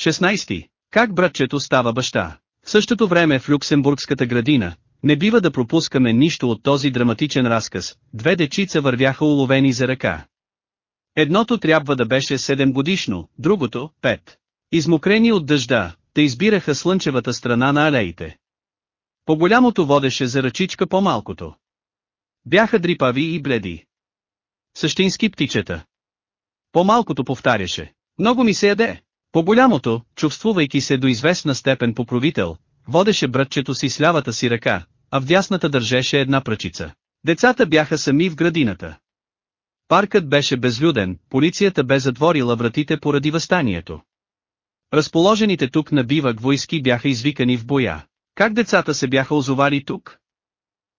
16. Как братчето става баща? В същото време в Люксембургската градина, не бива да пропускаме нищо от този драматичен разказ, две дечица вървяха уловени за ръка. Едното трябва да беше 7 годишно, другото – 5. Измокрени от дъжда, те избираха слънчевата страна на алеите. По-голямото водеше за ръчичка по-малкото. Бяха дрипави и бледи. Същински птичета. По-малкото повтаряше. Много ми се яде. По-голямото, чувствувайки се до известна степен покровител, водеше братчето си с лявата си ръка, а в дясната държеше една пръчица. Децата бяха сами в градината. Паркът беше безлюден, полицията бе затворила вратите поради възстанието. Разположените тук на бивък войски бяха извикани в боя. Как децата се бяха озовали тук?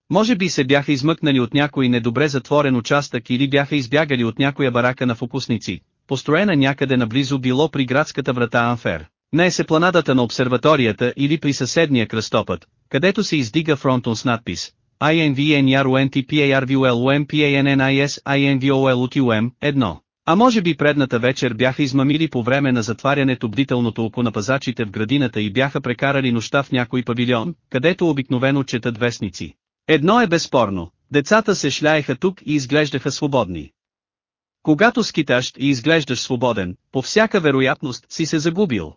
Може би се бяха измъкнали от някой недобре затворен участък или бяха избягали от някоя барака на фокусници, построена някъде наблизо било при градската врата Анфер. Не е планадата на обсерваторията или при съседния кръстопът, където се издига фронтон с надпис INVNRONTPARVOLUMPANNIS 1. А може би предната вечер бяха измамили по време на затварянето бдителното око на пазачите в градината и бяха прекарали нощта в някой павилион, където обикновено четат вестници. Едно е безспорно, децата се шляеха тук и изглеждаха свободни. Когато скиташ и изглеждаш свободен, по всяка вероятност си се загубил.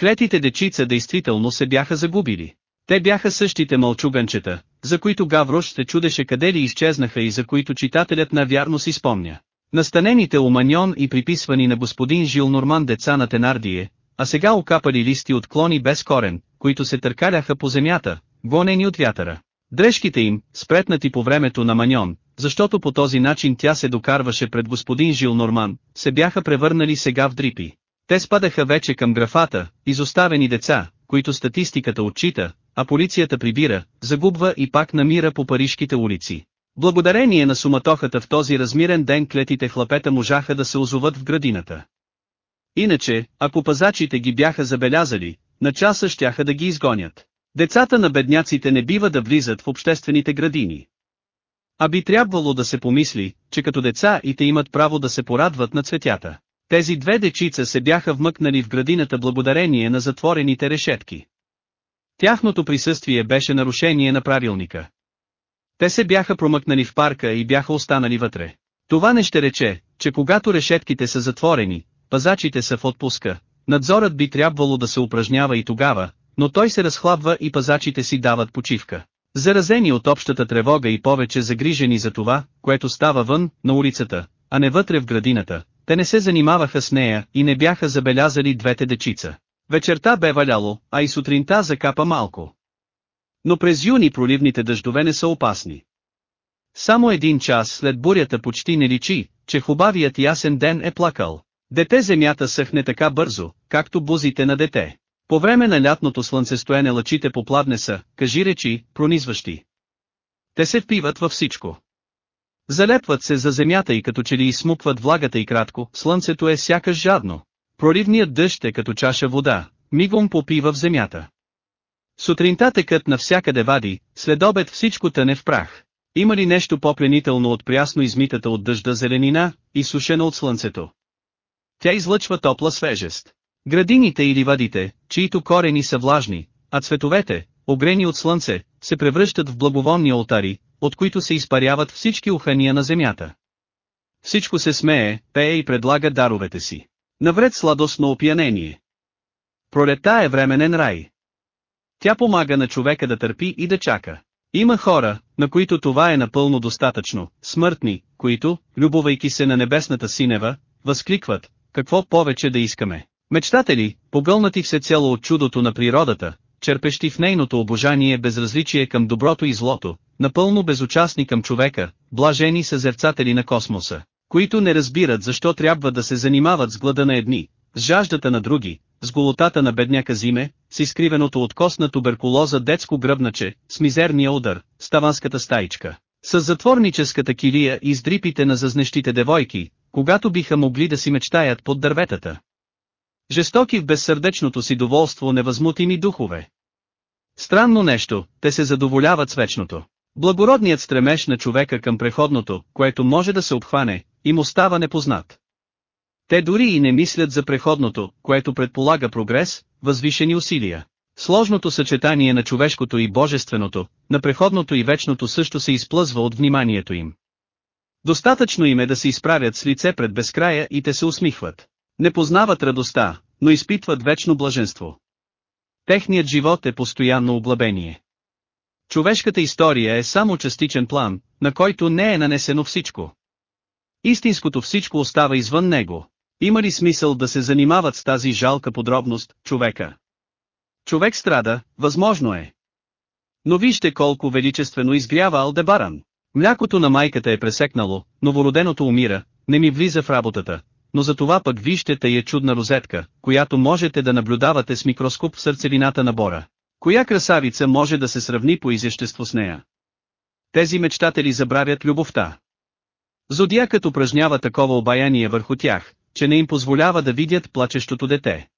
Клетите дечица действително се бяха загубили. Те бяха същите мълчуганчета, за които Гаврош се чудеше къде ли изчезнаха и за които читателят навярно си спомня. Настанените у Маньон и приписвани на господин Жил Норман деца на Тенардие, а сега окапали листи от клони без корен, които се търкаляха по земята, гонени от вятъра. Дрежките им, спретнати по времето на Маньон, защото по този начин тя се докарваше пред господин Жил Норман, се бяха превърнали сега в дрипи. Те спадаха вече към графата, изоставени деца, които статистиката отчита, а полицията прибира, загубва и пак намира по парижките улици. Благодарение на суматохата в този размирен ден клетите хлапета можаха да се озоват в градината. Иначе, ако пазачите ги бяха забелязали, на часа щяха да ги изгонят. Децата на бедняците не бива да влизат в обществените градини. А би трябвало да се помисли, че като деца и те имат право да се порадват на цветята. Тези две дечица се бяха вмъкнали в градината благодарение на затворените решетки. Тяхното присъствие беше нарушение на правилника. Те се бяха промъкнали в парка и бяха останали вътре. Това не ще рече, че когато решетките са затворени, пазачите са в отпуска, надзорът би трябвало да се упражнява и тогава, но той се разхлабва и пазачите си дават почивка. Заразени от общата тревога и повече загрижени за това, което става вън, на улицата, а не вътре в градината, те не се занимаваха с нея и не бяха забелязали двете дечица. Вечерта бе валяло, а и сутринта закапа малко. Но през юни проливните дъждове не са опасни. Само един час след бурята почти не личи, че хубавият ясен ден е плакал. Дете земята съхне така бързо, както бузите на дете. По време на лятното слънцестоене лъчите попладне са, кажи речи, пронизващи. Те се впиват във всичко. Залепват се за земята и като че ли изсмукват влагата и кратко, слънцето е сякаш жадно. Проливният дъжд е като чаша вода, мигом попива в земята. Сутринта текът навсякъде вади, след обед всичко тъне в прах. Има ли нещо по-пленително от прясно измитата от дъжда зеленина, и сушена от слънцето? Тя излъчва топла свежест. Градините или вадите, чието корени са влажни, а цветовете, огрени от слънце, се превръщат в благовонни алтари, от които се изпаряват всички ухания на земята. Всичко се смее, пее и предлага даровете си. Навред сладостно опиянение. Пролета е временен рай. Тя помага на човека да търпи и да чака. Има хора, на които това е напълно достатъчно, смъртни, които, любовайки се на небесната синева, възкликват, какво повече да искаме. Мечтатели, погълнати всецело от чудото на природата, черпещи в нейното обожание безразличие към доброто и злото, напълно безучастни към човека, блажени съзерцатели на космоса, които не разбират защо трябва да се занимават с глада на едни, с жаждата на други, с голотата на бедняка зиме, с изкривеното от костна туберкулоза детско гръбначе, с мизерния удар, с таванската стаичка, с затворническата килия и с дрипите на зазнещите девойки, когато биха могли да си мечтаят под дърветата. Жестоки в безсърдечното си доволство невъзмутими духове. Странно нещо, те се задоволяват с вечното. Благородният стремеж на човека към преходното, което може да се обхване, им остава непознат. Те дори и не мислят за преходното, което предполага прогрес, възвишени усилия. Сложното съчетание на човешкото и божественото, на преходното и вечното също се изплъзва от вниманието им. Достатъчно им е да се изправят с лице пред безкрая и те се усмихват. Не познават радостта, но изпитват вечно блаженство. Техният живот е постоянно облабение. Човешката история е само частичен план, на който не е нанесено всичко. Истинското всичко остава извън него. Има ли смисъл да се занимават с тази жалка подробност, човека? Човек страда, възможно е. Но вижте колко величествено изгрява Алдебаран. Млякото на майката е пресекнало, новороденото умира, не ми влиза в работата, но за това пък вижте тая чудна розетка, която можете да наблюдавате с микроскоп в сърцевината на бора. Коя красавица може да се сравни по изящество с нея? Тези мечтатели забравят любовта. Зодиакът упражнява такова обаяние върху тях, че не им позволява да видят плачещото дете.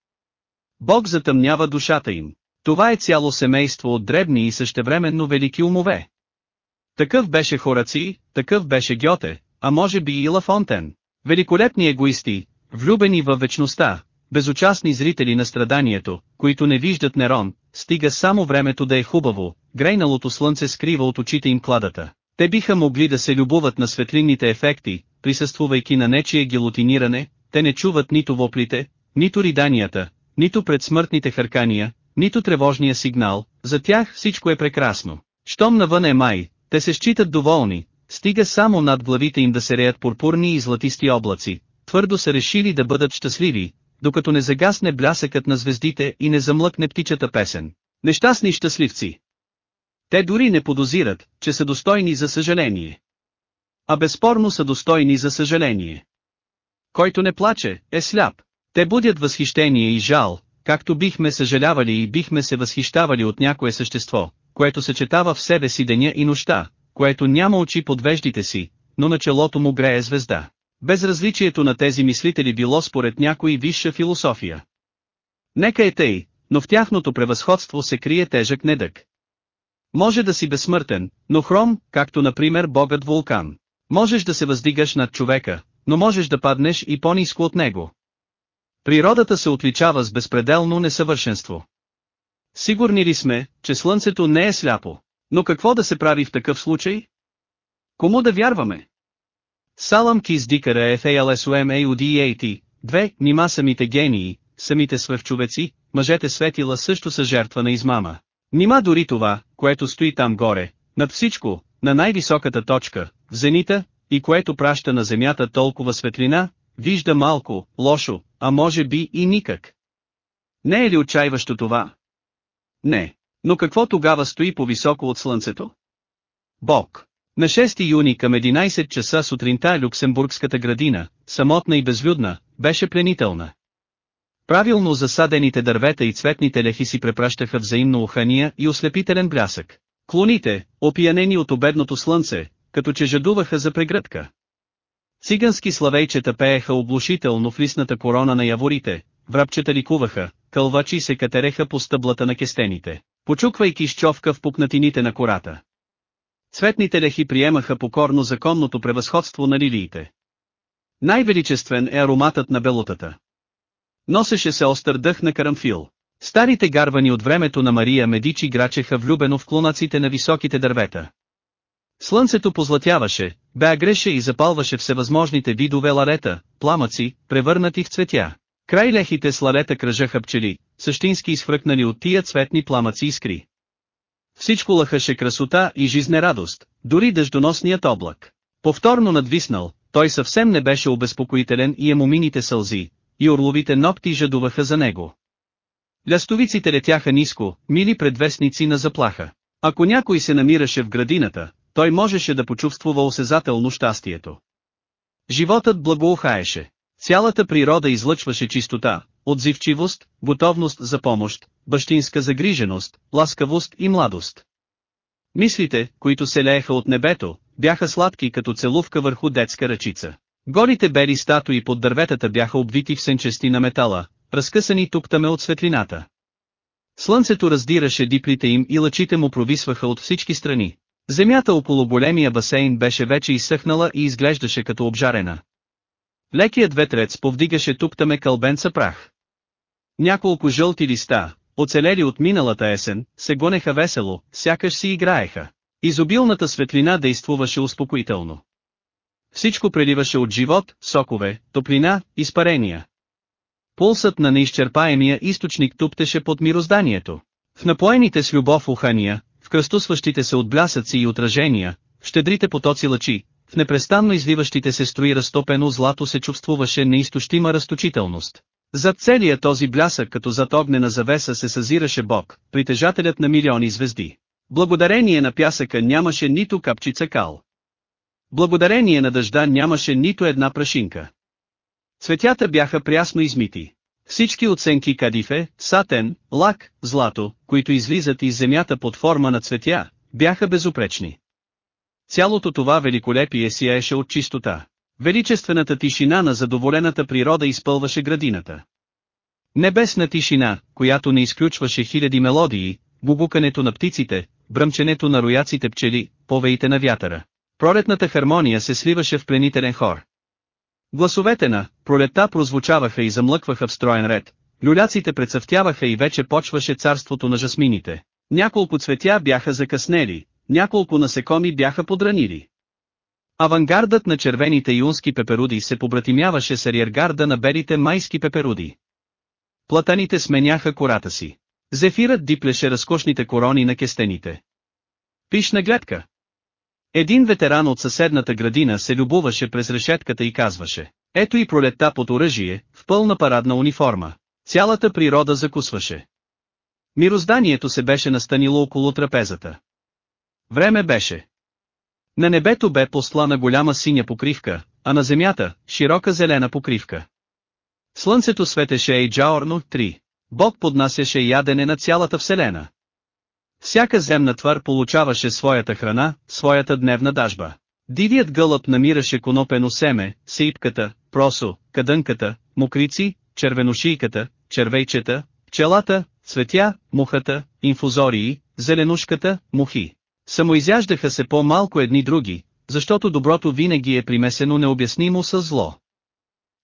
Бог затъмнява душата им. Това е цяло семейство от дребни и същевременно велики умове. Такъв беше Хораци, такъв беше Гьоте, а може би и Лафонтен. Великолепни егоисти, влюбени във вечността, безучастни зрители на страданието, които не виждат Нерон, стига само времето да е хубаво, грейналото слънце скрива от очите им кладата. Те биха могли да се любуват на светлинните ефекти, присъствувайки на нечие гелотиниране, те не чуват нито воплите, нито риданията, нито предсмъртните хъркания, нито тревожния сигнал, за тях всичко е прекрасно. Щом навън е май, те се считат доволни, стига само над главите им да се реят пурпурни и златисти облаци, твърдо са решили да бъдат щастливи, докато не загасне блясъкът на звездите и не замлъкне птичата песен. Нещастни щастливци! Те дори не подозират, че са достойни за съжаление. А безспорно са достойни за съжаление. Който не плаче, е сляп. Те будят възхищение и жал, както бихме съжалявали и бихме се възхищавали от някое същество, което съчетава в себе си деня и нощта, което няма очи под веждите си, но на челото му грее звезда. Безразличието на тези мислители било според някои висша философия. Нека е тъй, но в тяхното превъзходство се крие тежък недък. Може да си безсмъртен, но хром, както например богът вулкан. Можеш да се въздигаш над човека, но можеш да паднеш и по-низко от него. Природата се отличава с безпределно несъвършенство. Сигурни ли сме, че Слънцето не е сляпо? Но какво да се прави в такъв случай? Кому да вярваме? Салам Кис Дикара FALSUM две, нима самите гении, самите свърхчовеци, мъжете светила също са жертва на измама. Нима дори това, което стои там горе, над всичко, на най-високата точка, в зенита, и което праща на земята толкова светлина, вижда малко, лошо, а може би и никак. Не е ли отчаиващо това? Не. Но какво тогава стои по-високо от слънцето? Бог. На 6 юни към 11 часа сутринта Люксембургската градина, самотна и безлюдна, беше пленителна. Правилно засадените дървета и цветните лехи си препращаха взаимно ухания и ослепителен блясък. Клоните, опиянени от обедното слънце, като че жадуваха за прегръдка. Цигански славейчета пееха облушително в лисната корона на яворите, врабчета ликуваха, кълвачи се катереха по стъблата на кестените, почуквайки щовка в пукнатините на кората. Цветните лехи приемаха покорно законното превъзходство на лилиите. Най-величествен е ароматът на белотата. Носеше се остър дъх на карамфил. Старите гарвани от времето на Мария Медичи грачеха влюбено в клонаците на високите дървета. Слънцето позлатяваше, беагреше и запалваше всевъзможните видове ларета, пламъци, превърнати в цветя. Край лехите с ларета кръжаха пчели, същински изфръкнали от тия цветни пламъци искри. Всичко лъхаше красота и жизнерадост, дори дъждоносният облак. Повторно надвиснал, той съвсем не беше обезпокоителен и емомините сълзи, и орловите ногти жадуваха за него. Лястовиците летяха ниско, мили предвестници на заплаха. Ако някой се намираше в градината, той можеше да почувствува осезателно щастието. Животът благоухаеше. Цялата природа излъчваше чистота, отзивчивост, готовност за помощ, бащинска загриженост, ласкавост и младост. Мислите, които се лееха от небето, бяха сладки като целувка върху детска ръчица. Голите бели статуи под дърветата бяха обвити в сенчести на метала, разкъсани туктаме от светлината. Слънцето раздираше диплите им и лъчите му провисваха от всички страни. Земята около големия басейн беше вече изсъхнала и изглеждаше като обжарена. Лекият ветрец повдигаше туптаме кълбенца прах. Няколко жълти листа, оцелели от миналата есен, се гонеха весело, сякаш си играеха. Изобилната светлина действуваше успокоително. Всичко преливаше от живот, сокове, топлина, изпарения. Пулсът на неизчерпаемия източник туптеше под мирозданието. В напоените с любов ухания, в кръстосващите се от блясъци и отражения, в щедрите потоци лъчи, в непрестанно извиващите се строи разтопено злато се чувствуваше неизтощима разточителност. Зад целия този блясък като зад огнена завеса се съзираше Бог, притежателят на милиони звезди. Благодарение на пясъка нямаше нито капчица кал. Благодарение на дъжда нямаше нито една прашинка. Цветята бяха прясно измити. Всички оценки кадифе, сатен, лак, злато, които излизат из земята под форма на цветя, бяха безупречни. Цялото това великолепие сияеше от чистота. Величествената тишина на задоволената природа изпълваше градината. Небесна тишина, която не изключваше хиляди мелодии, бубукането на птиците, бръмченето на рояците пчели, повеите на вятъра. Пролетната хармония се сливаше в пленителен хор. Гласовете на пролетта прозвучаваха и замлъкваха в строен ред, люляците прецъфтяваха и вече почваше царството на жасмините. Няколко цветя бяха закъснели, няколко насекоми бяха подранили. Авангардът на червените юнски пеперуди се побратимяваше с ариергарда на белите майски пеперуди. Платаните сменяха кората си. Зефирът диплеше разкошните корони на кестените. Пишна гледка. Един ветеран от съседната градина се любуваше през решетката и казваше, ето и пролетта под оръжие, в пълна парадна униформа. Цялата природа закусваше. Мирозданието се беше настанило около трапезата. Време беше. На небето бе послана голяма синя покривка, а на земята – широка зелена покривка. Слънцето светеше и джаорно 3. Бог поднасяше ядене на цялата вселена. Всяка земна твар получаваше своята храна, своята дневна дажба. Дивият гълъб намираше конопено семе, сейпката, просо, кадънката, мокрици, червеношийката, червейчета, пчелата, цветя, мухата, инфузории, зеленушката, мухи. Самоизяждаха се по-малко едни други, защото доброто винаги е примесено необяснимо с зло.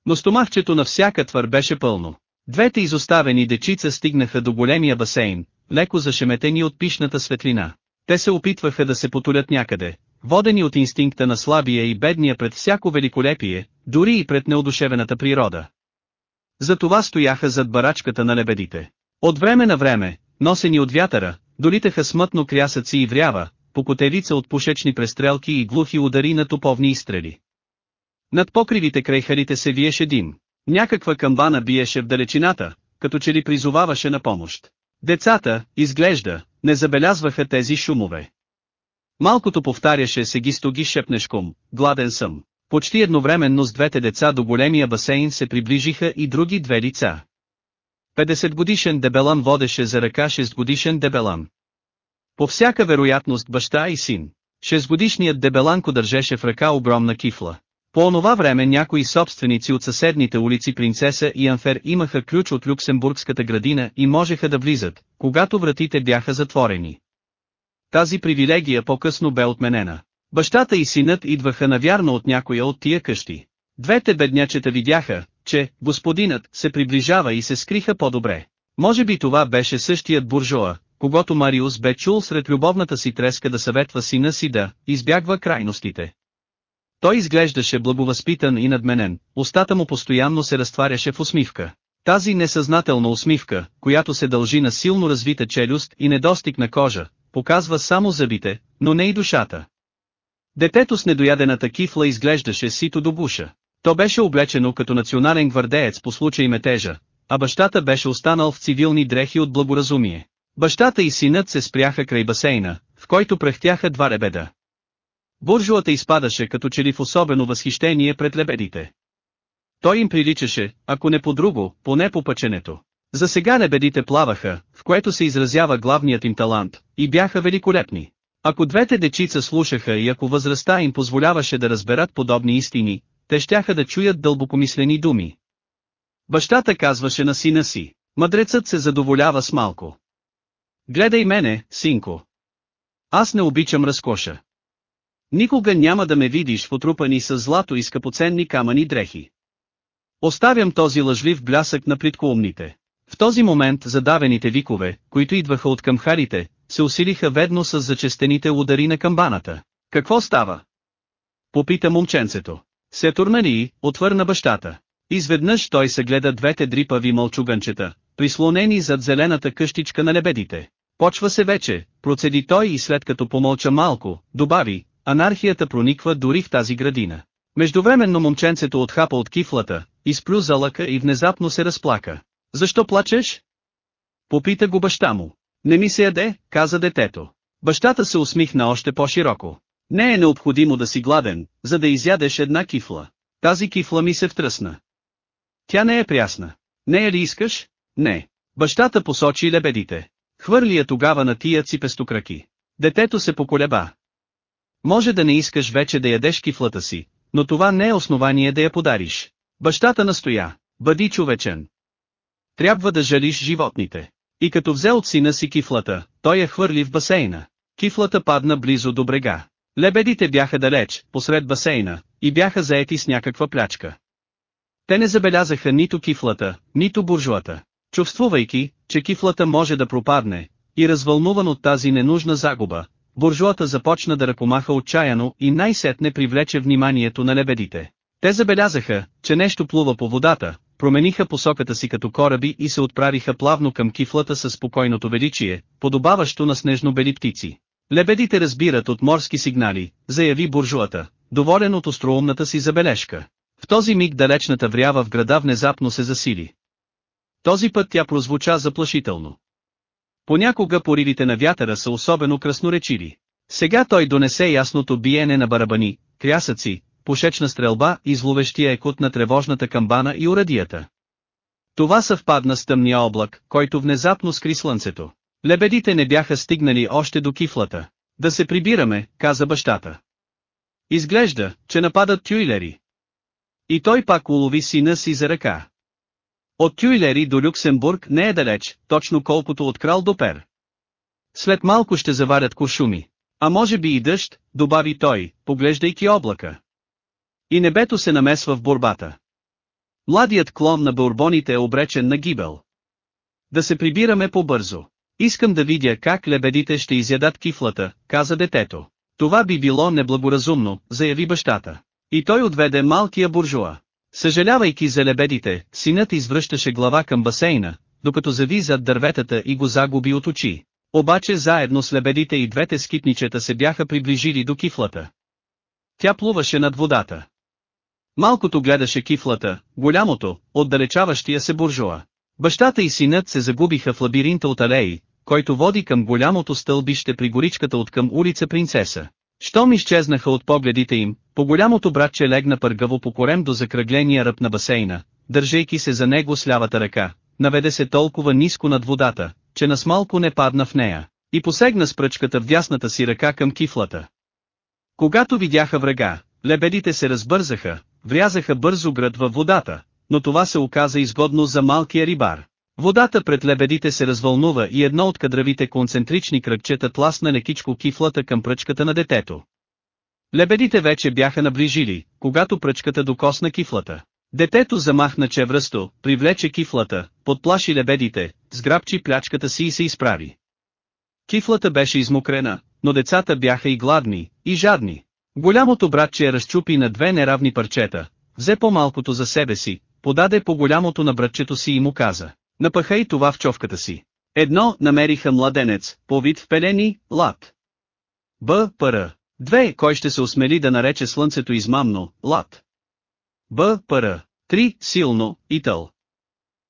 Но стомахчето на всяка твър беше пълно. Двете изоставени дечица стигнаха до големия басейн, леко зашеметени от пишната светлина. Те се опитваха да се потулят някъде, водени от инстинкта на слабия и бедния пред всяко великолепие, дори и пред неодушевената природа. Затова стояха зад барачката на лебедите. От време на време, носени от вятъра, долитаха смътно крясъци и врява, покотерица от пушечни престрелки и глухи удари на топовни изстрели. Над покривите край харите се виеше дим. Някаква камбана биеше в далечината, като че ли призоваваше на помощ. Децата, изглежда, не забелязваха тези шумове. Малкото повтаряше се ги стоги шепнешком, гладен съм. Почти едновременно с двете деца до големия басейн се приближиха и други две лица. 50 годишен дебелан водеше за ръка 6 годишен дебелан. По всяка вероятност баща и син. 6 годишният дебеланко държеше в ръка огромна кифла. По онова време някои собственици от съседните улици Принцеса и Анфер имаха ключ от Люксембургската градина и можеха да влизат, когато вратите бяха затворени. Тази привилегия по-късно бе отменена. Бащата и синът идваха навярно от някоя от тия къщи. Двете беднячета видяха, че господинът се приближава и се скриха по-добре. Може би това беше същият буржоа, когато Мариус бе чул сред любовната си треска да съветва сина си да избягва крайностите. Той изглеждаше благовъзпитан и надменен, устата му постоянно се разтваряше в усмивка. Тази несъзнателна усмивка, която се дължи на силно развита челюст и недостиг на кожа, показва само зъбите, но не и душата. Детето с недоядената кифла изглеждаше сито до буша. То беше облечено като национален гвардеец по случай метежа, а бащата беше останал в цивилни дрехи от благоразумие. Бащата и синът се спряха край басейна, в който прехтяха два лебеда. Буржуата изпадаше като че ли в особено възхищение пред лебедите. Той им приличаше, ако не по друго, поне по пъченето. За сега лебедите плаваха, в което се изразява главният им талант, и бяха великолепни. Ако двете дечица слушаха и ако възрастта им позволяваше да разберат подобни истини, те щяха да чуят дълбокомислени думи. Бащата казваше на сина си, мъдрецът се задоволява с малко. Гледай мене, синко. Аз не обичам разкоша. Никога няма да ме видиш в отрупани с злато и скъпоценни камъни дрехи. Оставям този лъжлив блясък на плиткоумните. В този момент задавените викове, които идваха от камхарите, се усилиха ведно с зачестените удари на камбаната. Какво става? Попита момченцето. Сетурнали, отвърна бащата. Изведнъж той се гледа двете дрипави мълчуганчета, прислонени зад зелената къщичка на лебедите. Почва се вече, процеди той и след като помълча малко, добави, анархията прониква дори в тази градина. Междувременно момченцето отхапа от кифлата, изплю залъка и внезапно се разплака. Защо плачеш? Попита го баща му. Не ми се яде, каза детето. Бащата се усмихна още по-широко. Не е необходимо да си гладен, за да изядеш една кифла. Тази кифла ми се втръсна. Тя не е прясна. Не я ли искаш? Не. Бащата посочи лебедите. Хвърли я тогава на тия ципестокраки. Детето се поколеба. Може да не искаш вече да ядеш кифлата си, но това не е основание да я подариш. Бащата настоя, бъди човечен. Трябва да жалиш животните. И като взе от сина си кифлата, той я хвърли в басейна. Кифлата падна близо до брега. Лебедите бяха далеч, посред басейна, и бяха заети с някаква плячка. Те не забелязаха нито кифлата, нито буржуата. Чувствувайки, че кифлата може да пропадне, и развълнуван от тази ненужна загуба, буржуата започна да ръкомаха отчаяно и най-сетне привлече вниманието на лебедите. Те забелязаха, че нещо плува по водата, промениха посоката си като кораби и се отправиха плавно към кифлата със спокойното величие, подобаващо на снежно-бели птици. Лебедите разбират от морски сигнали, заяви буржуата, доволен от остроумната си забележка. В този миг далечната врява в града внезапно се засили. Този път тя прозвуча заплашително. Понякога поривите на вятъра са особено красноречиви. Сега той донесе ясното биене на барабани, крясъци, пушечна стрелба и зловещия екот на тревожната камбана и урадията. Това съвпадна с тъмния облак, който внезапно скри слънцето. Лебедите не бяха стигнали още до кифлата. Да се прибираме, каза бащата. Изглежда, че нападат тюйлери. И той пак улови сина си за ръка. От Тюйлери до Люксембург не е далеч, точно колкото от крал до Пер. След малко ще заварят куршуми. А може би и дъжд, добави той, поглеждайки облака. И небето се намесва в борбата. Младият клон на бурбоните е обречен на гибел. Да се прибираме по-бързо. Искам да видя как лебедите ще изядат кифлата, каза детето. Това би било неблагоразумно, заяви бащата. И той отведе малкия буржуа. Съжалявайки за лебедите, синът извръщаше глава към басейна, докато зави зад дърветата и го загуби от очи. Обаче заедно с лебедите и двете скитничета се бяха приближили до кифлата. Тя плуваше над водата. Малкото гледаше кифлата, голямото, отдалечаващия се буржуа. Бащата и синът се загубиха в лабиринта от алеи, който води към голямото стълбище при горичката от към улица Принцеса. Щом изчезнаха от погледите им, по голямото братче легна пъргаво по корем до закръгления ръб на басейна, държейки се за него с лявата ръка, наведе се толкова ниско над водата, че насмалко не падна в нея, и посегна с пръчката в дясната си ръка към кифлата. Когато видяха врага, лебедите се разбързаха, врязаха бързо град във водата, но това се оказа изгодно за малкия рибар. Водата пред лебедите се развълнува и едно от кадравите концентрични кръгчета тласна лекичко кифлата към пръчката на детето. Лебедите вече бяха наближили, когато пръчката докосна кифлата. Детето замахна чевръсто, привлече кифлата, подплаши лебедите, сграбчи плячката си и се изправи. Кифлата беше измокрена, но децата бяха и гладни, и жадни. Голямото братче разчупи на две неравни парчета, взе по-малкото за себе си, подаде по-голямото на братчето си и му каза. Напахай това в човката си. Едно, намериха младенец, по вид в пелени, лад. Б. Пър. Две, кой ще се осмели да нарече слънцето измамно, лад. Б. Пър. Три, силно, итъл.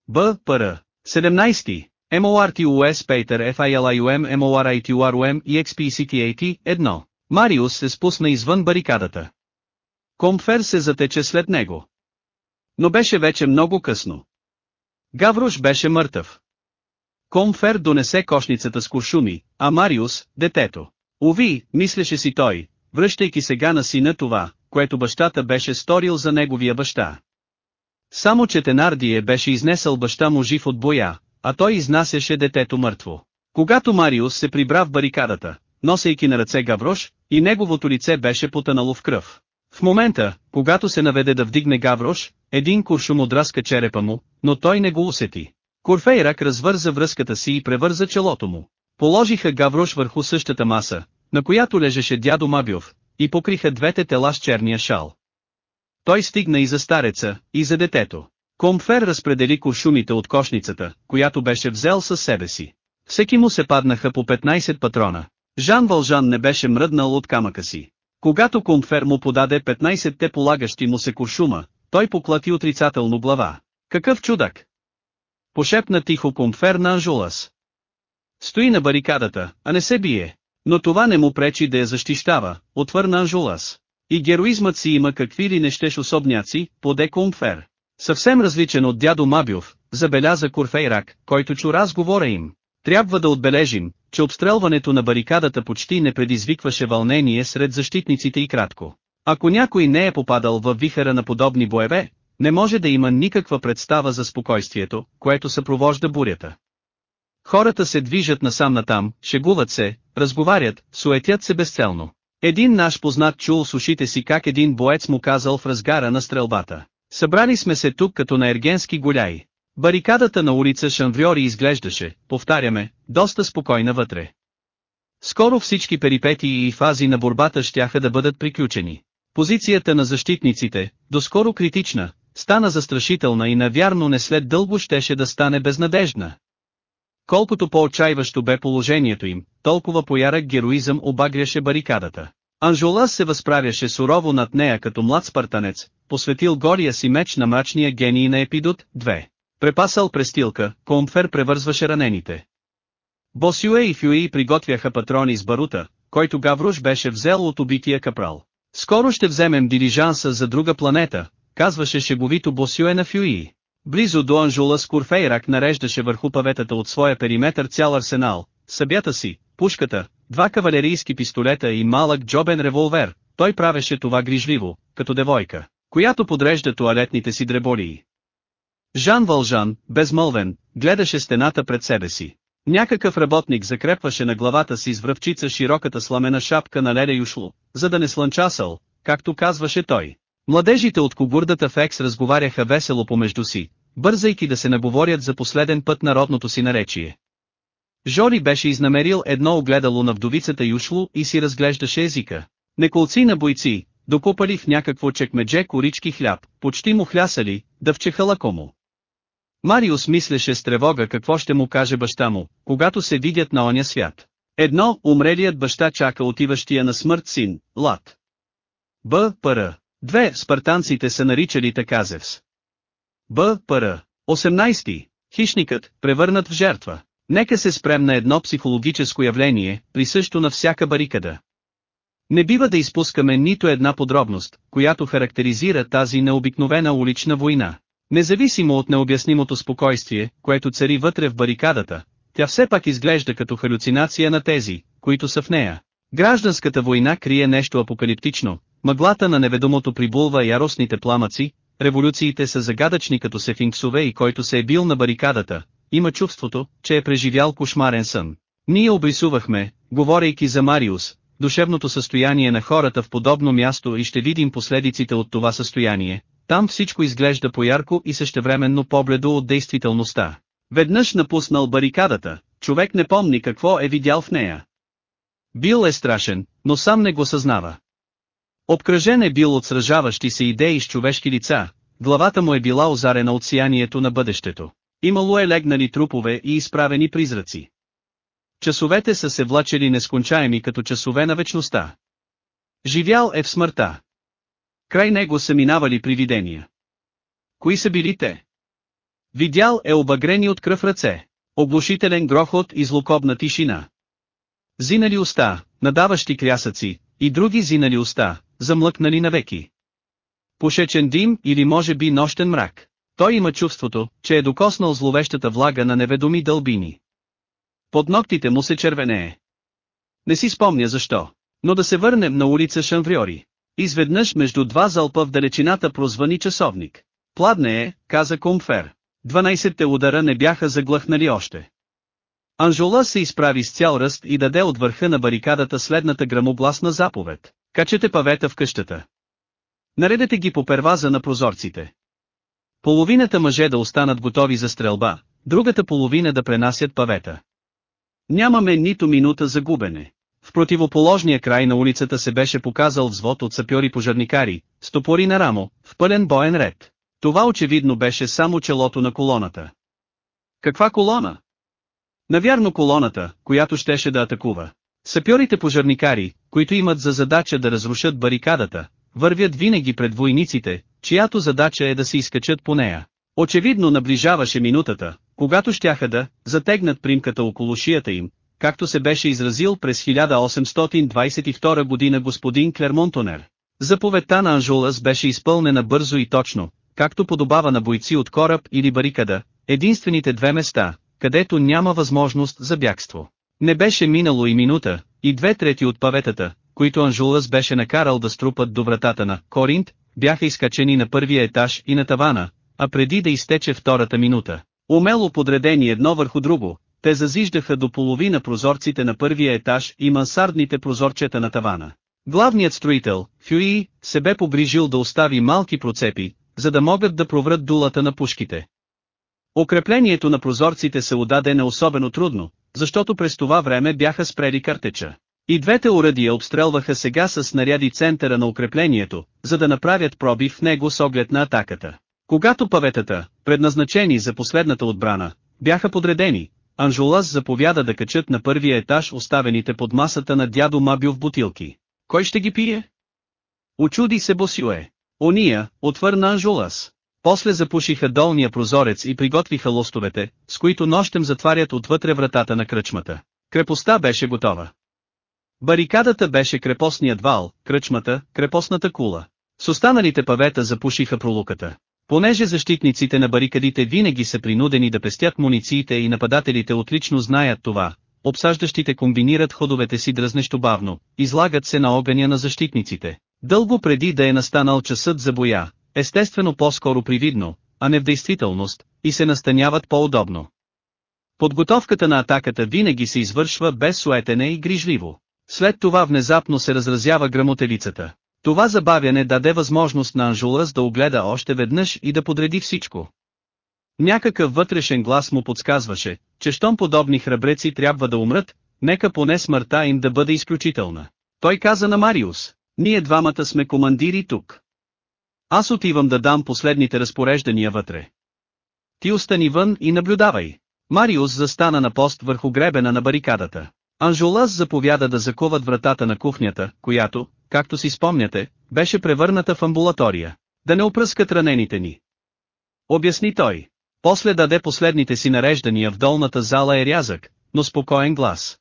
Б. Пър. 17. MORTUS Peter FILIUM MORITURUM и XPCTAT 1. Мариус се спусна извън барикадата. Комфер се затече след него. Но беше вече много късно. Гаврош беше мъртъв. Комфер донесе кошницата с куршуми, а Мариус, детето. Ови, мислеше си той, връщайки сега на сина това, което бащата беше сторил за неговия баща. Само че Тенардие беше изнесъл баща му жив от боя, а той изнасяше детето мъртво. Когато Мариус се прибра в барикадата, носейки на ръце Гаврош, и неговото лице беше потънало в кръв. В момента, когато се наведе да вдигне Гаврош, един куршум отраска черепа му, но той не го усети. Курфейрак развърза връзката си и превърза челото му. Положиха Гаврош върху същата маса, на която лежеше дядо Мабиов, и покриха двете тела с черния шал. Той стигна и за стареца, и за детето. Комфер разпредели куршумите от кошницата, която беше взел със себе си. Всеки му се паднаха по 15 патрона. Жан Вължан не беше мръднал от камъка си. Когато Комфер му подаде 15-те полагащи му се куршума, той поклати отрицателно глава. Какъв чудак! Пошепна тихо Комфер на Анжулас. Стои на барикадата, а не се бие. Но това не му пречи да я защищава, отвърна Анжулас. И героизмът си има какви ли нещеш особняци, поде Комфер. Съвсем различен от дядо Мабиов, забеляза Курфейрак, който чу разговора им. Трябва да отбележим, че обстрелването на барикадата почти не предизвикваше вълнение сред защитниците и кратко. Ако някой не е попадал в вихара на подобни боеве, не може да има никаква представа за спокойствието, което съпровожда бурята. Хората се движат насам натам, шегуват се, разговарят, суетят се безцелно. Един наш познат чул с ушите си как един боец му казал в разгара на стрелбата. Събрали сме се тук като на ергенски голяи. Барикадата на улица Шанвриори изглеждаше, повтаряме, доста спокойна вътре. Скоро всички перипетии и фази на борбата щяха да бъдат приключени. Позицията на защитниците, доскоро критична, стана застрашителна и навярно не след дълго щеше да стане безнадежна. Колкото по-отчаиващо бе положението им, толкова поярък героизъм обагряше барикадата. Анжолас се възправяше сурово над нея като млад спартанец, посветил гория си меч на мрачния гений на Епидот, 2. Препасал престилка, Комфер превързваше ранените. Босюе и Фюи приготвяха патрони с барута, който Гавруш беше взел от убития капрал. Скоро ще вземем дирижанса за друга планета, казваше шеговито Босюе на Фюи. Близо до Анжула Скурфейрак нареждаше върху паветата от своя периметър цял арсенал, събята си, пушката, два кавалерийски пистолета и малък джобен револвер, той правеше това грижливо, като девойка, която подрежда туалетните си дреболии. Жан Вължан, безмълвен, гледаше стената пред себе си. Някакъв работник закрепваше на главата си с връвчица широката сламена шапка на леля юшло, за да не слънчасал, както казваше той. Младежите от когурдата в Екс разговаряха весело помежду си, бързайки да се наговорят за последен път народното си наречие. Жори беше изнамерил едно огледало на вдовицата Юшло и си разглеждаше езика. Неколци на бойци, докупали в някакво чекмедже корички хляб, почти му хлясали, да вчеха лако му. Мариус мислеше с тревога какво ще му каже баща му, когато се видят на оня свят. Едно, умрелият баща чака отиващия на смърт син, Лад. Б. Пр. Две, спартанците са наричали така Зевс. Б. Пр. 18. Хищникът, превърнат в жертва. Нека се спрем на едно психологическо явление, присъщо на всяка барикада. Не бива да изпускаме нито една подробност, която характеризира тази необикновена улична война. Независимо от необяснимото спокойствие, което цари вътре в барикадата, тя все пак изглежда като халюцинация на тези, които са в нея. Гражданската война крие нещо апокалиптично, мъглата на неведомото прибулва яростните пламъци, революциите са загадъчни като сефинксове и който се е бил на барикадата, има чувството, че е преживял кошмарен сън. Ние обрисувахме, говорейки за Мариус, душевното състояние на хората в подобно място и ще видим последиците от това състояние, там всичко изглежда поярко и същевременно побледо от действителността. Веднъж напуснал барикадата, човек не помни какво е видял в нея. Бил е страшен, но сам не го съзнава. Обкръжен е бил от сражаващи се идеи с човешки лица, главата му е била озарена от сиянието на бъдещето. Имало е легнали трупове и изправени призраци. Часовете са се влачели нескончаеми като часове на вечността. Живял е в смъртта. Край него са минавали привидения. Кои са били те? Видял е обагрени от кръв ръце, оглушителен грохот и злокобна тишина. Зинали уста, надаващи крясъци, и други зинали уста, замлъкнали навеки. Пушечен дим или може би нощен мрак. Той има чувството, че е докоснал зловещата влага на неведоми дълбини. Под ногтите му се червенее. Не си спомня защо. Но да се върнем на улица Шанвриори. Изведнъж между два залпа в далечината прозвани часовник. Пладне е, каза Комфер. Дванайсетте удара не бяха заглъхнали още. Анжола се изправи с цял ръст и даде от върха на барикадата следната грамогласна заповед. Качете павета в къщата. Наредете ги по перваза на прозорците. Половината мъже да останат готови за стрелба, другата половина да пренасят павета. Нямаме нито минута за губене. В противоположния край на улицата се беше показал взвод от сапьори-пожарникари, стопори на рамо, в пълен боен ред. Това очевидно беше само челото на колоната. Каква колона? Навярно колоната, която щеше да атакува. Сапьорите пожарникари, които имат за задача да разрушат барикадата, вървят винаги пред войниците, чиято задача е да се изкачат по нея. Очевидно наближаваше минутата, когато щяха да затегнат примката около шията им, както се беше изразил през 1822 година господин Клермонтонер. Заповедта на Анжулас беше изпълнена бързо и точно, както подобава на бойци от кораб или барикада, единствените две места, където няма възможност за бягство. Не беше минало и минута, и две трети от паветата, които Анжулас беше накарал да струпат до вратата на Коринт, бяха изкачени на първия етаж и на тавана, а преди да изтече втората минута, умело подредени едно върху друго, те зазиждаха до половина прозорците на първия етаж и мансардните прозорчета на тавана. Главният строител, Фюи, се бе погрижил да остави малки процепи, за да могат да проврат дулата на пушките. Укреплението на прозорците се удаде не особено трудно, защото през това време бяха спрели картеча. И двете урадия обстрелваха сега с снаряди центъра на укреплението, за да направят проби в него с оглед на атаката. Когато паветата, предназначени за последната отбрана, бяха подредени, Анжулас заповяда да качат на първия етаж оставените под масата на дядо Мабил в бутилки. Кой ще ги пие? Очуди се Босюе. Ония, отвърна Анжулас. После запушиха долния прозорец и приготвиха лостовете, с които нощем затварят отвътре вратата на кръчмата. Крепостта беше готова. Барикадата беше крепостният вал, кръчмата, крепостната кула. С останалите павета запушиха пролуката. Понеже защитниците на барикадите винаги са принудени да пестят мунициите и нападателите отлично знаят това, обсаждащите комбинират ходовете си дръзнещо бавно, излагат се на огъня на защитниците. Дълго преди да е настанал часът за боя, естествено по-скоро привидно, а не в действителност, и се настаняват по-удобно. Подготовката на атаката винаги се извършва без суетене и грижливо. След това внезапно се разразява грамотелицата. Това забавяне даде възможност на Анжулас да огледа още веднъж и да подреди всичко. Някакъв вътрешен глас му подсказваше, че щом подобни храбреци трябва да умрат, нека поне смъртта им да бъде изключителна. Той каза на Мариус, ние двамата сме командири тук. Аз отивам да дам последните разпореждания вътре. Ти остани вън и наблюдавай. Мариус застана на пост върху гребена на барикадата. Анжолас заповяда да заковат вратата на кухнята, която, както си спомняте, беше превърната в амбулатория. Да не опръскат ранените ни. Обясни той. После даде последните си нареждания в долната зала е рязък, но спокоен глас.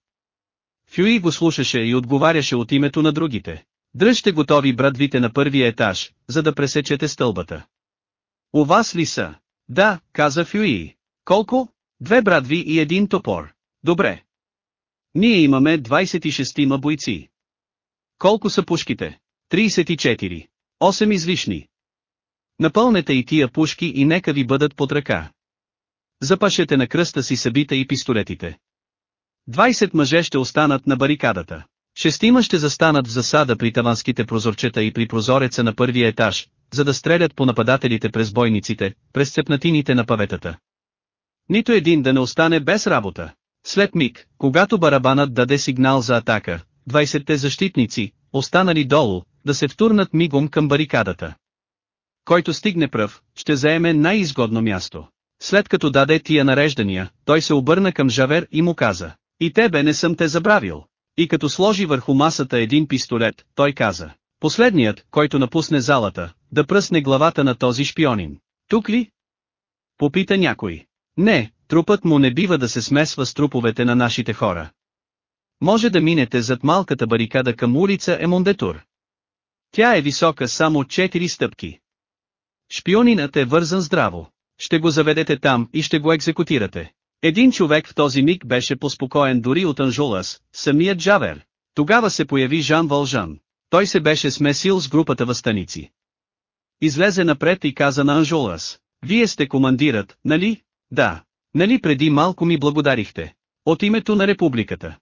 Фюи го слушаше и отговаряше от името на другите. Дръжте готови брадвите на първия етаж, за да пресечете стълбата. У вас ли са? Да, каза Фюи. Колко? Две брадви и един топор. Добре. Ние имаме 26 бойци. Колко са пушките? 34. 8 излишни. Напълнете и тия пушки и нека ви бъдат под ръка. Запашете на кръста си събита и пистолетите. 20 мъже ще останат на барикадата. Шестима ще застанат в засада при таванските прозорчета и при прозореца на първия етаж, за да стрелят по нападателите през бойниците, през цепнатините на паветата. Нито един да не остане без работа. След миг, когато барабанът даде сигнал за атака, 20-те защитници, останали долу, да се втурнат мигом към барикадата. Който стигне пръв, ще заеме най-изгодно място. След като даде тия нареждания, той се обърна към Жавер и му каза, и тебе не съм те забравил. И като сложи върху масата един пистолет, той каза, последният, който напусне залата, да пръсне главата на този шпионин. Тук ли? Попита някой. Не, трупът му не бива да се смесва с труповете на нашите хора. Може да минете зад малката барикада към улица Емондетур. Тя е висока само 4 стъпки. Шпионинът е вързан здраво. Ще го заведете там и ще го екзекутирате. Един човек в този миг беше поспокоен дори от Анжулас, самият Джавер. Тогава се появи Жан Вължан. Той се беше смесил с групата възстаници. Излезе напред и каза на Анжулас. Вие сте командират, нали? Да. Нали преди малко ми благодарихте? От името на републиката.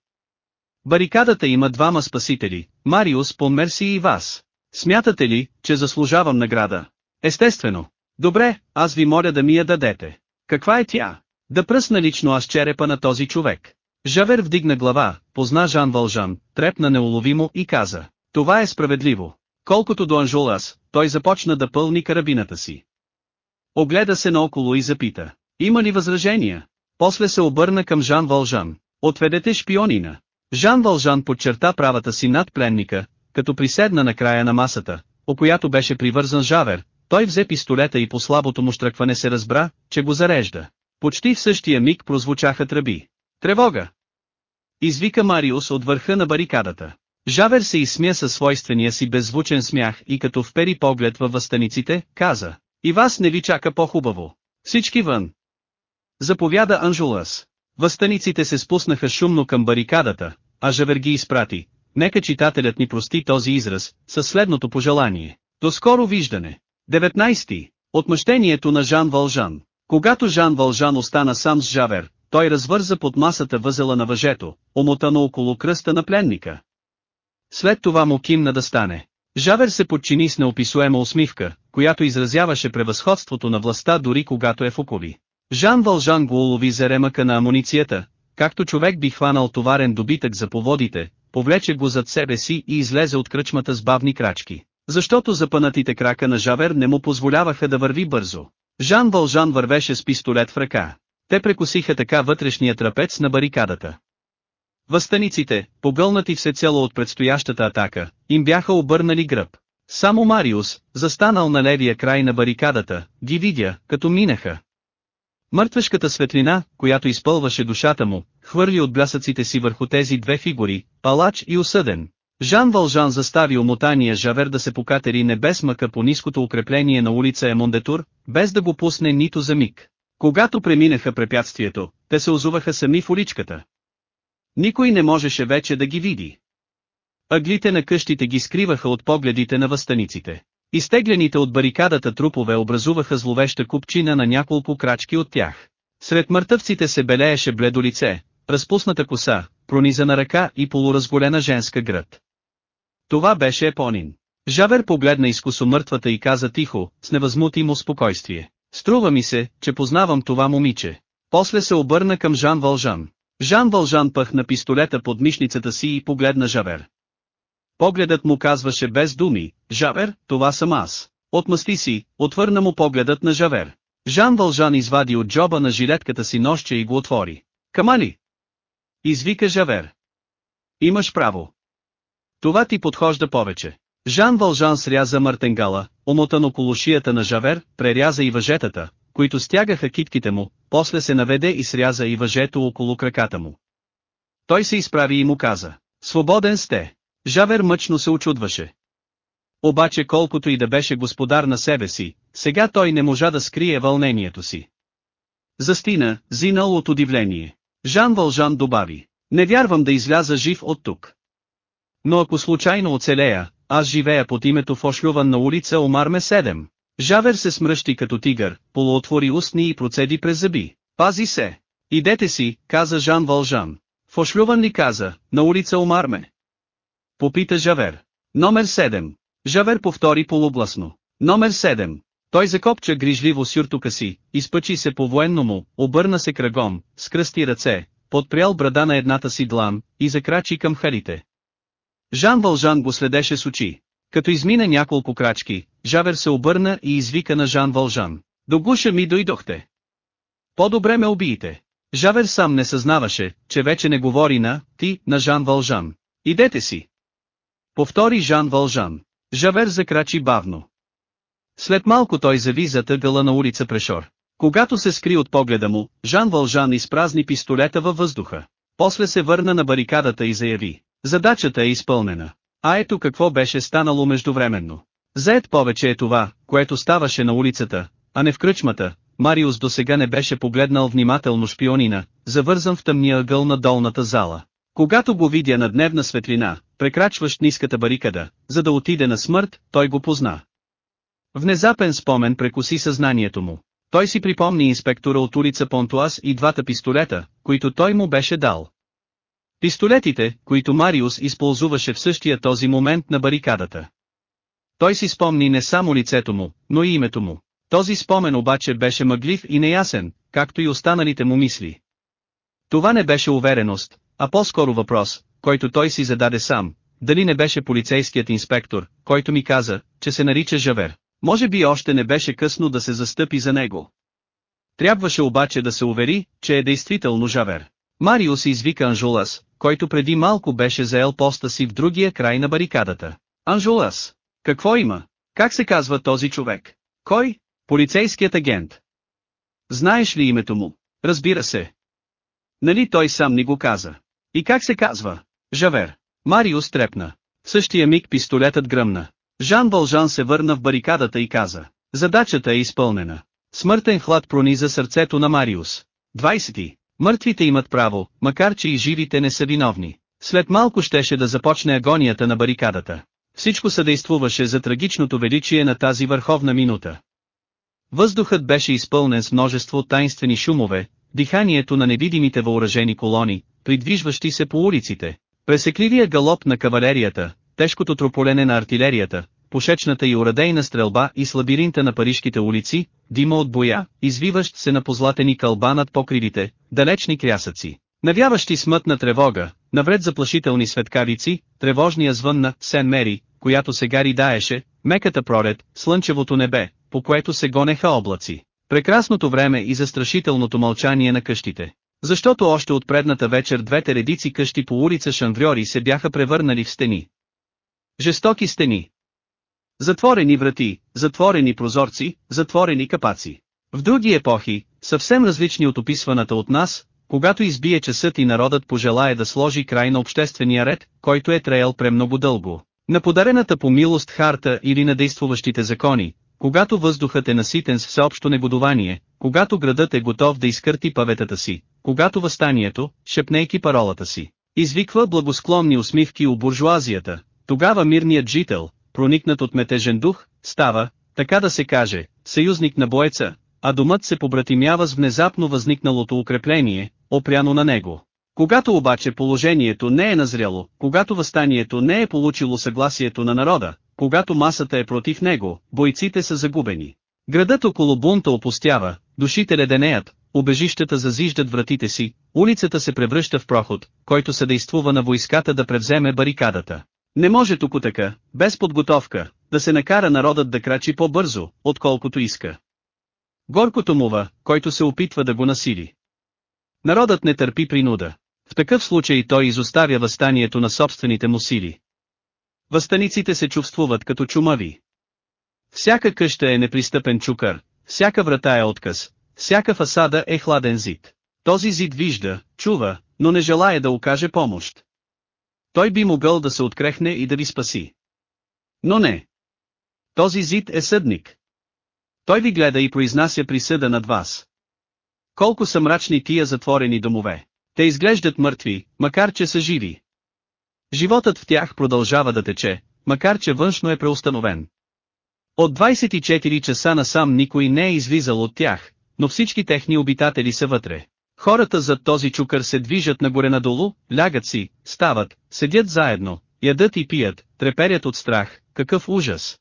Барикадата има двама спасители, Мариус по Мерси и вас. Смятате ли, че заслужавам награда? Естествено. Добре, аз ви моля да ми я дадете. Каква е тя? Да пръсна лично аз черепа на този човек. Жавер вдигна глава, позна Жан Вължан, трепна неуловимо и каза, това е справедливо. Колкото до Анжулас, той започна да пълни карабината си. Огледа се наоколо и запита, има ли възражения? После се обърна към Жан Вължан, отведете шпионина. Жан Вължан подчерта правата си над пленника, като приседна на края на масата, о която беше привързан Жавер, той взе пистолета и по слабото му штръкване се разбра, че го зарежда. Почти в същия миг прозвучаха тръби. Тревога! Извика Мариус от върха на барикадата. Жавер се изсмя със свойствения си беззвучен смях и като впери поглед във възстаниците, каза, и вас не ви чака по-хубаво. Всички вън. Заповяда Анжулас. Възстаниците се спуснаха шумно към барикадата, а Жавер ги изпрати. Нека читателят ни прости този израз, със следното пожелание. До скоро виждане. 19. Отмъщението на Жан Вължан. Когато Жан Вължан остана сам с Жавер, той развърза под масата възела на въжето, омотано около кръста на пленника. След това му кимна да стане. Жавер се подчини с неописуема усмивка, която изразяваше превъзходството на властта дори когато е в окови. Жан Вължан го улови за ремъка на амуницията, както човек би хванал товарен добитък за поводите, повлече го зад себе си и излезе от кръчмата с бавни крачки, защото запънатите крака на Жавер не му позволяваха да върви бързо. Жан Вължан вървеше с пистолет в ръка. Те прекусиха така вътрешния трапец на барикадата. Възстаниците, погълнати всецело от предстоящата атака, им бяха обърнали гръб. Само Мариус, застанал на левия край на барикадата, ги видя, като минаха. Мъртвешката светлина, която изпълваше душата му, хвърли от блясъците си върху тези две фигури, палач и осъден. Жан Вължан застави омотания Жавер да се покатери небес мъка по ниското укрепление на улица Емондетур, без да го пусне нито за миг. Когато преминаха препятствието, те се озуваха сами в уличката. Никой не можеше вече да ги види. Аглите на къщите ги скриваха от погледите на възстаниците. Изтеглените от барикадата трупове образуваха зловеща купчина на няколко крачки от тях. Сред мъртъвците се белееше бледо лице, разпусната коса, пронизана ръка и полуразголена женска гръд. Това беше Епонин. Жавер погледна изкусо мъртвата и каза тихо, с невъзмутимо спокойствие. Струва ми се, че познавам това момиче. После се обърна към Жан Вължан. Жан Вължан пъхна пистолета под мишницата си и погледна Жавер. Погледът му казваше без думи, Жавер, това съм аз. Отмъсти си, отвърна му погледът на Жавер. Жан Вължан извади от джоба на жилетката си нощче и го отвори. Камали! Извика Жавер. Имаш право. Това ти подхожда повече. Жан Вължан сряза мъртенгала, омотан около шията на Жавер, преряза и въжетата, които стягаха китките му, после се наведе и сряза и въжето около краката му. Той се изправи и му каза, свободен сте. Жавер мъчно се очудваше. Обаче колкото и да беше господар на себе си, сега той не можа да скрие вълнението си. Застина, зинал от удивление. Жан Вължан добави, не вярвам да изляза жив от тук. Но ако случайно оцелея, аз живея под името Фошлюван на улица Омарме 7. Жавер се смръщи като тигър, полуотвори устни и процеди през зъби. Пази се! Идете си, каза Жан Вължан. Фошлюван ли каза, на улица Омарме? Попита Жавер. Номер 7. Жавер повтори полубласно. Номер 7. Той закопча грижливо сюртука си, изпъчи се по-военному, обърна се кръгом, скръсти ръце, подпрял брада на едната си длан, и закрачи към харите. Жан Вължан го следеше с очи. Като измина няколко крачки, Жавер се обърна и извика на Жан Вължан. До гуша ми дойдохте. По-добре ме убиете. Жавер сам не съзнаваше, че вече не говори на «ти» на Жан Вължан. Идете си. Повтори Жан Вължан. Жавер закрачи бавно. След малко той зави за тъгъла на улица Прешор. Когато се скри от погледа му, Жан Вължан изпразни пистолета във въздуха. После се върна на барикадата и заяви. Задачата е изпълнена. А ето какво беше станало междувременно. Заед повече е това, което ставаше на улицата, а не в кръчмата. Мариус до сега не беше погледнал внимателно шпионина, завързан в тъмния ъгъл на долната зала. Когато го видя на дневна светлина, прекрачващ ниската барикада, за да отиде на смърт, той го позна. Внезапен спомен прекуси съзнанието му. Той си припомни инспектора от улица Понтуас и двата пистолета, които той му беше дал. Пистолетите, които Мариус използваше в същия този момент на барикадата. Той си спомни не само лицето му, но и името му. Този спомен обаче беше мъглив и неясен, както и останалите му мисли. Това не беше увереност, а по-скоро въпрос, който той си зададе сам, дали не беше полицейският инспектор, който ми каза, че се нарича Жавер. Може би още не беше късно да се застъпи за него. Трябваше обаче да се увери, че е действително Жавер. Мариус извика Анжулас, който преди малко беше заел поста си в другия край на барикадата. Анжулас, какво има? Как се казва този човек? Кой? Полицейският агент. Знаеш ли името му? Разбира се. Нали той сам ни го каза? И как се казва? Жавер. Мариус трепна. В същия миг пистолетът гръмна. Жан Вължан се върна в барикадата и каза. Задачата е изпълнена. Смъртен хлад прониза сърцето на Мариус. 20. Мъртвите имат право, макар че и живите не са виновни. След малко щеше да започне агонията на барикадата. Всичко съдействуваше за трагичното величие на тази върховна минута. Въздухът беше изпълнен с множество тайнствени шумове, диханието на невидимите въоръжени колони, придвижващи се по улиците, пресекливия галоп на кавалерията, тежкото трополене на артилерията, пошечната и урадейна стрелба и с лабиринта на парижките улици, дима от боя, извиващ се на позлатени кълба над покривите, далечни крясъци, навяващи смътна тревога, навред заплашителни светкавици, тревожния звън на Сен Мери, която сега ридаеше, меката пролет, слънчевото небе, по което се гонеха облаци, прекрасното време и застрашителното мълчание на къщите. Защото още от предната вечер двете редици къщи по улица Шанврьори се бяха превърнали в стени. Жестоки стени. Затворени врати, затворени прозорци, затворени капаци. В други епохи, съвсем различни от описваната от нас, когато избие часът и народът пожелае да сложи край на обществения ред, който е треял премного дълго, на подарената по милост харта или на действуващите закони, когато въздухът е наситен с всеобщо негодование, когато градът е готов да изкърти паветата си, когато възстанието, шепнейки паролата си, извиква благосклонни усмивки у буржуазията, тогава мирният жител, проникнат от метежен дух, става, така да се каже, съюзник на боеца, а домът се побратимява с внезапно възникналото укрепление, опряно на него. Когато обаче положението не е назряло, когато възстанието не е получило съгласието на народа, когато масата е против него, бойците са загубени. Градът около бунта опустява, душите леденеят, убежищата зазиждат вратите си, улицата се превръща в проход, който съдействува на войската да превземе барикадата. Не може тук така, без подготовка, да се накара народът да крачи по-бързо, отколкото иска. Горкото мува, който се опитва да го насили. Народът не търпи принуда. В такъв случай той изоставя възстанието на собствените му сили. Възстаниците се чувствуват като чумави. Всяка къща е непристъпен чукър, всяка врата е отказ, всяка фасада е хладен зид. Този зид вижда, чува, но не желая да окаже помощ. Той би могъл да се открехне и да ви спаси. Но не. Този зид е съдник. Той ви гледа и произнася присъда над вас. Колко са мрачни тия затворени домове. Те изглеждат мъртви, макар че са живи. Животът в тях продължава да тече, макар че външно е преустановен. От 24 часа насам никой не е излизал от тях, но всички техни обитатели са вътре. Хората зад този чукър се движат нагоре-надолу, лягат си, стават, седят заедно, ядат и пият, треперят от страх, какъв ужас.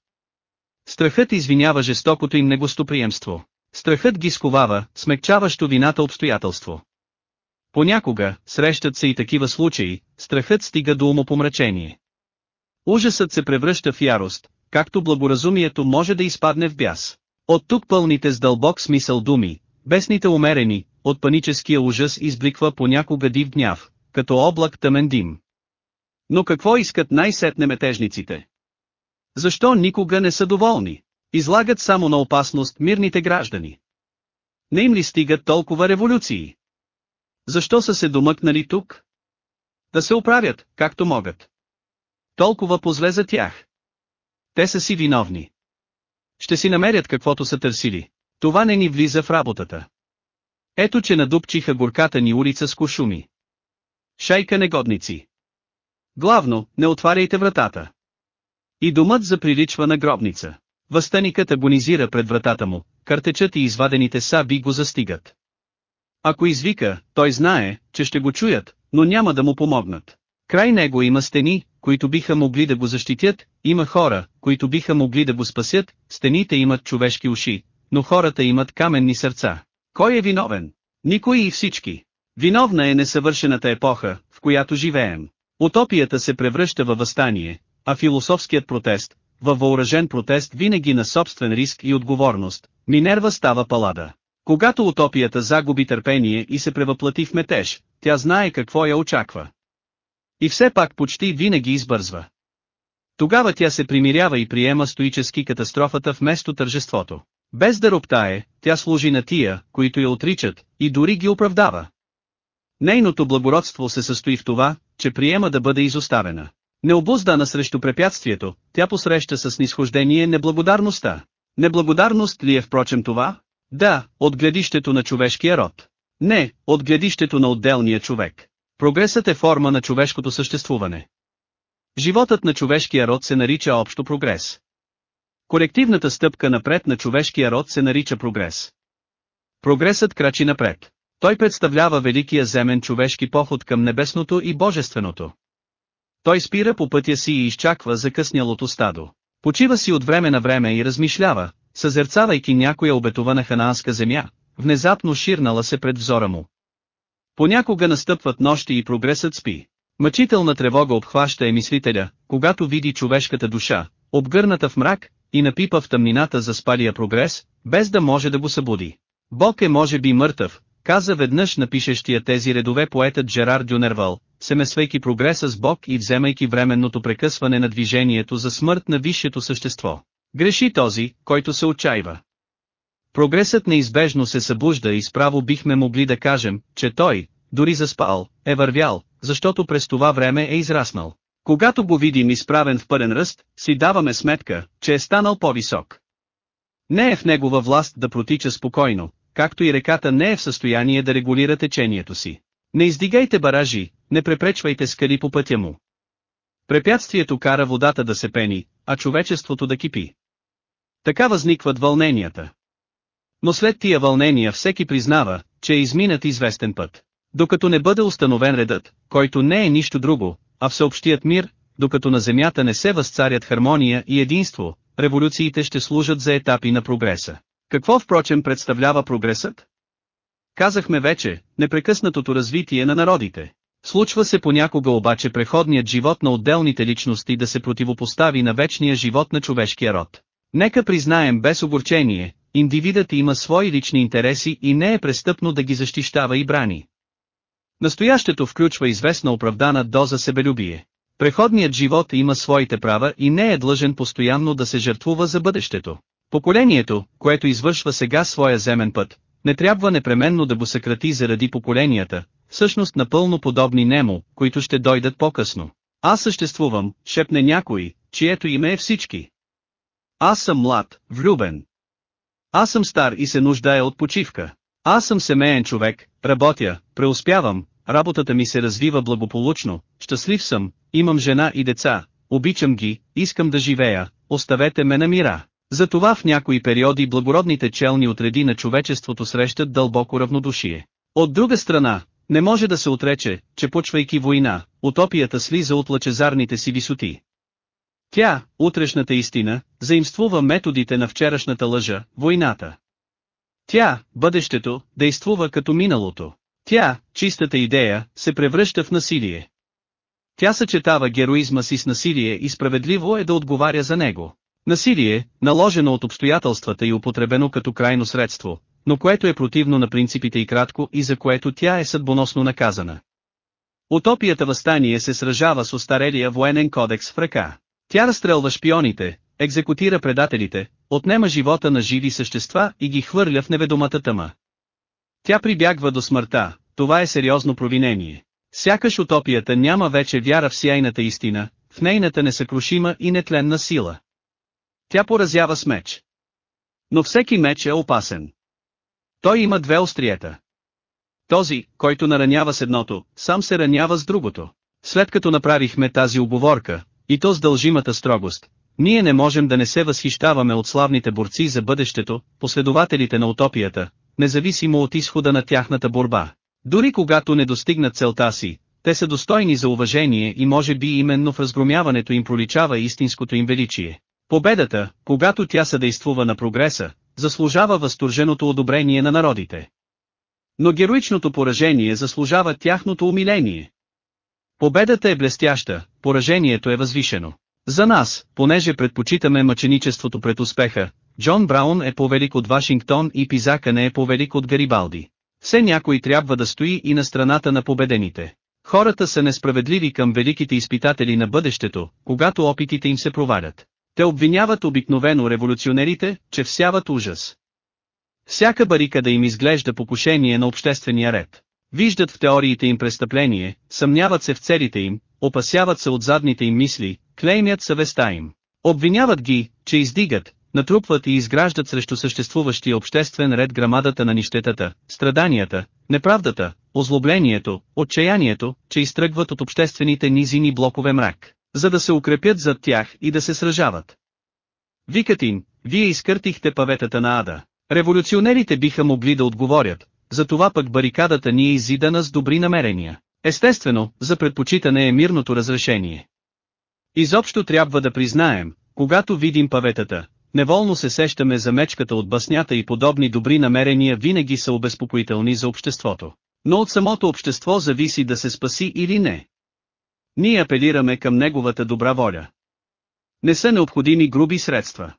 Страхът извинява жестокото им негостоприемство. Страхът ги сковава, смекчаващо вината обстоятелство. Понякога, срещат се и такива случаи, страхът стига до умопомрачение. Ужасът се превръща в ярост, както благоразумието може да изпадне в бяс. От тук пълните с дълбок смисъл думи, бесните умерени, от паническия ужас избликва понякога див гняв, като облак тъмен дим. Но какво искат най-сетне метежниците? Защо никога не са доволни? Излагат само на опасност мирните граждани. Не им ли стигат толкова революции? Защо са се домъкнали тук? Да се оправят, както могат. Толкова позле за тях. Те са си виновни. Ще си намерят каквото са търсили. Това не ни влиза в работата. Ето че надупчиха горката ни улица с кошуми. Шайка негодници. Главно, не отваряйте вратата. И домът заприличва на гробница. Възстаникът агонизира пред вратата му, картечът и извадените саби го застигат. Ако извика, той знае, че ще го чуят, но няма да му помогнат. Край него има стени, които биха могли да го защитят, има хора, които биха могли да го спасят, стените имат човешки уши, но хората имат каменни сърца. Кой е виновен? Никой и всички. Виновна е несъвършената епоха, в която живеем. Утопията се превръща във възстание, а философският протест, във въоръжен протест винаги на собствен риск и отговорност, Минерва става палада. Когато утопията загуби търпение и се превъплати в метеж, тя знае какво я очаква. И все пак почти винаги избързва. Тогава тя се примирява и приема стоически катастрофата вместо тържеството. Без да роптае, тя служи на тия, които я отричат, и дори ги оправдава. Нейното благородство се състои в това, че приема да бъде изоставена. Необуздана срещу препятствието, тя посреща с нисхождение неблагодарността. Неблагодарност ли е впрочем това? Да, от гледището на човешкия род. Не, от гледището на отделния човек. Прогресът е форма на човешкото съществуване. Животът на човешкия род се нарича общо прогрес. Корективната стъпка напред на човешкия род се нарича прогрес. Прогресът крачи напред. Той представлява великия земен човешки поход към небесното и божественото. Той спира по пътя си и изчаква закъснялото стадо. Почива си от време на време и размишлява, съзерцавайки някоя обетована ханаанска земя, внезапно ширнала се пред взора му. Понякога настъпват нощи и прогресът спи. Мъчителна тревога обхваща емислителя, когато види човешката душа, обгърната в мрак, и напипа в тъмнината за спалия прогрес, без да може да го събуди. Бог е може би мъртъв, каза веднъж напишещия тези редове поетът Жерар Дюнервал, семесвайки прогреса с Бог и вземайки временното прекъсване на движението за смърт на висшето същество. Греши този, който се отчаива. Прогресът неизбежно се събужда и справо бихме могли да кажем, че той, дори заспал, е вървял, защото през това време е израснал. Когато го видим изправен в пълен ръст, си даваме сметка, че е станал по-висок. Не е в негова власт да протича спокойно, както и реката не е в състояние да регулира течението си. Не издигайте баражи, не препречвайте скали по пътя му. Препятствието кара водата да се пени, а човечеството да кипи. Така възникват вълненията. Но след тия вълнения всеки признава, че е изминат известен път. Докато не бъде установен редът, който не е нищо друго, а всеобщият мир, докато на Земята не се възцарят хармония и единство, революциите ще служат за етапи на прогреса. Какво впрочем представлява прогресът? Казахме вече, непрекъснатото развитие на народите. Случва се понякога обаче преходният живот на отделните личности да се противопостави на вечния живот на човешкия род. Нека признаем без огорчение, индивидът има свои лични интереси и не е престъпно да ги защищава и брани. Настоящето включва известна оправдана доза себелюбие. Преходният живот има своите права и не е длъжен постоянно да се жертвува за бъдещето. Поколението, което извършва сега своя земен път, не трябва непременно да го съкрати заради поколенията, всъщност напълно подобни нему, които ще дойдат по-късно. Аз съществувам, шепне някой, чието име е всички. Аз съм млад, влюбен. Аз съм стар и се нуждая от почивка. Аз съм семейен човек, работя, преуспявам, работата ми се развива благополучно, щастлив съм, имам жена и деца, обичам ги, искам да живея, оставете ме на мира. Затова в някои периоди благородните челни отреди на човечеството срещат дълбоко равнодушие. От друга страна, не може да се отрече, че почвайки война, утопията слиза от лъчезарните си висоти. Тя, утрешната истина, заимствува методите на вчерашната лъжа, войната. Тя, бъдещето, действува като миналото. Тя, чистата идея, се превръща в насилие. Тя съчетава героизма си с насилие и справедливо е да отговаря за него. Насилие, наложено от обстоятелствата и употребено като крайно средство, но което е противно на принципите и кратко и за което тя е съдбоносно наказана. Утопията възстание се сражава с остарелия военен кодекс в ръка. Тя разстрелва шпионите, екзекутира предателите, отнема живота на живи същества и ги хвърля в неведомата тъма. Тя прибягва до смъртта, това е сериозно провинение. Сякаш утопията няма вече вяра в сияйната истина, в нейната несъкрушима и нетленна сила. Тя поразява с меч. Но всеки меч е опасен. Той има две остриета. Този, който наранява с едното, сам се ранява с другото. След като направихме тази оговорка, и то с дължимата строгост, ние не можем да не се възхищаваме от славните борци за бъдещето, последователите на утопията, независимо от изхода на тяхната борба. Дори когато не достигнат целта си, те са достойни за уважение и може би именно в разгромяването им проличава истинското им величие. Победата, когато тя съдействува на прогреса, заслужава възторженото одобрение на народите. Но героичното поражение заслужава тяхното умиление. Победата е блестяща, поражението е възвишено. За нас, понеже предпочитаме мъченичеството пред успеха, Джон Браун е повелик от Вашингтон и Пизака не е повелик от Гарибалди. Все някой трябва да стои и на страната на победените. Хората са несправедливи към великите изпитатели на бъдещето, когато опитите им се провалят. Те обвиняват обикновено революционерите, че всяват ужас. Всяка барика да им изглежда покушение на обществения ред. Виждат в теориите им престъпление, съмняват се в целите им, опасяват се от задните им мисли, клеймят съвестта им. Обвиняват ги, че издигат, натрупват и изграждат срещу съществуващия обществен ред грамадата на нищетата, страданията, неправдата, озлоблението, отчаянието, че изтръгват от обществените низини блокове мрак, за да се укрепят зад тях и да се сражават. Викат им, вие изкъртихте паветата на ада. Революционерите биха могли да отговорят, затова пък барикадата ни е изидана с добри намерения. Естествено, за предпочитане е мирното разрешение. Изобщо трябва да признаем, когато видим паветата, неволно се сещаме за мечката от баснята и подобни добри намерения винаги са обезпокоителни за обществото. Но от самото общество зависи да се спаси или не. Ние апелираме към неговата добра воля. Не са необходими груби средства.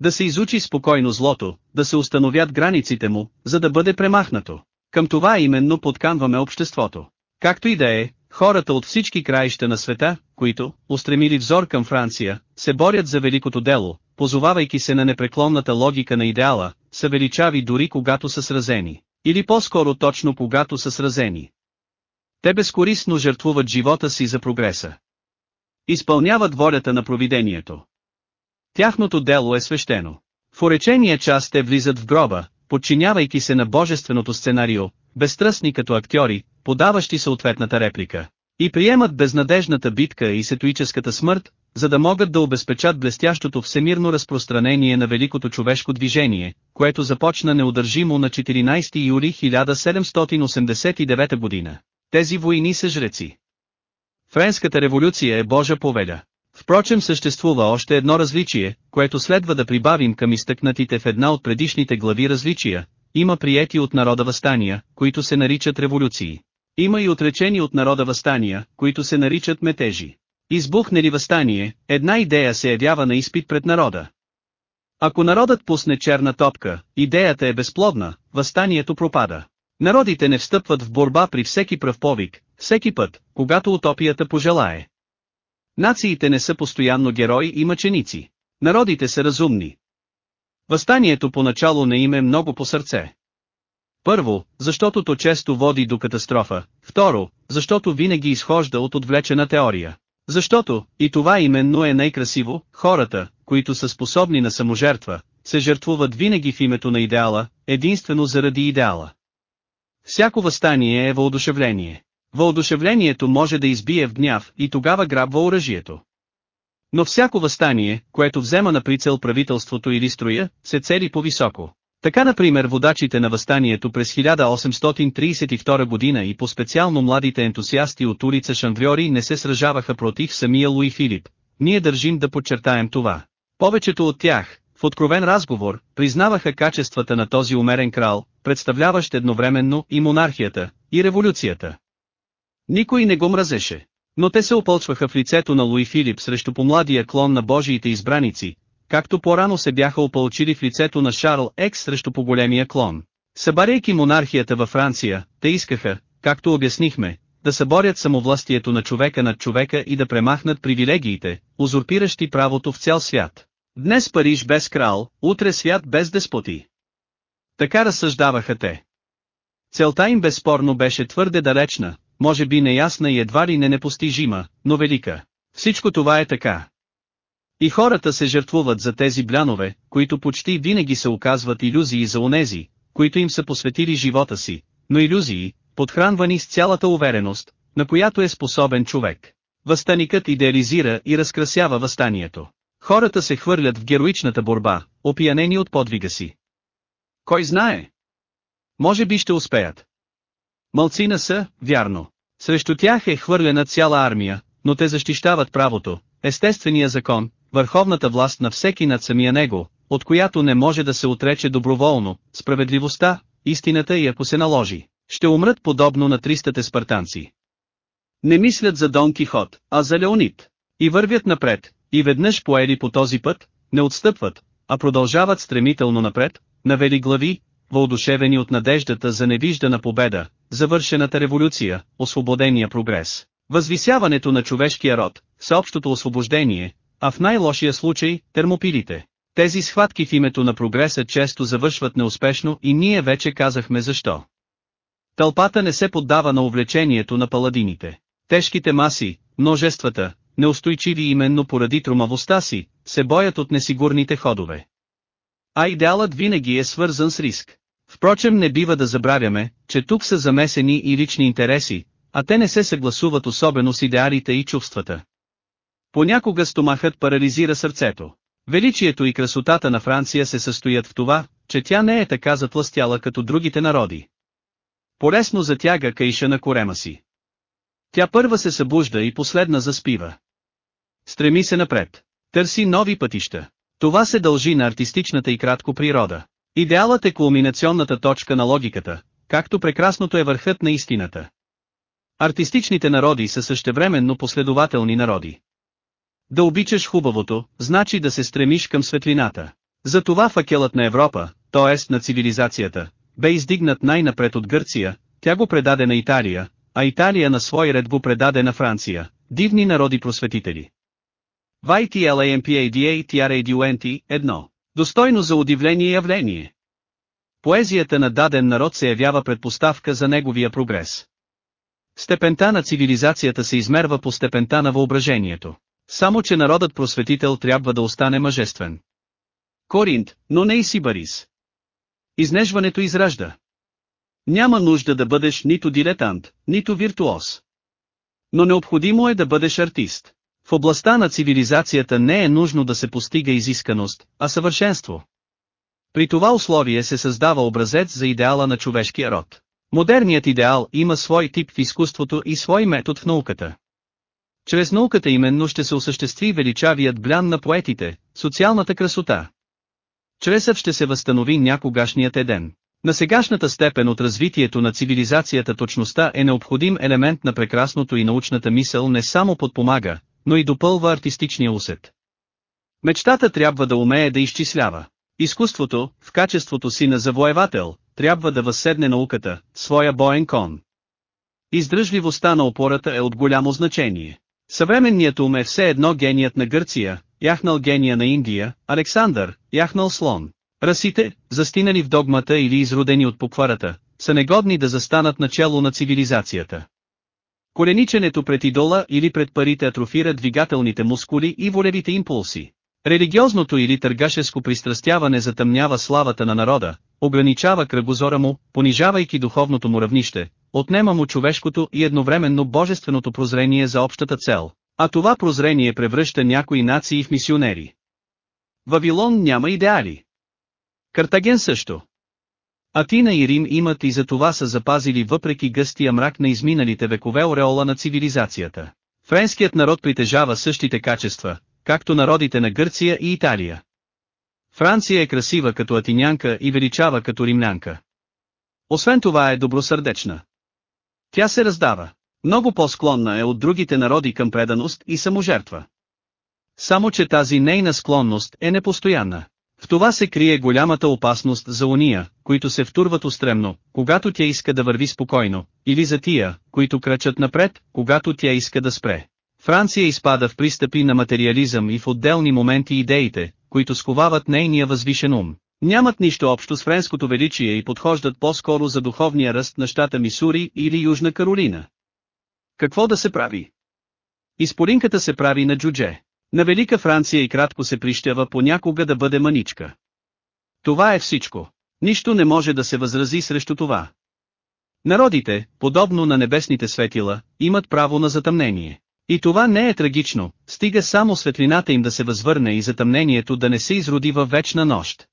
Да се изучи спокойно злото, да се установят границите му, за да бъде премахнато. Към това именно подканваме обществото. Както и да е, хората от всички краища на света, които, устремили взор към Франция, се борят за великото дело, позовавайки се на непреклонната логика на идеала, са величави дори когато са сразени. Или по-скоро точно когато са сразени. Те безкорисно жертвуват живота си за прогреса. Изпълняват волята на провидението. Тяхното дело е свещено. В уречения час те влизат в гроба, подчинявайки се на божественото сценарио, безтръстни като актьори, подаващи съответната реплика. И приемат безнадежната битка и сетуическата смърт, за да могат да обезпечат блестящото всемирно разпространение на великото човешко движение, което започна неудържимо на 14 юли 1789 година. Тези войни са жреци. Френската революция е Божа повеля. Впрочем съществува още едно различие, което следва да прибавим към изтъкнатите в една от предишните глави различия, има приети от народа възстания, които се наричат революции. Има и отречени от народа възстания, които се наричат метежи. Избухне ли възстание, една идея се явява на изпит пред народа. Ако народът пусне черна топка, идеята е безплодна, възстанието пропада. Народите не встъпват в борба при всеки пръв повик, всеки път, когато утопията пожелае. Нациите не са постоянно герои и мъченици. Народите са разумни. Възстанието поначало не им е много по сърце. Първо, защото то често води до катастрофа, второ, защото винаги изхожда от отвлечена теория. Защото, и това именно е най-красиво, хората, които са способни на саможертва, се жертвуват винаги в името на идеала, единствено заради идеала. Всяко възстание е въодушевление. Въодушевлението може да избие в гняв и тогава грабва оръжието. Но всяко възстание, което взема на прицел правителството или строя, се цели по-високо. Така например водачите на възстанието през 1832 година и по-специално младите ентусиасти от улица Шанвриори не се сражаваха против самия Луи Филип. Ние държим да подчертаем това. Повечето от тях, в откровен разговор, признаваха качествата на този умерен крал, представляващ едновременно и монархията, и революцията. Никой не го мразеше. Но те се опълчваха в лицето на Луи Филип срещу помладия клон на Божиите избраници, както по-рано се бяха опълчили в лицето на Шарл Екс срещу по-големия клон. Събаряйки монархията във Франция, те искаха, както обяснихме, да съборят самовластието на човека над човека и да премахнат привилегиите, узурпиращи правото в цял свят. Днес Париж без крал, утре свят без деспоти. Така разсъждаваха те. Целта им безспорно беше твърде далечна, може би неясна и едва ли не непостижима, но велика. Всичко това е така. И хората се жертвуват за тези блянове, които почти винаги се оказват иллюзии за онези, които им са посветили живота си, но иллюзии, подхранвани с цялата увереност, на която е способен човек. Възстаникът идеализира и разкрасява възстанието. Хората се хвърлят в героичната борба, опиянени от подвига си. Кой знае? Може би ще успеят. Малцина са, вярно. Срещу тях е хвърлена цяла армия, но те защищават правото, естествения закон, върховната власт на всеки над самия него, от която не може да се отрече доброволно, справедливостта, истината и ако се наложи, ще умрат подобно на тристате спартанци. Не мислят за Дон Кихот, а за Леонид. И вървят напред, и веднъж поели по този път, не отстъпват, а продължават стремително напред, навели глави, въодушевени от надеждата за невиждана победа, завършената революция, освободения прогрес, възвисяването на човешкия род, съобщото освобождение, а в най-лошия случай – термопилите. Тези схватки в името на прогреса често завършват неуспешно и ние вече казахме защо. Тълпата не се поддава на увлечението на паладините. Тежките маси, множествата, неустойчиви именно поради тромавостта си, се боят от несигурните ходове. А идеалът винаги е свързан с риск. Впрочем не бива да забравяме, че тук са замесени и лични интереси, а те не се съгласуват особено с идеалите и чувствата. Понякога стомахът парализира сърцето. Величието и красотата на Франция се състоят в това, че тя не е така затластяла като другите народи. Полесно затяга кайша на корема си. Тя първа се събужда и последна заспива. Стреми се напред. Търси нови пътища. Това се дължи на артистичната и кратко природа. Идеалът е кулминационната точка на логиката, както прекрасното е върхът на истината. Артистичните народи са същевременно последователни народи. Да обичаш хубавото, значи да се стремиш към светлината. Затова факелът на Европа, т.е. на цивилизацията, бе издигнат най-напред от Гърция, тя го предаде на Италия, а Италия на свой ред го предаде на Франция, дивни народи просветители. YTLAMPADA TRADUNT 1. Достойно за удивление явление. Поезията на даден народ се явява предпоставка за неговия прогрес. Степента на цивилизацията се измерва по степента на въображението. Само че народът просветител трябва да остане мъжествен. Коринт, но не и Сибарис. Изнежването изражда. Няма нужда да бъдеш нито дилетант, нито виртуоз. Но необходимо е да бъдеш артист. В областта на цивилизацията не е нужно да се постига изисканост, а съвършенство. При това условие се създава образец за идеала на човешкия род. Модерният идеал има свой тип в изкуството и свой метод в науката. Чрез науката именно ще се осъществи величавият блян на поетите, социалната красота. Чрез съв ще се възстанови някогашният еден. На сегашната степен от развитието на цивилизацията точността е необходим елемент на прекрасното и научната мисъл не само подпомага, но и допълва артистичния усет. Мечтата трябва да умее да изчислява. Изкуството, в качеството си на завоевател, трябва да възседне науката, своя боен кон. Издръжливостта на опората е от голямо значение. Съвременният ум е все едно геният на Гърция, яхнал гения на Индия, Александър, яхнал слон. Расите, застинали в догмата или изродени от покварата, са негодни да застанат начало на цивилизацията. Колениченето пред идола или пред парите атрофира двигателните мускули и волевите импулси. Религиозното или търгашеско пристрастяване затъмнява славата на народа, ограничава кръгозора му, понижавайки духовното му равнище, отнема му човешкото и едновременно божественото прозрение за общата цел, а това прозрение превръща някои нации в мисионери. Вавилон няма идеали. Картаген също. Атина и Рим имат и за това са запазили въпреки гъстия мрак на изминалите векове ореола на цивилизацията. Френският народ притежава същите качества, както народите на Гърция и Италия. Франция е красива като атинянка и величава като римлянка. Освен това е добросърдечна. Тя се раздава. Много по-склонна е от другите народи към преданост и саможертва. Само че тази нейна склонност е непостоянна. В това се крие голямата опасност за уния, които се втурват устремно, когато тя иска да върви спокойно, или за тия, които крачат напред, когато тя иска да спре. Франция изпада в пристъпи на материализъм и в отделни моменти идеите, които сковават нейния възвишен ум. Нямат нищо общо с френското величие и подхождат по-скоро за духовния ръст на щата Мисури или Южна Каролина. Какво да се прави? Изполинката се прави на джудже. На Велика Франция и кратко се прищява понякога да бъде маничка. Това е всичко. Нищо не може да се възрази срещу това. Народите, подобно на небесните светила, имат право на затъмнение. И това не е трагично, стига само светлината им да се възвърне и затъмнението да не се изроди във вечна нощ.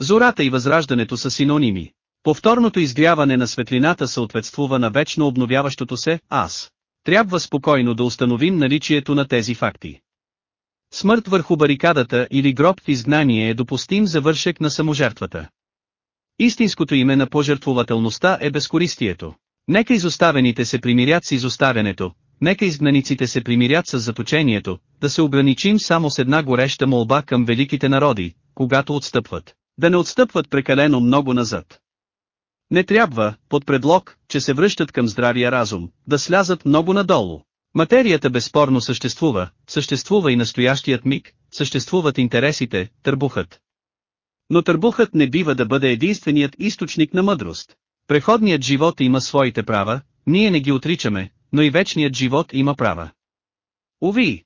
Зората и възраждането са синоними. Повторното изгряване на светлината съответствува на вечно обновяващото се «аз». Трябва спокойно да установим наличието на тези факти. Смърт върху барикадата или гроб в изгнание е допустим завършек на саможертвата. Истинското име на пожертвователността е безкористието. Нека изоставените се примирят с изоставянето, нека изгнаниците се примирят с заточението, да се ограничим само с една гореща молба към великите народи, когато отстъпват. Да не отстъпват прекалено много назад. Не трябва, под предлог, че се връщат към здравия разум, да слязат много надолу. Материята безспорно съществува, съществува и настоящият миг, съществуват интересите, търбухът. Но търбухът не бива да бъде единственият източник на мъдрост. Преходният живот има своите права, ние не ги отричаме, но и вечният живот има права. Уви!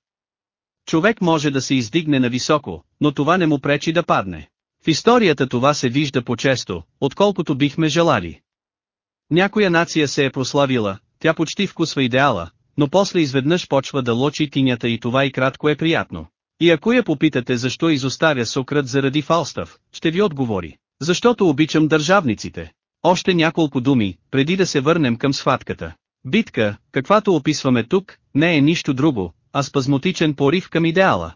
Човек може да се издигне на високо, но това не му пречи да падне. В историята това се вижда по-често, отколкото бихме желали. Някоя нация се е прославила, тя почти вкусва идеала, но после изведнъж почва да лочи тинята и това и кратко е приятно. И ако я попитате защо изоставя Сократ заради Фалстав, ще ви отговори. Защото обичам държавниците. Още няколко думи, преди да се върнем към схватката. Битка, каквато описваме тук, не е нищо друго, а спазмотичен порив към идеала.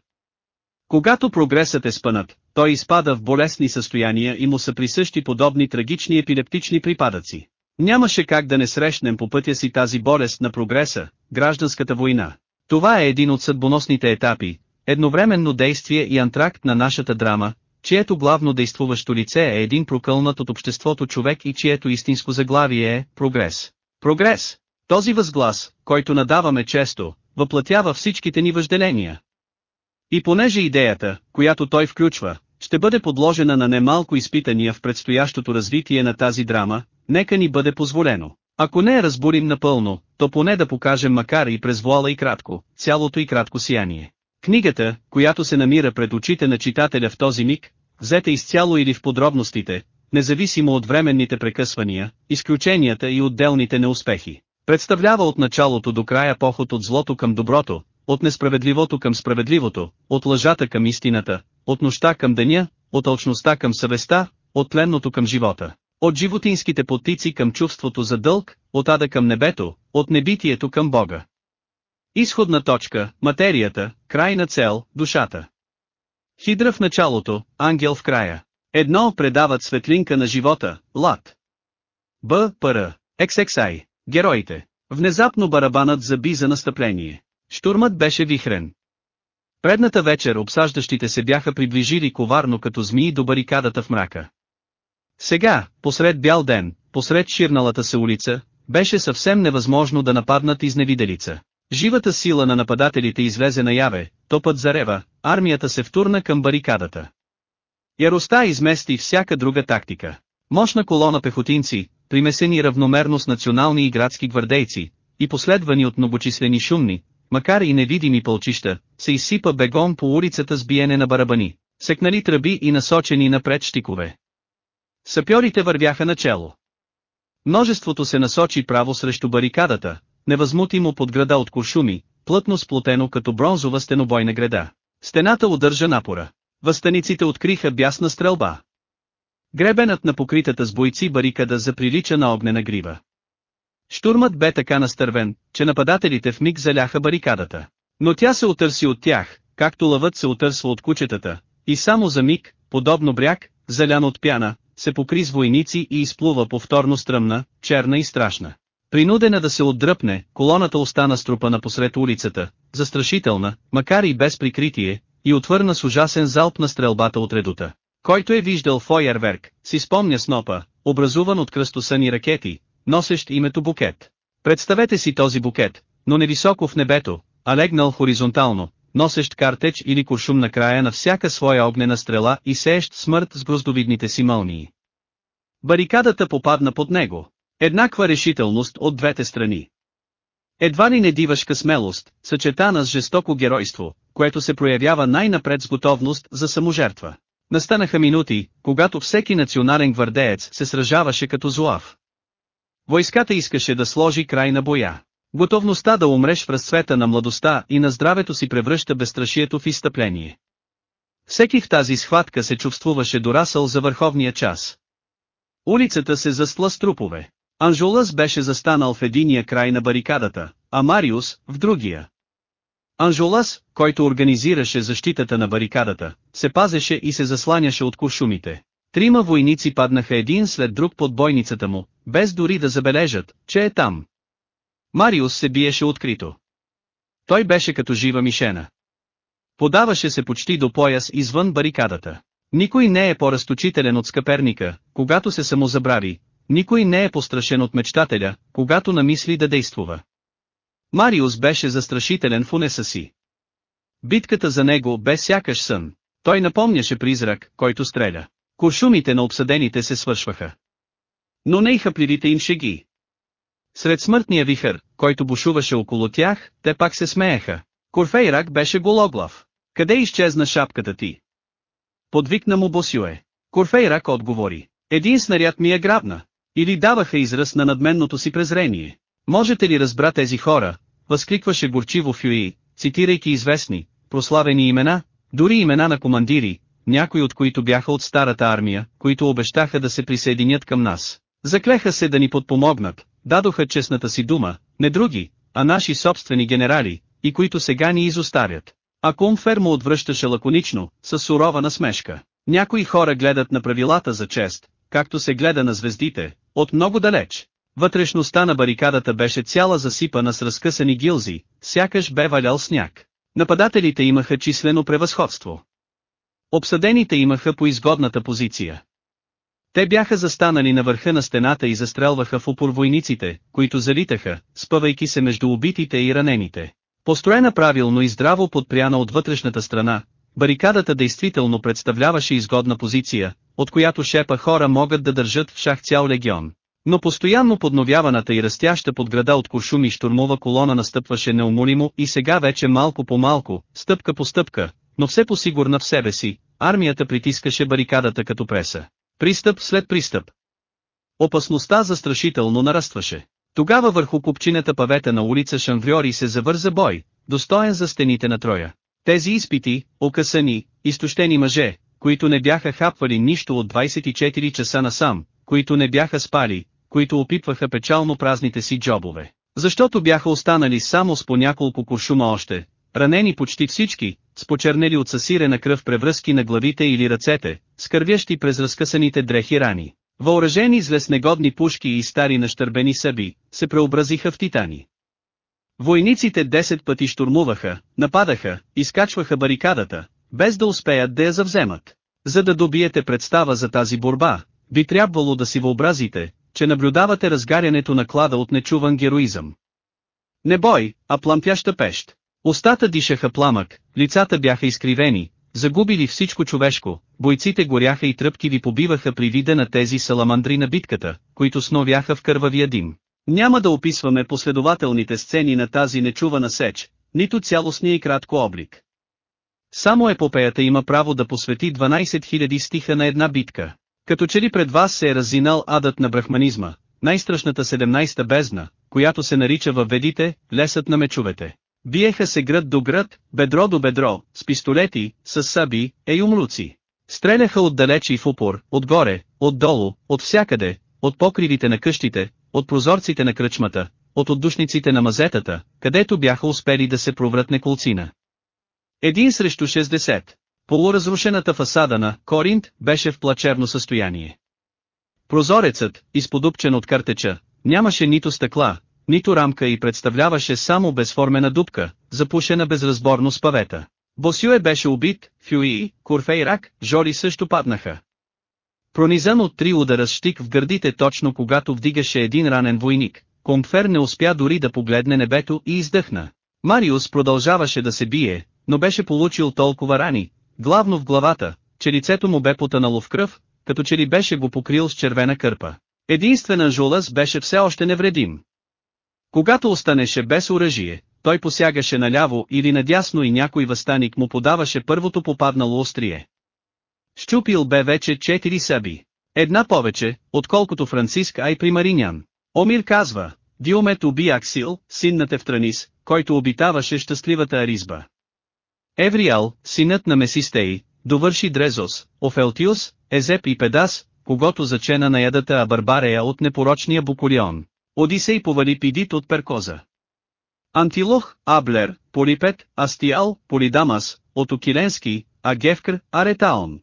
Когато прогресът е спънат, той изпада в болесни състояния и му са присъщи подобни трагични епилептични припадъци. Нямаше как да не срещнем по пътя си тази болест на прогреса, гражданската война. Това е един от съдбоносните етапи, едновременно действие и антракт на нашата драма, чието главно действуващо лице е един прокълнат от обществото човек и чието истинско заглавие е «Прогрес». Прогрес! Този възглас, който надаваме често, въплатява всичките ни въжделения. И понеже идеята, която той включва, ще бъде подложена на немалко изпитания в предстоящото развитие на тази драма, нека ни бъде позволено. Ако не я разбурим напълно, то поне да покажем макар и през вуала и кратко, цялото и кратко сияние. Книгата, която се намира пред очите на читателя в този миг, взета изцяло или в подробностите, независимо от временните прекъсвания, изключенията и отделните неуспехи, представлява от началото до края поход от злото към доброто, от несправедливото към справедливото, от лъжата към истината, от нощта към деня, от алчността към съвестта, от тленното към живота, от животинските потици към чувството за дълг, от ада към небето, от небитието към Бога. Изходна точка, материята, крайна цел, душата. Хидра в началото, ангел в края. Едно предават светлинка на живота, лад. Б. Р. XXI. Героите. Внезапно барабанът заби за настъпление. Штурмът беше вихрен. Предната вечер обсаждащите се бяха приближили коварно като змии до барикадата в мрака. Сега, посред бял ден, посред ширналата се улица, беше съвсем невъзможно да нападнат изневиделица. Живата сила на нападателите излезе наяве, топът зарева, армията се втурна към барикадата. Яроста измести всяка друга тактика. Мощна колона пехотинци, примесени равномерно с национални и градски гвардейци, и последвани от многочислени шумни, макар и невидими пълчища, се изсипа бегом по улицата с биене на барабани, секнали тръби и насочени напред щикове. Сапьорите вървяха начело. Множеството се насочи право срещу барикадата, невъзмутимо под града от куршуми, плътно сплотено като бронзова стенобойна града. Стената удържа напора. Възстаниците откриха бясна стрелба. Гребенът на покритата с бойци барикада заприлича на огнена грива. Штурмът бе така настървен, че нападателите в миг заляха барикадата. Но тя се отърси от тях, както лъвът се отърсва от кучетата, и само за миг, подобно бряг, залян от пяна, се покри с войници и изплува повторно стръмна, черна и страшна. Принудена да се отдръпне, колоната остана струпана посред улицата, застрашителна, макар и без прикритие, и отвърна с ужасен залп на стрелбата от редута. Който е виждал фойерверк, си спомня снопа, образуван от кръстосани ракети, носещ името букет. Представете си този букет, но не високо в небето, а легнал хоризонтално, носещ картеч или куршум на края на всяка своя огнена стрела и сеещ смърт с гроздовидните си мълнии. Барикадата попадна под него. Еднаква решителност от двете страни. Едва ли не дивашка смелост, съчетана с жестоко геройство, което се проявява най-напред с готовност за саможертва. Настанаха минути, когато всеки национален гвардеец се сражаваше като злав. Войската искаше да сложи край на боя. Готовността да умреш в разцвета на младостта и на здравето си превръща безстрашието в изстъпление. Всеки в тази схватка се чувствуваше дорасъл за върховния час. Улицата се засла с трупове. Анжулас беше застанал в единия край на барикадата, а Мариус – в другия. Анжулас, който организираше защитата на барикадата, се пазеше и се засланяше от куршумите. Трима войници паднаха един след друг под бойницата му, без дори да забележат, че е там. Мариус се биеше открито. Той беше като жива мишена. Подаваше се почти до пояс извън барикадата. Никой не е по-разточителен от скъперника, когато се самозабрави, никой не е пострашен от мечтателя, когато намисли да действува. Мариус беше застрашителен в унеса си. Битката за него бе сякаш сън. Той напомняше призрак, който стреля. Куршумите на обсъдените се свършваха. Но не и хапливите им шеги. Сред смъртния вихър, който бушуваше около тях, те пак се смееха. Корфейрак беше гологлав. Къде изчезна шапката ти? Подвикна му Босюе. Корфейрак отговори. Един снаряд ми е грабна. Или даваха израз на надменното си презрение. Можете ли разбра тези хора? Възкликваше горчиво Фюи, цитирайки известни, прославени имена, дори имена на командири, някои от които бяха от старата армия, които обещаха да се присъединят към нас. Заклеха се да ни подпомогнат, дадоха честната си дума, не други, а наши собствени генерали, и които сега ни изоставят. А Кумфер му отвръщаше лаконично, с сурова насмешка. Някои хора гледат на правилата за чест, както се гледа на звездите, от много далеч. Вътрешността на барикадата беше цяла засипана с разкъсани гилзи, сякаш бе валял сняг. Нападателите имаха числено превъзходство. Обсъдените имаха по изгодната позиция. Те бяха застанали на върха на стената и застрелваха в упор войниците, които залитаха, спъвайки се между убитите и ранените. Построена правилно и здраво подпряна от вътрешната страна, барикадата действително представляваше изгодна позиция, от която шепа хора могат да държат в шах цял легион. Но постоянно подновяваната и растяща под града от куршуми штурмова колона настъпваше неумолимо и сега вече малко по малко, стъпка по стъпка, но все по-сигурна в себе си, армията притискаше барикадата като преса. Пристъп след пристъп. Опасността застрашително нарастваше. Тогава върху купчината павета на улица Шанвриори се завърза бой, достоен за стените на Троя. Тези изпити, окъсани, изтощени мъже, които не бяха хапвали нищо от 24 часа насам, които не бяха спали, които опитваха печално празните си джобове. Защото бяха останали само с по няколко куршума още, ранени почти всички, с почернели от съсирена кръв превръзки на главите или ръцете, скървящи през разкъсаните дрехи рани. Въоръжени с леснегодни пушки и стари нащърбени съби, се преобразиха в титани. Войниците 10 пъти штурмуваха, нападаха, изкачваха барикадата, без да успеят да я завземат. За да добиете представа за тази борба, би трябвало да си въобразите, че наблюдавате разгарянето на клада от нечуван героизъм. Не бой, а плампяща пещ. Остата дишаха пламък, лицата бяха изкривени, загубили всичко човешко, бойците горяха и тръпки ви побиваха при вида на тези саламандри на битката, които сновяха в кървавия дим. Няма да описваме последователните сцени на тази нечувана сеч, нито цялостния и кратко облик. Само епопеята има право да посвети 12 000 стиха на една битка. Като че ли пред вас се е разинал адът на брахманизма, най-страшната 17-та бездна, която се нарича във ведите, лесът на мечовете. Биеха се град до град, бедро до бедро, с пистолети, с саби, еюмлуци. Стреляха отдалеч и в упор, отгоре, отдолу, от всякъде, от покривите на къщите, от прозорците на кръчмата, от отдушниците на мазетата, където бяха успели да се проврат неколцина. Един срещу 60. Полуразрушената фасада на Коринт беше в плачевно състояние. Прозорецът, изподупчен от картеча, нямаше нито стъкла, нито рамка и представляваше само безформена дупка, запушена безразборно с павета. Босюе беше убит, Фюи, Курфейрак, Жори също паднаха. Пронизан от три удара с щик в гърдите точно когато вдигаше един ранен войник, Комфер не успя дори да погледне небето и издъхна. Мариус продължаваше да се бие, но беше получил толкова рани, главно в главата, че лицето му бе потънало в кръв, като че ли беше го покрил с червена кърпа. Единствена Жулас беше все още невредим. Когато останеше без оръжие, той посягаше наляво или надясно и някой възстаник му подаваше първото попаднало острие. Щупил бе вече четири съби. Една повече, отколкото Франциск Ай Примаринян. Омир казва, Диомет уби Аксил, син на Тевтранис, който обитаваше щастливата Аризба. Евриал, синът на Месистей, довърши Дрезос, Офелтиус, Езеп и Педас, когато зачена на ядата а Барбарея от непорочния Буколион. Одисей повали Пидит от Перкоза. Антилох, Аблер, Полипет, Астиал, Полидамас, от Окиленски, а Гевкр, Аретаон.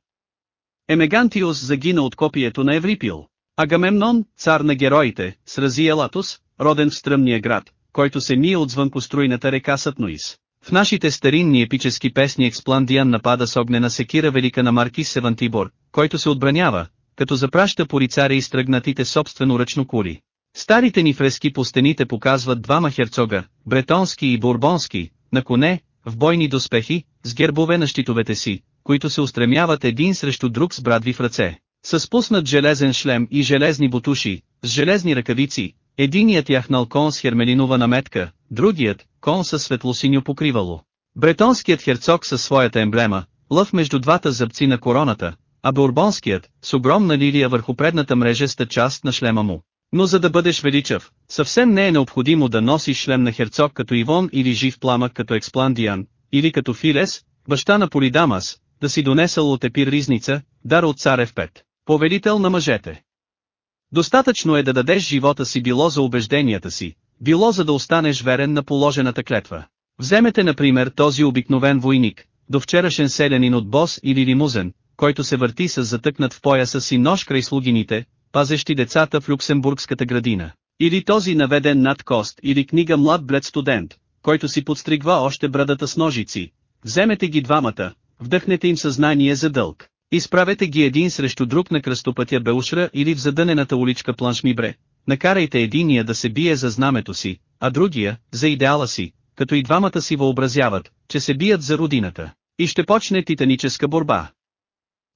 Емегантиос загина от копието на Еврипил. Агамемнон, цар на героите, срази Елатус, роден в стръмния град, който се мие от звънкоструйната река Сатнуис. В нашите старинни епически песни Експландиан напада с огнена секира велика на Маркис Севантибор, който се отбранява, като запраща порицаря и стръгнатите собствено ръчно кули. Старите ни фрески по стените показват двама херцога, бретонски и бурбонски, на коне, в бойни доспехи, с гербове на щитовете си, които се устремяват един срещу друг с брадви в ръце. С спуснат железен шлем и железни бутуши, с железни ръкавици, единият яхнал кон с хермелинова наметка, другият, кон със светлосиньо покривало. Бретонският херцог със своята емблема, лъв между двата зъбци на короната, а бурбонският, с огромна лилия върху предната мрежеста част на шлема му. Но за да бъдеш величав, съвсем не е необходимо да носиш шлем на херцог като Ивон или жив пламък като Експландиан, или като Филес, баща на Полидамас, да си донесъл от епир ризница, дар от царев пет, повелител на мъжете. Достатъчно е да дадеш живота си било за убежденията си, било за да останеш верен на положената клетва. Вземете например този обикновен войник, до вчерашен селянин от бос или лимузен, който се върти с затъкнат в пояса си нож край слугините, пазещи децата в Люксембургската градина. Или този наведен над кост или книга млад блед студент, който си подстригва още брадата с ножици. Вземете ги двамата, вдъхнете им съзнание за дълг. Изправете ги един срещу друг на кръстопътя Беушра или в задънената уличка Планшмибре. Накарайте единия да се бие за знамето си, а другия, за идеала си, като и двамата си въобразяват, че се бият за родината. И ще почне титаническа борба.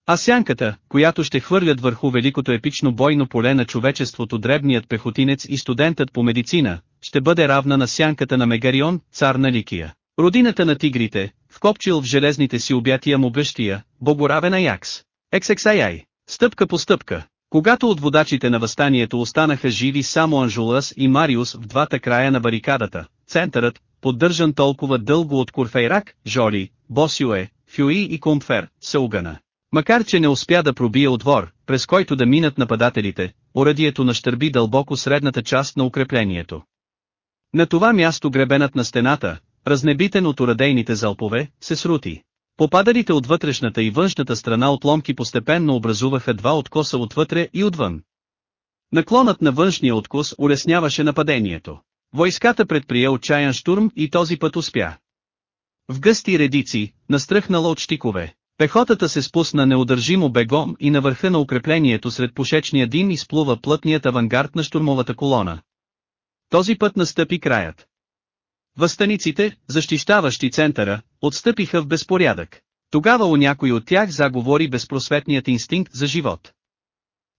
А сянката, която ще хвърлят върху великото епично бойно поле на човечеството дребният пехотинец и студентът по медицина, ще бъде равна на сянката на Мегарион, цар на Ликия. Родината на тигрите, вкопчил в железните си обятия му бъщия, богоравен Аякс. XXII. Стъпка по стъпка. Когато от водачите на възстанието останаха живи само Анжулас и Мариус в двата края на барикадата, центърът, поддържан толкова дълго от Курфейрак, Жоли, Босюе, Фюи и Кумфер, се угана. Макар че не успя да пробие отвор, през който да минат нападателите, оръдието нащърби дълбоко средната част на укреплението. На това място гребенът на стената, разнебитен от урадейните залпове, се срути. Попадалите от вътрешната и външната страна отломки постепенно образуваха два откоса отвътре и отвън. Наклонът на външния откос улесняваше нападението. Войската предприе отчаян штурм и този път успя. В гъсти редици, настръхнала от щикове, Пехотата се спусна неудържимо бегом и на върха на укреплението сред пушечния дим изплува плътният авангард на штурмовата колона. Този път настъпи краят. Възстаниците, защищаващи центъра, отстъпиха в безпорядък. Тогава у някой от тях заговори безпросветният инстинкт за живот.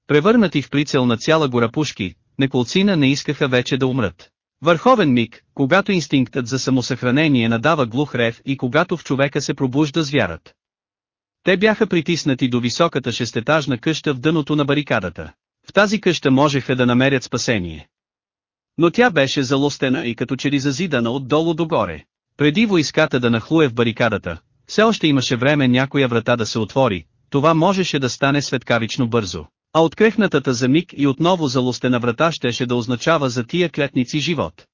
Превърнати в прицел на цяла гора пушки, неколцина не искаха вече да умрат. Върховен миг, когато инстинктът за самосъхранение надава глух рев и когато в човека се пробужда звярат. Те бяха притиснати до високата шестетажна къща в дъното на барикадата. В тази къща можеха да намерят спасение. Но тя беше залостена и като че ли зазидана отдолу догоре. Преди войската да нахлуе в барикадата, все още имаше време някоя врата да се отвори, това можеше да стане светкавично бързо. А открехнатата за миг и отново залостена врата щеше да означава за тия клетници живот.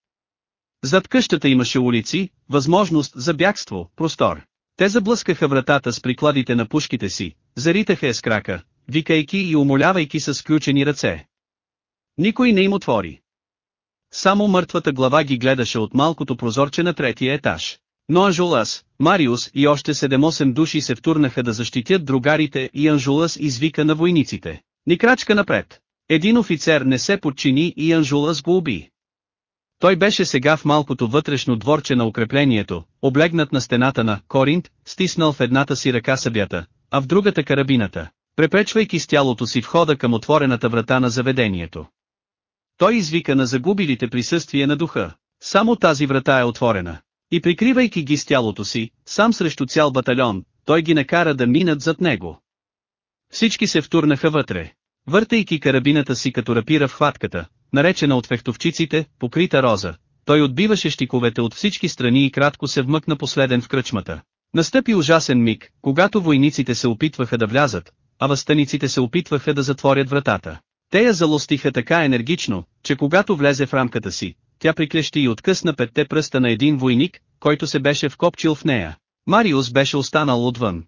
Зад къщата имаше улици, възможност за бягство, простор. Те заблъскаха вратата с прикладите на пушките си, заритаха я с крака, викайки и умолявайки с включени ръце. Никой не им отвори. Само мъртвата глава ги гледаше от малкото прозорче на третия етаж. Но Анжулас, Мариус и още 7-8 души се втурнаха да защитят другарите и Анжулас извика на войниците. Ни крачка напред. Един офицер не се подчини и Анжулас го уби. Той беше сега в малкото вътрешно дворче на укреплението, облегнат на стената на Коринт, стиснал в едната си ръка събята, а в другата карабината, препречвайки с тялото си входа към отворената врата на заведението. Той извика на загубилите присъствие на духа. Само тази врата е отворена. И прикривайки ги с тялото си, сам срещу цял батальон, той ги накара да минат зад него. Всички се втурнаха вътре. Въртайки карабината си като рапира в хватката, наречена от фехтовчиците, покрита роза, той отбиваше щиковете от всички страни и кратко се вмъкна последен в кръчмата. Настъпи ужасен миг, когато войниците се опитваха да влязат, а възстаниците се опитваха да затворят вратата. Те я залостиха така енергично, че когато влезе в рамката си, тя приклещи и откъсна петте пръста на един войник, който се беше вкопчил в нея. Мариус беше останал отвън.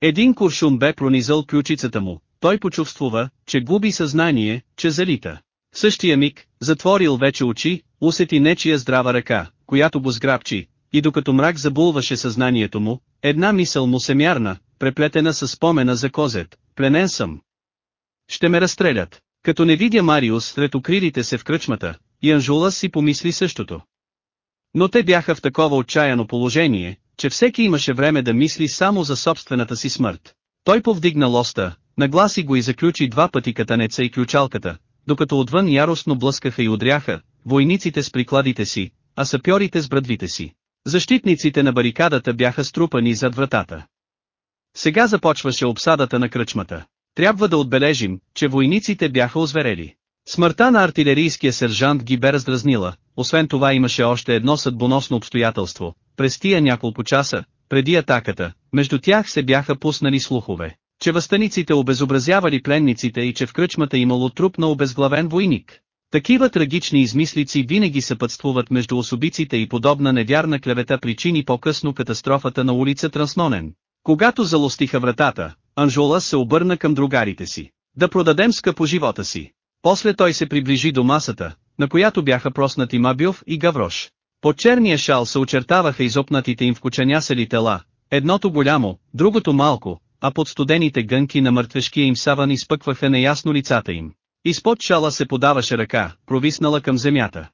Един куршум бе пронизал ключицата му, той почувствува, че губи съзнание, че залита. В същия миг, затворил вече очи, усети нечия здрава ръка, която го сграбчи, и докато мрак забулваше съзнанието му, една мисъл му се мярна, преплетена с спомена за козет, пленен съм. Ще ме разстрелят. Като не видя Мариус сред укрилите се в кръчмата, и Анжула си помисли същото. Но те бяха в такова отчаяно положение, че всеки имаше време да мисли само за собствената си смърт. Той повдигна лоста, нагласи го и заключи два пъти катанеца и ключалката, докато отвън яростно блъскаха и удряха, войниците с прикладите си, а сапьорите с брадвите си. Защитниците на барикадата бяха струпани зад вратата. Сега започваше обсадата на кръчмата. Трябва да отбележим, че войниците бяха озверели. Смъртта на артилерийския сержант ги бе раздразнила, освен това имаше още едно съдбоносно обстоятелство. През тия няколко часа, преди атаката, между тях се бяха пуснали слухове, че възстаниците обезобразявали пленниците и че в кръчмата имало труп на обезглавен войник. Такива трагични измислици винаги съпътствуват между особиците и подобна невярна клевета причини по-късно катастрофата на улица Транснонен. Когато залостиха вратата, Анжола се обърна към другарите си. Да продадем скъпо живота си. После той се приближи до масата, на която бяха проснати Мабиов и Гаврош. Под черния шал се очертаваха изопнатите им в кучанясали тела, едното голямо, другото малко, а под студените гънки на мъртвешкия им саван изпъкваха неясно лицата им. Изпод шала се подаваше ръка, провиснала към земята.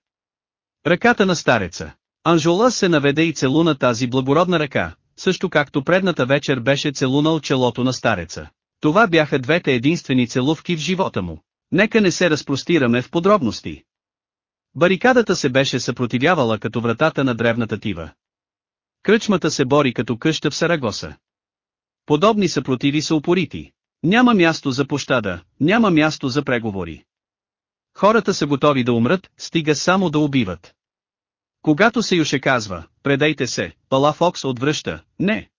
Ръката на стареца. Анжола се наведе и целуна тази благородна ръка, също както предната вечер беше целунал челото на стареца. Това бяха двете единствени целувки в живота му. Нека не се разпростираме в подробности. Барикадата се беше съпротивявала като вратата на древната тива. Кръчмата се бори като къща в Сарагоса. Подобни съпротиви са упорити. Няма място за пощада, няма място за преговори. Хората са готови да умрат, стига само да убиват. Когато се юше казва, предайте се, Пала Фокс отвръща, не.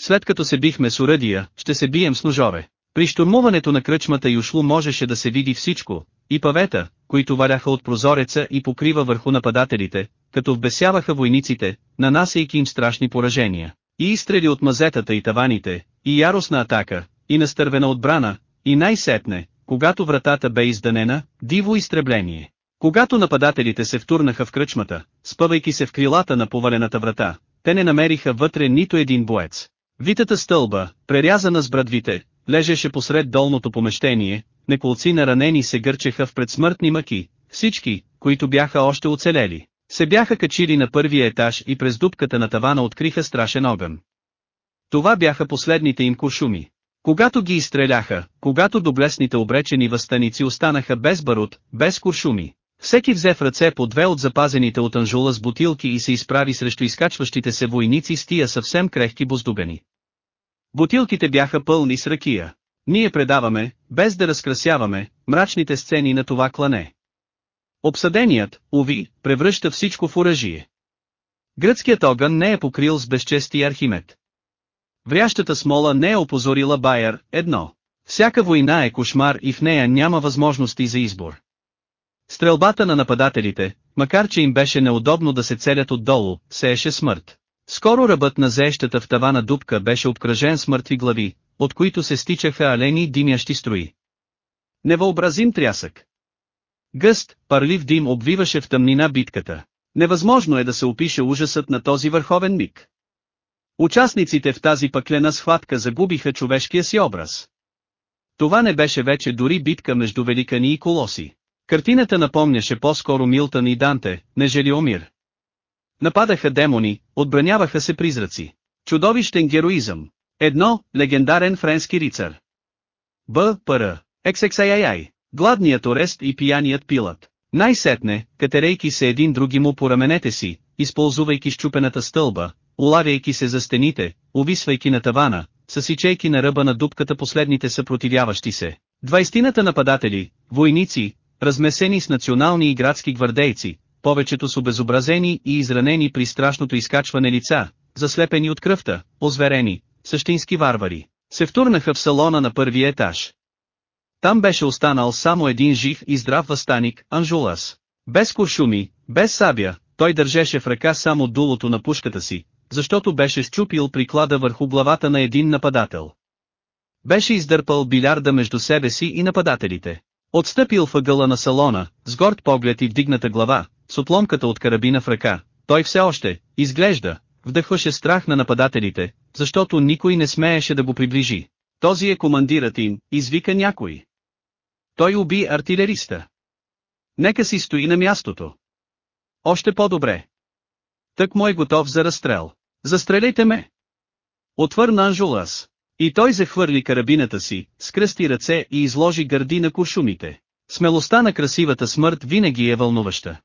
След като се бихме с уръдия, ще се бием с ножове. При штурмуването на кръчмата Юшлу можеше да се види всичко, и павета, които валяха от прозореца и покрива върху нападателите, като вбесяваха войниците, нанасяйки им страшни поражения. И изстрели от мазетата и таваните, и яростна атака, и настървена отбрана, и най-сетне, когато вратата бе изданена, диво изтребление. Когато нападателите се втурнаха в кръчмата, спъвайки се в крилата на повалената врата, те не намериха вътре нито един боец. Витата стълба, прерязана с брадвите, лежеше посред долното помещение, неколци на ранени се гърчеха в предсмъртни мъки, всички, които бяха още оцелели, се бяха качили на първия етаж и през дупката на тавана откриха страшен огън. Това бяха последните им куршуми. Когато ги изстреляха, когато доблесните обречени възстаници останаха без барут, без куршуми, всеки взе в ръце по две от запазените от Анжула с бутилки и се изправи срещу изкачващите се войници с тия съвсем крехки боздугани. Бутилките бяха пълни с ракия. Ние предаваме, без да разкрасяваме, мрачните сцени на това клане. Обсъденият, уви, превръща всичко в оръжие. Гръцкият огън не е покрил с безчести Архимед. Врящата смола не е опозорила Байер, едно. Всяка война е кошмар и в нея няма възможности за избор. Стрелбата на нападателите, макар че им беше неудобно да се целят отдолу, сееше смърт. Скоро ръбът на зеещата в тавана дупка беше обкръжен с мъртви глави, от които се стичаха алени димящи строи. Невъобразим трясък. Гъст, парлив дим обвиваше в тъмнина битката. Невъзможно е да се опише ужасът на този върховен миг. Участниците в тази пъклена схватка загубиха човешкия си образ. Това не беше вече дори битка между великани и колоси. Картината напомняше по-скоро Милтън и Данте, нежели Омир. Нападаха демони, отбраняваха се призраци. Чудовищен героизъм. Едно, легендарен френски рицар. Б. Р. XXII. Гладният орест и пияният пилат. Най-сетне, катерейки се един други му по раменете си, използвайки щупената стълба, улавяйки се за стените, увисвайки на тавана, съсичейки на ръба на дупката последните съпротивяващи се. Двайстината нападатели, войници, размесени с национални и градски гвардейци, повечето с обезобразени и изранени при страшното изкачване лица, заслепени от кръвта, озверени, същински варвари. се втурнаха в салона на първия етаж. Там беше останал само един жив и здрав възстаник, Анжулас. Без куршуми, без сабя, той държеше в ръка само дулото на пушката си, защото беше щупил приклада върху главата на един нападател. Беше издърпал билярда между себе си и нападателите. Отстъпил въгъла на салона, с горд поглед и вдигната глава, с отломката от карабина в ръка, той все още, изглежда, вдъхваше страх на нападателите, защото никой не смееше да го приближи. Този е командирът им, извика някой. Той уби артилериста. Нека си стои на мястото. Още по-добре. Тък му е готов за разстрел. Застреляйте ме! Отвърна Анжулас. И той захвърли карабината си, скръсти ръце и изложи гърди на куршумите. Смелостта на красивата смърт винаги е вълнуваща.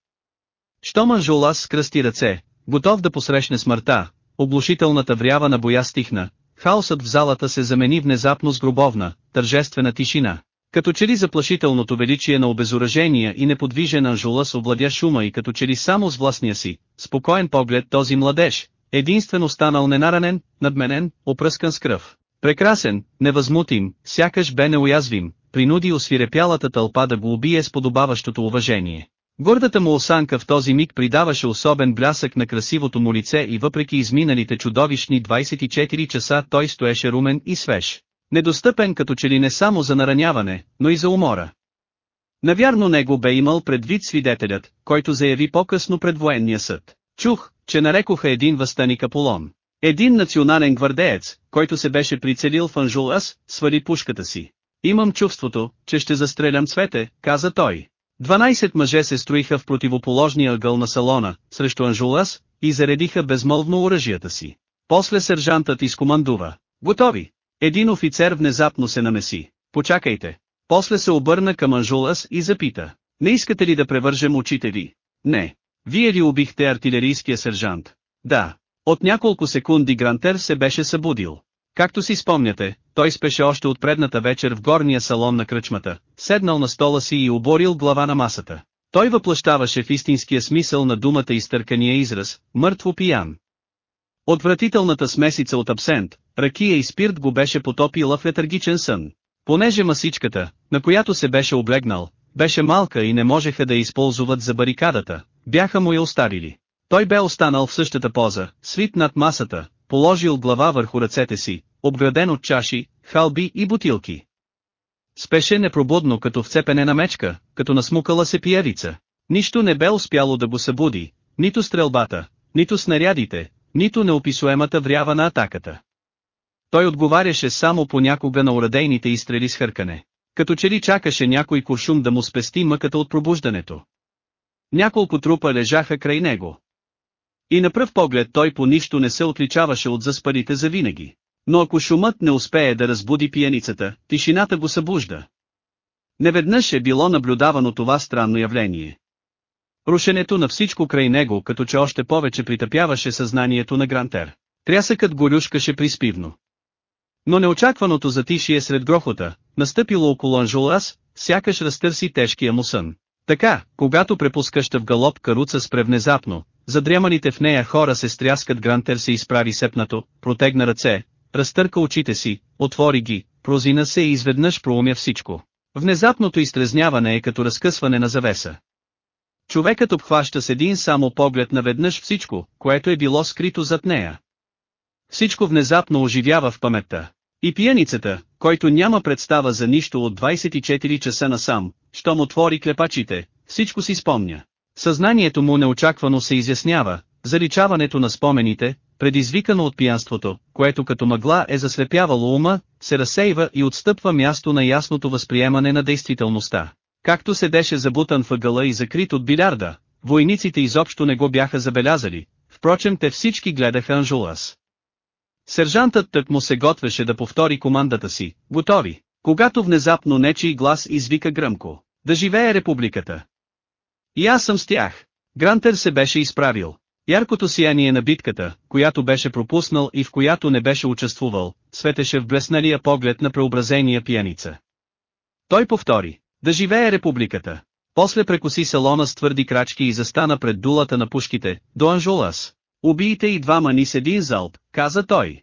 Щом Анжулас скръсти ръце, готов да посрещне смъртта, облушителната врява на боя стихна, хаосът в залата се замени внезапно с гробовна, тържествена тишина. Като че ли заплашителното величие на обезоръжения и неподвижен Анжулас овладя шума и като че ли само с властния си, спокоен поглед този младеж, единствено станал ненаранен, надменен, опръскан с кръв. Прекрасен, невъзмутим, сякаш бе неуязвим, принуди освирепялата тълпа да го убие с подобаващото уважение. Гордата му осанка в този миг придаваше особен блясък на красивото му лице и въпреки изминалите чудовищни 24 часа той стоеше румен и свеж. Недостъпен като че ли не само за нараняване, но и за умора. Навярно него бе имал предвид свидетелят, който заяви по-късно пред военния съд. Чух, че нарекоха един възстаник Аполон. Един национален гвардеец, който се беше прицелил в Анжулас, свали пушката си. Имам чувството, че ще застрелям цвете, каза той. Дванайсет мъже се строиха в противоположния ъгъл на салона, срещу Анжулас, и заредиха безмолвно оръжията си. После сержантът изкомандува. Готови! Един офицер внезапно се намеси. Почакайте. После се обърна към Анжулас и запита. Не искате ли да превържем очите ви? Не. Вие ли убихте артилерийския сержант? Да. От няколко секунди Грантер се беше събудил. Както си спомняте, той спеше още от предната вечер в горния салон на кръчмата, седнал на стола си и оборил глава на масата. Той въплащаваше в истинския смисъл на думата изтъркания израз, мъртво пиян. Отвратителната смесица от абсент, ракия и спирт го беше потопила в летаргичен сън. Понеже масичката, на която се беше облегнал, беше малка и не можеха да използват за барикадата, бяха му я оставили. Той бе останал в същата поза, свит над масата, положил глава върху ръцете си, обграден от чаши, халби и бутилки. Спеше непробудно като вцепене на мечка, като насмукала се пиявица. Нищо не бе успяло да го събуди, нито стрелбата, нито снарядите, нито неописуемата врява на атаката. Той отговаряше само понякога на урадейните изстрели с хъркане. Като че ли чакаше някой куршум да му спести мъката от пробуждането. Няколко трупа лежаха край него. И на пръв поглед той по нищо не се отличаваше от заспарите завинаги. Но ако шумът не успее да разбуди пияницата, тишината го събужда. Неведнъж е било наблюдавано това странно явление. Рушенето на всичко край него като че още повече притъпяваше съзнанието на Грантер. Трясъкът го люшкаше приспивно. Но неочакваното затишие сред грохота, настъпило около Анжулас, сякаш разтърси тежкия му сън. Така, когато препускаща в галоп каруца спре внезапно, задряманите в нея хора се стряскат Грантер се изправи сепнато, протегна ръце, разтърка очите си, отвори ги, прозина се и изведнъж проумя всичко. Внезапното изтрезняване е като разкъсване на завеса. Човекът обхваща с един само поглед наведнъж всичко, което е било скрито зад нея. Всичко внезапно оживява в паметта. И пияницата, който няма представа за нищо от 24 часа насам, щом отвори клепачите, всичко си спомня. Съзнанието му неочаквано се изяснява, заличаването на спомените, предизвикано от пиянството, което като мъгла е заслепявало ума, се разсейва и отстъпва място на ясното възприемане на действителността. Както седеше забутан въгъла и закрит от билярда, войниците изобщо не го бяха забелязали, впрочем те всички гледаха Анжулас. Сержантът тък му се готвеше да повтори командата си, готови, когато внезапно нечий глас извика гръмко, да живее републиката. И аз съм с тях. Грантер се беше изправил. Яркото сияние на битката, която беше пропуснал и в която не беше участвувал, светеше в блесналия поглед на преобразения пияница. Той повтори, да живее републиката. После прекоси салона с твърди крачки и застана пред дулата на пушките, до Анжулас. Убийте и двама ни с един залп, каза той.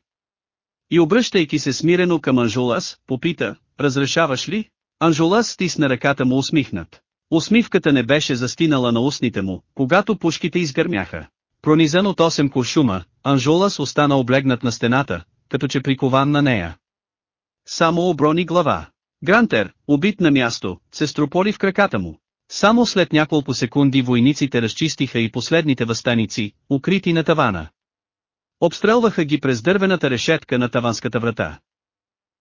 И обръщайки се смирено към Анжулас, попита, разрешаваш ли? Анжулас стисна ръката му усмихнат. Усмивката не беше застинала на устните му, когато пушките изгърмяха. Пронизан от 8 куршума, Анжулас остана облегнат на стената, като че прикован на нея. Само оброни глава. Грантер, убит на място, се строполи в краката му. Само след няколко секунди войниците разчистиха и последните възстаници, укрити на тавана. Обстрелваха ги през дървената решетка на таванската врата.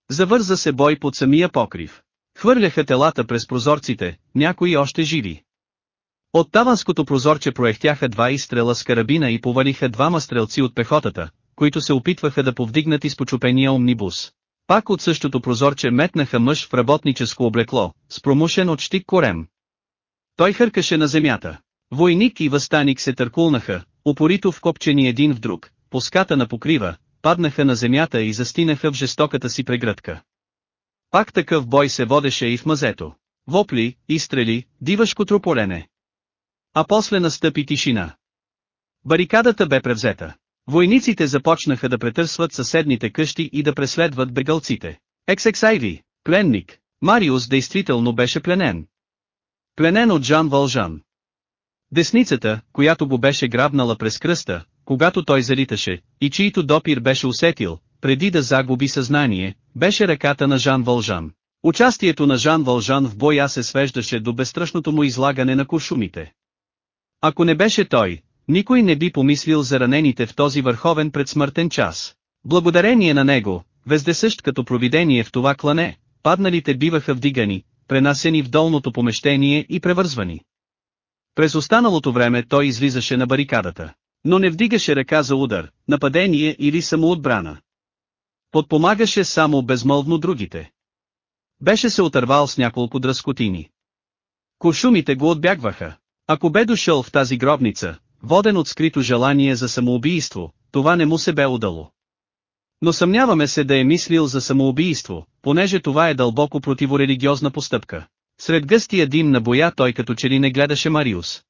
Завърза се бой под самия покрив. Хвърляха телата през прозорците, някои още живи. От таванското прозорче проехтяха два изстрела с карабина и повалиха двама стрелци от пехотата, които се опитваха да повдигнат изпочупения омнибус. Пак от същото прозорче метнаха мъж в работническо облекло, с промушен от щик корем. Той хъркаше на земята. Войник и възстаник се търкулнаха, упорито вкопчени един в друг, по ската на покрива, паднаха на земята и застинаха в жестоката си прегръдка. Пак такъв бой се водеше и в мазето. Вопли, изстрели, дивашко трополене. А после настъпи тишина. Барикадата бе превзета. Войниците започнаха да претърсват съседните къщи и да преследват бегалците. Ексексайви, пленник, Мариус действително беше пленен. Пленен от Жан Вължан. Десницата, която го беше грабнала през кръста, когато той залиташе, и чието допир беше усетил, преди да загуби съзнание, беше ръката на Жан Вължан. Участието на Жан Вължан в боя се свеждаше до безстрашното му излагане на куршумите. Ако не беше той, никой не би помислил за ранените в този върховен предсмъртен час. Благодарение на него, вездесъщ като провидение в това клане, падналите биваха вдигани, пренасени в долното помещение и превързвани. През останалото време той излизаше на барикадата, но не вдигаше ръка за удар, нападение или самоотбрана. Подпомагаше само безмълвно другите. Беше се отървал с няколко дръскотини. Кошумите го отбягваха. Ако бе дошъл в тази гробница, воден от скрито желание за самоубийство, това не му се бе удало. Но съмняваме се да е мислил за самоубийство, понеже това е дълбоко противорелигиозна постъпка. Сред гъстия дим на боя той като че ли не гледаше Мариус.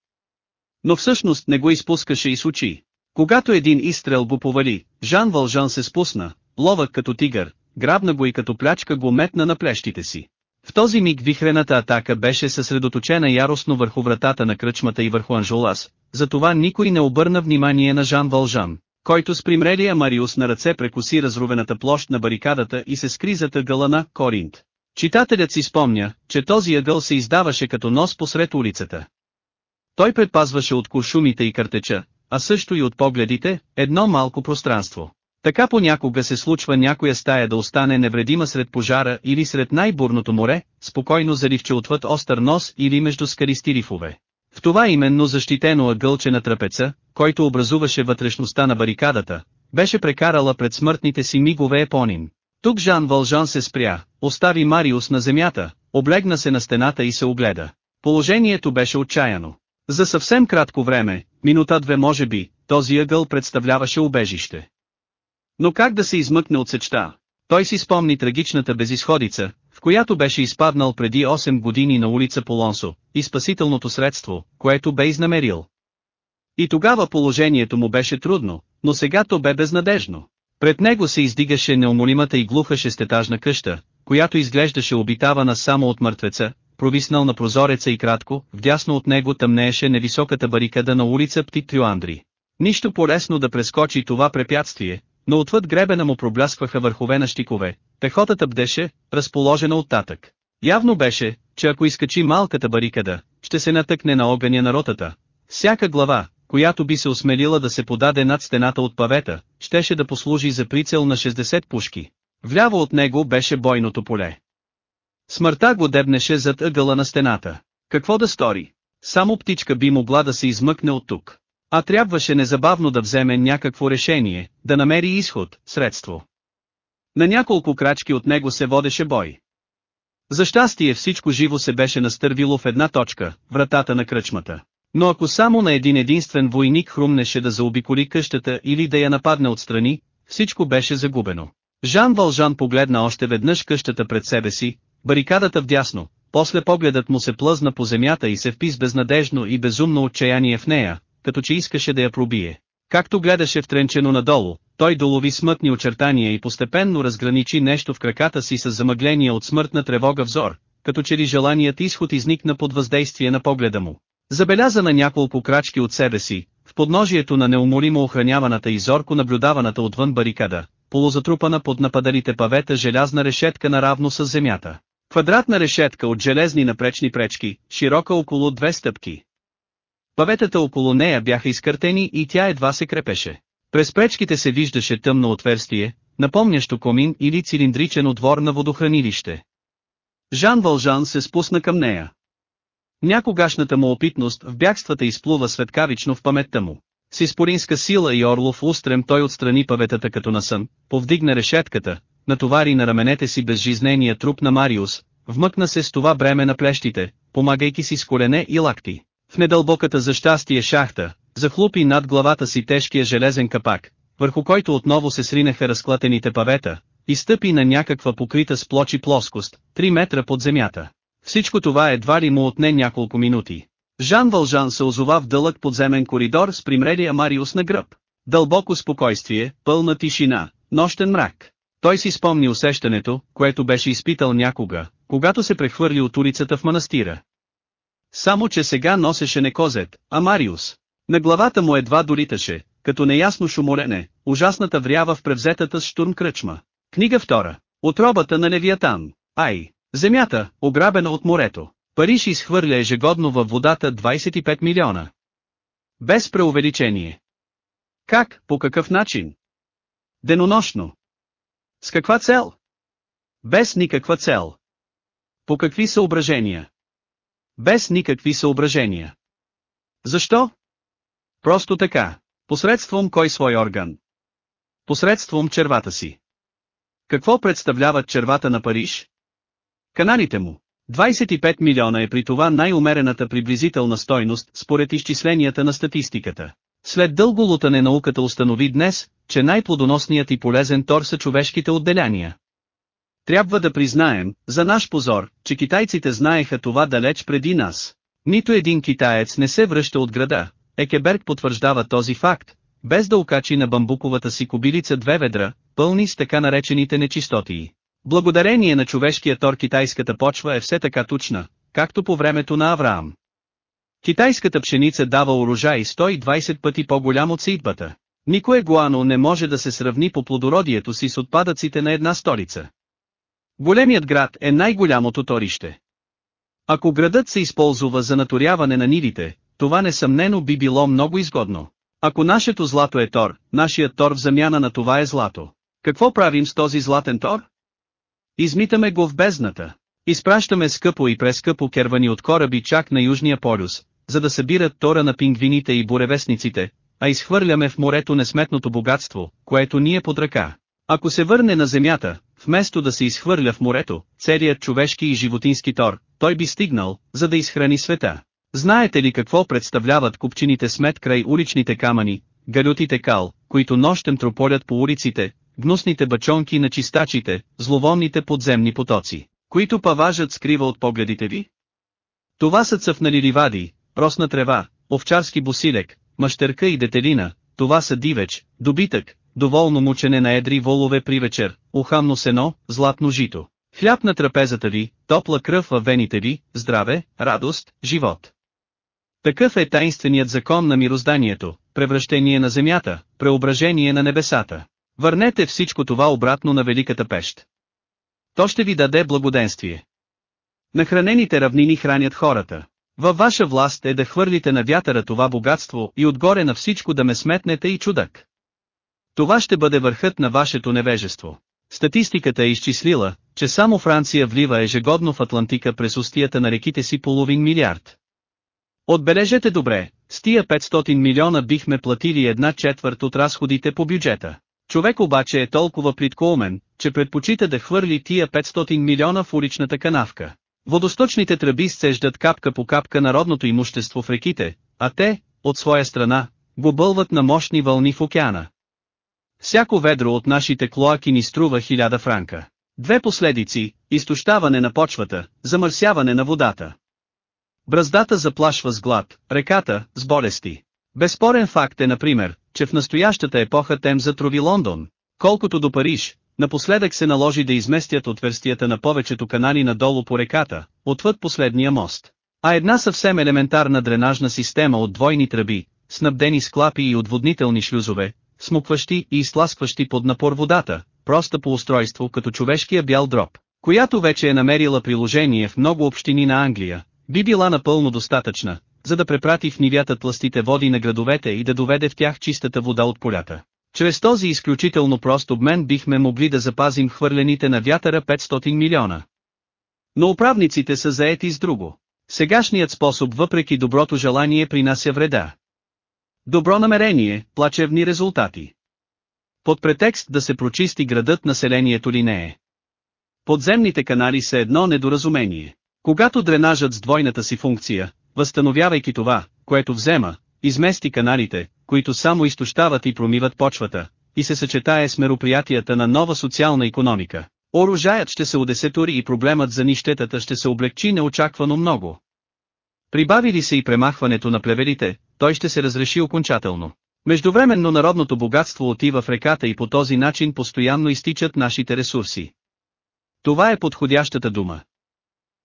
Но всъщност не го изпускаше и с очи. Когато един изстрел го повали, Жан Вължан се спусна, ловък като тигър, грабна го и като плячка го метна на плещите си. В този миг вихрената атака беше съсредоточена яростно върху вратата на кръчмата и върху Анжолас, затова никой не обърна внимание на Жан Вължан, който с примрелия Мариус на ръце прекуси разрувената площ на барикадата и се скри зад ъгъла на Коринт. Читателят си спомня, че този ъгъл се издаваше като нос посред улицата. Той предпазваше от куршумите и картеча, а също и от погледите, едно малко пространство. Така понякога се случва някоя стая да остане невредима сред пожара или сред най-бурното море, спокойно заливче отвъд остър нос или между скаристи рифове. В това именно защитено ъгълче на трапеца, който образуваше вътрешността на барикадата, беше прекарала пред смъртните си мигове епоним. Тук Жан Вължан се спря, остави Мариус на земята, облегна се на стената и се огледа. Положението беше отчаяно. За съвсем кратко време, минута-две може би, този ъгъл представляваше убежище. Но как да се измъкне от сечта? Той си спомни трагичната безисходица, в която беше изпаднал преди 8 години на улица Полонсо, и спасителното средство, което бе изнамерил. И тогава положението му беше трудно, но сега то бе безнадежно. Пред него се издигаше неумолимата и глуха шестетажна къща, която изглеждаше обитавана само от мъртвеца, провиснал на прозореца и кратко, вдясно от него тъмнееше невисоката барикада на улица Птит Трюандри. Нищо по-лесно да прескочи това препятствие, но отвъд гребена му пробляскваха върхове на щикове, пехотата бдеше, разположена оттатък. Явно беше, че ако изкачи малката барикада, ще се натъкне на огъня на ротата. Всяка глава, която би се осмелила да се подаде над стената от павета, щеше да послужи за прицел на 60 пушки. Вляво от него беше бойното поле. Смъртта го дебнеше зад ъгъла на стената. Какво да стори? Само птичка би могла да се измъкне от тук. А трябваше незабавно да вземе някакво решение, да намери изход, средство. На няколко крачки от него се водеше бой. За щастие всичко живо се беше настървило в една точка, вратата на кръчмата. Но ако само на един единствен войник хрумнеше да заобиколи къщата или да я нападне отстрани, всичко беше загубено. Жан Вължан погледна още веднъж къщата пред себе си, барикадата вдясно, после погледът му се плъзна по земята и се впис безнадежно и безумно отчаяние в нея, като че искаше да я пробие. Както гледаше втренчено надолу, той долови смътни очертания и постепенно разграничи нещо в краката си с замъгления от смъртна тревога взор, като че ли желаният изход изникна под въздействие на погледа му. Забеляза на няколко крачки от себе си, в подножието на неуморимо охраняваната и зорко наблюдаваната отвън барикада, полузатрупана под нападалите павета желязна решетка наравно с земята. Квадратна решетка от железни напречни пречки, широка около две стъпки. Паветата около нея бяха изкъртени и тя едва се крепеше. През пречките се виждаше тъмно отверстие, напомнящо комин или цилиндричен отвор на водохранилище. Жан Вължан се спусна към нея. Някогашната му опитност в бягствата изплува светкавично в паметта му. С изпоринска сила и орлов устрем той отстрани паветата като на сън, повдигна решетката, натовари на раменете си безжизнения труп на Мариус, вмъкна се с това бреме на плещите, помагайки си с колене и лакти. В недълбоката за щастие шахта, захлупи над главата си тежкия железен капак, върху който отново се сринеха разклатените павета, и стъпи на някаква покрита с плочи плоскост, 3 метра под земята. Всичко това едва ли му отне няколко минути. Жан Вължан се озова в дълъг подземен коридор с примрелия Мариус на гръб. Дълбоко спокойствие, пълна тишина, нощен мрак. Той си спомни усещането, което беше изпитал някога, когато се прехвърли от улицата в манастира. Само че сега носеше не козет, а Мариус. На главата му едва долиташе, като неясно шуморене, ужасната врява в превзетата с штурм кръчма. Книга втора. Отробата на Левиатан. Ай, земята, ограбена от морето. Париж изхвърля ежегодно във водата 25 милиона. Без преувеличение. Как, по какъв начин? Денонощно. С каква цел? Без никаква цел. По какви съображения? Без никакви съображения. Защо? Просто така. Посредством кой свой орган? Посредством червата си. Какво представляват червата на Париж? Каналите му. 25 милиона е при това най-умерената приблизителна стойност, според изчисленията на статистиката. След дълго лутане науката установи днес, че най-плодоносният и полезен тор са човешките отделяния. Трябва да признаем, за наш позор, че китайците знаеха това далеч преди нас. Нито един китаец не се връща от града. Екеберг потвърждава този факт, без да окачи на бамбуковата си кобилица две ведра, пълни с така наречените нечистотии. Благодарение на човешкия тор китайската почва е все така тучна, както по времето на Авраам. Китайската пшеница дава урожай 120 пъти по-голям от сейдбата. Никое гуано не може да се сравни по плодородието си с отпадъците на една столица. Големият град е най-голямото торище. Ако градът се използва за наторяване на нивите, това несъмнено би било много изгодно. Ако нашето злато е тор, нашият тор в замяна на това е злато. Какво правим с този златен тор? Измитаме го в бездната. Изпращаме скъпо и прескъпо кервани от кораби чак на Южния полюс, за да събират тора на пингвините и буревестниците, а изхвърляме в морето несметното богатство, което ни е под ръка. Ако се върне на земята, вместо да се изхвърля в морето, целият човешки и животински тор, той би стигнал, за да изхрани света. Знаете ли какво представляват купчините смет край уличните камъни, галютите кал, които нощем трополят по улиците, гнусните бачонки на чистачите, зловонните подземни потоци, които паважът скрива от погледите ви? Това са цъфнали ливади, росна трева, овчарски босилек, мащерка и детелина, това са дивеч, добитък, доволно мучене на едри волове при вечер, ухамно сено, златно жито. Хляб на трапезата ви, топла кръв във вените ви, здраве, радост, живот. Такъв е таинственият закон на мирозданието, превръщение на земята, преображение на небесата. Върнете всичко това обратно на Великата пещ. То ще ви даде благоденствие. Нахранените равнини хранят хората. Във ваша власт е да хвърлите на вятъра това богатство и отгоре на всичко да ме сметнете и чудак. Това ще бъде върхът на вашето невежество. Статистиката е изчислила, че само Франция влива ежегодно в Атлантика през устията на реките си половин милиард. Отбележете добре, с тия 500 милиона бихме платили една четвърт от разходите по бюджета. Човек обаче е толкова плиткоумен, че предпочита да хвърли тия 500 милиона в уличната канавка. Водосточните тръби сцеждат капка по капка народното имущество в реките, а те, от своя страна, го бълват на мощни вълни в океана. Всяко ведро от нашите клоаки ни струва хиляда франка. Две последици – изтощаване на почвата, замърсяване на водата. Браздата заплашва с глад, реката – с болести. Безспорен факт е например, че в настоящата епоха Темза затрови Лондон. Колкото до Париж, напоследък се наложи да изместят отверстията на повечето канали надолу по реката, отвъд последния мост. А една съвсем елементарна дренажна система от двойни тръби, снабдени с клапи и отводнителни шлюзове, смукващи и изтласкващи под напор водата, проста по устройство като човешкия бял дроб, която вече е намерила приложение в много общини на Англия, би била напълно достатъчна, за да препрати в нивята тластите води на градовете и да доведе в тях чистата вода от полята. Чрез този изключително прост обмен бихме могли да запазим хвърлените на вятъра 500 милиона. Но управниците са заети с друго. Сегашният способ въпреки доброто желание принася вреда. Добро намерение, плачевни резултати. Под претекст да се прочисти градът населението ли не е. Подземните канали са едно недоразумение. Когато дренажът с двойната си функция, възстановявайки това, което взема, измести каналите, които само изтощават и промиват почвата, и се съчетае с мероприятията на нова социална економика. Оружаят ще се удесетори и проблемът за нищетата ще се облегчи неочаквано много. Прибави ли се и премахването на плевелите, той ще се разреши окончателно. Междувременно народното богатство отива в реката и по този начин постоянно изтичат нашите ресурси. Това е подходящата дума.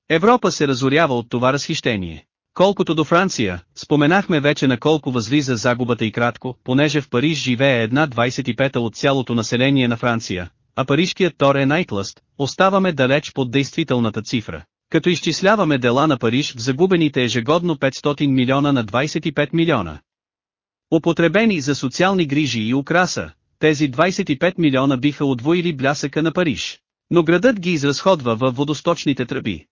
Европа се разорява от това разхищение. Колкото до Франция, споменахме вече на колко възлиза загубата и кратко, понеже в Париж живее една 25-та от цялото население на Франция, а парижкият тор е най-тлъст, оставаме далеч под действителната цифра. Като изчисляваме дела на Париж в загубените ежегодно 500 милиона на 25 милиона. Употребени за социални грижи и украса, тези 25 милиона биха удвоили блясъка на Париж. Но градът ги изразходва във водосточните тръби.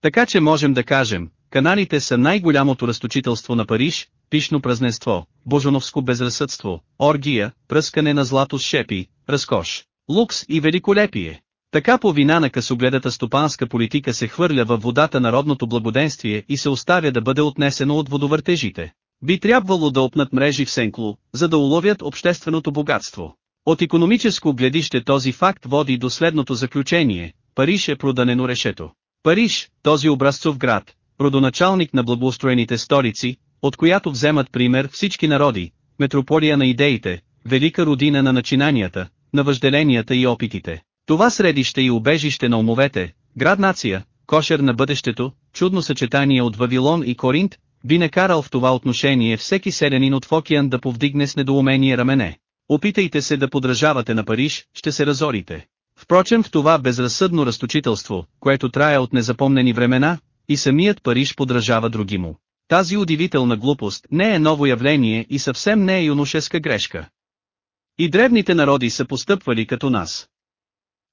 Така че можем да кажем, каналите са най-голямото разточителство на Париж, пишно празненство, божоновско безразсъдство, оргия, пръскане на злато с шепи, разкош, лукс и великолепие. Така по вина на късогледата стопанска политика се хвърля във водата народното благоденствие и се оставя да бъде отнесено от водовъртежите. Би трябвало да опнат мрежи в Сенкло, за да уловят общественото богатство. От економическо гледище този факт води до следното заключение, Париж е проданено решето. Париж, този образцов град, родоначалник на благоустроените столици, от която вземат пример всички народи, метрополия на идеите, велика родина на начинанията, на въжделенията и опитите. Това средище и убежище на умовете, град-нация, кошер на бъдещето, чудно съчетание от Вавилон и Коринт, би накарал в това отношение всеки селянин от Фокиан да повдигне с недоумение рамене. Опитайте се да подражавате на Париж, ще се разорите. Впрочем в това безразсъдно разточителство, което трае от незапомнени времена, и самият Париж подражава други му. Тази удивителна глупост не е ново явление и съвсем не е юношеска грешка. И древните народи са постъпвали като нас.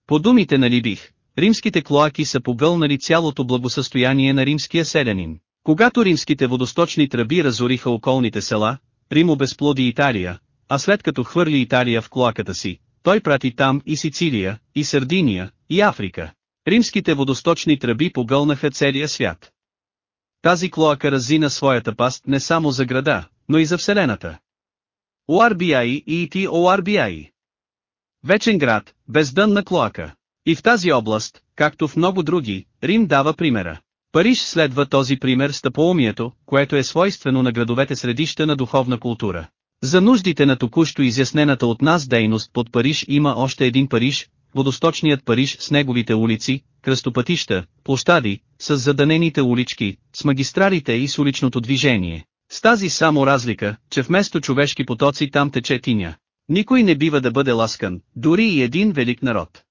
По думите на Либих, римските клоаки са погълнали цялото благосъстояние на римския селянин. Когато римските водосточни тръби разориха околните села, Рим обезплоди Италия, а след като хвърли Италия в клоаката си, той прати там и Сицилия, и Сардиния, и Африка. Римските водосточни тръби погълнаха целия свят. Тази клоака разина своята паст не само за града, но и за Вселената. ORBI и ET ORBI. Вечен град, бездънна клоака. И в тази област, както в много други, Рим дава примера. Париж следва този пример с тъпоумието, което е свойствено на градовете средища на духовна култура. За нуждите на току-що изяснената от нас дейност под Париж има още един Париж, водосточният Париж с неговите улици, кръстопътища, площади, с заданените улички, с магистралите и с уличното движение. С тази само разлика, че вместо човешки потоци там тече тиня. Никой не бива да бъде ласкан, дори и един велик народ.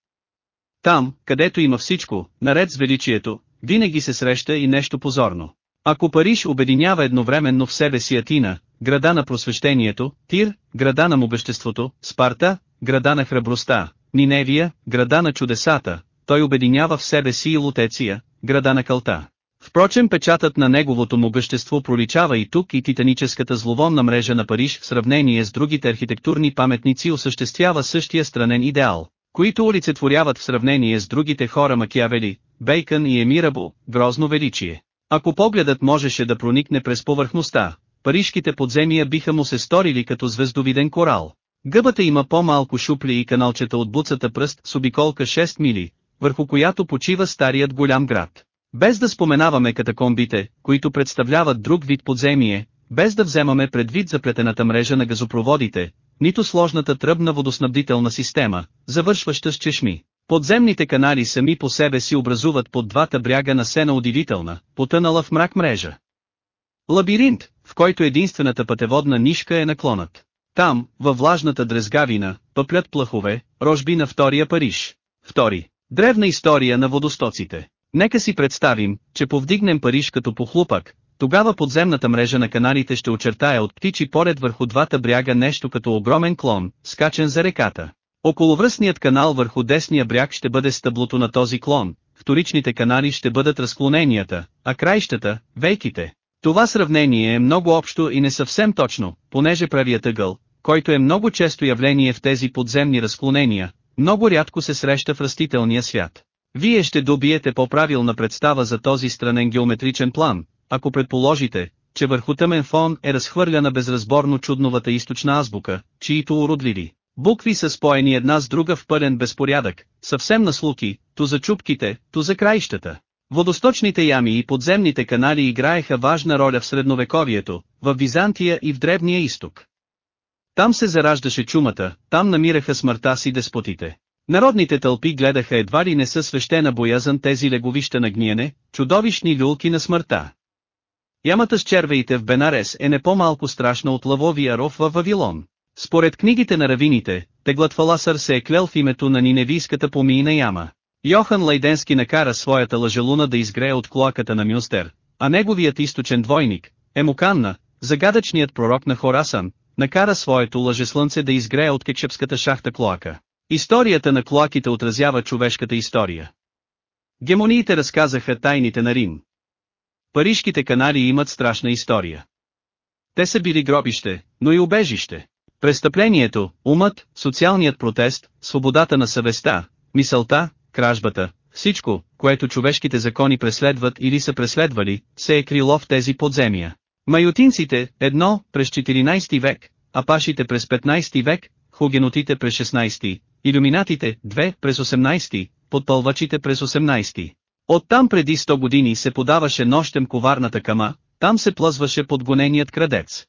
Там, където има всичко, наред с величието, винаги се среща и нещо позорно. Ако Париж обединява едновременно в себе си Атина, града на просвещението, Тир, града на могъществото, Спарта, града на храбростта, Ниневия, града на чудесата, той обединява в себе си и Лутеция, града на кълта. Впрочем печатът на неговото могъщество проличава и тук и титаническата зловонна мрежа на Париж в сравнение с другите архитектурни паметници осъществява същия странен идеал, които олицетворяват в сравнение с другите хора Макиавели, Бейкън и Емирабо, грозно величие. Ако погледът можеше да проникне през повърхността, парижките подземия биха му се сторили като звездовиден корал. Гъбата има по-малко шупли и каналчета от буцата пръст с обиколка 6 мили, върху която почива старият голям град. Без да споменаваме катакомбите, които представляват друг вид подземие, без да вземаме предвид заплетената мрежа на газопроводите, нито сложната тръбна водоснабдителна система, завършваща с чешми. Подземните канали сами по себе си образуват под двата бряга на сена удивителна, потънала в мрак мрежа. Лабиринт, в който единствената пътеводна нишка е наклонът. Там, във влажната дрезгавина, пъплят плахове, рожби на втория Париж. Втори. Древна история на водостоците. Нека си представим, че повдигнем Париж като похлупък, тогава подземната мрежа на каналите ще очертая от птичи поред върху двата бряга нещо като огромен клон, скачен за реката. Околовръстният канал върху десния бряг ще бъде стъблото на този клон, вторичните канали ще бъдат разклоненията, а краищата – вейките. Това сравнение е много общо и не съвсем точно, понеже правият ъгъл, който е много често явление в тези подземни разклонения, много рядко се среща в растителния свят. Вие ще добиете по-правилна представа за този странен геометричен план, ако предположите, че върху тъмен фон е разхвърляна безразборно чудновата източна азбука, чието уродливи букви са споени една с друга в пълен безпорядък, съвсем на слуки, то за чупките, то за краищата. Водосточните ями и подземните канали играеха важна роля в средновековието, в Византия и в Древния изток. Там се зараждаше чумата, там намираха смъртта си деспотите. Народните тълпи гледаха едва ли не със свещена боязън тези леговища на гниене, чудовищни люлки на смъртта. Ямата с червеите в Бенарес е не по-малко страшна от лавовия ров във Вавилон. Според книгите на равините, теглът Фаласър се е клел в името на Ниневийската помийна яма. Йохан Лайденски накара своята лъжелуна да изгрее от клоаката на Мюстер, а неговият източен двойник, Емуканна, загадъчният пророк на Хорасан, накара своето лъжеслънце да изгрее от кечепската шахта клоака. Историята на клоаките отразява човешката история. Гемониите разказаха тайните на Рим. Парижките канали имат страшна история. Те са били гробище, но и убежище. Престъплението, умът, социалният протест, свободата на съвестта, мисълта, кражбата, всичко, което човешките закони преследват или са преследвали, се е крило в тези подземия. Майотинците, едно, през 14 век, апашите през 15 век, хугенотите през 16, иллюминатите, две, през 18, подпълвачите през 18. Оттам преди 100 години се подаваше нощем коварната кама, там се плъзваше подгоненият крадец.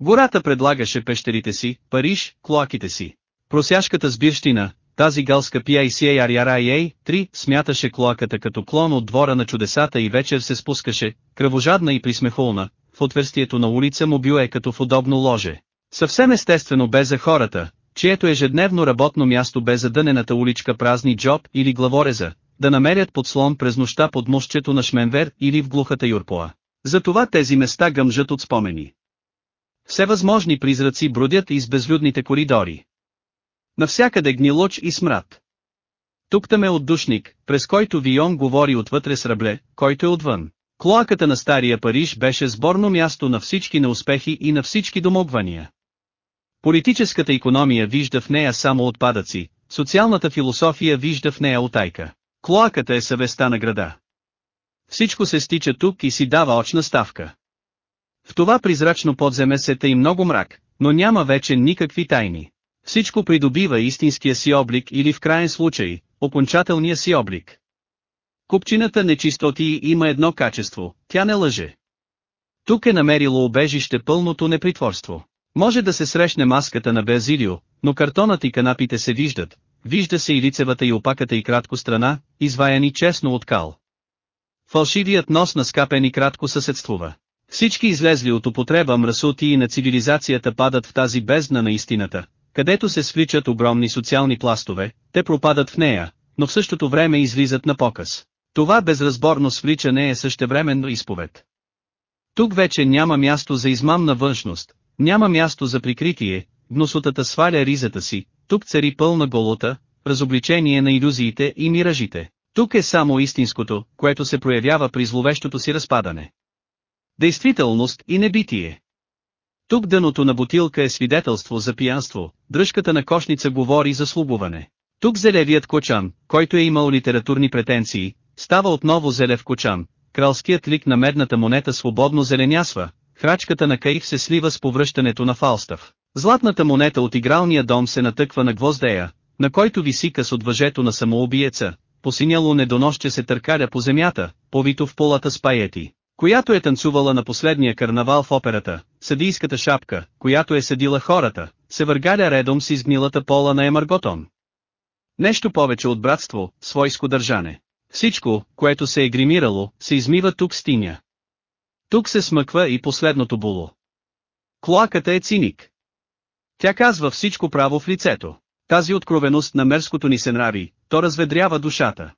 Гората предлагаше пещерите си, Париж, клоаките си. Просяшката сбирщина, тази галска PICARRIA, 3, смяташе клоаката като клон от двора на чудесата и вечер се спускаше, кръвожадна и присмехулна, в отверстието на улица му бил е като в удобно ложе. Съвсем естествено бе за хората, чието ежедневно работно място бе задънената уличка празни джоб или главореза, да намерят подслон през нощта под мощчето на Шменвер или в глухата Юрпоа. Затова тези места гъмжат от спомени. Всевъзможни призраци бродят из безлюдните коридори. Навсякъде гнилоч и смрад. Тук там е отдушник, през който Вион говори отвътре с рабле, който е отвън. Клоаката на Стария Париж беше сборно място на всички неуспехи и на всички домогвания. Политическата економия вижда в нея само отпадъци, социалната философия вижда в нея отайка. Клоаката е съвестта на града. Всичко се стича тук и си дава очна ставка. В това призрачно подземе се тъй много мрак, но няма вече никакви тайни. Всичко придобива истинския си облик или в крайен случай, окончателния си облик. Купчината нечистоти има едно качество, тя не лъже. Тук е намерило убежище пълното непритворство. Може да се срещне маската на Безилио, но картонът и канапите се виждат, вижда се и лицевата и опаката и кратко страна, изваяни честно от кал. Фалшивият нос на скапен и кратко съседствува. Всички излезли от употреба мръсоти и на цивилизацията падат в тази бездна на истината, където се свличат огромни социални пластове, те пропадат в нея, но в същото време излизат на показ. Това безразборно свличане е същевременно изповед. Тук вече няма място за измамна външност, няма място за прикритие, гносотата сваля ризата си, тук цари пълна голота, разобличение на иллюзиите и миражите. Тук е само истинското, което се проявява при зловещото си разпадане. Действителност и небитие. Тук дъното на бутилка е свидетелство за пиянство, дръжката на кошница говори за слубуване. Тук зелевият кочан, който е имал литературни претенции, става отново зелев кочан, кралският лик на медната монета свободно зеленясва, храчката на Каив се слива с повръщането на Фалстав. Златната монета от игралния дом се натъква на гвоздея, на който виси къс от въжето на самоубиеца, посиняло недоносче се търкаля по земята, повито в полата с паети, която е танцувала на последния карнавал в операта, съдийската шапка, която е съдила хората, се въргаля редом с изгнилата пола на Емарготон. Нещо повече от братство, свойско държане. Всичко, което се е гримирало, се измива тук с тиня. Тук се смъква и последното було. Клоаката е циник. Тя казва всичко право в лицето. Тази откровеност на мерското ни се нрави, то разведрява душата.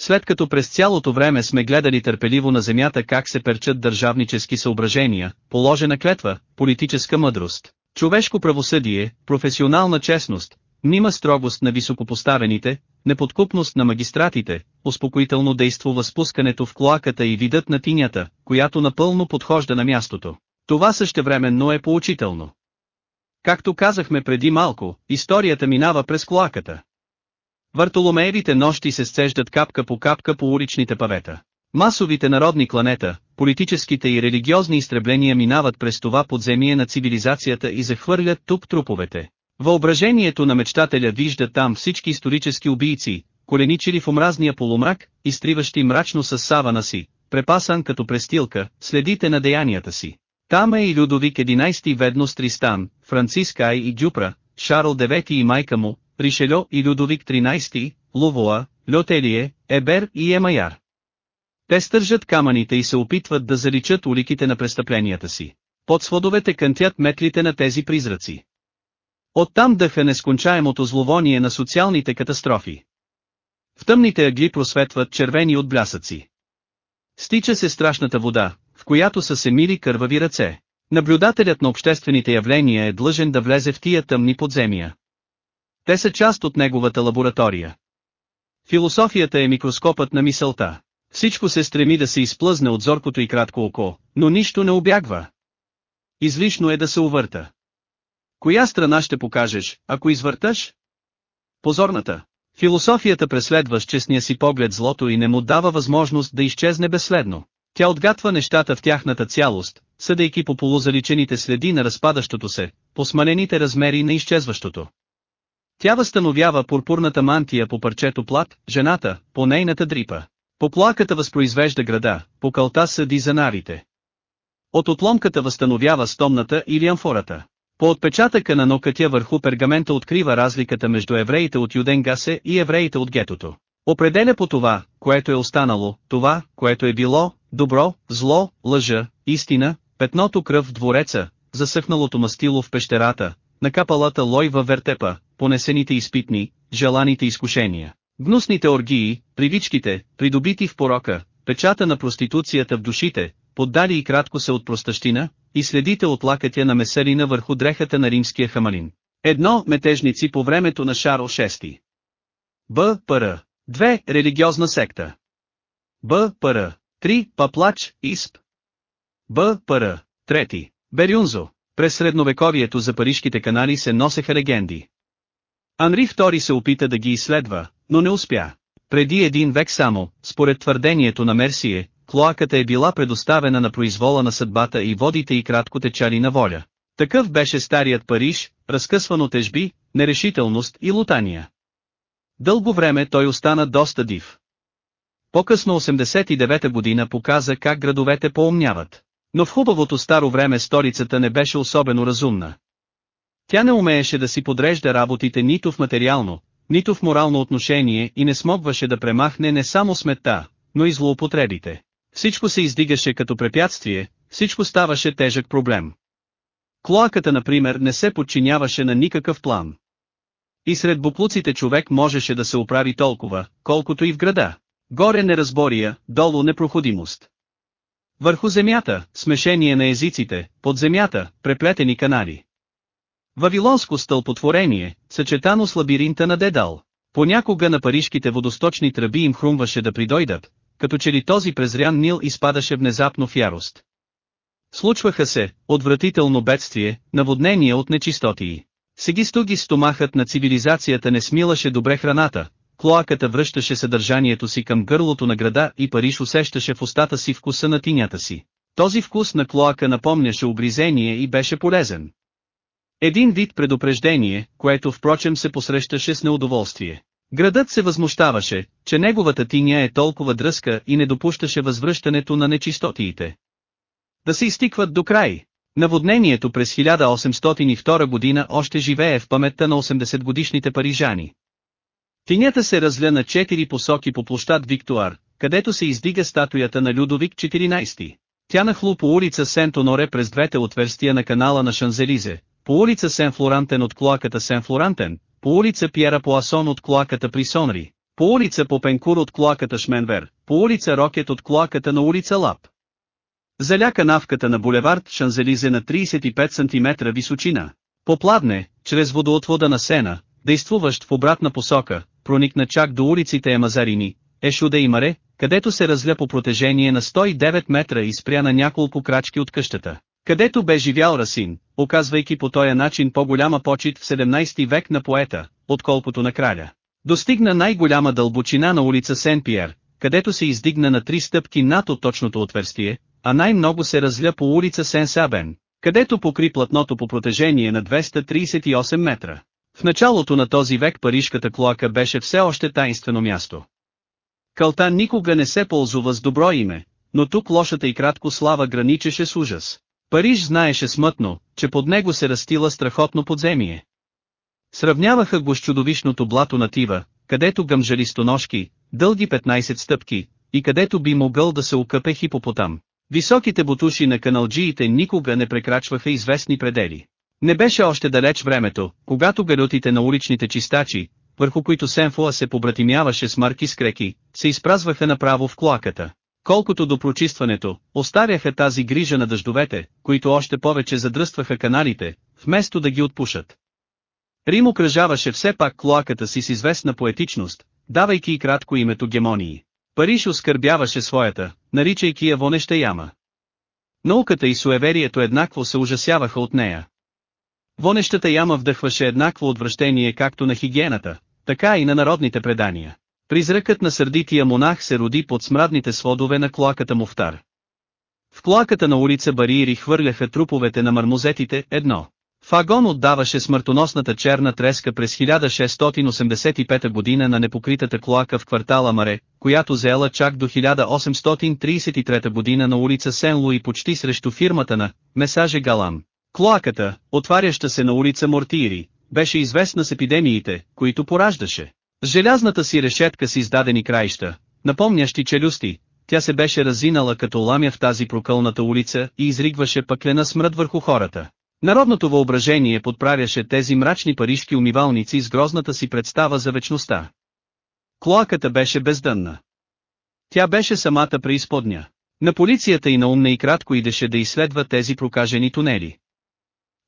След като през цялото време сме гледали търпеливо на земята как се перчат държавнически съображения, положена клетва, политическа мъдрост, човешко правосъдие, професионална честност, Нима строгост на високопоставените, неподкупност на магистратите, успокоително действува спускането в клоаката и видът на тинята, която напълно подхожда на мястото. Това същевременно е поучително. Както казахме преди малко, историята минава през клоаката. Вартоломеевите нощи се сцеждат капка по капка по уличните павета. Масовите народни кланета, политическите и религиозни изтребления минават през това подземие на цивилизацията и захвърлят тук труповете, Въображението на мечтателя вижда там всички исторически убийци, коленичили в омразния полумрак, изтриващи мрачно с савана си, препасан като престилка, следите на деянията си. Там е и Людовик 11 ведно с Тристан, Франциск Ай и Дюпра, Шарл IX и майка му, Ришельо и Людовик 13, Лувоа, Льотелие, Ебер и Емаяр. Те стържат камъните и се опитват да заличат уликите на престъпленията си. Под сводовете кънтят метлите на тези призраци. Оттам дъха нескончаемото зловоние на социалните катастрофи. В тъмните ъгли просветват червени от блясъци. Стича се страшната вода, в която са се мили кървави ръце. Наблюдателят на обществените явления е длъжен да влезе в тия тъмни подземия. Те са част от неговата лаборатория. Философията е микроскопът на мисълта. Всичко се стреми да се изплъзне от зоркото и кратко око, но нищо не обягва. Излишно е да се увърта. Коя страна ще покажеш, ако извърташ? Позорната. Философията преследва с честния си поглед злото и не му дава възможност да изчезне безследно. Тя отгатва нещата в тяхната цялост, съдейки по полузаличените следи на разпадащото се, по смалените размери на изчезващото. Тя възстановява пурпурната мантия по парчето плат, жената, по нейната дрипа. Поплаката възпроизвежда града, по кълта съди за нарите. От отломката възстановява стомната или амфората. По отпечатъка на нокътя върху пергамента открива разликата между евреите от Юденгасе и евреите от гетото. Определя по това, което е останало, това, което е било, добро, зло, лъжа, истина, петното кръв в двореца, засъхналото мастило в пещерата, накапалата лой във вертепа, понесените изпитни, желаните изкушения, гнусните оргии, привичките, придобити в порока, печата на проституцията в душите, поддали и кратко се от простащина, и следите от лакътя на меселина върху дрехата на римския хамалин. Едно, метежници по времето на Шарл VI. Б. Пр. 2. Религиозна секта. Б. Пр. 3. Паплач, Исп. Б. Пр. 3. Берюнзо. През средновековието за парижките канали се носеха легенди. Анри II се опита да ги изследва, но не успя. Преди един век само, според твърдението на Мерсие, клоаката е била предоставена на произвола на съдбата и водите и кратко течали на воля. Такъв беше старият Париж, разкъсван от ежби, нерешителност и лутания. Дълго време той остана доста див. По-късно 89-та година показа как градовете поумняват. Но в хубавото старо време столицата не беше особено разумна. Тя не умееше да си подрежда работите нито в материално, нито в морално отношение и не смогваше да премахне не само смета, но и злоупотребите. Всичко се издигаше като препятствие, всичко ставаше тежък проблем. Клоаката например не се подчиняваше на никакъв план. И сред буклуците човек можеше да се оправи толкова, колкото и в града. Горе неразбория, долу непроходимост. Върху земята, смешение на езиците, под земята, преплетени канали. Вавилонско стълпотворение, съчетано с лабиринта на Дедал. Понякога на парижките водосточни тръби им хрумваше да придойдат, като че ли този презрян Нил изпадаше внезапно в ярост. Случваха се, отвратително бедствие, наводнение от нечистотии. Сегистуги стомахът на цивилизацията не смилаше добре храната, клоаката връщаше съдържанието си към гърлото на града и Париж усещаше в устата си вкуса на тинята си. Този вкус на клоака напомняше обризение и беше полезен. Един вид предупреждение, което впрочем се посрещаше с неудоволствие. Градът се възмущаваше, че неговата тиня е толкова дръска и не допущаше възвръщането на нечистотиите. Да се изтикват до край. Наводнението през 1802 година още живее в паметта на 80-годишните парижани. Тинята се разля на четири посоки по площад Виктуар, където се издига статуята на Людовик 14. Тя нахлу по улица Сент-Оноре през двете отверстия на канала на Шанзелизе, по улица Сен-Флорантен от клоаката Сен-Флорантен, по улица Пьера Поасон от клоаката Присонри, по улица Попенкур от клоаката Шменвер, по улица Рокет от клоаката на улица Лап. Заля канавката на булевард Шанзелизе на 35 см височина. Попладне, чрез водоотвода на Сена, действуващ в обратна посока, проникна чак до улиците Емазарини, Ешуде и Маре, където се разля по протежение на 109 метра и спря на няколко крачки от къщата, където бе живял Расин, оказвайки по този начин по-голяма почет в 17 век на поета, отколкото на краля. Достигна най-голяма дълбочина на улица Сен-Пиер, където се издигна на три стъпки над от точното отверстие, а най-много се разля по улица Сен-Сабен, където покри платното по протежение на 238 метра. В началото на този век парижката клоака беше все още таинствено място. Калта никога не се ползува с добро име, но тук лошата и кратко слава граничеше с ужас. Париж знаеше смътно, че под него се растила страхотно подземие. Сравняваха го с чудовищното блато на Тива, където гъмжали стоножки, дълги 15 стъпки, и където би могъл да се окъпе хипопотам. Високите бутуши на каналджиите никога не прекрачваха известни предели. Не беше още далеч времето, когато галютите на уличните чистачи, върху които Сенфуа се побратимяваше с марки скреки, се изпразваха направо в клоаката. Колкото до прочистването, остаряха тази грижа на дъждовете, които още повече задръстваха каналите, вместо да ги отпушат. Рим окръжаваше все пак клоаката си с известна поетичност, давайки и кратко името Гемонии. Париж оскърбяваше своята, наричайки я вонеща яма. Науката и суеверието еднакво се ужасяваха от нея. Вонещата яма вдъхваше еднакво отвращение както на хигиената, така и на народните предания. Призракът на сърдития монах се роди под смрадните сводове на клоаката Муфтар. В клоаката на улица Бариери хвърляха труповете на мармозетите, едно. Фагон отдаваше смъртоносната черна треска през 1685 година на непокритата клоака в квартала Маре, която заела чак до 1833 година на улица Сен-Луи почти срещу фирмата на Месаже Галам. Клоаката, отваряща се на улица Мортири, беше известна с епидемиите, които пораждаше. Желязната си решетка с издадени краища, напомнящи челюсти, тя се беше разинала като ламя в тази прокълната улица и изригваше пъклена смръд върху хората. Народното въображение подправяше тези мрачни парижки умивалници с грозната си представа за вечността. Клоаката беше бездънна. Тя беше самата преизподня. На полицията и на умна и кратко идеше да изследва тези прокажени тунели.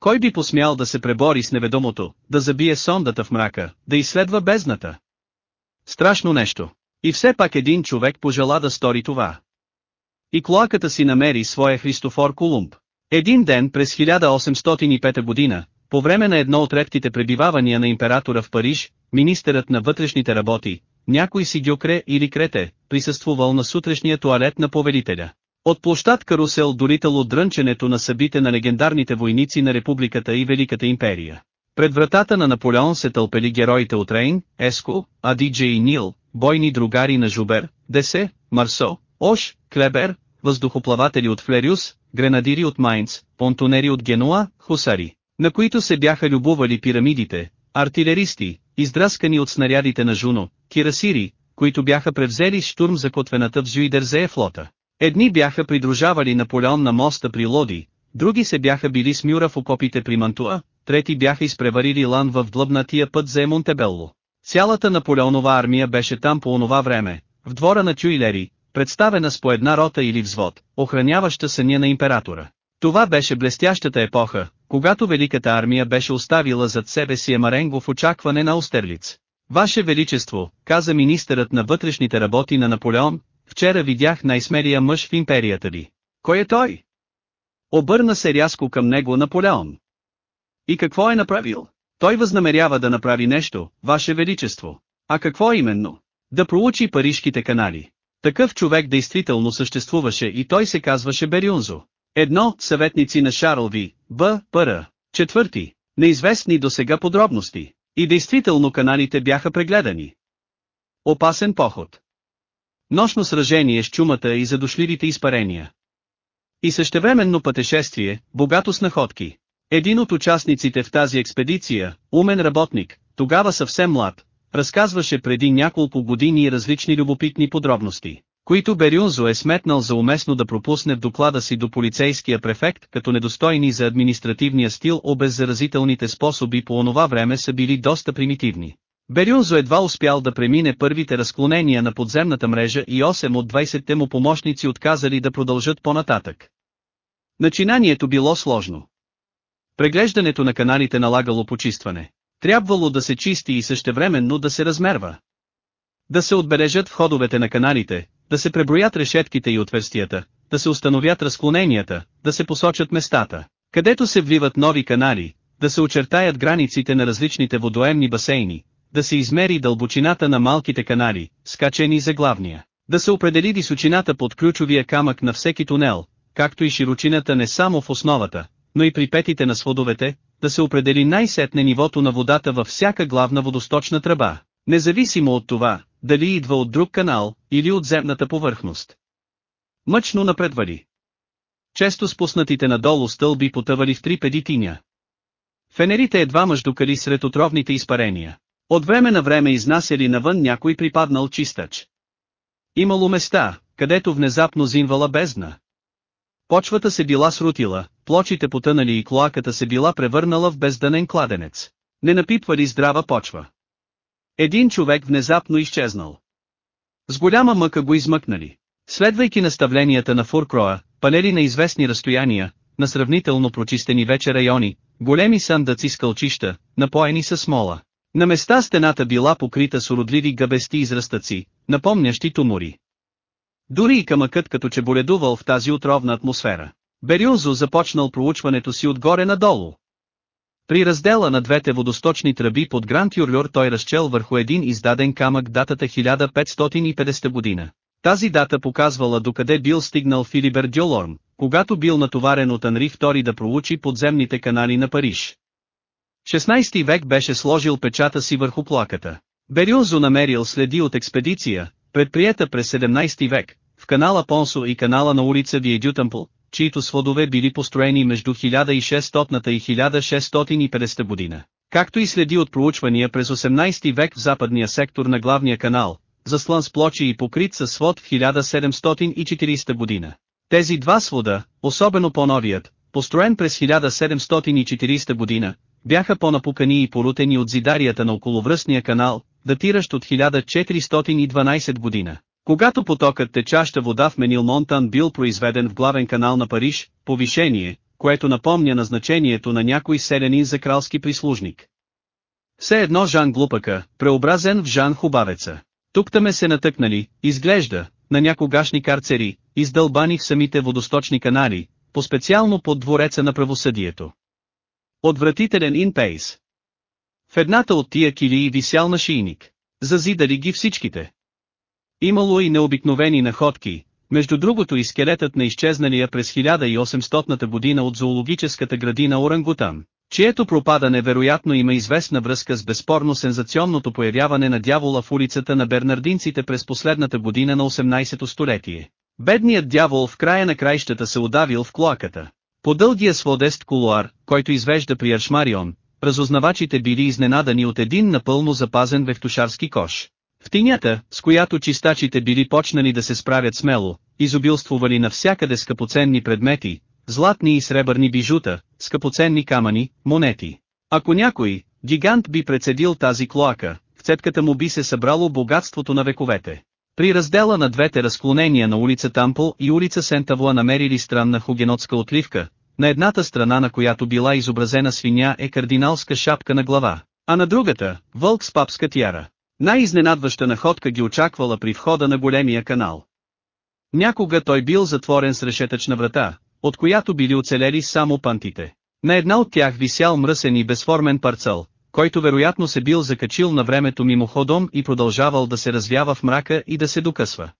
Кой би посмял да се пребори с неведомото, да забие сондата в мрака, да изследва бездната? Страшно нещо. И все пак един човек пожела да стори това. И клоаката си намери своя Христофор Колумб. Един ден през 1805 година, по време на едно от редките пребивавания на императора в Париж, министърът на вътрешните работи, някой си Гюкре или Крете, присъствувал на сутрешния туалет на повелителя. От площад Карусел дорител от дрънченето на събите на легендарните войници на Републиката и Великата империя. Пред вратата на Наполеон се тълпели героите от Рейн, Еско, Адидже и Нил, бойни другари на Жубер, Десе, Марсо, Ош, Клебер, въздухоплаватели от Флериус, гренадири от Майнц, понтонери от Генуа, хусари, на които се бяха любували пирамидите, артилеристи, издраскани от снарядите на Жуно, кирасири, които бяха превзели штурм за котвената в Зюидерзея флота. Едни бяха придружавали Наполеон на моста при Лоди, други се бяха били с Мюра в окопите при Мантуа, трети бяха изпреварили Лан в длъбнатия път за Емонтебелло. Цялата Наполеонова армия беше там по онова време, в двора на Тюилери, представена с по една рота или взвод, охраняваща съня на императора. Това беше блестящата епоха, когато Великата армия беше оставила зад себе си Емаренго в очакване на Остерлиц. Ваше Величество, каза министърът на вътрешните работи на Наполеон, вчера видях най-смелия мъж в империята ви. Кой е той? Обърна се рязко към него Наполеон. И какво е направил? Той възнамерява да направи нещо, Ваше Величество. А какво именно? Да проучи парижките канали. Такъв човек действително съществуваше и той се казваше Берюнзо. Едно, съветници на Шарл Ви, Б. Пър. Четвърти, неизвестни до сега подробности. И действително каналите бяха прегледани. Опасен поход. Нощно сражение с чумата и задушливите изпарения. И същевременно пътешествие, богато с находки. Един от участниците в тази експедиция, умен работник, тогава съвсем млад, разказваше преди няколко години различни любопитни подробности, които Берюнзо е сметнал за уместно да пропусне в доклада си до полицейския префект като недостойни за административния стил обеззаразителните способи по онова време са били доста примитивни. Берюнзо едва успял да премине първите разклонения на подземната мрежа и 8 от 20-те му помощници отказали да продължат по-нататък. Начинанието било сложно. Преглеждането на каналите налагало почистване. Трябвало да се чисти и същевременно да се размерва. Да се отбележат входовете на каналите, да се преброят решетките и отверстията, да се установят разклоненията, да се посочат местата, където се вливат нови канали, да се очертаят границите на различните водоемни басейни, да се измери дълбочината на малките канали, скачени за главния, да се определи височината под ключовия камък на всеки тунел, както и широчината не само в основата, но и при петите на сводовете, да се определи най-сетне нивото на водата във всяка главна водосточна тръба, независимо от това, дали идва от друг канал, или от земната повърхност. Мъчно напредвали. Често спуснатите надолу стълби потъвали в три педитиня. Фенерите едва мъждукали сред отровните изпарения. От време на време изнасяли навън някой припаднал чистач. Имало места, където внезапно зинвала бездна. Почвата се била срутила, плочите потънали и клоаката се била превърнала в бездънен кладенец. Не напипвали здрава почва. Един човек внезапно изчезнал. С голяма мъка го измъкнали. Следвайки наставленията на Фуркроа, панели на известни разстояния, на сравнително прочистени вече райони, големи сандъци с кълчища, напоени с смола. На места стената била покрита с уродливи гъбести израстъци, напомнящи тумори. Дори и камъкът като че боледувал в тази отровна атмосфера. Берюзо започнал проучването си отгоре надолу. При раздела на двете водосточни тръби под Гранд Юрлюр той разчел върху един издаден камък датата 1550 година. Тази дата показвала докъде бил стигнал Филибер Дюлорм, когато бил натоварен от Анри II да проучи подземните канали на Париж. 16 век беше сложил печата си върху плаката. Берюзо намерил следи от експедиция, предприета през 17 век, в канала Понсо и канала на улица Виедютъмпл, чието сводове били построени между 1600 и 1650 година. Както и следи от проучвания през 18 век в западния сектор на главния канал, заслан с плочи и покрит със свод в 1740 година. Тези два свода, особено по-новият, построен през 1740 година, бяха по-напукани и порутени от зидарията на околовръстния канал, датиращ от 1412 година. Когато потокът течаща вода в Менилмонтан бил произведен в главен канал на Париж, повишение, което напомня назначението на някой селянин за кралски прислужник. Все едно Жан Глупака, преобразен в Жан Хубавеца. Тук-таме се натъкнали, изглежда, на някогашни карцери, издълбани в самите водосточни канали, по-специално под двореца на правосъдието. Отвратителен инпейс. Едната от тия килии висял на шийник. Зазидали ги всичките. Имало и необикновени находки, между другото и скелетът на изчезналия през 1800 година от зоологическата градина Орангутан, чието пропадане вероятно има известна връзка с безспорно сензационното появяване на дявола в улицата на бернардинците през последната година на 18-то столетие. Бедният дявол в края на краищата се удавил в клоаката. По дългия сводест кулуар, който извежда при Аршмарион, разузнавачите били изненадани от един напълно запазен вехтушарски кош. В тинята, с която чистачите били почнали да се справят смело, изобилствували навсякъде скъпоценни предмети, златни и сребърни бижута, скъпоценни камъни, монети. Ако някой, гигант би прецедил тази клоака, в цепката му би се събрало богатството на вековете. При раздела на двете разклонения на улица Тампл и улица Сентавуа намерили странна хугенотска отливка, на едната страна на която била изобразена свиня е кардиналска шапка на глава, а на другата – вълк с папска тяра. Най-изненадваща находка ги очаквала при входа на големия канал. Някога той бил затворен с решетъчна врата, от която били оцелели само пантите. На една от тях висял мръсен и безформен парцел, който вероятно се бил закачил на времето мимоходом и продължавал да се развява в мрака и да се докъсва.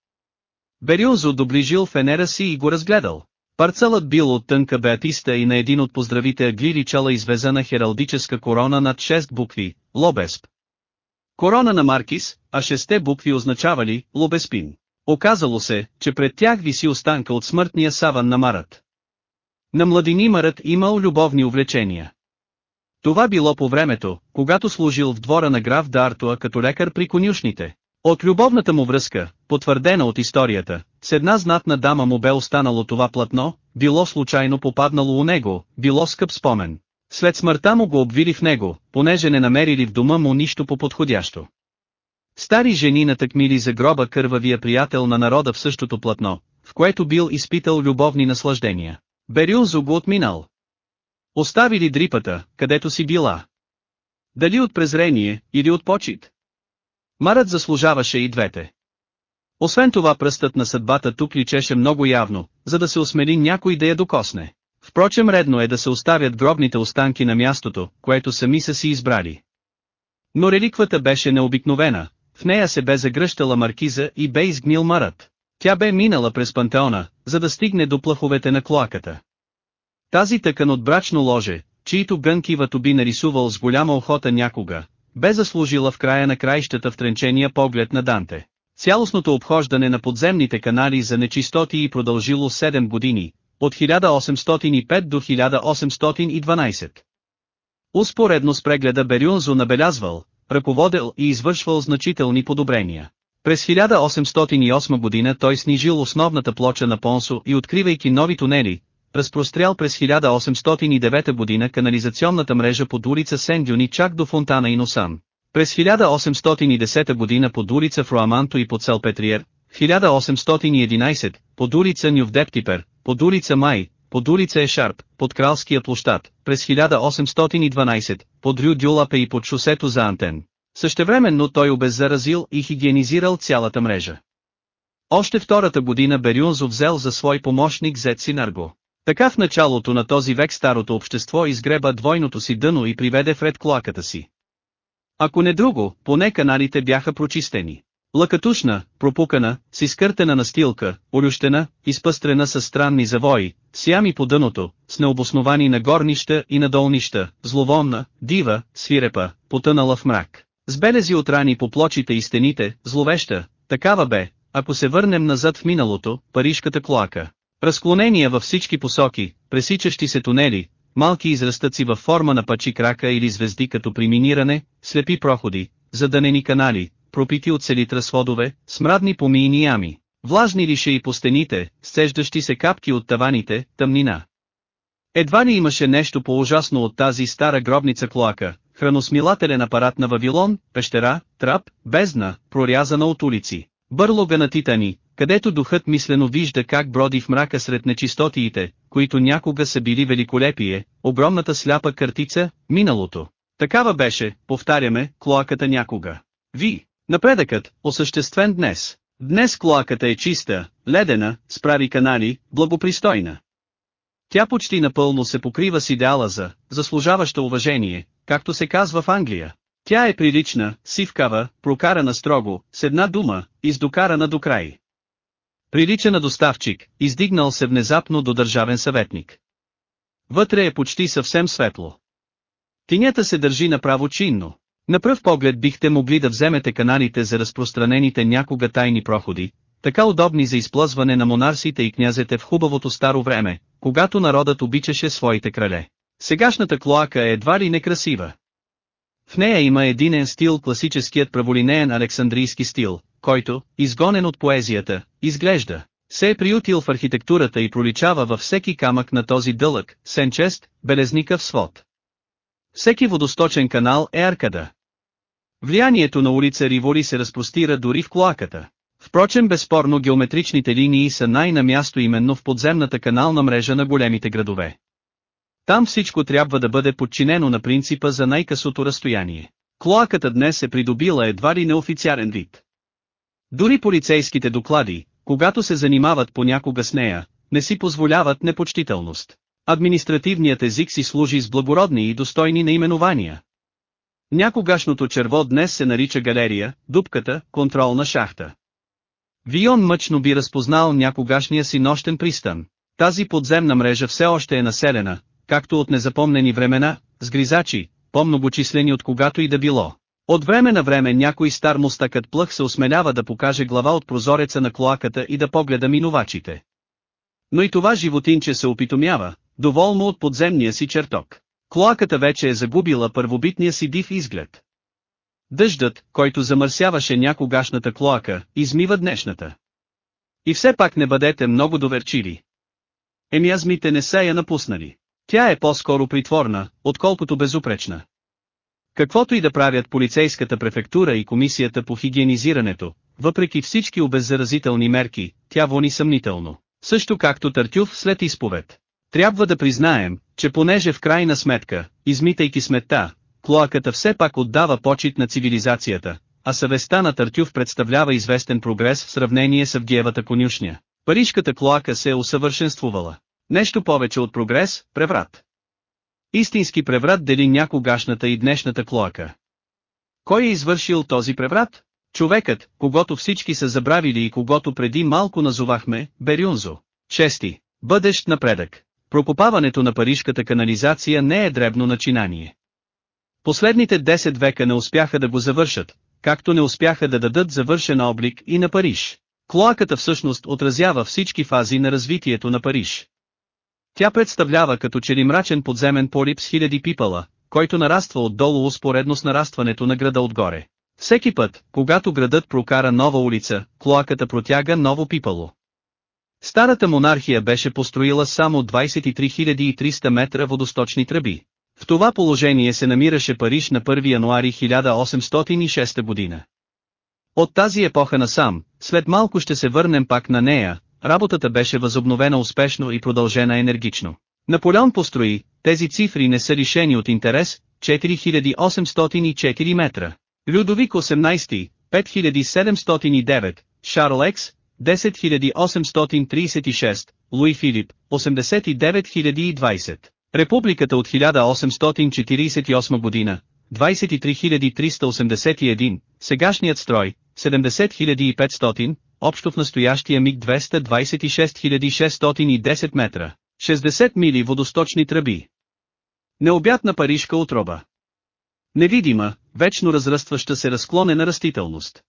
Бериозо доближил фенера си и го разгледал. Парцелът бил от тънка беатиста и на един от поздравите агли личала извезана хералдическа корона над 6 букви, лобесп. Корона на Маркис, а шесте букви означавали Лобеспин. Оказало се, че пред тях виси останка от смъртния саван на Марът. На младини Марът имал любовни увлечения. Това било по времето, когато служил в двора на граф Д'Артуа като лекар при конюшните. От любовната му връзка, потвърдена от историята, с една знатна дама му бе останало това платно, било случайно попаднало у него, било скъп спомен. След смъртта му го обвили в него, понеже не намерили в дома му нищо по-подходящо. Стари жени натъкмили за гроба кървавия приятел на народа в същото платно, в което бил изпитал любовни наслаждения. Берюзо го отминал. Оставили дрипата, където си била. Дали от презрение, или от почет? Марът заслужаваше и двете. Освен това пръстът на съдбата тук личеше много явно, за да се осмели някой да я докосне. Впрочем редно е да се оставят гробните останки на мястото, което сами са си избрали. Но реликвата беше необикновена, в нея се бе загръщала маркиза и бе изгнил марът. Тя бе минала през пантеона, за да стигне до плаховете на клоаката. Тази тъкан от брачно ложе, чието гънки би нарисувал с голяма охота някога, бе заслужила в края на краищата в тренчения поглед на Данте. Цялостното обхождане на подземните канали за нечистоти и продължило 7 години, от 1805 до 1812. Успоредно с прегледа Берюнзо набелязвал, ръководел и извършвал значителни подобрения. През 1808 година той снижил основната плоча на Понсо и откривайки нови тунели, разпрострял през 1809 година канализационната мрежа под улица Сендюни чак до Фонтана и Носан. През 1810 година под улица Фруаманто и под Салпетриер, 1811, под улица Нювдептипер, под улица Май, под улица Ешарп, под Кралския площад, през 1812, под Рю Дюлапе и под шосето за Антен. Същевременно той обеззаразил и хигиенизирал цялата мрежа. Още втората година Берюнзо взел за свой помощник Зет Синарго. Така в началото на този век старото общество изгреба двойното си дъно и приведе в ред клоаката си. Ако не друго, поне каналите бяха прочистени. Лъкатушна, пропукана, с изкъртена настилка, олющена, изпъстрена с странни завои, с ями по дъното, с необосновани нагорнища и надолнища, зловонна, дива, свирепа, потънала в мрак. С белези от рани по плочите и стените, зловеща, такава бе, ако се върнем назад в миналото, парижката клоака. Разклонения във всички посоки, пресичащи се тунели, малки израстъци във форма на пачи крака или звезди като при миниране, слепи проходи, задънени канали, пропити от селитра сводове, смрадни помийни ями, влажни лише и по стените, сцеждащи се капки от таваните, тъмнина. Едва ли имаше нещо по-ужасно от тази стара гробница клоака, храносмилателен апарат на Вавилон, пещера, трап, бездна, прорязана от улици, бърлога на титани, където духът мислено вижда как броди в мрака сред нечистотиите, които някога са били великолепие, огромната сляпа картица, миналото. Такава беше, повтаряме, клоаката някога. Ви, напредъкът, осъществен днес. Днес клоаката е чиста, ледена, с прави канали, благопристойна. Тя почти напълно се покрива с идеала за, заслужаваща уважение, както се казва в Англия. Тя е прилична, сивкава, прокарана строго, с една дума, издокарана до край. Прилича на доставчик, издигнал се внезапно до държавен съветник. Вътре е почти съвсем светло. Тинята се държи направо чинно. На пръв поглед бихте могли да вземете каналите за разпространените някога тайни проходи, така удобни за изплъзване на монарсите и князете в хубавото старо време, когато народът обичаше своите крале. Сегашната клоака е едва ли некрасива. В нея има единен стил класическият праволинеен александрийски стил, който, изгонен от поезията, изглежда, се е приютил в архитектурата и проличава във всеки камък на този дълъг, сенчест, белезникъв свод. Всеки водосточен канал е аркада. Влиянието на улица Риволи се разпростира дори в клоаката. Впрочем безспорно геометричните линии са най-на място именно в подземната канална мрежа на големите градове. Там всичко трябва да бъде подчинено на принципа за най-късото разстояние. Клоаката днес е придобила едва ли неофициален вид. Дори полицейските доклади, когато се занимават понякога с нея, не си позволяват непочтителност. Административният език си служи с благородни и достойни наименования. Някогашното черво днес се нарича галерия, дупката, контролна шахта. Вион мъчно би разпознал някогашния си нощен пристан. Тази подземна мрежа все още е населена, както от незапомнени времена, с гризачи, по-многочислени от когато и да било. От време на време някой стар мустакът плъх се осмелява да покаже глава от прозореца на клоаката и да погледа минувачите. Но и това животинче се опитомява, доволно от подземния си чертог. Клоаката вече е загубила първобитния си див изглед. Дъждът, който замърсяваше някогашната клоака, измива днешната. И все пак не бъдете много доверчиви. Емиазмите не са я напуснали. Тя е по-скоро притворна, отколкото безупречна. Каквото и да правят полицейската префектура и комисията по хигиенизирането, въпреки всички обеззаразителни мерки, тя вони съмнително. Също както Тартюв след изповед. Трябва да признаем, че понеже в крайна сметка, измитайки сметта, клоаката все пак отдава почет на цивилизацията, а съвестта на Тартюв представлява известен прогрес в сравнение с Авгиевата конюшня. Парижката клоака се е усъвършенствувала. Нещо повече от прогрес, преврат. Истински преврат дели някогашната и днешната клоака. Кой е извършил този преврат? Човекът, когато всички са забравили и когато преди малко назовахме, Берюнзо. Чести, бъдещ напредък. Прокопаването на парижката канализация не е дребно начинание. Последните 10 века не успяха да го завършат, както не успяха да дадат завършен облик и на Париж. Клоаката всъщност отразява всички фази на развитието на Париж. Тя представлява като че ли мрачен подземен полип с хиляди пипала, който нараства отдолу успоредно с нарастването на града отгоре. Всеки път, когато градът прокара нова улица, клоаката протяга ново пипало. Старата монархия беше построила само 23 300 метра водосточни тръби. В това положение се намираше Париж на 1 януари 1806 година. От тази епоха насам, след малко ще се върнем пак на нея, работата беше възобновена успешно и продължена енергично. Наполеон построи, тези цифри не са лишени от интерес, 4804 метра. Людовик 18, 5709, Шарл Екс, 10836, Луи Филип, 89020. Републиката от 1848 година, 23381, сегашният строй, 70500, общо в настоящия миг 226610 метра, 60 мили водосточни тръби. Необятна парижка отроба. Невидима, вечно разрастваща се разклонена растителност.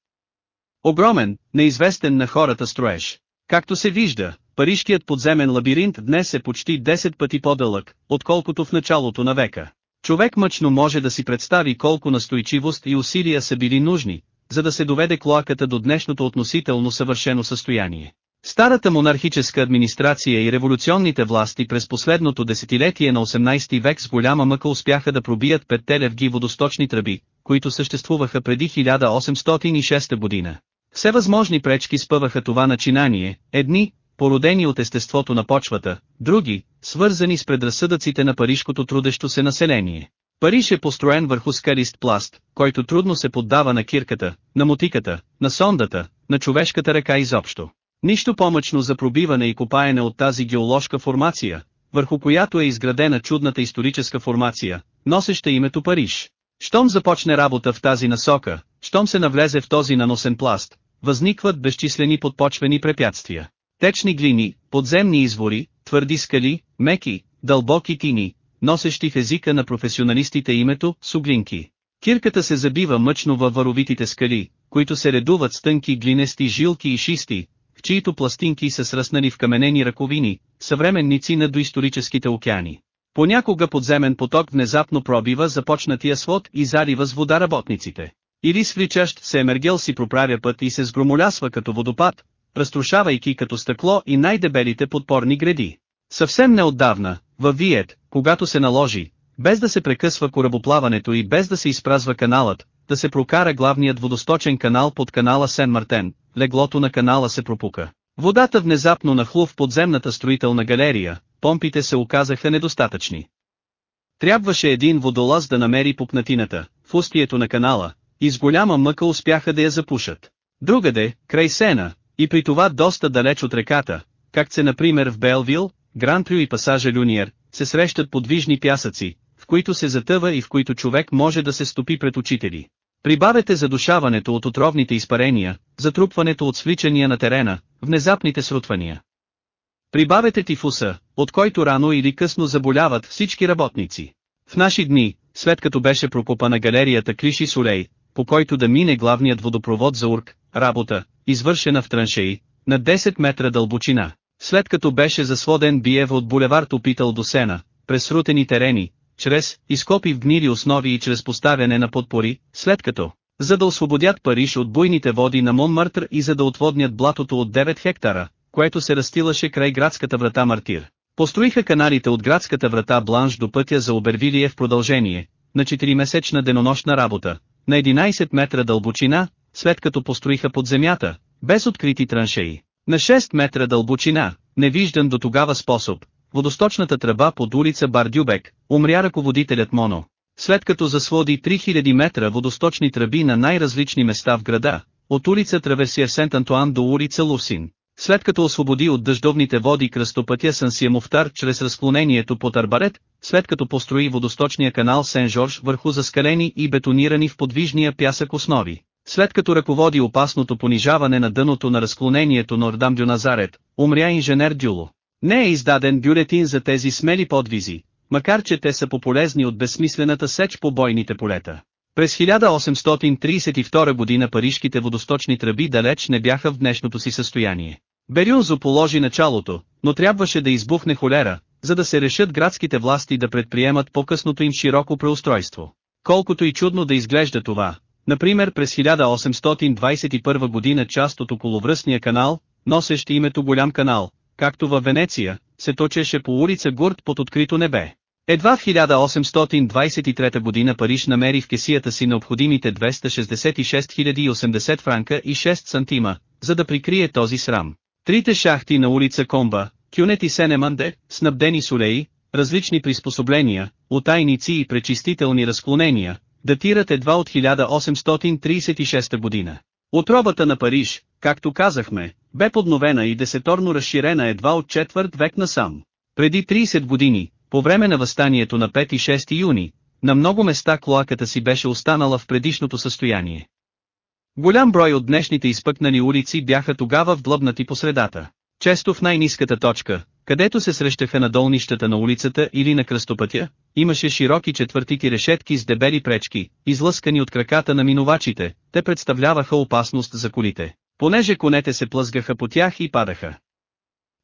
Огромен, неизвестен на хората строеж. Както се вижда, парижкият подземен лабиринт днес е почти 10 пъти по-дълъг, отколкото в началото на века. Човек мъчно може да си представи колко настойчивост и усилия са били нужни, за да се доведе клоаката до днешното относително съвършено състояние. Старата монархическа администрация и революционните власти през последното десетилетие на 18 век с голяма мъка успяха да пробият петте левги водосточни тръби, които съществуваха преди 1806 година. Всевъзможни пречки спъваха това начинание, едни, породени от естеството на почвата, други, свързани с предразсъдъците на парижкото трудещо се население. Париж е построен върху скалист пласт, който трудно се поддава на кирката, на мотиката, на сондата, на човешката ръка изобщо. Нищо помъчно за пробиване и копаене от тази геоложка формация, върху която е изградена чудната историческа формация, носеща името Париж. Щом започне работа в тази насока, щом се навлезе в този наносен пласт, възникват безчислени подпочвени препятствия. Течни глини, подземни извори, твърди скали, меки, дълбоки тини, носещи в езика на професионалистите името суглинки. Кирката се забива мъчно във варовитите скали, които се редуват с тънки глинести жилки и шисти, в чието пластинки са сръснали в каменени ръковини, съвременници на доисторическите океани. Понякога подземен поток внезапно пробива започнатия свод и залива с вода работниците. Или свличащ се емергел си проправя път и се сгромолясва като водопад, разрушавайки като стъкло и най-дебелите подпорни гради. Съвсем неотдавна, във Виет, когато се наложи, без да се прекъсва корабоплаването и без да се изпразва каналът, да се прокара главният водосточен канал под канала Сен-Мартен, леглото на канала се пропука. Водата внезапно нахлу в подземната строителна галерия, помпите се оказаха недостатъчни. Трябваше един водолаз да намери пупнатината, в устието на канала, и с голяма мъка успяха да я запушат. Другаде, край Сена, и при това доста далеч от реката, как се например в Белвил, Грантрю и пасажа Люниер, се срещат подвижни пясъци, в които се затъва и в които човек може да се стопи пред учители. Прибавете задушаването от отровните изпарения, затрупването от свличания на терена, внезапните срутвания. Прибавете тифуса, от който рано или късно заболяват всички работници. В наши дни, след като беше прокопана галерията Криши Солей, по който да мине главният водопровод за Урк, работа, извършена в траншеи, на 10 метра дълбочина. След като беше засводен Биев от булевард Опитал до Сена, през рутени терени, чрез изкопи в гнили основи и чрез поставяне на подпори, след като, за да освободят Париж от буйните води на Монмартр и за да отводнят блатото от 9 хектара, което се разстилаше край градската врата Мартир. Построиха каналите от градската врата Бланш до пътя за Обервилие в продължение, на 4-месечна денонощна работа, на 11 метра дълбочина, след като построиха под земята, без открити траншеи. На 6 метра дълбочина, невиждан до тогава способ, водосточната тръба под улица Бардюбек, умря ръководителят Моно. След като засводи 3000 метра водосточни тръби на най-различни места в града, от улица Траверсия Сент-Антуан до улица Лусин, след като освободи от дъждовните води кръстопътя Сансия Муфтар чрез разклонението под Арбарет, след като построи водосточния канал Сен-Жорж върху заскалени и бетонирани в подвижния пясък основи, след като ръководи опасното понижаване на дъното на разклонението Нордам Дю Назарет, умря инженер Дюло. Не е издаден бюлетин за тези смели подвизи, макар че те са пополезни от безсмислената сеч по бойните полета. През 1832 година парижките водосточни тръби далеч не бяха в днешното си състояние. Берюнзо положи началото, но трябваше да избухне холера, за да се решат градските власти да предприемат по-късното им широко преустройство. Колкото и чудно да изглежда това, например през 1821 година част от околовръстния канал, носещ името Голям канал, както във Венеция, се точеше по улица Гурт под открито небе. Едва в 1823 година Париж намери в кесията си необходимите 266 080 франка и 6 сантима, за да прикрие този срам. Трите шахти на улица Комба, Кюнет и Сенеманде, снабдени с олеи, различни приспособления, утайници и пречистителни разклонения, датират едва от 1836 година. Отробата на Париж, както казахме, бе подновена и десеторно разширена едва от четвърт век насам. Преди 30 години, по време на възстанието на 5 и 6 юни, на много места клоаката си беше останала в предишното състояние. Голям брой от днешните изпъкнани улици бяха тогава вдлъбнати по средата. Често в най-низката точка, където се срещаха на долнищата на улицата или на кръстопътя, имаше широки четвъртики решетки с дебели пречки, излъскани от краката на минувачите, те представляваха опасност за колите, понеже конете се плъзгаха по тях и падаха.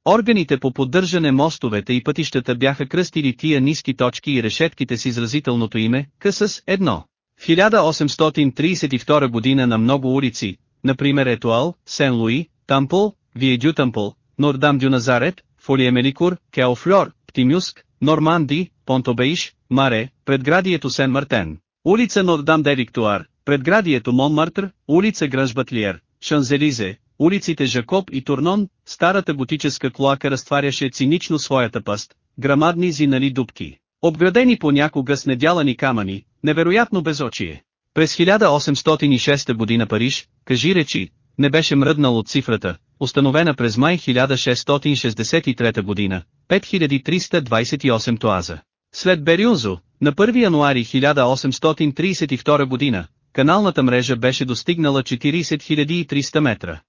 Органите по поддържане мостовете и пътищата бяха кръстили тия ниски точки и решетките с изразителното име, късъс, едно. В 1832 година на много улици, например Етуал, Сен-Луи, Тампл, Виедю Тампл, Нордам Дю Назарет, Фолиемеликур, Кеофлор, Птимюск, Норманди, Понтобейш, Маре, предградието Сен-Мартен, улица Нордам де Виктуар, предградието Монмартр, улица Гръжбатлиер, Шанзелизе, улиците Жакоб и Турнон, старата готическа клоака разтваряше цинично своята пъст, грамадни зинали дубки, обградени понякога с недялани камъни, невероятно безочие. През 1806 година Париж, кажи речи, не беше мръднал от цифрата, установена през май 1663 година, 5328 тоаза. След Берюнзо, на 1 януари 1832 година, каналната мрежа беше достигнала 40 300 метра.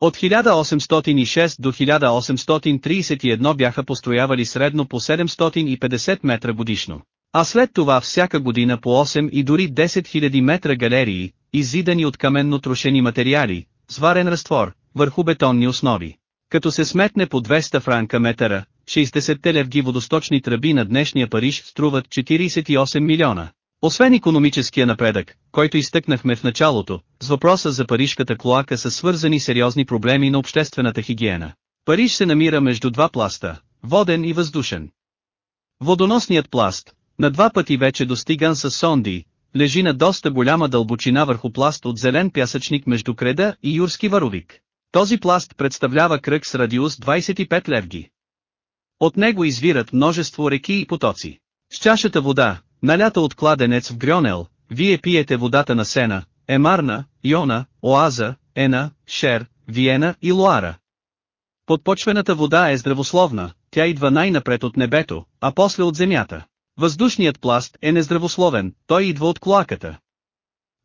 От 1806 до 1831 бяха построявали средно по 750 метра годишно. А след това всяка година по 8 и дори 10 000 метра галерии, изидани от каменно трошени материали, сварен разтвор, върху бетонни основи. Като се сметне по 200 франка метъра, 60 левги водосточни тръби на днешния Париж струват 48 милиона. Освен економическия напредък, който изтъкнахме в началото, с въпроса за парижката клоака са свързани сериозни проблеми на обществената хигиена. Париж се намира между два пласта, воден и въздушен. Водоносният пласт, на два пъти вече достиган с сонди, лежи на доста голяма дълбочина върху пласт от зелен пясъчник между Креда и Юрски варовик. Този пласт представлява кръг с радиус 25 левги. От него извират множество реки и потоци. С чашата вода, налята от кладенец в Грюнел, вие пиете водата на Сена, Емарна, Йона, Оаза, Ена, Шер, Виена и Луара. Подпочвената вода е здравословна, тя идва най-напред от небето, а после от земята. Въздушният пласт е нездравословен, той идва от клоаката.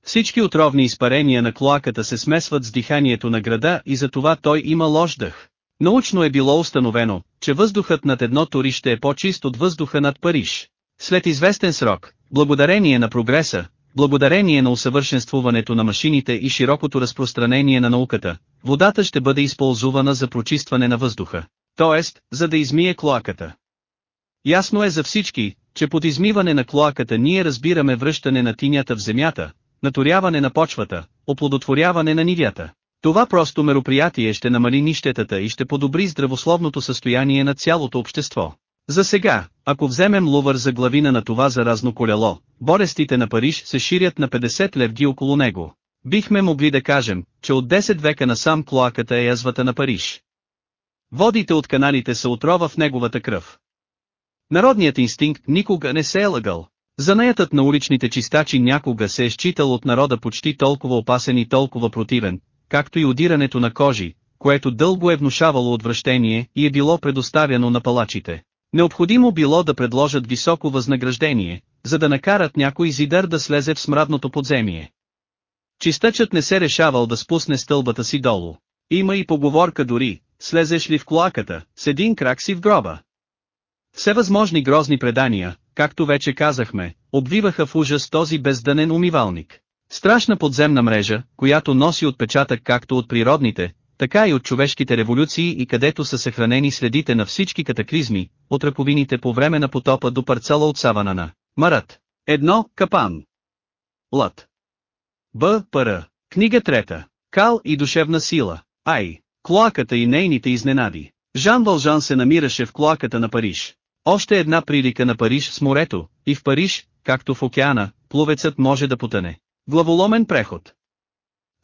Всички отровни изпарения на клоаката се смесват с диханието на града и затова той има лош дъх. Научно е било установено, че въздухът над едно турище е по-чист от въздуха над Париж. След известен срок, благодарение на прогреса, благодарение на усъвършенствуването на машините и широкото разпространение на науката, водата ще бъде използвана за прочистване на въздуха, т.е. за да измие клоаката. Ясно е за всички, че под измиване на клоаката ние разбираме връщане на тинята в земята, наторяване на почвата, оплодотворяване на нивята. Това просто мероприятие ще намали нищетата и ще подобри здравословното състояние на цялото общество. За сега, ако вземем Лувър за главина на това заразно колело, болестите на Париж се ширят на 50 левги около него. Бихме могли да кажем, че от 10 века насам клоаката е язвата на Париж. Водите от каналите са отрова в неговата кръв. Народният инстинкт никога не се е лъгал. Занаятът на уличните чистачи някога се е считал от народа почти толкова опасен и толкова противен, както и удирането на кожи, което дълго е внушавало отвращение и е било предоставяно на палачите. Необходимо било да предложат високо възнаграждение, за да накарат някой зидър да слезе в смрадното подземие. Чистачът не се решавал да спусне стълбата си долу. Има и поговорка дори, слезеш ли в клоаката, с един крак си в гроба. Всевъзможни грозни предания, както вече казахме, обвиваха в ужас този бездънен умивалник. Страшна подземна мрежа, която носи отпечатък както от природните, така и от човешките революции и където са съхранени следите на всички катаклизми, от ръковините по време на потопа до парцела от саванана. Марат. Едно, Капан. Лът. Б. Пр. Книга трета. Кал и душевна сила. Ай. Клоаката и нейните изненади. Жан Вължан се намираше в клоаката на Париж. Още една прилика на Париж с морето, и в Париж, както в океана, пловецът може да потъне. Главоломен преход.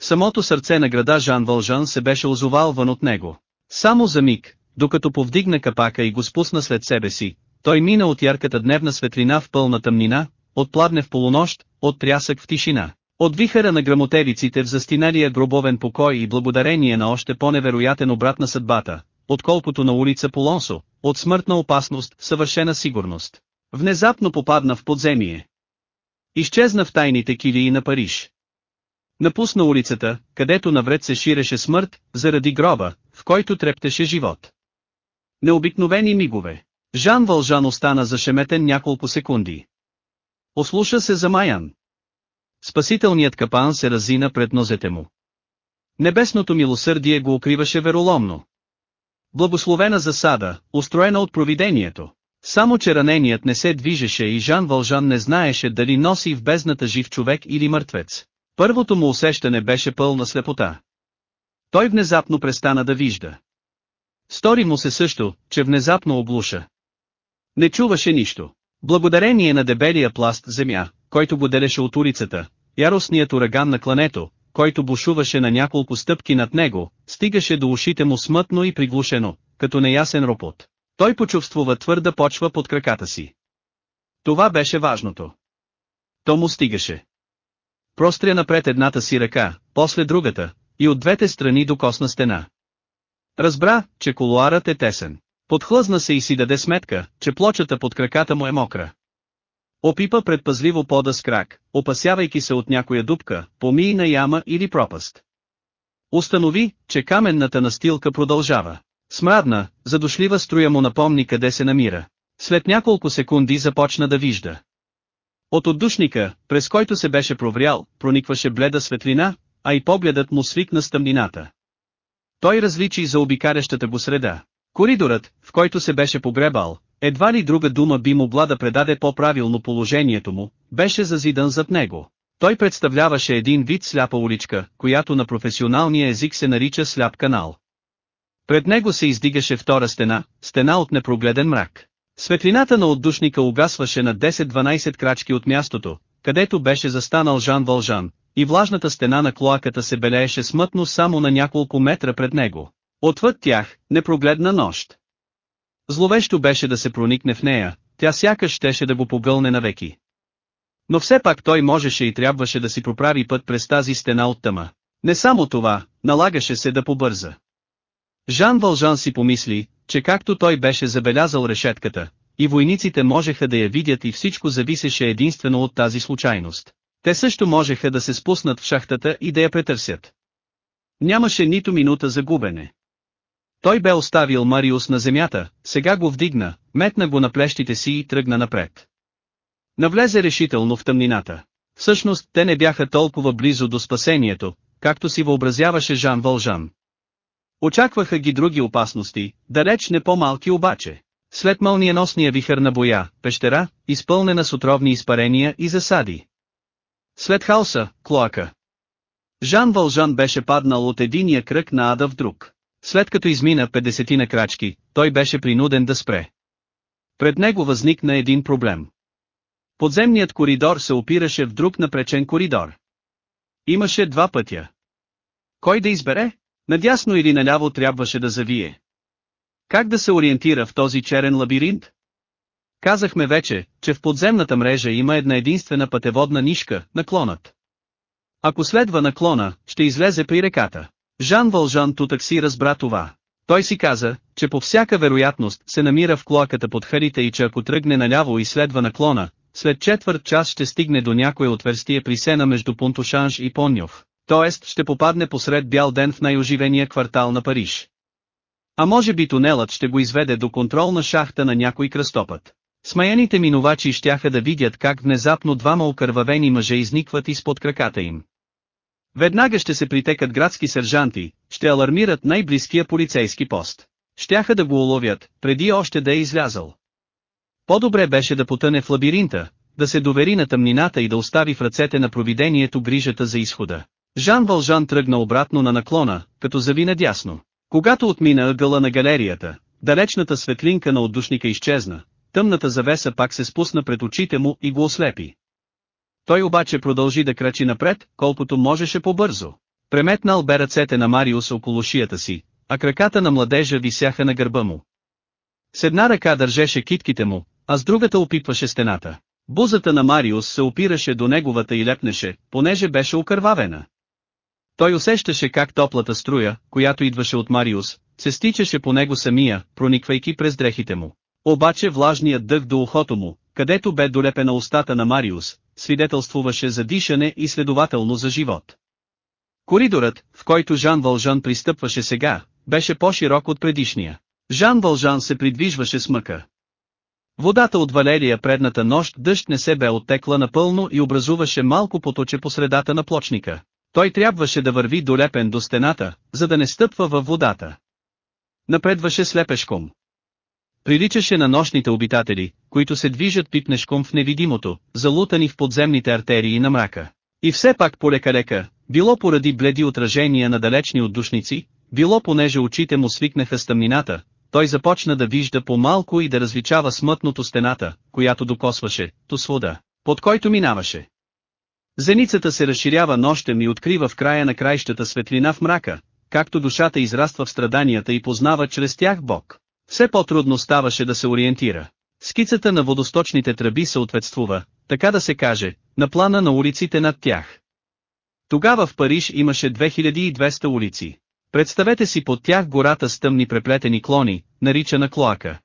Самото сърце на града Жан Вължан се беше озовал вън от него. Само за миг, докато повдигна капака и го спусна след себе си, той мина от ярката дневна светлина в пълна тъмнина, от пладне в полунощ, от трясък в тишина. От вихара на грамотевиците в застиналия гробовен покой и благодарение на още по-невероятен обрат на съдбата, отколкото на улица Полонсо, от смъртна опасност, съвършена сигурност. Внезапно попадна в подземие. Изчезна в тайните килии на Париж. Напусна улицата, където навред се ширеше смърт, заради гроба, в който трептеше живот. Необикновени мигове. Жан Вължан остана зашеметен няколко секунди. Ослуша се замаян. Спасителният капан се разина пред нозете му. Небесното милосърдие го укриваше вероломно. Благословена засада, устроена от провидението. Само че раненият не се движеше и Жан Вължан не знаеше дали носи в бездната жив човек или мъртвец. Първото му усещане беше пълна слепота. Той внезапно престана да вижда. Стори му се също, че внезапно облуша. Не чуваше нищо. Благодарение на дебелия пласт земя, който го делеше от улицата, яростният ураган на клането, който бушуваше на няколко стъпки над него, стигаше до ушите му смътно и приглушено, като неясен ропот. Той почувствува твърда почва под краката си. Това беше важното. То му стигаше. Простря напред едната си ръка, после другата, и от двете страни до косна стена. Разбра, че колуарът е тесен. Подхлъзна се и си даде сметка, че плочата под краката му е мокра. Опипа предпазливо пода с крак, опасявайки се от някоя дупка, помийна яма или пропаст. Установи, че каменната настилка продължава. Смрадна, задушлива струя му напомни къде се намира. След няколко секунди започна да вижда. От отдушника, през който се беше проврял, проникваше бледа светлина, а и погледът му свикна с тъмнината. Той различи за обикарящата го среда. Коридорът, в който се беше погребал, едва ли друга дума би могла да предаде по-правилно положението му, беше зазидан зад него. Той представляваше един вид сляпа уличка, която на професионалния език се нарича сляп канал. Пред него се издигаше втора стена, стена от непрогледен мрак. Светлината на отдушника угасваше на 10-12 крачки от мястото, където беше застанал Жан Вължан, и влажната стена на клоаката се белееше смътно само на няколко метра пред него. Отвъд тях, непрогледна нощ. Зловещо беше да се проникне в нея, тя сякаш щеше да го погълне навеки. Но все пак той можеше и трябваше да си проправи път през тази стена от тъма. Не само това, налагаше се да побърза. Жан Вължан си помисли, че както той беше забелязал решетката, и войниците можеха да я видят и всичко зависеше единствено от тази случайност. Те също можеха да се спуснат в шахтата и да я претърсят. Нямаше нито минута за губене. Той бе оставил Мариус на земята, сега го вдигна, метна го на плещите си и тръгна напред. Навлезе решително в тъмнината. Всъщност те не бяха толкова близо до спасението, както си въобразяваше Жан Вължан. Очакваха ги други опасности, далеч не по-малки обаче. След мълниеносния вихър на боя, пещера, изпълнена с отровни изпарения и засади. След хаоса, клоака. Жан Вължан беше паднал от единия кръг на ада в друг. След като измина 50 на крачки, той беше принуден да спре. Пред него възникна един проблем. Подземният коридор се опираше в друг напречен коридор. Имаше два пътя. Кой да избере? Надясно или наляво трябваше да завие. Как да се ориентира в този черен лабиринт? Казахме вече, че в подземната мрежа има една единствена пътеводна нишка, наклонът. Ако следва наклона, ще излезе при реката. Жан Вължан тутък си разбра това. Той си каза, че по всяка вероятност се намира в клоаката под харите и че ако тръгне наляво и следва наклона, след четвърт час ще стигне до някое отверстие при сена между Понтошанж и Поньов. т.е. ще попадне посред бял ден в най-оживения квартал на Париж. А може би тунелът ще го изведе до контролна шахта на някой кръстопът. Смаяните минувачи щяха да видят как внезапно двама окървавени мъже изникват изпод краката им. Веднага ще се притекат градски сержанти, ще алармират най-близкия полицейски пост. Щяха да го уловят, преди още да е излязъл. По-добре беше да потъне в лабиринта, да се довери на тъмнината и да остави в ръцете на провидението грижата за изхода. Жан Вължан тръгна обратно на наклона, като зави надясно. Когато отмина ъгъла на галерията, далечната светлинка на отдушника изчезна, тъмната завеса пак се спусна пред очите му и го ослепи. Той обаче продължи да крачи напред, колкото можеше по-бързо. Преметнал бе ръцете на Мариус около шията си, а краката на младежа висяха на гърба му. С една ръка държеше китките му, а с другата опитваше стената. Бузата на Мариус се опираше до неговата и лепнеше, понеже беше окървавена. Той усещаше как топлата струя, която идваше от Мариус, се стичаше по него самия, прониквайки през дрехите му. Обаче влажният дъх до ухото му, където бе долепена устата на Мариус, свидетелствуваше за дишане и следователно за живот. Коридорът, в който Жан Вължан пристъпваше сега, беше по-широк от предишния. Жан Вължан се придвижваше с мъка. Водата от Валерия предната нощ дъжд не се бе оттекла напълно и образуваше малко поточе по средата на плочника. Той трябваше да върви долепен до стената, за да не стъпва във водата. Напредваше слепешком. Приличаше на нощните обитатели, които се движат пипнешком в невидимото, залутани в подземните артерии на мрака. И все пак полека-лека, било поради бледи отражения на далечни отдушници, било понеже очите му свикнаха с тъмнината, той започна да вижда по-малко и да различава смътното стената, която докосваше, то свода, под който минаваше. Зеницата се разширява нощем и открива в края на краищата светлина в мрака, както душата израства в страданията и познава чрез тях Бог. Все по-трудно ставаше да се ориентира. Скицата на водосточните тръби съответствува, така да се каже, на плана на улиците над тях. Тогава в Париж имаше 2200 улици. Представете си под тях гората с тъмни преплетени клони, наричана клоака.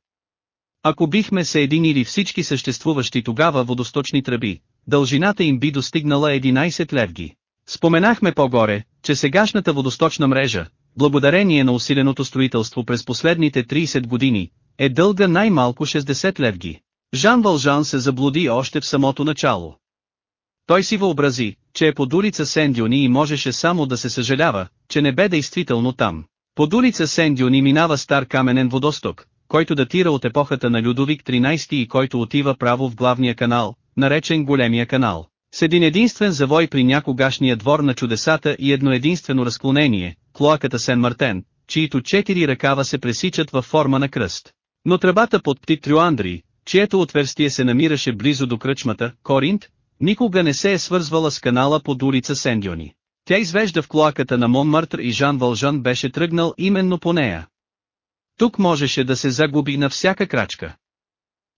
Ако бихме съединили всички съществуващи тогава водосточни тръби, дължината им би достигнала 11 левги. Споменахме по-горе, че сегашната водосточна мрежа, благодарение на усиленото строителство през последните 30 години, е дълга най-малко 60 левги. Жан Вължан се заблуди още в самото начало. Той си въобрази, че е под улица Сендюни и можеше само да се съжалява, че не бе действително там. Под улица Сендюни минава стар каменен водосток, който датира от епохата на Людовик 13 и който отива право в главния канал, наречен Големия канал. С един единствен завой при някогашния двор на чудесата и едно единствено разклонение, клоаката Сен-Мартен, чието четири ръкава се пресичат във форма на кръст. Но тръбата под Птит Трюандри, чието отверстие се намираше близо до кръчмата, Коринт, никога не се е свързвала с канала под улица Сендиони. Тя извежда в клоаката на Монмартр и Жан Вължан беше тръгнал именно по нея. Тук можеше да се загуби на всяка крачка.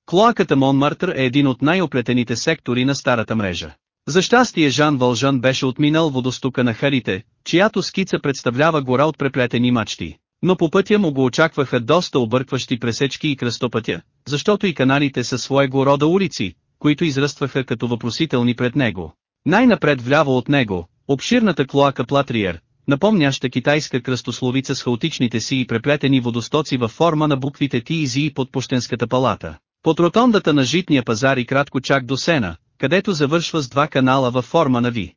Клоаката Монмартр е един от най-оплетените сектори на старата мрежа. За щастие Жан Вължан беше отминал водостока на Харите, чиято скица представлява гора от преплетени мачти. Но по пътя му го очакваха доста объркващи пресечки и кръстопътя, защото и каналите са своего рода улици, които изръстваха като въпросителни пред него. Най-напред вляво от него, обширната клоака Платриер, напомняща китайска кръстословица с хаотичните си и преплетени водостоци във форма на буквите Ти и Зи под Пощенската палата. Под ротондата на житния пазар и кратко чак до Сена, където завършва с два канала във форма на Ви.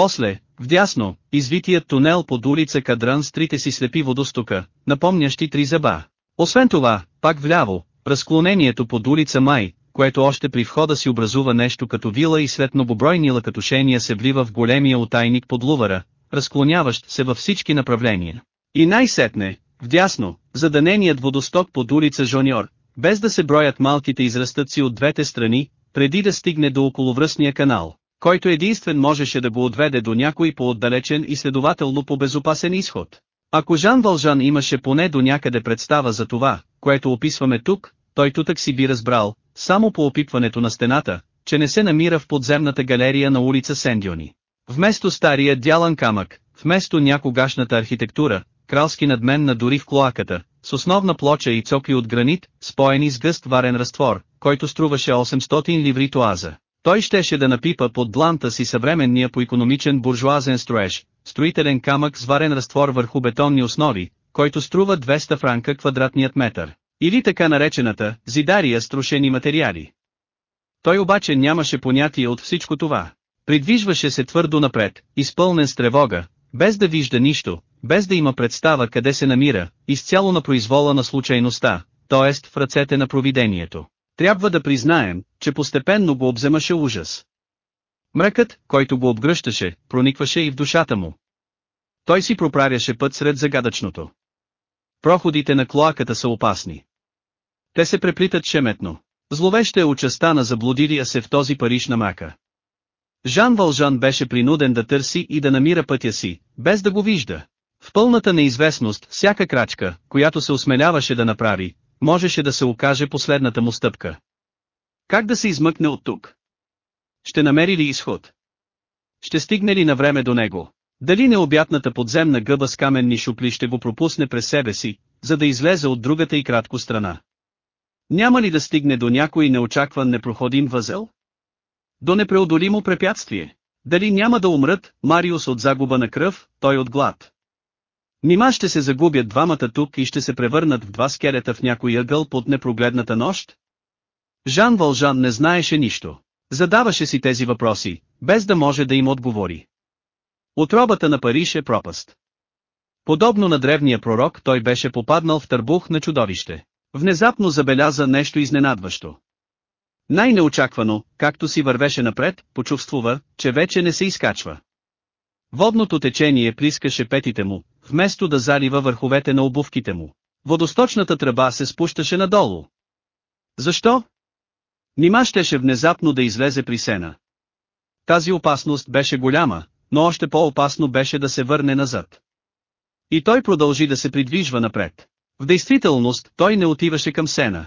После, вдясно, извитият тунел под улица Кадран с трите си слепи водостока, напомнящи три зъба. Освен това, пак вляво, разклонението под улица Май, което още при входа си образува нещо като вила и след многобройни лъкатушения се влива в големия отайник под лувара, разклоняващ се във всички направления. И най-сетне, вдясно, заданеният водосток под улица Жоньор, без да се броят малките израстъци от двете страни, преди да стигне до околовръстния канал, който единствен можеше да го отведе до някой по-отдалечен и следователно по безопасен изход. Ако Жан Вължан имаше поне до някъде представа за това, което описваме тук, той тутък си би разбрал, само по опипването на стената, че не се намира в подземната галерия на улица Сендиони. Вместо стария дялан камък, вместо някогашната архитектура, кралски надмен дори в клоаката, с основна плоча и цокли от гранит, споени с гъст варен разтвор, който струваше 800 ливри тоаза. Той щеше да напипа под дланта си съвременния по економичен буржуазен строеж, строителен камък с варен разтвор върху бетонни основи, който струва 200 франка квадратният метър. Или така наречената «зидария с трошени материали». Той обаче нямаше понятие от всичко това. Придвижваше се твърдо напред, изпълнен с тревога, без да вижда нищо, без да има представа къде се намира, изцяло на произвола на случайността, т.е. в ръцете на провидението. Трябва да признаем, че постепенно го обземаше ужас. Мръкът, който го обгръщаше, проникваше и в душата му. Той си проправяше път сред загадъчното. Проходите на клоаката са опасни. Те се преплитат шеметно. Зловеща е участа на заблудилия се в този Париж на мака. Жан Вължан беше принуден да търси и да намира пътя си, без да го вижда. В пълната неизвестност, всяка крачка, която се осмеляваше да направи, можеше да се окаже последната му стъпка. Как да се измъкне от тук? Ще намери ли изход? Ще стигне ли на време до него? Дали необятната подземна гъба с каменни шупли ще го пропусне през себе си, за да излезе от другата и кратко страна? Няма ли да стигне до някой неочакван непроходим възел? До непреодолимо препятствие. Дали няма да умрат, Мариус от загуба на кръв, той от глад. Нима ще се загубят двамата тук и ще се превърнат в два скелета в някой ъгъл под непрогледната нощ? Жан Вължан не знаеше нищо. Задаваше си тези въпроси, без да може да им отговори. Отробата на Париж е пропаст. Подобно на древния пророк той беше попаднал в търбух на чудовище. Внезапно забеляза нещо изненадващо. Най-неочаквано, както си вървеше напред, почувствува, че вече не се изкачва. Водното течение прискаше петите му, вместо да залива върховете на обувките му. Водосточната тръба се спущаше надолу. Защо? Нима щеше внезапно да излезе при сена. Тази опасност беше голяма, но още по-опасно беше да се върне назад. И той продължи да се придвижва напред. В действителност, той не отиваше към сена.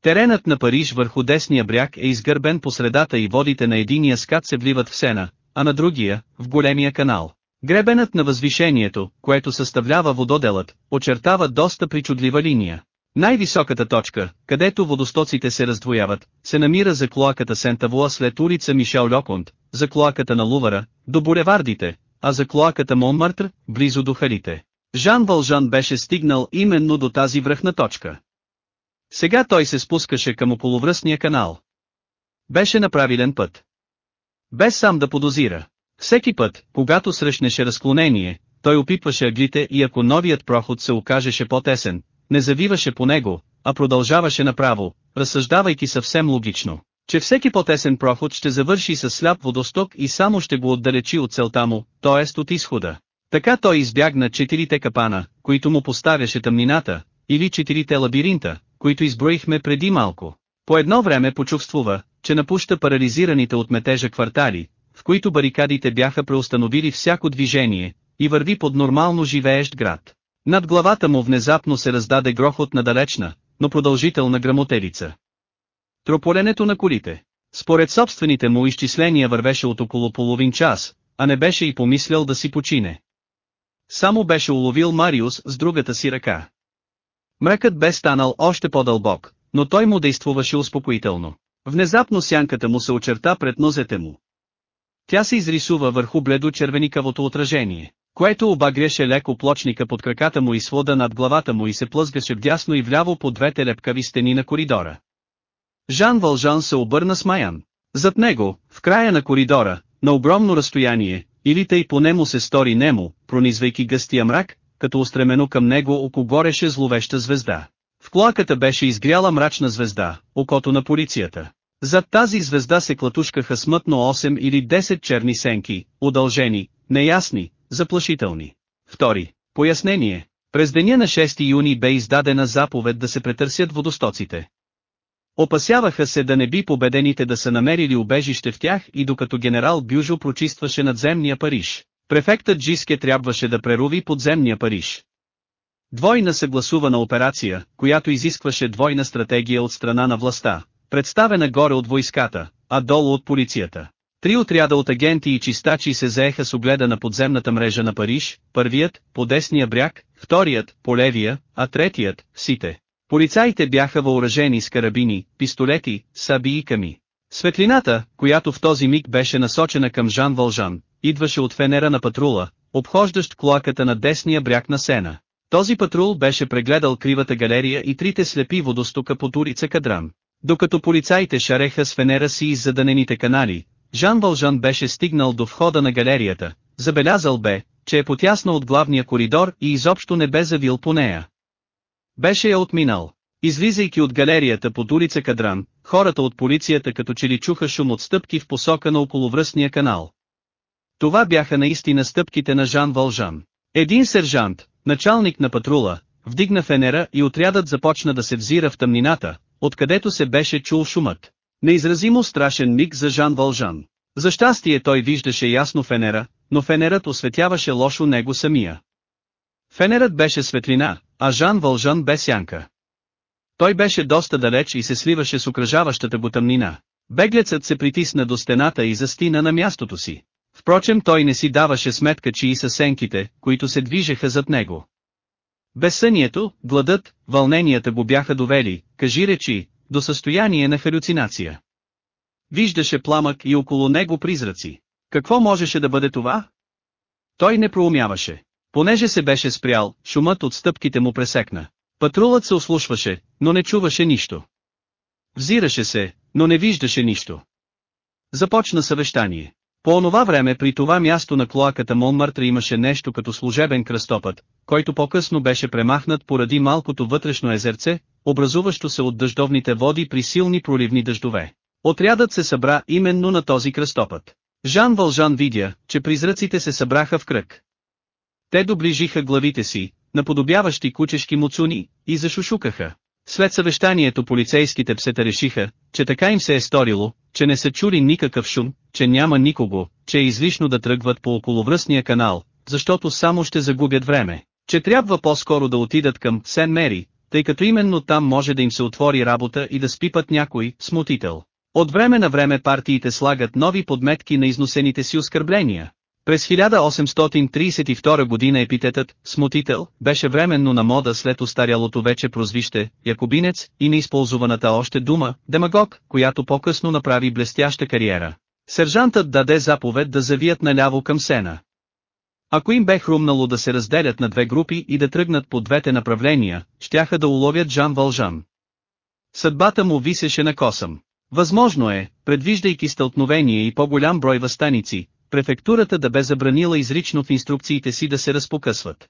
Теренът на Париж върху десния бряг е изгърбен по средата и водите на единия скат се вливат в сена, а на другия, в големия канал. Гребенът на възвишението, което съставлява вододелът, очертава доста причудлива линия. Най-високата точка, където водостоците се раздвояват, се намира за клоаката Сентавуа след улица Мишел Льоконт, за клоаката на Лувара, до булевардите, а за клоаката Монмартр, близо до халите. Жан Вължан беше стигнал именно до тази връхна точка. Сега той се спускаше към околовръстния канал. Беше на правилен път. Без сам да подозира. Всеки път, когато срещнеше разклонение, той опитваше аглите и ако новият проход се окажеше по-тесен, не завиваше по него, а продължаваше направо, разсъждавайки съвсем логично, че всеки по-тесен проход ще завърши с сляп водосток и само ще го отдалечи от целта му, т.е. от изхода. Така той избягна четирите капана, които му поставяше тъмнината, или четирите лабиринта, които изброихме преди малко. По едно време почувствува, че напуща парализираните от метежа квартали, в които барикадите бяха преустановили всяко движение, и върви под нормално живеещ град. Над главата му внезапно се раздаде грохот на далечна, но продължителна грамотелица. Трополенето на колите. Според собствените му изчисления вървеше от около половин час, а не беше и помислял да си почине. Само беше уловил Мариус с другата си ръка. Мръкът бе станал още по-дълбок, но той му действуваше успокоително. Внезапно сянката му се очерта пред нозете му. Тя се изрисува върху бледо-червеникавото отражение, което обагряше леко плочника под краката му и свода над главата му и се плъзгаше вдясно и вляво по двете лепкави стени на коридора. Жан Вължан се обърна смаян. Зад него, в края на коридора, на огромно разстояние, или тъй поне му се стори немо, пронизвайки гъстия мрак, като устремено към него око гореше зловеща звезда. В клоаката беше изгряла мрачна звезда, окото на полицията. Зад тази звезда се клатушкаха смътно 8 или 10 черни сенки, удължени, неясни, заплашителни. Втори. Пояснение. През деня на 6 юни бе издадена заповед да се претърсят водостоците. Опасяваха се да не би победените да са намерили убежище в тях и докато генерал Бюжо прочистваше надземния Париж, префектът Джиске трябваше да преруви подземния Париж. Двойна съгласувана операция, която изискваше двойна стратегия от страна на властта, представена горе от войската, а долу от полицията. Три отряда от агенти и чистачи се заеха с огледа на подземната мрежа на Париж, първият, по десния бряг, вторият, по левия, а третият, сите. Полицаите бяха въоръжени с карабини, пистолети, саби и ками. Светлината, която в този миг беше насочена към Жан Вължан, идваше от фенера на патрула, обхождащ клоаката на десния бряг на Сена. Този патрул беше прегледал кривата галерия и трите слепи водостока под улица Кадран. Докато полицаите шареха с фенера си из задънените канали, Жан Вължан беше стигнал до входа на галерията, забелязал бе, че е потясно от главния коридор и изобщо не бе завил по нея. Беше я отминал. Излизайки от галерията под улица Кадран, хората от полицията като че ли чуха шум от стъпки в посока на околовръстния канал. Това бяха наистина стъпките на Жан Вължан. Един сержант, началник на патрула, вдигна фенера и отрядът започна да се взира в тъмнината, откъдето се беше чул шумът. Неизразимо страшен миг за Жан Вължан. За щастие той виждаше ясно фенера, но фенерът осветяваше лошо него самия. Фенерът беше светлина, а Жан Вължан бе сянка. Той беше доста далеч и се сливаше с окръжаващата го тъмнина. Беглецът се притисна до стената и застина на мястото си. Впрочем той не си даваше сметка чии са сенките, които се движеха зад него. Безсънието, гладът, вълненията го бяха довели, кажи речи, до състояние на халюцинация. Виждаше пламък и около него призраци. Какво можеше да бъде това? Той не проумяваше. Понеже се беше спрял, шумът от стъпките му пресекна. Патрулът се ослушваше, но не чуваше нищо. Взираше се, но не виждаше нищо. Започна съвещание. По онова време при това място на клоаката Монмартра имаше нещо като служебен кръстопът, който по-късно беше премахнат поради малкото вътрешно езерце, образуващо се от дъждовните води при силни проливни дъждове. Отрядът се събра именно на този кръстопът. Жан Вължан видя, че призраците се събраха в кръг. Те доближиха главите си, наподобяващи кучешки муцуни, и зашушукаха. След съвещанието полицейските псета решиха, че така им се е сторило, че не са чули никакъв шум, че няма никого, че е излишно да тръгват по околовръстния канал, защото само ще загубят време, че трябва по-скоро да отидат към Сен Мери, тъй като именно там може да им се отвори работа и да спипат някой смутител. От време на време партиите слагат нови подметки на износените си оскърбления. През 1832 година епитетът «смутител» беше временно на мода след устарялото вече прозвище «якобинец» и неизползваната още дума «демагог», която по-късно направи блестяща кариера. Сержантът даде заповед да завият наляво към сена. Ако им бе хрумнало да се разделят на две групи и да тръгнат по двете направления, щяха да уловят Жан Вължан. Съдбата му висеше на косъм. Възможно е, предвиждайки стълкновение и по-голям брой възстаници, префектурата да бе забранила изрично в инструкциите си да се разпокъсват.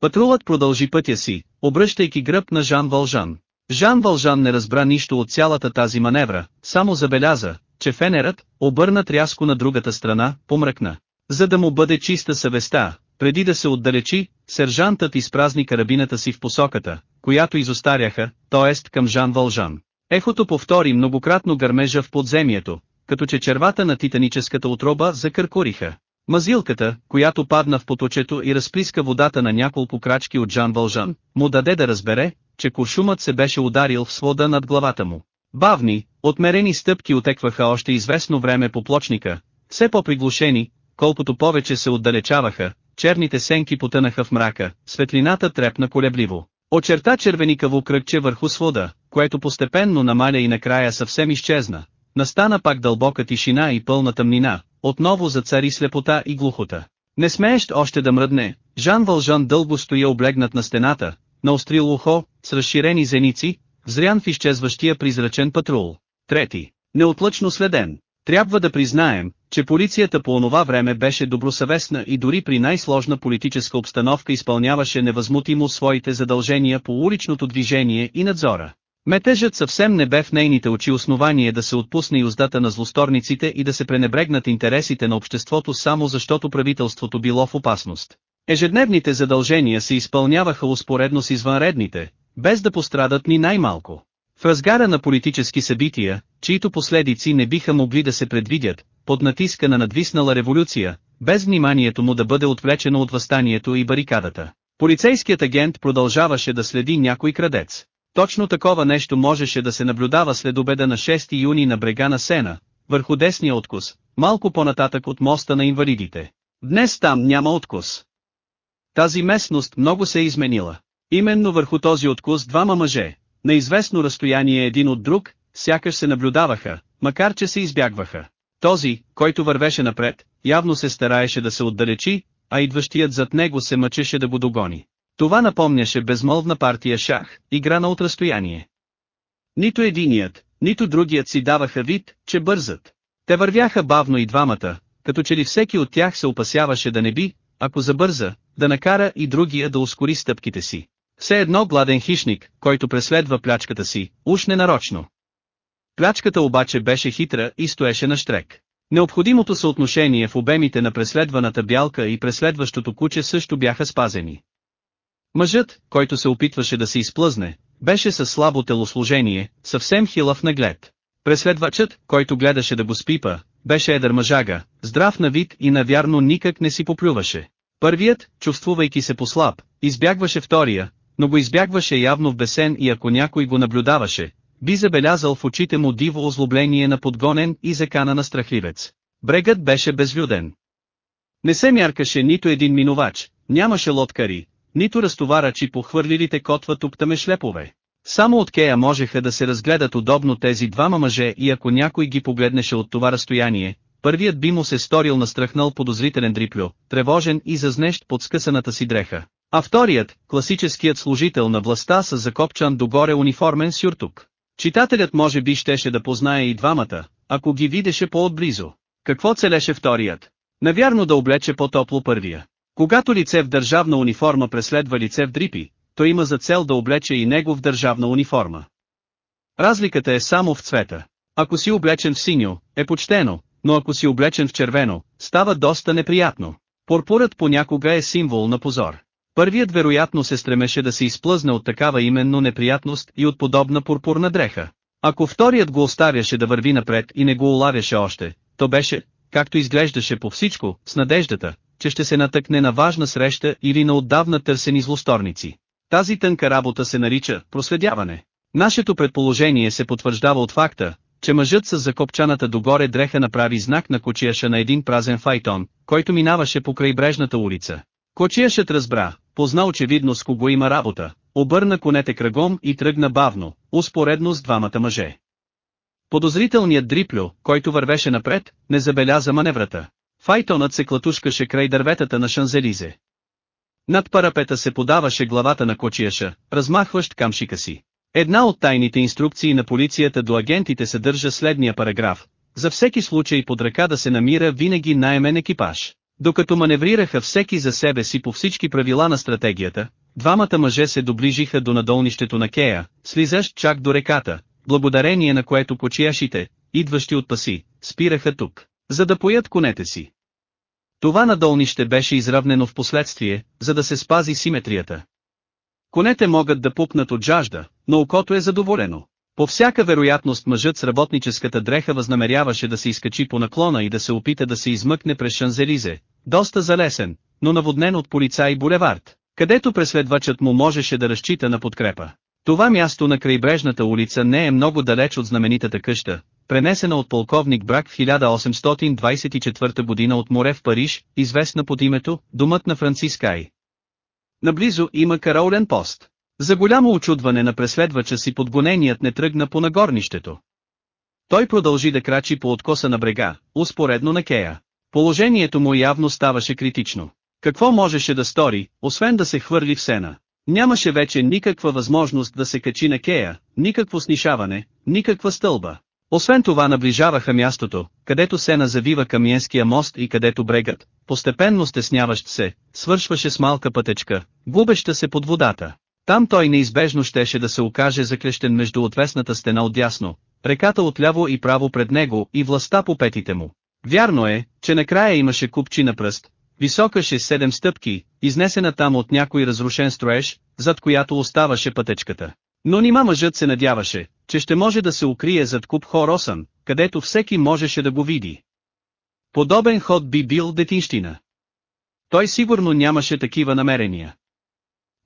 Патрулът продължи пътя си, обръщайки гръб на Жан Вължан. Жан Вължан не разбра нищо от цялата тази маневра, само забеляза, че фенерът, обърнат рязко на другата страна, помръкна. За да му бъде чиста съвестта, преди да се отдалечи, сержантът изпразни карабината си в посоката, която изостаряха, т.е. към Жан Вължан. Ехото повтори многократно гърмежа в подземието, като че червата на титаническата отроба закъркориха. Мазилката, която падна в поточето и разплиска водата на няколко крачки от Жан Вължан, му даде да разбере, че куршумът се беше ударил в свода над главата му. Бавни, отмерени стъпки отекваха още известно време по плочника, все по-приглушени, колкото повече се отдалечаваха, черните сенки потънаха в мрака, светлината трепна колебливо. Очерта червеникаво кръгче върху свода, което постепенно намаля и накрая съвсем изчезна. Настана пак дълбока тишина и пълна тъмнина, отново зацари слепота и глухота. Не смеещ още да мръдне, Жан Вължан дълго стоя облегнат на стената, на острил ухо, с разширени зеници, взрян в изчезващия призрачен патрул. Трети. неотлъчно следен. Трябва да признаем, че полицията по онова време беше добросъвестна и дори при най-сложна политическа обстановка изпълняваше невъзмутимо своите задължения по уличното движение и надзора. Метежът съвсем не бе в нейните очи основание да се отпусне и уздата на злосторниците и да се пренебрегнат интересите на обществото само защото правителството било в опасност. Ежедневните задължения се изпълняваха успоредно с извънредните, без да пострадат ни най-малко. В разгара на политически събития, чието последици не биха могли да се предвидят, под натиска на надвиснала революция, без вниманието му да бъде отвлечено от възстанието и барикадата. Полицейският агент продължаваше да следи някой крадец. Точно такова нещо можеше да се наблюдава след обеда на 6 юни на брега на Сена, върху десния откус, малко по-нататък от моста на инвалидите. Днес там няма откус. Тази местност много се е изменила. Именно върху този откус двама мъже, на известно разстояние един от друг, сякаш се наблюдаваха, макар че се избягваха. Този, който вървеше напред, явно се стараеше да се отдалечи, а идващият зад него се мъчеше да го догони. Това напомняше безмолвна партия шах, играна от разстояние. Нито единият, нито другият си даваха вид, че бързат. Те вървяха бавно и двамата, като че ли всеки от тях се опасяваше да не би, ако забърза, да накара и другия да ускори стъпките си. Все едно гладен хищник, който преследва плячката си, уж ненарочно. Плячката обаче беше хитра и стоеше на штрек. Необходимото съотношение в обемите на преследваната бялка и преследващото куче също бяха спазени. Мъжът, който се опитваше да се изплъзне, беше със слабо телосложение, съвсем хилав наглед. Преследвачът, който гледаше да го спипа, беше едър мъжага, здрав на вид и навярно никак не си поплюваше. Първият, чувствувайки се послаб, избягваше втория, но го избягваше явно в бесен и ако някой го наблюдаваше, би забелязал в очите му диво озлобление на подгонен и закана на страхливец. Брегът беше безлюден. Не се мяркаше нито един минувач, нямаше лодкари, нито разтоварачи по хвърлилите котва туптаме шлепове. Само от Кея можеха да се разгледат удобно тези двама мъже и ако някой ги погледнеше от това разстояние, първият би му се сторил настрахнал подозрителен дриплю, тревожен и зазнещ под скъсаната си дреха. А вторият, класическият служител на властта с закопчан догоре униформен сюртук. Читателят може би щеше да познае и двамата, ако ги видеше по-отблизо. Какво целеше вторият? Навярно да облече по-топло първия. Когато лице в държавна униформа преследва лице в дрипи, то има за цел да облече и него в държавна униформа. Разликата е само в цвета. Ако си облечен в синьо, е почтено, но ако си облечен в червено, става доста неприятно. Пурпурът понякога е символ на позор. Първият вероятно се стремеше да се изплъзне от такава именно неприятност и от подобна пурпурна дреха. Ако вторият го оставяше да върви напред и не го улавяше още, то беше, както изглеждаше по всичко, с надеждата, че ще се натъкне на важна среща или на отдавна търсени злосторници. Тази тънка работа се нарича проследяване. Нашето предположение се потвърждава от факта, че мъжът с закопчаната догоре дреха направи знак на кочияша на един празен файтон, който минаваше по крайбрежната улица. Кочияшът разбра, позна очевидно с кого има работа, обърна конете кръгом и тръгна бавно, успоредно с двамата мъже. Подозрителният дриплю, който вървеше напред, не забеляза маневрата. Файтонът се клатушкаше край дърветата на Шанзелизе. Над парапета се подаваше главата на кочияша, размахващ камшика си. Една от тайните инструкции на полицията до агентите съдържа следния параграф. За всеки случай под ръка да се намира винаги найемен екипаж. Докато маневрираха всеки за себе си по всички правила на стратегията, двамата мъже се доближиха до надолнището на Кея, слизащ чак до реката, благодарение на което кочияшите, идващи от паси, спираха тук, за да поят конете си. Това надолнище беше изравнено в последствие, за да се спази симетрията. Конете могат да пупнат от жажда, но окото е задоволено. По всяка вероятност мъжът с работническата дреха възнамеряваше да се изкачи по наклона и да се опита да се измъкне през Шанзелизе, доста залесен, но наводнен от полицаи булевард, където преследвачът му можеше да разчита на подкрепа. Това място на крайбрежната улица не е много далеч от знаменитата къща, пренесена от полковник Брак в 1824 година от море в Париж, известна под името «Думът на Францискай». Наблизо има караулен пост. За голямо очудване на преследвача си подгоненият не тръгна по нагорнището. Той продължи да крачи по откоса на брега, успоредно на Кея. Положението му явно ставаше критично. Какво можеше да стори, освен да се хвърли в сена? Нямаше вече никаква възможност да се качи на Кея, никакво снишаване, никаква стълба. Освен това наближаваха мястото, където Сена завива Камиенския мост и където брегът, постепенно стесняващ се, свършваше с малка пътечка, губеща се под водата. Там той неизбежно щеше да се окаже заклещен между отвесната стена отдясно, реката отляво и право пред него и властта по петите му. Вярно е, че накрая имаше купчи на пръст, висока 6-7 стъпки, изнесена там от някой разрушен строеж, зад която оставаше пътечката. Но нима мъжът се надяваше, че ще може да се укрие зад куп Хоросън, където всеки можеше да го види. Подобен ход би бил детинщина. Той сигурно нямаше такива намерения.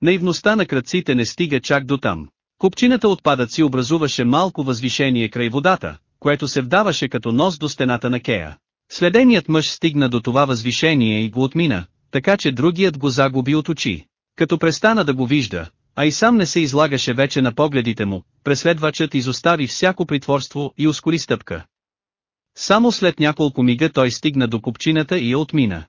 Наивността на кръците не стига чак до там. Купчината отпадъци образуваше малко възвишение край водата, което се вдаваше като нос до стената на Кея. Следеният мъж стигна до това възвишение и го отмина, така че другият го загуби от очи. Като престана да го вижда, а и сам не се излагаше вече на погледите му, преследвачът изостави всяко притворство и ускори стъпка. Само след няколко мига той стигна до купчината и я отмина.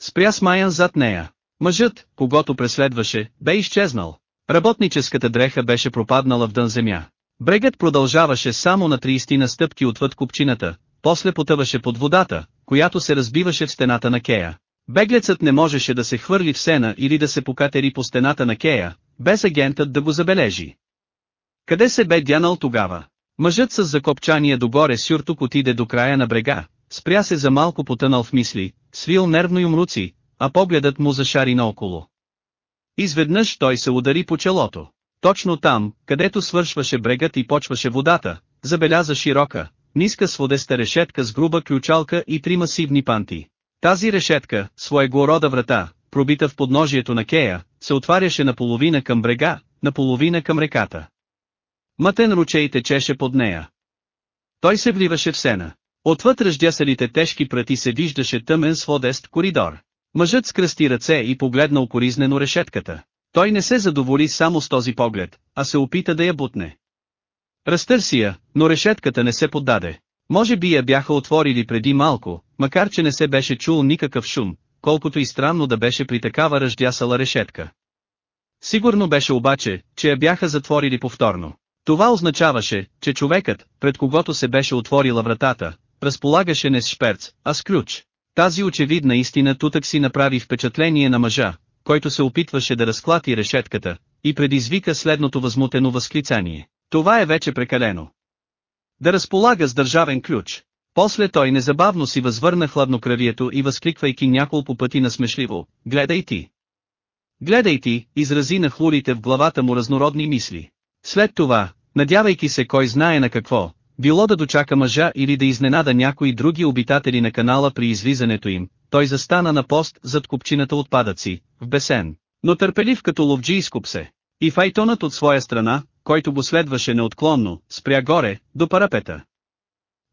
Спря Смаян зад нея. Мъжът, когато преследваше, бе изчезнал. Работническата дреха беше пропаднала в дън земя. Брегът продължаваше само на 30 на стъпки отвъд купчината, после потъваше под водата, която се разбиваше в стената на Кея. Беглецът не можеше да се хвърли в сена или да се покатери по стената на Кея, без агентът да го забележи. Къде се бе дянал тогава? Мъжът с закопчания догоре сюртук отиде до края на брега, спря се за малко потънал в мисли, свил нервно юмруци, а погледът му зашари наоколо. Изведнъж той се удари по челото. Точно там, където свършваше брегът и почваше водата, забеляза широка, ниска сводеста решетка с груба ключалка и три масивни панти. Тази решетка, своего рода врата, пробита в подножието на Кея, се отваряше наполовина към брега, наполовина към реката. Мътен ручей течеше под нея. Той се вливаше в сена. Отвъд ръждясалите тежки прати се виждаше тъмен сводест коридор. Мъжът скръсти ръце и погледна укоризнено решетката. Той не се задоволи само с този поглед, а се опита да я бутне. Разтърси я, но решетката не се поддаде. Може би я бяха отворили преди малко, макар че не се беше чул никакъв шум, колкото и странно да беше при такава ръждясала решетка. Сигурно беше обаче, че я бяха затворили повторно. Това означаваше, че човекът, пред когото се беше отворила вратата, разполагаше не с шперц, а с ключ. Тази очевидна истина тутък си направи впечатление на мъжа, който се опитваше да разклати решетката, и предизвика следното възмутено възклицание. Това е вече прекалено. Да разполага с държавен ключ. После той незабавно си възвърна хладнокръвието и възкликвайки няколко пъти насмешливо, гледай ти. Гледай ти, изрази на хлурите в главата му разнородни мисли. След това, надявайки се кой знае на какво, било да дочака мъжа или да изненада някои други обитатели на канала при излизането им, той застана на пост зад купчината отпадъци, в бесен, но търпелив като ловджи изкуп се. И файтонът от своя страна, който го следваше неотклонно, спря горе, до парапета.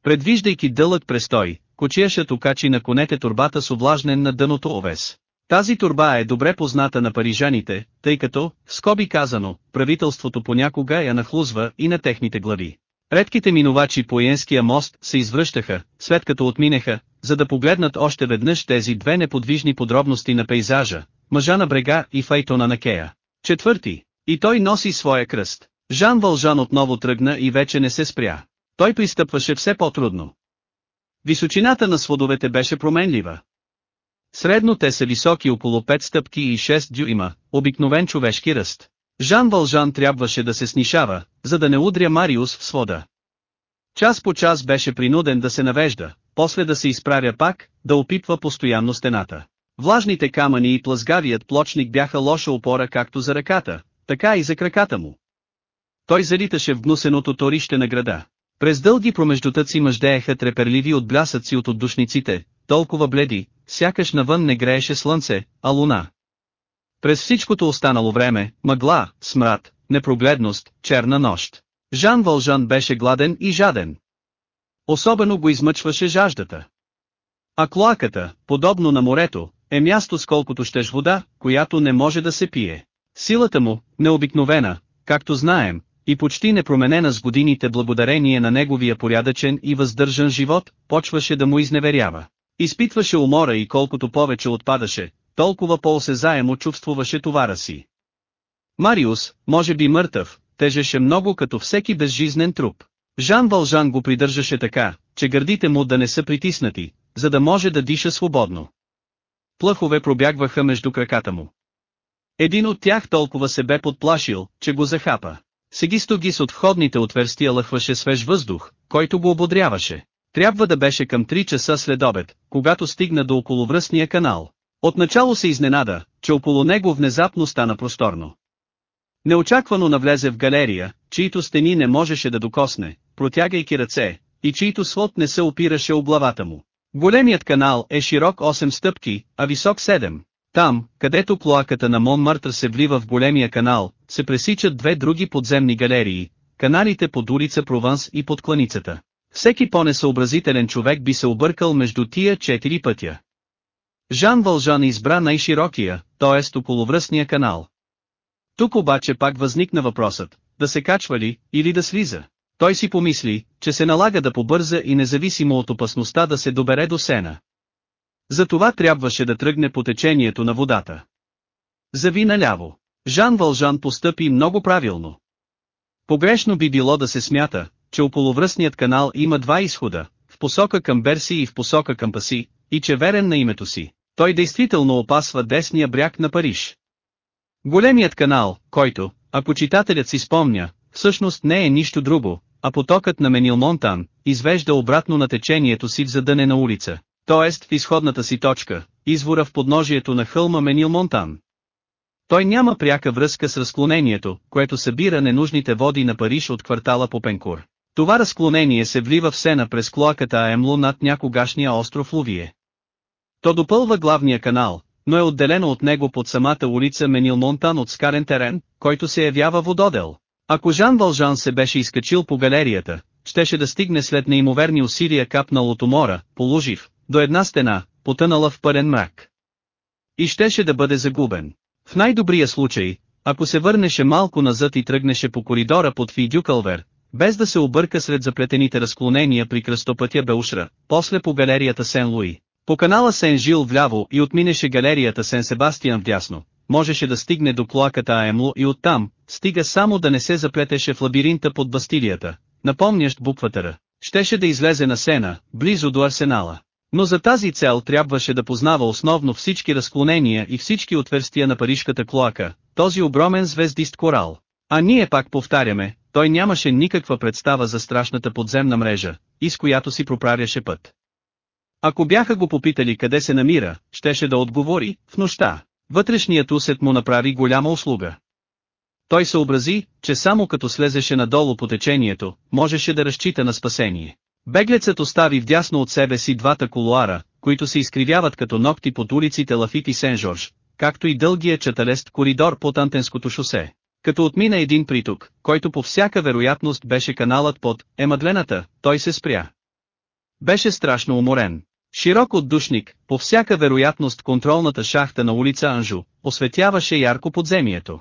Предвиждайки дълъг престой, кочияшът окачи на конете турбата с облажнен на дъното овес. Тази турба е добре позната на парижаните, тъй като, скоби казано, правителството понякога я нахлузва и на техните глави. Редките минувачи по Йенския мост се извръщаха, след като отминеха, за да погледнат още веднъж тези две неподвижни подробности на пейзажа, мъжа на брега и файтона на Кея. Четвърти. И той носи своя кръст. Жан Вължан отново тръгна и вече не се спря. Той пристъпваше все по-трудно. Височината на сводовете беше променлива. Средно те са високи около 5 стъпки и 6 дюйма, обикновен човешки ръст. Жан Вължан трябваше да се снишава, за да не удря Мариус в свода. Час по час беше принуден да се навежда, после да се изправя пак, да опитва постоянно стената. Влажните камъни и плъзгавият плочник бяха лоша опора както за ръката, така и за краката му. Той залиташе в гнусеното торище на града. През дълги промеждутъци мъждееха треперливи от блясъци от отдушниците, толкова бледи, сякаш навън не грееше слънце, а луна. През всичкото останало време, мъгла, смрад, непрогледност, черна нощ. Жан Вължан беше гладен и жаден. Особено го измъчваше жаждата. А клоаката, подобно на морето, е място с колкото щеш вода, която не може да се пие. Силата му, необикновена, както знаем, и почти непроменена с годините благодарение на неговия порядъчен и въздържан живот, почваше да му изневерява. Изпитваше умора и колкото повече отпадаше, толкова по-осезаемо чувствуваше товара си. Мариус, може би мъртъв, тежеше много като всеки безжизнен труп. Жан Вължан го придържаше така, че гърдите му да не са притиснати, за да може да диша свободно. Плъхове пробягваха между краката му. Един от тях толкова се бе подплашил, че го захапа. Сегисто гис от входните отверстия лъхваше свеж въздух, който го ободряваше. Трябва да беше към 3 часа след обед, когато стигна до околовръстния канал. Отначало се изненада, че около него внезапно стана просторно. Неочаквано навлезе в галерия, чието стени не можеше да докосне, протягайки ръце, и чието свод не се опираше облавата му. Големият канал е широк 8 стъпки, а висок 7. Там, където клоаката на Монмартър се влива в големия канал, се пресичат две други подземни галерии, каналите под улица Прованс и под кланицата. Всеки по-несъобразителен човек би се объркал между тия четири пътя. Жан Вължан избра най-широкия, т.е. околовръстния канал. Тук обаче пак възникна въпросът, да се качва ли, или да слиза. Той си помисли, че се налага да побърза и независимо от опасността да се добере до сена. Затова трябваше да тръгне по течението на водата. Зави наляво. Жан Вължан постъпи много правилно. Погрешно би било да се смята, че околовръстният канал има два изхода, в посока към Берси и в посока към Паси, и че верен на името си, той действително опасва десния бряг на Париж. Големият канал, който, ако читателят си спомня, всъщност не е нищо друго, а потокът на Менилмонтан, извежда обратно на течението си в задънена улица, т.е. в изходната си точка, извора в подножието на хълма Менилмонтан. Той няма пряка връзка с разклонението, което събира ненужните води на Париж от квартала Попенкур. Това разклонение се влива в сена през клоаката Аемло над някогашния остров Лувие. То допълва главния канал, но е отделено от него под самата улица Менилмонтан от скарен терен, който се явява вододел. Ако Жан Вължан се беше изкачил по галерията, щеше да стигне след неимоверни усилия капнал от умора, положив, до една стена, потънала в пълен мрак. И щеше да бъде загубен. В най-добрия случай, ако се върнеше малко назад и тръгнеше по коридора под Фидюкълвер, без да се обърка сред заплетените разклонения при кръстопътя Белушра, после по галерията Сен-Луи, по канала Сен-Жил вляво и отминеше галерията Сен-Себастиан вдясно, можеше да стигне до клоаката Аемло и оттам, стига само да не се заплетеше в лабиринта под Бастилията, напомнящ буквата Р. Щеше да излезе на Сена, близо до арсенала. Но за тази цел трябваше да познава основно всички разклонения и всички отверстия на парижката клоака, този огромен звездист корал. А ние пак повтаряме, той нямаше никаква представа за страшната подземна мрежа, из която си проправяше път. Ако бяха го попитали къде се намира, щеше да отговори, в нощта. Вътрешният усет му направи голяма услуга. Той съобрази, че само като слезеше надолу по течението, можеше да разчита на спасение. Беглецът остави вдясно от себе си двата колуара, които се изкривяват като ногти под улиците Лафит и Сен-Жорж, както и дългия чаталест коридор под Антенското шосе. Като отмина един приток, който по всяка вероятност беше каналът под Емадлената, той се спря. Беше страшно уморен. Широк отдушник, по всяка вероятност контролната шахта на улица Анжу, осветяваше ярко подземието.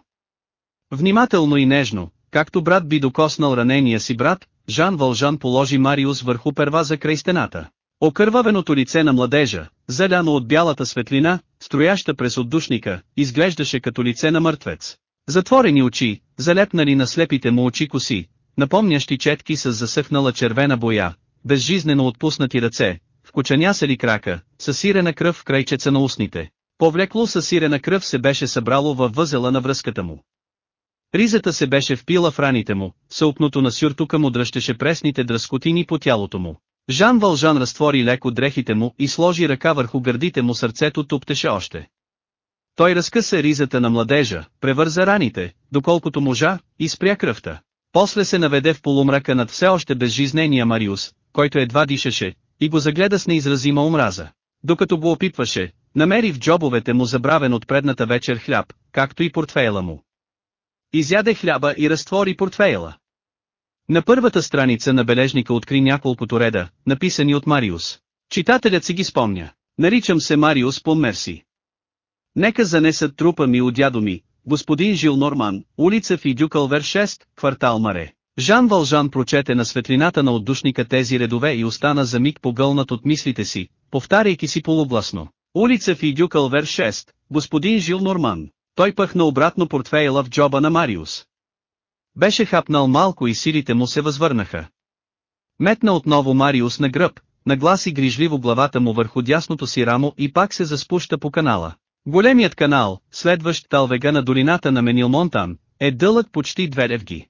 Внимателно и нежно, както брат би докоснал ранения си брат, Жан Вължан положи Мариус върху перваза край стената. Окървавеното лице на младежа, заляно от бялата светлина, строяща през отдушника, изглеждаше като лице на мъртвец. Затворени очи, залепнали на слепите му очи коси, напомнящи четки с засъхнала червена боя, безжизнено отпуснати ръце, вкучанясали крака, със сирена кръв в крайчеца на устните. Повлекло със сирена кръв се беше събрало във възела на връзката му. Ризата се беше впила в раните му, съупното на сюртука му дръщеше пресните дръскотини по тялото му. Жан Вължан разтвори леко дрехите му и сложи ръка върху гърдите му сърцето туптеше още. Той разкъса ризата на младежа, превърза раните, доколкото можа, и спря кръвта. После се наведе в полумрака над все още безжизнения Мариус, който едва дишаше, и го загледа с неизразима омраза. Докато го опитваше, намери в джобовете му забравен от предната вечер хляб, както и портфейла му. Изяде хляба и разтвори портфейла. На първата страница на бележника откри няколкото реда, написани от Мариус. Читателят си ги спомня. Наричам се Мариус по Мерси. Нека занесат трупа ми от дядо ми, господин Жил Норман, улица Фидюкълвер 6, квартал Маре. Жан Вължан прочете на светлината на отдушника тези редове и остана за миг погълнат от мислите си, повтаряйки си полугласно. Улица Фидюкълвер 6, господин Жил Норман. Той пъхна обратно портфейла в джоба на Мариус. Беше хапнал малко и силите му се възвърнаха. Метна отново Мариус на гръб, нагласи грижливо главата му върху дясното си рамо и пак се заспуща по канала. Големият канал, следващ талвега на долината на Менилмонтан, е дълъг почти две левги.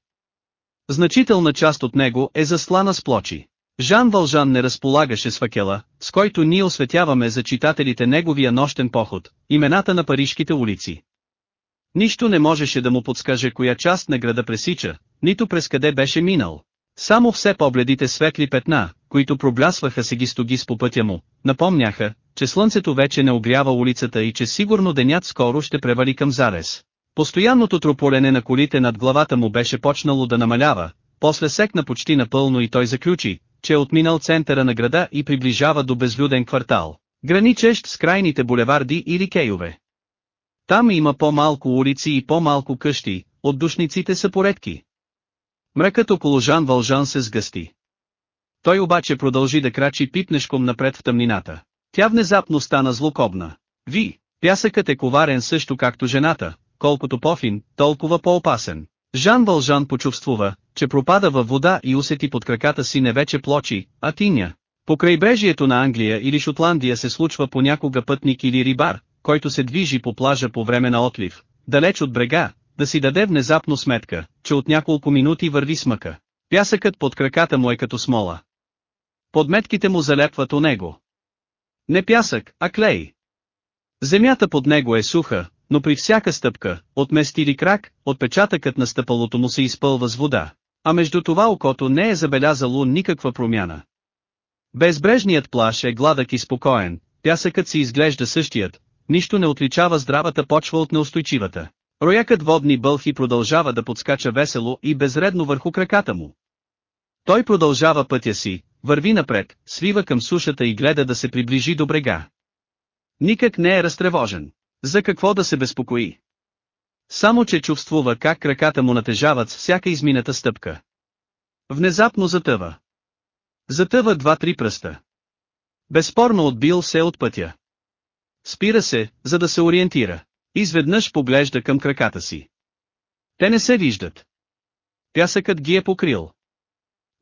Значителна част от него е заслана с плочи. Жан Вължан не разполагаше с факела, с който ние осветяваме за читателите неговия нощен поход, имената на парижките улици. Нищо не можеше да му подскаже коя част на града пресича, нито през къде беше минал. Само все побледите светли петна, които проблясваха сегистогис по пътя му, напомняха, че слънцето вече не огрява улицата и че сигурно денят скоро ще превали към зарез. Постоянното трополене на колите над главата му беше почнало да намалява, после секна почти напълно и той заключи, че е отминал центъра на града и приближава до безлюден квартал, граничещ с крайните булеварди или кейове. Там има по-малко улици и по-малко къщи, отдушниците са поредки. Мръкът около Жан Вължан се сгъсти. Той обаче продължи да крачи пипнешком напред в тъмнината. Тя внезапно стана злокобна. Ви, пясъкът е коварен също както жената, колкото по-фин, толкова по-опасен. Жан Вължан почувствува, че пропада във вода и усети под краката си не вече плочи, а тиня. По крайбрежието на Англия или Шотландия се случва понякога пътник или рибар, който се движи по плажа по време на отлив, далеч от брега, да си даде внезапно сметка, че от няколко минути върви смъка. Пясъкът под краката му е като смола. Подметките му залепват у него. Не пясък, а клей. Земята под него е суха, но при всяка стъпка, от мест или крак, отпечатъкът на стъпалото му се изпълва с вода, а между това окото не е забелязало никаква промяна. Безбрежният плаш е гладък и спокоен, пясъкът си изглежда същият, нищо не отличава здравата почва от неустойчивата. Роякът водни бълхи продължава да подскача весело и безредно върху краката му. Той продължава пътя си, върви напред, свива към сушата и гледа да се приближи до брега. Никак не е разтревожен. За какво да се безпокои? Само че чувствува как краката му натежават с всяка измината стъпка. Внезапно затъва. Затъва два-три пръста. Безспорно отбил се от пътя. Спира се, за да се ориентира. Изведнъж поглежда към краката си. Те не се виждат. Пясъкът ги е покрил.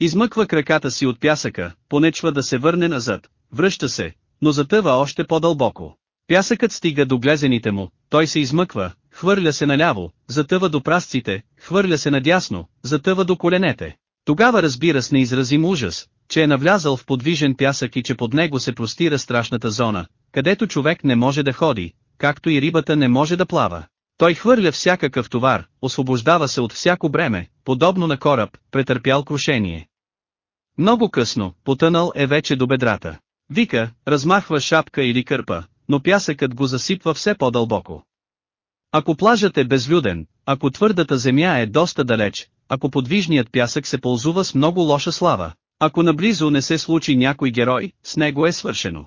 Измъква краката си от пясъка, понечва да се върне назад, връща се, но затъва още по-дълбоко. Пясъкът стига до глезените му, той се измъква, хвърля се наляво, затъва до прасците, хвърля се надясно, затъва до коленете. Тогава разбира с неизразим ужас, че е навлязал в подвижен пясък и че под него се простира страшната зона, където човек не може да ходи, както и рибата не може да плава. Той хвърля всякакъв товар, освобождава се от всяко бреме, подобно на кораб, претърпял крушение. Много късно, потънал е вече до бедрата. Вика, размахва шапка или кърпа, но пясъкът го засипва все по-дълбоко. Ако плажът е безлюден, ако твърдата земя е доста далеч, ако подвижният пясък се ползува с много лоша слава, ако наблизо не се случи някой герой, с него е свършено.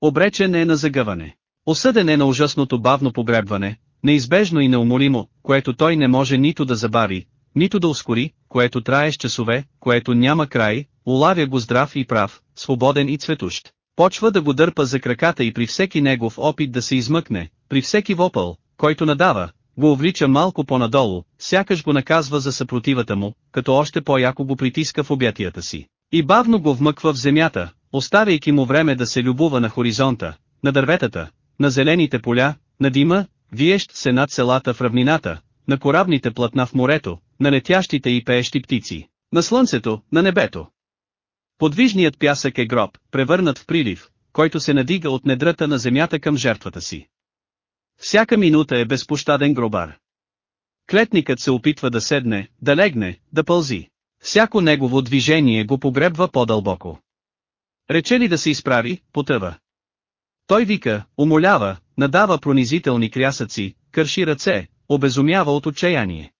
Обречен е на загъване. Осъден е на ужасното бавно погребване, неизбежно и неумолимо, което той не може нито да забави, нито да ускори, което трае с часове, което няма край, улавя го здрав и прав, свободен и цветущ. Почва да го дърпа за краката и при всеки негов опит да се измъкне, при всеки вопъл, който надава, го увлича малко по-надолу, сякаш го наказва за съпротивата му, като още по-яко го притиска в обятията си. И бавно го вмъква в земята, оставяйки му време да се любува на хоризонта, на дърветата, на зелените поля, на дима, виещ се над селата в равнината, на корабните платна в морето, на летящите и пеещи птици, на слънцето, на небето. Подвижният пясък е гроб, превърнат в прилив, който се надига от недрата на земята към жертвата си. Всяка минута е безпощаден гробар. Клетникът се опитва да седне, да легне, да пълзи. Всяко негово движение го погребва по-дълбоко. Рече ли да се изправи, потъва. Той вика, умолява, надава пронизителни крясъци, кърши ръце, обезумява от отчаяние.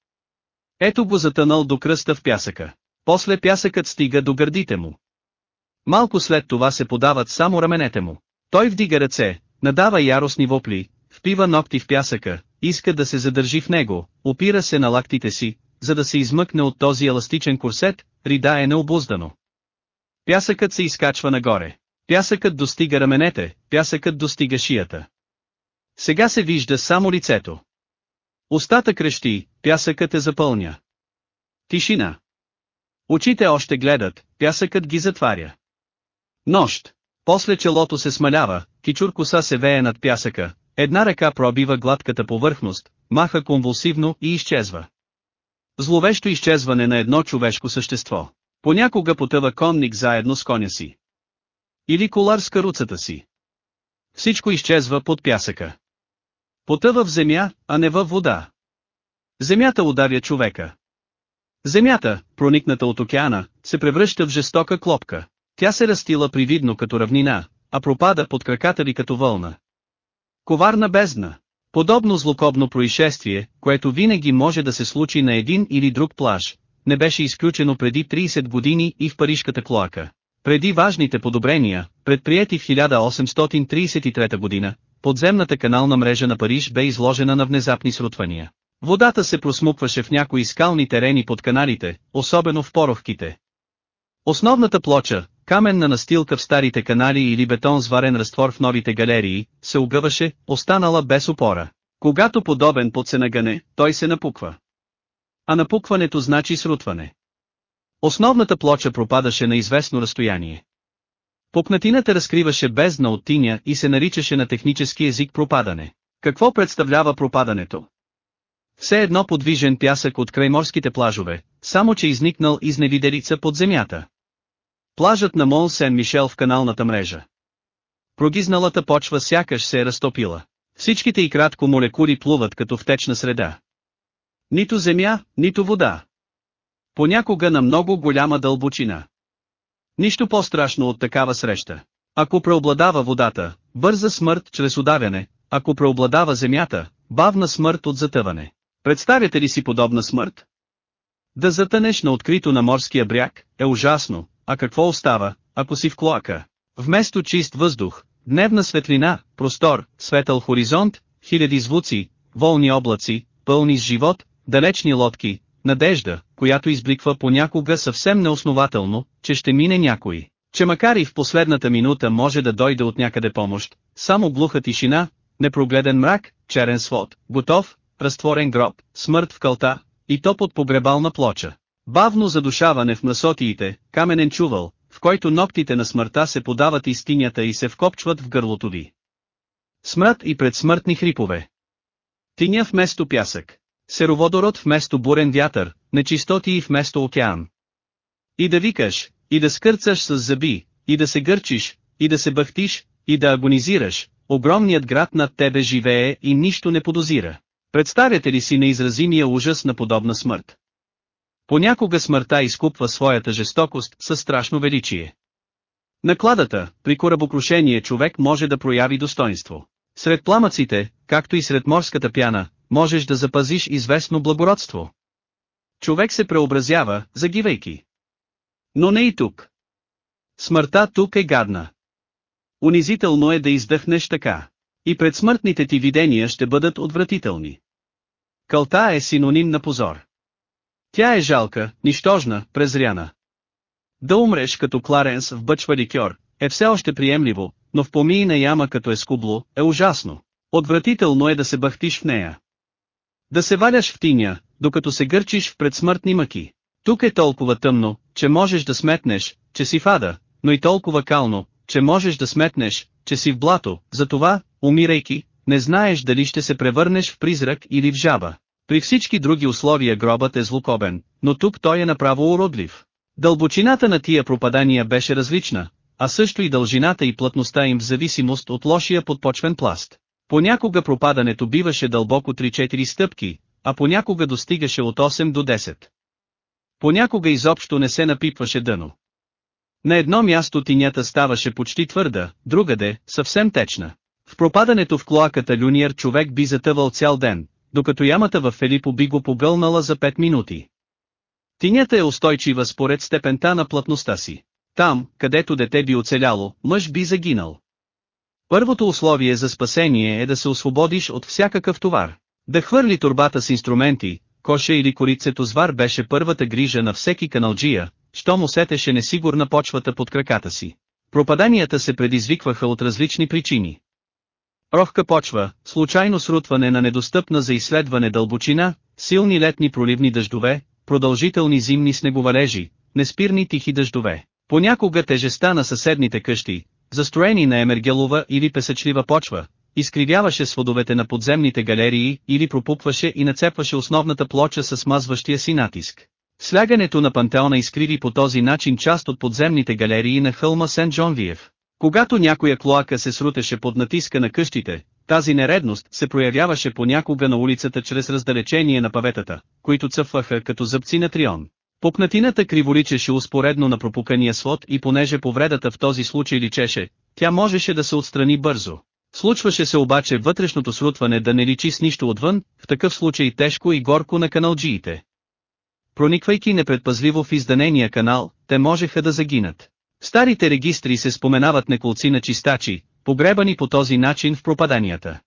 Ето го затънал до кръста в пясъка. После пясъкът стига до гърдите му. Малко след това се подават само раменете му. Той вдига ръце, надава яростни вопли, впива ногти в пясъка, иска да се задържи в него, опира се на лактите си, за да се измъкне от този еластичен курсет, рида е необуздано. Пясъкът се изкачва нагоре. Пясъкът достига раменете, пясъкът достига шията. Сега се вижда само лицето. Остата крещи, пясъкът е запълня. Тишина. Очите още гледат, пясъкът ги затваря. Нощ. После челото се смалява, кичур коса се вее над пясъка, една ръка пробива гладката повърхност, маха конвулсивно и изчезва. Зловещо изчезване на едно човешко същество. Понякога потъва конник заедно с коня си. Или колар с каруцата си. Всичко изчезва под пясъка. Потъва в земя, а не във вода. Земята ударя човека. Земята, проникната от океана, се превръща в жестока клопка. Тя се растила привидно като равнина, а пропада под краката ли като вълна. Коварна бездна. Подобно злокобно происшествие, което винаги може да се случи на един или друг плаж, не беше изключено преди 30 години и в парижката клоака. Преди важните подобрения, предприяти в 1833 година, подземната канална мрежа на Париж бе изложена на внезапни срутвания. Водата се просмукваше в някои скални терени под каналите, особено в поровките. Основната плоча, каменна настилка в старите канали или бетон с варен разтвор в новите галерии, се огъваше, останала без опора. Когато подобен под се нагане, той се напуква. А напукването значи срутване. Основната плоча пропадаше на известно разстояние. Пукнатината разкриваше бездна от тиня и се наричаше на технически език пропадане. Какво представлява пропадането? Все едно подвижен пясък от крайморските плажове, само че изникнал изневиделица под земята. Плажът на Мон Сен Мишел в каналната мрежа. Прогизналата почва сякаш се е разтопила. Всичките и кратко молекули плуват като в течна среда. Нито земя, нито вода. Понякога на много голяма дълбочина. Нищо по-страшно от такава среща. Ако преобладава водата, бърза смърт чрез удавяне, ако преобладава земята, бавна смърт от затъване. Представяте ли си подобна смърт? Да затънеш на открито на морския бряг, е ужасно, а какво остава, ако си в клоака? Вместо чист въздух, дневна светлина, простор, светъл хоризонт, хиляди звуци, волни облаци, пълни с живот, далечни лодки, надежда, която избликва понякога съвсем неоснователно, че ще мине някой, че макар и в последната минута може да дойде от някъде помощ, само глуха тишина, непрогледен мрак, черен свод, готов, разтворен гроб, смърт в кълта, и то под погребална плоча. Бавно задушаване в насотиите, каменен чувал, в който ногтите на смъртта се подават из тинята и се вкопчват в гърлото ви. Смрат и предсмъртни хрипове. Тиня вместо пясък. Сероводород вместо бурен вятър, нечистоти и вместо океан. И да викаш, и да скърцаш с зъби, и да се гърчиш, и да се бъхтиш, и да агонизираш, огромният град над тебе живее и нищо не подозира. Представяте ли си неизразимия ужас на подобна смърт? Понякога смъртта изкупва своята жестокост със страшно величие. Накладата, при корабокрушение човек може да прояви достоинство. Сред пламъците, както и сред морската пяна, можеш да запазиш известно благородство. Човек се преобразява, загивайки. Но не и тук. Смъртта тук е гадна. Унизително е да издъхнеш така. И предсмъртните ти видения ще бъдат отвратителни. Кълта е синоним на позор. Тя е жалка, нищожна, презряна. Да умреш като Кларенс в бъчва ликьор, е все още приемливо, но в помийна яма като е скубло, е ужасно. Отвратително е да се бахтиш в нея. Да се валяш в тиня, докато се гърчиш в предсмъртни мъки. Тук е толкова тъмно, че можеш да сметнеш, че си в ада, но и толкова кално, че можеш да сметнеш, че си в блато, затова, умирайки, не знаеш дали ще се превърнеш в призрак или в жаба. При всички други условия гробът е злокобен, но тук той е направо уродлив. Дълбочината на тия пропадания беше различна, а също и дължината и плътността им в зависимост от лошия подпочвен пласт. Понякога пропадането биваше дълбоко 3-4 стъпки, а понякога достигаше от 8 до 10. Понякога изобщо не се напипваше дъно. На едно място тинята ставаше почти твърда, другаде, съвсем течна. В пропадането в клоаката Люниер човек би затъвал цял ден, докато ямата в Фелипо би го погълнала за 5 минути. Тинята е устойчива според степента на плътността си. Там, където дете би оцеляло, мъж би загинал. Първото условие за спасение е да се освободиш от всякакъв товар. Да хвърли турбата с инструменти, коша или корицето звар беше първата грижа на всеки каналджия, що му сетеше несигурна почвата под краката си. Пропаданията се предизвикваха от различни причини. Рохка почва, случайно срутване на недостъпна за изследване дълбочина, силни летни проливни дъждове, продължителни зимни снеговалежи, неспирни тихи дъждове. Понякога тежестта на съседните къщи, застроени на емергелова или песъчлива почва, изкривяваше сводовете на подземните галерии или пропупваше и нацепваше основната плоча с смазващия си натиск. Слягането на пантеона изкриви по този начин част от подземните галерии на хълма Сент-Джонвиев. Когато някоя клоака се срутеше под натиска на къщите, тази нередност се проявяваше понякога на улицата чрез раздалечение на паветата, които цъфваха като зъбци на трион. Пупнатината криволичеше успоредно на пропукания свод и понеже повредата в този случай личеше, тя можеше да се отстрани бързо. Случваше се обаче вътрешното срутване да не личи с нищо отвън, в такъв случай тежко и горко на каналджиите. Прониквайки непредпазливо в изданения канал, те можеха да загинат. Старите регистри се споменават неколци на чистачи, погребани по този начин в пропаданията.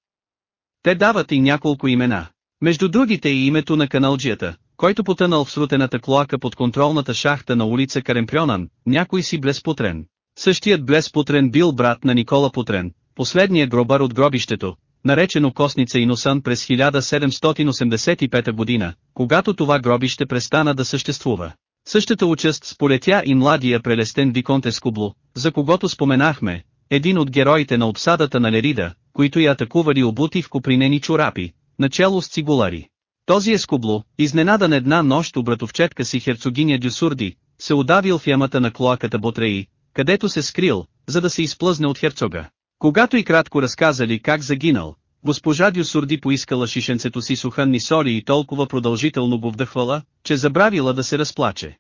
Те дават и няколко имена. Между другите и името на каналджията, който потънал в срутената клоака под контролната шахта на улица Каремприонан, някой си Блес Путрен. Същият Блес Путрен бил брат на Никола Путрен, последният гробар от гробището, наречено Косница Иносан през 1785 година, когато това гробище престана да съществува. Същата участ сполетя и младия прелестен Виконт Ескубло, за когото споменахме, един от героите на обсадата на Лерида, които я атакували обути в копринени чорапи, начало с цигулари. Този Ескубло, изненадан една нощ у братовчетка си херцогиня Дюсурди, се удавил в ямата на клоаката Ботреи, където се скрил, за да се изплъзне от херцога. Когато и кратко разказали как загинал, госпожа Дюсурди поискала шишенцето си суханни соли и толкова продължително го вдъхвала, че забравила да се разплаче.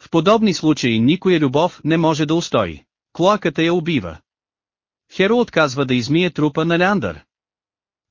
В подобни случаи никоя любов не може да устои. Клоаката я убива. Херо отказва да измие трупа на Леандър.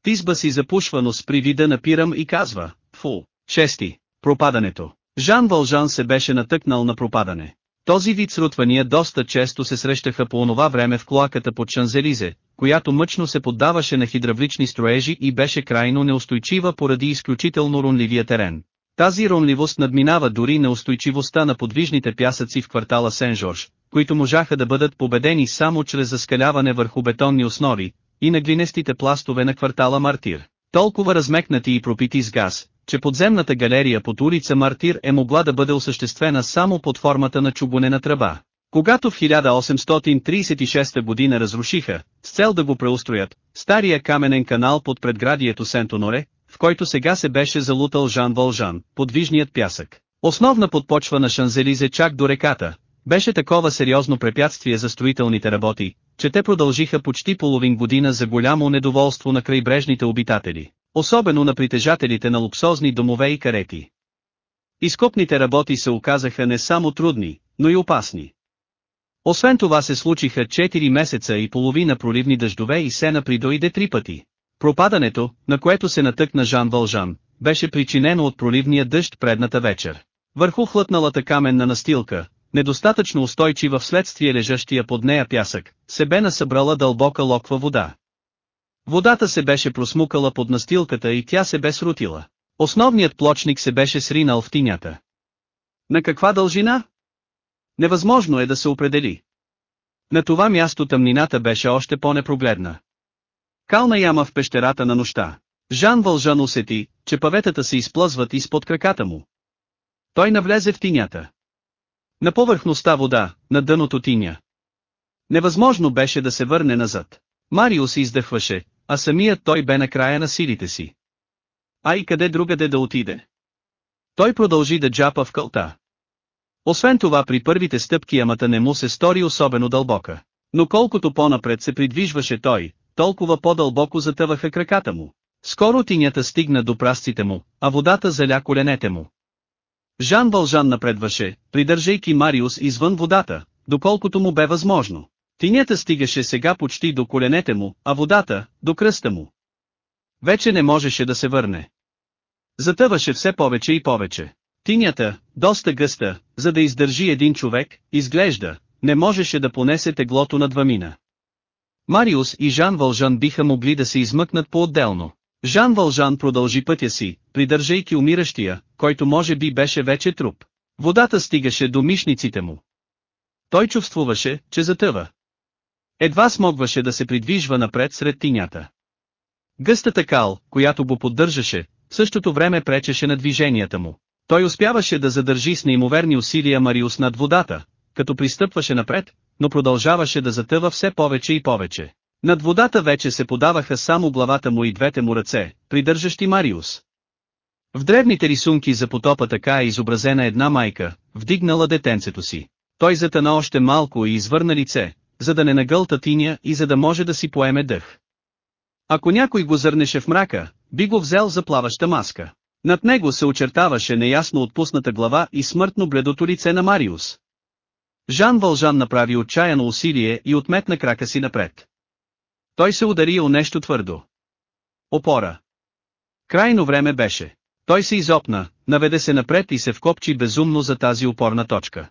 Тизба си запушва нос при вида на Пирам и казва, фу, чести, пропадането. Жан Вължан се беше натъкнал на пропадане. Този вид срутвания доста често се срещаха по онова време в клоаката под Шанзелизе, която мъчно се поддаваше на хидравлични строежи и беше крайно неустойчива поради изключително рунливия терен. Тази ронливост надминава дори на устойчивостта на подвижните пясъци в квартала Сен-Жорж, които можаха да бъдат победени само чрез заскаляване върху бетонни основи, и на глинестите пластове на квартала Мартир. Толкова размекнати и пропити с газ, че подземната галерия под улица Мартир е могла да бъде осъществена само под формата на чугунена тръба. Когато в 1836 година разрушиха, с цел да го преустроят, стария каменен канал под предградието Сентоноре, в който сега се беше залутал Жан Вължан, подвижният пясък. Основна подпочва на Шанзелизе чак до реката, беше такова сериозно препятствие за строителните работи, че те продължиха почти половин година за голямо недоволство на крайбрежните обитатели, особено на притежателите на луксозни домове и карети. Изкопните работи се оказаха не само трудни, но и опасни. Освен това се случиха 4 месеца и половина проливни дъждове и сена придойде три пъти. Пропадането, на което се натъкна Жан Вължан, беше причинено от проливния дъжд предната вечер. Върху хлътналата каменна настилка, недостатъчно устойчива вследствие лежащия под нея пясък, се бе насъбрала дълбока локва вода. Водата се беше просмукала под настилката и тя се бе срутила. Основният плочник се беше сринал в тинята. На каква дължина? Невъзможно е да се определи. На това място тъмнината беше още по-непрогледна. Кална яма в пещерата на нощта. Жан Вължан усети, че паветата се изплъзват изпод краката му. Той навлезе в тинята. На повърхността вода, на дъното тиня. Невъзможно беше да се върне назад. Мариус издъхваше, а самият той бе на края на силите си. А и къде другаде да отиде? Той продължи да джапа в кълта. Освен това при първите стъпки ямата не му се стори особено дълбока. Но колкото по-напред се придвижваше той, толкова по-дълбоко затъваха краката му. Скоро тинята стигна до прасците му, а водата заля коленете му. Жан Вължан напредваше, придържайки Мариус извън водата, доколкото му бе възможно. Тинята стигаше сега почти до коленете му, а водата, до кръста му. Вече не можеше да се върне. Затъваше все повече и повече. Тинята, доста гъста, за да издържи един човек, изглежда, не можеше да понесе теглото на двамина. Мариус и Жан Вължан биха могли да се измъкнат по-отделно. Жан Вължан продължи пътя си, придържайки умиращия, който може би беше вече труп. Водата стигаше до мишниците му. Той чувствуваше, че затъва. Едва смогваше да се придвижва напред сред тинята. Гъстата кал, която го поддържаше, в същото време пречеше на движенията му. Той успяваше да задържи с неимоверни усилия Мариус над водата, като пристъпваше напред, но продължаваше да затъва все повече и повече. Над водата вече се подаваха само главата му и двете му ръце, придържащи Мариус. В древните рисунки за потопа така е изобразена една майка, вдигнала детенцето си. Той затъна още малко и извърна лице, за да не нагълта тиня и за да може да си поеме дъх. Ако някой го зърнеше в мрака, би го взел за плаваща маска. Над него се очертаваше неясно отпусната глава и смъртно бледото лице на Мариус. Жан Вължан направи отчаяно усилие и отметна крака си напред. Той се удари о нещо твърдо. Опора. Крайно време беше. Той се изопна, наведе се напред и се вкопчи безумно за тази опорна точка.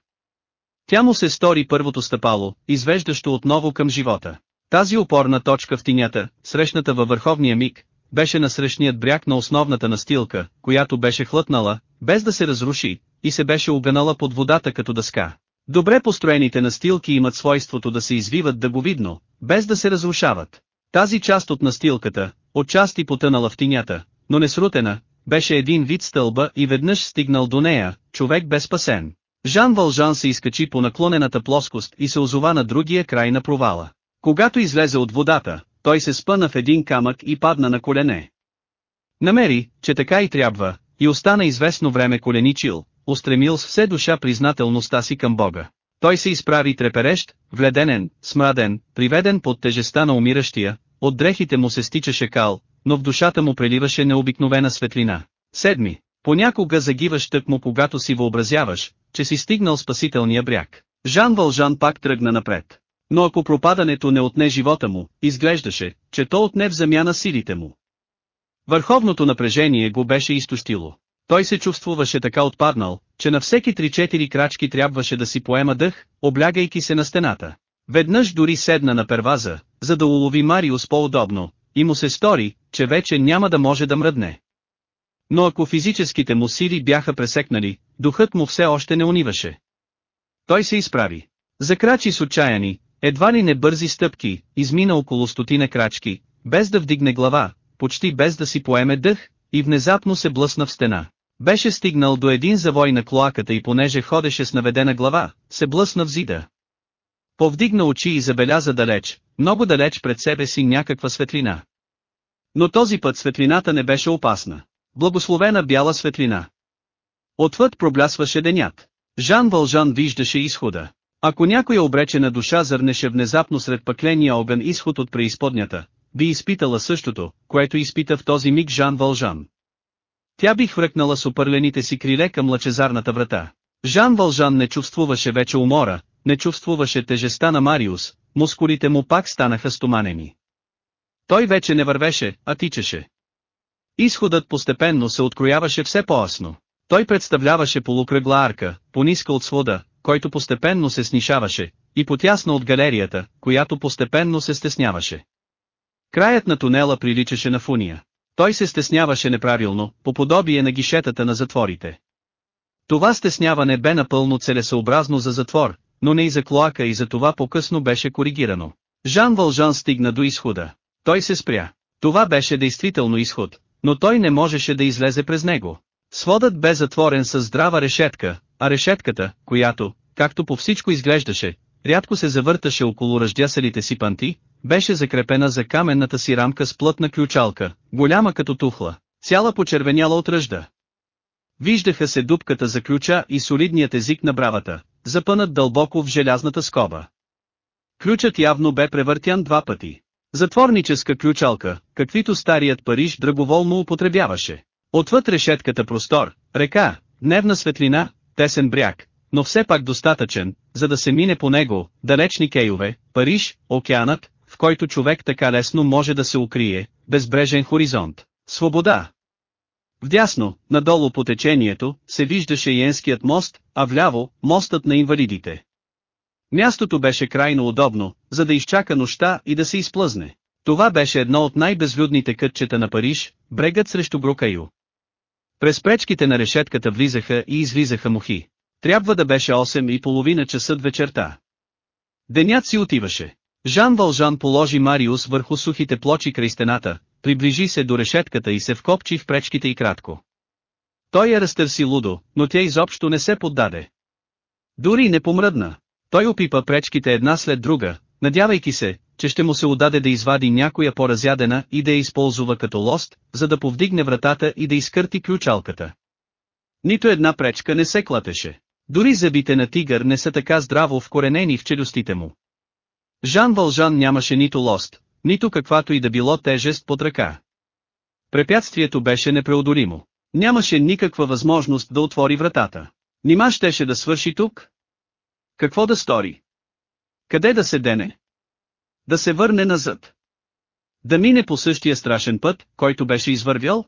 Тя му се стори първото стъпало, извеждащо отново към живота. Тази опорна точка в тинята, срещната във върховния миг, беше насрещният бряг на основната настилка, която беше хлътнала, без да се разруши, и се беше огънала под водата като дъска. Добре построените настилки имат свойството да се извиват дъговидно, без да се разрушават. Тази част от настилката, отчасти потънала в тинята, но не срутена, беше един вид стълба и веднъж стигнал до нея, човек бе спасен. Жан Вължан се изкачи по наклонената плоскост и се озова на другия край на провала. Когато излезе от водата, той се спъна в един камък и падна на колене. Намери, че така и трябва, и остана известно време коленичил, устремил с все душа признателността си към Бога. Той се изправи треперещ, вледенен, смраден, приведен под тежеста на умиращия, от дрехите му се стичаше кал, но в душата му преливаше необикновена светлина. Седми. Понякога загиваш тъкмо когато си въобразяваш, че си стигнал спасителния бряг. Жан Вължан пак тръгна напред. Но ако пропадането не отне живота му, изглеждаше, че то отне в замяна силите му. Върховното напрежение го беше изтощило. Той се чувствуваше така отпаднал, че на всеки 3-4 крачки трябваше да си поема дъх, облягайки се на стената. Веднъж дори седна на перваза, за да улови Мариус по-удобно, и му се стори, че вече няма да може да мръдне. Но ако физическите му сили бяха пресекнали, духът му все още не униваше. Той се изправи. Закрачи с отчаяни, едва ли не бързи стъпки, измина около стотина крачки, без да вдигне глава, почти без да си поеме дъх, и внезапно се блъсна в стена. Беше стигнал до един завой на клоаката и понеже ходеше с наведена глава, се блъсна в зида. Повдигна очи и забеляза далеч, много далеч пред себе си някаква светлина. Но този път светлината не беше опасна. Благословена бяла светлина. Отвъд проблясваше денят. Жан Вължан виждаше изхода. Ако някоя обречена душа зърнеше внезапно сред пъкления огън изход от преизподнята, би изпитала същото, което изпита в този миг Жан Вължан. Тя би хвръкнала с опърлените си криле към лъчезарната врата. Жан Вължан не чувствуваше вече умора, не чувствуваше тежеста на Мариус, мускулите му пак станаха стоманени. Той вече не вървеше, а тичаше. Изходът постепенно се открояваше все по-ясно. Той представляваше полукръгла арка, пониска от свода, който постепенно се снишаваше, и потясна от галерията, която постепенно се стесняваше. Краят на тунела приличаше на фуния. Той се стесняваше неправилно, по подобие на гишетата на затворите. Това стесняване бе напълно целесъобразно за затвор, но не и за клоака и за това по-късно беше коригирано. Жан Вължан стигна до изхода. Той се спря. Това беше действително изход, но той не можеше да излезе през него. Сводът бе затворен с здрава решетка, а решетката, която, както по всичко изглеждаше, рядко се завърташе около ръждясалите си панти, беше закрепена за каменната си рамка с плътна ключалка, голяма като тухла, цяла почервеняла от ръжда. Виждаха се дупката за ключа и солидният език на бравата, запънат дълбоко в желязната скоба. Ключът явно бе превъртян два пъти. Затворническа ключалка, каквито старият Париж драговолно употребяваше. Отвъд решетката простор, река, дневна светлина, тесен бряг, но все пак достатъчен, за да се мине по него, далечни кейове, Париж, океанът, който човек така лесно може да се укрие, безбрежен хоризонт, свобода. Вдясно, надолу по течението, се виждаше Йенският мост, а вляво, мостът на инвалидите. Мястото беше крайно удобно, за да изчака нощта и да се изплъзне. Това беше едно от най-безлюдните кътчета на Париж, брегът срещу Брокайо. През пречките на решетката влизаха и излизаха мухи. Трябва да беше 8 и половина часа вечерта. Денят си отиваше. Жан Вължан положи Мариус върху сухите плочи край стената, приближи се до решетката и се вкопчи в пречките и кратко. Той я разтърси лудо, но тя изобщо не се поддаде. Дори не помръдна. Той опипа пречките една след друга, надявайки се, че ще му се удаде да извади някоя по-разядена и да я използва като лост, за да повдигне вратата и да изкърти ключалката. Нито една пречка не се клатеше. Дори зъбите на тигър не са така здраво вкоренени в челюстите му. Жан Вължан нямаше нито лост, нито каквато и да било тежест под ръка. Препятствието беше непреодолимо. Нямаше никаква възможност да отвори вратата. Нима щеше да свърши тук? Какво да стори? Къде да се дене? Да се върне назад. Да мине по същия страшен път, който беше извървял?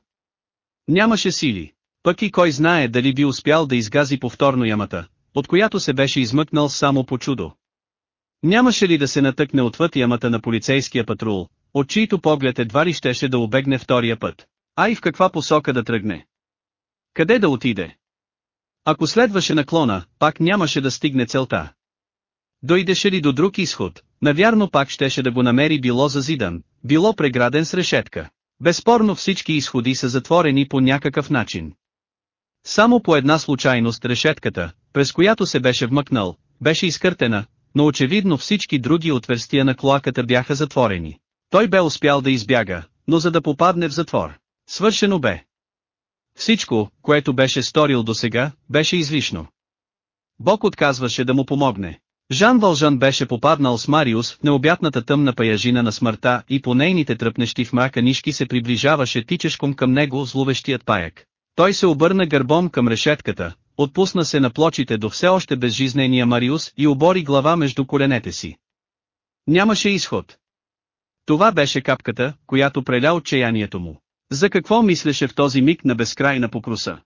Нямаше сили. Пък и кой знае дали би успял да изгази повторно ямата, от която се беше измъкнал само по чудо. Нямаше ли да се натъкне отвъд ямата на полицейския патрул, от чийто поглед едва ли щеше да обегне втория път, а и в каква посока да тръгне? Къде да отиде? Ако следваше наклона, пак нямаше да стигне целта. Дойдеше ли до друг изход, навярно пак щеше да го намери било зазидан, било преграден с решетка. Безспорно всички изходи са затворени по някакъв начин. Само по една случайност решетката, през която се беше вмъкнал, беше изкъртена, но очевидно всички други отверстия на клоаката бяха затворени. Той бе успял да избяга, но за да попадне в затвор. Свършено бе. Всичко, което беше сторил досега, беше излишно. Бог отказваше да му помогне. Жан Вължан беше попаднал с Мариус в необятната тъмна паяжина на смъртта и по нейните тръпнещи в мрака нишки се приближаваше тичешком към него зловещият паяк. Той се обърна гърбом към решетката, отпусна се на плочите до все още безжизнения Мариус и обори глава между коленете си. Нямаше изход. Това беше капката, която преля отчаянието му. За какво мислеше в този миг на безкрайна покруса?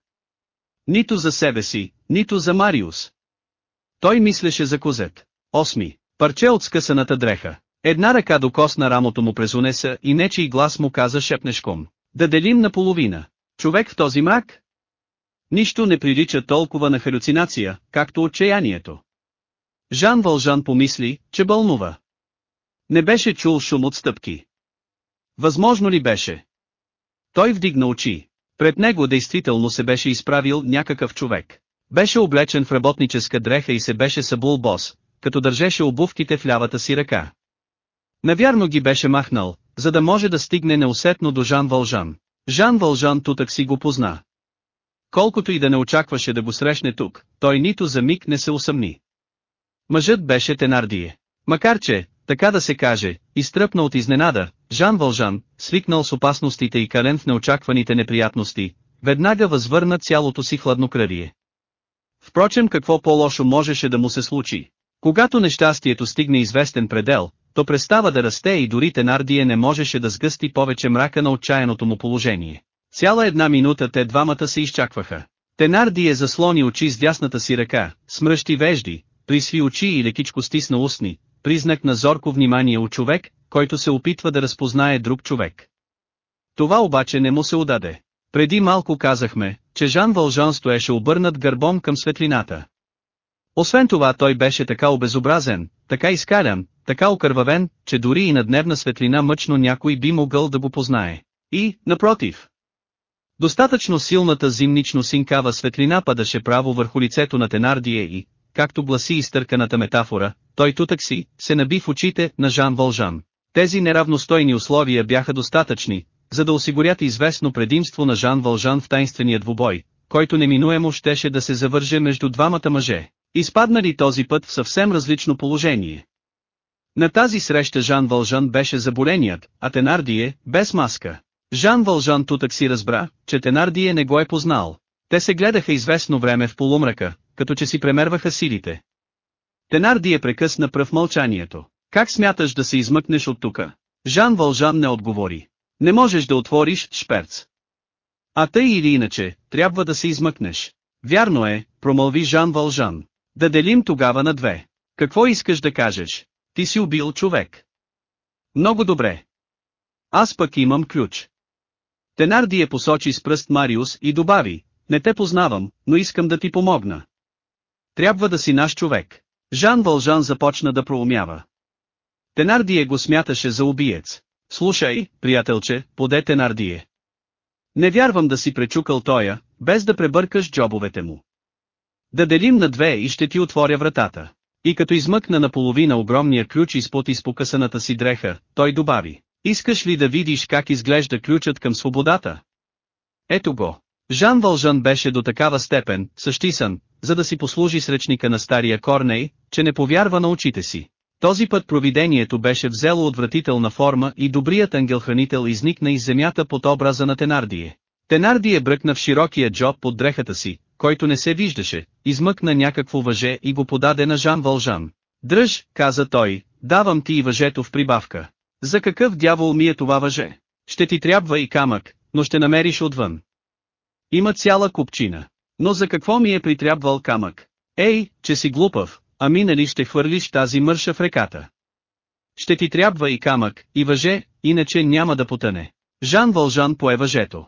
Нито за себе си, нито за Мариус. Той мислеше за козет. Осми. Парче от скъсаната дреха. Една ръка докосна рамото му през унеса и нечий глас му каза шепнешком. Да делим наполовина. Човек в този мрак? Нищо не прилича толкова на халюцинация, както отчаянието. Жан Вължан помисли, че бълнува. Не беше чул шум от стъпки. Възможно ли беше? Той вдигна очи. Пред него действително се беше изправил някакъв човек. Беше облечен в работническа дреха и се беше събул бос, като държеше обувките в лявата си ръка. Навярно ги беше махнал, за да може да стигне неусетно до Жан Вължан. Жан Вължан тутък си го позна. Колкото и да не очакваше да го срещне тук, той нито за миг не се усъмни. Мъжът беше Тенардие. Макар че, така да се каже, изтръпна от изненада, Жан Вължан, свикнал с опасностите и кален в неочакваните неприятности, веднага възвърна цялото си хладнокръвие. Впрочем какво по-лошо можеше да му се случи? Когато нещастието стигне известен предел, то престава да расте и дори Тенардие не можеше да сгъсти повече мрака на отчаяното му положение. Цяла една минута те двамата се изчакваха. Тенардие заслони очи с дясната си ръка, смръщи вежди, присви очи и лекичко стисна устни, признак на зорко внимание у човек, който се опитва да разпознае друг човек. Това обаче не му се удаде. Преди малко казахме, че Жан Вължан стоеше обърнат гърбом към светлината. Освен това той беше така обезобразен, така изкалян, така окървавен, че дори и на дневна светлина мъчно някой би могъл да го познае. И, напротив, достатъчно силната зимнично синкава светлина падаше право върху лицето на Тенардие и, както гласи изтърканата метафора, той тутък си, се наби в очите на Жан Вължан. Тези неравностойни условия бяха достатъчни, за да осигурят известно предимство на Жан Вължан в тайнствения двубой, който неминуемо щеше да се завърже между двамата мъже, изпаднали този път в съвсем различно положение. На тази среща Жан Вължан беше заболеният, а Тенардие, без маска. Жан Вължан тутък си разбра, че Тенардие не го е познал. Те се гледаха известно време в полумрака, като че си премерваха силите. Тенардие прекъсна пръв мълчанието. Как смяташ да се измъкнеш от тука? Жан Вължан не отговори. Не можеш да отвориш шперц. А тъй или иначе, трябва да се измъкнеш. Вярно е, промълви Жан Вължан. Да делим тогава на две. Какво искаш да кажеш? Ти си убил човек. Много добре. Аз пък имам ключ. Тенардие посочи с пръст Мариус и добави, не те познавам, но искам да ти помогна. Трябва да си наш човек. Жан Вължан започна да проумява. Тенардие го смяташе за убиец. Слушай, приятелче, поде Тенардие. Не вярвам да си пречукал тоя, без да пребъркаш джобовете му. Да делим на две и ще ти отворя вратата. И като измъкна наполовина огромния ключ изпод изпокъсаната си дреха, той добави. Искаш ли да видиш как изглежда ключът към свободата? Ето го. Жан Вължан беше до такава степен, същисан, за да си послужи с речника на стария Корней, че не повярва на очите си. Този път провидението беше взело отвратителна форма и добрият ангел-хранител изникна из земята под образа на Тенардие. Тенардие бръкна в широкия джоб под дрехата си, който не се виждаше, измъкна някакво въже и го подаде на Жан Вължан. Дръж, каза той, давам ти и въжето в прибавка. За какъв дявол ми е това въже? Ще ти трябва и камък, но ще намериш отвън. Има цяла купчина. Но за какво ми е притрябвал камък? Ей, че си глупав, ами нали ще хвърлиш тази мърша в реката? Ще ти трябва и камък, и въже, иначе няма да потъне. Жан Вължан пое въжето.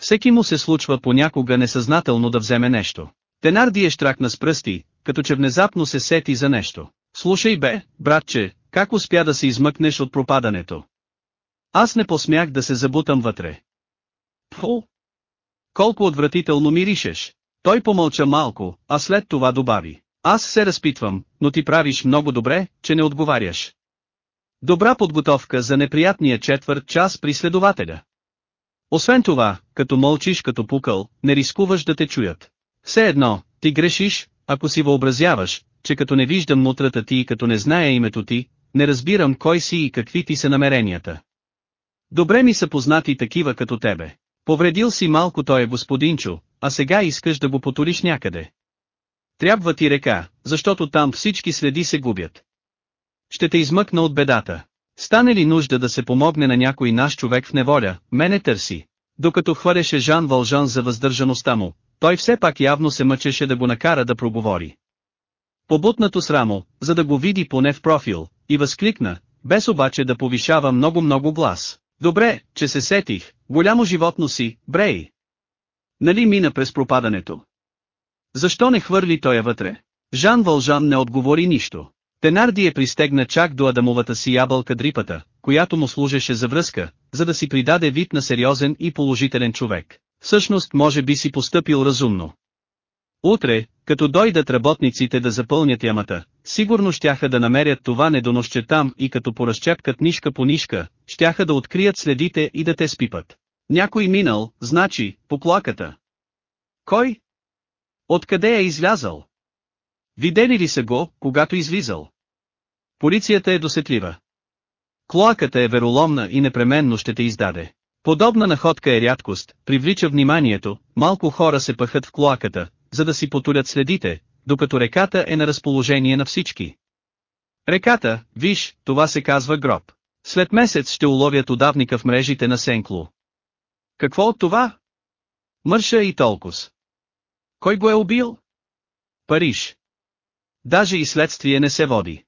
Всеки му се случва понякога несъзнателно да вземе нещо. Тенарди е штракна с пръсти, като че внезапно се сети за нещо. Слушай бе, братче, как успя да се измъкнеш от пропадането? Аз не посмях да се забутам вътре. Фу! Колко отвратително миришеш! Той помълча малко, а след това добави. Аз се разпитвам, но ти правиш много добре, че не отговаряш. Добра подготовка за неприятния четвърт час при следователя. Освен това, като мълчиш като пукъл, не рискуваш да те чуят. Все едно, ти грешиш, ако си въобразяваш, че като не виждам мутрата ти и като не зная името ти, не разбирам кой си и какви ти са намеренията. Добре ми са познати такива като тебе. Повредил си малко той е господинчо, а сега искаш да го потолиш някъде. Трябва ти река, защото там всички следи се губят. Ще те измъкна от бедата. Стане ли нужда да се помогне на някой наш човек в неволя, мене търси. Докато хвъреше Жан Вължан за въздържаността му, той все пак явно се мъчеше да го накара да проговори. Побутнато с рамо, за да го види поне в профил, и възкликна, без обаче да повишава много-много глас. Добре, че се сетих, голямо животно си, Брей. Нали мина през пропадането? Защо не хвърли той вътре? Жан Вължан не отговори нищо. Тенарди е пристегна чак до Адамовата си ябълка дрипата, която му служеше за връзка, за да си придаде вид на сериозен и положителен човек. Всъщност може би си постъпил разумно. Утре, като дойдат работниците да запълнят ямата, сигурно щяха да намерят това недоносче там и като поразчепкат нишка по нишка, щяха да открият следите и да те спипат. Някой минал, значи, по плаката. Кой? Откъде е излязал? Видели ли са го, когато излизал? Полицията е досетлива. Клоаката е вероломна и непременно ще те издаде. Подобна находка е рядкост, привлича вниманието, малко хора се пъхат в клоаката, за да си потулят следите, докато реката е на разположение на всички. Реката, виж, това се казва гроб. След месец ще уловят удавника в мрежите на Сенкло. Какво от това? Мърша и толкос. Кой го е убил? Париж. Даже и следствие не се води.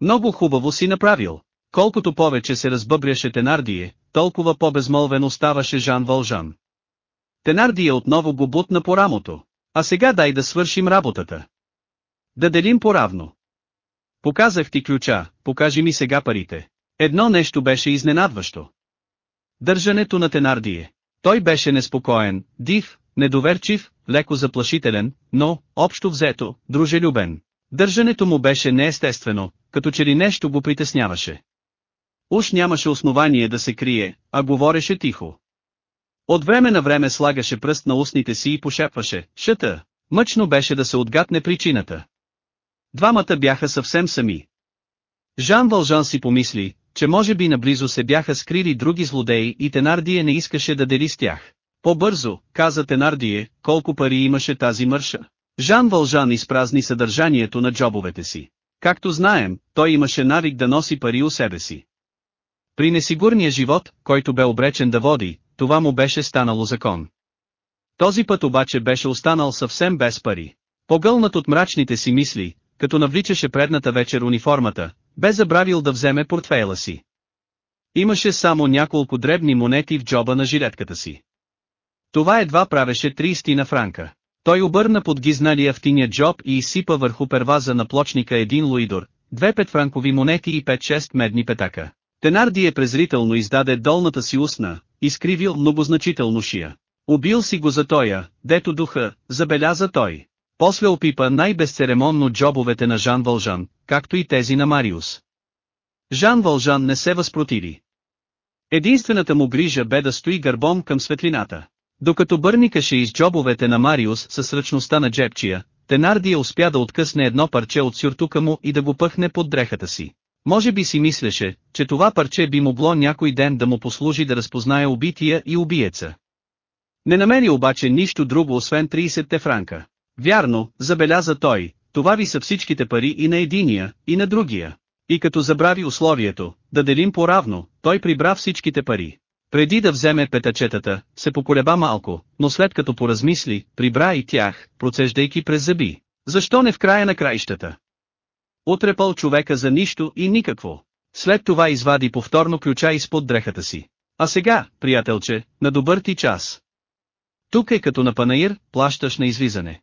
Много хубаво си направил. Колкото повече се разбъбряше Тенардие, толкова по-безмолвен оставаше Жан Вължан. Тенардие отново го бутна по рамото. А сега дай да свършим работата. Да делим поравно. Показах ти ключа, покажи ми сега парите. Едно нещо беше изненадващо. Държането на Тенардие. Той беше неспокоен, див, недоверчив, леко заплашителен, но, общо взето, дружелюбен. Държането му беше неестествено, като че ли нещо го притесняваше. Уж нямаше основание да се крие, а говореше тихо. От време на време слагаше пръст на устните си и пошепваше, шъта. Мъчно беше да се отгадне причината. Двамата бяха съвсем сами. Жан Вължан си помисли, че може би наблизо се бяха скрили други злодеи и Тенардие не искаше да дели с тях. По-бързо, каза Тенардие, колко пари имаше тази мърша. Жан Вължан изпразни съдържанието на джобовете си. Както знаем, той имаше навик да носи пари у себе си. При несигурния живот, който бе обречен да води, това му беше станало закон. Този път обаче беше останал съвсем без пари. Погълнат от мрачните си мисли, като навличаше предната вечер униформата, бе забравил да вземе портфейла си. Имаше само няколко дребни монети в джоба на жилетката си. Това едва правеше 30 на франка. Той обърна под гизналия в тиня джоб и изсипа върху перваза на плочника един луидор, две петфранкови монети и 5-6 медни петака. Тенарди е презрително издаде долната си устна, изкривил многозначително шия. Убил си го за тоя, дето духа, забеляза той. После опипа най-безцеремонно джобовете на Жан Вължан, както и тези на Мариус. Жан Вължан не се възпротиви. Единствената му грижа бе да стои гърбом към светлината. Докато бърникаше из джобовете на Мариус с ръчността на джепчия, Тенардия успя да откъсне едно парче от сюртука му и да го пъхне под дрехата си. Може би си мислеше, че това парче би могло някой ден да му послужи да разпознае убития и убиеца. Не намери обаче нищо друго освен 30-те франка. Вярно, забеляза той, това ви са всичките пари и на единия, и на другия. И като забрави условието, да делим поравно, той прибра всичките пари. Преди да вземе петачетата, се поколеба малко, но след като поразмисли, прибра и тях, процеждайки през зъби. Защо не в края на краищата? Отрепал човека за нищо и никакво. След това извади повторно ключа изпод дрехата си. А сега, приятелче, на добър ти час. Тук е като на панаир, плащаш на излизане.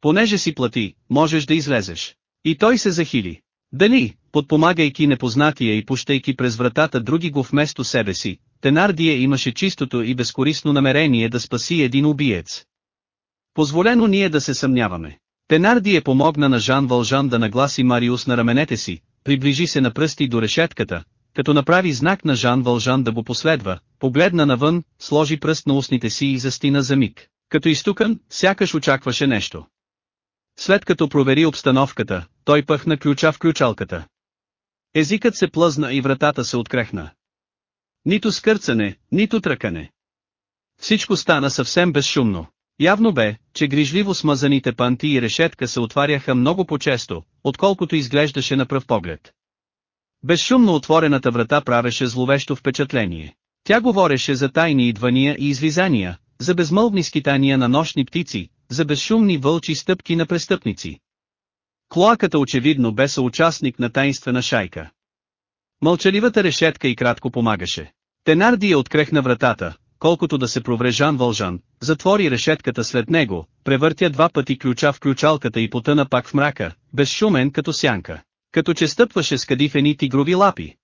Понеже си плати, можеш да излезеш. И той се захили. Дали, подпомагайки непознатия и пущайки през вратата други го вместо себе си, Тенардия имаше чистото и безкорисно намерение да спаси един убиец. Позволено ние да се съмняваме. Тенардия помогна на Жан Вължан да нагласи Мариус на раменете си, приближи се на пръсти до решетката, като направи знак на Жан Вължан да го последва, погледна навън, сложи пръст на устните си и застина за миг. Като изтукан, сякаш очакваше нещо. След като провери обстановката, той пъхна ключа в ключалката. Езикът се плъзна и вратата се открехна. Нито скърцане, нито тръкане. Всичко стана съвсем безшумно. Явно бе, че грижливо смазаните панти и решетка се отваряха много по-често, отколкото изглеждаше на пръв поглед. Безшумно отворената врата правеше зловещо впечатление. Тя говореше за тайни идвания и извизания, за безмълвни скитания на нощни птици, за безшумни вълчи стъпки на престъпници. Клоаката очевидно бе съучастник на таинствена шайка. Мълчаливата решетка и кратко помагаше. Тенарди я открехна вратата, колкото да се провре Жан Вължан, затвори решетката след него, превъртя два пъти ключа в ключалката и потъна пак в мрака, безшумен като сянка. Като че стъпваше с кадифени тигрови лапи.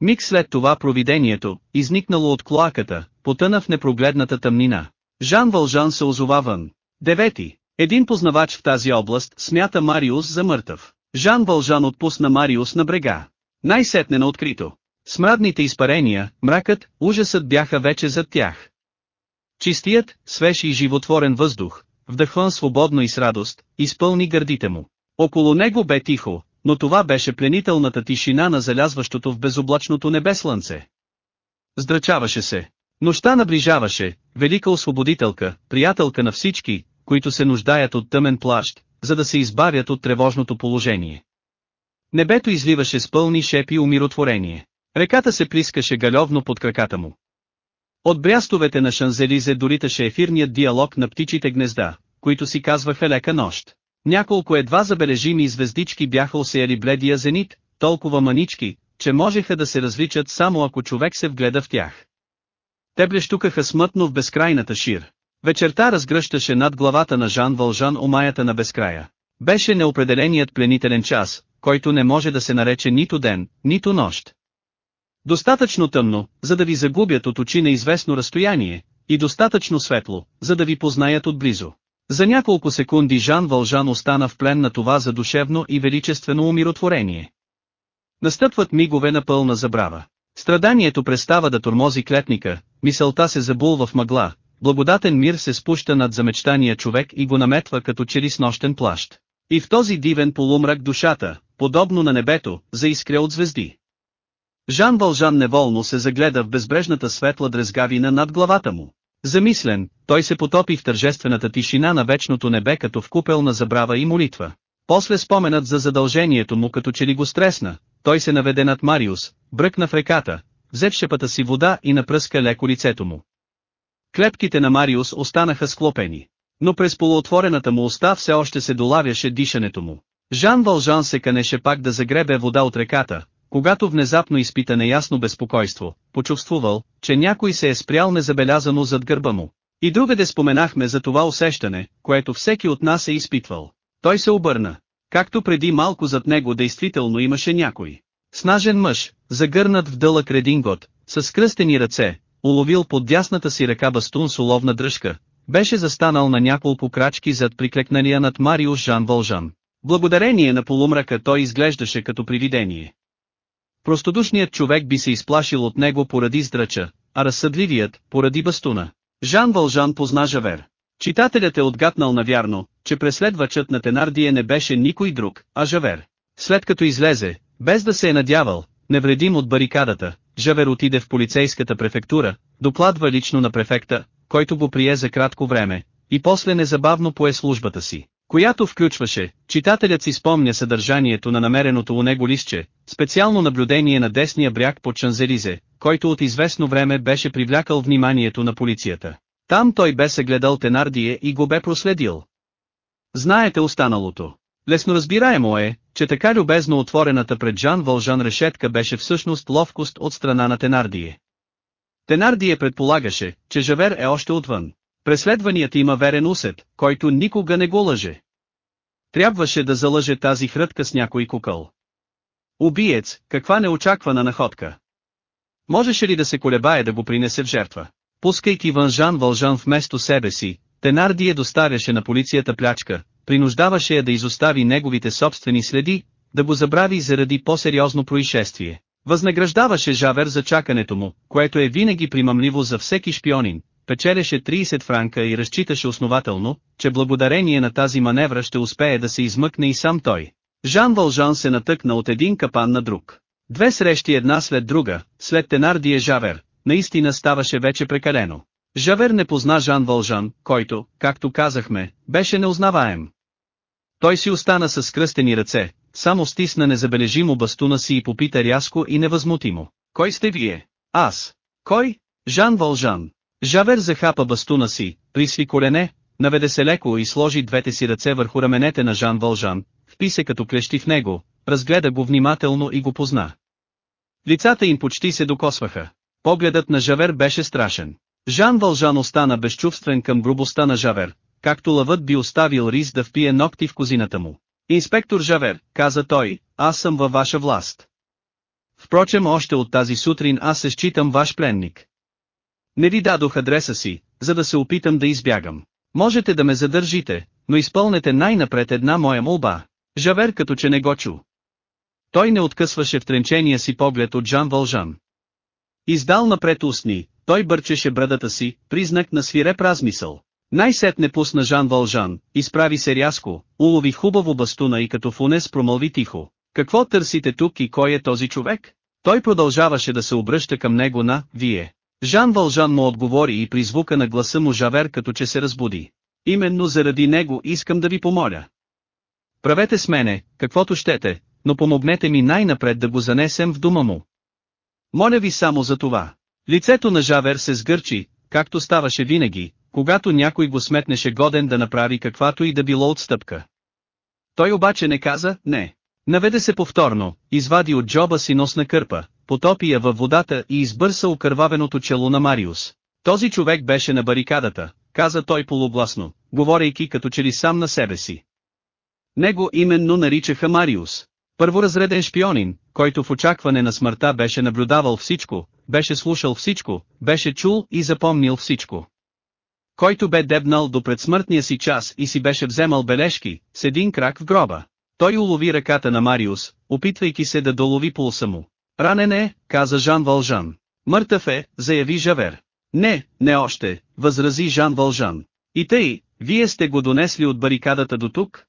Миг след това провидението, изникнало от клоаката, потъна в непрогледната тъмнина. Жан Вължан се озова вън. Девети. Един познавач в тази област смята Мариус за мъртъв. Жан Вължан отпусна Мариус на брега. Най-сетне на открито. Смрадните изпарения, мракът, ужасът бяха вече зад тях. Чистият, свеж и животворен въздух, вдъхван свободно и с радост, изпълни гърдите му. Около него бе тихо, но това беше пленителната тишина на залязващото в безоблачното небе слънце. Здрачаваше се. Нощта наближаваше, велика освободителка, приятелка на всички, които се нуждаят от тъмен плащ, за да се избавят от тревожното положение. Небето изливаше с пълни шепи умиротворение. Реката се плискаше галевно под краката му. От брястовете на Шанзелизе дориташе ефирният диалог на птичите гнезда, които си казваха лека нощ. Няколко едва забележими звездички бяха осеяли бледия зенит, толкова манички, че можеха да се различат само ако човек се вгледа в тях. Те блещукаха смътно в безкрайната шир. Вечерта разгръщаше над главата на Жан Вължан омаята на безкрая. Беше неопределеният пленителен час, който не може да се нарече нито ден, нито нощ. Достатъчно тъмно, за да ви загубят от очи на известно разстояние, и достатъчно светло, за да ви познаят отблизо. За няколко секунди Жан Вължан остана в плен на това задушевно и величествено умиротворение. Настъпват мигове на пълна забрава. Страданието престава да тормози клетника, мисълта се забулва в мъгла, благодатен мир се спуща над замечтания човек и го наметва като чели с нощен плащ. И в този дивен полумрак душата, подобно на небето, заискря от звезди. Жан Вължан неволно се загледа в безбрежната светла дрезгавина над главата му. Замислен, той се потопи в тържествената тишина на вечното небе като в купел на забрава и молитва. После споменът за задължението му като че ли го стресна, той се наведе над Мариус, бръкна в реката, взе в шепата си вода и напръска леко лицето му. Клепките на Мариус останаха склопени. Но през полуотворената му уста все още се долавяше дишането му. Жан Вължан се канеше пак да загребе вода от реката, когато внезапно изпита неясно безпокойство, почувствувал, че някой се е спрял незабелязано зад гърба му. И другаде споменахме за това усещане, което всеки от нас е изпитвал. Той се обърна. Както преди малко зад него действително имаше някой. Снажен мъж, загърнат в дълъг редингот, с кръстени ръце, уловил под дясната си ръка бастун с уловна дръжка, беше застанал на няколко крачки зад приклекнания над Мариус Жан Вължан. Благодарение на полумрака той изглеждаше като привидение. Простодушният човек би се изплашил от него поради здрача, а разсъдливият, поради бастуна. Жан Вължан позна Жавер. Читателят е отгатнал навярно, че преследвачът на Тенардие не беше никой друг, а Жавер. След като излезе, без да се е надявал, невредим от барикадата, Жавер отиде в полицейската префектура, докладва лично на префекта, който го прие за кратко време, и после незабавно пое службата си, която включваше, читателят си спомня съдържанието на намереното у него листче, специално наблюдение на десния бряг под Шанзелизе, който от известно време беше привлякал вниманието на полицията. Там той бе съгледал Тенардие и го бе проследил. Знаете останалото. Лесно разбираемо е, че така любезно отворената пред Жан Вължан решетка беше всъщност ловкост от страна на Тенардие. Тенардие предполагаше, че Жавер е още отвън. Преследваният има верен усет, който никога не го лъже. Трябваше да залъже тази хрътка с някой кукъл. Убиец, каква неочаквана находка. Можеше ли да се колебае да го принесе в жертва? Пускайки вън Жан Вължан вместо себе си, Тенардие доставяше на полицията плячка, принуждаваше я да изостави неговите собствени следи, да го забрави заради по-сериозно происшествие. Възнаграждаваше Жавер за чакането му, което е винаги примамливо за всеки шпионин, печелеше 30 франка и разчиташе основателно, че благодарение на тази маневра ще успее да се измъкне и сам той. Жан Вължан се натъкна от един капан на друг. Две срещи една след друга, след Тенардие Жавер, наистина ставаше вече прекалено. Жавер не позна Жан Вължан, който, както казахме, беше неузнаваем. Той си остана с кръстени ръце, само стисна незабележимо бастуна си и попита рязко и невъзмутимо. Кой сте вие? Аз. Кой? Жан Вължан. Жавер захапа бастуна си, присви колене, наведе се леко и сложи двете си ръце върху раменете на Жан Вължан, впи се като клещи в него, разгледа го внимателно и го позна. Лицата им почти се докосваха. Погледът на Жавер беше страшен. Жан Вължан остана безчувствен към грубостта на Жавер, както лъвът би оставил рис да впие ногти в козината му. Инспектор Жавер, каза той, аз съм във ваша власт. Впрочем още от тази сутрин аз се считам ваш пленник. Не ви дадох адреса си, за да се опитам да избягам. Можете да ме задържите, но изпълнете най-напред една моя молба. Жавер като че не го чу. Той не откъсваше в тренчения си поглед от Жан Вължан. Издал напред устни, той бърчеше брадата си, признак на свиреп размисъл. Най-сетне пусна Жан Вължан, изправи се рязко, улови хубаво бастуна и като фунес промълви тихо. Какво търсите тук и кой е този човек? Той продължаваше да се обръща към него на «Вие». Жан Вължан му отговори и при звука на гласа му Жавер като че се разбуди. Именно заради него искам да ви помоля. Правете с мене, каквото щете, но помогнете ми най-напред да го занесем в дома му. Моля ви само за това. Лицето на Жавер се сгърчи, както ставаше винаги, когато някой го сметнеше годен да направи каквато и да било отстъпка. Той обаче не каза «не». Наведе се повторно, извади от джоба си носна кърпа, потопи я във водата и избърса окървавеното чело на Мариус. Този човек беше на барикадата, каза той полубласно, говорейки като че ли сам на себе си. Него именно наричаха Мариус. Първоразреден шпионин, който в очакване на смъртта беше наблюдавал всичко, беше слушал всичко, беше чул и запомнил всичко. Който бе дебнал до предсмъртния си час и си беше вземал бележки, с един крак в гроба. Той улови ръката на Мариус, опитвайки се да долови пулса му. Ранен е, каза Жан Вължан. Мъртъв е, заяви Жавер. Не, не още, възрази Жан Вължан. И тъй, вие сте го донесли от барикадата до тук?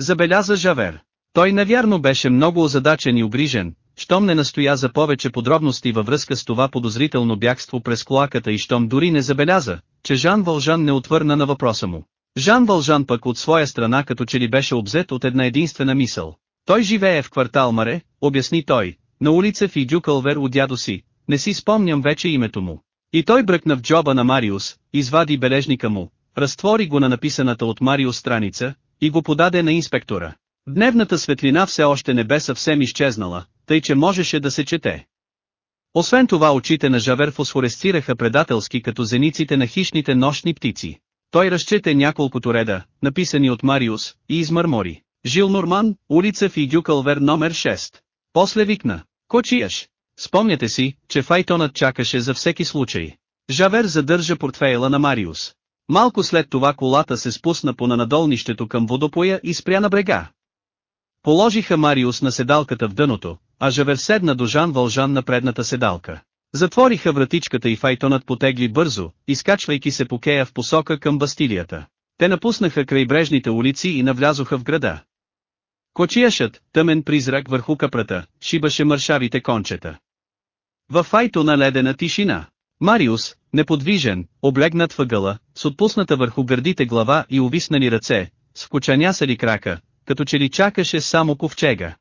Забеляза Жавер. Той навярно беше много озадачен и обрижен, щом не настоя за повече подробности във връзка с това подозрително бягство през клоаката и щом дори не забеляза, че Жан Вължан не отвърна на въпроса му. Жан Вължан пък от своя страна като че ли беше обзет от една единствена мисъл. Той живее в квартал Маре, обясни той, на улица Фиджу Кълвер от дядо си, не си спомням вече името му. И той бръкна в джоба на Мариус, извади бележника му, разтвори го на написаната от Мариус страница, и го подаде на инспектора. Дневната светлина все още не бе съвсем изчезнала, тъй че можеше да се чете. Освен това очите на Жавер фосфоресцираха предателски като зениците на хищните нощни птици. Той разчете няколкото реда, написани от Мариус, и измърмори. Жил Норман, улица Фидюкълвер номер 6. После викна. Кочияш. Спомняте си, че Файтонът чакаше за всеки случай. Жавер задържа портфейла на Мариус. Малко след това колата се спусна по нанадолнището към водопоя и спря на брега. Положиха Мариус на седалката в дъното, а Жавер седна до Жан Вължан на предната седалка. Затвориха вратичката и файтонът потегли бързо, изкачвайки се по кея в посока към Бастилията. Те напуснаха крайбрежните улици и навлязоха в града. Кочияшът, тъмен призрак върху капрата, шибаше мършавите кончета. Във файтона ледена тишина. Мариус, неподвижен, облегнат въгъла, с отпусната върху гърдите глава и увиснали ръце, с вкочанясали крака, като че ли чакаше само ковчега.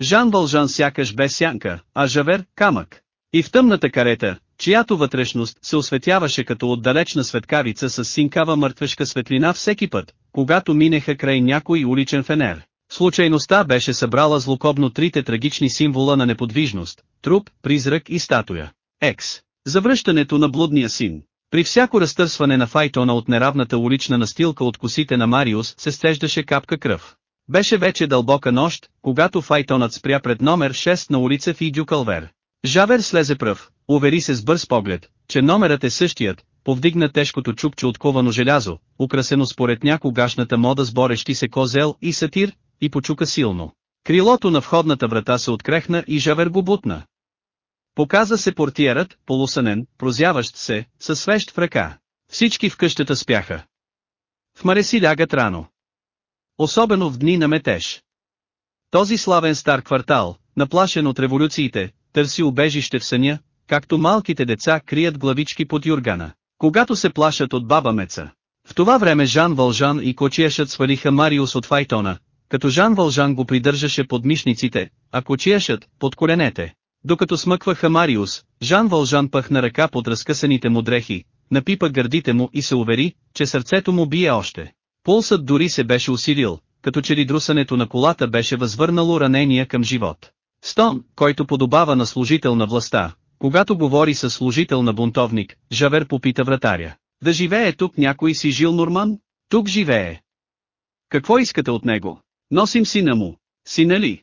Жан Вължан сякаш без сянка, а Жавер – камък. И в тъмната карета, чиято вътрешност се осветяваше като отдалечна светкавица с синкава мъртвешка светлина всеки път, когато минеха край някой уличен фенер. Случайността беше събрала злокобно трите трагични символа на неподвижност – труп, призрак и статуя. Екс. Завръщането на блудния син. При всяко разтърсване на файтона от неравната улична настилка от косите на Мариус се стеждаше капка кръв. Беше вече дълбока нощ, когато файтонът спря пред номер 6 на улица Фидю Калвер. Жавер слезе пръв, увери се с бърз поглед, че номерът е същият, повдигна тежкото чупче от ковано желязо, украсено според някогашната мода с борещи се козел и сатир, и почука силно. Крилото на входната врата се открехна и Жавер го бутна. Показа се портиерът, полусънен, прозяващ се, със свещ в ръка. Всички в къщата спяха. В Мареси лягат рано. Особено в дни на метеж. Този славен стар квартал, наплашен от революциите, търси убежище в съня, както малките деца крият главички под юргана, когато се плашат от баба Меца. В това време Жан Вължан и Кочиешът свалиха Мариус от файтона, като Жан Вължан го придържаше под мишниците, а Кочиешът – под коленете. Докато смъкваха Мариус, Жан Вължан пъхна ръка под разкъсаните му дрехи, напипа гърдите му и се увери, че сърцето му бие още. Пулсът дори се беше усилил, като че ли друсането на колата беше възвърнало ранения към живот. Стон, който подобава на служител на властта, когато говори с служител на бунтовник, Жавер попита вратаря. Да живее тук някой си Жил Норман? Тук живее. Какво искате от него? Носим сина му. Сина ли?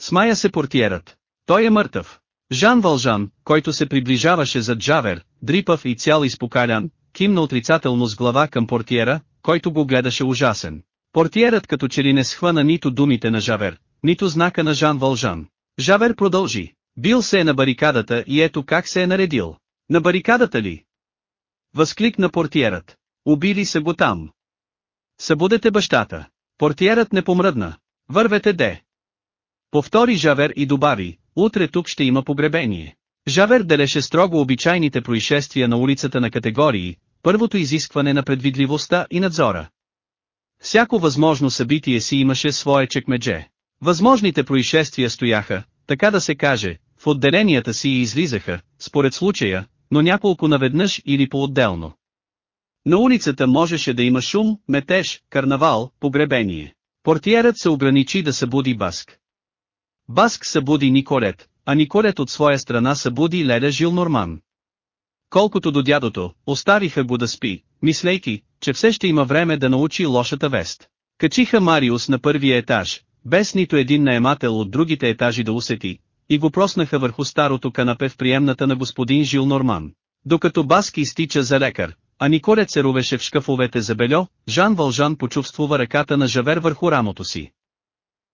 Смая се портиерът. Той е мъртъв. Жан Вължан, който се приближаваше зад Джавер, дрипав и цял изпокалян, кимна отрицателно с глава към портиера, който го гледаше ужасен. Портиерът като че ли не схвана нито думите на Жавер, нито знака на Жан Вължан. Жавер продължи. Бил се е на барикадата и ето как се е наредил. На барикадата ли? Възкликна портиерът. Убили са го там. Събудете бащата. Портиерът не помръдна. Вървете де. Повтори Жавер и добави, утре тук ще има погребение. Жавер делеше строго обичайните происшествия на улицата на категории, първото изискване на предвидливостта и надзора. Всяко възможно събитие си имаше свое чекмедже. Възможните происшествия стояха, така да се каже, в отделенията си и излизаха, според случая, но няколко наведнъж или по-отделно. На улицата можеше да има шум, метеж, карнавал, погребение. Портиерът се ограничи да събуди Баск. Баск събуди Николет, а Николет от своя страна събуди Леда Жилнорман. Колкото до дядото, оставиха го да спи, мислейки, че все ще има време да научи лошата вест. Качиха Мариус на първия етаж, без нито един наемател от другите етажи да усети, и го проснаха върху старото канапе в приемната на господин Жил Норман. Докато Баски изтича за лекар, а Николет се рувеше в шкафовете за бельо, Жан Вължан почувствува ръката на Жавер върху рамото си.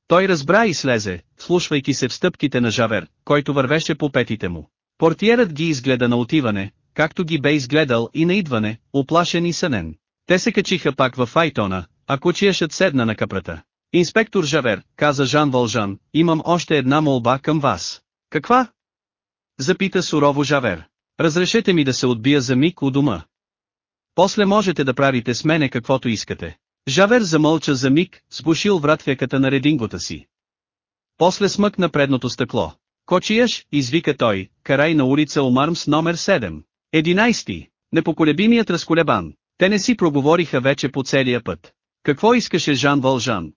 Той разбра и слезе, слушвайки се в стъпките на Жавер, който вървеше по петите му. Портиерът ги изгледа на отиване, както ги бе изгледал и на идване, оплашен и сънен. Те се качиха пак в Файтона, а кучияшът седна на капрата. Инспектор Жавер, каза Жан Вължан, имам още една молба към вас. Каква? Запита сурово Жавер. Разрешете ми да се отбия за миг у дома. После можете да правите с мене каквото искате. Жавер замълча за миг, спушил вратвяката на редингота си. После смъкна предното стъкло. Кочияш, извика той, карай на улица Омармс номер 7. Единайсти. Непоколебимият разколебан. Те не си проговориха вече по целия път. Какво искаше Жан Вължан?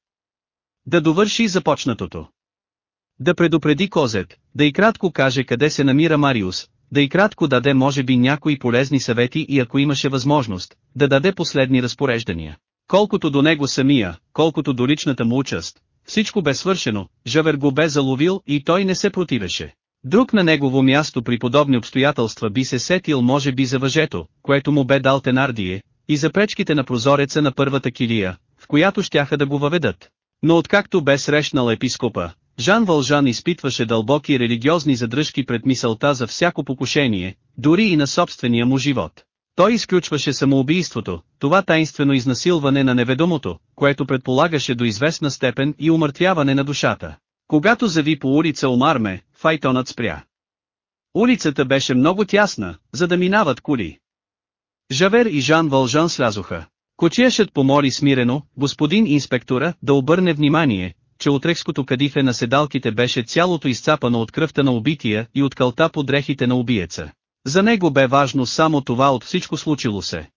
Да довърши започнатото. Да предупреди Козет, да и кратко каже къде се намира Мариус, да и кратко даде може би някои полезни съвети и ако имаше възможност, да даде последни разпореждания. Колкото до него самия, колкото до личната му участ, всичко бе свършено, Жавер го бе заловил и той не се противеше. Друг на негово място при подобни обстоятелства би се сетил може би за въжето, което му бе дал Тенардие, и за пречките на прозореца на първата килия, в която щяха да го въведат. Но откакто бе срещнал епископа, Жан Вължан изпитваше дълбоки религиозни задръжки пред мисълта за всяко покушение, дори и на собствения му живот. Той изключваше самоубийството, това таинствено изнасилване на неведомото, което предполагаше до известна степен и умъртвяване на душата. Когато зави по улица Омарме, файтонът спря. Улицата беше много тясна, за да минават кули. Жавер и Жан Вължан слязоха. Кочияшът помоли смирено, господин инспектора, да обърне внимание, че отрекското кадифе на седалките беше цялото изцапано от кръвта на убития и от кълта по дрехите на убиеца. За него бе важно само това от всичко случило се.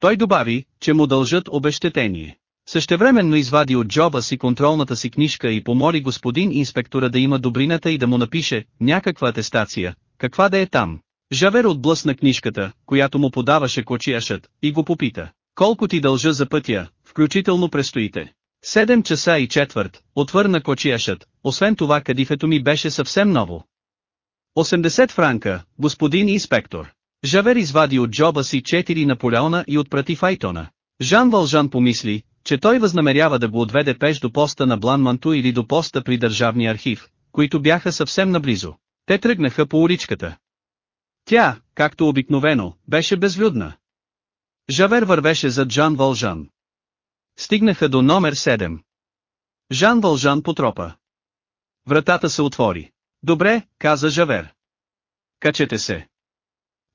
Той добави, че му дължат обещетение. Същевременно извади от джоба си контролната си книжка и помоли господин инспектора да има добрината и да му напише някаква атестация, каква да е там. Жавер отблъсна книжката, която му подаваше кочияшът, и го попита. Колко ти дължа за пътя, включително престоите? Седем часа и четвърт, отвърна кочияшът, освен това кадифето ми беше съвсем ново. 80 франка, господин инспектор. Жавер извади от джоба си 4 Наполеона и отпрати Файтона. Жан Вължан помисли, че той възнамерява да го отведе пеш до поста на Бланманту или до поста при държавния архив, които бяха съвсем наблизо. Те тръгнаха по уличката. Тя, както обикновено, беше безлюдна. Жавер вървеше зад Жан Вължан. Стигнаха до номер 7. Жан Вължан потропа. Вратата се отвори. Добре, каза Жавер. Качете се.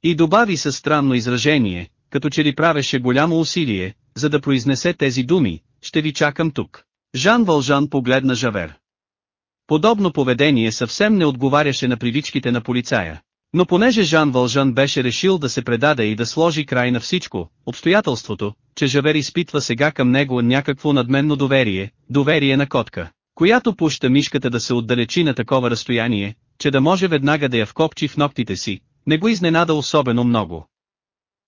И добави със странно изражение, като че ли правеше голямо усилие, за да произнесе тези думи, ще ви чакам тук. Жан Вължан погледна Жавер. Подобно поведение съвсем не отговаряше на привичките на полицая. Но понеже Жан Вължан беше решил да се предаде и да сложи край на всичко, обстоятелството, че Жавер изпитва сега към него някакво надменно доверие, доверие на котка, която пуща мишката да се отдалечи на такова разстояние, че да може веднага да я вкопчи в ногтите си, не го изненада особено много.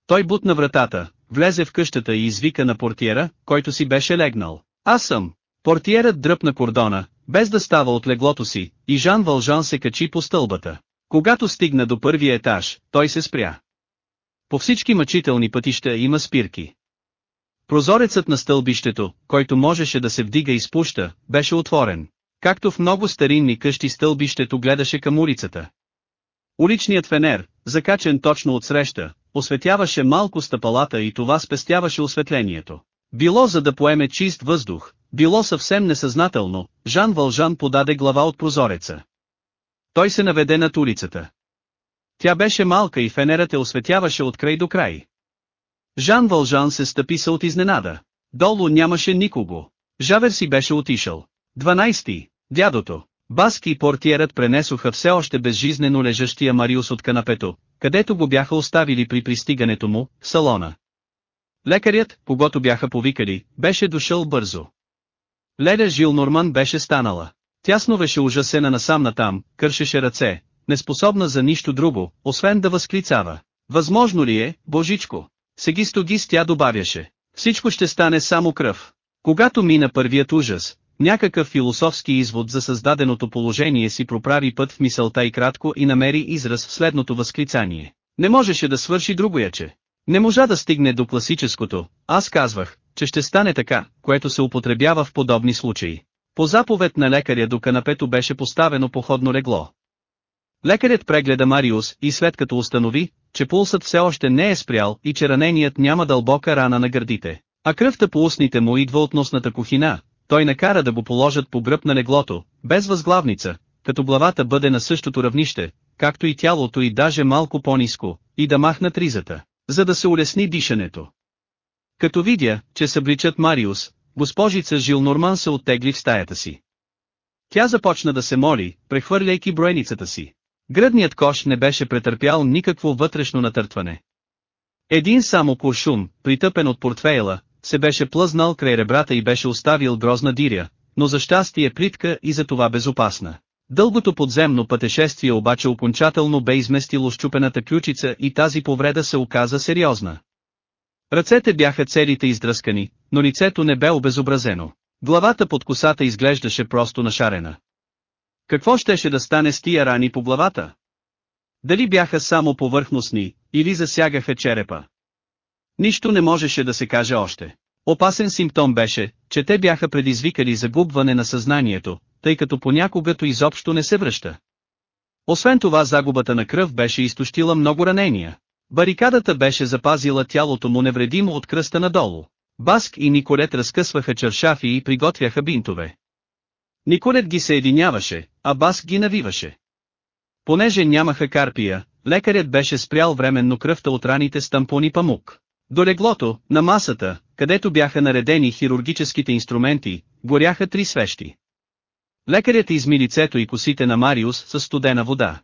Той бутна вратата, влезе в къщата и извика на портиера, който си беше легнал. Аз съм. Портиерът дръпна кордона, без да става от леглото си, и Жан Вължан се качи по стълбата. Когато стигна до първия етаж, той се спря. По всички мъчителни пътища има спирки. Прозорецът на стълбището, който можеше да се вдига и спуща, беше отворен. Както в много старинни къщи стълбището гледаше към улицата. Уличният фенер, закачен точно от среща, осветяваше малко стъпалата и това спестяваше осветлението. Било за да поеме чист въздух, било съвсем несъзнателно, Жан Вължан подаде глава от прозореца. Той се наведе над улицата. Тя беше малка и фенерът я осветяваше от край до край. Жан Вължан се стъписа от изненада. Долу нямаше никого. Жавер си беше отишъл. 12. Дядото. Баски и портиерът пренесоха все още безжизнено лежащия Мариус от канапето, където го бяха оставили при пристигането му, в салона. Лекарят, когато бяха повикали, беше дошъл бързо. Леда Жил Норман беше станала. Тя сновеше ужасена насам натам, кършеше ръце, неспособна за нищо друго, освен да възклицава. Възможно ли е, Божичко? Сегистогис тя добавяше. Всичко ще стане само кръв. Когато мина първият ужас, някакъв философски извод за създаденото положение си проправи път в мисълта и кратко и намери израз в следното възклицание. Не можеше да свърши другояче. Не можа да стигне до класическото, аз казвах, че ще стане така, което се употребява в подобни случаи. По заповед на лекаря до канапето беше поставено походно легло. Лекарят прегледа Мариус и след като установи, че пулсът все още не е спрял и че раненият няма дълбока рана на гърдите, а кръвта по устните му идва от носната кухина, той накара да го положат по гръб на леглото, без възглавница, като главата бъде на същото равнище, както и тялото и даже малко по-низко, и да махнат ризата, за да се улесни дишането. Като видя, че събличат Мариус, госпожица Жил Норман се оттегли в стаята си. Тя започна да се моли, прехвърляйки броеницата си. Гръдният кош не беше претърпял никакво вътрешно натъртване. Един само куршум, притъпен от портфейла, се беше плъзнал край ребрата и беше оставил грозна диря, но за щастие плитка и за това безопасна. Дългото подземно пътешествие обаче окончателно бе изместило щупената ключица и тази повреда се оказа сериозна. Ръцете бяха целите издръскани, но лицето не бе обезобразено. Главата под косата изглеждаше просто нашарена. Какво щеше да стане с тия рани по главата? Дали бяха само повърхностни, или засягаха черепа? Нищо не можеше да се каже още. Опасен симптом беше, че те бяха предизвикали загубване на съзнанието, тъй като понякогато изобщо не се връща. Освен това загубата на кръв беше изтощила много ранения. Барикадата беше запазила тялото му невредимо от кръста надолу. Баск и Николет разкъсваха чершафи и приготвяха бинтове. Николет ги съединяваше, а Баск ги навиваше. Понеже нямаха карпия, лекарят беше спрял временно кръвта от раните с тампони памук. До леглото, на масата, където бяха наредени хирургическите инструменти, горяха три свещи. Лекарят изми лицето и косите на Мариус с студена вода.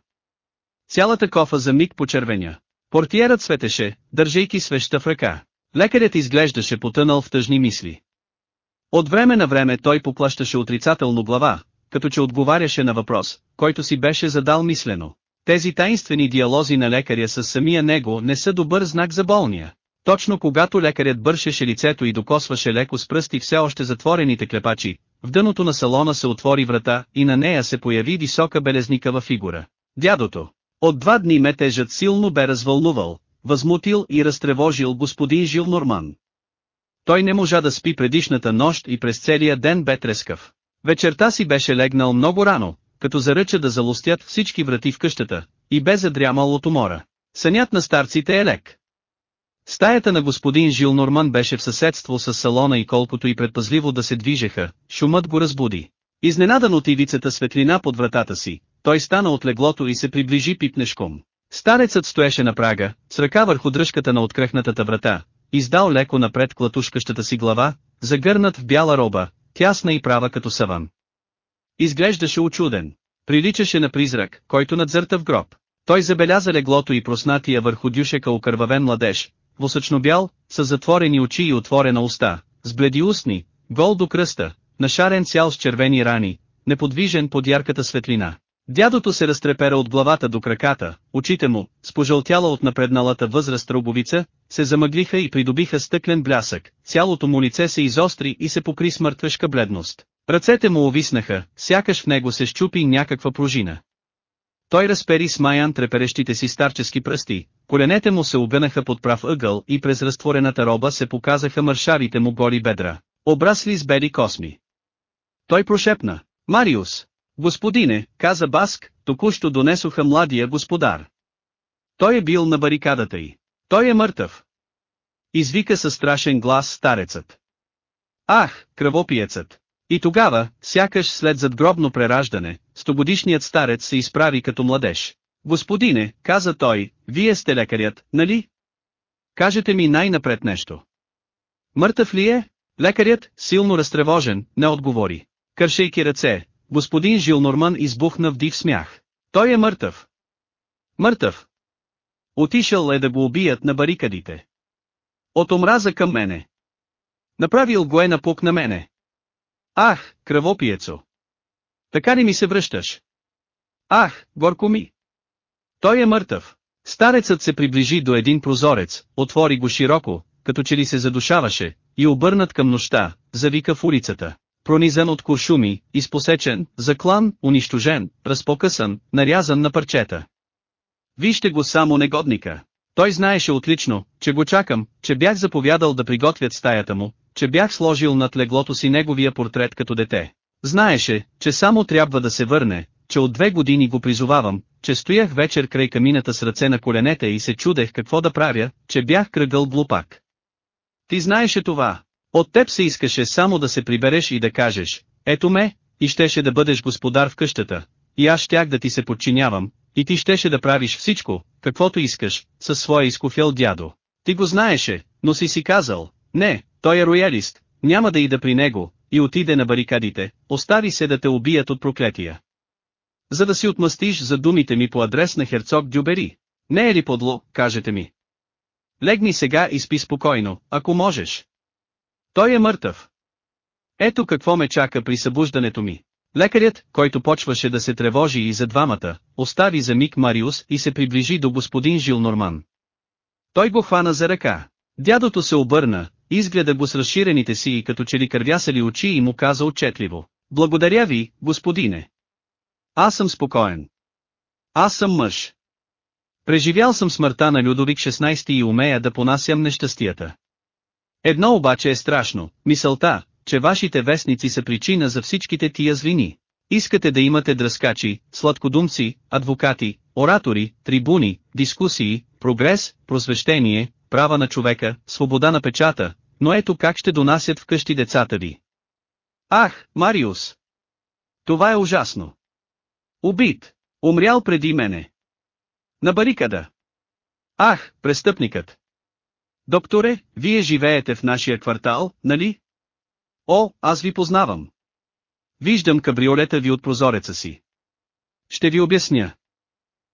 Цялата кофа за миг почервеня. Портиерът светеше, държейки свеща в ръка. Лекарят изглеждаше потънал в тъжни мисли. От време на време той поплащаше отрицателно глава, като че отговаряше на въпрос, който си беше задал мислено. Тези таинствени диалози на лекаря с самия него не са добър знак за болния. Точно когато лекарят бършеше лицето и докосваше леко с пръсти все още затворените клепачи, в дъното на салона се отвори врата и на нея се появи висока белезникава фигура. Дядото. От два дни метежът силно бе развълнувал, възмутил и разтревожил господин Жил Норман. Той не можа да спи предишната нощ и през целия ден бе трескав. Вечерта си беше легнал много рано, като заръча да залостят всички врати в къщата, и бе задрямал от умора. Сънят на старците е лек. Стаята на господин Жил Норман беше в съседство с салона и колкото и предпазливо да се движеха, шумът го разбуди. Изненадан от ивицата светлина под вратата си, той стана от леглото и се приближи пипнешком. Старецът стоеше на прага, с ръка върху дръжката на открехнатата врата, издал леко напред клатушкащата си глава, загърнат в бяла роба, тясна и права като саван. Изглеждаше очуден. Приличаше на призрак, който надзърта в гроб. Той забеляза леглото и проснатия върху дюшека окървавен младеж, восъчно бял, с затворени очи и отворена уста, с бледи устни, гол до кръста, нашарен цял с червени рани, неподвижен под ярката светлина. Дядото се разтрепера от главата до краката, очите му, с пожълтяла от напредналата възраст рубовица, се замъглиха и придобиха стъклен блясък, цялото му лице се изостри и се покри с мъртвешка бледност. Ръцете му овиснаха, сякаш в него се щупи някаква пружина. Той разпери смаян треперещите си старчески пръсти, коленете му се обенаха под прав ъгъл и през разтворената роба се показаха мършавите му голи бедра, обрасли с бели косми. Той прошепна, Мариус, господине, каза Баск, току-що донесоха младия господар. Той е бил на барикадата й. Той е мъртъв. Извика със страшен глас старецът. Ах, кръвопиецът! И тогава, сякаш след задгробно прераждане, стогодишният старец се изправи като младеж. Господине, каза той, вие сте лекарят, нали? Кажете ми най-напред нещо. Мъртъв ли е? Лекарят, силно разтревожен, не отговори. Кършейки ръце, господин Жилнорман избухна в див смях. Той е мъртъв. Мъртъв. Отишъл е да го убият на барикадите. От омраза към мене. Направил го е напук на мене. Ах, кръвопиецо! Така ли ми се връщаш? Ах, горко ми! Той е мъртъв. Старецът се приближи до един прозорец, отвори го широко, като че ли се задушаваше, и обърнат към нощта, завика в улицата. Пронизан от куршуми, изпосечен, заклан, унищожен, разпокъсан, нарязан на парчета. Вижте го само негодника. Той знаеше отлично, че го чакам, че бях заповядал да приготвят стаята му, че бях сложил над леглото си неговия портрет като дете. Знаеше, че само трябва да се върне, че от две години го призовавам, че стоях вечер край камината с ръце на коленете и се чудех какво да правя, че бях кръгъл глупак. Ти знаеше това. От теб се искаше само да се прибереш и да кажеш, ето ме, и щеше да бъдеш господар в къщата, и аз щях да ти се подчинявам, и ти щеше да правиш всичко, каквото искаш, със своя изкофял дядо. Ти го знаеше, но си си казал, не, той е роялист, няма да ида при него, и отиде на барикадите, остави се да те убият от проклетия. За да си отмъстиш за думите ми по адрес на херцог Дюбери. Не е ли подло, кажете ми? Легни сега и спи спокойно, ако можеш. Той е мъртъв. Ето какво ме чака при събуждането ми. Лекарят, който почваше да се тревожи и за двамата, остави за миг Мариус и се приближи до господин Жил Норман. Той го хвана за ръка. Дядото се обърна, изгледа го с разширените си и като че ли кървясали очи и му каза отчетливо. Благодаря ви, господине. Аз съм спокоен. Аз съм мъж. Преживял съм смъртта на Людовик 16 и умея да понасям нещастията. Едно обаче е страшно, мисълта, че вашите вестници са причина за всичките тия злини. Искате да имате дръскачи, сладкодумци, адвокати, оратори, трибуни, дискусии, прогрес, просвещение, права на човека, свобода на печата, но ето как ще донасят вкъщи децата ви. Ах, Мариус! Това е ужасно. Убит. Умрял преди мене. На барикада. Ах, престъпникът. Докторе, вие живеете в нашия квартал, нали? О, аз ви познавам. Виждам кабриолета ви от прозореца си. Ще ви обясня.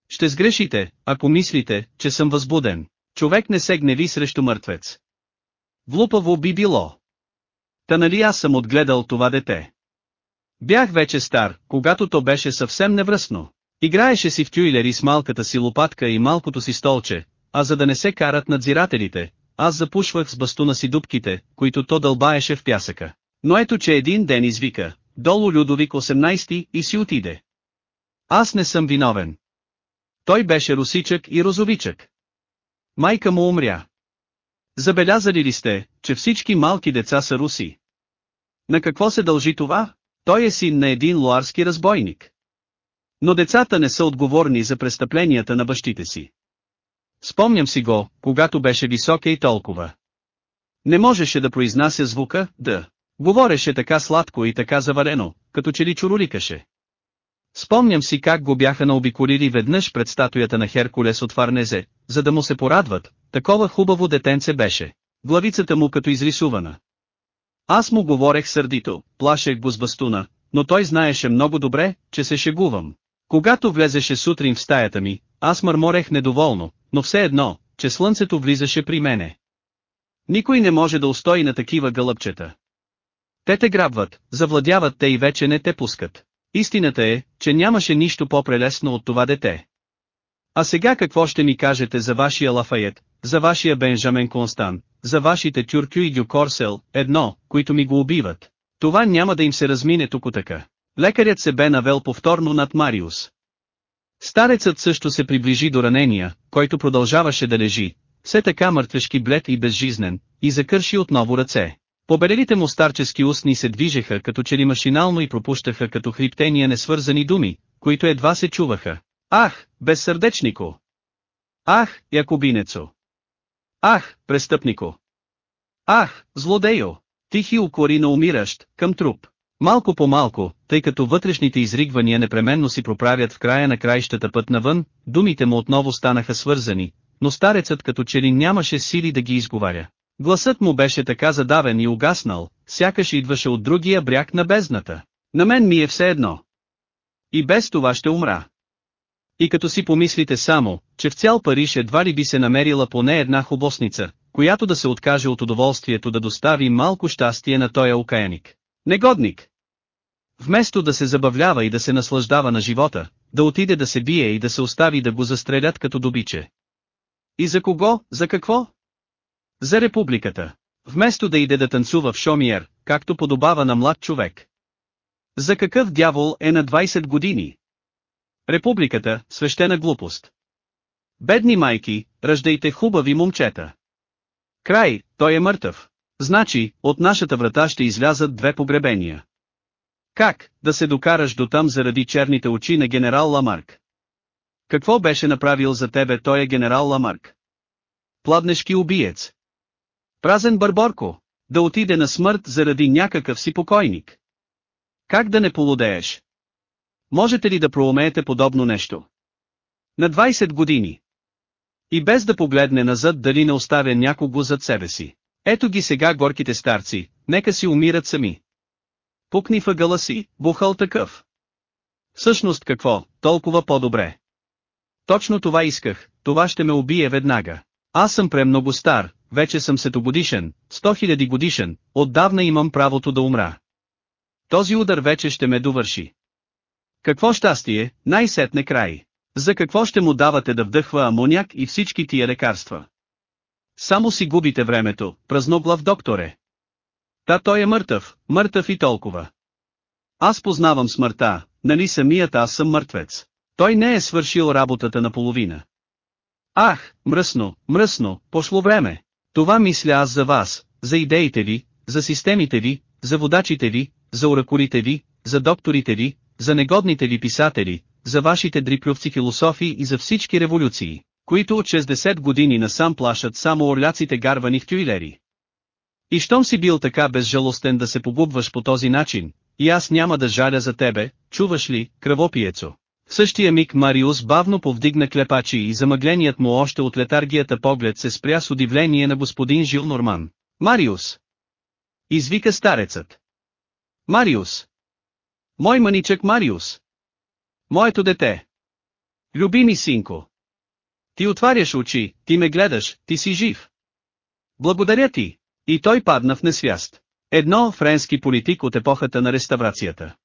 Ще сгрешите, ако мислите, че съм възбуден. Човек не се гневи срещу мъртвец. Влупаво би било. Та нали аз съм отгледал това дете. Бях вече стар, когато то беше съвсем невръстно. Играеше си в тюйлери с малката си лопатка и малкото си столче, а за да не се карат надзирателите, аз запушвах с бастуна си дубките, които то дълбаеше в пясъка. Но ето че един ден извика, долу Людовик 18 и си отиде. Аз не съм виновен. Той беше русичък и розовичък. Майка му умря. Забелязали ли сте, че всички малки деца са руси? На какво се дължи това? Той е син на един луарски разбойник. Но децата не са отговорни за престъпленията на бащите си. Спомням си го, когато беше висока и толкова. Не можеше да произнася звука, да. Говореше така сладко и така заварено, като че ли чуроликаше. Спомням си как го бяха наобиколили веднъж пред статуята на Херкулес от Фарнезе, за да му се порадват, такова хубаво детенце беше. Главицата му като изрисувана. Аз му говорех сърдито, плашех го с бастуна, но той знаеше много добре, че се шегувам. Когато влезеше сутрин в стаята ми, аз мърморех недоволно, но все едно, че слънцето влизаше при мене. Никой не може да устои на такива гълъбчета. Те те грабват, завладяват те и вече не те пускат. Истината е, че нямаше нищо по-прелесно от това дете. А сега какво ще ми кажете за вашия Лафайет, за вашия Бенжамен Констан, за вашите Тюркю и Дюкорсел, едно, които ми го убиват. Това няма да им се размине тук така. Лекарят се бе навел повторно над Мариус. Старецът също се приближи до ранения, който продължаваше да лежи, все така мъртвешки блед и безжизнен, и закърши отново ръце. Побелелите му старчески устни се движеха като че ли машинално и пропущаха като хриптения несвързани думи, които едва се чуваха. Ах, безсърдечнико! Ах, якобинецо! Ах, престъпнико! Ах, злодейо! Тихи укори на умиращ, към труп. Малко по малко, тъй като вътрешните изригвания непременно си проправят в края на краищата път навън, думите му отново станаха свързани, но старецът като че ли нямаше сили да ги изговаря. Гласът му беше така задавен и угаснал, сякаш идваше от другия бряг на бездната. На мен ми е все едно. И без това ще умра. И като си помислите само, че в цял Париж едва ли би се намерила поне една хубосница, която да се откаже от удоволствието да достави малко щастие на тоя окаяник. Негодник! Вместо да се забавлява и да се наслаждава на живота, да отиде да се бие и да се остави да го застрелят като добиче. И за кого, за какво? За републиката. Вместо да иде да танцува в Шомиер, както подобава на млад човек. За какъв дявол е на 20 години? Републиката, свещена глупост. Бедни майки, раждайте хубави момчета. Край, той е мъртъв. Значи, от нашата врата ще излязат две погребения. Как, да се докараш до там заради черните очи на генерал Ламарк? Какво беше направил за тебе той е генерал Ламарк? Пладнешки убиец. Празен барборко, да отиде на смърт заради някакъв си покойник. Как да не полудееш? Можете ли да проумеете подобно нещо? На 20 години. И без да погледне назад дали не оставя някого зад себе си. Ето ги сега горките старци, нека си умират сами. Пукни въгъла си, бухал такъв. Всъщност какво, толкова по-добре. Точно това исках, това ще ме убие веднага. Аз съм премного стар, вече съм сетогодишен, сто хиляди годишен, отдавна имам правото да умра. Този удар вече ще ме довърши. Какво щастие, най-сетне край. За какво ще му давате да вдъхва амоняк и всички тия лекарства? Само си губите времето, празноглав докторе. Та той е мъртъв, мъртъв и толкова. Аз познавам смъртта, нали самият аз съм мъртвец. Той не е свършил работата наполовина. Ах, мръсно, мръсно, пошло време. Това мисля аз за вас, за идеите ви, за системите ви, за водачите ви, за оракулите ви, за докторите ви, за негодните ви писатели, за вашите дриплювци философи и за всички революции, които от 60 години насам плашат само орляците гарвани в тюилери. И щом си бил така безжалостен да се погубваш по този начин, и аз няма да жаля за тебе, чуваш ли, кръвопиецо. В същия миг Мариус бавно повдигна клепачи и замъгленият му още от летаргията поглед се спря с удивление на господин Жил Норман. Мариус! Извика старецът. Мариус! Мой маничък Мариус! Моето дете! Любими синко! Ти отваряш очи, ти ме гледаш, ти си жив. Благодаря ти. И той падна в несвяст. Едно френски политик от епохата на реставрацията.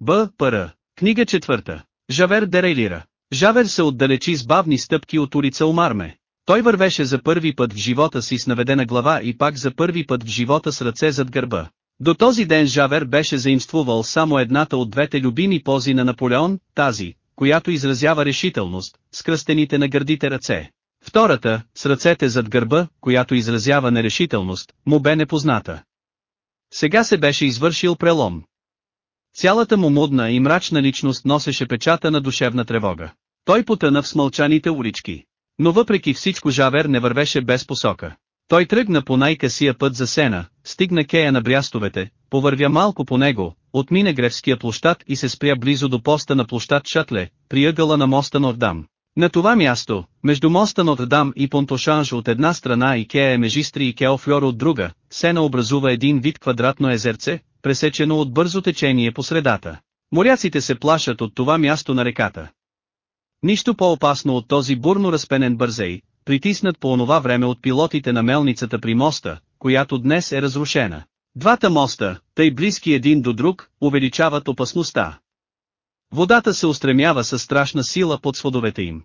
Б. П. Книга четвърта. Жавер дерейлира. Жавер се отдалечи с бавни стъпки от улица Омарме. Той вървеше за първи път в живота си с наведена глава и пак за първи път в живота с ръце зад гърба. До този ден Жавер беше заимствувал само едната от двете любими пози на Наполеон, тази, която изразява решителност, с кръстените на гърдите ръце. Втората, с ръцете зад гърба, която изразява нерешителност, му бе непозната. Сега се беше извършил прелом. Цялата му мудна и мрачна личност носеше печата на душевна тревога. Той потъна в смълчаните улички. Но въпреки всичко Жавер не вървеше без посока. Той тръгна по най-касия път за сена, стигна кея на брястовете, повървя малко по него, отмина Гревския площад и се спря близо до поста на площад Шатле, при ъгъла на моста Нордам. На това място, между моста Нотр-Дам и Понтошанж от една страна и Кея Межистри и Кеофлор от друга, сена образува един вид квадратно езерце, пресечено от бързо течение по средата. Моряците се плашат от това място на реката. Нищо по-опасно от този бурно разпенен бързей, притиснат по онова време от пилотите на мелницата при моста, която днес е разрушена. Двата моста, тъй близки един до друг, увеличават опасността. Водата се устремява със страшна сила под сводовете им.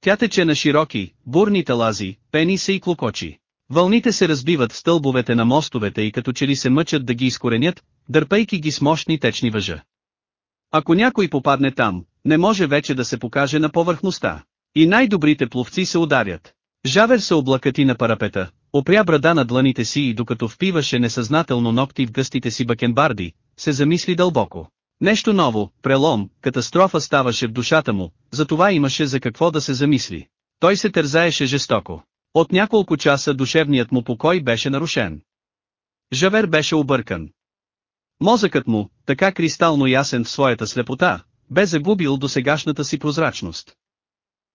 Тя тече на широки, бурни талази, пени се и клокочи. Вълните се разбиват в стълбовете на мостовете и като че ли се мъчат да ги изкоренят, дърпайки ги с мощни течни въжа. Ако някой попадне там, не може вече да се покаже на повърхността. И най-добрите пловци се ударят. Жавер се облакати на парапета, опря брада на дланите си и докато впиваше несъзнателно ногти в гъстите си бакенбарди, се замисли дълбоко. Нещо ново, прелом, катастрофа ставаше в душата му, затова имаше за какво да се замисли. Той се тързаеше жестоко. От няколко часа душевният му покой беше нарушен. Жавер беше объркан. Мозъкът му, така кристално ясен в своята слепота, бе загубил до сегашната си прозрачност.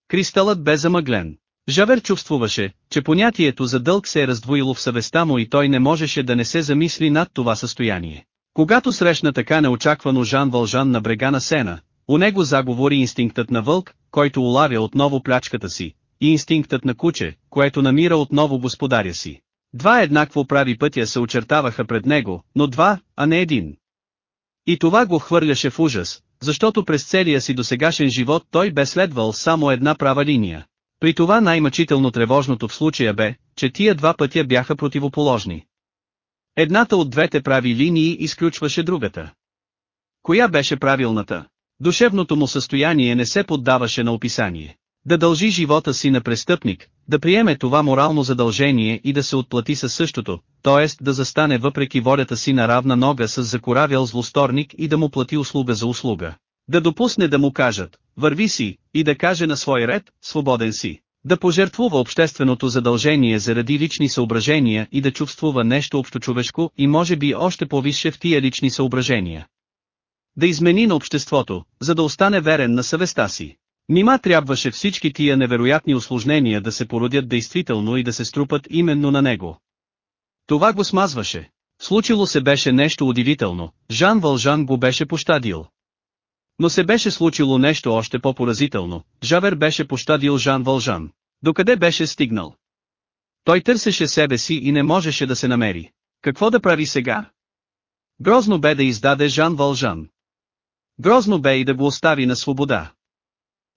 Кристалът бе замъглен. Жавер чувствуваше, че понятието за дълг се е раздвоило в съвестта му и той не можеше да не се замисли над това състояние. Когато срещна така неочаквано Жан Вължан на брега на Сена, у него заговори инстинктът на вълк, който улавя отново плячката си, и инстинктът на куче, което намира отново господаря си. Два еднакво прави пътя се очертаваха пред него, но два, а не един. И това го хвърляше в ужас, защото през целия си досегашен живот той бе следвал само една права линия. При това най-мъчително тревожното в случая бе, че тия два пътя бяха противоположни. Едната от двете прави линии изключваше другата. Коя беше правилната? Душевното му състояние не се поддаваше на описание. Да дължи живота си на престъпник, да приеме това морално задължение и да се отплати със същото, т.е. да застане въпреки волята си на равна нога с закоравял злосторник и да му плати услуга за услуга. Да допусне да му кажат, върви си, и да каже на свой ред, свободен си. Да пожертвува общественото задължение заради лични съображения и да чувствува нещо общочовешко и може би още повисше в тия лични съображения. Да измени на обществото, за да остане верен на съвестта си. Нима трябваше всички тия невероятни осложнения да се породят действително и да се струпат именно на него. Това го смазваше. Случило се беше нещо удивително, Жан Вължан го беше пощадил. Но се беше случило нещо още по-поразително, Жавер беше пощадил Жан Вължан. Докъде беше стигнал? Той търсеше себе си и не можеше да се намери. Какво да прави сега? Грозно бе да издаде Жан Вължан. Грозно бе и да го остави на свобода.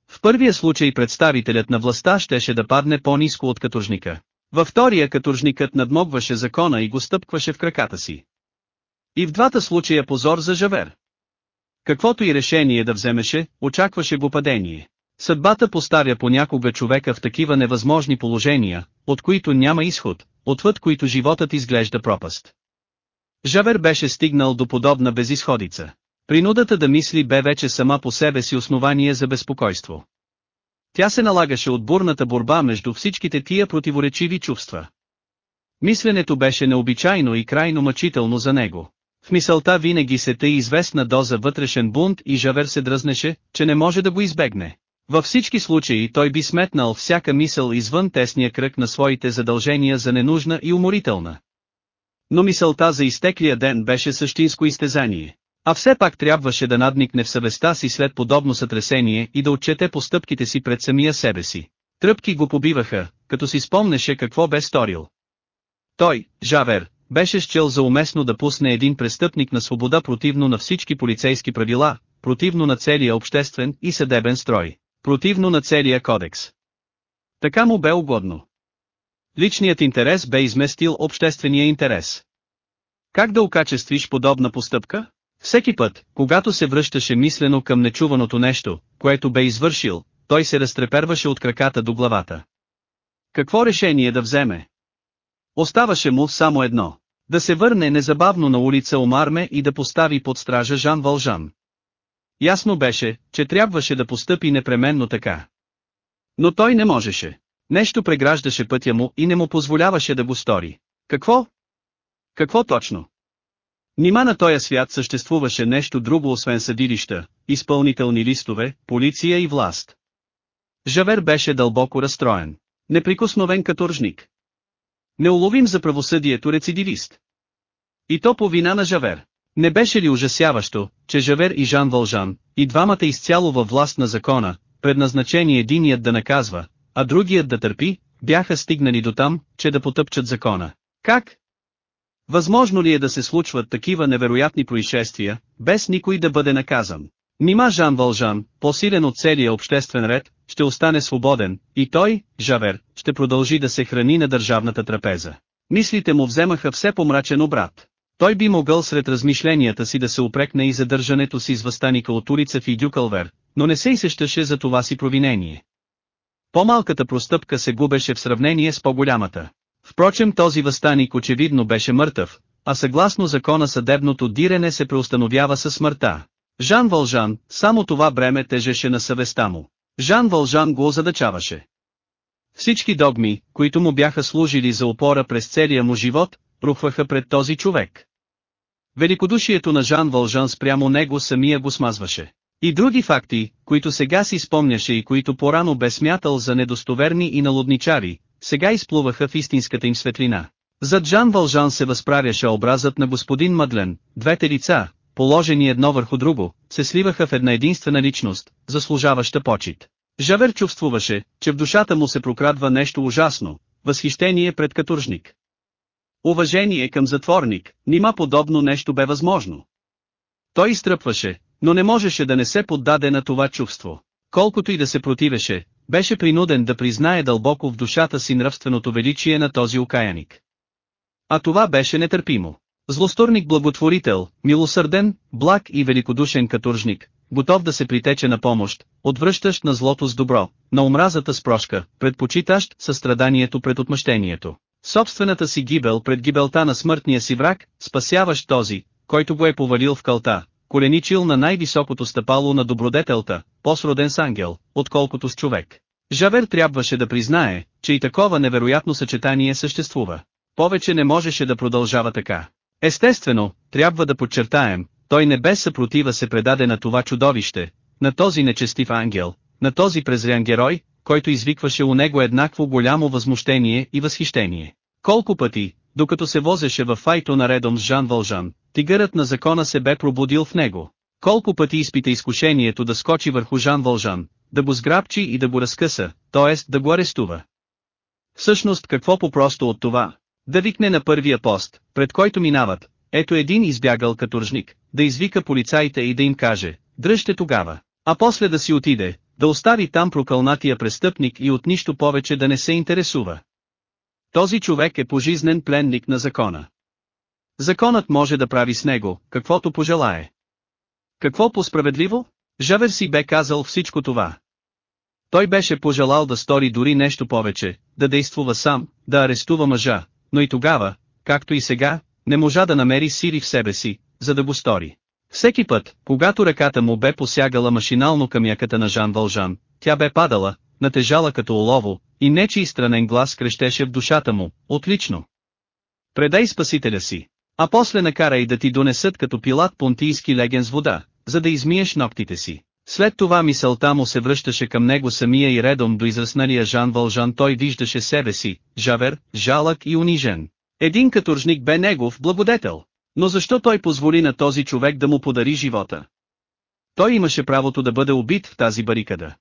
В първия случай представителят на властта щеше да падне по-низко от каторжника. Във втория каторжникът надмогваше закона и го стъпкваше в краката си. И в двата случая позор за Жавер. Каквото и решение да вземеше, очакваше го падение. Съдбата поставя понякога човека в такива невъзможни положения, от които няма изход, отвъд които животът изглежда пропаст. Жавер беше стигнал до подобна безисходица. Принудата да мисли бе вече сама по себе си основание за безпокойство. Тя се налагаше от бурната борба между всичките тия противоречиви чувства. Мисленето беше необичайно и крайно мъчително за него. В мисълта винаги се тъй известна доза вътрешен бунт и Жавер се дръзнеше, че не може да го избегне. Във всички случаи той би сметнал всяка мисъл извън тесния кръг на своите задължения за ненужна и уморителна. Но мисълта за изтеклия ден беше същинско изтезание. А все пак трябваше да надникне в съвестта си след подобно сътресение и да отчете постъпките си пред самия себе си. Тръпки го побиваха, като си спомнеше какво бе сторил. Той, Жавер, беше счел за уместно да пусне един престъпник на свобода противно на всички полицейски правила, противно на целия обществен и съдебен строй, противно на целия кодекс. Така му бе угодно. Личният интерес бе изместил обществения интерес. Как да окачествиш подобна постъпка? Всеки път, когато се връщаше мислено към нечуваното нещо, което бе извършил, той се разтреперваше от краката до главата. Какво решение да вземе? Оставаше му само едно. Да се върне незабавно на улица Омарме и да постави под стража Жан Вължан. Ясно беше, че трябваше да постъпи непременно така. Но той не можеше. Нещо преграждаше пътя му и не му позволяваше да го стори. Какво? Какво точно? Нима на този свят съществуваше нещо друго освен съдилища, изпълнителни листове, полиция и власт. Жавер беше дълбоко разстроен. Неприкосновен като ржник. Неуловим за правосъдието рецидивист. И то по вина на Жавер. Не беше ли ужасяващо, че Жавер и Жан Вължан, и двамата изцяло във власт на закона, предназначени единият да наказва, а другият да търпи, бяха стигнали до там, че да потъпчат закона. Как? Възможно ли е да се случват такива невероятни происшествия, без никой да бъде наказан? Нима Жан Вължан, по-силен от целия обществен ред, ще остане свободен, и той, Жавер, ще продължи да се храни на държавната трапеза. Мислите му вземаха все помрачен обрат. Той би могъл сред размишленията си да се опрекне и задържането си с възстаника от улица Фидюкълвер, но не се изсещаше за това си провинение. По-малката простъпка се губеше в сравнение с по-голямата. Впрочем този възстаник очевидно беше мъртъв, а съгласно закона съдебното дирене се преустановява със смъртта. Жан Вължан, само това бреме тежеше на съвестта му. Жан Вължан го озадачаваше. Всички догми, които му бяха служили за опора през целия му живот, рухваха пред този човек. Великодушието на Жан Вължан спрямо него самия го смазваше. И други факти, които сега си спомняше и които порано бе смятал за недостоверни и налудничари, сега изплуваха в истинската им светлина. Зад Жан Вължан се възправяше образът на господин Мадлен, двете лица, положени едно върху друго, се сливаха в една единствена личност, заслужаваща почет. Жавер чувствуваше, че в душата му се прокрадва нещо ужасно, възхищение пред каторжник. Уважение към затворник, нима подобно нещо бе възможно. Той изтръпваше, но не можеше да не се поддаде на това чувство. Колкото и да се противеше, беше принуден да признае дълбоко в душата си нравственото величие на този окаяник. А това беше нетърпимо. Злосторник благотворител, милосърден, благ и великодушен каторжник, готов да се притече на помощ, отвръщащ на злото с добро, на омразата с прошка, предпочитащ състраданието пред отмъщението. Собствената си гибел пред гибелта на смъртния си враг, спасяващ този, който го е повалил в кълта, коленичил на най-високото стъпало на добродетелта, посроден с ангел, отколкото с човек. Жавер трябваше да признае, че и такова невероятно съчетание съществува. Повече не можеше да продължава така. Естествено, трябва да подчертаем, той не без съпротива се предаде на това чудовище, на този нечестив ангел, на този презрян герой, който извикваше у него еднакво голямо възмущение и възхищение. Колко пъти, докато се возеше в файто наредом с Жан Вължан, тигърът на закона се бе пробудил в него. Колко пъти изпита изкушението да скочи върху Жан Вължан, да го сграбчи и да го разкъса, т.е. да го арестува. Всъщност какво по-просто от това? Да викне на първия пост, пред който минават, ето един избягал като ръжник, да извика полицаите и да им каже, дръжте тогава, а после да си отиде, да остави там прокълнатия престъпник и от нищо повече да не се интересува. Този човек е пожизнен пленник на закона. Законът може да прави с него, каквото пожелае. Какво по-справедливо? Жавер си бе казал всичко това. Той беше пожелал да стори дори нещо повече, да действува сам, да арестува мъжа, но и тогава, както и сега, не можа да намери сили в себе си, за да го стори. Всеки път, когато ръката му бе посягала машинално към яката на Жан Вължан, тя бе падала, натежала като олово, и нечи странен глас крещеше в душата му, отлично. Предай спасителя си, а после накарай да ти донесат като пилат понтийски леген с вода, за да измиеш ногтите си. След това мисълта му се връщаше към него самия и редом до израсналия Жан Вължан той виждаше себе си, жавер, жалък и унижен. Един каторжник бе негов благодетел. Но защо той позволи на този човек да му подари живота? Той имаше правото да бъде убит в тази барикада.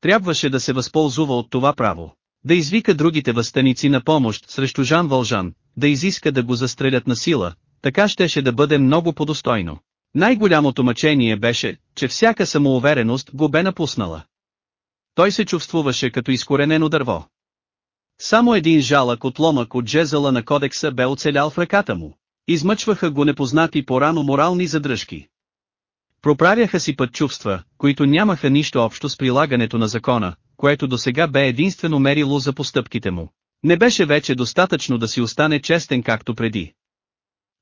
Трябваше да се възползва от това право. Да извика другите възстаници на помощ срещу Жан Вължан, да изиска да го застрелят на сила, така щеше да бъде много подостойно. Най-голямото мъчение беше, че всяка самоувереност го бе напуснала. Той се чувствуваше като изкоренено дърво. Само един жалък отломък от жезъла на кодекса бе оцелял в ръката му. Измъчваха го непознати порано морални задръжки. Проправяха си път чувства, които нямаха нищо общо с прилагането на закона, което до сега бе единствено мерило за постъпките му. Не беше вече достатъчно да си остане честен както преди.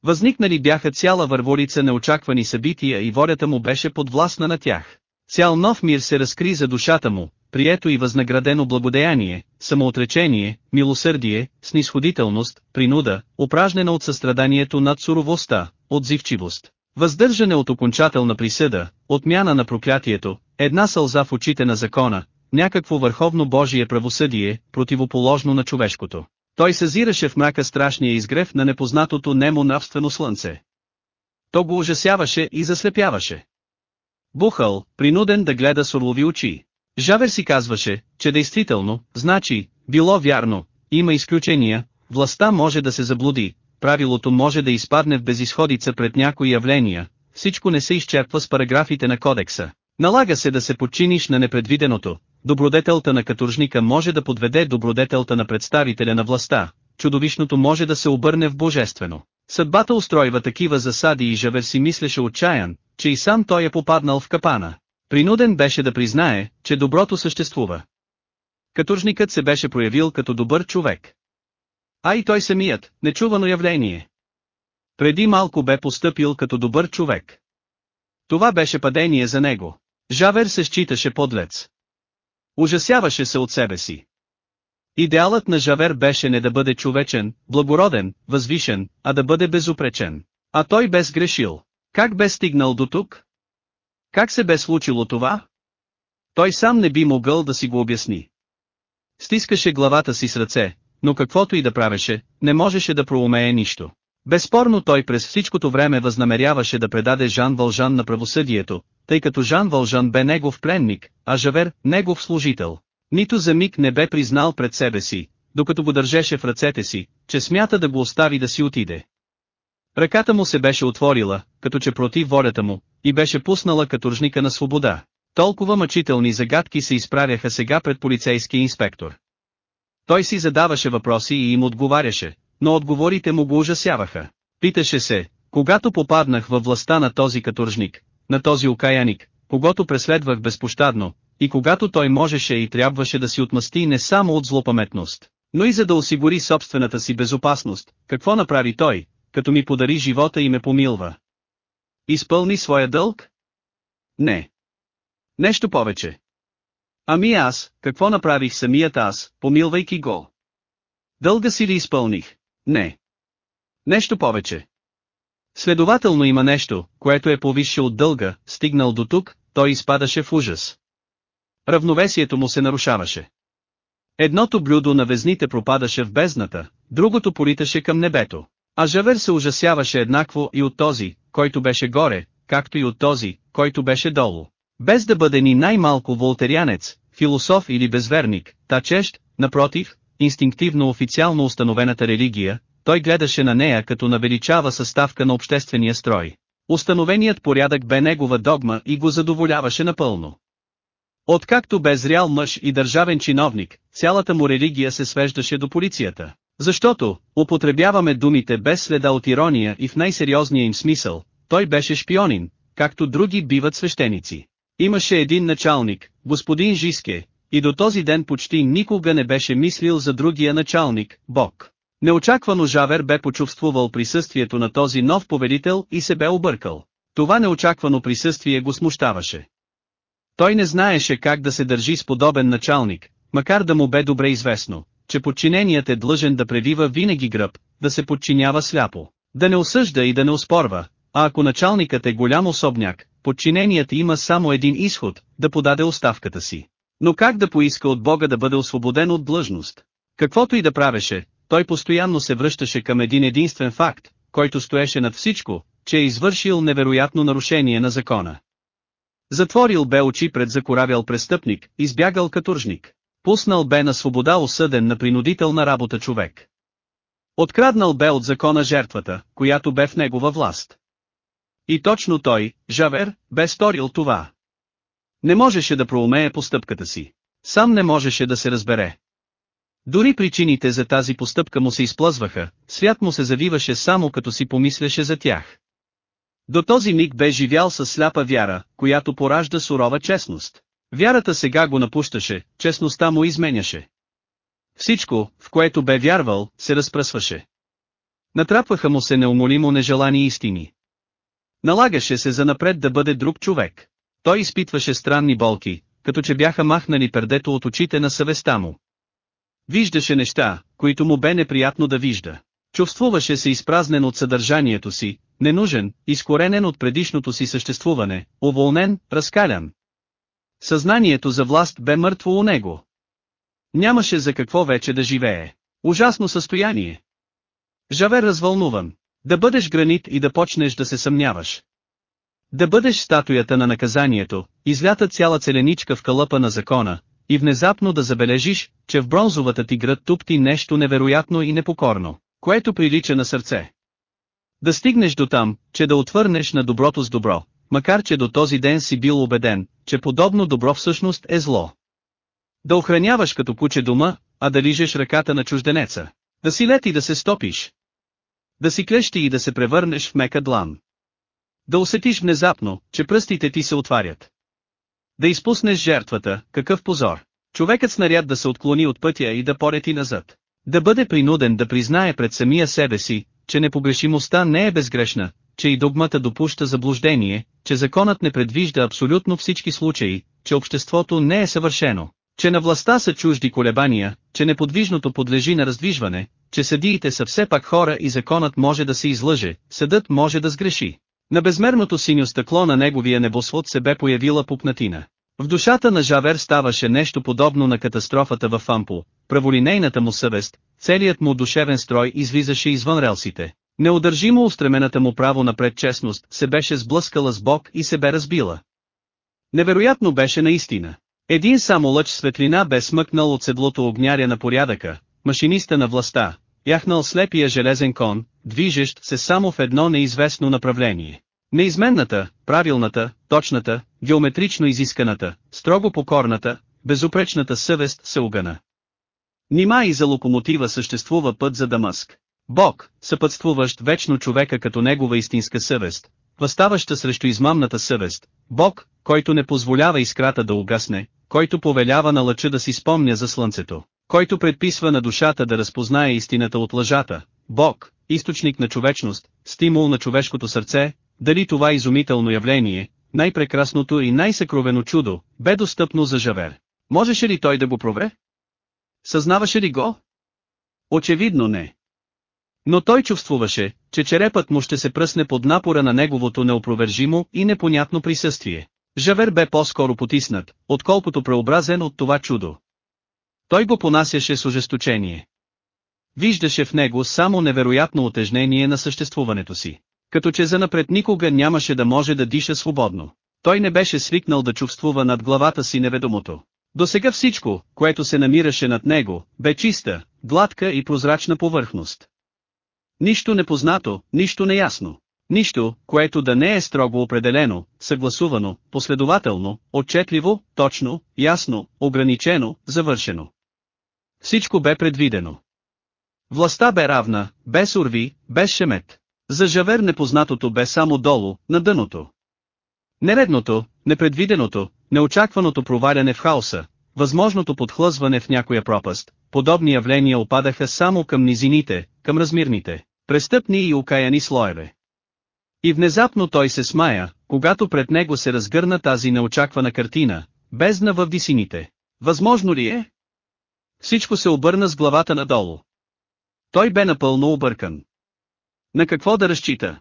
Възникнали бяха цяла върволица неочаквани събития и волята му беше подвластна на тях. Цял нов мир се разкри за душата му, прието и възнаградено благодеяние, самоотречение, милосърдие, снисходителност, принуда, упражнена от състраданието над суровостта, отзивчивост, въздържане от окончателна присъда, отмяна на проклятието, една сълза в очите на закона, някакво върховно Божие правосъдие, противоположно на човешкото. Той съзираше в мрака страшния изгрев на непознатото немо навствено слънце. То го ужасяваше и заслепяваше. Бухал, принуден да гледа с орлови очи. Жавер си казваше, че действително, значи, било вярно, има изключения, властта може да се заблуди, правилото може да изпадне в безисходица пред някои явления, всичко не се изчерпва с параграфите на кодекса. Налага се да се подчиниш на непредвиденото, добродетелта на каторжника може да подведе добродетелта на представителя на властта, чудовищното може да се обърне в божествено. Съдбата устройва такива засади и Жавер си мислеше отчаян, че и сам той е попаднал в капана. Принуден беше да признае, че доброто съществува. Каторжникът се беше проявил като добър човек. А и той самият, нечувано явление. Преди малко бе постъпил като добър човек. Това беше падение за него. Жавер се считаше подлец. Ужасяваше се от себе си. Идеалът на Жавер беше не да бъде човечен, благороден, възвишен, а да бъде безупречен. А той бе сгрешил. Как бе стигнал до тук? Как се бе случило това? Той сам не би могъл да си го обясни. Стискаше главата си с ръце, но каквото и да правеше, не можеше да проумее нищо. Безспорно той през всичкото време възнамеряваше да предаде Жан Вължан на правосъдието, тъй като Жан Вължан бе негов пленник, а Жавер – негов служител. Нито за миг не бе признал пред себе си, докато го държеше в ръцете си, че смята да го остави да си отиде. Ръката му се беше отворила, като че против волята му, и беше пуснала каторжника на свобода. Толкова мъчителни загадки се изправяха сега пред полицейския инспектор. Той си задаваше въпроси и им отговаряше, но отговорите му го ужасяваха. Питаше се, когато попаднах във властта на този каторжник, на този окаяник, когато преследвах безпощадно, и когато той можеше и трябваше да си отмъсти не само от злопаметност, но и за да осигури собствената си безопасност, какво направи той, като ми подари живота и ме помилва. Изпълни своя дълг? Не. Нещо повече. Ами аз, какво направих самият аз, помилвайки го? Дълга си ли изпълних? Не. Нещо повече. Следователно има нещо, което е повисше от дълга, стигнал до тук, той изпадаше в ужас. Равновесието му се нарушаваше. Едното блюдо на везните пропадаше в бездната, другото политаше към небето. А Жавер се ужасяваше еднакво и от този, който беше горе, както и от този, който беше долу. Без да бъде ни най-малко волтерянец, философ или безверник, тачещ, напротив, инстинктивно официално установената религия, той гледаше на нея като на величава съставка на обществения строй. Установеният порядък бе негова догма и го задоволяваше напълно. Откакто бе зрял мъж и държавен чиновник, цялата му религия се свеждаше до полицията. Защото, употребяваме думите без следа от ирония и в най-сериозния им смисъл, той беше шпионин, както други биват свещеници. Имаше един началник, господин Жиске, и до този ден почти никога не беше мислил за другия началник, Бог. Неочаквано Жавер бе почувствувал присъствието на този нов поведител и се бе объркал. Това неочаквано присъствие го смущаваше. Той не знаеше как да се държи с подобен началник, макар да му бе добре известно, че подчиненият е длъжен да превива винаги гръб, да се подчинява сляпо, да не осъжда и да не оспорва, а ако началникът е голям особняк, подчиненият има само един изход, да подаде оставката си. Но как да поиска от Бога да бъде освободен от длъжност? Каквото и да правеше, той постоянно се връщаше към един единствен факт, който стоеше над всичко, че е извършил невероятно нарушение на закона. Затворил бе очи пред закоравял престъпник, избягал каторжник. Пуснал бе на свобода осъден на принудителна работа човек. Откраднал бе от закона жертвата, която бе в негова власт. И точно той, Жавер, бе сторил това. Не можеше да проумее постъпката си. Сам не можеше да се разбере. Дори причините за тази постъпка му се изплъзваха, свят му се завиваше само като си помисляше за тях. До този миг бе живял със сляпа вяра, която поражда сурова честност. Вярата сега го напущаше, честността му изменяше. Всичко, в което бе вярвал, се разпръсваше. Натрапваха му се неумолимо нежелани истини. Налагаше се занапред да бъде друг човек. Той изпитваше странни болки, като че бяха махнали пердето от очите на съвестта му. Виждаше неща, които му бе неприятно да вижда. Чувствуваше се изпразнен от съдържанието си, ненужен, изкоренен от предишното си съществуване, уволнен, разкалян. Съзнанието за власт бе мъртво у него. Нямаше за какво вече да живее. Ужасно състояние. Жавер развълнуван. Да бъдеш гранит и да почнеш да се съмняваш. Да бъдеш статуята на наказанието, излята цяла целеничка в кълъпа на закона, и внезапно да забележиш, че в бронзовата ти град тупти нещо невероятно и непокорно, което прилича на сърце. Да стигнеш до там, че да отвърнеш на доброто с добро, макар че до този ден си бил убеден, че подобно добро всъщност е зло. Да охраняваш като куче дома, а да лижеш ръката на чужденеца. Да си лети да се стопиш. Да си клещи и да се превърнеш в мека длан. Да усетиш внезапно, че пръстите ти се отварят. Да изпуснеш жертвата, какъв позор. Човекът снаряд да се отклони от пътя и да порети назад. Да бъде принуден да признае пред самия себе си, че непогрешимостта не е безгрешна, че и догмата допуща заблуждение, че законът не предвижда абсолютно всички случаи, че обществото не е съвършено, че на властта са чужди колебания, че неподвижното подлежи на раздвижване, че съдиите са все пак хора и законът може да се излъже, съдът може да сгреши. На безмерното синьо стъкло на неговия небосвод се бе появила пупнатина. В душата на Жавер ставаше нещо подобно на катастрофата в Фампо, праволинейната му съвест, целият му душевен строй излизаше извън релсите. Неудържимо устремената му право на предчестност се беше сблъскала с Бог и се бе разбила. Невероятно беше наистина. Един само лъч светлина бе смъкнал от седлото огняря на порядъка, машиниста на властта, яхнал слепия железен кон, движещ се само в едно неизвестно направление. Неизменната, правилната, точната, геометрично изисканата, строго покорната, безупречната съвест се угана. Нима и за локомотива съществува път за Дамаск. Бог, съпътствуващ вечно човека като негова истинска съвест, възставаща срещу измамната съвест, Бог, който не позволява искрата да угасне, който повелява на лъча да си спомня за слънцето, който предписва на душата да разпознае истината от лъжата, Бог, източник на човечност, стимул на човешкото сърце, дали това изумително явление, най-прекрасното и най-съкровено чудо, бе достъпно за Жавер. Можеше ли той да го прове? Съзнаваше ли го? Очевидно не. Но той чувствуваше, че черепът му ще се пръсне под напора на неговото неопровержимо и непонятно присъствие. Жавер бе по-скоро потиснат, отколкото преобразен от това чудо. Той го понасяше с ожесточение. Виждаше в него само невероятно отежнение на съществуването си. Като че занапред никога нямаше да може да диша свободно. Той не беше свикнал да чувствува над главата си неведомото. До сега всичко, което се намираше над него, бе чиста, гладка и прозрачна повърхност. Нищо непознато, нищо неясно. Нищо, което да не е строго определено, съгласувано, последователно, отчетливо, точно, ясно, ограничено, завършено. Всичко бе предвидено. Властта бе равна, без урви, без шемет. За Жавер непознатото бе само долу, на дъното. Нередното, непредвиденото, неочакваното проваляне в хаоса, възможното подхлъзване в някоя пропаст, подобни явления опадаха само към низините, към размирните, престъпни и окаяни слоеве. И внезапно той се смая, когато пред него се разгърна тази неочаквана картина, бездна във висините. Възможно ли е? Всичко се обърна с главата надолу. Той бе напълно объркан. На какво да разчита?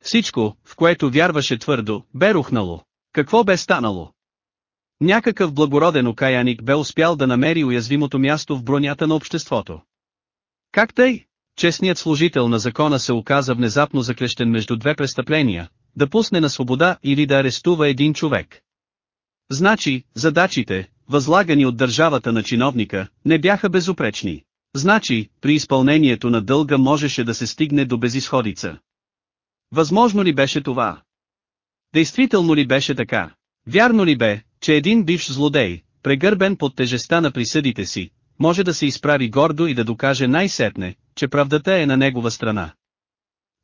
Всичко, в което вярваше твърдо, бе рухнало. Какво бе станало? Някакъв благороден окаяник бе успял да намери уязвимото място в бронята на обществото. Как тъй? Честният служител на закона се оказа внезапно заклещен между две престъпления, да пусне на свобода или да арестува един човек. Значи, задачите, възлагани от държавата на чиновника, не бяха безупречни. Значи, при изпълнението на дълга можеше да се стигне до безисходица. Възможно ли беше това? Действително ли беше така? Вярно ли бе, че един бивш злодей, прегърбен под тежеста на присъдите си, може да се изправи гордо и да докаже най-сетне, че правдата е на негова страна?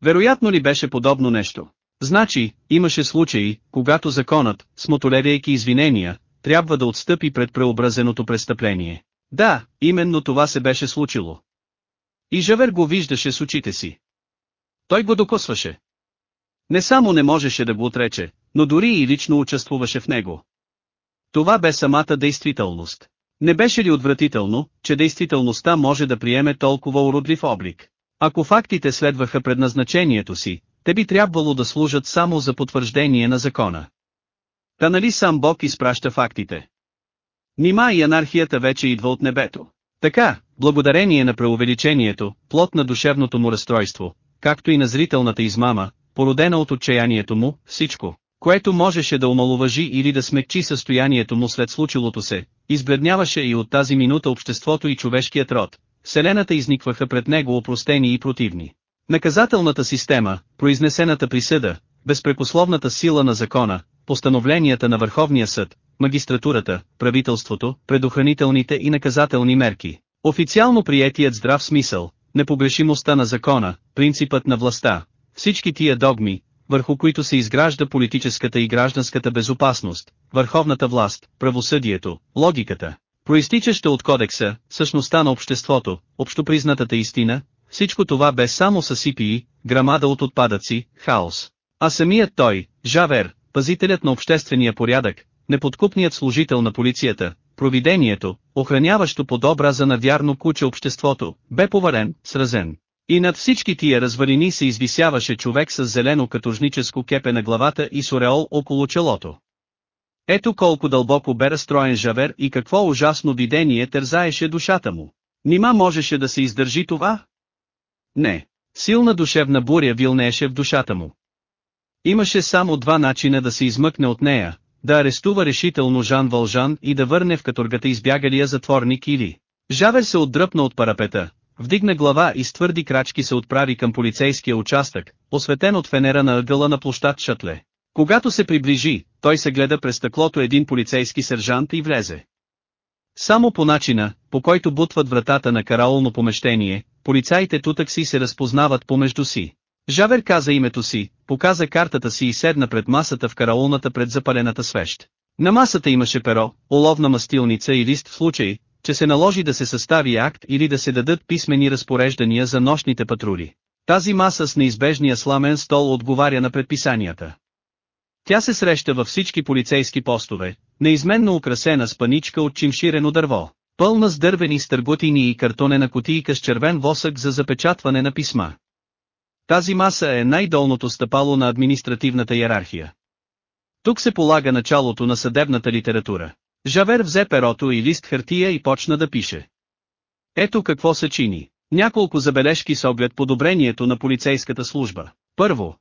Вероятно ли беше подобно нещо? Значи, имаше случаи, когато законът, смотолевейки извинения, трябва да отстъпи пред преобразеното престъпление. Да, именно това се беше случило. И Жавер го виждаше с очите си. Той го докосваше. Не само не можеше да го отрече, но дори и лично участвуваше в него. Това бе самата действителност. Не беше ли отвратително, че действителността може да приеме толкова уродлив облик? Ако фактите следваха предназначението си, те би трябвало да служат само за потвърждение на закона. Та нали сам Бог изпраща фактите? Нима и анархията вече идва от небето. Така, благодарение на преувеличението, плод на душевното му разстройство, както и на зрителната измама, породена от отчаянието му, всичко, което можеше да омалуважи или да смекчи състоянието му след случилото се, избледняваше и от тази минута обществото и човешкият род. Вселената изникваха пред него опростени и противни. Наказателната система, произнесената присъда, безпрекословната сила на закона, постановленията на Върховния съд, магистратурата, правителството, предохранителните и наказателни мерки, официално приетият здрав смисъл, непогрешимостта на закона, принципът на властта, всички тия догми, върху които се изгражда политическата и гражданската безопасност, върховната власт, правосъдието, логиката, проистичаща от кодекса, същността на обществото, общопризнатата истина, всичко това бе само съсипии, грамада от отпадъци, хаос. А самият той, Жавер, пазителят на обществения порядък, неподкупният служител на полицията, провидението, охраняващо под образа на вярно куче обществото, бе поварен, сразен. И над всички тия развалини се извисяваше човек с зелено катожническо кепе на главата и сореол около челото. Ето колко дълбоко бе разстроен Жавер и какво ужасно видение тързаеше душата му. Нима можеше да се издържи това? Не. Силна душевна буря вилнееше в душата му. Имаше само два начина да се измъкне от нея, да арестува решително Жан Вължан и да върне в каторгата избягалия затворник или... Жавер се отдръпна от парапета, вдигна глава и с твърди крачки се отправи към полицейския участък, осветен от фенера на ъгъла на площад Шатле. Когато се приближи, той се гледа през стъклото един полицейски сержант и влезе. Само по начина, по който бутват вратата на караолно помещение, полицаите тутък си се разпознават помежду си. Жавер каза името си, показа картата си и седна пред масата в караулната пред запалената свещ. На масата имаше перо, оловна мастилница и лист в случай, че се наложи да се състави акт или да се дадат писмени разпореждания за нощните патрули. Тази маса с неизбежния сламен стол отговаря на предписанията. Тя се среща във всички полицейски постове, неизменно украсена с паничка от чимширено дърво, пълна с дървени стърготини и картонена кутийка с червен восък за запечатване на писма. Тази маса е най-долното стъпало на административната иерархия. Тук се полага началото на съдебната литература. Жавер взе перото и лист хартия и почна да пише. Ето какво се чини. Няколко забележки с оглед подобрението на полицейската служба. Първо.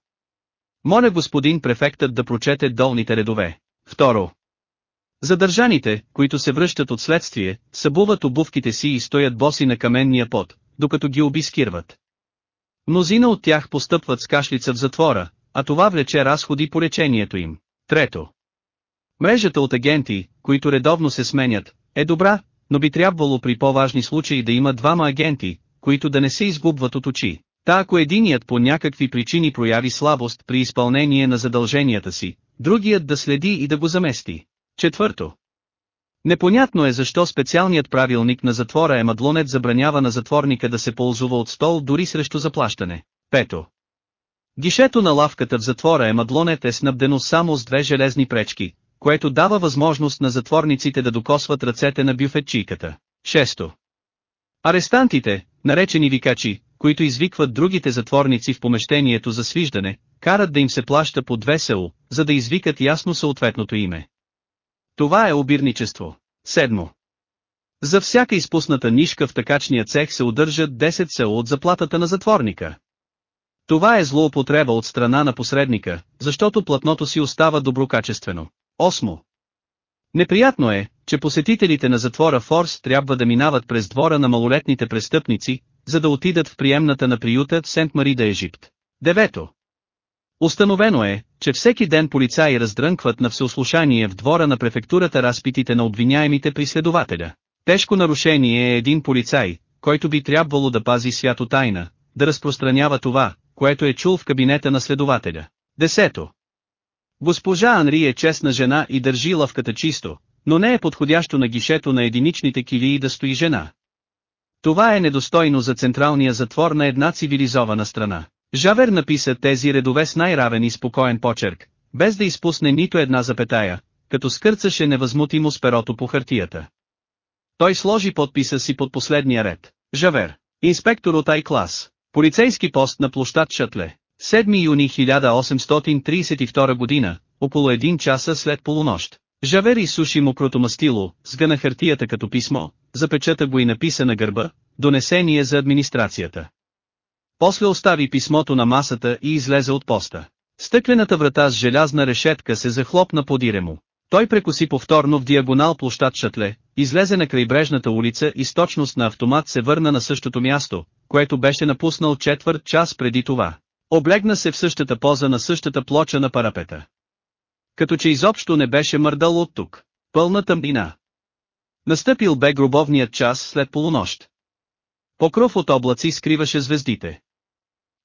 Моля господин префектът да прочете долните редове. Второ. Задържаните, които се връщат от следствие, събуват обувките си и стоят боси на каменния пот, докато ги обискирват. Мнозина от тях постъпват с кашлица в затвора, а това влече разходи по лечението им. Трето. Мрежата от агенти, които редовно се сменят, е добра, но би трябвало при по-важни случаи да има двама агенти, които да не се изгубват от очи. Та ако единият по някакви причини прояви слабост при изпълнение на задълженията си, другият да следи и да го замести. Четвърто. Непонятно е защо специалният правилник на затвора Емадлонет забранява на затворника да се ползува от стол дори срещу заплащане. Пето. Гишето на лавката в затвора Емадлонет е снабдено само с две железни пречки, което дава възможност на затворниците да докосват ръцете на бюфетчийката. Шесто. Арестантите, наречени викачи, които извикват другите затворници в помещението за свиждане, карат да им се плаща по две село, за да извикат ясно съответното име. Това е обирничество. Седмо. За всяка изпусната нишка в такачния цех се удържат 10 село от заплатата на затворника. Това е злоупотреба от страна на посредника, защото платното си остава доброкачествено. Осмо. Неприятно е, че посетителите на затвора Форс трябва да минават през двора на малолетните престъпници, за да отидат в приемната на приюта в Сент Мари да Египт. Девето. Установено е, че всеки ден полицаи раздрънкват на всеослушание в двора на префектурата разпитите на обвиняемите при следователя. Тежко нарушение е един полицай, който би трябвало да пази свято тайна, да разпространява това, което е чул в кабинета на следователя. Десето. Госпожа Анри е честна жена и държи лавката чисто, но не е подходящо на гишето на единичните килии да стои жена. Това е недостойно за централния затвор на една цивилизована страна. Жавер написа тези редове с най-равен и спокоен почерк, без да изпусне нито една запетая, като скърцаше невъзмутимо с перото по хартията. Той сложи подписа си под последния ред. Жавер, инспектор от Ай-клас, полицейски пост на площад Шатле, 7 юни 1832 година, около един часа след полунощ. Жавер изсуши мокрото мастило, сгъна хартията като писмо, запечата го и написа на гърба, донесение за администрацията. После остави писмото на масата и излезе от поста. Стъклената врата с желязна решетка се захлопна подире му. Той прекоси повторно в диагонал площад Шатле, излезе на крайбрежната улица и с точност на автомат се върна на същото място, което беше напуснал четвърт час преди това. Облегна се в същата поза на същата плоча на парапета. Като че изобщо не беше мърдал от тук. Пълна тъмнина. Настъпил бе гробовният час след полунощ. Покров от облаци скриваше звездите.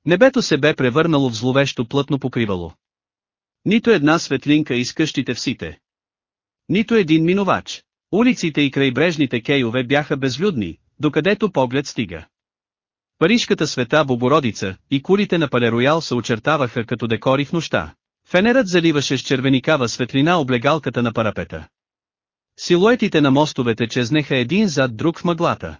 Небето се бе превърнало в зловещо плътно покривало. Нито една светлинка из къщите в сите. Нито един минувач. Улиците и крайбрежните кейове бяха безлюдни, докъдето поглед стига. Парижката света Богородица и кулите на Палероял се очертаваха като декори в нощта. Фенерът заливаше с червеникава светлина облегалката на парапета. Силуетите на мостовете чезнеха един зад друг в мъглата.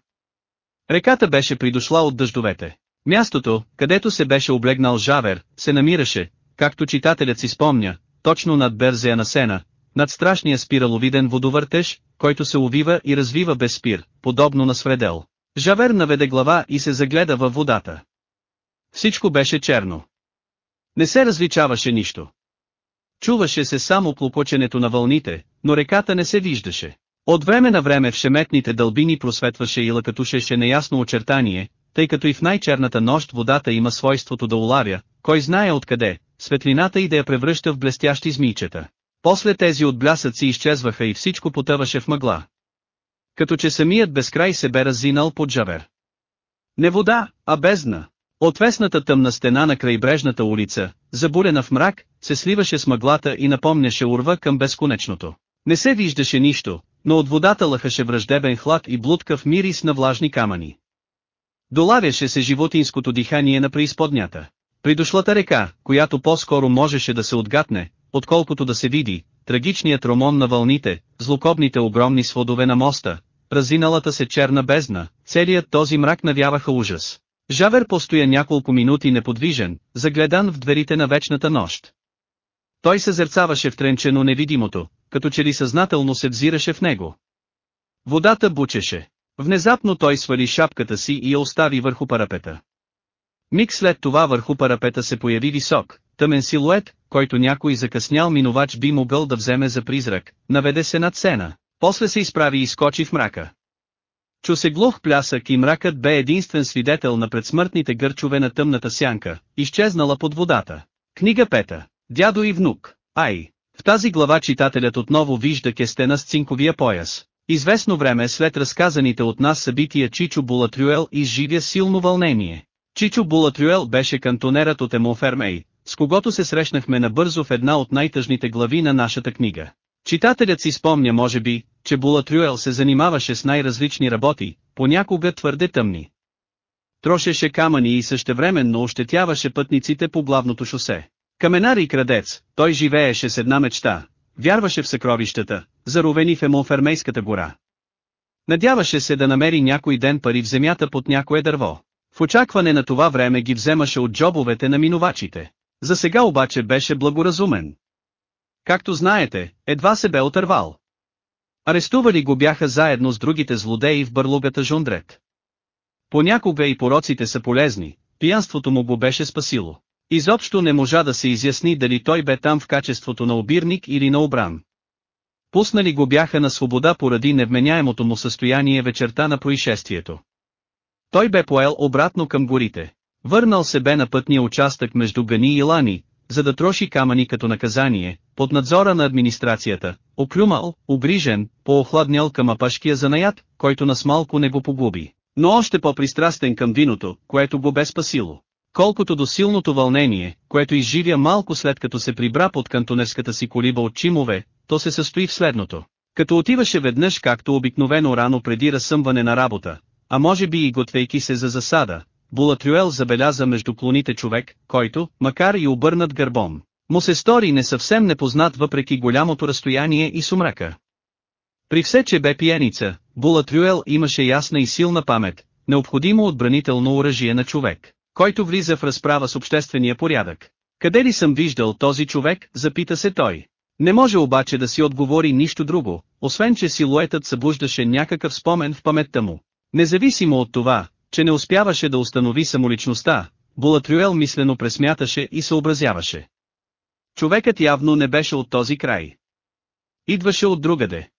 Реката беше придошла от дъждовете. Мястото, където се беше облегнал Жавер, се намираше, както читателят си спомня, точно над Берзея на Сена, над страшния спираловиден водовъртеж, който се увива и развива без спир, подобно на свредел. Жавер наведе глава и се загледа във водата. Всичко беше черно. Не се различаваше нищо. Чуваше се само плопоченето на вълните, но реката не се виждаше. От време на време в шеметните дълбини просветваше и лъкатушеше неясно очертание, тъй като и в най-черната нощ водата има свойството да улавя, кой знае откъде, светлината и да я превръща в блестящи змийчета. После тези отблясъци изчезваха и всичко потъваше в мъгла. Като че самият безкрай се бе разинал под жавер. Не вода, а бездна. Отвесната тъмна стена на крайбрежната улица, забурена в мрак, се сливаше с мъглата и напомняше урва към безконечното. Не се виждаше нищо, но от водата лъхаше враждебен хлад и блудкав мирис на влажни камъни. Долавяше се животинското дихание на преизподнята. Придошлата река, която по-скоро можеше да се отгатне, отколкото да се види, трагичният ромон на вълните, злокобните огромни сводове на моста, разиналата се черна бездна, целият този мрак навяваха ужас. Жавер постоя няколко минути неподвижен, загледан в дверите на вечната нощ. Той съзерцаваше втренчено невидимото, като че ли съзнателно се взираше в него. Водата бучеше. Внезапно той свали шапката си и я остави върху парапета. Миг след това върху парапета се появи висок, тъмен силует, който някой закъснял минувач би могъл да вземе за призрак, наведе се над сена, после се изправи и скочи в мрака. Чу се глух плясък и мракът бе единствен свидетел на предсмъртните гърчове на тъмната сянка, изчезнала под водата. Книга пета. Дядо и внук. Ай. В тази глава читателят отново вижда кестена с цинковия пояс. Известно време след разказаните от нас събития Чичо Булатрюел изживя силно вълнение. Чичо Булатрюел беше кантонерът от Емонфермей, с когото се срещнахме набързо в една от най-тъжните глави на нашата книга. Читателят си спомня може би, че Булатрюел се занимаваше с най-различни работи, понякога твърде тъмни. Трошеше камъни и същевременно ощетяваше пътниците по главното шосе. Каменар и крадец, той живееше с една мечта, вярваше в съкровищата, заровени в Емонфермейската гора. Надяваше се да намери някой ден пари в земята под някое дърво. В очакване на това време ги вземаше от джобовете на минувачите. За сега обаче беше благоразумен. Както знаете, едва се бе отървал. Арестували го бяха заедно с другите злодеи в бърлугата Жундрет. Понякога и пороците са полезни, пиянството му го беше спасило. Изобщо не можа да се изясни дали той бе там в качеството на обирник или на обран. Пуснали го бяха на свобода поради невменяемото му състояние вечерта на происшествието. Той бе поел обратно към горите. Върнал се бе на пътния участък между Гани и Лани, за да троши камъни като наказание, под надзора на администрацията, оклюмал, обрижен, поохладнял към апашкия занаят, който нас малко не го погуби, но още по-пристрастен към виното, което го бе спасило. Колкото до силното вълнение, което изживя малко след като се прибра под кантонерската си колиба от чимове, то се състои в следното. Като отиваше веднъж както обикновено рано преди разсъмване на работа, а може би и готвейки се за засада, Булатрюел забеляза между клоните човек, който, макар и обърнат гърбом, му се стори не съвсем непознат въпреки голямото разстояние и сумрака. При все че бе пиеница, Булатрюел имаше ясна и силна памет, необходимо отбранително оръжие на човек, който влиза в разправа с обществения порядък. Къде ли съм виждал този човек, запита се той. Не може обаче да си отговори нищо друго, освен че силуетът събуждаше някакъв спомен в паметта му. Независимо от това, че не успяваше да установи самоличността, Булатрюел мислено пресмяташе и съобразяваше. Човекът явно не беше от този край. Идваше от другаде.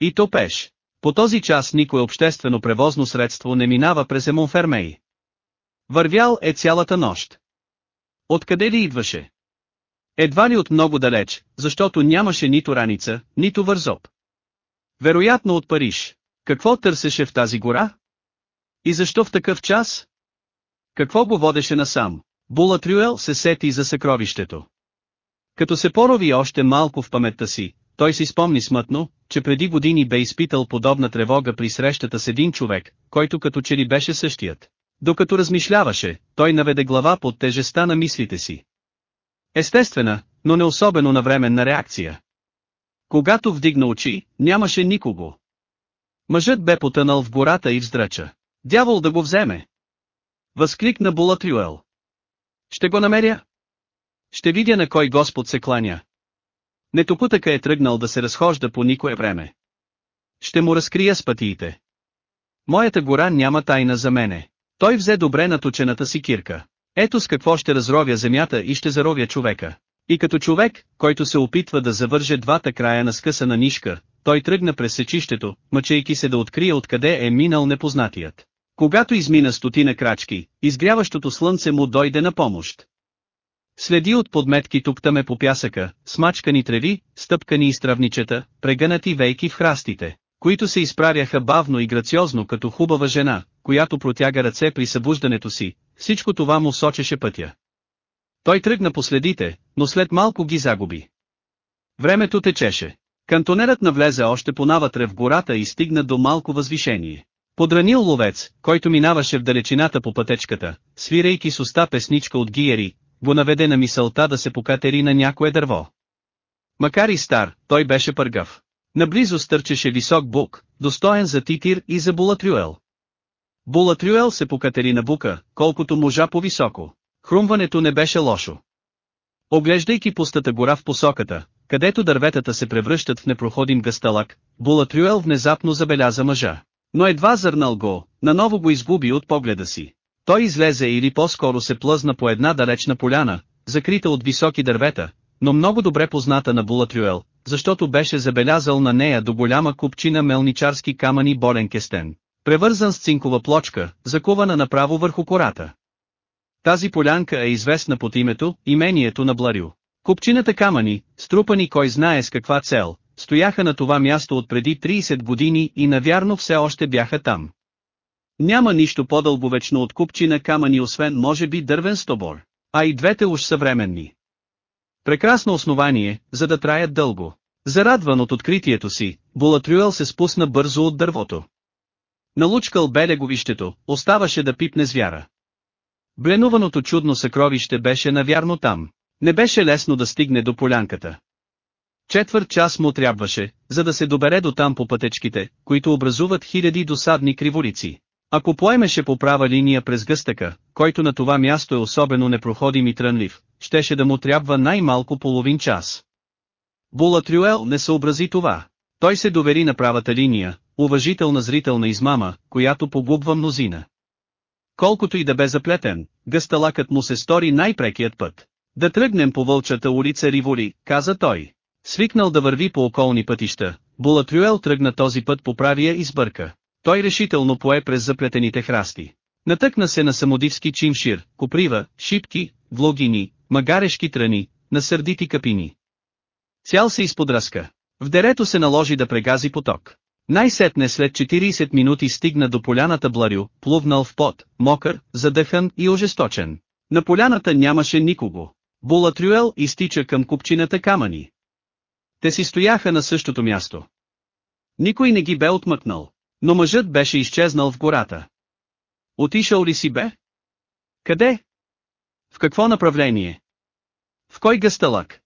И то пеш. По този час никой обществено превозно средство не минава през Емонфермей. Вървял е цялата нощ. Откъде ли идваше? Едва ли от много далеч, защото нямаше нито раница, нито вързоп. Вероятно от Париж. Какво търсеше в тази гора? И защо в такъв час? Какво го водеше насам? Булатрюел се сети за съкровището. Като се порови още малко в паметта си, той си спомни смътно, че преди години бе изпитал подобна тревога при срещата с един човек, който като че ли беше същият. Докато размишляваше, той наведе глава под тежеста на мислите си. Естествена, но не особено навременна реакция. Когато вдигна очи, нямаше никого. Мъжът бе потънал в гората и вздрача. Дявол да го вземе! Възкликна Булатрюел. Ще го намеря? Ще видя на кой Господ се кланя. Нетопутъка е тръгнал да се разхожда по никое време. Ще му разкрия с пътиите. Моята гора няма тайна за мене. Той взе добре наточената си кирка. Ето с какво ще разровя земята и ще заровя човека. И като човек, който се опитва да завърже двата края на скъсана нишка, той тръгна през сечището, мъчейки се да открие откъде е минал непознатият. Когато измина стотина крачки, изгряващото слънце му дойде на помощ. Следи от подметки туктаме по пясъка, смачкани треви, стъпкани из травничета, прегънати вейки в храстите, които се изправяха бавно и грациозно като хубава жена, която протяга ръце при събуждането си, всичко това му сочеше пътя. Той тръгна по следите, но след малко ги загуби. Времето течеше. Кантонерът навлезе още по навътре в гората и стигна до малко възвишение. Подранил ловец, който минаваше в далечината по пътечката, свирейки с уста песничка от гиери, го наведе на мисълта да се покатери на някое дърво. Макар и стар, той беше пъргав. Наблизо стърчеше висок бук, достоен за Титир и за Булатрюел. Булатрюел се покатери на бука, колкото можа по-високо. Хрумването не беше лошо. Оглеждайки пустата гора в посоката, където дърветата се превръщат в непроходим гасталак, Булатрюел внезапно забеляза мъжа. Но едва зърнал го, наново го изгуби от погледа си. Той излезе или по-скоро се плъзна по една далечна поляна, закрита от високи дървета, но много добре позната на Булатрюел, защото беше забелязал на нея до голяма купчина мелничарски камъни болен кестен, превързан с цинкова плочка, закувана направо върху кората. Тази полянка е известна под името, имението на Бларю. Купчината камъни, струпани кой знае с каква цел, стояха на това място от преди 30 години и навярно все още бяха там. Няма нищо по-дълбовечно от купчина камъни освен може би дървен стобор. А и двете уж съвременни. Прекрасно основание, за да траят дълго. Зарадван от откритието си, Булатрюел се спусна бързо от дървото. Налучкал белеговището, оставаше да пипне звяра. Бленуваното чудно съкровище беше навярно там. Не беше лесно да стигне до полянката. Четвърт час му трябваше, за да се добере до там по пътечките, които образуват хиляди досадни криволици. Ако поемеше по права линия през гъстъка, който на това място е особено непроходим и трънлив, щеше да му трябва най-малко половин час. Була Трюел не съобрази това. Той се довери на правата линия, уважителна зрителна измама, която погубва мнозина. Колкото и да бе заплетен, гъсталакът му се стори най-прекият път. Да тръгнем по вълчата улица Риволи, каза той. Свикнал да върви по околни пътища, Булатрюел тръгна този път по правия и сбърка. Той решително пое през заплетените храсти. Натъкна се на самодивски чимшир, коприва, шипки, влогини, магарешки трани, на сърдити капини. Цял се изподръска. В дерето се наложи да прегази поток. Най-сетне след 40 минути стигна до поляната Бларю, плувнал в пот, мокър, задъхан и ожесточен. На поляната нямаше никого. Булатрюел изтича към купчината камъни. Те си стояха на същото място. Никой не ги бе отмъкнал. Но мъжът беше изчезнал в гората. Отишъл ли си бе? Къде? В какво направление? В кой гъсталък?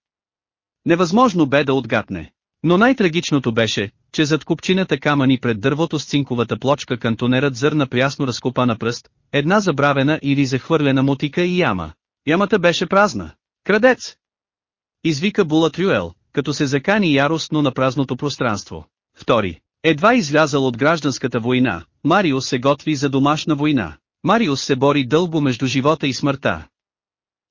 Невъзможно бе да отгатне. Но най-трагичното беше, че зад купчината камъни пред дървото с цинковата плочка кантонерът зърна прясно разкопана пръст, една забравена или захвърлена мутика и яма. Ямата беше празна. Крадец! Извика Була Трюел, като се закани яростно на празното пространство. Втори. Едва излязал от гражданската война, Мариус се готви за домашна война. Мариус се бори дълго между живота и смъртта.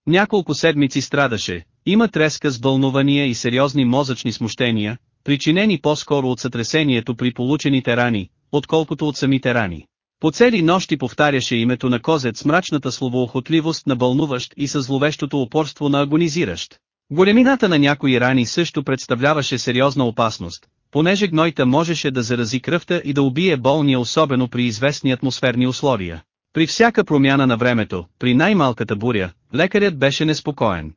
Няколко седмици страдаше, има треска с вълнувания и сериозни мозъчни смущения, причинени по-скоро от сътресението при получените рани, отколкото от самите рани. По цели нощи повтаряше името на козет с мрачната словоохотливост на бълнуващ и със зловещото упорство на агонизиращ. Големината на някои рани също представляваше сериозна опасност, понеже гнойта можеше да зарази кръвта и да убие болния особено при известни атмосферни условия. При всяка промяна на времето, при най-малката буря, лекарят беше неспокоен.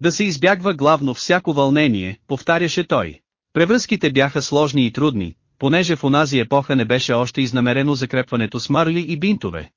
Да се избягва главно всяко вълнение, повтаряше той. Превръзките бяха сложни и трудни, понеже в онази епоха не беше още изнамерено закрепването с марли и бинтове.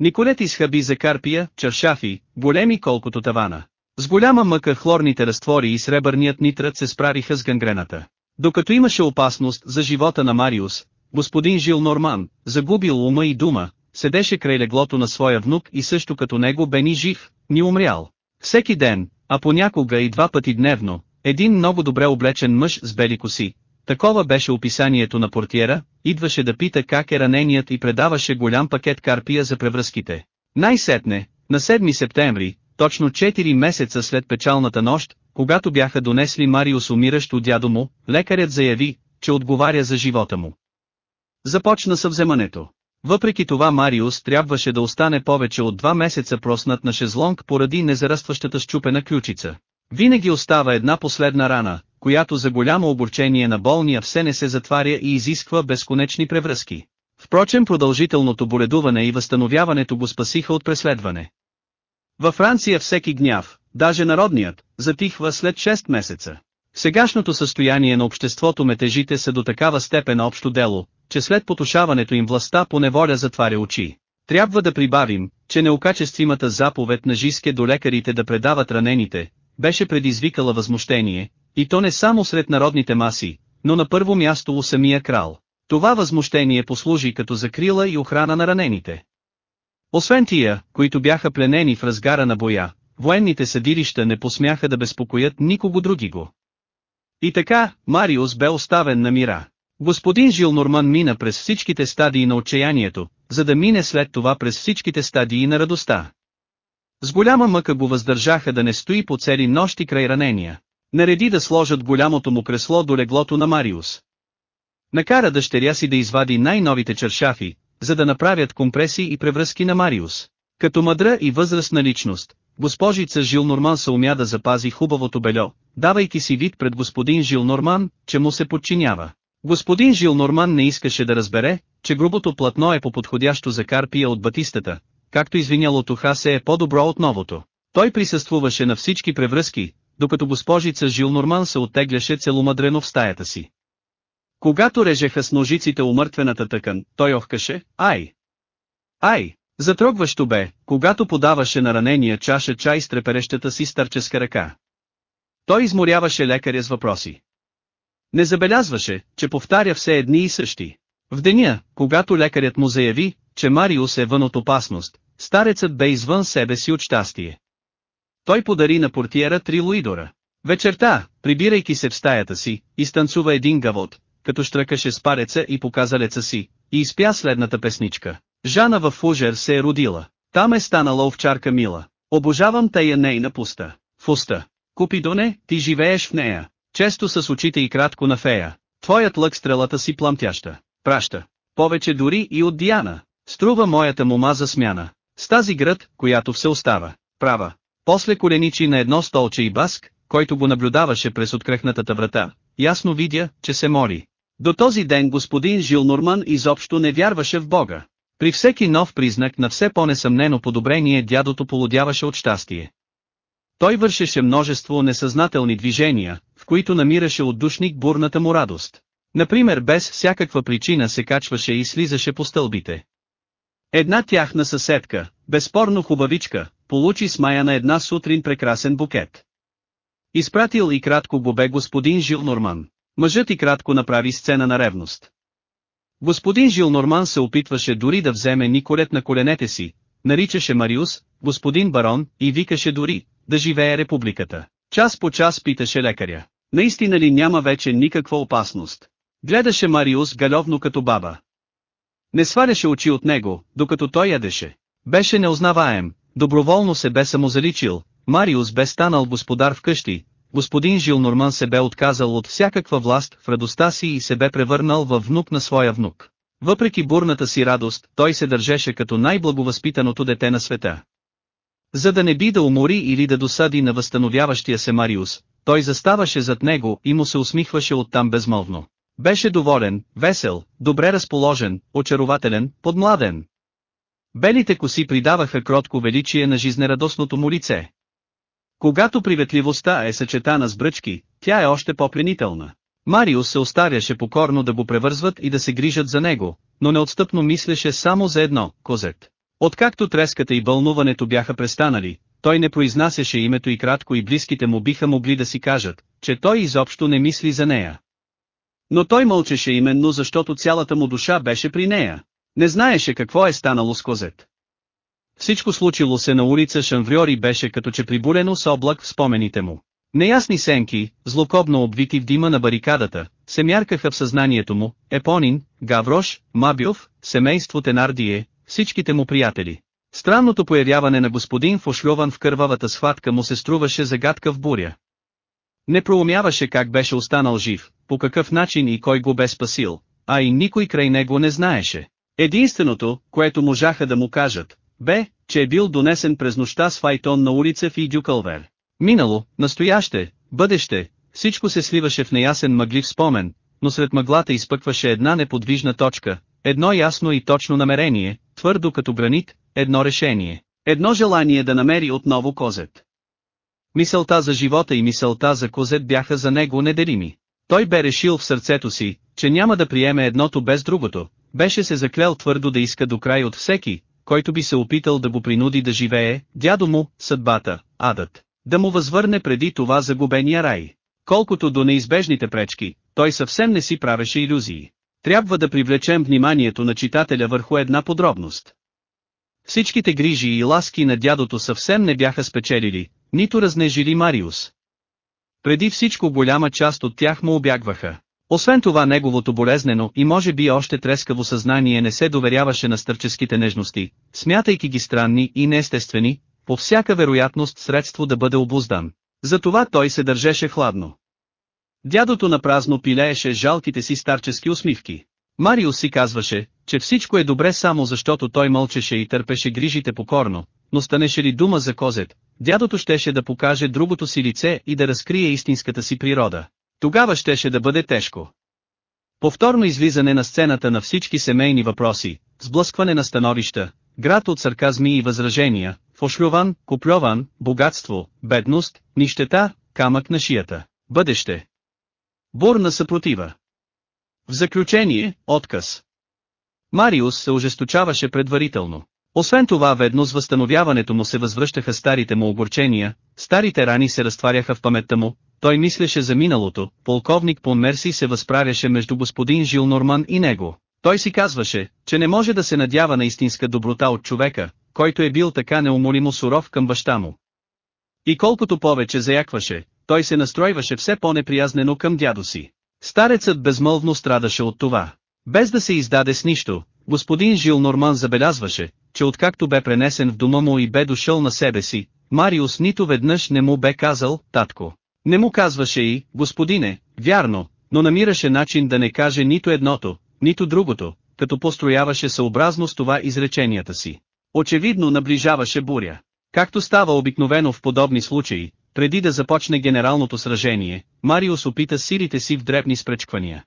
Николет изхъби за карпия, чаршафи, големи колкото тавана. С голяма мъка хлорните разтвори и сребърният нитрат се справиха с гангрената. Докато имаше опасност за живота на Мариус, господин Жил Норман, загубил ума и дума, седеше край леглото на своя внук и също като него бе ни жив, ни умрял. Всеки ден, а понякога и два пъти дневно, един много добре облечен мъж с бели коси, такова беше описанието на портиера, идваше да пита как е раненият и предаваше голям пакет карпия за превръзките. Най-сетне, на 7 септември, точно 4 месеца след печалната нощ, когато бяха донесли Мариус умиращ от дядо му, лекарят заяви, че отговаря за живота му. Започна съвземането. Въпреки това Мариус трябваше да остане повече от два месеца проснат на шезлонг поради незарастващата щупена ключица. Винаги остава една последна рана, която за голямо оборчение на болния все не се затваря и изисква безконечни превръзки. Впрочем продължителното боледуване и възстановяването го спасиха от преследване. Във Франция всеки гняв, даже народният, затихва след 6 месеца. Сегашното състояние на обществото метежите са до такава степен общо дело, че след потушаването им властта по неволя затваря очи. Трябва да прибавим, че неокачествимата заповед на Жиске до лекарите да предават ранените, беше предизвикала възмущение, и то не само сред народните маси, но на първо място у самия крал. Това възмущение послужи като закрила и охрана на ранените. Освен тия, които бяха пленени в разгара на боя, военните съдилища не посмяха да безпокоят никого други го. И така, Мариус бе оставен на мира. Господин Жилнорман мина през всичките стадии на отчаянието, за да мине след това през всичките стадии на радостта. С голяма мъка го въздържаха да не стои по цели нощи край ранения. Нареди да сложат голямото му кресло до леглото на Мариус. Накара дъщеря си да извади най-новите чершафи, за да направят компреси и превръзки на Мариус. Като мъдра и възрастна личност, госпожица Жил Норман се умя да запази хубавото бельо, давайки си вид пред господин Жил Норман, че му се подчинява. Господин Жил Норман не искаше да разбере, че грубото платно е по-подходящо за карпия от батистата, както извинялото хасе е по-добро от новото. Той присъствуваше на всички превръзки, докато госпожица Жил Норман се оттегляше целомадрено в стаята си. Когато режеха с ножиците умъртвената тъкан, той охкаше, ай! Ай! Затрогващо бе, когато подаваше на ранения чаша чай с треперещата си старческа ръка. Той изморяваше лекаря с въпроси. Не забелязваше, че повтаря все едни и същи. В деня, когато лекарят му заяви, че Мариус е вън от опасност, старецът бе извън себе си от щастие. Той подари на портиера три луидора. Вечерта, прибирайки се в стаята си, изтанцува един гавот, като штръкаше с пареца и показалеца си, и изпя следната песничка. Жана в Фужер се е родила. Там е станала овчарка мила. Обожавам тая нейна пуста. Фуста. Купидоне, ти живееш в нея. Често с очите и кратко на фея. Твоят лък стрелата си пламтяща. Праща. Повече дори и от Диана. Струва моята мума за смяна. С тази град, която все остава. Права. После коленичи на едно столче и баск, който го наблюдаваше през открехнатата врата. Ясно видя, че се моли. До този ден господин Жил Норман изобщо не вярваше в Бога. При всеки нов признак на все по-несъмнено подобрение дядото полудяваше от щастие. Той вършеше множество несъзнателни движения, в които намираше отдушник бурната му радост. Например без всякаква причина се качваше и слизаше по стълбите. Една тяхна съседка, безспорно хубавичка, получи с Мая на една сутрин прекрасен букет. Изпратил и кратко го господин Жил Норман. Мъжът и кратко направи сцена на ревност. Господин Жил Норман се опитваше дори да вземе Николет на коленете си, наричаше Мариус, господин барон, и викаше дори, да живее републиката. Час по час питаше лекаря. Наистина ли няма вече никаква опасност? Гледаше Мариус галевно като баба. Не сваляше очи от него, докато той ядеше. Беше неузнаваем, доброволно се бе самозаличил, Мариус бе станал господар вкъщи, господин Жил Норман се бе отказал от всякаква власт в радостта си и се бе превърнал във внук на своя внук. Въпреки бурната си радост, той се държеше като най-благовъзпитаното дете на света. За да не би да умори или да досади на възстановяващия се Мариус, той заставаше зад него и му се усмихваше оттам безмолвно. Беше доволен, весел, добре разположен, очарователен, подмладен. Белите коси придаваха кротко величие на жизнерадостното му лице. Когато приветливостта е съчетана с бръчки, тя е още по-пленителна. Мариус се остаряше покорно да го превързват и да се грижат за него, но неотстъпно мислеше само за едно – козет. Откакто треската и вълнуването бяха престанали, той не произнасяше името и кратко и близките му биха могли да си кажат, че той изобщо не мисли за нея. Но той мълчеше именно защото цялата му душа беше при нея. Не знаеше какво е станало с козет. Всичко случило се на улица Шанвриори беше като че прибулено с облак в спомените му. Неясни сенки, злокобно обвити в дима на барикадата, се мяркаха в съзнанието му, Епонин, Гаврош, Мабиов, семейство Тенардие, всичките му приятели. Странното появяване на господин Фошлован в кървавата схватка му се струваше загадка в буря. Не проумяваше как беше останал жив, по какъв начин и кой го бе спасил, а и никой край него не знаеше. Единственото, което можаха да му кажат, бе, че е бил донесен през нощта с файтон на улица в Идюкълвер. Минало, настояще, бъдеще, всичко се сливаше в неясен мъглив спомен, но сред мъглата изпъкваше една неподвижна точка, едно ясно и точно намерение, твърдо като гранит, едно решение, едно желание да намери отново козет. Мисълта за живота и мисълта за козет бяха за него неделими. Той бе решил в сърцето си, че няма да приеме едното без другото, беше се заклел твърдо да иска до край от всеки, който би се опитал да го принуди да живее, дядо му, съдбата, адът, да му възвърне преди това загубения рай. Колкото до неизбежните пречки, той съвсем не си правеше иллюзии. Трябва да привлечем вниманието на читателя върху една подробност. Всичките грижи и ласки на дядото съвсем не бяха спечелили, нито разнежили Мариус. Преди всичко голяма част от тях му обягваха. Освен това неговото болезнено и може би още трескаво съзнание не се доверяваше на стърческите нежности, смятайки ги странни и неестествени, по всяка вероятност средство да бъде обуздан. Затова той се държеше хладно. Дядото на празно пилееше жалките си старчески усмивки. Мариус си казваше, че всичко е добре само защото той мълчеше и търпеше грижите покорно, но станеше ли дума за козет, дядото щеше да покаже другото си лице и да разкрие истинската си природа. Тогава щеше да бъде тежко. Повторно излизане на сцената на всички семейни въпроси, сблъскване на становища, град от сарказми и възражения, фошлюван, куплюван, богатство, бедност, нищета, камък на шията, бъдеще. Бурна съпротива. В заключение, отказ. Мариус се ожесточаваше предварително. Освен това ведно с възстановяването му се възвръщаха старите му огорчения, старите рани се разтваряха в паметта му, той мислеше за миналото, полковник Понмерси се възправяше между господин Жил Норман и него. Той си казваше, че не може да се надява на истинска доброта от човека, който е бил така неумолимо суров към баща му. И колкото повече заякваше, той се настройваше все по-неприязнено към дядо си. Старецът безмълвно страдаше от това. Без да се издаде с нищо, господин Жил Норман забелязваше, че откакто бе пренесен в дома му и бе дошъл на себе си, Мариус нито веднъж не му бе казал, татко. Не му казваше и, господине, вярно, но намираше начин да не каже нито едното, нито другото, като построяваше съобразно с това изреченията си. Очевидно наближаваше буря. Както става обикновено в подобни случаи, преди да започне генералното сражение, Мариус опита силите си в дребни спречквания.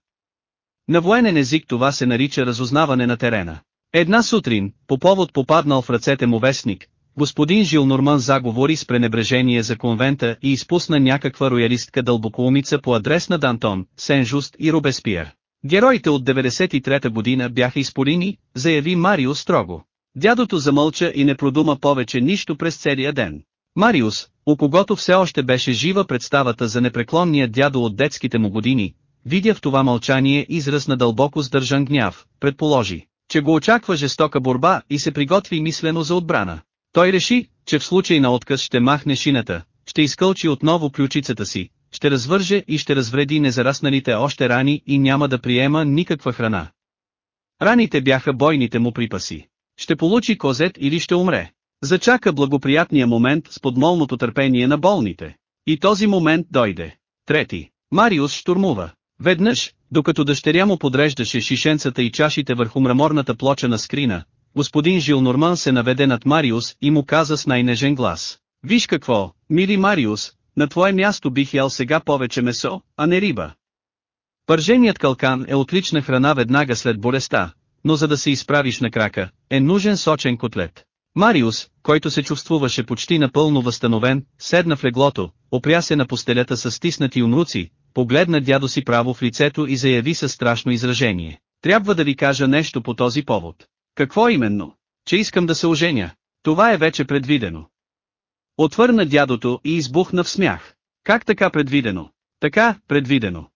На военен език това се нарича разузнаване на терена. Една сутрин, по повод попаднал в ръцете му вестник, господин Жил Норман заговори с пренебрежение за конвента и изпусна някаква роялистка дълбокоумица по адрес на Дантон, Сен-Жуст и Робеспиер. Героите от 93-та година бяха изполини, заяви Мариус строго. Дядото замълча и не продума повече нищо през целия ден. Мариус, у когото все още беше жива представата за непреклонния дядо от детските му години, видя в това мълчание израз на дълбоко сдържан гняв, предположи, че го очаква жестока борба и се приготви мислено за отбрана. Той реши, че в случай на отказ ще махне шината, ще изкълчи отново ключицата си, ще развърже и ще развреди незарасналите още рани и няма да приема никаква храна. Раните бяха бойните му припаси. Ще получи козет или ще умре. Зачака благоприятния момент с подмолното търпение на болните. И този момент дойде. Трети. Мариус штурмува. Веднъж, докато дъщеря му подреждаше шишенцата и чашите върху мраморната плоча на скрина, господин Жил Норман се наведе над Мариус и му каза с най-нежен глас. Виж какво, мили Мариус, на твое място бих ял сега повече месо, а не риба. Пърженият калкан е отлична храна веднага след болестта, но за да се изправиш на крака, е нужен сочен котлет. Мариус, който се чувствуваше почти напълно възстановен, седна в леглото, опря се на постелята с стиснати умруци, погледна дядо си право в лицето и заяви със страшно изражение. Трябва да ви кажа нещо по този повод. Какво именно? Че искам да се оженя. Това е вече предвидено. Отвърна дядото и избухна в смях. Как така предвидено? Така, предвидено.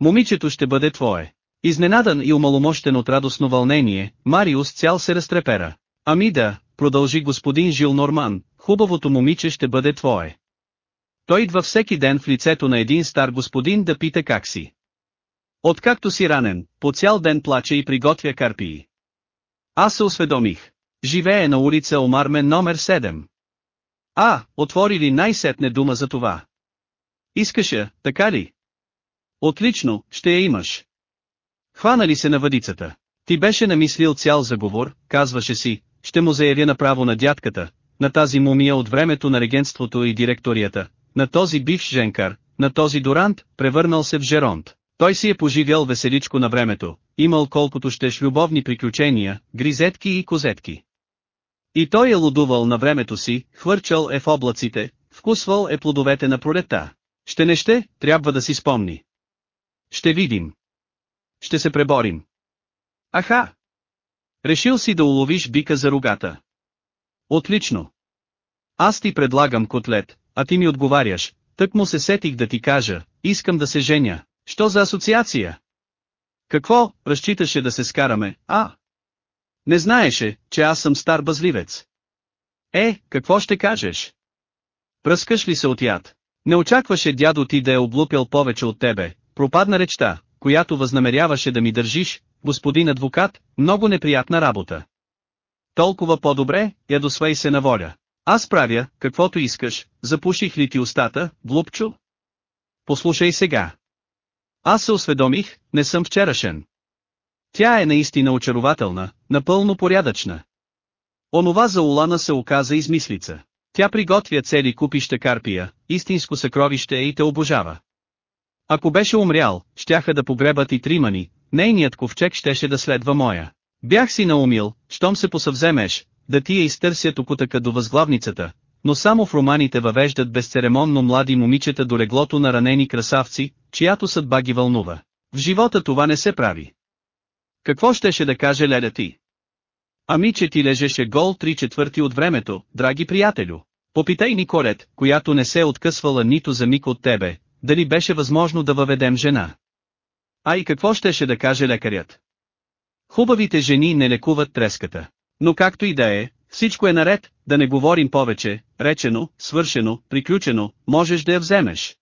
Момичето ще бъде твое. Изненадан и умаломощен от радостно вълнение, Мариус цял се разтрепера. Ами да, продължи господин Жил Норман, хубавото момиче ще бъде твое. Той идва всеки ден в лицето на един стар господин да пита как си. Откакто си ранен, по цял ден плаче и приготвя карпии. Аз се осведомих. Живее на улица Омармен номер 7. А, отвори ли най-сетне дума за това? Искаше, така ли? Отлично, ще я имаш. Хвана ли се на въдицата? Ти беше намислил цял заговор, казваше си, ще му заявя направо на дядката, на тази мумия от времето на регенството и директорията, на този бивш женкар, на този Дорант, превърнал се в Жеронт. Той си е поживял веселичко на времето, имал колкото щеш любовни приключения, гризетки и козетки. И той е лудувал на времето си, хвърчал е в облаците, вкусвал е плодовете на пролета. Ще не ще, трябва да си спомни. Ще видим. Ще се преборим. Аха! Решил си да уловиш бика за рогата. Отлично. Аз ти предлагам котлет, а ти ми отговаряш, тък му се сетих да ти кажа, искам да се женя. Що за асоциация? Какво, разчиташе да се скараме, а? Не знаеше, че аз съм стар базливец. Е, какво ще кажеш? Пръскаш ли се от яд? Не очакваше дядо ти да е облупил повече от тебе, пропадна речта, която възнамеряваше да ми държиш, господин адвокат, много неприятна работа. Толкова по-добре, ядосвай се на воля. Аз правя, каквото искаш, запуших ли ти устата, глупчо? Послушай сега. Аз се осведомих, не съм вчерашен. Тя е наистина очарователна, напълно порядъчна. Онова за Улана се оказа измислица. Тя приготвя цели купища карпия, истинско съкровище и те обожава. Ако беше умрял, щяха да погребат и тримани, нейният ковчег щеше да следва моя. Бях си наумил, щом се посъвземеш, да ти я изтърся окутъка до възглавницата, но само в романите въвеждат безцеремонно млади момичета до леглото на ранени красавци, чиято съдба ги вълнува. В живота това не се прави. Какво щеше да каже леда ти? Ами че ти лежеше гол три четвърти от времето, драги приятелю. Попитай Николет, която не се е откъсвала нито за миг от тебе, дали беше възможно да въведем жена. А и какво щеше да каже лекарят? Хубавите жени не лекуват треската. Но както и да е, всичко е наред, да не говорим повече, речено, свършено, приключено, можеш да я вземеш.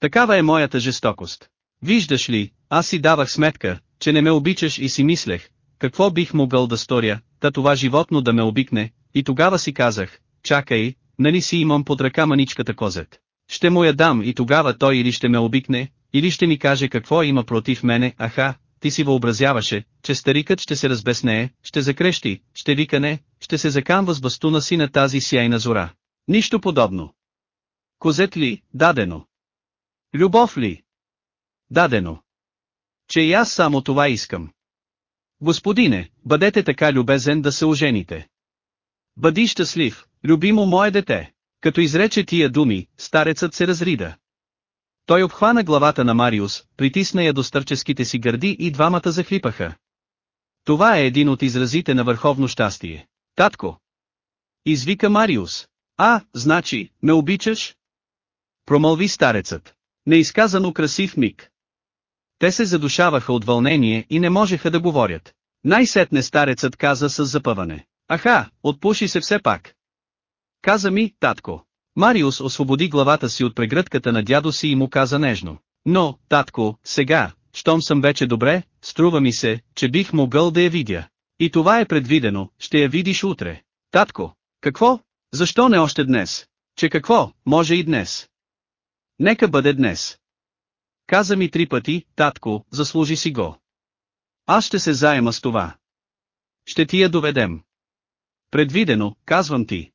Такава е моята жестокост. Виждаш ли, аз си давах сметка, че не ме обичаш и си мислех, какво бих могъл да сторя, та това животно да ме обикне, и тогава си казах, чакай, нали си имам под ръка маничката козет. Ще му я дам и тогава той или ще ме обикне, или ще ми каже какво има против мене, аха, ти си въобразяваше, че старикът ще се разбеснее, ще закрещи, ще викане, ще се закамва с бастуна си на тази сияйна зора. Нищо подобно. Козет ли, дадено. Любов ли? Дадено. Че и аз само това искам. Господине, бъдете така любезен да се ожените. Бъди щастлив, любимо мое дете. Като изрече тия думи, старецът се разрида. Той обхвана главата на Мариус, притисна я до стърческите си гърди и двамата захлипаха. Това е един от изразите на върховно щастие. Татко! Извика Мариус. А, значи, ме обичаш? Промълви старецът. Неизказано красив миг. Те се задушаваха от вълнение и не можеха да говорят. Най-сетне старецът каза с запъване. Аха, отпуши се все пак. Каза ми, татко. Мариус освободи главата си от прегръдката на дядо си и му каза нежно. Но, татко, сега, щом съм вече добре, струва ми се, че бих могъл да я видя. И това е предвидено, ще я видиш утре. Татко, какво? Защо не още днес? Че какво, може и днес. Нека бъде днес. Каза ми три пъти, татко, заслужи си го. Аз ще се заема с това. Ще ти я доведем. Предвидено, казвам ти.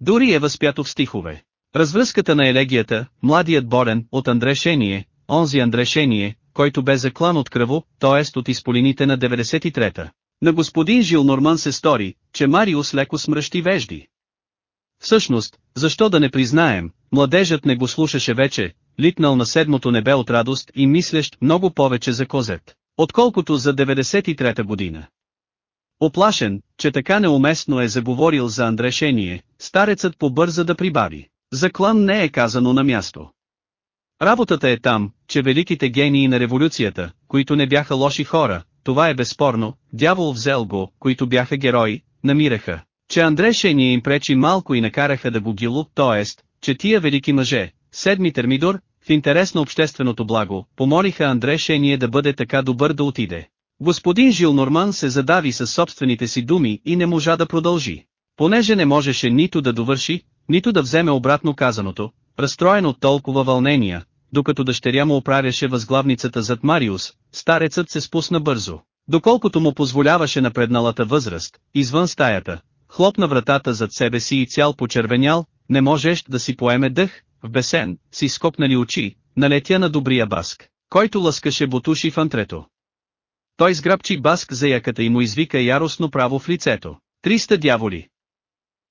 Дори е възпято в стихове. Развръзката на елегията, младият Борен, от Андрешение, онзи Андрешение, който бе заклан от кръво, т.е. от изполините на 93-та. На господин Жил Норман се стори, че Мариус леко смръщи вежди. Всъщност, защо да не признаем, младежът не го слушаше вече, литнал на седмото небе от радост и мислещ много повече за Козет, отколкото за 93-та година. Оплашен, че така неуместно е заговорил за Андрешение, старецът побърза да прибави. За клан не е казано на място. Работата е там, че великите гении на революцията, които не бяха лоши хора, това е безспорно, дявол взел го, които бяха герои, намираха, че Андрешение им пречи малко и накараха да го гилу, т.е., че тия велики мъже, седми термидор, в интерес на общественото благо, помолиха Андрешение да бъде така добър да отиде. Господин Жил Норман се задави със собствените си думи и не можа да продължи. Понеже не можеше нито да довърши, нито да вземе обратно казаното, разстроен от толкова вълнения, докато дъщеря му оправяше възглавницата зад Мариус, старецът се спусна бързо. Доколкото му позволяваше напредналата възраст, извън стаята, хлопна вратата зад себе си и цял почервенял, не можещ да си поеме дъх, в бесен, си скопнали очи, налетя на добрия баск, който лъскаше бутуши в антрето. Той сграбчи баск за яката и му извика яростно право в лицето. Триста дяволи!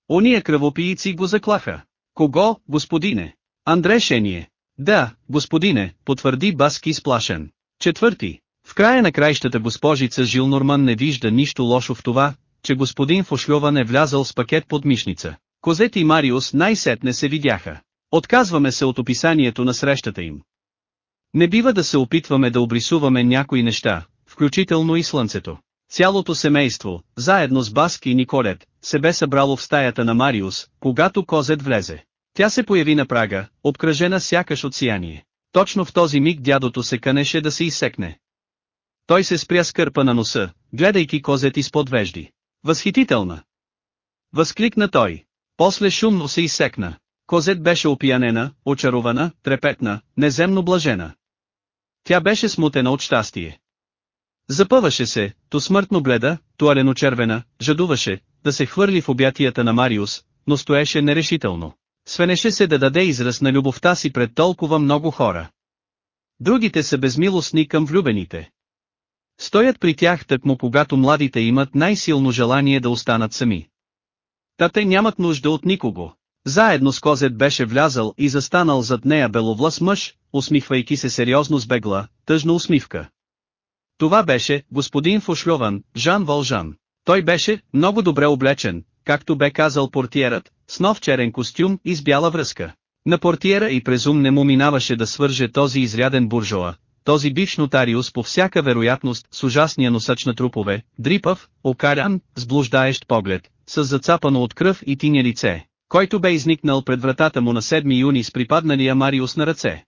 Ония кръвопийци го заклаха. Кого, господине? Андрешение. Да, господине, потвърди Баски сплашен. Четвърти. В края на краищата госпожица Жил Норман не вижда нищо лошо в това, че господин Фошльован е влязал с пакет под мишница. Козет и Мариус най-сетне се видяха. Отказваме се от описанието на срещата им. Не бива да се опитваме да обрисуваме някои неща, включително и слънцето. Цялото семейство, заедно с Баски и Николет, се бе събрало в стаята на Мариус, когато Козет влезе. Тя се появи на прага, обкръжена сякаш от сияние. Точно в този миг дядото се канеше да се изсекне. Той се спря с кърпа на носа, гледайки Козет изпод вежди. Възхитителна! Възкликна той. После шумно се изсекна. Козет беше опиянена, очарована, трепетна, неземно блажена. Тя беше смутена от щастие. Запъваше се, то смъртно бледа, то аленочервена, жадуваше, да се хвърли в обятията на Мариус, но стоеше нерешително. Свенеше се да даде израз на любовта си пред толкова много хора. Другите са безмилостни към влюбените. Стоят при тях тъкмо когато младите имат най-силно желание да останат сами. Та те нямат нужда от никого. Заедно с Козет беше влязал и застанал зад нея беловлас мъж, усмихвайки се сериозно с бегла, тъжна усмивка. Това беше господин Фошлюван, Жан Вължан. Той беше много добре облечен, както бе казал портиерът, с нов черен костюм и с бяла връзка. На портиера и презум не му минаваше да свърже този изряден буржоа, този бивш нотариус по всяка вероятност с ужасния носач на трупове, дрипав, окарян, с блуждаещ поглед, с зацапано от кръв и тиня лице, който бе изникнал пред вратата му на 7 юни с припадналия Мариус на ръце.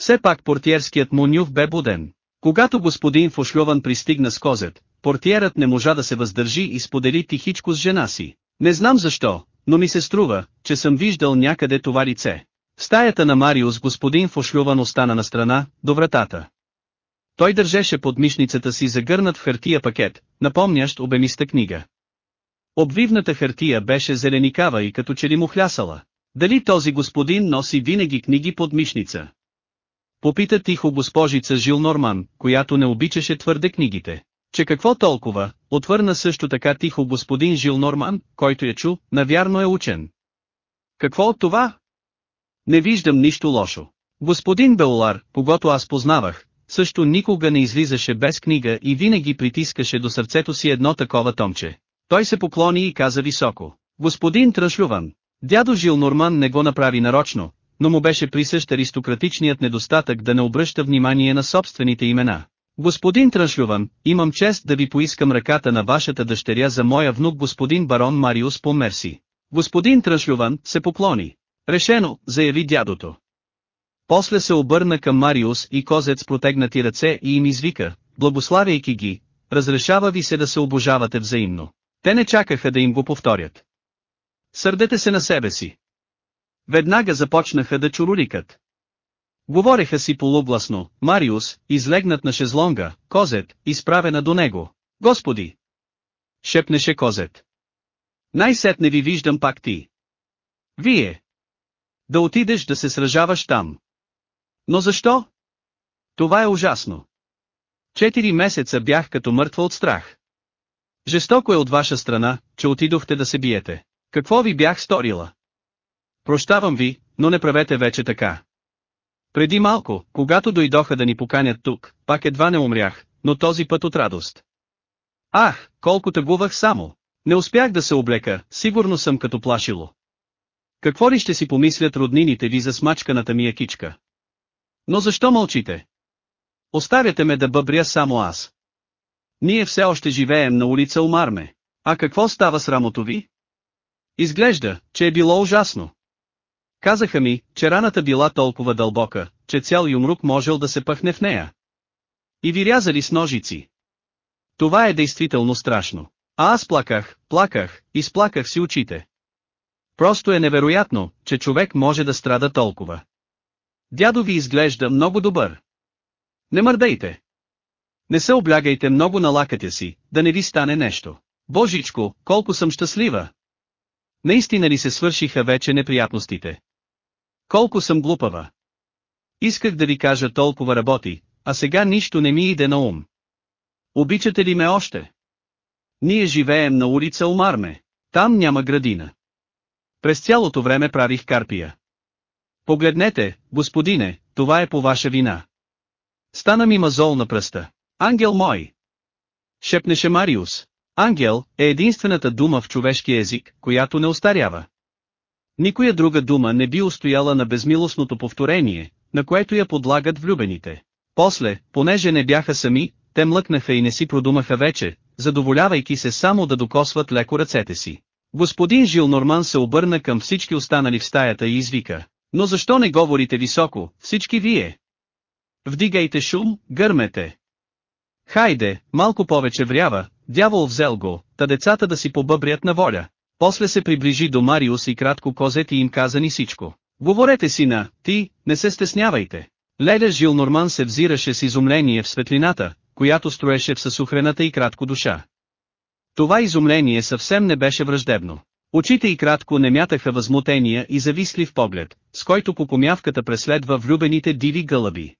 Все пак портиерският му нюв бе буден. Когато господин Фошлюван пристигна с козет, портиерът не можа да се въздържи и сподели тихичко с жена си. Не знам защо, но ми се струва, че съм виждал някъде това лице. Стаята на Мариус господин Фошлюван остана на страна, до вратата. Той държеше под мишницата си загърнат в хартия пакет, напомнящ обемиста книга. Обвивната хартия беше зеленикава и като че ли му хлясала. Дали този господин носи винаги книги под мишница? Попита тихо госпожица Жил Норман, която не обичаше твърде книгите. Че какво толкова, отвърна също така тихо господин Жил Норман, който я чу, навярно е учен. Какво от това? Не виждам нищо лошо. Господин Беолар, когато аз познавах, също никога не излизаше без книга и винаги притискаше до сърцето си едно такова томче. Той се поклони и каза високо. Господин Трашлюван, дядо Жил Норман не го направи нарочно, но му беше присъщ аристократичният недостатък да не обръща внимание на собствените имена. Господин Траншлюван, имам чест да ви поискам ръката на вашата дъщеря за моя внук господин барон Мариус Померси. Господин Траншлюван се поклони. Решено, заяви дядото. После се обърна към Мариус и козец протегнати ръце и им извика, благославяйки ги, разрешава ви се да се обожавате взаимно. Те не чакаха да им го повторят. Сърдете се на себе си. Веднага започнаха да чуруликат. Говореха си полугласно, Мариус, излегнат на шезлонга, Козет, изправена до него. Господи! Шепнеше Козет. Най-сетне ви виждам пак ти. Вие. Да отидеш да се сражаваш там. Но защо? Това е ужасно. Четири месеца бях като мъртва от страх. Жестоко е от ваша страна, че отидохте да се биете. Какво ви бях сторила? Прощавам ви, но не правете вече така. Преди малко, когато дойдоха да ни поканят тук, пак едва не умрях, но този път от радост. Ах, колко тъгувах само! Не успях да се облека, сигурно съм като плашило. Какво ли ще си помислят роднините ви за смачканата ми якичка? Но защо мълчите? Оставяте ме да бъбря само аз. Ние все още живеем на улица Омарме. А какво става с рамото ви? Изглежда, че е било ужасно. Казаха ми, че раната била толкова дълбока, че цял юмрук можел да се пъхне в нея. И ви рязали с ножици. Това е действително страшно. А аз плаках, плаках, изплаках си очите. Просто е невероятно, че човек може да страда толкова. Дядо ви изглежда много добър. Не мърдайте. Не се облягайте много на лакътя си, да не ви стане нещо. Божичко, колко съм щастлива! Наистина ли се свършиха вече неприятностите? Колко съм глупава! Исках да ви кажа толкова работи, а сега нищо не ми иде на ум. Обичате ли ме още? Ние живеем на улица Омарме. Там няма градина. През цялото време правих карпия. Погледнете, господине, това е по ваша вина. Стана ми мазол на пръста. Ангел мой! Шепнеше Мариус. Ангел е единствената дума в човешкия език, която не остарява. Никоя друга дума не би устояла на безмилостното повторение, на което я подлагат влюбените. После, понеже не бяха сами, те млъкнаха и не си продумаха вече, задоволявайки се само да докосват леко ръцете си. Господин Жил Норман се обърна към всички останали в стаята и извика. Но защо не говорите високо, всички вие? Вдигайте шум, гърмете. Хайде, малко повече врява, дявол взел го, та децата да си побъбрят на воля. После се приближи до Мариус и кратко козет и им каза ни всичко. Говорете си на, ти, не се стеснявайте. Леля Жил Норман се взираше с изумление в светлината, която строеше в съсухрената и кратко душа. Това изумление съвсем не беше враждебно. Очите и кратко не мятаха възмутения и завислив поглед, с който по преследва влюбените диви гълъби.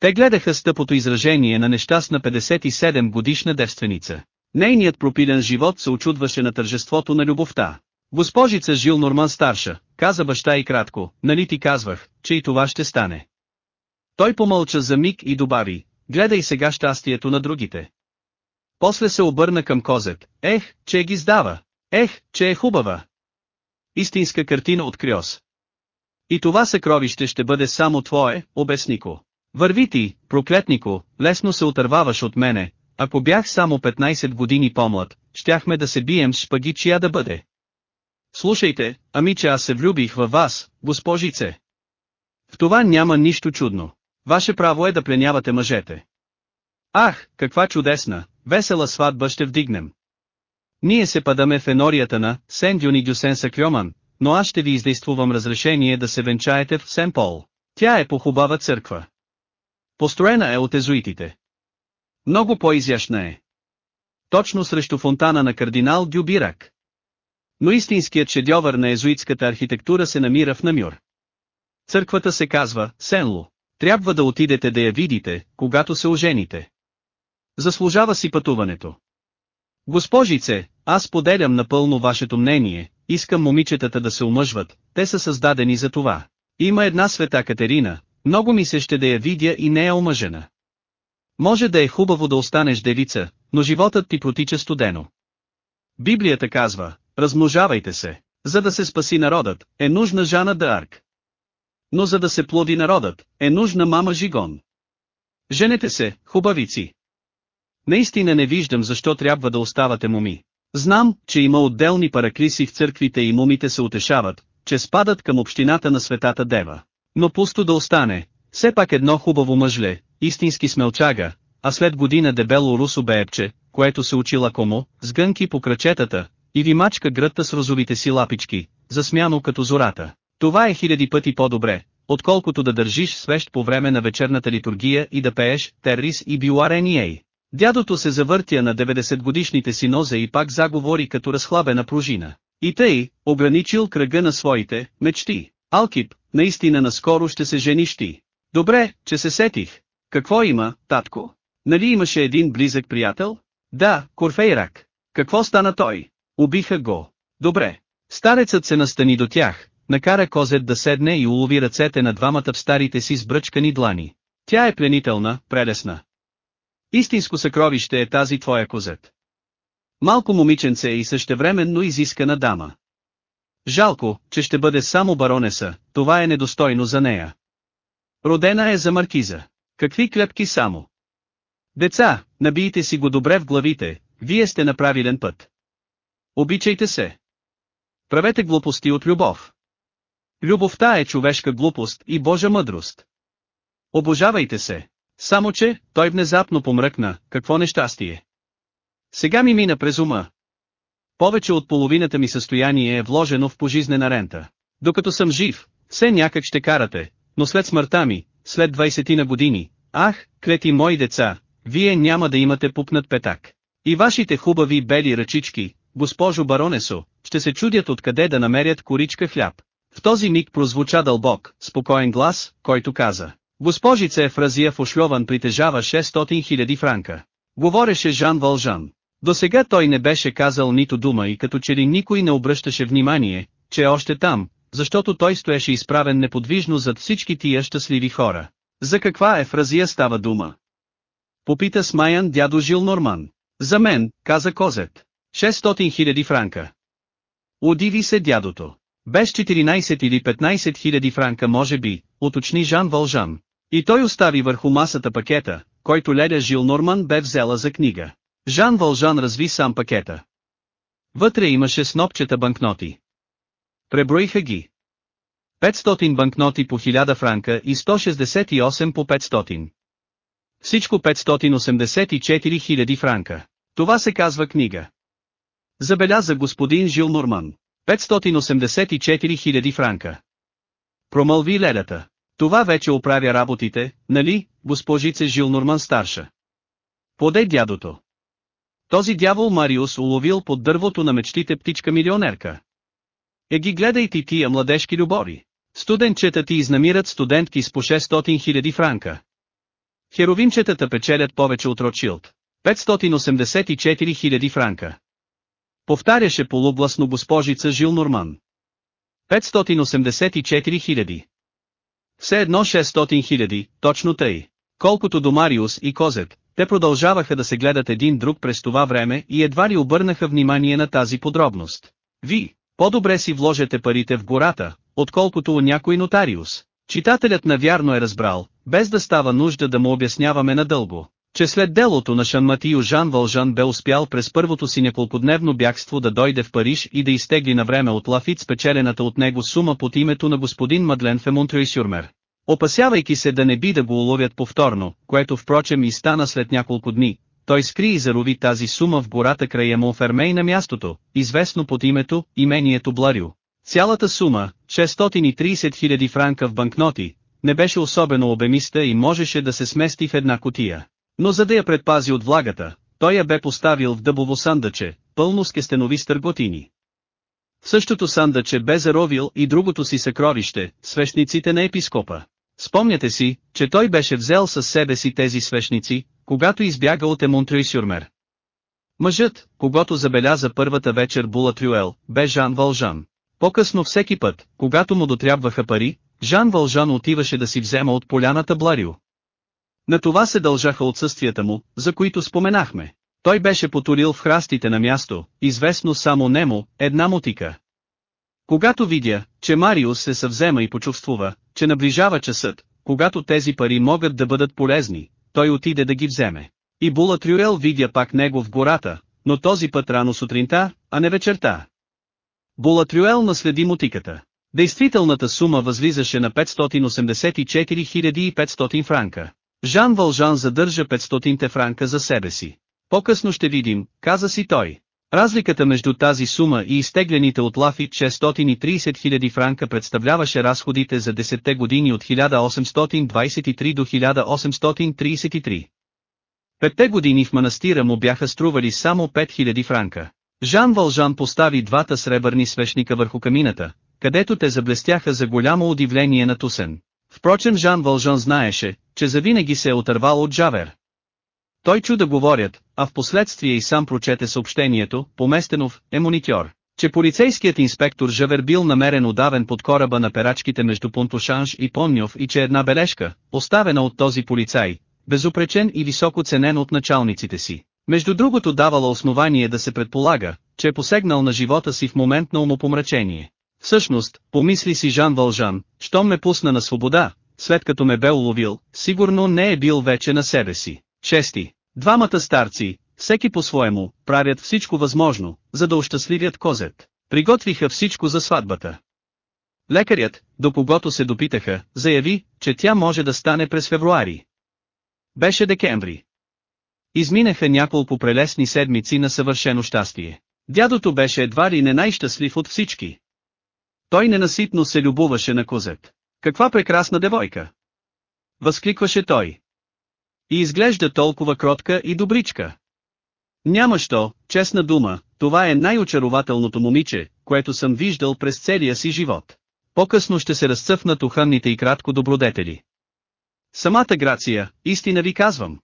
Те гледаха стъпото изражение на нещастна 57 годишна девственица. Нейният пропилен живот се очудваше на тържеството на любовта. Госпожица Жил Норман старша, каза баща и кратко, нали ти казвах, че и това ще стане. Той помълча за миг и добави, гледай сега щастието на другите. После се обърна към Козет, ех, че ги сдава, ех, че е хубава. Истинска картина от Криос. И това съкровище ще бъде само твое, обяснико. Върви ти, проклетнико, лесно се отърваваш от мене, ако бях само 15 години по-млад, щяхме да се бием с шпаги чия да бъде. Слушайте, ами че аз се влюбих във вас, госпожице. В това няма нищо чудно. Ваше право е да пленявате мъжете. Ах, каква чудесна, весела сватба ще вдигнем. Ние се падаме в енорията на Сен-Дюни Дюсен Сакрьоман, но аз ще ви издействувам разрешение да се венчаете в Сен-Пол. Тя е похубава църква. Построена е от езуитите. Много по-изящна е. Точно срещу фонтана на кардинал Дюбирак. Но истинският шедьовър на езуитската архитектура се намира в Намюр. Църквата се казва Сенло. Трябва да отидете да я видите, когато се ожените. Заслужава си пътуването. Госпожице, аз поделям напълно вашето мнение, искам момичетата да се омъжват, те са създадени за това. Има една света Катерина, много ми се ще да я видя и не е омъжена. Може да е хубаво да останеш девица, но животът ти протича студено. Библията казва, размножавайте се, за да се спаси народът, е нужна Жана Д'Арк. Но за да се плоди народът, е нужна мама Жигон. Женете се, хубавици. Наистина не виждам защо трябва да оставате моми. Знам, че има отделни паракриси в църквите и мумите се утешават, че спадат към общината на светата дева. Но пусто да остане, все пак едно хубаво мъжле, истински смелчага, а след година дебело русо беепче, което се учила комо, с гънки по кръчетата, и ви мачка гръдта с розовите си лапички, засмяно като зората. Това е хиляди пъти по-добре, отколкото да държиш свещ по време на вечерната литургия и да пееш «Террис и Бюаренией». Дядото се завъртя на 90 годишните си нозе и пак заговори като разхлабена пружина. И тъй, ограничил кръга на своите мечти. Алкип, наистина наскоро ще се жениш ти. Добре, че се сетих. Какво има, татко? Нали имаше един близък приятел? Да, Корфейрак. Какво стана той? Убиха го. Добре. Старецът се настани до тях, накара козет да седне и улови ръцете на двамата в старите си сбръчкани длани. Тя е пленителна, прелесна. Истинско съкровище е тази твоя козет. Малко момиченце и същевременно изискана дама. Жалко, че ще бъде само баронеса, това е недостойно за нея. Родена е за маркиза. Какви клепки само. Деца, набийте си го добре в главите, вие сте на правилен път. Обичайте се. Правете глупости от любов. Любовта е човешка глупост и Божа мъдрост. Обожавайте се. Само че, той внезапно помръкна, какво нещастие. Сега ми мина през ума. Повече от половината ми състояние е вложено в пожизнена рента. Докато съм жив, все някак ще карате, но след смъртта ми, след 20 на години, ах, клети мои деца, вие няма да имате пупнат петак. И вашите хубави бели ръчички, госпожо баронесо, ще се чудят откъде да намерят коричка хляб. В този миг прозвуча дълбок, спокоен глас, който каза. Госпожица Ефразия Фошльован притежава 600 000 франка. Говореше Жан Вължан. До сега той не беше казал нито дума и като че ли никой не обръщаше внимание, че е още там, защото той стоеше изправен неподвижно зад всички тия щастливи хора. За каква Ефразия става дума? Попита смаян дядо Жил Норман. За мен, каза Козет. 600 000 франка. Удиви се дядото. Без 14 или 15 хиляди франка може би, уточни Жан Вължан. И той остави върху масата пакета, който леля Жил Норман бе взела за книга. Жан Вължан разви сам пакета. Вътре имаше снопчета банкноти. Преброиха ги. 500 банкноти по 1000 франка и 168 по 500. Всичко 584 000 франка. Това се казва книга. Забеляза господин Жил Норман. 584 000 франка. Промълви ледата. Това вече оправя работите, нали, госпожице Жил Норман старша. Поде дядото. Този дявол Мариус уловил под дървото на мечтите птичка милионерка. Е ги гледай ти тия младежки любови. Студентчета ти изнамират студентки с по 600 000 франка. Херовимчетата печелят повече от Ротшилд. 584 000 франка. Повтаряше полубласно госпожица Жил Норман. 584 000. Все едно 600 000, точно тъй. Колкото до Мариус и Козет, те продължаваха да се гледат един друг през това време и едва ли обърнаха внимание на тази подробност. Ви, по-добре си вложете парите в гората, отколкото у някой нотариус. Читателят навярно е разбрал, без да става нужда да му обясняваме надълго, че след делото на Шанматио Жан Вължан бе успял през първото си няколкодневно бягство да дойде в Париж и да изтегли на време от Лафит спечелената от него сума под името на господин Мадлен Фемонтрюй Сюрмер. Опасявайки се да не би да го уловят повторно, което впрочем и стана след няколко дни, той скри и зарови тази сума в гората края Монфермей на мястото, известно под името, имението Бларю. Цялата сума, 630 000 франка в банкноти, не беше особено обемиста и можеше да се смести в една котия. Но за да я предпази от влагата, той я бе поставил в дъбово сандъче, пълно с кестенови стърготини. В същото сандъче бе заровил и другото си съкровище, свещниците на епископа. Спомняте си, че той беше взел със себе си тези свещници, когато избяга от Емонтрюй Сюрмер. Мъжът, когато забеляза първата вечер Була Трюел, бе Жан Вължан. По-късно всеки път, когато му дотрябваха пари, Жан Вължан отиваше да си взема от поляната Бларио. На това се дължаха отсъствията му, за които споменахме. Той беше потурил в храстите на място, известно само немо, една мотика. Когато видя, че Мариус се съвзема и почувствува, че наближава часът, когато тези пари могат да бъдат полезни, той отиде да ги вземе. И Була Трюел видя пак него в гората, но този път рано сутринта, а не вечерта. Була Трюел наследи мотиката. Действителната сума възлизаше на 584 500 франка. Жан Вължан задържа 500 франка за себе си. По-късно ще видим, каза си той. Разликата между тази сума и изтеглените от Лафи 630 000 франка представляваше разходите за 10 години от 1823 до 1833. Петте години в манастира му бяха стрували само 5000 франка. Жан Вължан постави двата сребърни свещника върху камината, където те заблестяха за голямо удивление на Тусен. Впрочем Жан Вължан знаеше, че завинаги се е отървал от Жавер. Той чу да говорят, а в последствие и сам прочете съобщението, поместено в «Емонитьор», че полицейският инспектор Жавер бил намерен удавен под кораба на перачките между Понтошанж и Понньов и че една бележка, оставена от този полицай, безупречен и високо ценен от началниците си, между другото давала основание да се предполага, че е посегнал на живота си в момент на умопомрачение. Всъщност, помисли си Жан Вължан, щом ме пусна на свобода, след като ме бе уловил, сигурно не е бил вече на себе си. Чести, двамата старци, всеки по-своему, правят всичко възможно, за да ощастливят козет. Приготвиха всичко за сватбата. Лекарят, до когото се допитаха, заяви, че тя може да стане през февруари. Беше декември. Изминаха няколко прелесни седмици на съвършено щастие. Дядото беше едва ли не най-щастлив от всички. Той ненаситно се любуваше на козет. Каква прекрасна девойка! Възкликваше той. И изглежда толкова кротка и добричка. Няма що, честна дума, това е най-очарователното момиче, което съм виждал през целия си живот. По-късно ще се разцъфнат уханните и кратко добродетели. Самата грация, истина ви казвам.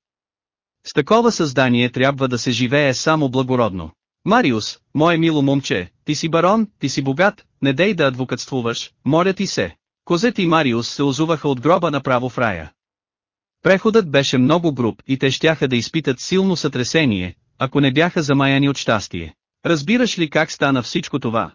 С такова създание трябва да се живее само благородно. Мариус, мое мило момче, ти си барон, ти си богат, не дей да адвокатствуваш, моля ти се. Козет и Мариус се озуваха от гроба направо в рая. Преходът беше много груб и те щяха да изпитат силно сътресение, ако не бяха замаяни от щастие. Разбираш ли как стана всичко това?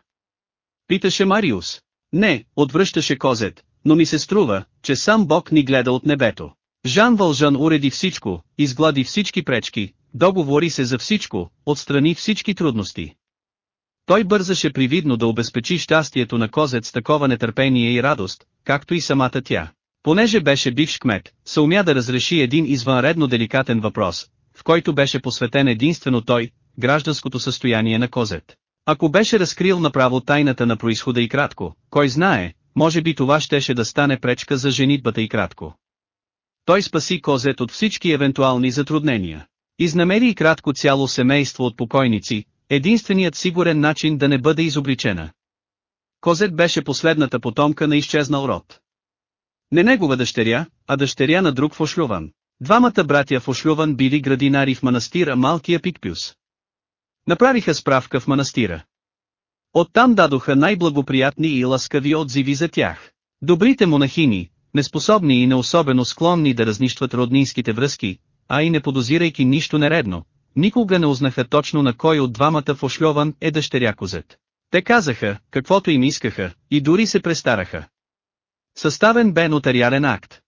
Питаше Мариус. Не, отвръщаше Козет, но ми се струва, че сам Бог ни гледа от небето. Жан Вължан уреди всичко, изглади всички пречки, договори се за всичко, отстрани всички трудности. Той бързаше привидно да обезпечи щастието на Козет с такова нетърпение и радост, както и самата тя. Понеже беше бивш кмет, се умя да разреши един извънредно деликатен въпрос, в който беше посветен единствено той, гражданското състояние на Козет. Ако беше разкрил направо тайната на происхода и кратко, кой знае, може би това щеше да стане пречка за женитбата и кратко. Той спаси Козет от всички евентуални затруднения. Изнамери и кратко цяло семейство от покойници, единственият сигурен начин да не бъде изобличена. Козет беше последната потомка на изчезнал род. Не негова дъщеря, а дъщеря на друг фошлюван. Двамата братя в Ошлюван били градинари в манастира Малкия Пикпюс. Направиха справка в манастира. Оттам дадоха най-благоприятни и ласкави отзиви за тях. Добрите монахини, неспособни и не особено склонни да разнищват роднинските връзки, а и не подозирайки нищо нередно, никога не узнаха точно на кой от двамата в Ошлюван е дъщеря Козет. Те казаха, каквото им искаха, и дори се престараха. Съставен бе нотариален акт.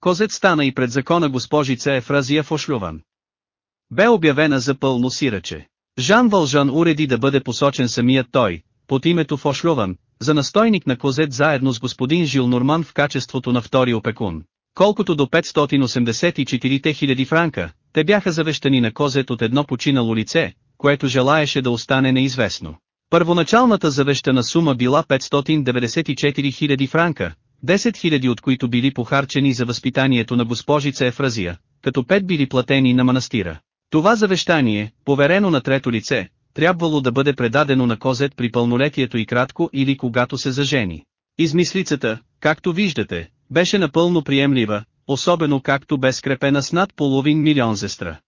Козет стана и пред закона госпожица Ефразия в Ошлюван. Бе обявена за пълно сираче. Жан Вължан уреди да бъде посочен самият той, под името Фошлюван, за настойник на Козет заедно с господин Жил Норман в качеството на втори опекун. Колкото до 584 000 франка, те бяха завещани на Козет от едно починало лице, което желаеше да остане неизвестно. Първоначалната завещана сума била 594 000 франка, 10 000 от които били похарчени за възпитанието на госпожица Ефразия, като 5 били платени на манастира. Това завещание, поверено на трето лице, трябвало да бъде предадено на Козет при пълнолетието и кратко или когато се зажени. Измислицата, както виждате, беше напълно приемлива, особено както бе скрепена с над половин милион зестра.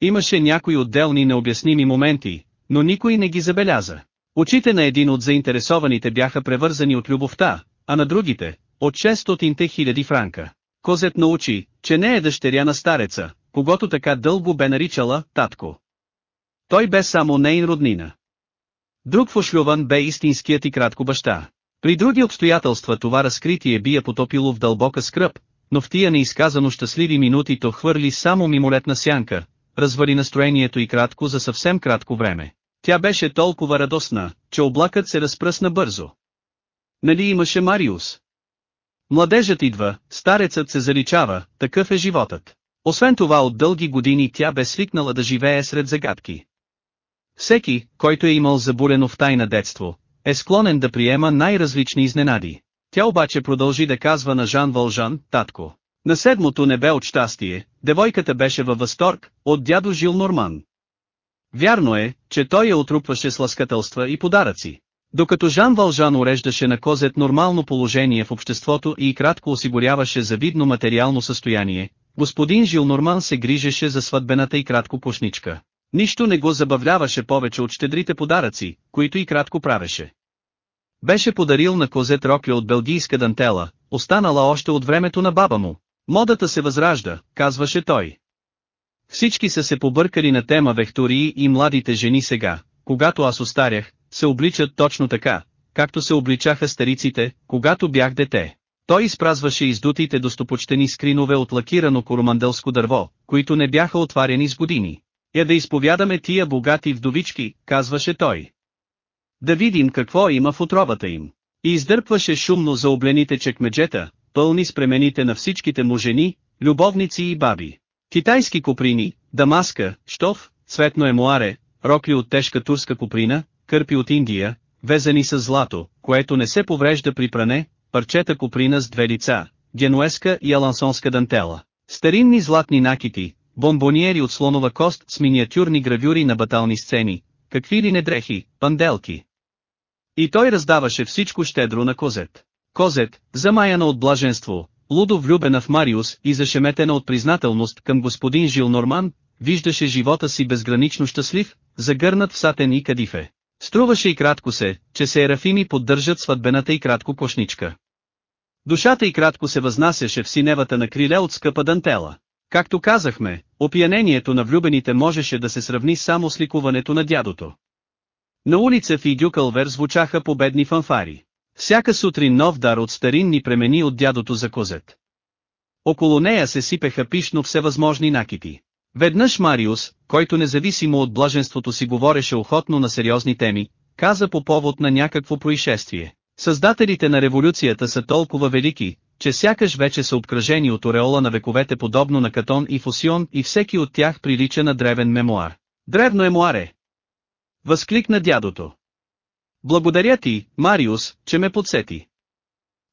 Имаше някои отделни необясними моменти, но никой не ги забеляза. Очите на един от заинтересованите бяха превързани от любовта, а на другите, от 600 хиляди франка. Козет научи, че не е дъщеря на стареца, когато така дълго бе наричала «татко». Той бе само нейн роднина. Друг Фошлюван бе истинският и кратко баща. При други обстоятелства това разкритие би я потопило в дълбока скръп, но в тия неизказано щастливи минути то хвърли само мимолетна сянка, развали настроението и кратко за съвсем кратко време. Тя беше толкова радостна, че облакът се разпръсна бързо. Нали имаше Мариус? Младежът идва, старецът се заличава, такъв е животът. Освен това от дълги години тя бе свикнала да живее сред загадки. Всеки, който е имал забурено в тайна детство, е склонен да приема най-различни изненади. Тя обаче продължи да казва на Жан Вължан, татко. На седмото небе от щастие, девойката беше във възторг, от дядо Жил Норман. Вярно е, че той я отрупваше с ласкателства и подаръци. Докато Жан Вължан уреждаше на Козет нормално положение в обществото и кратко осигуряваше завидно материално състояние, господин Жил Норман се грижеше за сватбената и кратко пушничка. Нищо не го забавляваше повече от щедрите подаръци, които и кратко правеше. Беше подарил на Козет рокля от белгийска дантела, останала още от времето на баба му. Модата се възражда, казваше той. Всички са се побъркали на тема вехтории и младите жени сега, когато аз остарях, се обличат точно така, както се обличаха стариците, когато бях дете. Той изпразваше издутите достопочтени скринове от лакирано коромандълско дърво, които не бяха отваряни с години. Я да изповядаме тия богати вдовички, казваше той. Да видим какво има в отробата им. И издърпваше шумно за облените чекмеджета, пълни с премените на всичките му жени, любовници и баби. Китайски коприни, дамаска, штоф, цветно емуаре, рокли от тежка турска коприна, кърпи от Индия, везани с злато, което не се поврежда при пране, парчета коприна с две лица, генуеска и алансонска дантела, старинни златни накити, бомбониери от слонова кост с миниатюрни гравюри на батални сцени, какви ли не дрехи, панделки. И той раздаваше всичко щедро на Козет. Козет, замаяна от блаженство, лудо влюбена в Мариус и зашеметена от признателност към господин Жил Норман, виждаше живота си безгранично щастлив, загърнат в сатен и кадифе. Струваше и кратко се, че се ерафими поддържат сватбената и кратко кошничка. Душата и кратко се възнасяше в синевата на криле от скъпа дантела. Както казахме, опиянението на влюбените можеше да се сравни само с ликуването на дядото. На улица в Идюкълвер звучаха победни фанфари. Всяка сутрин нов дар от старинни премени от дядото за козет. Около нея се сипеха пишно всевъзможни накити. Веднъж Мариус, който независимо от блаженството си говореше охотно на сериозни теми, каза по повод на някакво происшествие. Създателите на революцията са толкова велики, че сякаш вече са обкръжени от ореола на вековете подобно на Катон и Фосион и всеки от тях прилича на древен мемуар. Древно емуаре! Възкликна дядото. Благодаря ти, Мариус, че ме подсети.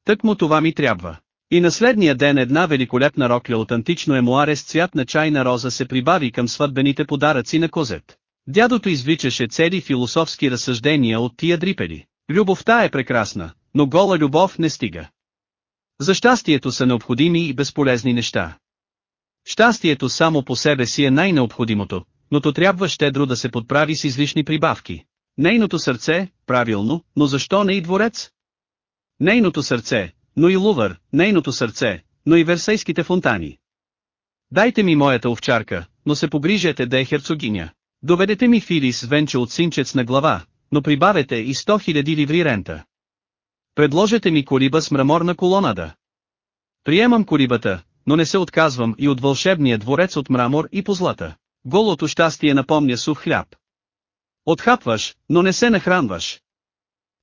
Тък му това ми трябва. И на следния ден една великолепна рокля от антично емуаре с цвят на чайна роза се прибави към сватбените подаръци на Козет. Дядото извличаше цели философски разсъждения от тия дрипели. Любовта е прекрасна, но гола любов не стига. За щастието са необходими и безполезни неща. Щастието само по себе си е най-необходимото, но то трябва щедро да се подправи с излишни прибавки. Нейното сърце, правилно, но защо не и дворец? Нейното сърце, но и Лувър, нейното сърце, но и Версайските фонтани. Дайте ми моята овчарка, но се погрижете да е херцогиня. Доведете ми Филис венче от синчец на глава, но прибавете и 100 000 ливри рента. Предложете ми колиба с мраморна колонада. Приемам колибата, но не се отказвам и от вълшебния дворец от мрамор и позлата. Голото щастие напомня сух хляб. Отхапваш, но не се нахранваш.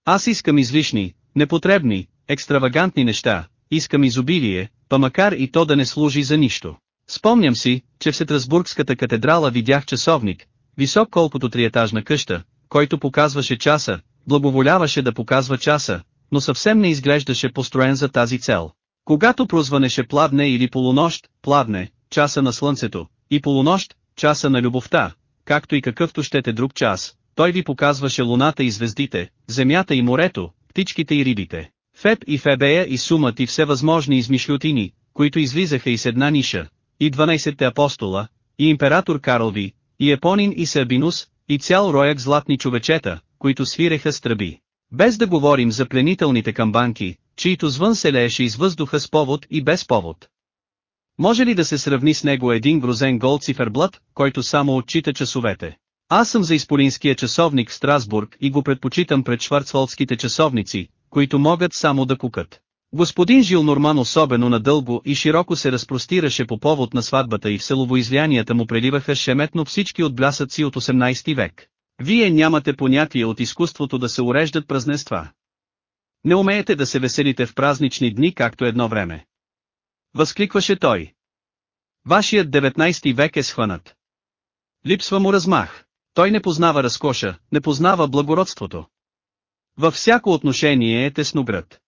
Аз искам излишни, непотребни, екстравагантни неща, искам изобилие, па макар и то да не служи за нищо. Спомням си, че в Сетрасбургската катедрала видях часовник, висок колкото триетажна къща, който показваше часа, благоволяваше да показва часа, но съвсем не изглеждаше построен за тази цел. Когато прозванеше пладне или полунощ, пладне, часа на слънцето, и полунощ, часа на любовта, както и какъвто щете друг час, той ви показваше луната и звездите, земята и морето, птичките и рибите, Феб и Фебея и Сумът и всевъзможни измишлютини, които излизаха из една ниша, и 12-те апостола, и император Карлви, и Епонин и Сабинус, и цял рояк златни човечета, които свиреха страби. Без да говорим за пленителните камбанки, чието звън се лееше из въздуха с повод и без повод. Може ли да се сравни с него един грозен гол циферблат, който само отчита часовете? Аз съм за изполинския часовник в Страсбург и го предпочитам пред шварцвалдските часовници, които могат само да кукат. Господин Жил Норман особено надълго и широко се разпростираше по повод на сватбата и в селовоизлянията му преливаха шеметно всички от блясъци от 18 век. Вие нямате понятие от изкуството да се уреждат празненства. Не умеете да се веселите в празнични дни както едно време. Възкликваше той. Вашият 19 век е схванат. Липсва му размах. Той не познава разкоша, не познава благородството. Във всяко отношение е тесноград.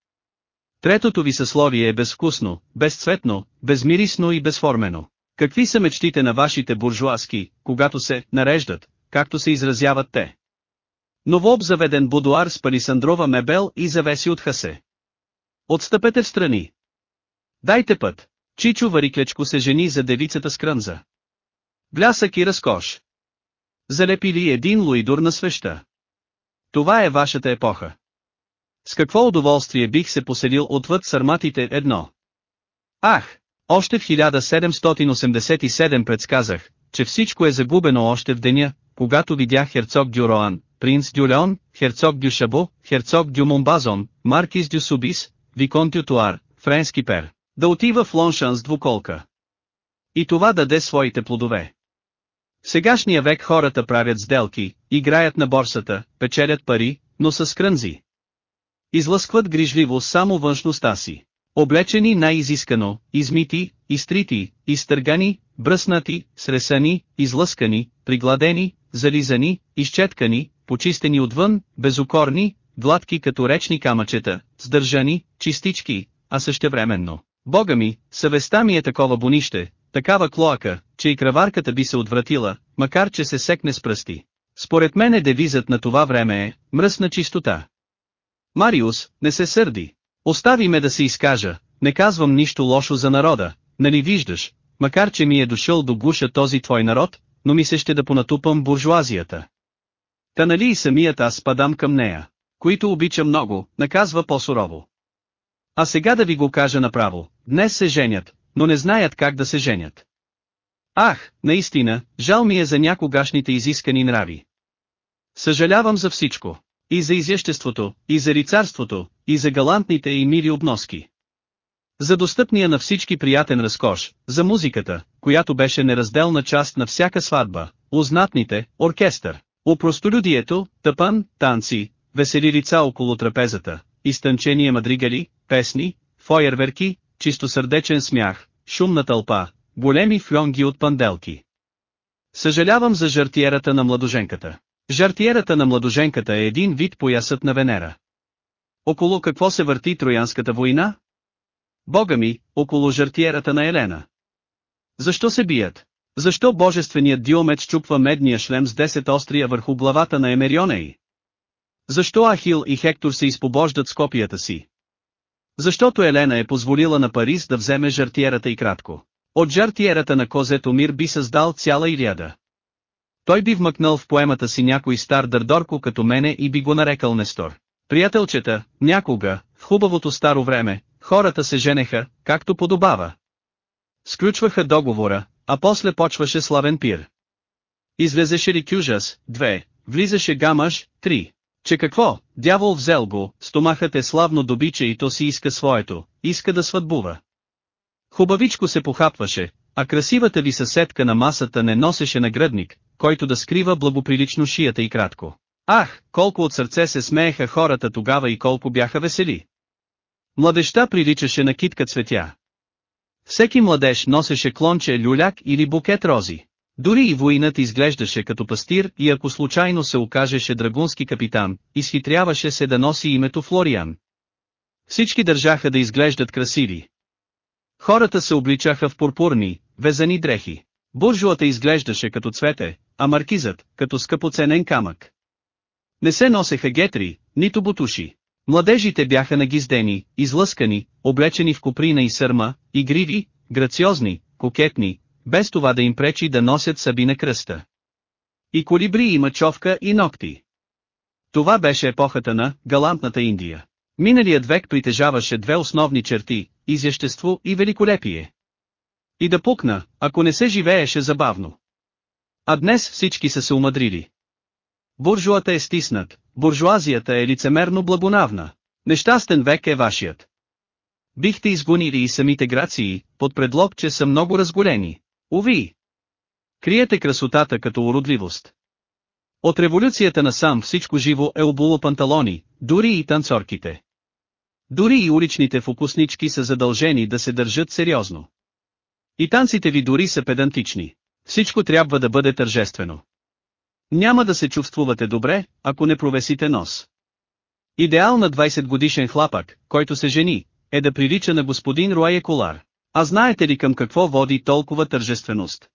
Третото ви съсловие е безвкусно, безцветно, безмирисно и безформено. Какви са мечтите на вашите буржуаски, когато се нареждат, както се изразяват те? Новообзаведен будуар с палисандрова мебел и завеси от хасе. Отстъпете в страни. Дайте път. Чичо Вариклечко се жени за девицата с крънза. Блясък и разкош. Залепили един луидор на свеща. Това е вашата епоха. С какво удоволствие бих се поселил отвъд сарматите едно. Ах, още в 1787 предсказах, че всичко е загубено още в деня, когато видях херцог Дюроан, принц Дюлеон, херцог Дю Шабо, херцог Дю Момбазон, маркиз Дю викон Дю Туар, френски пер, да отива в Лоншан с двуколка. И това даде своите плодове. В сегашния век хората правят сделки, играят на борсата, печелят пари, но с крънзи. Излъскват грижливо само външността си. Облечени най-изискано, измити, изтрити, изтъргани, бръснати, сресани, излъскани, пригладени, зализани, изчеткани, почистени отвън, безукорни, гладки като речни камъчета, сдържани, чистички, а същевременно. Бога ми, съвестта ми е такова бонище, такава клоака, че и краварката би се отвратила, макар че се секне с пръсти. Според мен е девизът на това време е, мръсна чистота. Мариус, не се сърди. Остави ме да се изкажа, не казвам нищо лошо за народа, нали виждаш, макар че ми е дошъл до гуша този твой народ, но ми се ще да понатупам буржуазията. Та нали и самият аз спадам към нея, които обича много, наказва по-сурово. А сега да ви го кажа направо, днес се женят, но не знаят как да се женят. Ах, наистина, жал ми е за някогашните изискани нрави. Съжалявам за всичко. И за изяществото, и за рицарството, и за галантните и мили обноски. За достъпния на всички приятен разкош, за музиката, която беше неразделна част на всяка сватба, узнатните, оркестър, упростолюдието, тъпан, танци, весели лица около трапезата, изтънчения мадригали, песни, фойерверки, чистосърдечен смях, шумна тълпа, големи флонги от панделки. Съжалявам за жартиерата на младоженката. Жартиерата на младоженката е един вид поясът на Венера. Около какво се върти Троянската война? Бога ми, около жартиерата на Елена. Защо се бият? Защо божественият Диомет чупва медния шлем с 10 острия върху главата на Емерионей? Защо Ахил и Хектор се изпобождат с копията си? Защото Елена е позволила на Парис да вземе жартиерата и кратко. От жартиерата на Козето Мир би създал цяла Илиада. Той би вмъкнал в поемата си някой стар дърдорко като мене и би го нарекал Нестор. Приятелчета, някога, в хубавото старо време, хората се женеха, както подобава. Сключваха договора, а после почваше славен пир. Излезеше ли Кюжас, 2, влизаше Гамаш, 3. Че какво, дявол взел го, стомахът е славно добиче и то си иска своето, иска да сватбува. Хубавичко се похапваше, а красивата ви съседка на масата не носеше нагръдник, който да скрива благоприлично шията и кратко. Ах, колко от сърце се смееха хората тогава и колко бяха весели. Младеща приличаше на китка цветя. Всеки младеж носеше клонче люляк или букет рози. Дори и воинът изглеждаше като пастир и ако случайно се окажеше драгунски капитан, изхитряваше се да носи името Флориан. Всички държаха да изглеждат красиви. Хората се обличаха в пурпурни, везани дрехи. Буржуата изглеждаше като цвете, а маркизът, като скъпоценен камък. Не се носеха гетри, нито бутуши. Младежите бяха нагиздени, излъскани, облечени в куприна и сърма, игриви, грациозни, кокетни, без това да им пречи да носят саби на кръста. И колибри и мачовка и ногти. Това беше епохата на галантната Индия. Миналият век притежаваше две основни черти – изящество и великолепие. И да пукна, ако не се живееше забавно. А днес всички са се умадрили. Буржуата е стиснат, буржуазията е лицемерно благонавна. Нещастен век е вашият. Бихте изгонили и самите грации, под предлог, че са много разголени. Уви! Криете красотата като уродливост. От революцията насам всичко живо е обуло панталони, дори и танцорките. Дори и уличните фокуснички са задължени да се държат сериозно. И танците ви дори са педантични. Всичко трябва да бъде тържествено. Няма да се чувствувате добре, ако не провесите нос. Идеал на 20 годишен хлапък, който се жени, е да прилича на господин Руае Колар. А знаете ли към какво води толкова тържественост?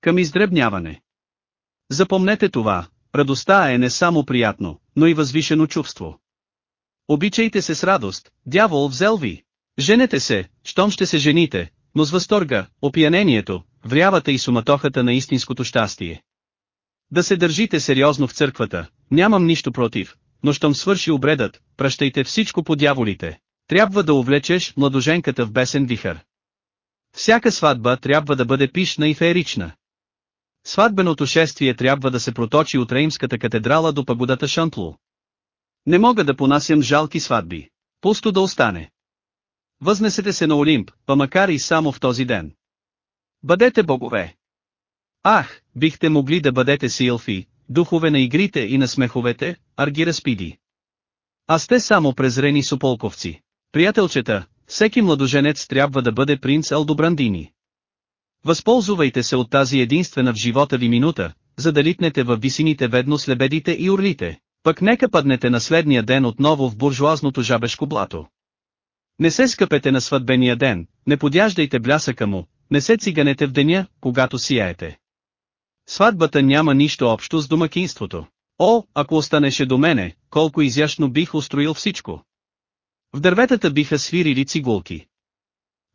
Към издребняване. Запомнете това, радостта е не само приятно, но и възвишено чувство. Обичайте се с радост, дявол взел ви. Женете се, щом ще се жените, но с възторга, опиянението, врявата и суматохата на истинското щастие. Да се държите сериозно в църквата, нямам нищо против, но щом свърши обредът, пращайте всичко по дяволите. Трябва да увлечеш младоженката в бесен вихър. Всяка сватба трябва да бъде пишна и феерична. Сватбеното шествие трябва да се проточи от Реймската катедрала до пагодата Шантлу. Не мога да понасям жалки сватби. Пусто да остане. Възнесете се на Олимп, па макар и само в този ден. Бъдете богове. Ах, бихте могли да бъдете силфи, духове на игрите и на смеховете, арги разпиди. А сте само презрени сополковци. Приятелчета, всеки младоженец трябва да бъде принц Алдобрандини. Възползвайте се от тази единствена в живота ви минута, за да литнете във висините ведно с лебедите и орлите, пък нека паднете на следния ден отново в буржуазното жабешко блато. Не се скъпете на сватбения ден, не подяждайте блясъка му, не се циганете в деня, когато сияете. Сватбата няма нищо общо с домакинството. О, ако останеше до мене, колко изящно бих устроил всичко. В дърветата биха свирили цигулки.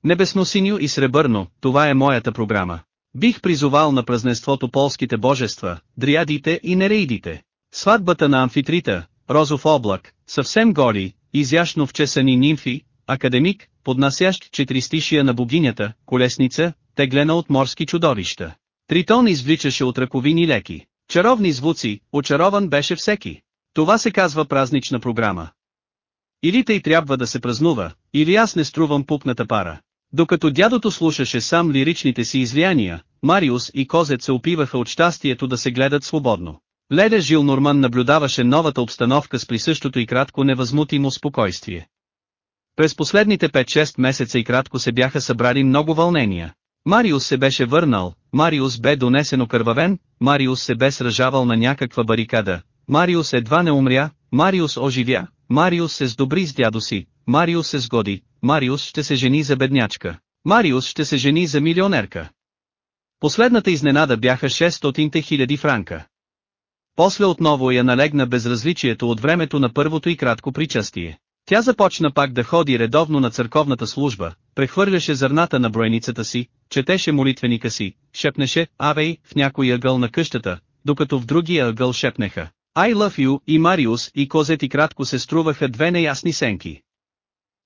Небесно-синьо и сребърно, това е моята програма. Бих призовал на празненството полските божества, дриадите и нереидите. Сватбата на амфитрита, розов облак, съвсем голи, изящно вчесани нимфи, академик, поднасящ четиристишия на богинята, колесница, теглена от морски чудовища. Тритон извличаше от ръковини леки. Чаровни звуци, очарован беше всеки. Това се казва празнична програма. Или тъй трябва да се празнува, или аз не струвам пупната пара. Докато дядото слушаше сам лиричните си излияния, Мариус и Козет се опиваха от щастието да се гледат свободно. Леда Жил Норман наблюдаваше новата обстановка с присъщото и кратко невъзмутимо спокойствие. През последните 5-6 месеца и кратко се бяха събрали много вълнения. Мариус се беше върнал, Мариус бе донесено кървавен, Мариус се бе сражавал на някаква барикада, Мариус едва не умря, Мариус оживя, Мариус се сдобри с дядо си, Мариус се сгоди, Мариус ще се жени за беднячка, Мариус ще се жени за милионерка. Последната изненада бяха 600 хиляди франка. После отново я налегна безразличието от времето на първото и кратко причастие. Тя започна пак да ходи редовно на църковната служба, прехвърляше зърната на бройницата си, четеше молитвеника си, шепнеше «Авей» в някой ъгъл на къщата, докато в другия ъгъл шепнеха «I love you» и Мариус и Козет и кратко се струваха две неясни сенки.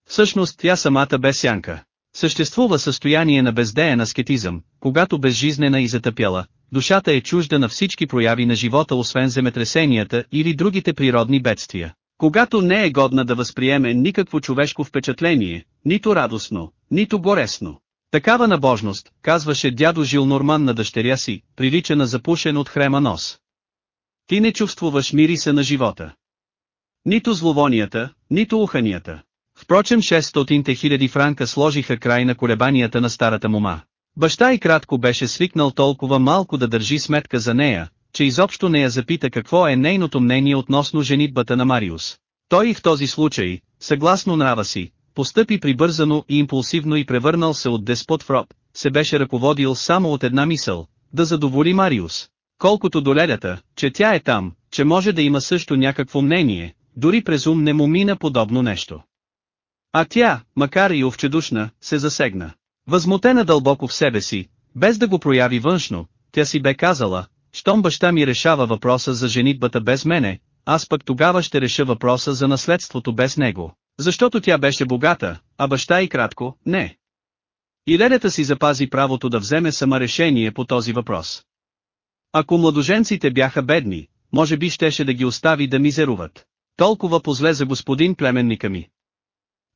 Всъщност тя самата бе сянка. Съществува състояние на бездеен аскетизъм, когато безжизнена и затъпяла, душата е чужда на всички прояви на живота освен земетресенията или другите природни бедствия. Когато не е годна да възприеме никакво човешко впечатление, нито радостно, нито горесно. Такава набожност, казваше дядо Жил Норман на дъщеря си, прилича на запушен от хрема нос. Ти не чувствуваш мириса на живота. Нито зловонията, нито уханията. Впрочем 600 хиляди франка сложиха край на колебанията на старата мума. Баща и кратко беше свикнал толкова малко да държи сметка за нея, че изобщо не я запита какво е нейното мнение относно женитбата на Мариус. Той и в този случай, съгласно нрава си, постъпи прибързано и импулсивно и превърнал се от деспот в роб, се беше ръководил само от една мисъл, да задоволи Мариус. Колкото до ледата, че тя е там, че може да има също някакво мнение, дори през ум не му мина подобно нещо. А тя, макар и овчедушна, се засегна. Възмутена дълбоко в себе си, без да го прояви външно, тя си бе казала, щом баща ми решава въпроса за женитбата без мене, аз пък тогава ще реша въпроса за наследството без него, защото тя беше богата, а баща и кратко, не. И ледата си запази правото да вземе сама решение по този въпрос. Ако младоженците бяха бедни, може би щеше да ги остави да мизеруват. Толкова позле за господин племенника ми.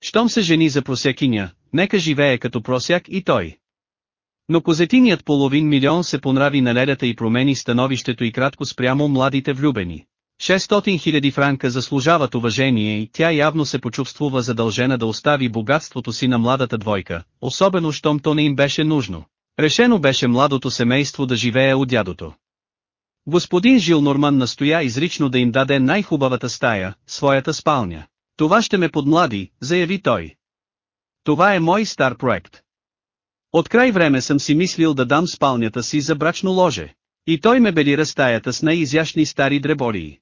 Щом се жени за просякиня, нека живее като просяк и той. Но козетиният половин милион се понрави на ледата и промени становището и кратко спрямо младите влюбени. 600 хиляди франка заслужават уважение и тя явно се почувствува задължена да остави богатството си на младата двойка, особено щом то не им беше нужно. Решено беше младото семейство да живее от дядото. Господин Жил Норман настоя изрично да им даде най-хубавата стая, своята спалня. Това ще ме подмлади, заяви той. Това е мой стар проект. От край време съм си мислил да дам спалнята си за брачно ложе. И той ме белира стаята с най-изящни стари дреболии.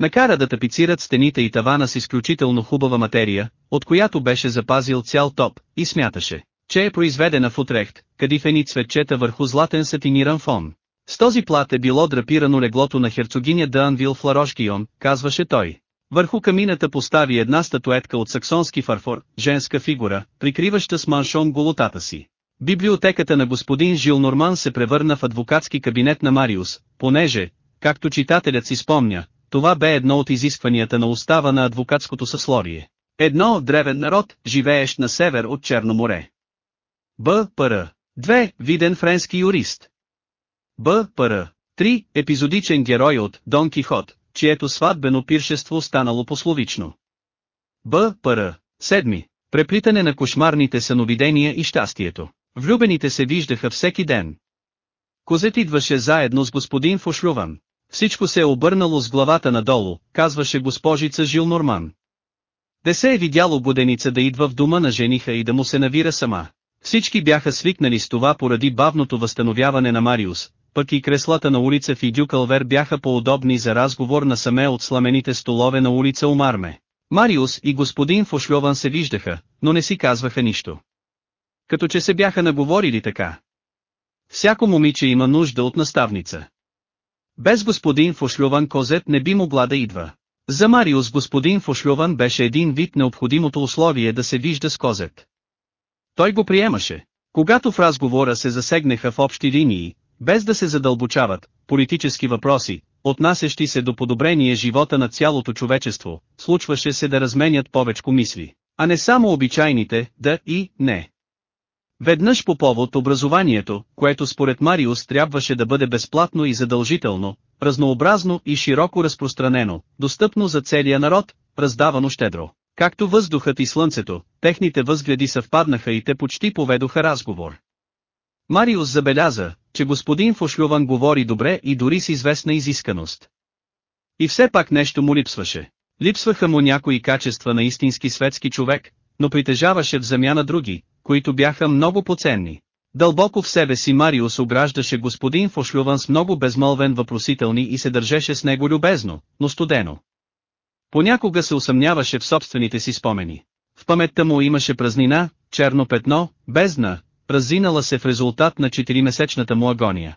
Накара да тапицират стените и тавана с изключително хубава материя, от която беше запазил цял топ, и смяташе, че е произведена в Утрехт, кадифени цветчета върху златен сатиниран фон. С този плат е било драпирано леглото на херцогиня Д'Анвил Фларошкион, казваше той. Върху камината постави една статуетка от саксонски фарфор, женска фигура, прикриваща с маншон голотата си. Библиотеката на господин Жил Норман се превърна в адвокатски кабинет на Мариус, понеже, както читателят си спомня, това бе едно от изискванията на устава на адвокатското съсловие. Едно древен народ, живеещ на север от Черно море. Б. П. 2. Виден френски юрист. Б. П. 3. Епизодичен герой от Дон Кихот, чието сватбено пиршество станало пословично. Б. П. 7. Преплитане на кошмарните съновидения и щастието. Влюбените се виждаха всеки ден. Козет идваше заедно с господин Фошлюван. Всичко се е обърнало с главата надолу, казваше госпожица Жил Норман. Де се е видяло буденица да идва в дома на жениха и да му се навира сама. Всички бяха свикнали с това поради бавното възстановяване на Мариус, пък и креслата на улица Фидюкалвер бяха по-удобни за разговор на саме от сламените столове на улица Омарме. Мариус и господин Фошльован се виждаха, но не си казваха нищо. Като че се бяха наговорили така. Всяко момиче има нужда от наставница. Без господин Фошлюван Козет не би могла да идва. За Мариус господин Фошлюван беше един вид необходимото условие да се вижда с Козет. Той го приемаше. Когато в разговора се засегнаха в общи линии, без да се задълбочават, политически въпроси, отнасящи се до подобрение живота на цялото човечество, случваше се да разменят повечко мисли, а не само обичайните, да и не. Веднъж по повод образованието, което според Мариус трябваше да бъде безплатно и задължително, разнообразно и широко разпространено, достъпно за целия народ, раздавано щедро. Както въздухът и слънцето, техните възгледи съвпаднаха и те почти поведоха разговор. Мариус забеляза, че господин Фошлюван говори добре и дори с известна изисканост. И все пак нещо му липсваше. Липсваха му някои качества на истински светски човек, но притежаваше в замяна други, които бяха много поценни. Дълбоко в себе си Мариус ограждаше господин Фошлюван с много безмълвен въпросителни и се държеше с него любезно, но студено. Понякога се усъмняваше в собствените си спомени. В паметта му имаше празнина, черно петно, бездна, разинала се в резултат на 4-месечната му агония.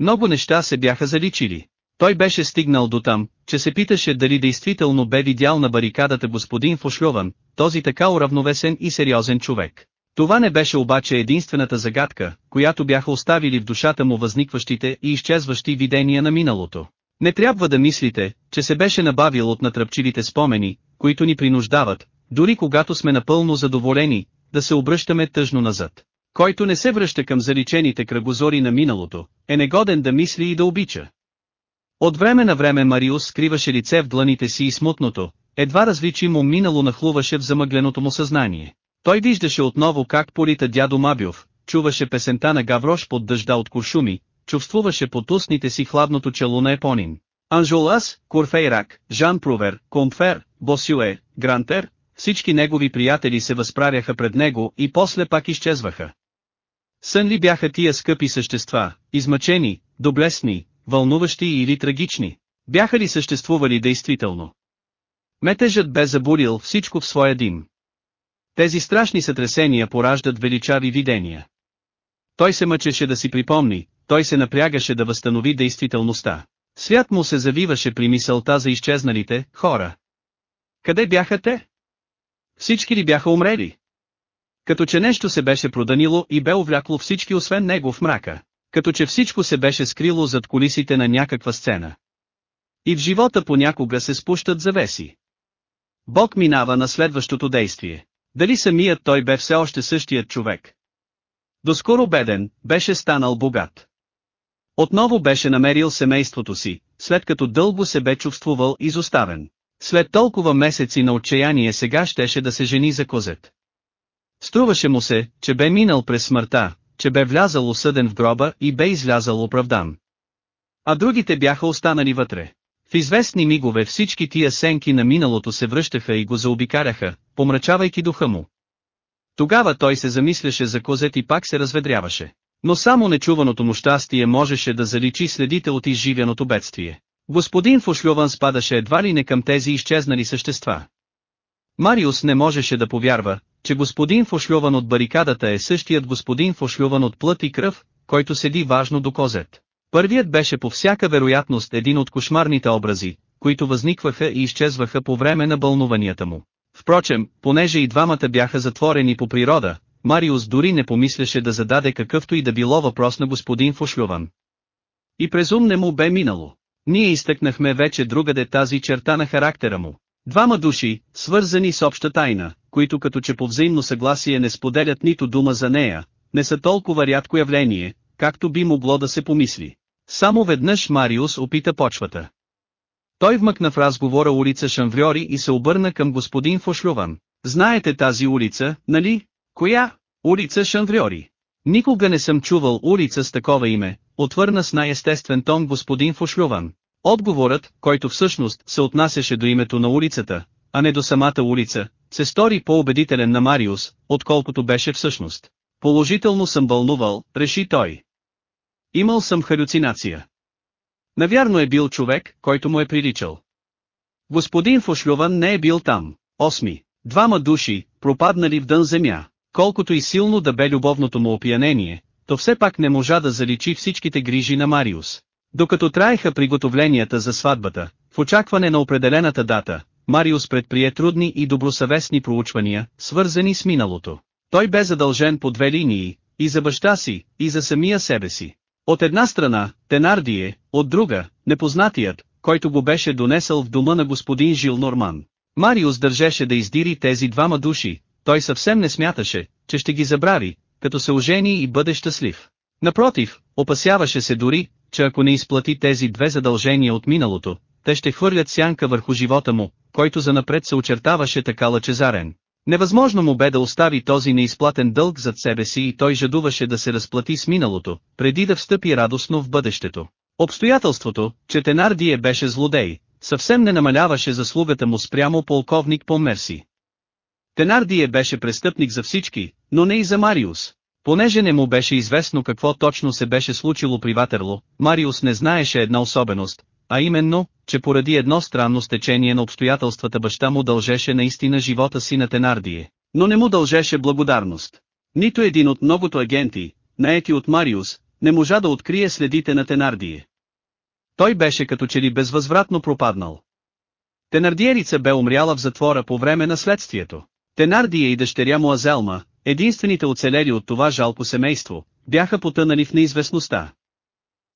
Много неща се бяха заличили. Той беше стигнал до там, че се питаше дали действително бе видял на барикадата господин Фошлюван, този така уравновесен и сериозен човек. Това не беше обаче единствената загадка, която бяха оставили в душата му възникващите и изчезващи видения на миналото. Не трябва да мислите, че се беше набавил от натръпчивите спомени, които ни принуждават, дори когато сме напълно задоволени, да се обръщаме тъжно назад. Който не се връща към заличените кръгозори на миналото, е негоден да мисли и да обича. От време на време Мариус скриваше лице в дланите си и смутното, едва различимо минало нахлуваше в замъгленото му съзнание. Той виждаше отново как полита дядо Мабиов, чуваше песента на Гаврош под дъжда от куршуми, чувствуваше под устните си хладното чело на Епонин. Анжолас, Курфейрак, Жан Прувер, Комфер, Босюе, Грантер, всички негови приятели се възправяха пред него и после пак изчезваха. Сън ли бяха тия скъпи същества, измъчени, доблесни, вълнуващи или трагични? Бяха ли съществували действително? Метежът бе забурил всичко в своя дим. Тези страшни сътресения пораждат величави видения. Той се мъчеше да си припомни, той се напрягаше да възстанови действителността. Свят му се завиваше при мисълта за изчезналите хора. Къде бяха те? Всички ли бяха умрели? Като че нещо се беше проданило и бе увлякло всички освен него в мрака. Като че всичко се беше скрило зад колисите на някаква сцена. И в живота понякога се спущат завеси. Бог минава на следващото действие. Дали самият той бе все още същият човек? Доскоро беден, беше станал богат. Отново беше намерил семейството си, след като дълго се бе чувствувал изоставен. След толкова месеци на отчаяние сега щеше да се жени за козет. Струваше му се, че бе минал през смъртта, че бе влязал осъден в гроба и бе излязал оправдан. А другите бяха останали вътре. В известни мигове всички тия сенки на миналото се връщаха и го заобикаляха, помрачавайки духа му. Тогава той се замисляше за козет и пак се разведряваше. Но само нечуваното му щастие можеше да заличи следите от изживяното бедствие. Господин Фошлюван спадаше едва ли не към тези изчезнали същества. Мариус не можеше да повярва, че господин Фошлюван от барикадата е същият господин Фошлюван от плът и кръв, който седи важно до козет. Първият беше по всяка вероятност един от кошмарните образи, които възникваха и изчезваха по време на бълнуванията му. Впрочем, понеже и двамата бяха затворени по природа, Мариус дори не помисляше да зададе какъвто и да било въпрос на господин Фошлюван. И презум не му бе минало. Ние изтъкнахме вече другаде тази черта на характера му. Двама души, свързани с обща тайна, които като че по взаимно съгласие не споделят нито дума за нея, не са толкова рядко явление, както би могло да се помисли. Само веднъж Мариус опита почвата. Той вмъкна в разговора улица Шанврьори и се обърна към господин Фошлюван. Знаете тази улица, нали? Коя? Улица Шанврьори. Никога не съм чувал улица с такова име, отвърна с най-естествен тон господин Фошлюван. Отговорът, който всъщност се отнасяше до името на улицата, а не до самата улица, се стори по-убедителен на Мариус, отколкото беше всъщност. Положително съм вълнувал, реши той. Имал съм халюцинация. Навярно е бил човек, който му е приличал. Господин Фошлюван не е бил там. Осми. Двама души, пропаднали в дън земя. Колкото и силно да бе любовното му опиянение, то все пак не можа да заличи всичките грижи на Мариус. Докато траеха приготовленията за сватбата, в очакване на определената дата, Мариус предприе трудни и добросъвестни проучвания, свързани с миналото. Той бе задължен по две линии, и за баща си, и за самия себе си. От една страна, Тенардие, от друга, непознатият, който го беше донесъл в дома на господин Жил Норман. Мариус държеше да издири тези двама души, той съвсем не смяташе, че ще ги забрави, като се ожени и бъде щастлив. Напротив, опасяваше се дори, че ако не изплати тези две задължения от миналото, те ще хвърлят сянка върху живота му, който занапред се очертаваше така лъчезарен. Невъзможно му бе да остави този неизплатен дълг зад себе си и той жадуваше да се разплати с миналото, преди да встъпи радостно в бъдещето. Обстоятелството, че Тенардие беше злодей, съвсем не намаляваше заслугата му спрямо полковник по Мерси. Тенардие беше престъпник за всички, но не и за Мариус. Понеже не му беше известно какво точно се беше случило при Ватерло, Мариус не знаеше една особеност, а именно, че поради едно странно стечение на обстоятелствата баща му дължеше наистина живота си на Тенардие, но не му дължеше благодарност. Нито един от многото агенти, наети от Мариус, не можа да открие следите на Тенардие. Той беше като че ли безвъзвратно пропаднал. Тенардиерица бе умряла в затвора по време на следствието. Тенардия и дъщеря му Азелма, единствените оцелели от това жалко семейство, бяха потънали в неизвестността.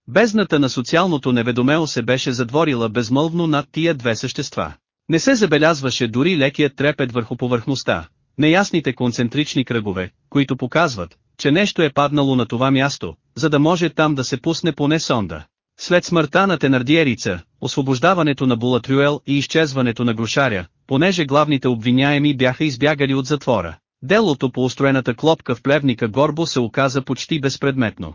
Бездната на социалното неведомело се беше задворила безмълвно над тия две същества. Не се забелязваше дори лекият трепет върху повърхността, неясните концентрични кръгове, които показват, че нещо е паднало на това място, за да може там да се пусне поне сонда. След смъртта на Тенардиерица, освобождаването на Булатрюел и изчезването на Грушаря, понеже главните обвиняеми бяха избягали от затвора, делото по устроената клопка в плевника Горбо се оказа почти безпредметно.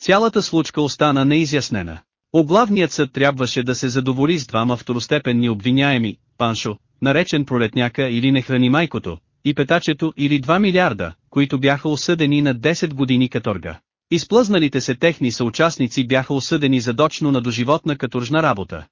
Цялата случка остана неизяснена. Оглавният съд трябваше да се задоволи с двама второстепенни обвиняеми, Паншо, наречен пролетняка или не храни майкото, и петачето или 2 милиарда, които бяха осъдени на 10 години каторга. Изплъзналите се техни съучастници бяха осъдени задочно на доживотна каторжна работа.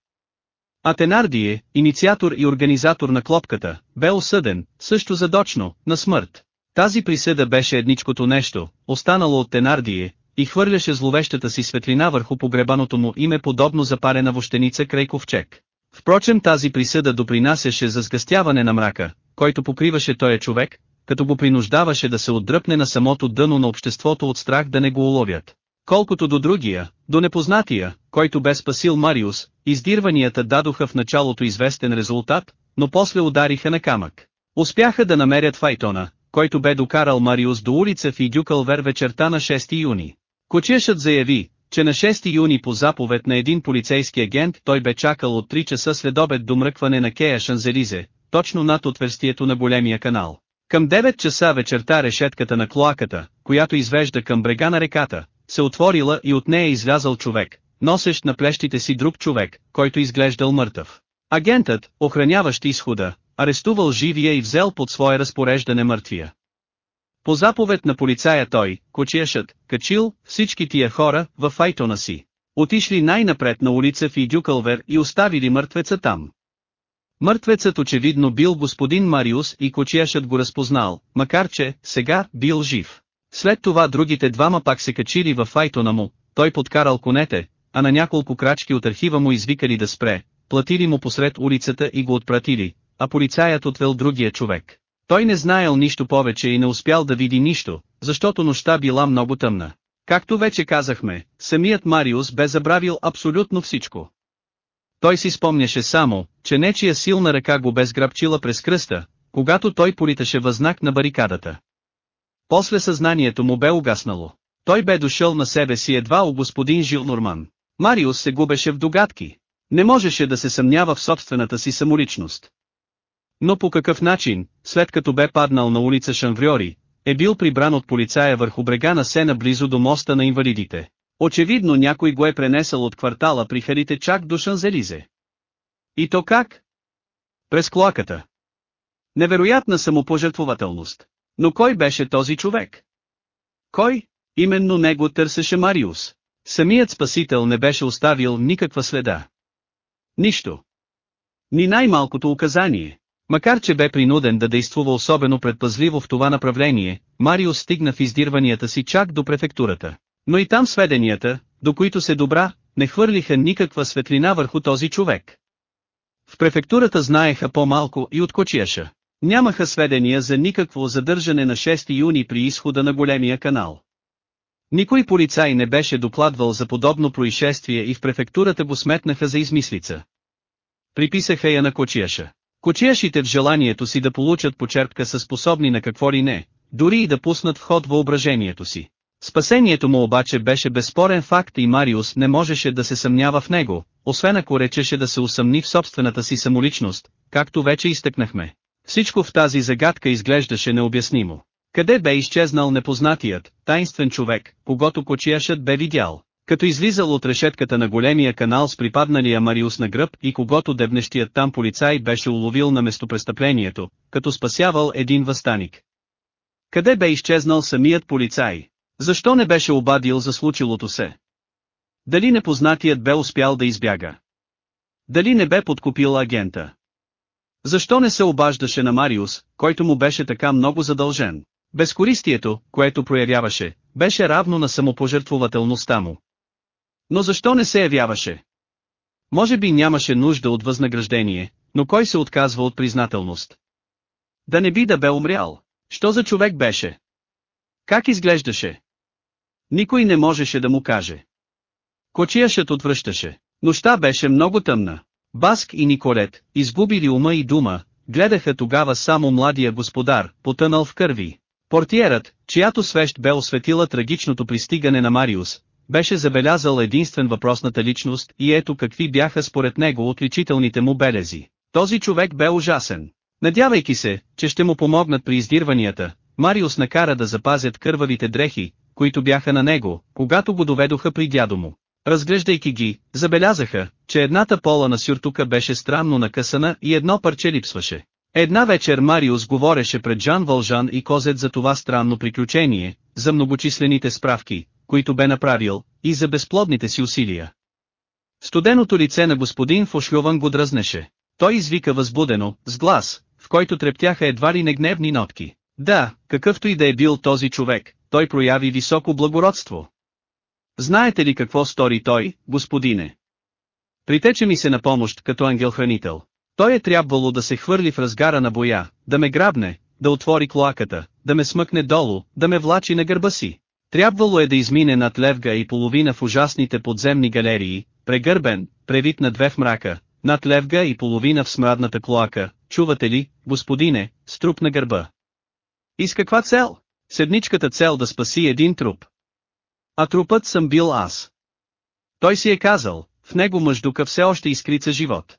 А Тенардие, инициатор и организатор на клопката, бе осъден, също задочно, на смърт. Тази присъда беше едничкото нещо, останало от Тенардие, и хвърляше зловещата си светлина върху погребаното му име подобно запарена вощеница край ковчег. Впрочем тази присъда допринасяше за сгъстяване на мрака, който покриваше този човек, като го принуждаваше да се отдръпне на самото дъно на обществото от страх да не го уловят. Колкото до другия, до непознатия, който бе спасил Мариус, издирванията дадоха в началото известен резултат, но после удариха на камък. Успяха да намерят Файтона, който бе докарал Мариус до улица в Идюкълвер вечерта на 6 юни. Кочиешът заяви, че на 6 юни по заповед на един полицейски агент той бе чакал от 3 часа след обед до мръкване на Кея Шанзелизе, точно над отверстието на големия канал. Към 9 часа вечерта решетката на клоаката, която извежда към брега на реката, се отворила и от нея излязал човек, носещ на плещите си друг човек, който изглеждал мъртъв. Агентът, охраняващ изхода, арестувал живия и взел под свое разпореждане мъртвия. По заповед на полицая той, кочияшът, качил всички тия хора в файтона си. Отишли най-напред на улица в Идюкълвер и оставили мъртвеца там. Мъртвецът очевидно бил господин Мариус и кочияшът го разпознал, макар че, сега, бил жив. След това другите двама пак се качили в файтона му, той подкарал конете, а на няколко крачки от архива му извикали да спре, платили му посред улицата и го отпратили, а полицаят отвел другия човек. Той не знаел нищо повече и не успял да види нищо, защото нощта била много тъмна. Както вече казахме, самият Мариус бе забравил абсолютно всичко. Той си спомняше само, че нечия силна ръка го бе сграбчила през кръста, когато той политаше възнак на барикадата. После съзнанието му бе угаснало. Той бе дошъл на себе си едва у господин Жил Норман. Мариус се губеше в догадки. Не можеше да се съмнява в собствената си самоличност. Но по какъв начин, след като бе паднал на улица Шанвриори, е бил прибран от полицая върху брега на Сена близо до моста на инвалидите. Очевидно някой го е пренесъл от квартала при харите чак до Шанзелизе. И то как? През клаката. Невероятна самопожертвователност. Но кой беше този човек? Кой? Именно него търсеше Мариус. Самият спасител не беше оставил никаква следа. Нищо. Ни най-малкото указание. Макар че бе принуден да действува особено предпазливо в това направление, Мариус стигна в издирванията си чак до префектурата. Но и там сведенията, до които се добра, не хвърлиха никаква светлина върху този човек. В префектурата знаеха по-малко и от Кочияша. Нямаха сведения за никакво задържане на 6 юни при изхода на големия канал. Никой полицай не беше докладвал за подобно происшествие и в префектурата го сметнаха за измислица. Приписаха я на Кочияша. Кочияшите в желанието си да получат почерпка са способни на какво ли не, дори и да пуснат в ход въображението си. Спасението му обаче беше безспорен факт и Мариус не можеше да се съмнява в него, освен ако речеше да се усъмни в собствената си самоличност, както вече изтъкнахме. Всичко в тази загадка изглеждаше необяснимо. Къде бе изчезнал непознатият, таинствен човек, когато кочияшът бе видял? Като излизал от решетката на големия канал с припадналия Мариус на гръб и когато дебнещият там полицай беше уловил на местопрестъплението, като спасявал един възстаник. Къде бе изчезнал самият полицай? Защо не беше обадил за случилото се? Дали непознатият бе успял да избяга? Дали не бе подкупил агента? Защо не се обаждаше на Мариус, който му беше така много задължен? Безкористието, което проявяваше, беше равно на самопожертвователността му. Но защо не се явяваше? Може би нямаше нужда от възнаграждение, но кой се отказва от признателност? Да не би да бе умрял. Що за човек беше? Как изглеждаше? Никой не можеше да му каже. Кочияшът отвръщаше. Нощта беше много тъмна. Баск и Николет, изгубили ума и дума, гледаха тогава само младия господар, потънал в кърви. Портиерът, чиято свещ бе осветила трагичното пристигане на Мариус, беше забелязал единствен въпросната личност и ето какви бяха според него отличителните му белези. Този човек бе ужасен. Надявайки се, че ще му помогнат при издирванията, Мариус накара да запазят кървавите дрехи, които бяха на него, когато го доведоха при дядо му. Разглеждайки ги, забелязаха, че едната пола на сюртука беше странно накъсана и едно парче липсваше. Една вечер Мариус говореше пред Жан Вължан и Козет за това странно приключение, за многочислените справки, които бе направил, и за безплодните си усилия. Студеното лице на господин Фошлюван го дразнеше. Той извика възбудено, с глас, в който трептяха едва ли не гневни нотки. Да, какъвто и да е бил този човек, той прояви високо благородство. Знаете ли какво стори той, господине? Притече ми се на помощ като ангел-хранител. Той е трябвало да се хвърли в разгара на боя, да ме грабне, да отвори клоаката, да ме смъкне долу, да ме влачи на гърба си. Трябвало е да измине над левга и половина в ужасните подземни галерии, прегърбен, превит на две в мрака, над левга и половина в смрадната клоака, чувате ли, господине, с труп на гърба. И с каква цел? Седничката цел да спаси един труп. А трупът съм бил аз. Той си е казал, в него мъждука все още изкрица живот.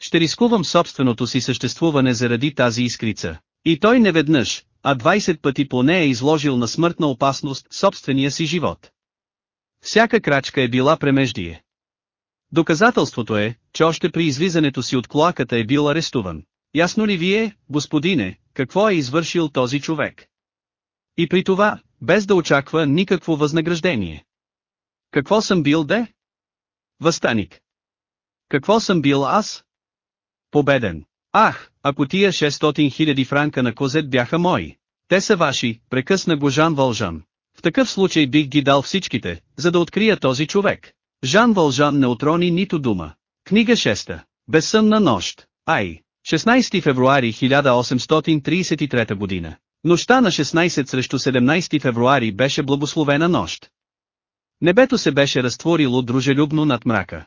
Ще рискувам собственото си съществуване заради тази искрица. И той не веднъж, а 20 пъти поне е изложил на смъртна опасност собствения си живот. Всяка крачка е била премеждие. Доказателството е, че още при излизането си от клоаката е бил арестуван. Ясно ли вие, господине, какво е извършил този човек? И при това, без да очаква никакво възнаграждение. Какво съм бил де? Възстаник. Какво съм бил аз? Победен. Ах, ако тия 600 000 франка на Козет бяха мои. Те са ваши, прекъсна го Жан Вължан. В такъв случай бих ги дал всичките, за да открия този човек. Жан Вължан не отрони нито дума. Книга 6. Безсънна нощ. Ай. 16 февруари 1833 година. Нощта на 16 срещу 17 февруари беше благословена нощ. Небето се беше разтворило дружелюбно над мрака.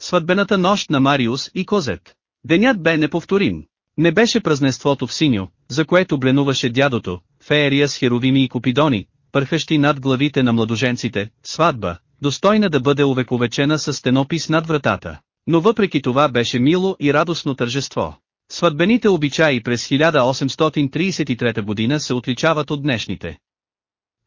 Сватбената нощ на Мариус и Козет. Денят бе неповторим. Не беше празненството в синьо, за което бленуваше дядото, феерия с херовими и купидони, пърхащи над главите на младоженците, сватба, достойна да бъде увековечена с стенопис над вратата. Но въпреки това беше мило и радостно тържество. Сватбените обичаи през 1833 година се отличават от днешните.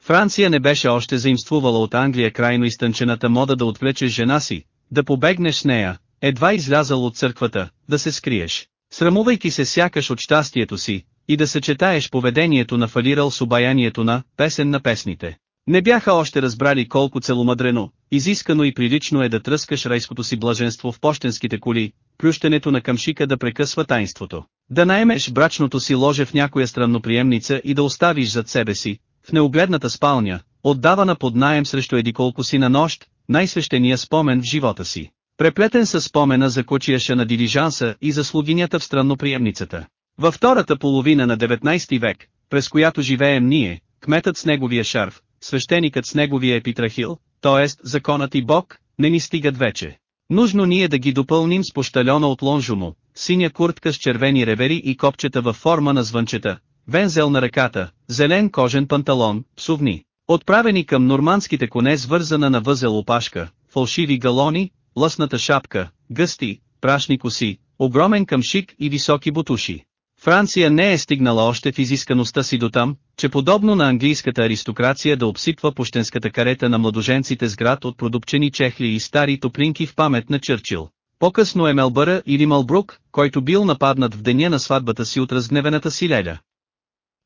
Франция не беше още заимствувала от Англия крайно изтънчената мода да отвлечеш жена си, да побегнеш с нея, едва излязал от църквата, да се скриеш, срамувайки се сякаш от щастието си, и да съчетаеш поведението на фалирал с обаянието на «песен на песните». Не бяха още разбрали колко целомъдрено, изискано и прилично е да тръскаш райското си блаженство в почтенските коли, плющенето на камшика да прекъсва тайнството. Да наемеш брачното си ложе в някоя странноприемница и да оставиш зад себе си, в неогледната спалня, отдавана под наем срещу едиколко си на нощ, най-свещения спомен в живота си. Преплетен със спомена за кочияша на дилижанса и за слугинята в странноприемницата. Във втората половина на 19 век, през която живеем ние, кметът с неговия шарф, свещеникът с неговия епитрахил, т.е. законът и Бог, не ни стигат вече. Нужно ние да ги допълним с пощалена от лонжумо, синя куртка с червени ревери и копчета във форма на звънчета, вензел на ръката, зелен кожен панталон, псовни, отправени към нормандските коне с вързана на възел опашка, фалшиви галони, лъсната шапка, гъсти, прашни коси, огромен къмшик и високи бутуши. Франция не е стигнала още в изискаността си до там, че подобно на английската аристокрация да обсипва пощенската карета на младоженците с град от продупчени чехли и стари топлинки в памет на Чърчил. По-късно е Мелбъра или Малбрук, който бил нападнат в деня на сватбата си от разгневената си леля.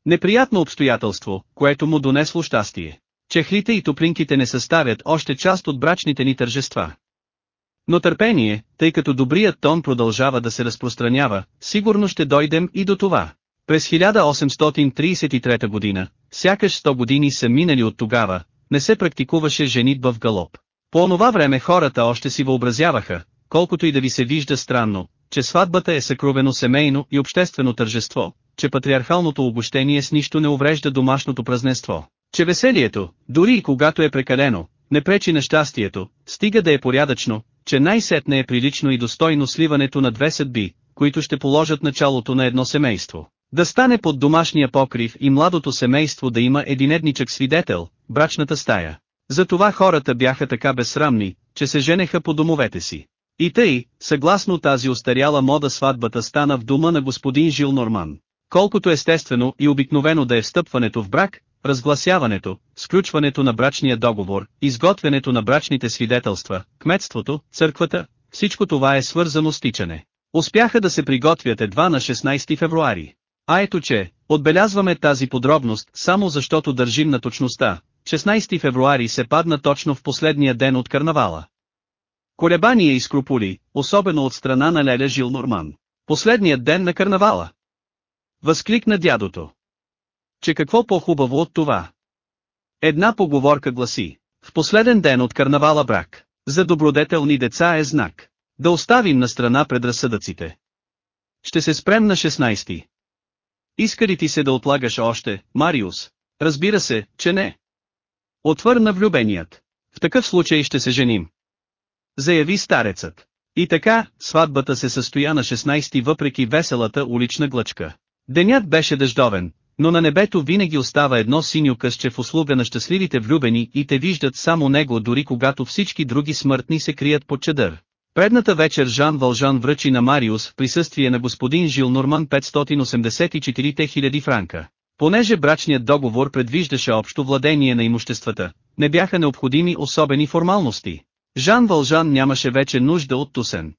Неприятно обстоятелство, което му донесло щастие. Чехлите и топлинките не съставят още част от брачните ни тържества. Но търпение, тъй като добрият тон продължава да се разпространява, сигурно ще дойдем и до това. През 1833 година, сякаш 100 години са минали от тогава, не се практикуваше женитба в галоп. По онова време хората още си въобразяваха, колкото и да ви се вижда странно, че сватбата е съкровено семейно и обществено тържество, че патриархалното обощение с нищо не уврежда домашното празненство, че веселието, дори и когато е прекалено, не пречи на щастието, стига да е порядъчно, че най-сетне е прилично и достойно сливането на две съдби, които ще положат началото на едно семейство. Да стане под домашния покрив и младото семейство да има единедничък свидетел, брачната стая. Затова хората бяха така безсрамни, че се женеха по домовете си. И тъй, съгласно тази устаряла мода сватбата стана в дома на господин Жил Норман. Колкото естествено и обикновено да е встъпването в брак, разгласяването, сключването на брачния договор, изготвянето на брачните свидетелства, кметството, църквата, всичко това е свързано с тичане. Успяха да се приготвят едва на 16 февруари. А ето че, отбелязваме тази подробност само защото държим на точността. 16 февруари се падна точно в последния ден от карнавала. Колебания и скрупули, особено от страна на Леля Жил Норман. Последният ден на карнавала. Възкликна дядото. Че какво по-хубаво от това? Една поговорка гласи, в последен ден от карнавала брак, за добродетелни деца е знак. Да оставим на страна предразсъдъците. Ще се спрем на 16. Иска ли ти се да отлагаш още, Мариус? Разбира се, че не. Отвърна влюбеният. В такъв случай ще се женим. Заяви старецът. И така, сватбата се състоя на 16 въпреки веселата улична глъчка. Денят беше дъждовен, но на небето винаги остава едно синьо късче в услуга на щастливите влюбени и те виждат само него дори когато всички други смъртни се крият под чадър. Предната вечер Жан Вължан връчи на Мариус в присъствие на господин Жил Норман 584 000 франка. Понеже брачният договор предвиждаше общо владение на имуществата, не бяха необходими особени формалности. Жан Вължан нямаше вече нужда от Тусен.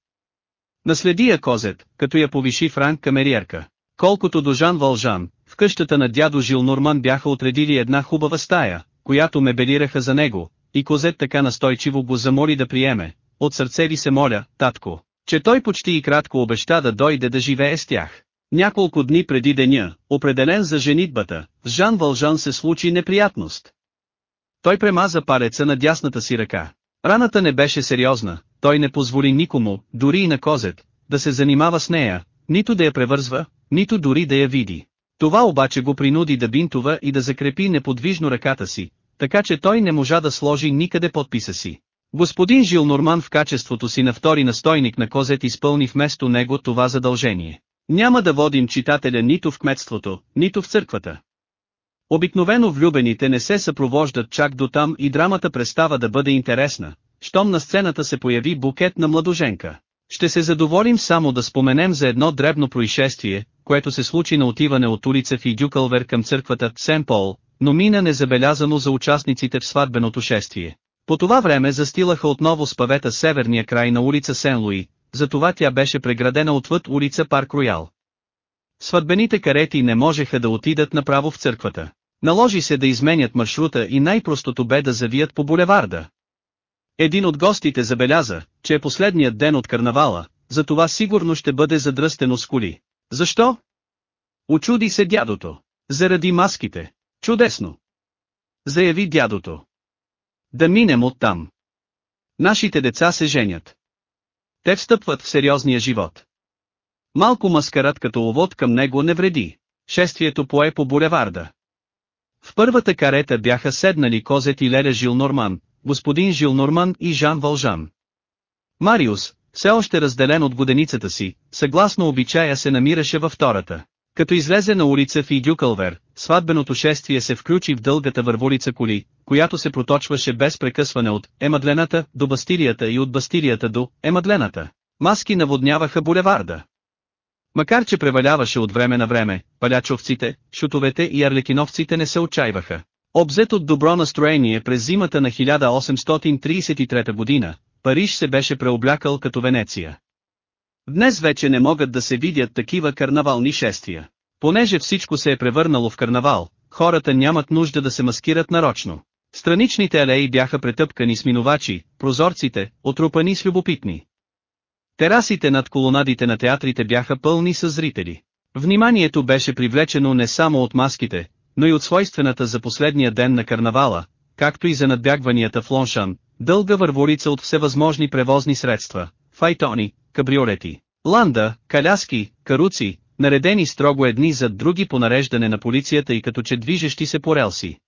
Наследи я Козет, като я повиши Франк камериерка. Колкото до Жан Вължан, в къщата на дядо Жил Норман бяха отредили една хубава стая, която мебелираха за него, и Козет така настойчиво го замоли да приеме, от сърце ви се моля, татко, че той почти и кратко обеща да дойде да живее с тях. Няколко дни преди деня, определен за женитбата, с Жан Вължан се случи неприятност. Той премаза пареца на дясната си ръка. Раната не беше сериозна, той не позволи никому, дори и на Козет, да се занимава с нея, нито да я превързва, нито дори да я види. Това обаче го принуди да бинтова и да закрепи неподвижно ръката си, така че той не можа да сложи никъде подписа си. Господин Жил Норман в качеството си на втори настойник на Козет изпълни вместо него това задължение. Няма да водим читателя нито в кметството, нито в църквата. Обикновено влюбените не се съпровождат чак до там и драмата престава да бъде интересна, щом на сцената се появи букет на младоженка. Ще се задоволим само да споменем за едно дребно происшествие, което се случи на отиване от улица Фидюкълвер към църквата Сен Пол, но мина незабелязано за участниците в сватбеното шествие. По това време застилаха отново с павета северния край на улица Сен-Луи, затова тя беше преградена отвъд улица Парк Роял. Сватбените карети не можеха да отидат направо в църквата. Наложи се да изменят маршрута и най-простото бе да завият по булеварда. Един от гостите забеляза, че е последният ден от карнавала, затова сигурно ще бъде задръстено с коли. Защо? Очуди се дядото. Заради маските. Чудесно. Заяви дядото. Да минем оттам. Нашите деца се женят. Те встъпват в сериозния живот. Малко маскарат като овод към него не вреди. Шествието пое по булеварда. В първата карета бяха седнали Козет и Леля Жил Норман, господин Жил Норман и Жан Вължан. Мариус, все още разделен от годеницата си, съгласно обичая се намираше във втората. Като излезе на улица Фидюкълвер, сватбеното шествие се включи в дългата върволица коли, която се проточваше без прекъсване от Емадлената до Бастилията и от Бастилията до Емадлената. Маски наводняваха булеварда. Макар че преваляваше от време на време, палячовците, шутовете и арлекиновците не се отчаиваха. Обзет от добро настроение през зимата на 1833 година, Париж се беше преоблякал като Венеция. Днес вече не могат да се видят такива карнавални шествия. Понеже всичко се е превърнало в карнавал, хората нямат нужда да се маскират нарочно. Страничните алеи бяха претъпкани с минувачи, прозорците, отрупани с любопитни. Терасите над колонадите на театрите бяха пълни с зрители. Вниманието беше привлечено не само от маските, но и от свойствената за последния ден на карнавала, както и за надбягванията в Лоншан, дълга върволица от всевъзможни превозни средства, файтони, кабриолети, ланда, каляски, каруци, наредени строго едни зад други по нареждане на полицията и като че движещи се по релси.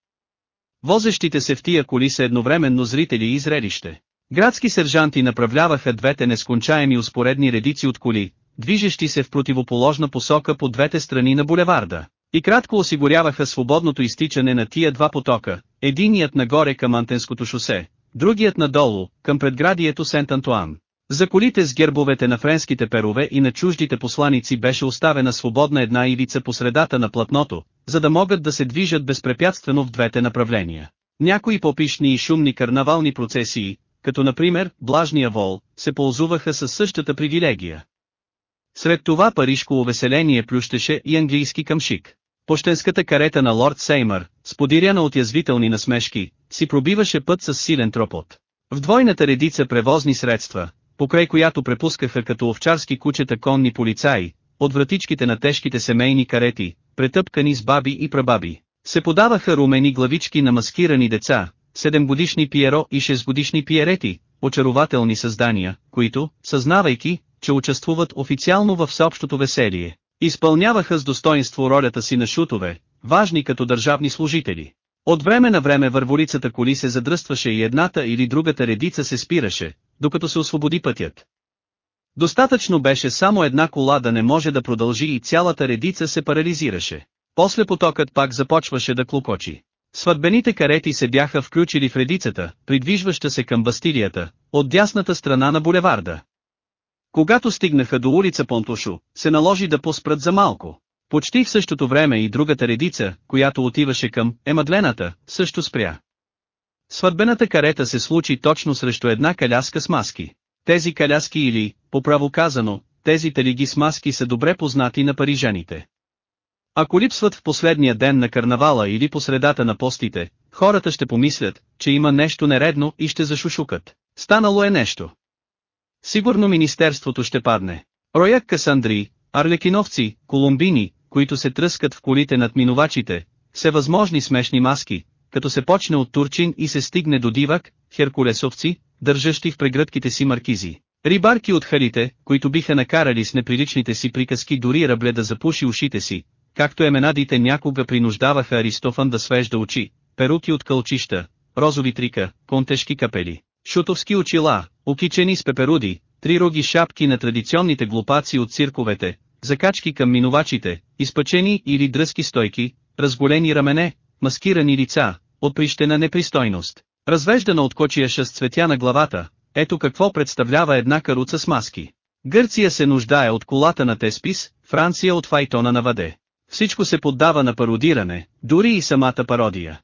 Возещите се в тия коли са едновременно зрители и зрелище. Градски сержанти направляваха двете нескончаеми успоредни редици от коли, движещи се в противоположна посока по двете страни на булеварда, и кратко осигуряваха свободното изтичане на тия два потока, единият нагоре към Антенското шосе, другият надолу, към предградието Сент-Антуан. За колите с гербовете на френските перове и на чуждите посланици беше оставена свободна една ивица по средата на платното, за да могат да се движат безпрепятствено в двете направления. Някои попишни и шумни карнавални процесии, като например, Блажния вол, се ползуваха със същата привилегия. Сред това парижко увеселение плющеше и английски камшик. Пощенската карета на лорд Сеймър, сподиряна от язвителни насмешки, си пробиваше път с силен тропот. В двойната редица превозни средства, покрай която препускаха като овчарски кучета конни полицаи, от вратичките на тежките семейни карети, претъпкани с баби и прабаби, се подаваха румени главички на маскирани деца, 7 годишни Пиеро и 6 годишни Пиерети, очарователни създания, които, съзнавайки, че участвуват официално във всеобщото веселие, изпълняваха с достоинство ролята си на шутове, важни като държавни служители. От време на време върволицата коли се задръстваше и едната или другата редица се спираше, докато се освободи пътят. Достатъчно беше само една кола да не може да продължи и цялата редица се парализираше. После потокът пак започваше да клокочи. Сватбените карети се бяха включили в редицата, придвижваща се към Бастилията, от дясната страна на булеварда. Когато стигнаха до улица Понтошо, се наложи да поспрат за малко. Почти в същото време и другата редица, която отиваше към Емадлената, също спря. Сватбената карета се случи точно срещу една каляска с маски. Тези каляски или, по-право казано, тези талиги с маски са добре познати на парижаните. Ако липсват в последния ден на карнавала или по средата на постите, хората ще помислят, че има нещо нередно и ще зашушукат. Станало е нещо. Сигурно министерството ще падне. Рояк Касандри, арлекиновци, колумбини, които се тръскат в колите над минувачите, всевъзможни смешни маски, като се почне от Турчин и се стигне до дивак, херкулесовци, държащи в прегръдките си маркизи. Рибарки от харите, които биха накарали с неприличните си приказки дори рабле да запуши ушите си, както еменадите някога принуждаваха Аристофан да свежда очи, перуки от кълчища, розови трика, контешки капели, шутовски очила, окичени с пеперуди, три роги шапки на традиционните глупаци от цирковете, закачки към минувачите, изпъчени или дръзки стойки, разголени рамене, маскирани лица, отприщена непристойност, развеждана от кочияша с цветя на главата, ето какво представлява една каруца с маски. Гърция се нуждае от колата на Теспис, Франция от файтона на Ваде. Всичко се поддава на пародиране, дори и самата пародия.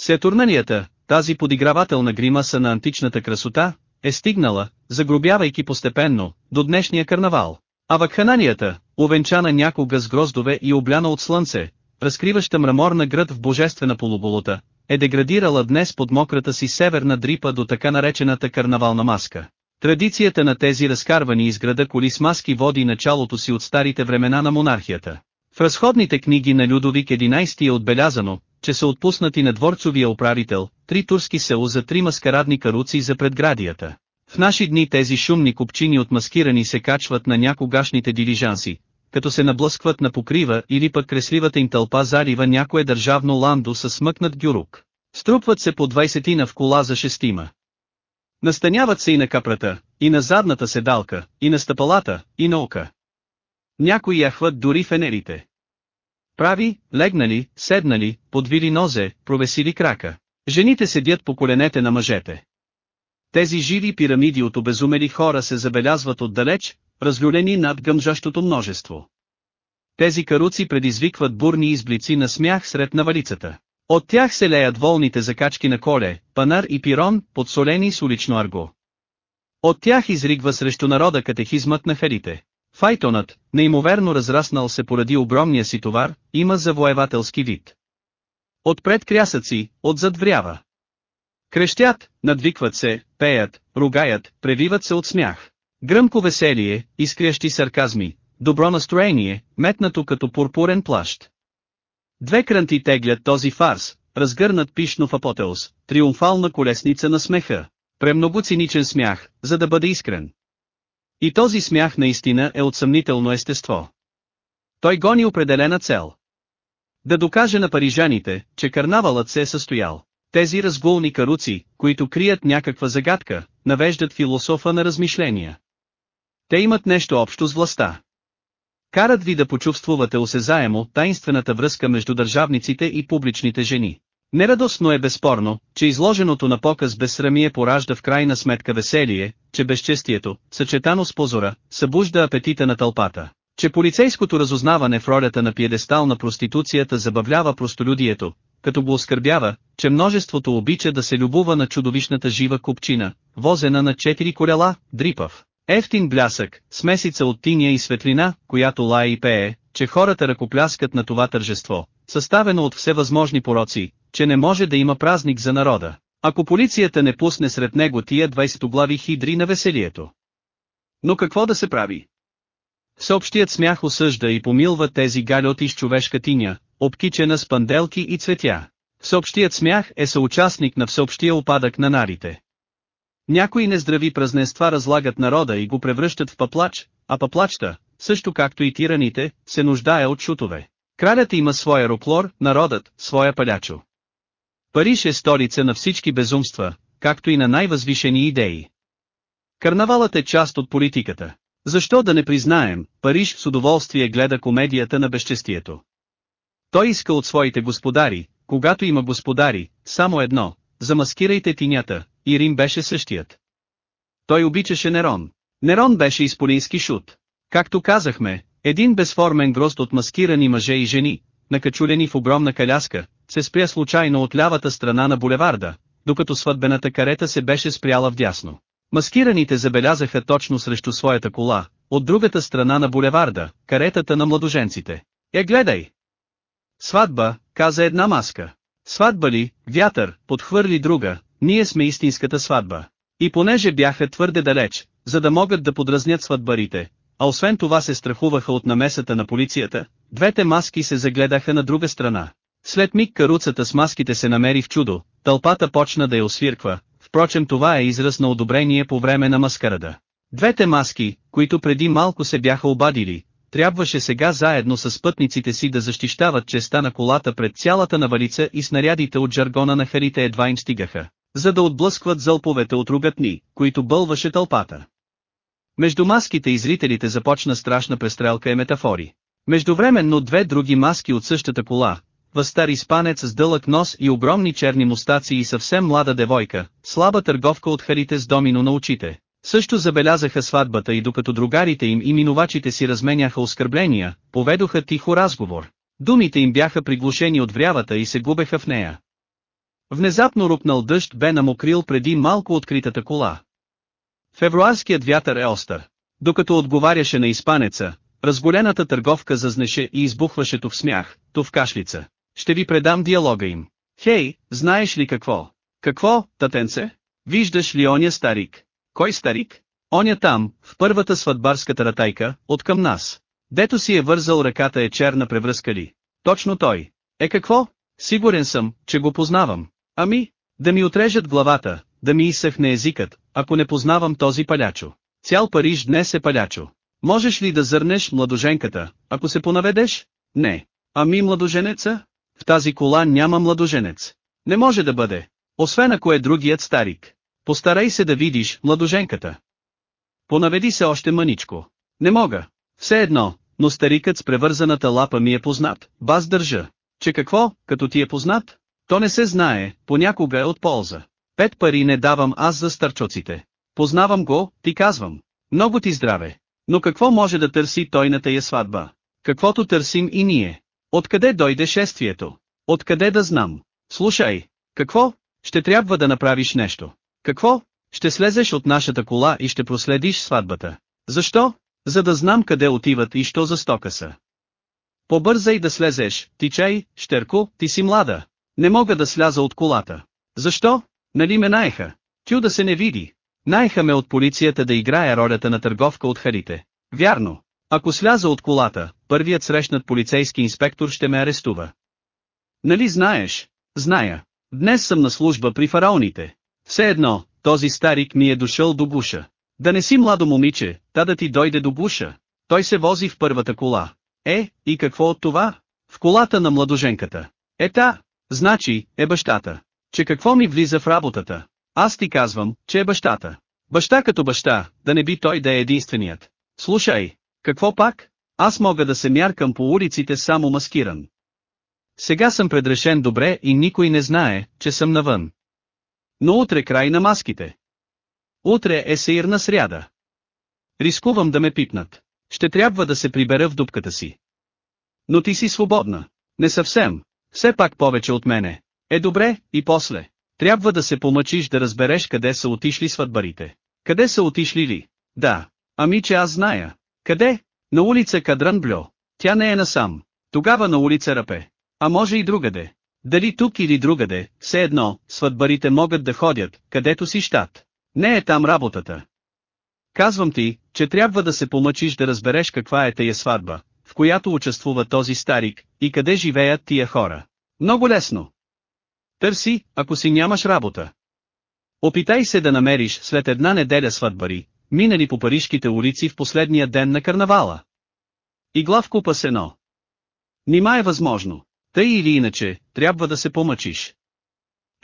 Сетурнанията, тази подигравателна гримаса на античната красота, е стигнала, загробявайки постепенно, до днешния карнавал. А вакхананията, увенчана някога с гроздове и обляна от слънце, разкриваща мраморна град в божествена полуболота, е деградирала днес под мократа си северна дрипа до така наречената карнавална маска. Традицията на тези разкарвани из града коли с маски води началото си от старите времена на монархията. В разходните книги на Людовик 11 е отбелязано, че са отпуснати на дворцовия управител, три турски село за три маскарадни каруци за предградията. В наши дни тези шумни купчини от маскирани се качват на някогашните дилижанси, като се наблъскват на покрива или пък кресливата им тълпа зарива някое държавно ландо с смъкнат гюрук. Струпват се по 20 на в кола за шестима. Настаняват се и на капрата, и на задната седалка, и на стъпалата, и на ока. Някои яхват дори фенерите. Прави, легнали, седнали, подвили нозе, провесили крака. Жените седят по коленете на мъжете. Тези живи пирамиди от обезумели хора се забелязват отдалеч, разлюлени над гъмжащото множество. Тези каруци предизвикват бурни изблици на смях сред навалицата. От тях се леят волните закачки на коле, панар и пирон, подсолени с улично арго. От тях изригва срещу народа катехизмът на харите. Файтонът, неимоверно разраснал се поради огромния си товар, има завоевателски вид. Отпред крясъци, отзад врява. Крещят, надвикват се, пеят, ругаят, превиват се от смях. Гръмко веселие, изкрящи сарказми, добро настроение, метнато като пурпурен плащ. Две кранти теглят този фарс, разгърнат пишно в апотеос, триумфална колесница на смеха. Премного циничен смях, за да бъде искрен. И този смях наистина е от съмнително естество. Той гони определена цел. Да докаже на парижаните, че карнавалът се е състоял. Тези разгулни каруци, които крият някаква загадка, навеждат философа на размишления. Те имат нещо общо с властта. Карат ви да почувствувате осезаемо таинствената връзка между държавниците и публичните жени. Нерадостно е безспорно, че изложеното на показ безсрамие поражда в крайна сметка веселие, че безчестието, съчетано с позора, събужда апетита на тълпата, че полицейското разузнаване в ролята на пиедестал на проституцията забавлява простолюдието, като го оскърбява, че множеството обича да се любува на чудовищната жива купчина, возена на четири колела, дрипав. Ефтин блясък, смесица от тиня и светлина, която лае и пее, че хората ръкопляскат на това тържество, съставено от всевъзможни пороци, че не може да има празник за народа, ако полицията не пусне сред него тия 20 глави хидри на веселието. Но какво да се прави? Съобщият смях осъжда и помилва тези галиоти с човешка тиня, обкичена с панделки и цветя. Съобщият смях е съучастник на всеобщия опадък на нарите. Някои нездрави празненства разлагат народа и го превръщат в паплач, а паплачта, също както и тираните, се нуждае от шутове. Кралят има своя роклор, народът, своя палячо. Париж е столица на всички безумства, както и на най-възвишени идеи. Карнавалът е част от политиката. Защо да не признаем, Париж с удоволствие гледа комедията на безчестието. Той иска от своите господари, когато има господари, само едно, замаскирайте тинята, и Рим беше същият. Той обичаше Нерон. Нерон беше изполински шут. Както казахме, един безформен грост от маскирани мъже и жени, накачулени в огромна каляска, се спря случайно от лявата страна на булеварда, докато сватбената карета се беше спряла вдясно. Маскираните забелязаха точно срещу своята кола, от другата страна на булеварда, каретата на младоженците. Е гледай! Сватба, каза една маска. Сватба ли, вятър, подхвърли друга, ние сме истинската сватба. И понеже бяха твърде далеч, за да могат да подразнят сватбарите, а освен това се страхуваха от намесата на полицията, двете маски се загледаха на друга страна. След миг каруцата с маските се намери в чудо, тълпата почна да я освирква, впрочем това е израз на одобрение по време на маскарада. Двете маски, които преди малко се бяха обадили, трябваше сега заедно с пътниците си да защищават честа на колата пред цялата навалица и снарядите от жаргона на харите едва им стигаха, за да отблъскват зълповете от ругатни, които бълваше тълпата. Между маските и зрителите започна страшна престрелка и метафори. Междувременно две други маски от същата кола, възстар испанец с дълъг нос и огромни черни мустаци и съвсем млада девойка, слаба търговка от харите с домино на очите. Също забелязаха сватбата и докато другарите им и минувачите си разменяха оскърбления, поведоха тихо разговор. Думите им бяха приглушени от врявата и се губеха в нея. Внезапно рупнал дъжд бе намокрил преди малко откритата кола. Февруарският вятър е остър. Докато отговаряше на испанеца, разголената търговка зазнеше и избухваше то в смях, то в кашлица. Ще ви предам диалога им. Хей, знаеш ли какво? Какво, татенце? Виждаш ли оня старик? Кой старик? Оня там, в първата сватбарска таратайка, от към нас. Дето си е вързал ръката е черна превръзка ли? Точно той. Е какво? Сигурен съм, че го познавам. Ами, да ми отрежат главата, да ми изсъхне езикът, ако не познавам този палячо. Цял Париж днес е палячо. Можеш ли да зърнеш младоженката, ако се понаведеш? Не. Ами младоженеца? В тази кола няма младоженец. Не може да бъде. Освен ако е другият старик. Постарай се да видиш младоженката. Понаведи се още мъничко. Не мога. Все едно, но старикът с превързаната лапа ми е познат. Баз държа. Че какво, като ти е познат? То не се знае, понякога е от полза. Пет пари не давам аз за старчоците. Познавам го, ти казвам. Много ти здраве. Но какво може да търси той на тая сватба? Каквото търсим и ние. Откъде дойде шествието? Откъде да знам? Слушай, какво? Ще трябва да направиш нещо. Какво? Ще слезеш от нашата кола и ще проследиш сватбата. Защо? За да знам къде отиват и що за стока са. Побързай да слезеш, тичай, щерко, ти си млада. Не мога да сляза от колата. Защо? Нали ме наеха? Тю да се не види. Наеха ме от полицията да играя ролята на търговка от харите. Вярно. Ако сляза от колата, първият срещнат полицейски инспектор ще ме арестува. Нали знаеш? Зная. Днес съм на служба при фараоните. Все едно, този старик ми е дошъл до буша. Да не си младо момиче, та да ти дойде до буша. Той се вози в първата кола. Е, и какво от това? В колата на младоженката. Ета, значи, е бащата. Че какво ми влиза в работата? Аз ти казвам, че е бащата. Баща като баща, да не би той да е единственият. Слушай, какво пак? Аз мога да се мяркам по улиците само маскиран. Сега съм предрешен добре и никой не знае, че съм навън. Но утре край на маските. Утре е сеирна сряда. Рискувам да ме пипнат. Ще трябва да се прибера в дупката си. Но ти си свободна. Не съвсем. Все пак повече от мене. Е добре, и после. Трябва да се помъчиш да разбереш къде са отишли сватбарите. Къде са отишли ли? Да. Ами че аз зная. Къде? На улица Кадранблю. Тя не е насам. Тогава на улица Рапе. А може и другаде. Дали тук или другаде, все едно, сватбарите могат да ходят, където си щат. Не е там работата. Казвам ти, че трябва да се помъчиш да разбереш каква е тая сватба, в която участвува този старик, и къде живеят тия хора. Много лесно. Търси, ако си нямаш работа. Опитай се да намериш след една неделя сватбари, минали по парижките улици в последния ден на карнавала. И главко пасено. Нима е възможно. Тъй или иначе, трябва да се помъчиш.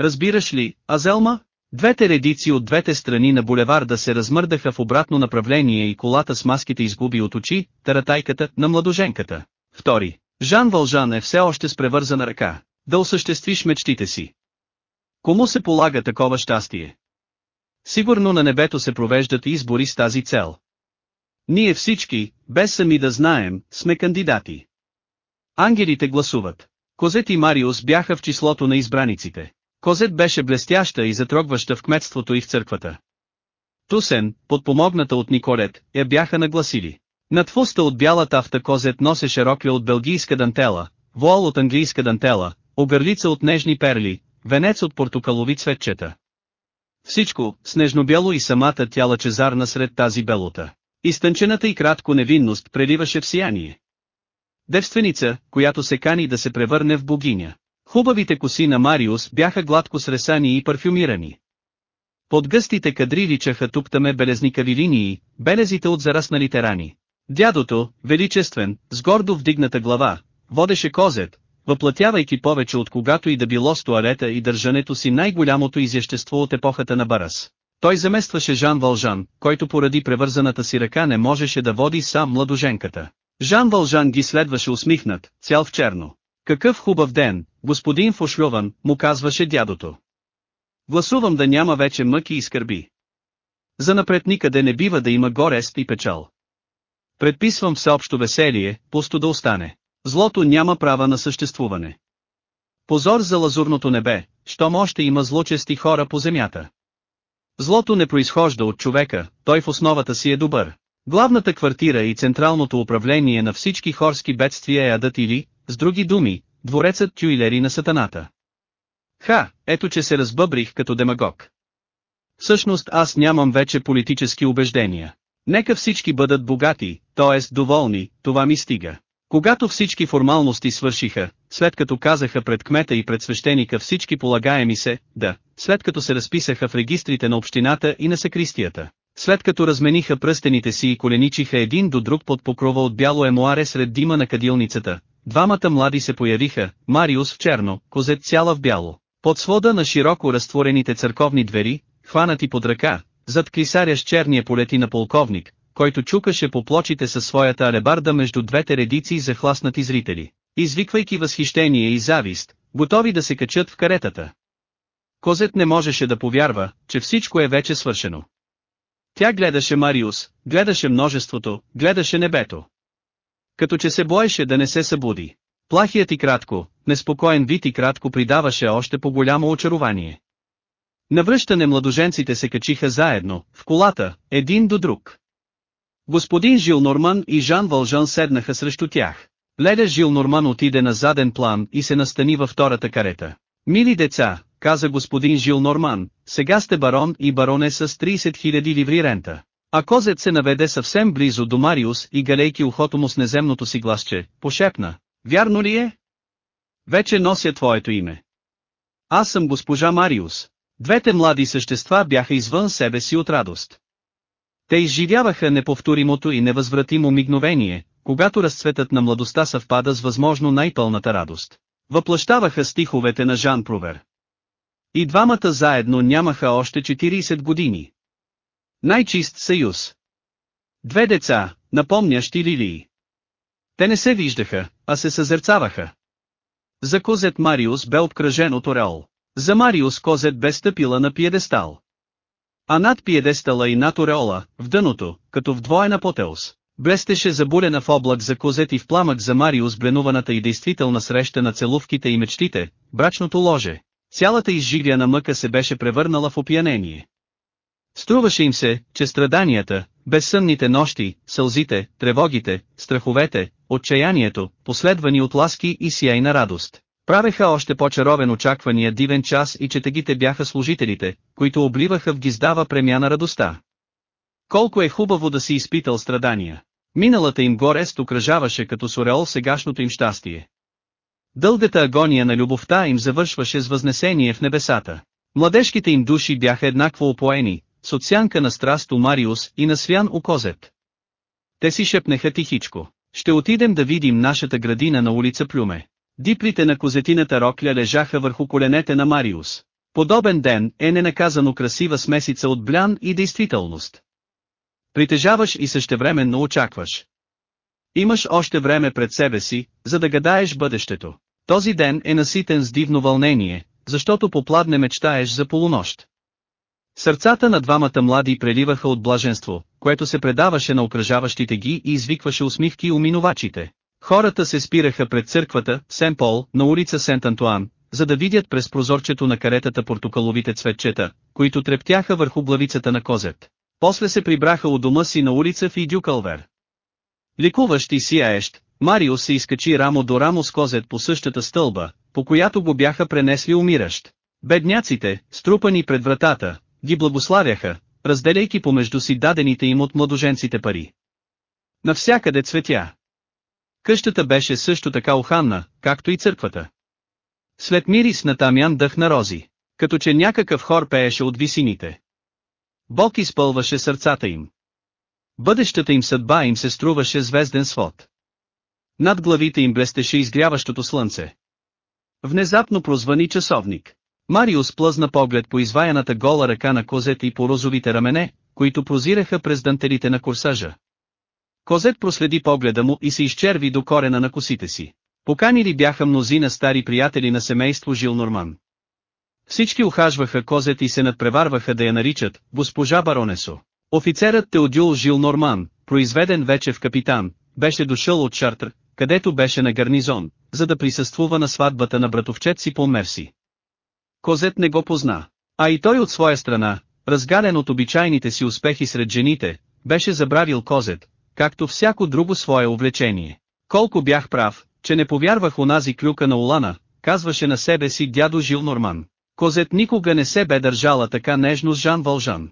Разбираш ли, Азелма? Двете редици от двете страни на булеварда се размърдаха в обратно направление и колата с маските изгуби от очи, таратайката на младоженката. Втори. Жан Вължан е все още с превързана ръка. Да осъществиш мечтите си. Кому се полага такова щастие? Сигурно на небето се провеждат избори с тази цел. Ние всички, без сами да знаем, сме кандидати. Ангелите гласуват. Козет и Мариус бяха в числото на избраниците. Козет беше блестяща и затрогваща в кметството и в църквата. Тусен, подпомогната от Николет, я бяха нагласили. Над фуста от бяла тафта Козет носе рокля от белгийска дантела, вуал от английска дантела, огърлица от нежни перли, венец от портокалови цветчета. Всичко, снежно-бяло и самата тя лъчезарна сред тази белота. Изтънчената и кратко невинност преливаше в сияние. Девственица, която се кани да се превърне в богиня. Хубавите коси на Мариус бяха гладко сресани и парфюмирани. Под гъстите кадри личаха туптаме белезникави линии, белезите от зарасналите рани. Дядото, величествен, с гордо вдигната глава, водеше козет, въплатявайки повече от когато и да било с туалета и държането си най-голямото изящество от епохата на Барас. Той заместваше Жан Вължан, който поради превързаната си ръка не можеше да води сам младоженката. Жан Вължан ги следваше усмихнат, цял в черно. Какъв хубав ден, господин Фошлюван, му казваше дядото. Гласувам да няма вече мъки и скърби. Занапред никъде не бива да има горест и печал. Предписвам всеобщо веселие, пусто да остане. Злото няма права на съществуване. Позор за лазурното небе, щом още има злочести хора по земята. Злото не произхожда от човека, той в основата си е добър. Главната квартира и централното управление на всички хорски бедствия е адът или, с други думи, дворецът тюилери на сатаната. Ха, ето че се разбъбрих като демагог. Всъщност аз нямам вече политически убеждения. Нека всички бъдат богати, т.е. доволни, това ми стига. Когато всички формалности свършиха, след като казаха пред кмета и пред свещеника всички полагаеми се, да, след като се разписаха в регистрите на общината и на секристията, след като размениха пръстените си и коленичиха един до друг под покрова от бяло емуаре сред дима на кадилницата, двамата млади се появиха, Мариус в черно, козет цяла в бяло. Под свода на широко разтворените църковни двери, хванати под ръка, зад клисаря с черния полети на полковник, който чукаше по плочите със своята алебарда между двете редици захласнати зрители, извиквайки възхищение и завист, готови да се качат в каретата. Козет не можеше да повярва, че всичко е вече свършено. Тя гледаше Мариус, гледаше множеството, гледаше небето. Като че се боеше да не се събуди. Плахият и кратко, неспокоен вид и кратко придаваше още по-голямо очарование. Навръщане младоженците се качиха заедно, в колата, един до друг. Господин Жил Норман и Жан Вължан седнаха срещу тях. Леда Жил Норман отиде на заден план и се настани във втората карета. Мили деца, каза господин Жил Норман, сега сте барон и баронеса с 30 000 ливри рента. А козет се наведе съвсем близо до Мариус и галейки ухото му с неземното си гласче, пошепна. Вярно ли е? Вече нося твоето име. Аз съм госпожа Мариус. Двете млади същества бяха извън себе си от радост. Те изживяваха неповторимото и невъзвратимо мигновение, когато разцветът на младостта съвпада с възможно най-пълната радост. Въплащаваха стиховете на Жан Провер. И двамата заедно нямаха още 40 години. Най-чист съюз. Две деца, напомнящи лилии. Те не се виждаха, а се съзерцаваха. За Козет Мариус бе обкръжен от ореол. За Мариус Козет бе стъпила на пиедестал. А над пиедестала и над ореола, в дъното, като в двоена потелс, блестеше забулена в облак за Козет и в пламък за Мариус бленуваната и действителна среща на целувките и мечтите, брачното ложе. Цялата изживяна мъка се беше превърнала в опиянение. Струваше им се, че страданията, безсънните нощи, сълзите, тревогите, страховете, отчаянието, последвани от ласки и сияйна радост, правеха още по-чаровен очаквания дивен час и че тегите бяха служителите, които обливаха в гиздава премяна радостта. Колко е хубаво да си изпитал страдания. Миналата им горест окръжаваше като сореол сегашното им щастие. Дългата агония на любовта им завършваше с възнесение в небесата. Младежките им души бяха еднакво опоени, с отсянка на страст у Мариус и на свян у Козет. Те си шепнеха тихичко. Ще отидем да видим нашата градина на улица Плюме. Диплите на козетината рокля лежаха върху коленете на Мариус. Подобен ден е ненаказано красива смесица от блян и действителност. Притежаваш и същевременно очакваш. Имаш още време пред себе си, за да гадаеш бъдещето. Този ден е наситен с дивно вълнение, защото попладне мечтаеш за полунощ. Сърцата на двамата млади преливаха от блаженство, което се предаваше на окръжаващите ги и извикваше усмивки у минувачите. Хората се спираха пред църквата, Сен-Пол, на улица Сент-Антуан, за да видят през прозорчето на каретата портокаловите цветчета, които трептяха върху главицата на козет. После се прибраха у дома си на улица Фидюкалвер. Ликуващ и сияещ, Мариус се изкачи рамо до рамо с козет по същата стълба, по която го бяха пренесли умиращ. Бедняците, струпани пред вратата, ги благославяха, разделяйки помежду си дадените им от младоженците пари. Навсякъде цветя. Къщата беше също така оханна, както и църквата. След мирис на тамян дъх на рози, като че някакъв хор пееше от висините. Бог изпълваше сърцата им. Бъдещата им съдба им се струваше звезден свод. Над главите им блестеше изгряващото слънце. Внезапно прозвани часовник. Мариус плъзна поглед по изваяната гола ръка на Козет и по розовите рамене, които прозираха през дантелите на корсажа. Козет проследи погледа му и се изчерви до корена на косите си. Поканили бяха мнозина стари приятели на семейство Жил Норман. Всички ухажваха Козет и се надпреварваха да я наричат «Госпожа Баронесо». Офицерът Теодюл Жил Норман, произведен вече в капитан, беше дошъл от Шартр, където беше на гарнизон, за да присъствува на сватбата на братовчет си по Мерси. Козет не го позна. А и той от своя страна, разгален от обичайните си успехи сред жените, беше забравил Козет, както всяко друго свое увлечение. Колко бях прав, че не повярвах онази клюка на Олана, казваше на себе си дядо Жил Норман. Козет никога не се бе държала така нежно с Жан Вължан.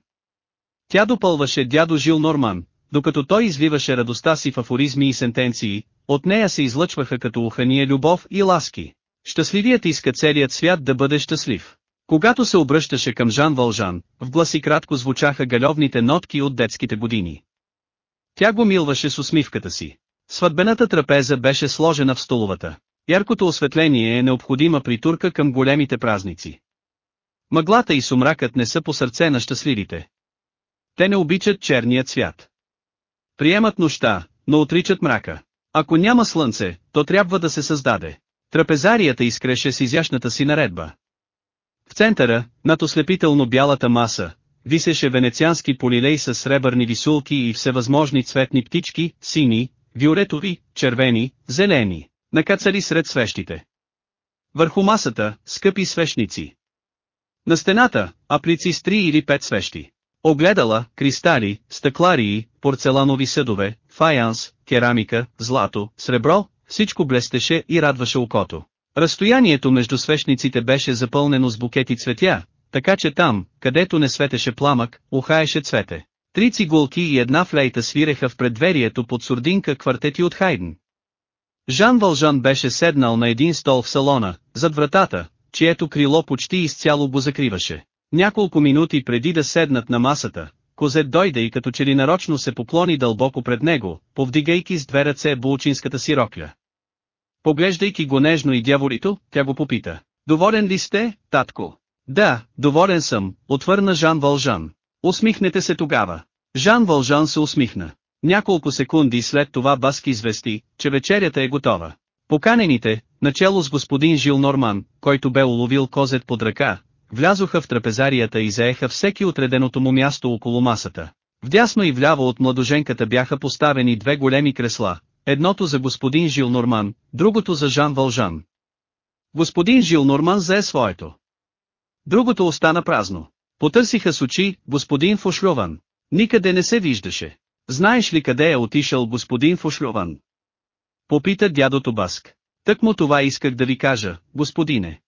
Тя допълваше дядо Жил Норман, докато той извиваше радостта си в афоризми и сентенции, от нея се излъчваха като ухание любов и ласки. Щастливият иска целият свят да бъде щастлив. Когато се обръщаше към Жан Вължан, в гласи кратко звучаха галевните нотки от детските години. Тя го милваше с усмивката си. Сватбената трапеза беше сложена в столовата. Яркото осветление е необходима при турка към големите празници. Мъглата и сумракът не са по сърце на щастливите. Те не обичат черния цвят. Приемат нощта, но отричат мрака. Ако няма слънце, то трябва да се създаде. Трапезарията изкреше с изящната си наредба. В центъра, над ослепително бялата маса, висеше венециански полилей с сребърни висулки и всевъзможни цветни птички, сини, виолетови, червени, зелени, накацали сред свещите. Върху масата, скъпи свещници. На стената, аплици с три или пет свещи. Огледала, кристали, стъкларии, порцеланови съдове, фаянс, керамика, злато, сребро, всичко блестеше и радваше окото. Разстоянието между свещниците беше запълнено с букети цветя, така че там, където не светеше пламък, ухаеше цвете. Три цигулки и една флейта свиреха в предверието под сурдинка квартети от Хайден. Жан Вължан беше седнал на един стол в салона, зад вратата, чието крило почти изцяло го закриваше. Няколко минути преди да седнат на масата, Козет дойде и като че ли нарочно се поклони дълбоко пред него, повдигайки с две ръце булчинската си рокля. Поглеждайки го нежно и дяволито, тя го попита. Доволен ли сте, татко? Да, доволен съм, отвърна Жан Вължан. Усмихнете се тогава. Жан Вължан се усмихна. Няколко секунди след това Баски извести, че вечерята е готова. Поканените, начало с господин Жил Норман, който бе уловил козет под ръка, влязоха в трапезарията и заеха всеки отреденото му място около масата. Вдясно и вляво от младоженката бяха поставени две големи кресла, едното за господин Жил Норман, другото за Жан Вължан. Господин Жил Норман зае своето. Другото остана празно. Потърсиха с очи господин Фошлюван. Никъде не се виждаше. Знаеш ли къде е отишъл господин Фошлюван? Попита дядото Баск. Тък му това исках да ви кажа, господине.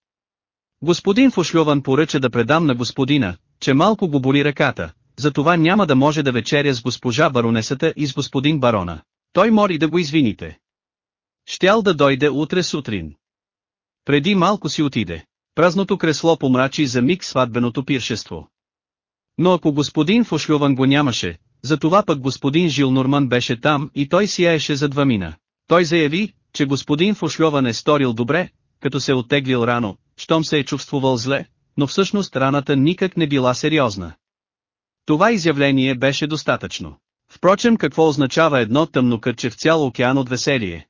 Господин Фошлюван поръча да предам на господина, че малко го боли ръката, затова няма да може да вечеря с госпожа баронесата и с господин барона. Той мори да го извините. Щял да дойде утре сутрин. Преди малко си отиде. Празното кресло помрачи за миг сватбеното пиршество. Но ако господин Фошлюван го нямаше, затова пък господин Жил Норман беше там и той сияеше за двамина. Той заяви, че господин Фошлюван е сторил добре, като се оттеглил рано, щом се е чувствувал зле, но всъщност раната никак не била сериозна. Това изявление беше достатъчно. Впрочем какво означава едно тъмно кътче в цял океан от веселие?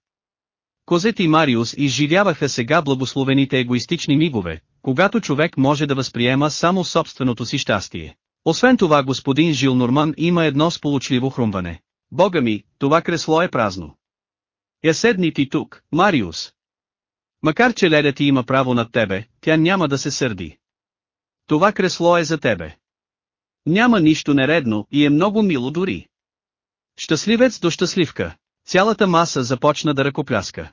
Козет и Мариус изживяваха сега благословените егоистични мигове, когато човек може да възприема само собственото си щастие. Освен това господин Жил Норман има едно сполучливо хрумване. Бога ми, това кресло е празно. Я седни ти тук, Мариус. Макар че леда ти има право над тебе, тя няма да се сърди. Това кресло е за тебе. Няма нищо нередно и е много мило дори. Щастливец до щастливка. Цялата маса започна да ръкопляска.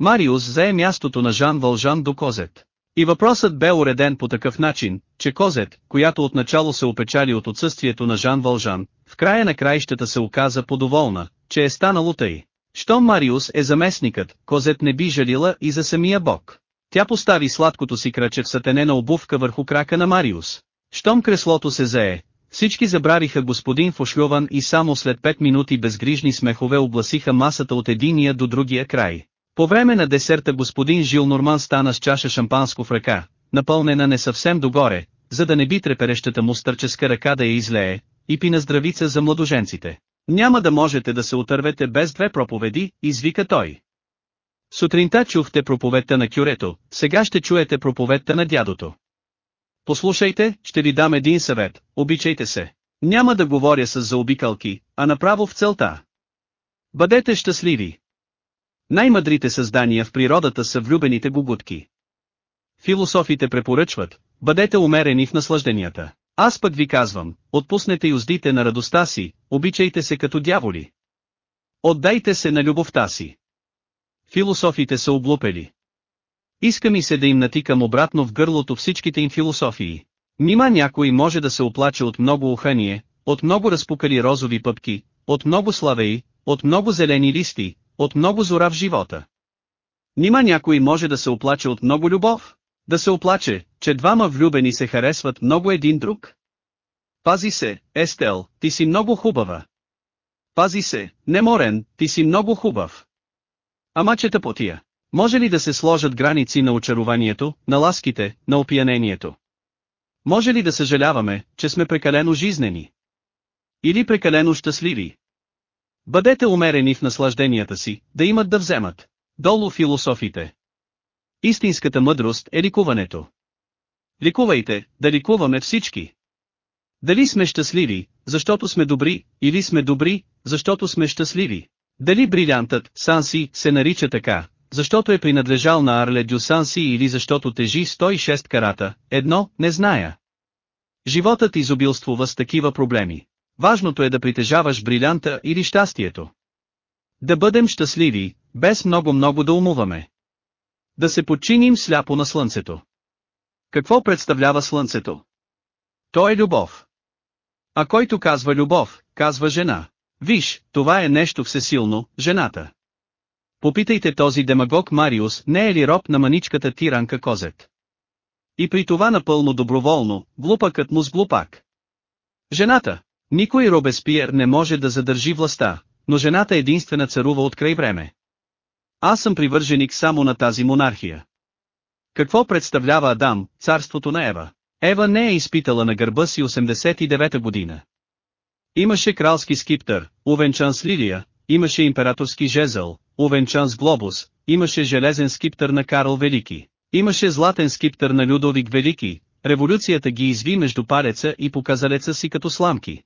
Мариус зае мястото на Жан Вължан до Козет. И въпросът бе уреден по такъв начин, че Козет, която отначало се опечали от отсъствието на Жан Вължан, в края на краищата се оказа подоволна, че е станало тъй. Щом Мариус е заместникът, Козет не би жалила и за самия бог. Тя постави сладкото си кръче в сатенена обувка върху крака на Мариус. Щом креслото се зае, всички забравиха господин Фошлюван и само след 5 минути безгрижни смехове обласиха масата от единия до другия край. По време на десерта господин Жил Норман стана с чаша шампанско в ръка, напълнена не съвсем догоре, за да не би треперещата му стърческа ръка да я излее, и пина здравица за младоженците. Няма да можете да се отървете без две проповеди, извика той. Сутринта чухте проповедта на кюрето, сега ще чуете проповедта на дядото. Послушайте, ще ви дам един съвет, обичайте се. Няма да говоря с заобикалки, а направо в целта. Бъдете щастливи. Най-мъдрите създания в природата са влюбените гугутки. Философите препоръчват, бъдете умерени в наслажденията. Аз пък ви казвам, отпуснете юздите на радостта си, обичайте се като дяволи. Отдайте се на любовта си. Философите са облупели. Иска ми се да им натикам обратно в гърлото всичките им философии. Нима някой може да се оплаче от много ухание, от много разпукали розови пъпки, от много славеи, от много зелени листи, от много зора в живота. Нима някой може да се оплаче от много любов? Да се оплаче, че двама влюбени се харесват много един друг? Пази се, Естел, ти си много хубава. Пази се, Неморен, ти си много хубав. Ама че тъпотия. Може ли да се сложат граници на очарованието, на ласките, на опиянението? Може ли да съжаляваме, че сме прекалено жизнени? Или прекалено щастливи? Бъдете умерени в наслажденията си, да имат да вземат. Долу философите. Истинската мъдрост е ликуването. Ликувайте, да ликуваме всички. Дали сме щастливи, защото сме добри, или сме добри, защото сме щастливи. Дали брилянтът, Санси, се нарича така, защото е принадлежал на Арле Дю Санси или защото тежи 106 карата, едно, не зная. Животът изобилствува с такива проблеми. Важното е да притежаваш брилянта или щастието. Да бъдем щастливи, без много-много да умуваме. Да се подчиним сляпо на слънцето. Какво представлява слънцето? То е любов. А който казва любов, казва жена. Виж, това е нещо всесилно, жената. Попитайте този демагог Мариус, не е ли роб на маничката тиранка Козет. И при това напълно доброволно, глупакът му с глупак. Жената. Никой Робеспиер не може да задържи властта, но жената единствена царува от край време. Аз съм привърженик само на тази монархия. Какво представлява Адам, царството на Ева? Ева не е изпитала на гърба си 89-та година. Имаше кралски скиптър, увенчан с лилия, имаше императорски жезъл, увенчан с глобус, имаше железен скиптър на Карл Велики, имаше златен скиптър на Людовик Велики, революцията ги изви между палеца и показалеца си като сламки.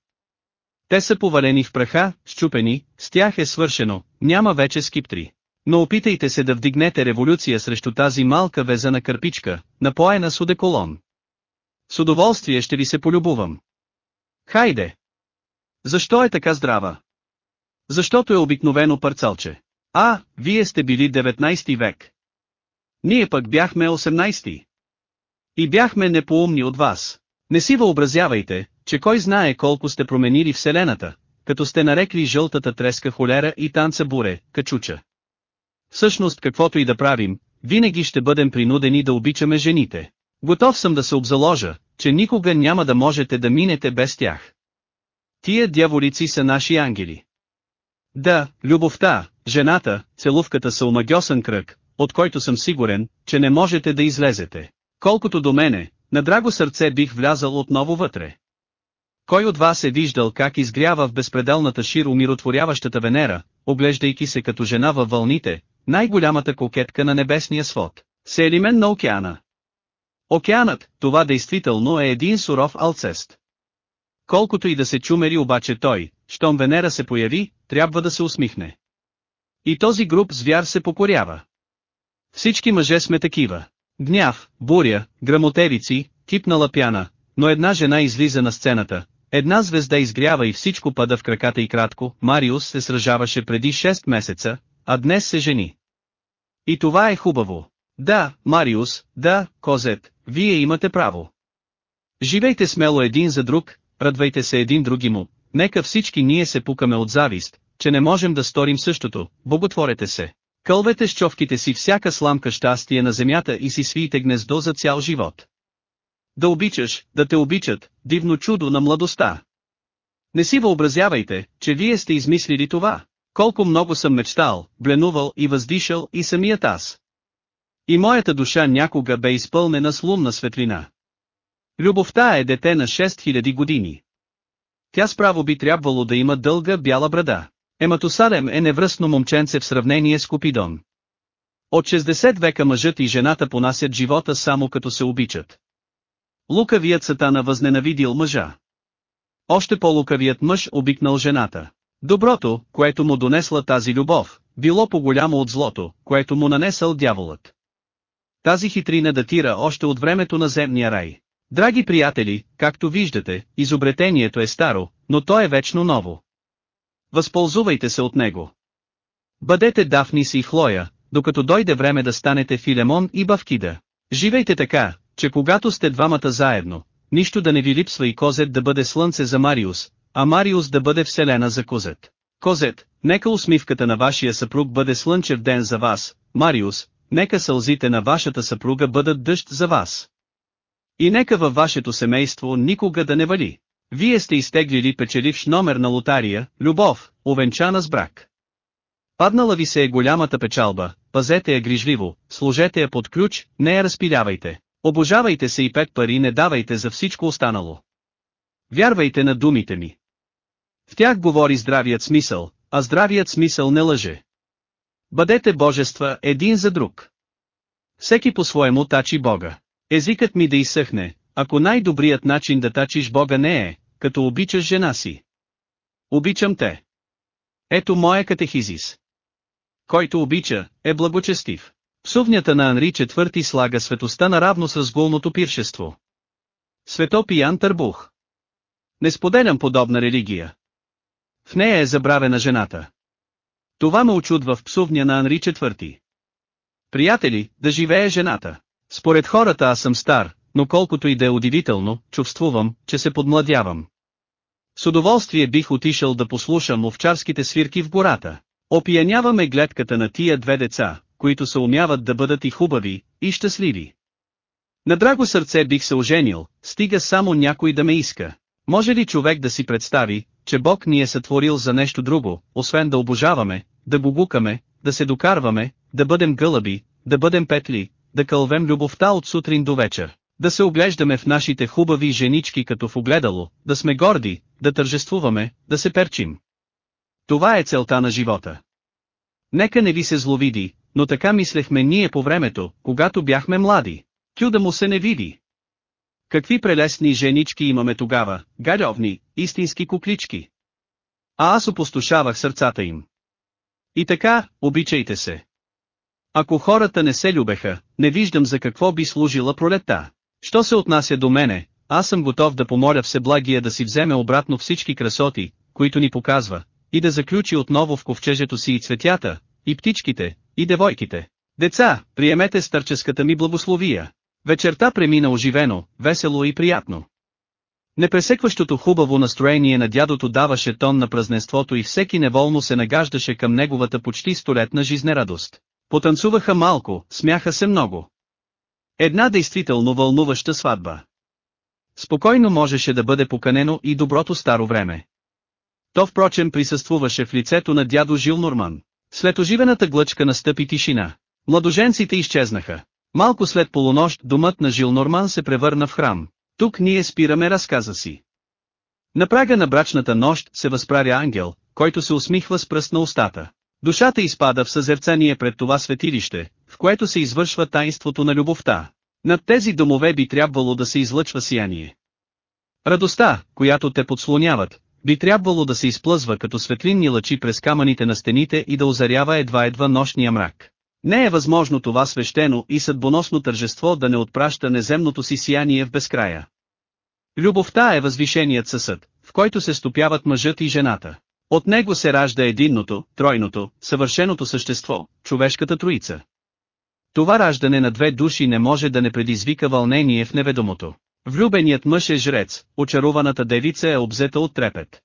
Те са повалени в праха, щупени, с тях е свършено, няма вече скиптри. Но опитайте се да вдигнете революция срещу тази малка везана кърпичка, напоена с одеколон. С удоволствие ще ви се полюбувам. Хайде! Защо е така здрава? Защото е обикновено парцалче. А, вие сте били 19 век. Ние пък бяхме 18. И бяхме непоумни от вас. Не си въобразявайте, че кой знае колко сте променили Вселената, като сте нарекли жълтата треска холера и танца буре, качуча. Всъщност каквото и да правим, винаги ще бъдем принудени да обичаме жените. Готов съм да се обзаложа, че никога няма да можете да минете без тях. Тия дяволици са наши ангели. Да, любовта, жената, целувката са омагьосан кръг, от който съм сигурен, че не можете да излезете. Колкото до мене, на драго сърце бих влязал отново вътре. Кой от вас е виждал как изгрява в безпределната шир умиротворяващата Венера, оглеждайки се като жена във вълните, най-голямата кокетка на небесния свод, селимен на океана. Океанът, това действително е един суров алцест. Колкото и да се чумери обаче той, щом Венера се появи, трябва да се усмихне. И този груп звяр се покорява. Всички мъже сме такива. Гняв, буря, грамотевици, кипнала пяна, но една жена излиза на сцената, една звезда изгрява и всичко пада в краката и кратко, Мариус се сражаваше преди 6 месеца, а днес се жени. И това е хубаво. Да, Мариус, да, Козет, вие имате право. Живейте смело един за друг, радвайте се един други му, нека всички ние се пукаме от завист, че не можем да сторим същото, боготворете се. Кълвете с човките си всяка сламка щастие на земята и си свиите гнездо за цял живот. Да обичаш, да те обичат, дивно чудо на младостта. Не си въобразявайте, че вие сте измислили това. Колко много съм мечтал, бленувал и въздишал и самият аз. И моята душа някога бе изпълнена с лунна светлина. Любовта е дете на 6000 години. Тя справо би трябвало да има дълга бяла брада. Ематусалем е невръстно момченце в сравнение с Купидон. От 60 века мъжът и жената понасят живота само като се обичат. Лукавият сатана възненавидил мъжа. Още по-лукавият мъж обикнал жената. Доброто, което му донесла тази любов, било по-голямо от злото, което му нанесъл дяволът. Тази хитрина датира още от времето на земния рай. Драги приятели, както виждате, изобретението е старо, но то е вечно ново. Възползвайте се от него. Бъдете Дафнис и Хлоя, докато дойде време да станете Филемон и Бавкида. Живейте така, че когато сте двамата заедно, нищо да не ви липсва и Козет да бъде слънце за Мариус, а Мариус да бъде вселена за Козет. Козет, нека усмивката на вашия съпруг бъде слънчев ден за вас, Мариус, нека сълзите на вашата съпруга бъдат дъжд за вас. И нека във вашето семейство никога да не вали. Вие сте изтеглили печеливш номер на лотария, любов, овенчана с брак. Паднала ви се е голямата печалба, пазете я грижливо, сложете я под ключ, не я разпилявайте. Обожавайте се и пет пари не давайте за всичко останало. Вярвайте на думите ми. В тях говори здравият смисъл, а здравият смисъл не лъже. Бъдете божества един за друг. Всеки по-своему тачи Бога. Езикът ми да изсъхне, ако най-добрият начин да тачиш Бога не е, като обичаш жена си. Обичам те. Ето моя катехизис. Който обича, е благочестив. Псувнята на Анри IV слага светостта наравно с разгулното пиршество. Свето пиян търбух. Не споделям подобна религия. В нея е забравена жената. Това ме очудва в псувня на Анри IV. Приятели, да живее жената. Според хората аз съм стар, но колкото и да е удивително, чувствувам, че се подмладявам. С удоволствие бих отишъл да послушам овчарските свирки в гората. Опияняваме гледката на тия две деца, които се умяват да бъдат и хубави, и щастливи. На драго сърце бих се оженил, стига само някой да ме иска. Може ли човек да си представи, че Бог ни е сътворил за нещо друго, освен да обожаваме, да гугукаме, да се докарваме, да бъдем гълъби, да бъдем петли, да кълвем любовта от сутрин до вечер, да се оглеждаме в нашите хубави женички като в огледало, да сме горди, да тържествуваме, да се перчим. Това е целта на живота. Нека не ви се зловиди, но така мислехме ние по времето, когато бяхме млади. Тю да му се не види. Какви прелестни женички имаме тогава, галевни, истински куклички. А аз опустошавах сърцата им. И така, обичайте се. Ако хората не се любеха, не виждам за какво би служила пролетта. Що се отнася до мене, аз съм готов да помоля Всеблагия да си вземе обратно всички красоти, които ни показва, и да заключи отново в ковчежето си и цветята, и птичките, и девойките. Деца, приемете старческата ми благословия. Вечерта премина оживено, весело и приятно. Непресекващото хубаво настроение на дядото даваше тон на празненството и всеки неволно се нагаждаше към неговата почти столетна жизнерадост. Потанцуваха малко, смяха се много. Една действително вълнуваща сватба. Спокойно можеше да бъде поканено и доброто старо време. То впрочем присъствуваше в лицето на дядо Жил Норман. След оживената глъчка настъпи тишина. Младоженците изчезнаха. Малко след полунощ домът на Жил Норман се превърна в храм. Тук ние спираме разказа си. На прага на брачната нощ се възправя ангел, който се усмихва с пръст на устата. Душата изпада в съзерцание пред това светилище, което се извършва таинството на любовта. Над тези домове би трябвало да се излъчва сияние. Радостта, която те подслоняват, би трябвало да се изплъзва като светлинни лъчи през камъните на стените и да озарява едва-едва нощния мрак. Не е възможно това свещено и съдбоносно тържество да не отпраща неземното си сияние в безкрая. Любовта е възвишеният съсъд, в който се стопяват мъжът и жената. От него се ражда единното, тройното, съвършеното същество, човешката троица. Това раждане на две души не може да не предизвика вълнение в неведомото. Влюбеният мъж е жрец, очарованата девица е обзета от трепет.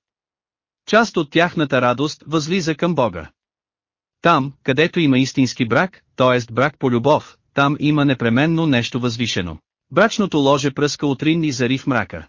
Част от тяхната радост възлиза към Бога. Там, където има истински брак, т.е. брак по любов, там има непременно нещо възвишено. Брачното ложе пръска утринни зари в мрака.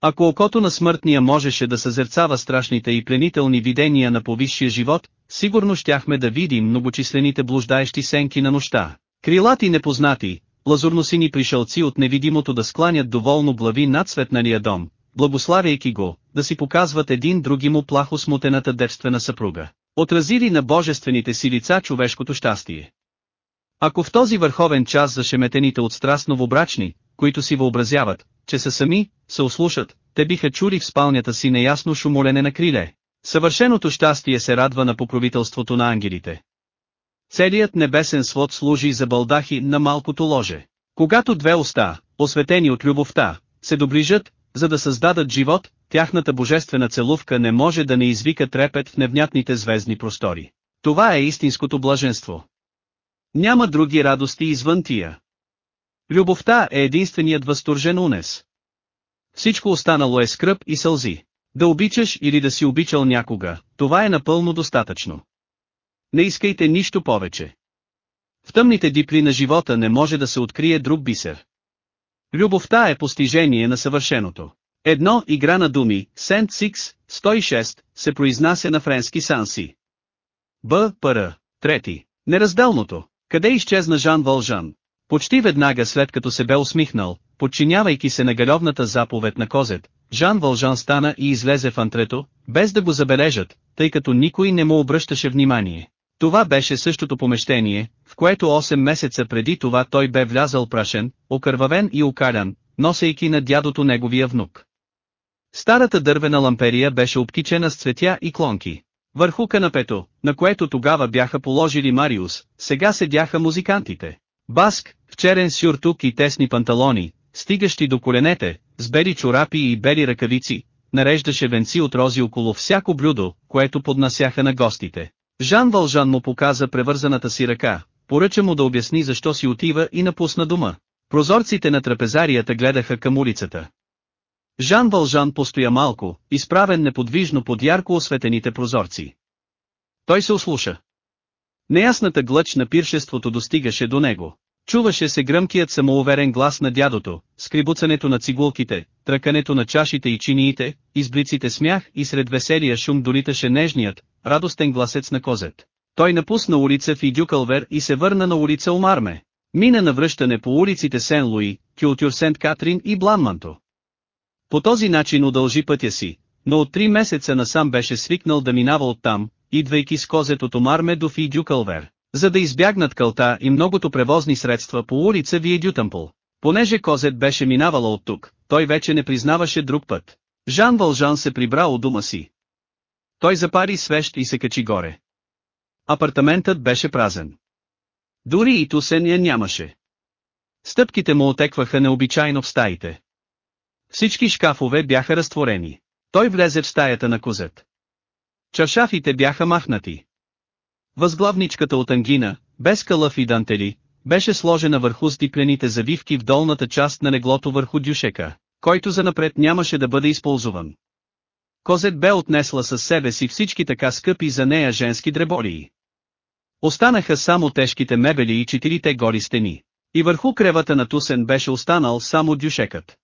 Ако окото на смъртния можеше да съзерцава страшните и пленителни видения на повисшия живот, сигурно щяхме да видим многочислените блуждаещи сенки на нощта. Крилати непознати, лазурносини пришълци от невидимото да скланят доволно глави над светналия дом, благославяйки го, да си показват един други му плахо смутената девствена съпруга. Отразили на божествените си лица човешкото щастие. Ако в този върховен час зашеметените от страст новобрачни, които си въобразяват, че са сами, се ослушат, те биха чули в спалнята си неясно шумолене на криле. Съвършеното щастие се радва на покровителството на ангелите. Целият небесен свод служи за балдахи на малкото ложе. Когато две уста, осветени от любовта, се доближат, за да създадат живот, тяхната божествена целувка не може да не извика трепет в невнятните звездни простори. Това е истинското блаженство. Няма други радости извън тия. Любовта е единственият възторжен унес. Всичко останало е скръп и сълзи. Да обичаш или да си обичал някога, това е напълно достатъчно. Не искайте нищо повече. В тъмните дипли на живота не може да се открие друг бисер. Любовта е постижение на съвършеното. Едно игра на думи, Сент Сикс, 106, се произнася на френски санси. Б. Р. Трети. Неразделното. Къде изчезна Жан Вължан? Почти веднага след като се бе усмихнал, подчинявайки се на галевната заповед на Козет, Жан Вължан стана и излезе в антрето, без да го забележат, тъй като никой не му обръщаше внимание. Това беше същото помещение, в което 8 месеца преди това той бе влязал прашен, окървавен и окалян, носейки на дядото неговия внук. Старата дървена ламперия беше обкичена с цветя и клонки. Върху канапето, на което тогава бяха положили Мариус, сега седяха музикантите. Баск, в черен сюртук и тесни панталони, стигащи до коленете, с бели чорапи и бели ръкавици, нареждаше венци от рози около всяко блюдо, което поднасяха на гостите. Жан Вължан му показа превързаната си ръка, поръча му да обясни защо си отива и напусна дома. Прозорците на трапезарията гледаха към улицата. Жан Вължан постоя малко, изправен неподвижно под ярко осветените прозорци. Той се ослуша. Неясната глъч на пиршеството достигаше до него. Чуваше се гръмкият самоуверен глас на дядото, скрибуцането на цигулките, тръкането на чашите и чиниите, изблиците смях и сред веселия шум долиташе нежният, радостен гласец на козет. Той напусна улица Фидюкълвер и се върна на улица Омарме. Мина на връщане по улиците Сен-Луи, Кюлтюр Сент-Катрин и Бланманто. По този начин удължи пътя си, но от три месеца насам беше свикнал да минава оттам, идвайки с козет от Омарме до Фидюкълвер, за да избягнат кълта и многото превозни средства по улица Виедютъмпл. Понеже козет беше минавала от тук, той вече не признаваше друг път. Жан Вължан се прибра от дома си. Той запари свещ и се качи горе. Апартаментът беше празен. Дори и Тусен я нямаше. Стъпките му отекваха необичайно в стаите. Всички шкафове бяха разтворени. Той влезе в стаята на козет. Чашафите бяха махнати. Възглавничката от ангина, без калъв и дантели, беше сложена върху стиклените завивки в долната част на неглото върху дюшека, който занапред нямаше да бъде използван. Козет бе отнесла със себе си всички така скъпи за нея женски дреболии. Останаха само тежките мебели и четирите гори стени. И върху кревата на Тусен беше останал само дюшекът.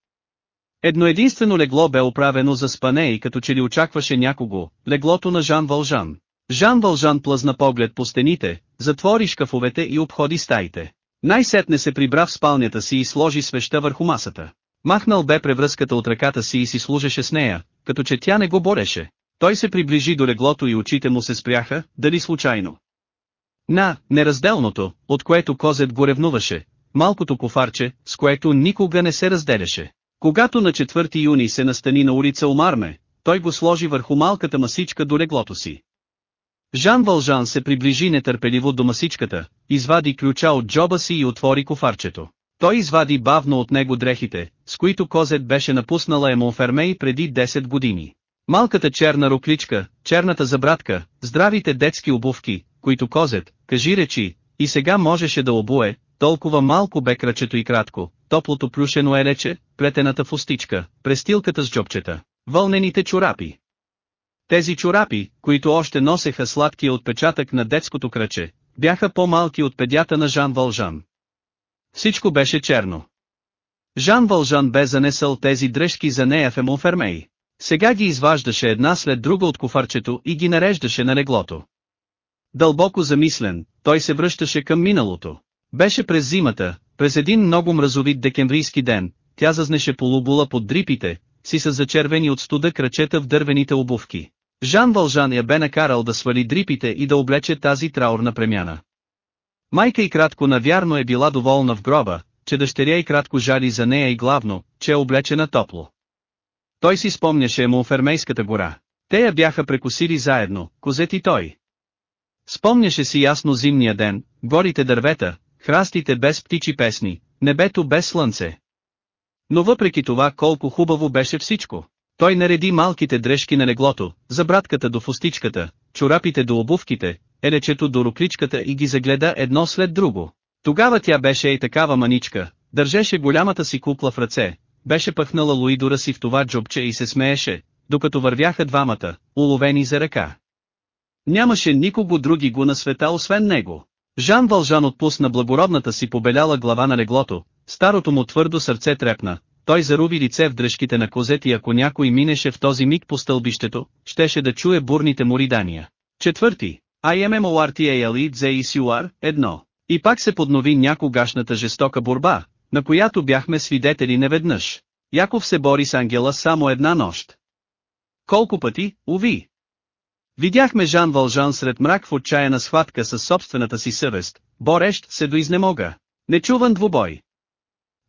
Едно единствено легло бе оправено за спане и като че ли очакваше някого, леглото на Жан Вължан. Жан Вължан плъзна поглед по стените, затвори шкафовете и обходи стаите. Най-сетне се прибра в спалнята си и сложи свеща върху масата. Махнал бе превръзката от ръката си и си служеше с нея, като че тя не го бореше. Той се приближи до леглото и очите му се спряха, дали случайно. На, неразделното, от което козет го ревнуваше, малкото кофарче, с което никога не се разделяше. Когато на 4 юни се настани на улица Омарме, той го сложи върху малката масичка до леглото си. Жан Вължан се приближи нетърпеливо до масичката, извади ключа от джоба си и отвори кофарчето. Той извади бавно от него дрехите, с които Козет беше напуснала Емонфермей преди 10 години. Малката черна рукличка, черната забратка, здравите детски обувки, които Козет, кажи речи, и сега можеше да обуе, толкова малко бе кръчето и кратко, топлото плюшено елече, плетената фустичка, престилката с джобчета, вълнените чорапи. Тези чорапи, които още носеха сладкия отпечатък на детското кръче, бяха по-малки от педята на Жан Вължан. Всичко беше черно. Жан Вължан бе занесъл тези дръжки за нея в Емонфермей. Сега ги изваждаше една след друга от кофарчето и ги нареждаше на леглото. Дълбоко замислен, той се връщаше към миналото. Беше през зимата, през един много мразовит декемврийски ден, тя зазнеше полубула под дрипите, си са зачервени от студа крачета в дървените обувки. Жан Вължан я бе накарал да свали дрипите и да облече тази траурна премяна. Майка и кратко навярно е била доволна в гроба, че дъщеря и кратко жали за нея и главно, че е облечена топло. Той си спомняше му Фермейската гора. Те я бяха прекусили заедно, козет и той. Спомняше си ясно зимния ден, горите дървета, храстите без птичи песни, небето без слънце. Но въпреки това колко хубаво беше всичко. Той нареди малките дрежки на леглото, забратката до фустичката, чорапите до обувките, елечето до рукличката и ги загледа едно след друго. Тогава тя беше и такава маничка, държеше голямата си кукла в ръце, беше пъхнала Луидора си в това джобче и се смееше, докато вървяха двамата, уловени за ръка. Нямаше никого други го на света освен него. Жан Вължан отпусна благородната си побеляла глава на леглото, старото му твърдо сърце трепна, той заруби лице в дръжките на козет и ако някой минеше в този миг по стълбището, щеше да чуе бурните му ридания. Четвърти. IMMORTALE едно. И пак се поднови някогашната жестока борба, на която бяхме свидетели неведнъж. Яков се бори с ангела само една нощ. Колко пъти, уви! Видяхме Жан Вължан сред мрак в отчаяна схватка със собствената си съвест, борещ се до изнемога. Нечуван двубой.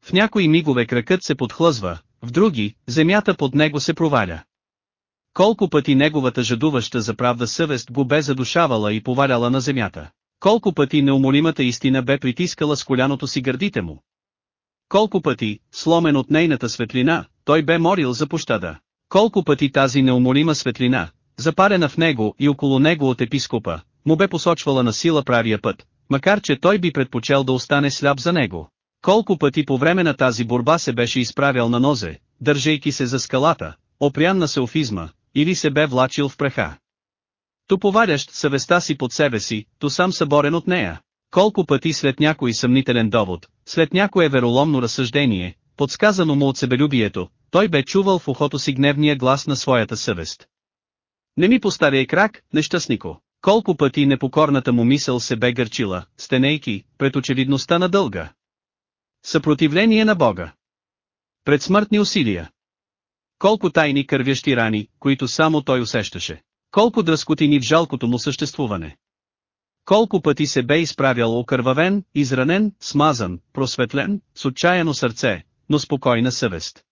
В някои мигове кракът се подхлъзва, в други, земята под него се проваля. Колко пъти неговата жадуваща за правда съвест го бе задушавала и поваляла на земята. Колко пъти неумолимата истина бе притискала с коляното си гърдите му. Колко пъти, сломен от нейната светлина, той бе морил за пощада. Колко пъти тази неумолима светлина, запарена в него и около него от епископа, му бе посочвала на сила правия път, макар че той би предпочел да остане сляп за него. Колко пъти по време на тази борба се беше изправял на нозе, държейки се за скалата, опрян на селфизма, или се бе влачил в праха. То поварящ съвестта си под себе си, то сам съборен от нея. Колко пъти след някой съмнителен довод, след някое вероломно разсъждение, подсказано му от себелюбието, той бе чувал в ухото си гневния глас на своята съвест. Не ми поставяй крак, нещастнико. Колко пъти непокорната му мисъл се бе гърчила, стенейки, пред очевидността на дълга. Съпротивление на Бога. Пред смъртни усилия. Колко тайни кървящи рани, които само той усещаше. Колко дръскотини в жалкото му съществуване. Колко пъти се бе изправял окървавен, изранен, смазан, просветлен, с отчаяно сърце, но спокойна съвест.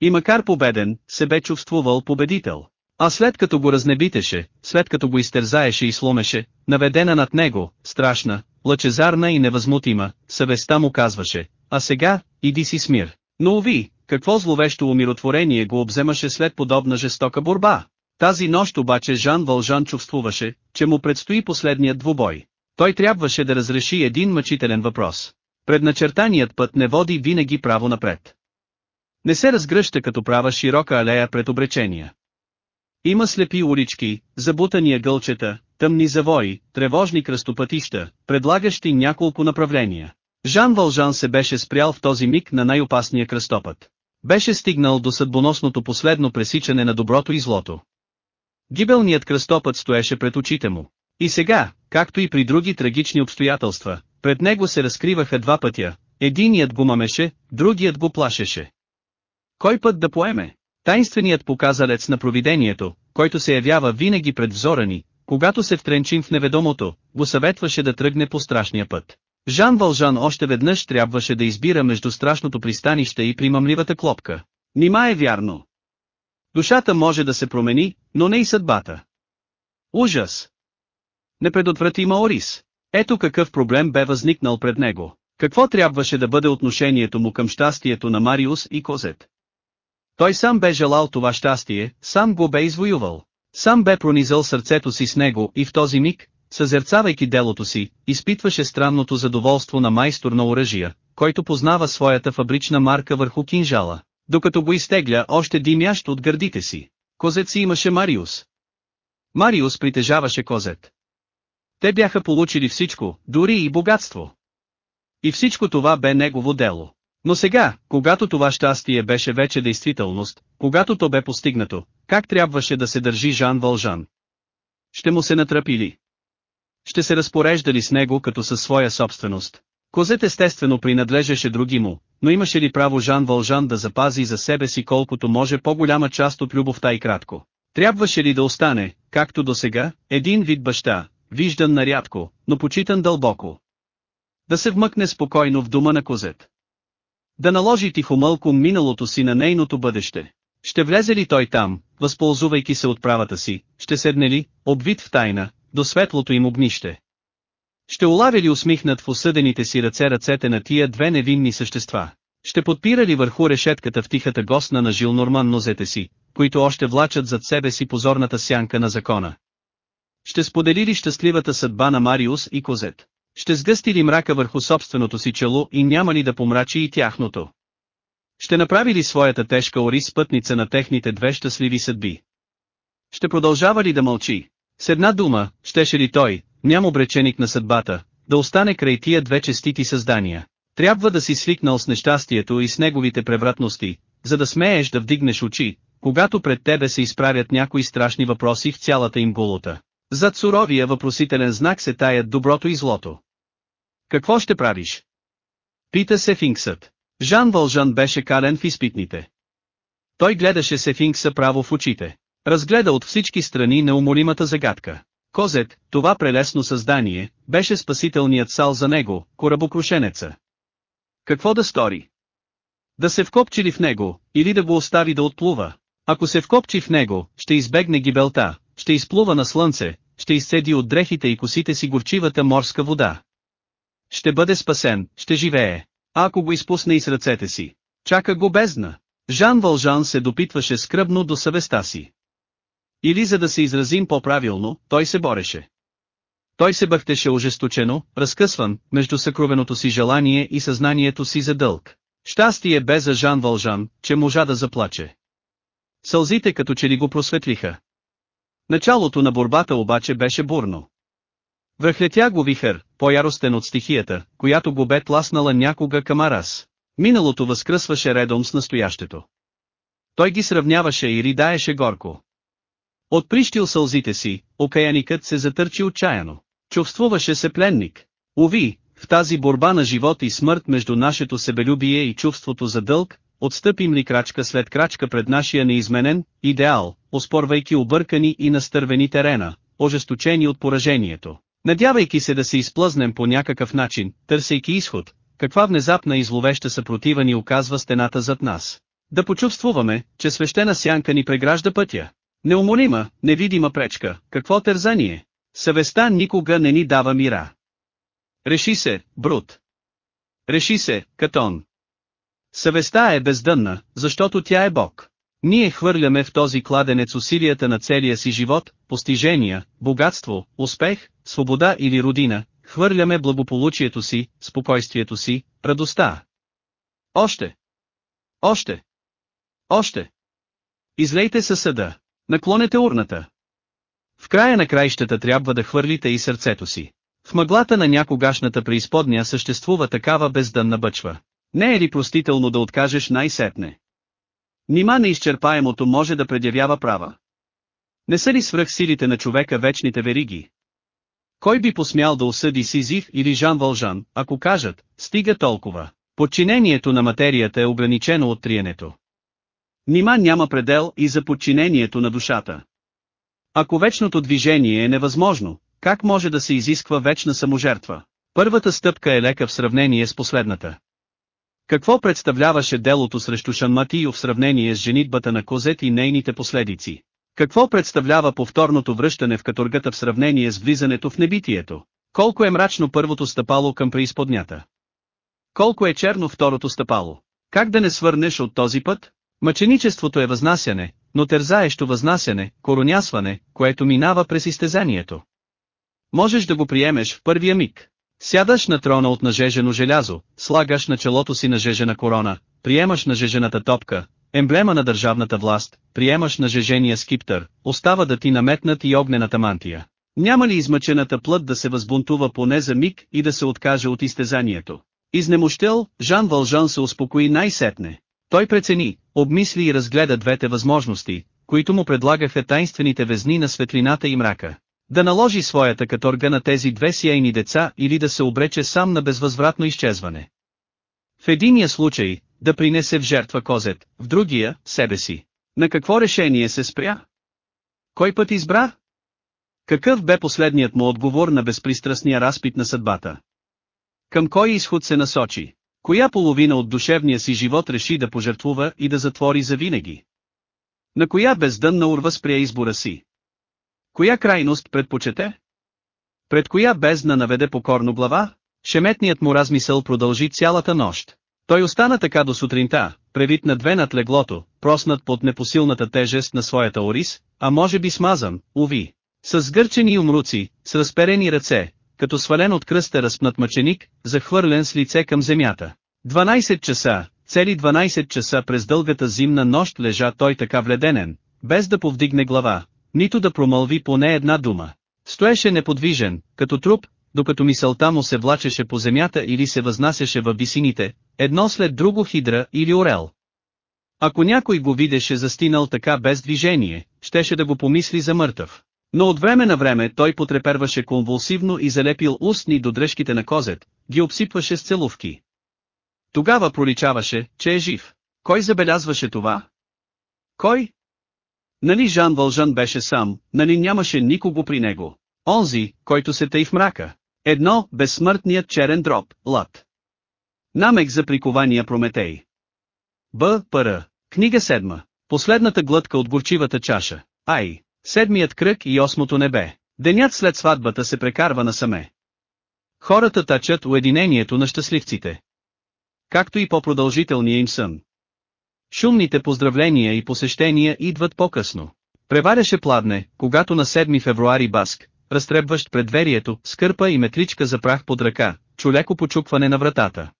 И макар победен, се бе чувствувал победител. А след като го разнебитеше, след като го изтерзаеше и сломеше, наведена над него, страшна, лъчезарна и невъзмутима, съвестта му казваше, а сега, иди си с мир. Но уви, какво зловещо умиротворение го обземаше след подобна жестока борба. Тази нощ обаче Жан Вължан чувствуваше, че му предстои последният двубой. Той трябваше да разреши един мъчителен въпрос. Предначертаният път не води винаги право напред. Не се разгръща като права широка алея пред обречения. Има слепи улички, забутания гълчета, тъмни завои, тревожни кръстопътища, предлагащи няколко направления. Жан Вължан се беше спрял в този миг на най-опасния кръстопът. Беше стигнал до съдбоносното последно пресичане на доброто и злото. Гибелният кръстопът стоеше пред очите му. И сега, както и при други трагични обстоятелства, пред него се разкриваха два пътя, единият го мамеше, другият го плашеше. Кой път да поеме? Тайнственият показалец на провидението, който се явява винаги пред взора ни, когато се втренчим в неведомото, го съветваше да тръгне по страшния път. Жан Вължан още веднъж трябваше да избира между страшното пристанище и примамливата клопка. Нима е вярно. Душата може да се промени, но не и съдбата. Ужас! Непредотвратима Орис. Ето какъв проблем бе възникнал пред него. Какво трябваше да бъде отношението му към щастието на Мариус и Козет? Той сам бе желал това щастие, сам го бе извоювал. Сам бе пронизал сърцето си с него и в този миг, съзерцавайки делото си, изпитваше странното задоволство на майстор на оръжия, който познава своята фабрична марка върху кинжала, докато го изтегля още димящ от гърдите си. Козет си имаше Мариус. Мариус притежаваше Козет. Те бяха получили всичко, дори и богатство. И всичко това бе негово дело. Но сега, когато това щастие беше вече действителност, когато то бе постигнато, как трябваше да се държи Жан Вължан? Ще му се натрапили. Ще се разпореждали с него като със своя собственост. Козет естествено принадлежеше други му, но имаше ли право Жан Вължан да запази за себе си колкото може по-голяма част от любовта и кратко? Трябваше ли да остане, както до сега, един вид баща, виждан нарядко, но почитан дълбоко? Да се вмъкне спокойно в дома на Козет. Да наложи тихомълко миналото си на нейното бъдеще. Ще влезе ли той там, възползвайки се от правата си, ще седне ли, обвит в тайна, до светлото им огнище. Ще улавя ли усмихнат в осъдените си ръце ръцете на тия две невинни същества? Ще подпира ли върху решетката в тихата госна на Жил Норман нозете си, които още влачат зад себе си позорната сянка на закона? Ще сподели ли щастливата съдба на Мариус и Козет? Ще сгъсти ли мрака върху собственото си чело и няма ли да помрачи и тяхното? Ще направи ли своята тежка орис пътница на техните две щастливи съдби? Ще продължава ли да мълчи? С една дума, щеше ли той, ням обреченик на съдбата, да остане край тия две честити създания. Трябва да си свикнал с нещастието и с неговите превратности, за да смееш да вдигнеш очи, когато пред тебе се изправят някои страшни въпроси в цялата им голота. Зад суровия въпросителен знак се таят доброто и злото. Какво ще правиш? Пита се Финксът. Жан Вължан беше кален в изпитните. Той гледаше се Финкса право в очите. Разгледа от всички страни неумолимата загадка. Козет, това прелесно създание, беше спасителният сал за него, корабокрушенеца. Какво да стори? Да се вкопчи ли в него, или да го остави да отплува? Ако се вкопчи в него, ще избегне гибелта, ще изплува на слънце, ще изцеди от дрехите и косите си горчивата морска вода. Ще бъде спасен, ще живее. Ако го изпусне и с ръцете си, чака го бездна. Жан Вължан се допитваше скръбно до съвестта си. Или за да се изразим по-правилно, той се бореше. Той се бъхтеше ожесточено, разкъсван, между съкровеното си желание и съзнанието си за дълг. Щастие бе за Жан Вължан, че можа да заплаче. Сълзите като че ли го просветлиха. Началото на борбата обаче беше бурно. Връхлетя го вихър, по-яростен от стихията, която го бе тласнала някога към Арас. Миналото възкръсваше редом с настоящето. Той ги сравняваше и ридаеше горко. Отприщил сълзите си, окаяникът се затърчи отчаяно. Чувствуваше се пленник. Ови, в тази борба на живот и смърт между нашето себелюбие и чувството за дълг, отстъпим ли крачка след крачка пред нашия неизменен идеал, оспорвайки объркани и настървени терена, ожесточени от поражението. Надявайки се да се изплъзнем по някакъв начин, търсейки изход, каква внезапна и зловеща съпротива ни оказва стената зад нас. Да почувствуваме, че свещена сянка ни прегражда пътя. Неумолима, невидима пречка, какво тързание. Съвестта никога не ни дава мира. Реши се, Брут. Реши се, Катон. Съвестта е бездънна, защото тя е Бог. Ние хвърляме в този кладенец усилията на целия си живот, постижения, богатство, успех, свобода или родина, хвърляме благополучието си, спокойствието си, радостта. Още. Още. Още. Излейте със съда. Наклонете урната. В края на краищата трябва да хвърлите и сърцето си. В мъглата на някогашната преизподня съществува такава бездънна бъчва. Не е ли простително да откажеш най-сетне? Нима неизчерпаемото може да предявява права. Не са ли свръх силите на човека вечните вериги? Кой би посмял да осъди Сизив или Жан Вължан, ако кажат, стига толкова? Подчинението на материята е ограничено от триенето. Нима няма предел и за подчинението на душата. Ако вечното движение е невъзможно, как може да се изисква вечна саможертва? Първата стъпка е лека в сравнение с последната. Какво представляваше делото срещу Шанматио в сравнение с женитбата на Козет и нейните последици? Какво представлява повторното връщане в каторгата в сравнение с влизането в небитието? Колко е мрачно първото стъпало към преизподнята? Колко е черно второто стъпало? Как да не свърнеш от този път? Мъченичеството е възнасяне, но тързаещо възнасяне, коронясване, което минава през изтезанието. Можеш да го приемеш в първия миг. Сядаш на трона от нажежено желязо, слагаш на челото си нажежена корона, приемаш нажежената топка, емблема на държавната власт, приемаш нажежения скиптър, остава да ти наметнат и огнената мантия. Няма ли измъчената плът да се възбунтува поне за миг и да се откаже от изтезанието? Изнемощел, Жан Вължан се успокои най-сетне. Той прецени, обмисли и разгледа двете възможности, които му предлагаха тайнствените везни на светлината и мрака. Да наложи своята каторга на тези две сияйни деца или да се обрече сам на безвъзвратно изчезване. В единия случай, да принесе в жертва козет, в другия, себе си. На какво решение се спря? Кой път избра? Какъв бе последният му отговор на безпристрастния разпит на съдбата? Към кой изход се насочи? Коя половина от душевния си живот реши да пожертвува и да затвори завинаги? На коя бездънна урва спря избора си? Коя крайност предпочете? Пред коя бездна наведе покорно глава? Шеметният му размисъл продължи цялата нощ. Той остана така до сутринта, превит на две над леглото, проснат под непосилната тежест на своята орис, а може би смазан, уви. С сгърчени умруци, с разперени ръце, като свален от кръста разпнат мъченик, захвърлен с лице към земята. 12 часа, цели 12 часа през дългата зимна нощ лежа той така вледенен, без да повдигне глава, нито да промълви поне една дума. Стоеше неподвижен, като труп, докато мисълта му се влачеше по земята или се възнасяше във висините, едно след друго хидра или орел. Ако някой го видеше застинал така без движение, щеше да го помисли за мъртъв. Но от време на време той потреперваше конвулсивно и залепил устни до дръжките на козет, ги обсипваше с целувки. Тогава проличаваше, че е жив. Кой забелязваше това? Кой? Нали Жан Вължан беше сам, нали нямаше никого при него. Онзи, който се тъй в мрака. Едно, безсмъртният черен дроб, лад. Намек за прикования Прометей. Б. П. Книга седма. Последната глътка от горчивата чаша. Ай. Седмият кръг и осмото небе. Денят след сватбата се прекарва насаме. Хората тачат уединението на щастливците. Както и по-продължителния им сън. Шумните поздравления и посещения идват по-късно. Преваряше пладне, когато на 7 февруари Баск, разтребващ пред верието, скърпа и метричка за прах под ръка, чулеко почукване на вратата.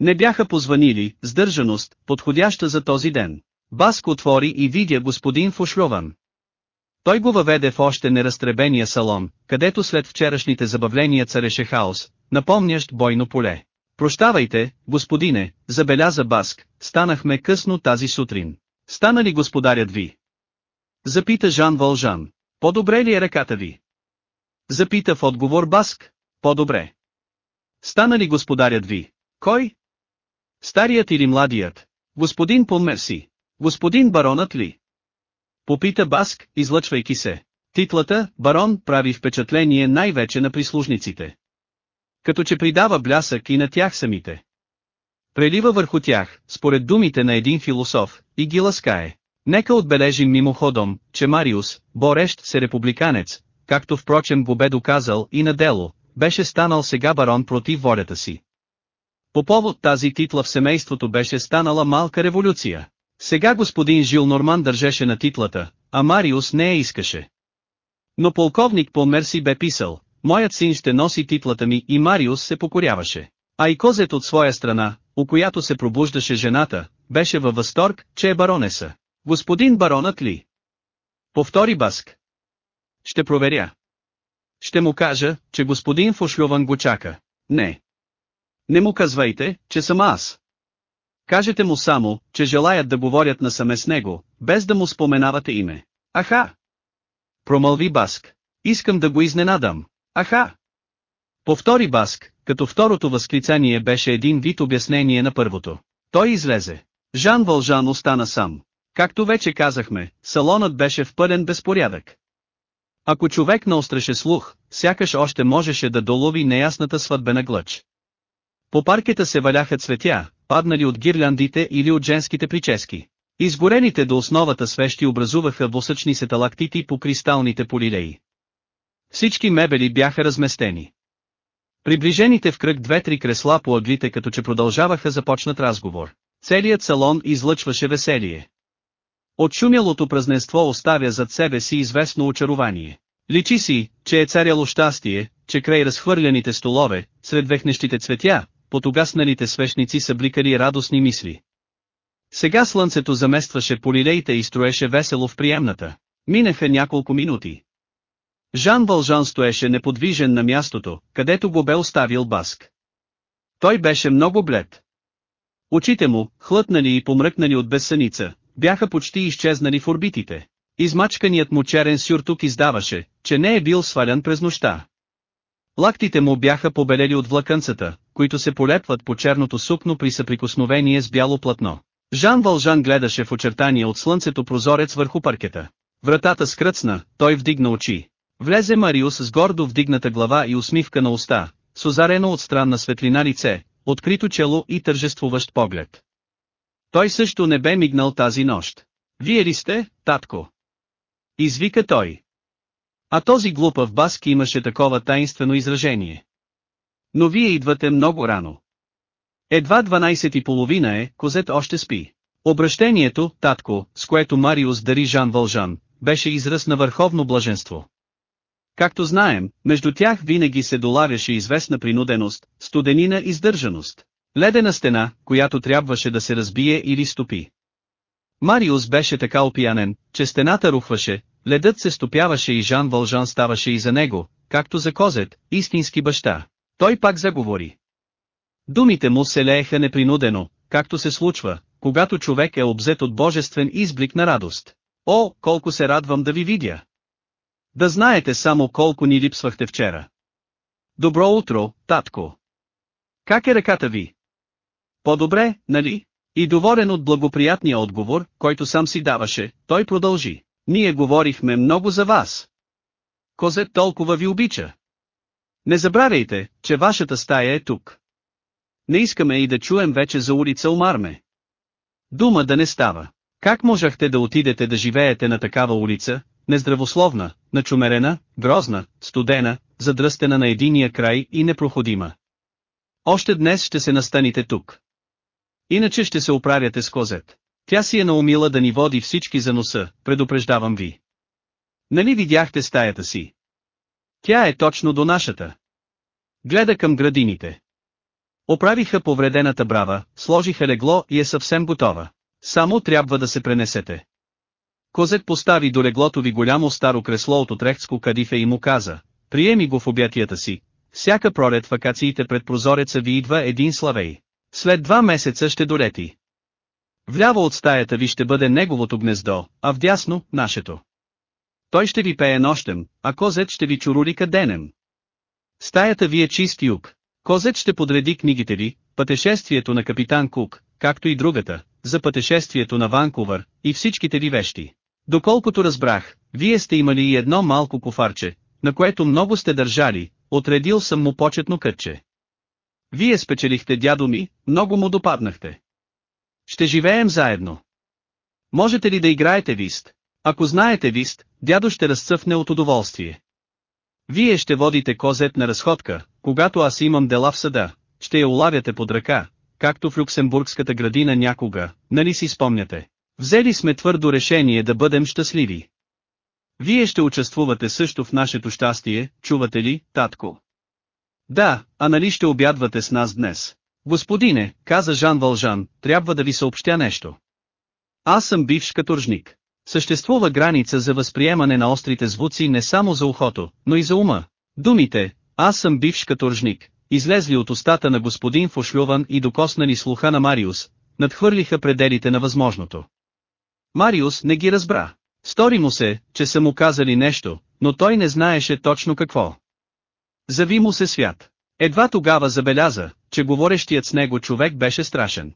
Не бяха позванили, сдържаност, подходяща за този ден. Баск отвори и видя господин Фушлован. Той го въведе в още неразтребения салон, където след вчерашните забавления цареше хаос, напомнящ бойно поле. Прощавайте, господине, забеляза Баск, станахме късно тази сутрин. Стана ли господарят ви? Запита Жан Вължан. По-добре ли е ръката ви? Запита в отговор Баск. По-добре. Стана ли господарят ви? Кой? Старият или младият? Господин Полмерси. Господин баронът ли? Попита Баск, излъчвайки се. Титлата, барон, прави впечатление най-вече на прислужниците. Като че придава блясък и на тях самите. Прелива върху тях, според думите на един философ, и ги ласкае. Нека отбележим мимоходом, че Мариус, борещ се републиканец, както впрочем го бе доказал и на дело, беше станал сега барон против волята си. По повод тази титла в семейството беше станала малка революция. Сега господин Жил Норман държеше на титлата, а Мариус не я искаше. Но полковник Полмерси бе писал, моят син ще носи титлата ми и Мариус се покоряваше. А и Козет от своя страна, у която се пробуждаше жената, беше във възторг, че е баронеса. Господин баронът ли? Повтори Баск. Ще проверя. Ще му кажа, че господин Фошлюван го чака. Не. Не му казвайте, че съм аз. Кажете му само, че желаят да говорят насаме с него, без да му споменавате име. Аха! Промълви Баск. Искам да го изненадам. Аха! Повтори Баск, като второто възклицание беше един вид обяснение на първото. Той излезе. Жан Вължан остана сам. Както вече казахме, салонът беше в пълен безпорядък. Ако човек наостреше слух, сякаш още можеше да долови неясната сватбена глъч. По паркета се валяха цветя, паднали от гирляндите или от женските прически. Изгорените до основата свещи образуваха восъчни сеталактити по кристалните полилеи. Всички мебели бяха разместени. Приближените в кръг две-три кресла по ъглите като че продължаваха започнат разговор. Целият салон излъчваше веселие. От шумялото празненство оставя зад себе си известно очарование. Личи си, че е царяло щастие, че край разхвърляните столове, сред вехнещите цветя, под угасналите свещници са бликали радостни мисли. Сега слънцето заместваше полилеите и строеше весело в приемната. Минаха няколко минути. Жан Вължан стоеше неподвижен на мястото, където го бе оставил Баск. Той беше много блед. Очите му, хлътнали и помръкнали от безсъница, бяха почти изчезнали в орбитите. Измачканият му черен сюртук издаваше, че не е бил свалян през нощта. Лактите му бяха побелели от влакънцата, които се полепват по черното сукно при съприкосновение с бяло платно. Жан Вължан гледаше в очертания от слънцето прозорец върху паркета. Вратата скръцна, той вдигна очи. Влезе Мариус с гордо вдигната глава и усмивка на уста, с озарено от странна светлина лице, открито чело и тържествуващ поглед. Той също не бе мигнал тази нощ. Вие ли сте, татко? Извика той. А този глупав баски имаше такова таинствено изражение. Но вие идвате много рано. Едва 12 и половина е, козет още спи. Обращението, татко, с което Мариус дари Жан Вължан, беше израз на върховно блаженство. Както знаем, между тях винаги се долавяше известна принуденост, студенина и сдържаност. Ледена стена, която трябваше да се разбие или стопи. Мариус беше така опиянен, че стената рухваше, ледът се стопяваше и Жан Вължан ставаше и за него, както за козет, истински баща. Той пак заговори. Думите му се лееха непринудено, както се случва, когато човек е обзет от божествен изблик на радост. О, колко се радвам да ви видя! Да знаете само колко ни липсвахте вчера. Добро утро, татко. Как е ръката ви? По-добре, нали? И доволен от благоприятния отговор, който сам си даваше, той продължи. Ние говорихме много за вас. Козет толкова ви обича. Не забравяйте, че вашата стая е тук. Не искаме и да чуем вече за улица Омарме. Дума да не става. Как можахте да отидете да живеете на такава улица, нездравословна, начумерена, грозна, студена, задръстена на единия край и непроходима? Още днес ще се настаните тук. Иначе ще се оправяте с козет. Тя си е наумила да ни води всички за носа, предупреждавам ви. Нали видяхте стаята си? Тя е точно до нашата. Гледа към градините. Оправиха повредената брава, сложиха легло и е съвсем готова. Само трябва да се пренесете. Козет постави до леглото ви голямо старо кресло от отрехтско кадифе и му каза, приеми го в обятията си. Всяка пролет в акациите пред прозореца ви идва един славей. След два месеца ще долети. Вляво от стаята ви ще бъде неговото гнездо, а вдясно – нашето. Той ще ви пее нощем, а козет ще ви чурулика денем. Стаята ви е чист юг. Козет ще подреди книгите ви, пътешествието на капитан Кук, както и другата, за пътешествието на Ванкувър, и всичките ви вещи. Доколкото разбрах, вие сте имали и едно малко кофарче, на което много сте държали, отредил съм му почетно кътче. Вие спечелихте дядо ми, много му допаднахте. Ще живеем заедно. Можете ли да играете вист? Ако знаете вист, дядо ще разцъфне от удоволствие. Вие ще водите козет на разходка, когато аз имам дела в съда, ще я улавяте под ръка, както в Люксембургската градина някога, нали си спомняте? Взели сме твърдо решение да бъдем щастливи. Вие ще участвувате също в нашето щастие, чувате ли, татко? Да, а нали ще обядвате с нас днес? Господине, каза Жан Вължан, трябва да ви съобщя нещо. Аз съм бивш каторжник. Съществува граница за възприемане на острите звуци не само за ухото, но и за ума. Думите, аз съм бивш каторжник, излезли от устата на господин Фошлюван и докоснали слуха на Мариус, надхвърлиха пределите на възможното. Мариус не ги разбра. Стори му се, че са му казали нещо, но той не знаеше точно какво. Зави му се свят. Едва тогава забеляза, че говорещият с него човек беше страшен.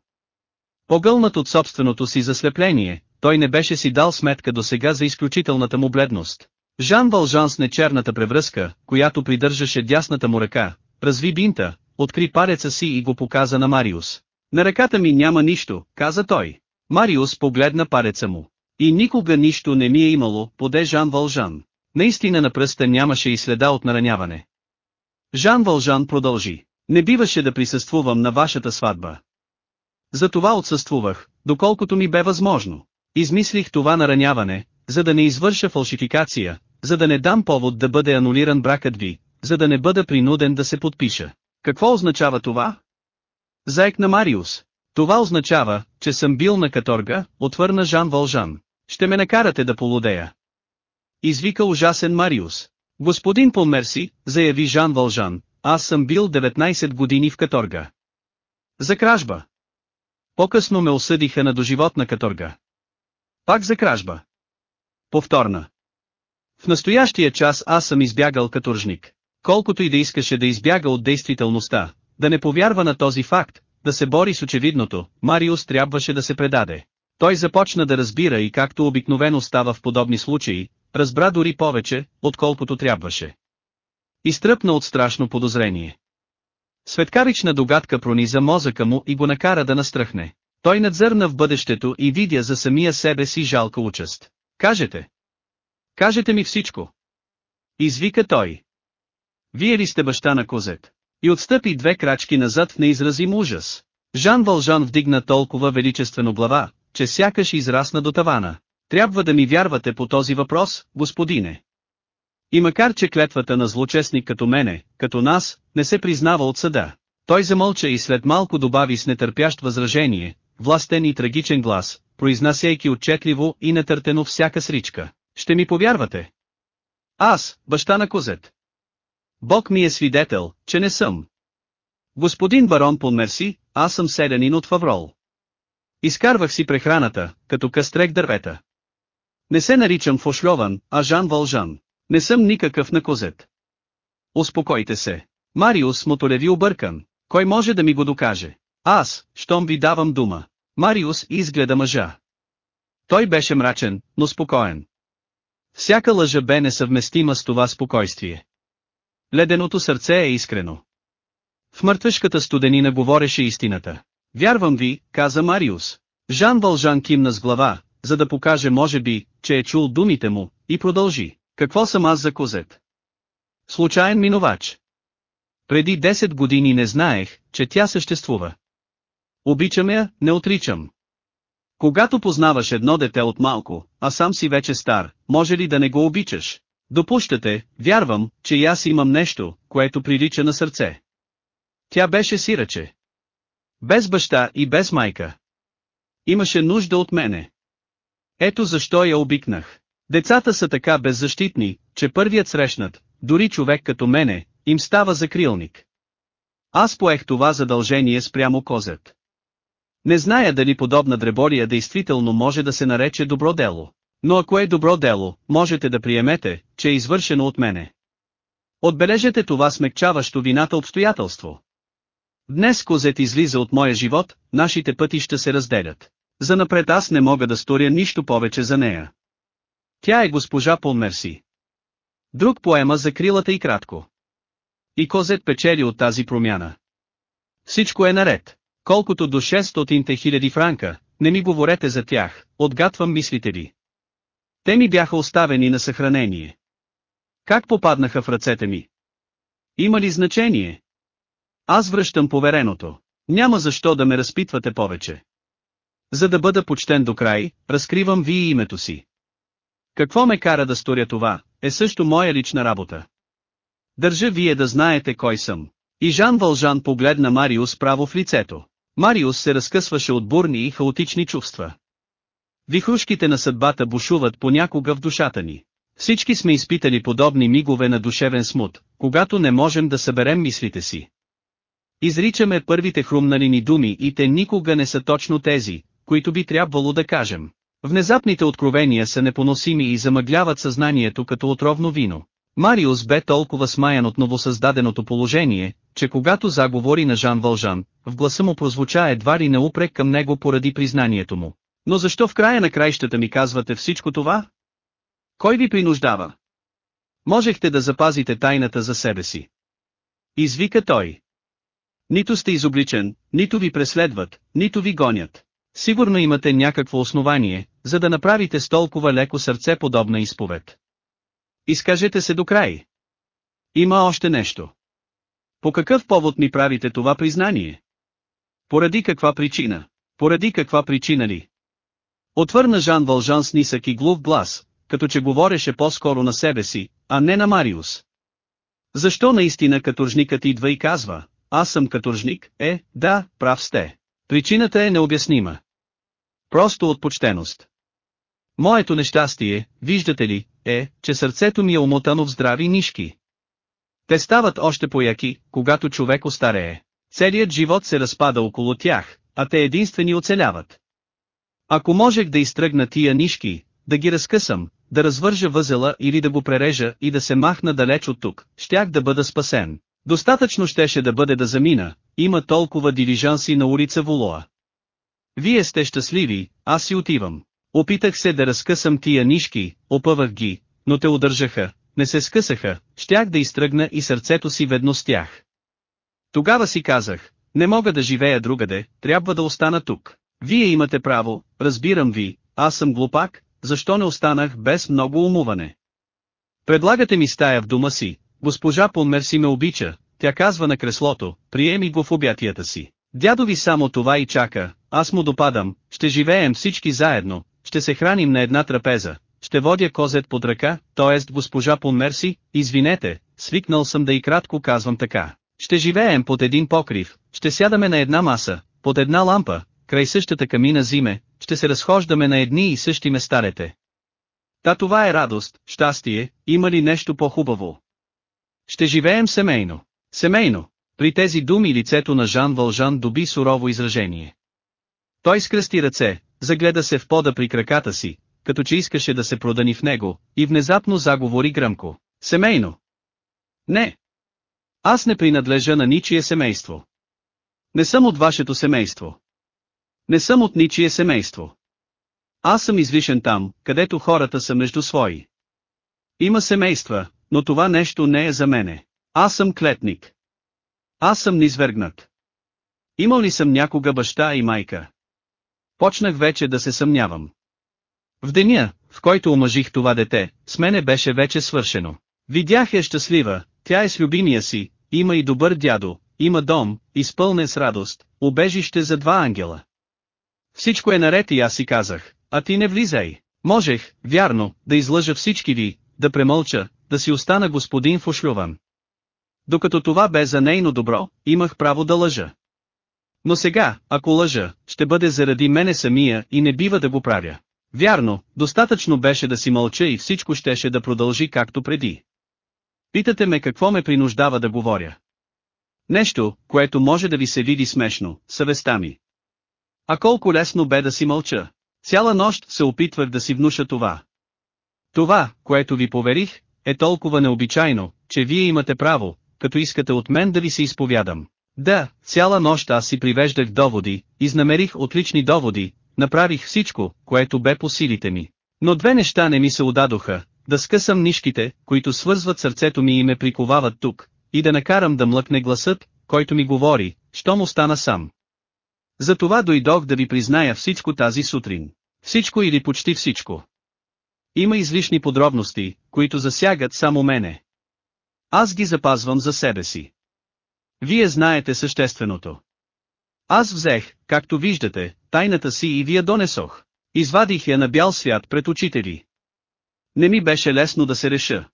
Погълнат от собственото си заслепление, той не беше си дал сметка до сега за изключителната му бледност. Жан Вължан с нечерната превръзка, която придържаше дясната му ръка, разви бинта, откри пареца си и го показа на Мариус. На ръката ми няма нищо, каза той. Мариус погледна пареца му. И никога нищо не ми е имало, поде Жан Вължан. Наистина на пръста нямаше и следа от нараняване. Жан Вължан продължи. Не биваше да присъствувам на вашата сватба. Затова отсъствувах, доколкото ми бе възможно. Измислих това нараняване, за да не извърша фалшификация, за да не дам повод да бъде анулиран бракът ви, за да не бъда принуден да се подпиша. Какво означава това? Заек на Мариус. Това означава, че съм бил на каторга, отвърна Жан Вължан. Ще ме накарате да полудея. Извика ужасен Мариус. Господин Полмерси, заяви Жан Вължан, аз съм бил 19 години в каторга. За кражба. По-късно ме осъдиха на доживотна каторга. Пак за кражба. Повторна. В настоящия час аз съм избягал каторжник. Колкото и да искаше да избяга от действителността, да не повярва на този факт, да се бори с очевидното, Мариус трябваше да се предаде. Той започна да разбира и както обикновено става в подобни случаи, разбра дори повече, отколкото трябваше. Изтръпна от страшно подозрение. Светкарична догадка прониза мозъка му и го накара да настръхне. Той надзърна в бъдещето и видя за самия себе си жалка участ. Кажете. Кажете ми всичко. Извика той. Вие ли сте баща на Козет? И отстъпи две крачки назад в неизразим ужас. Жан Вължан вдигна толкова величествено глава, че сякаш израсна до тавана. Трябва да ми вярвате по този въпрос, господине. И макар че клетвата на злочестник като мене, като нас, не се признава от съда, той замълча и след малко добави с нетърпящ възражение, властен и трагичен глас, произнасяйки отчетливо и нетъртено всяка сричка. Ще ми повярвате. Аз, баща на Козет. Бог ми е свидетел, че не съм. Господин барон Понмерси, аз съм селянин от Фаврол. Изкарвах си прехраната, като къстрек дървета. Не се наричам Фошльован, а Жан Вължан. Не съм никакъв на козет. Успокойте се. Мариус мотолеви объркан. Кой може да ми го докаже? Аз, щом ви давам дума. Мариус изгледа мъжа. Той беше мрачен, но спокоен. Всяка лъжа бе несъвместима с това спокойствие. Леденото сърце е искрено. В мъртвешката студенина говореше истината. Вярвам ви, каза Мариус. Жан Вължан кимна с глава, за да покаже може би, че е чул думите му, и продължи. Какво съм аз за козет? Случайен минувач. Преди 10 години не знаех, че тя съществува. Обичам я, не отричам. Когато познаваш едно дете от малко, а сам си вече стар, може ли да не го обичаш? Допущате, вярвам, че и аз имам нещо, което прилича на сърце. Тя беше сираче. Без баща и без майка. Имаше нужда от мене. Ето защо я обикнах. Децата са така беззащитни, че първият срещнат, дори човек като мене, им става закрилник. Аз поех това задължение спрямо козет. Не зная дали подобна дребория действително може да се нарече добро дело. Но ако е добро дело, можете да приемете, че е извършено от мене. Отбележете това смекчаващо вината обстоятелство. Днес козет излиза от моя живот, нашите пътища се разделят. Занапред аз не мога да сторя нищо повече за нея. Тя е госпожа Полмерси. Друг поема за крилата и кратко. И Козет печели от тази промяна. Всичко е наред. Колкото до 600 хиляди франка, не ми говорете за тях, отгатвам мислите ви. Те ми бяха оставени на съхранение. Как попаднаха в ръцете ми? Има ли значение? Аз връщам повереното. Няма защо да ме разпитвате повече. За да бъда почтен до край, разкривам ви името си. Какво ме кара да сторя това, е също моя лична работа. Държа вие да знаете кой съм. И Жан Вължан погледна Мариус право в лицето. Мариус се разкъсваше от бурни и хаотични чувства. Вихрушките на съдбата бушуват понякога в душата ни. Всички сме изпитали подобни мигове на душевен смут, когато не можем да съберем мислите си. Изричаме първите хрумнали ни думи и те никога не са точно тези, които би трябвало да кажем. Внезапните откровения са непоносими и замъгляват съзнанието като отровно вино. Мариус бе толкова смаян от новосъздаденото положение, че когато заговори на Жан Вължан, в гласа му прозвуча едва ли упрек към него поради признанието му. Но защо в края на краищата ми казвате всичко това? Кой ви принуждава? Можехте да запазите тайната за себе си. Извика той. Нито сте изобличен, нито ви преследват, нито ви гонят. Сигурно имате някакво основание, за да направите с толкова леко сърце подобна изповед. Изкажете се до край. Има още нещо. По какъв повод ми правите това признание? Поради каква причина? Поради каква причина ли? Отвърна Жан Вължан с нисък и глув глас, като че говореше по-скоро на себе си, а не на Мариус. Защо наистина каторжникът идва и казва, аз съм каторжник, е, да, прав сте. Причината е необяснима. Просто от почтеност. Моето нещастие, виждате ли, е, че сърцето ми е умотано в здрави нишки. Те стават още пояки, когато човек остарее. Целият живот се разпада около тях, а те единствени оцеляват. Ако можех да изтръгна тия нишки, да ги разкъсам, да развържа възела или да го прережа и да се махна далеч от тук, щях да бъда спасен. Достатъчно щеше да бъде да замина, има толкова дилижанси на улица Волоа. Вие сте щастливи, аз си отивам. Опитах се да разкъсам тия нишки, опъвах ги, но те удържаха, не се скъсаха, щях да изтръгна и сърцето си ведно с тях. Тогава си казах, не мога да живея другаде, трябва да остана тук. Вие имате право, разбирам ви, аз съм глупак, защо не останах без много умуване. Предлагате ми стая в дома си, госпожа Понмерси ме обича, тя казва на креслото, приеми го в обятията си. Дядо ви само това и чака, аз му допадам, ще живеем всички заедно, ще се храним на една трапеза, ще водя козет под ръка, т.е. госпожа Понмерси, извинете, свикнал съм да и кратко казвам така. Ще живеем под един покрив, ще сядаме на една маса, под една лампа, край същата камина зиме, ще се разхождаме на едни и същи местарете. Та това е радост, щастие, има ли нещо по-хубаво? Ще живеем семейно. Семейно. При тези думи лицето на Жан Вължан доби сурово изражение. Той скръсти ръце, загледа се в пода при краката си, като че искаше да се продани в него, и внезапно заговори гръмко. Семейно. Не. Аз не принадлежа на ничие семейство. Не съм от вашето семейство. Не съм от ничие семейство. Аз съм извишен там, където хората са между свои. Има семейства, но това нещо не е за мене. Аз съм клетник. Аз съм низвергнат. Имал ли съм някога баща и майка? Почнах вече да се съмнявам. В деня, в който омъжих това дете, с мене беше вече свършено. Видях я щастлива, тя е с любимия си, има и добър дядо, има дом, изпълнен с радост, убежище за два ангела. Всичко е наред и аз си казах, а ти не влизай. Можех, вярно, да излъжа всички ви, да премълча, да си остана господин Фошлюван. Докато това бе за нейно добро, имах право да лъжа. Но сега, ако лъжа, ще бъде заради мене самия и не бива да го правя. Вярно, достатъчно беше да си мълча и всичко щеше да продължи както преди. Питате ме какво ме принуждава да говоря. Нещо, което може да ви се види смешно, съвестта ми. А колко лесно бе да си мълча. Цяла нощ се опитвах да си внуша това. Това, което ви поверих, е толкова необичайно, че вие имате право, като искате от мен да ви се изповядам. Да, цяла нощ аз си привеждах доводи, изнамерих отлични доводи, направих всичко, което бе по силите ми. Но две неща не ми се удадоха, да скъсам нишките, които свързват сърцето ми и ме приковават тук, и да накарам да млъкне гласът, който ми говори, щом остана сам. Затова дойдох да ви призная всичко тази сутрин. Всичко или почти всичко. Има излишни подробности, които засягат само мене. Аз ги запазвам за себе си. Вие знаете същественото. Аз взех, както виждате, тайната си и вие донесох. Извадих я на бял свят пред учители. Не ми беше лесно да се реша.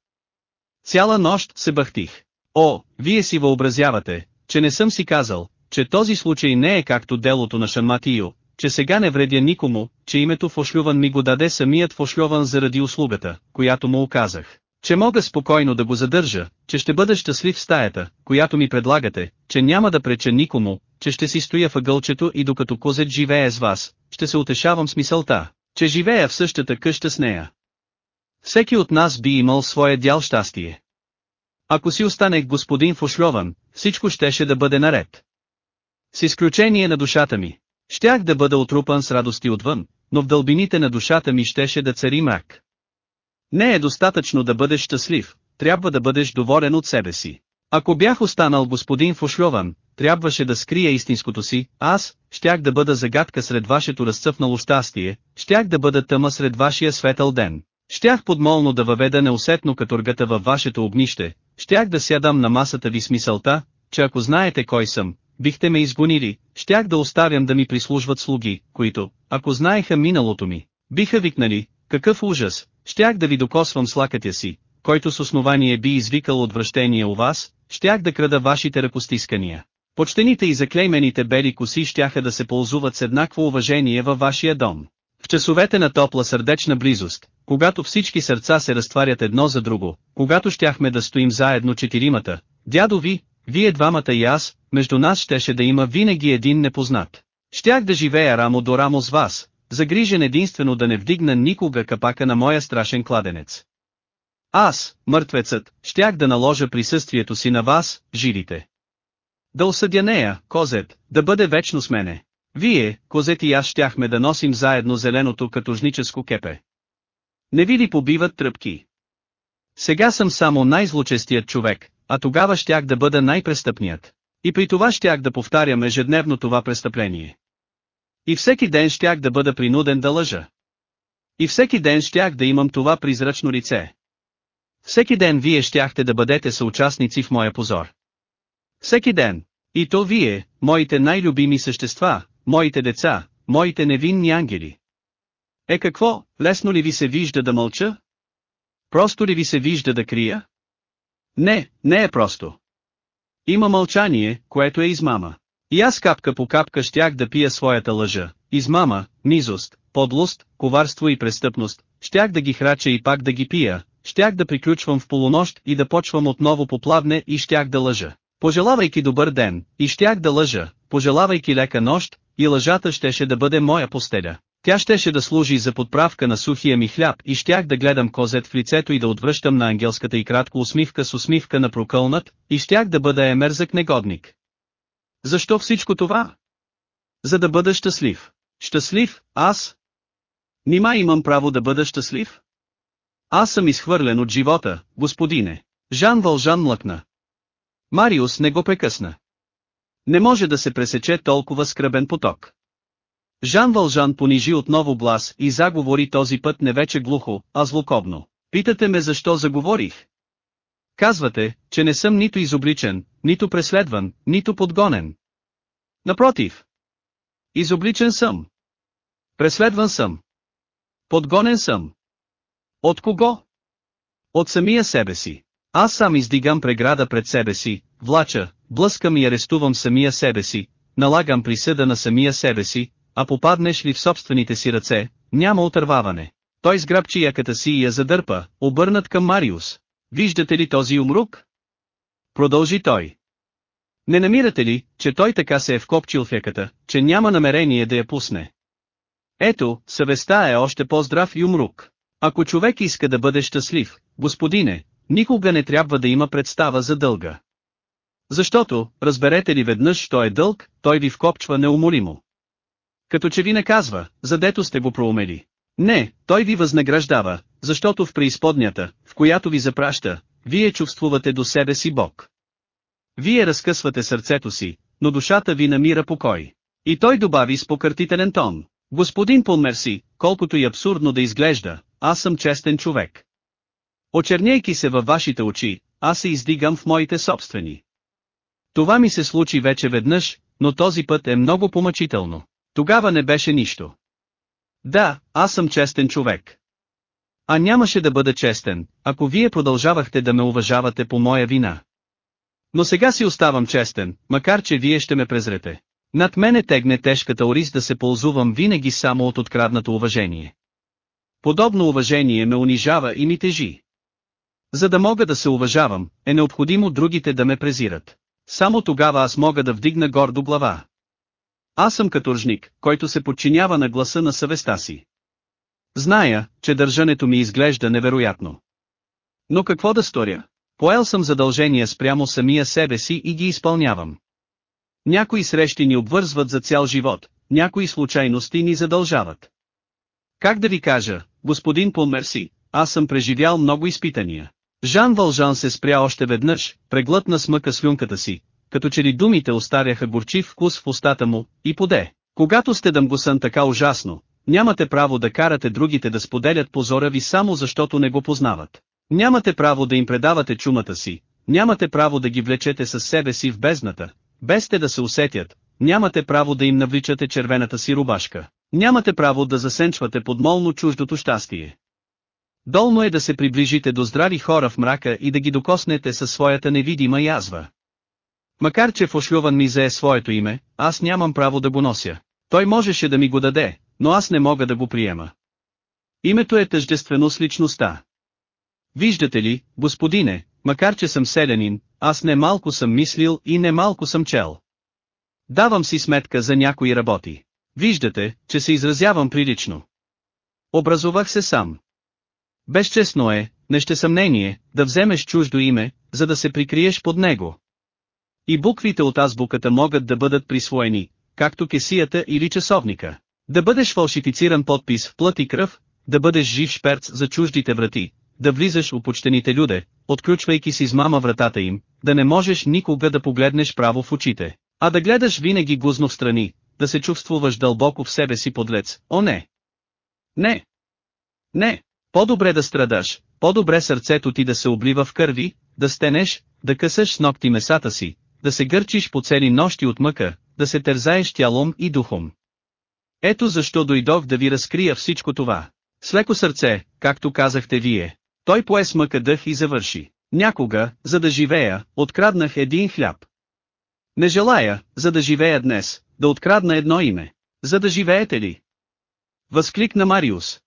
Цяла нощ се бахтих. О, вие си въобразявате, че не съм си казал, че този случай не е както делото на Шаматио, че сега не вредя никому, че името Фошлюван ми го даде самият Фошлюван заради услугата, която му оказах. Че мога спокойно да го задържа, че ще бъда щастлив в стаята, която ми предлагате, че няма да преча никому, че ще си стоя въгълчето и докато козет живее с вас, ще се утешавам с мисълта, че живея в същата къща с нея. Всеки от нас би имал своя дял щастие. Ако си останех господин Фошльован, всичко щеше да бъде наред. С изключение на душата ми. Щях да бъда отрупан с радости отвън, но в дълбините на душата ми щеше да цари мрак. Не е достатъчно да бъдеш щастлив, трябва да бъдеш доволен от себе си. Ако бях останал господин Фошльован, трябваше да скрия истинското си, аз, щях да бъда загадка сред вашето разцъфнало щастие, щях да бъда тъма сред вашия светъл ден. Щях подмолно да въведа неусетно каторгата във вашето огнище, щях да сядам на масата ви с мисълта, че ако знаете кой съм, бихте ме изгонили, щях да оставям да ми прислужват слуги, които, ако знаеха миналото ми, биха викнали, какъв ужас, щях да ви докосвам с лакътя си, който с основание би извикал отвращение у вас, щях да крада вашите ръкостискания. Почтените и заклеймените бели коси щяха да се ползуват с еднакво уважение във вашия дом. В часовете на топла сърдечна близост, когато всички сърца се разтварят едно за друго, когато щяхме да стоим заедно четиримата, дядо ви, вие двамата и аз, между нас щеше да има винаги един непознат. Щях да живея рамо до рамо с вас, загрижен единствено да не вдигна никога капака на моя страшен кладенец. Аз, мъртвецът, щях да наложа присъствието си на вас, жилите. Да осъдя нея, козет, да бъде вечно с мене. Вие, козет и аз щяхме да носим заедно зеленото като жническо кепе. Не ви побиват тръпки? Сега съм само най-злочестият човек, а тогава щях да бъда най-престъпният. И при това щях да повтарям ежедневно това престъпление. И всеки ден щях да бъда принуден да лъжа. И всеки ден щях да имам това призрачно лице. Всеки ден вие щяхте да бъдете съучастници в моя позор. Всеки ден. И то вие, моите най-любими същества, моите деца, моите невинни ангели. Е какво, лесно ли ви се вижда да мълча? Просто ли ви се вижда да крия? Не, не е просто. Има мълчание, което е измама. И аз капка по капка щях да пия своята лъжа, измама, низост, подлост, коварство и престъпност, щях да ги храча и пак да ги пия, щях да приключвам в полунощ и да почвам отново по плавне и щях да лъжа. Пожелавайки добър ден, и щях да лъжа, пожелавайки лека нощ, и лъжата щеше да бъде моя постеля. Тя щеше да служи за подправка на сухия ми хляб и щях да гледам козет в лицето и да отвръщам на ангелската и кратко усмивка с усмивка на прокълнат, и щях да бъда емерзък негодник. Защо всичко това? За да бъда щастлив. Щастлив, аз? Нима имам право да бъда щастлив? Аз съм изхвърлен от живота, господине. Жан Вължан млъкна. Мариус не го прекъсна. Не може да се пресече толкова скръбен поток. Жан Вължан понижи отново глас и заговори този път не вече глухо, а злокобно. Питате ме защо заговорих? Казвате, че не съм нито изобличен, нито преследван, нито подгонен. Напротив. Изобличен съм. Преследван съм. Подгонен съм. От кого? От самия себе си. Аз сам издигам преграда пред себе си, влача, блъскам и арестувам самия себе си, налагам присъда на самия себе си, а попаднеш ли в собствените си ръце, няма отърваване. Той сграбчи яката си и я задърпа, обърнат към Мариус. Виждате ли този умрук? Продължи той. Не намирате ли, че той така се е вкопчил в яката, че няма намерение да я пусне? Ето, съвестта е още по-здрав и умрук. Ако човек иска да бъде щастлив, господине, никога не трябва да има представа за дълга. Защото, разберете ли веднъж, що е дълг, той ви вкопчва неуморимо. Като че ви не казва, задето сте го проумели. Не, той ви възнаграждава, защото в преизподнята, в която ви запраща, вие чувствувате до себе си Бог. Вие разкъсвате сърцето си, но душата ви намира покой. И той добави с покъртителен тон. Господин Понмерси, колкото и абсурдно да изглежда, аз съм честен човек. Очерняйки се във вашите очи, аз се издигам в моите собствени. Това ми се случи вече веднъж, но този път е много помъчително. Тогава не беше нищо. Да, аз съм честен човек. А нямаше да бъда честен, ако вие продължавахте да ме уважавате по моя вина. Но сега си оставам честен, макар че вие ще ме презрете. Над мене тегне тежката ориз да се ползувам винаги само от откраднато уважение. Подобно уважение ме унижава и ми тежи. За да мога да се уважавам, е необходимо другите да ме презират. Само тогава аз мога да вдигна гордо глава. Аз съм каторжник, който се подчинява на гласа на съвестта си. Зная, че държането ми изглежда невероятно. Но какво да сторя? Поел съм задължения спрямо самия себе си и ги изпълнявам. Някои срещи ни обвързват за цял живот, някои случайности ни задължават. Как да ви кажа, господин Полмерси, аз съм преживял много изпитания. Жан Вължан се спря още веднъж, преглътна смъка слюнката си, като че ли думите остаряха горчив вкус в устата му, и поде. Когато сте дъмгосън така ужасно, нямате право да карате другите да споделят позора ви само защото не го познават. Нямате право да им предавате чумата си, нямате право да ги влечете със себе си в бездната, без те да се усетят, нямате право да им навличате червената си рубашка, нямате право да засенчвате подмолно чуждото щастие. Долно е да се приближите до здрави хора в мрака и да ги докоснете със своята невидима язва. Макар че Фошлюван ми зае своето име, аз нямам право да го нося. Той можеше да ми го даде, но аз не мога да го приема. Името е тъждествено с личността. Виждате ли, господине, макар че съм селянин, аз не малко съм мислил и не малко съм чел. Давам си сметка за някои работи. Виждате, че се изразявам прилично. Образовах се сам. Безчестно е, не ще съмнение, да вземеш чуждо име, за да се прикриеш под него. И буквите от азбуката могат да бъдат присвоени, както кесията или часовника. Да бъдеш фалшифициран подпис в плът и кръв, да бъдеш жив шперц за чуждите врати, да влизаш у почтените люде, отключвайки си измама вратата им, да не можеш никога да погледнеш право в очите, а да гледаш винаги гузно в страни, да се чувствуваш дълбоко в себе си подлец, о не! Не! Не! По-добре да страдаш, по-добре сърцето ти да се облива в кърви, да стенеш, да късаш с ногти месата си, да се гърчиш по цели нощи от мъка, да се тързаеш тялом и духом. Ето защо дойдох да ви разкрия всичко това. С леко сърце, както казахте вие. Той пое с мъка дъх и завърши. Някога, за да живея, откраднах един хляб. Не желая, за да живея днес, да открадна едно име. За да живеете ли? Възкликна Мариус.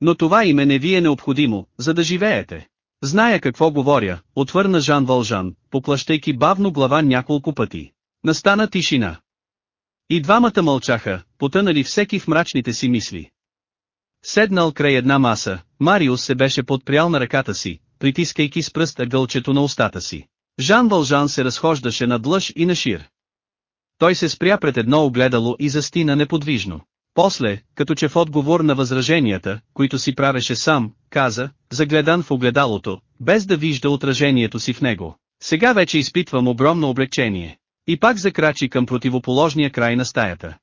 Но това име не ви е необходимо, за да живеете. Зная какво говоря, отвърна Жан Вължан, поплащайки бавно глава няколко пъти. Настана тишина. И двамата мълчаха, потънали всеки в мрачните си мисли. Седнал край една маса, Мариус се беше подпрял на ръката си, притискайки с пръст гълчето на устата си. Жан Вължан се разхождаше на длъж и на шир. Той се спря пред едно огледало и застина неподвижно. После, като че в отговор на възраженията, които си правеше сам, каза, загледан в огледалото, без да вижда отражението си в него. Сега вече изпитвам огромно облегчение. И пак закрачи към противоположния край на стаята.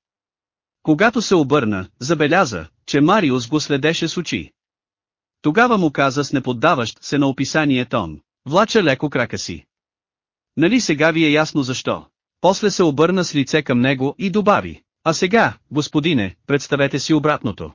Когато се обърна, забеляза, че Мариус го следеше с очи. Тогава му каза с неподдаващ се на описание тон, влача леко крака си. Нали сега ви е ясно защо? После се обърна с лице към него и добави, а сега, господине, представете си обратното.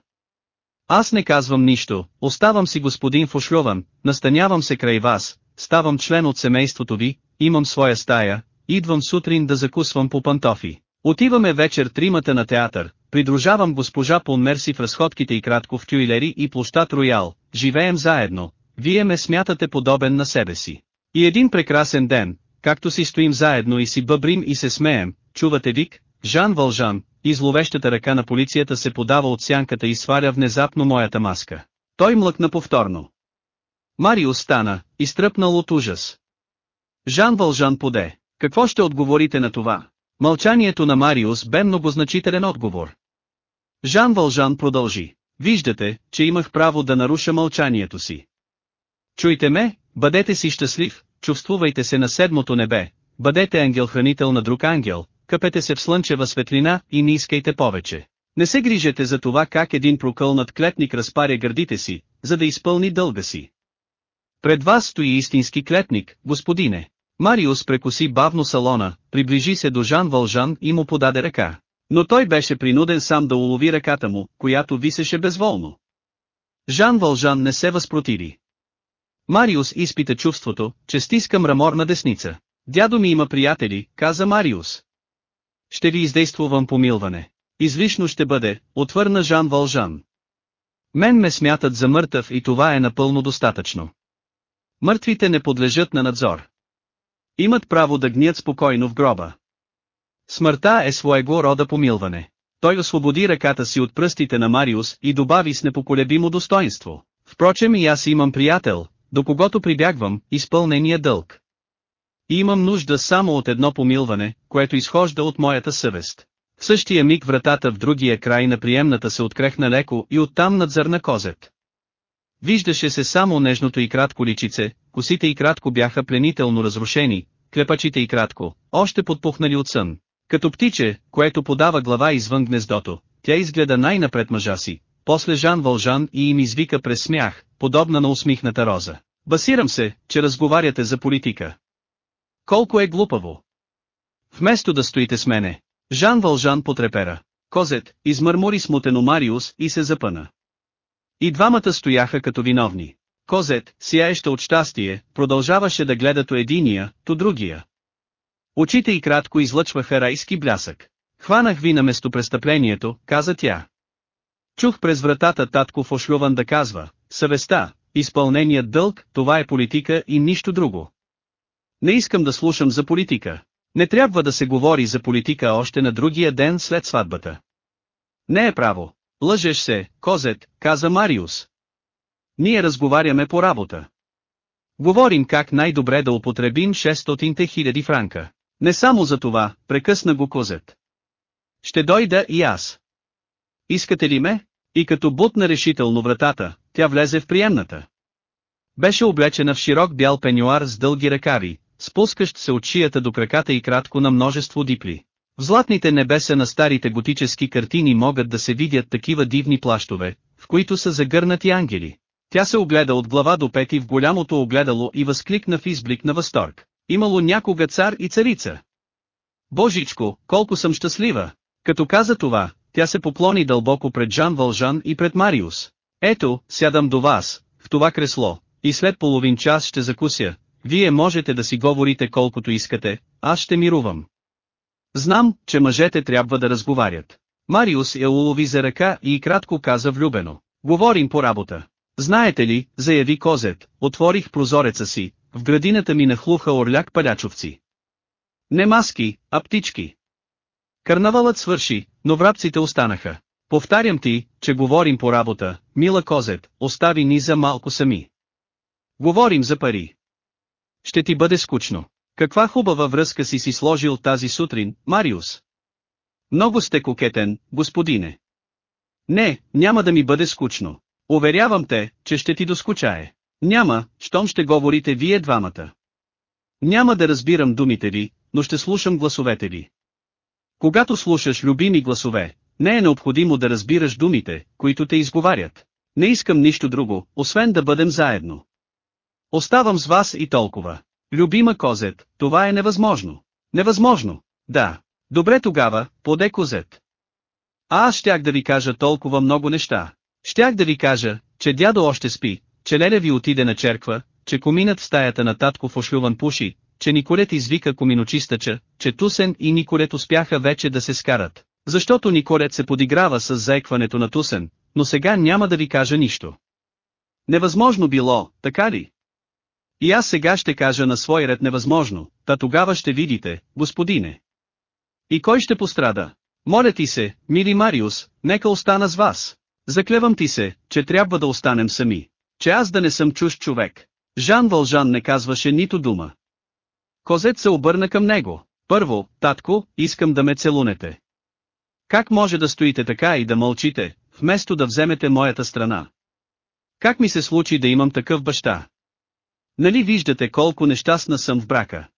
Аз не казвам нищо, оставам си господин Фошльован, настанявам се край вас, ставам член от семейството ви, имам своя стая, идвам сутрин да закусвам по пантофи. Отиваме вечер тримата на театър, придружавам госпожа Понмерси в разходките и кратко в Тюилери и площад Роял, живеем заедно, вие ме смятате подобен на себе си. И един прекрасен ден, както си стоим заедно и си бъбрим и се смеем, чувате вик, Жан Вължан, и зловещата ръка на полицията се подава от сянката и сваля внезапно моята маска. Той млъкна повторно. Мариус стана, изтръпнал от ужас. Жан Вължан поде. Какво ще отговорите на това? Мълчанието на Мариус бе многозначителен отговор. Жан Вължан продължи. Виждате, че имах право да наруша мълчанието си. Чуйте ме, бъдете си щастлив, чувствувайте се на седмото небе, бъдете ангел-хранител на друг ангел, къпете се в слънчева светлина и не искайте повече. Не се грижете за това как един прокълнат клетник разпаря гърдите си, за да изпълни дълга си. Пред вас стои истински клетник, господине. Мариус прекоси бавно салона, приближи се до Жан Вължан и му подаде ръка. Но той беше принуден сам да улови ръката му, която висеше безволно. Жан Вължан не се възпротиви. Мариус изпита чувството, че стиска мраморна десница. Дядо ми има приятели, каза Мариус. Ще ви издействувам помилване. Излишно ще бъде, отвърна Жан Вължан. Мен ме смятат за мъртъв и това е напълно достатъчно. Мъртвите не подлежат на надзор. Имат право да гният спокойно в гроба. Смъртта е своего рода помилване. Той освободи ръката си от пръстите на Мариус и добави с непоколебимо достоинство. Впрочем и аз имам приятел, до когото прибягвам, изпълнения дълг. И имам нужда само от едно помилване, което изхожда от моята съвест. В същия миг вратата в другия край на приемната се открехна леко и оттам надзърна козет. Виждаше се само нежното и кратко личице, косите и кратко бяха пленително разрушени, клепачите и кратко, още подпухнали от сън. Като птиче, което подава глава извън гнездото, тя изгледа най-напред мъжа си, после Жан Вължан и им извика през смях, подобна на усмихната роза. Басирам се, че разговаряте за политика. Колко е глупаво! Вместо да стоите с мене, Жан Вължан потрепера. Козет, измърмори смутено Мариус и се запъна. И двамата стояха като виновни. Козет, сияеща от щастие, продължаваше да гледа то единия, то другия. Очите й кратко излъчваха райски блясък. Хванах ви на местопрестъплението, каза тя. Чух през вратата татко Фошлюван да казва, съвестта, изпълненият дълг, това е политика и нищо друго. Не искам да слушам за политика. Не трябва да се говори за политика още на другия ден след сватбата. Не е право. Лъжеш се, Козет, каза Мариус. Ние разговаряме по работа. Говорим как най-добре да употребим 600 хиляди франка. Не само за това, прекъсна го Козет. Ще дойда и аз. Искате ли ме? И като бутна решително вратата, тя влезе в приемната. Беше облечена в широк бял пенюар с дълги ръкави, спускащ се от шията до краката и кратко на множество дипли. В златните небеса на старите готически картини могат да се видят такива дивни плащове, в които са загърнати ангели. Тя се огледа от глава до пети в голямото огледало и възкликна в изблик на възторг. Имало някога цар и царица. Божичко, колко съм щастлива! Като каза това, тя се поклони дълбоко пред Жан Вължан и пред Мариус. Ето, сядам до вас, в това кресло, и след половин час ще закуся, вие можете да си говорите колкото искате, аз ще мирувам. Знам, че мъжете трябва да разговарят. Мариус я улови за ръка и кратко каза влюбено. Говорим по работа. Знаете ли, заяви Козет, отворих прозореца си, в градината ми нахлуха орляк палячовци. Не маски, а птички. Карнавалът свърши, но врабците останаха. Повтарям ти, че говорим по работа, мила Козет, остави ни за малко сами. Говорим за пари. Ще ти бъде скучно. Каква хубава връзка си си сложил тази сутрин, Мариус? Много сте кокетен, господине. Не, няма да ми бъде скучно. Уверявам те, че ще ти доскучае. Няма, щом ще говорите вие двамата. Няма да разбирам думите ви, но ще слушам гласовете ви. Когато слушаш любими гласове, не е необходимо да разбираш думите, които те изговарят. Не искам нищо друго, освен да бъдем заедно. Оставам с вас и толкова. Любима Козет, това е невъзможно. Невъзможно, да. Добре тогава, поде Козет. А аз щях да ви кажа толкова много неща. Щях да ви кажа, че дядо още спи, че Леля ви отиде на черква, че коминът в стаята на татко в ошлюван пуши, че Николет извика коминочистача, че Тусен и Николет успяха вече да се скарат. Защото Николет се подиграва с заекването на Тусен, но сега няма да ви кажа нищо. Невъзможно било, така ли? И аз сега ще кажа на свой ред невъзможно, та тогава ще видите, господине. И кой ще пострада? Моля ти се, мили Мариус, нека остана с вас. Заклевам ти се, че трябва да останем сами. Че аз да не съм чуж човек. Жан Вължан не казваше нито дума. Козет се обърна към него. Първо, татко, искам да ме целунете. Как може да стоите така и да мълчите, вместо да вземете моята страна? Как ми се случи да имам такъв баща? Нали виждате колко нещастна съм в брака?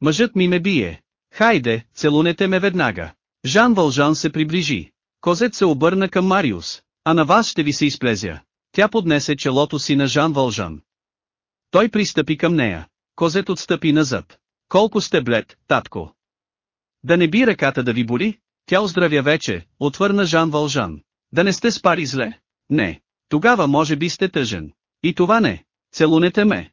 Мъжът ми ме бие. Хайде, целунете ме веднага. Жан Вължан се приближи. Козет се обърна към Мариус. А на вас ще ви се изплезя. Тя поднесе челото си на Жан Вължан. Той пристъпи към нея. Козет отстъпи назад. Колко сте блед, татко. Да не би ръката да ви боли? Тя оздравя вече, отвърна Жан Вължан. Да не сте спари зле? Не. Тогава може би сте тъжен. И това не. Целунете ме.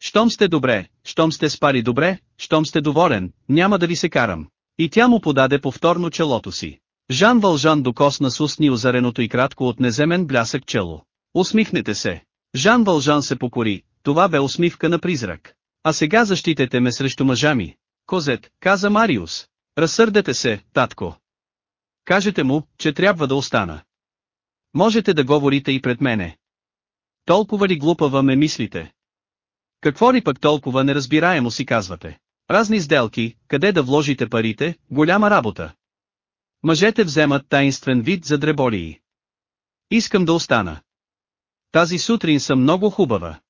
Щом сте добре, щом сте спари добре, щом сте доволен, няма да ви се карам. И тя му подаде повторно челото си. Жан Вължан докосна с устни озареното и кратко от неземен блясък чело. Усмихнете се. Жан Вължан се покори, това бе усмивка на призрак. А сега защитете ме срещу мъжа ми. Козет, каза Мариус. Разсърдете се, татко. Кажете му, че трябва да остана. Можете да говорите и пред мене. Толкова ли глупава ме мислите? Какво ли пък толкова неразбираемо си казвате? Разни сделки, къде да вложите парите, голяма работа. Мъжете вземат таинствен вид за дреболии. Искам да остана. Тази сутрин съм много хубава.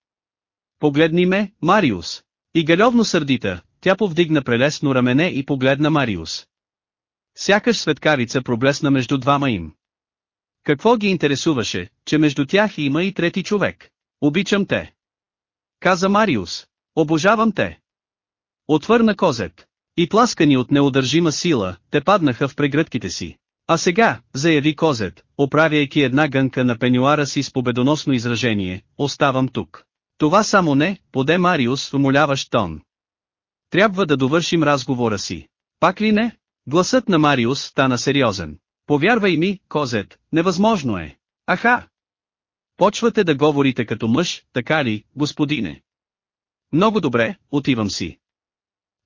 Погледни ме, Мариус. И галевно сърдита, тя повдигна прелесно рамене и погледна Мариус. Сякаш светкарица проблесна между двама им. Какво ги интересуваше, че между тях има и трети човек? Обичам те. Каза Мариус. Обожавам те. Отвърна Козет. И тласкани от неудържима сила, те паднаха в прегръдките си. А сега, заяви Козет, оправяйки една гънка на пенюара си с победоносно изражение, оставам тук. Това само не, поде Мариус в умоляващ тон. Трябва да довършим разговора си. Пак ли не? Гласът на Мариус стана сериозен. Повярвай ми, Козет, невъзможно е. Аха! Почвате да говорите като мъж, така ли, господине? Много добре, отивам си.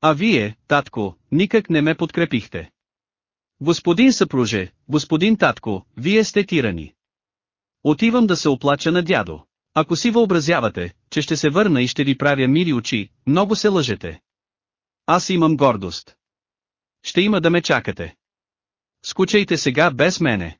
А вие, татко, никак не ме подкрепихте. Господин съпруже, господин татко, вие сте тирани. Отивам да се оплача на дядо. Ако си въобразявате, че ще се върна и ще ви правя мили очи, много се лъжете. Аз имам гордост. Ще има да ме чакате. Скучайте сега без мене.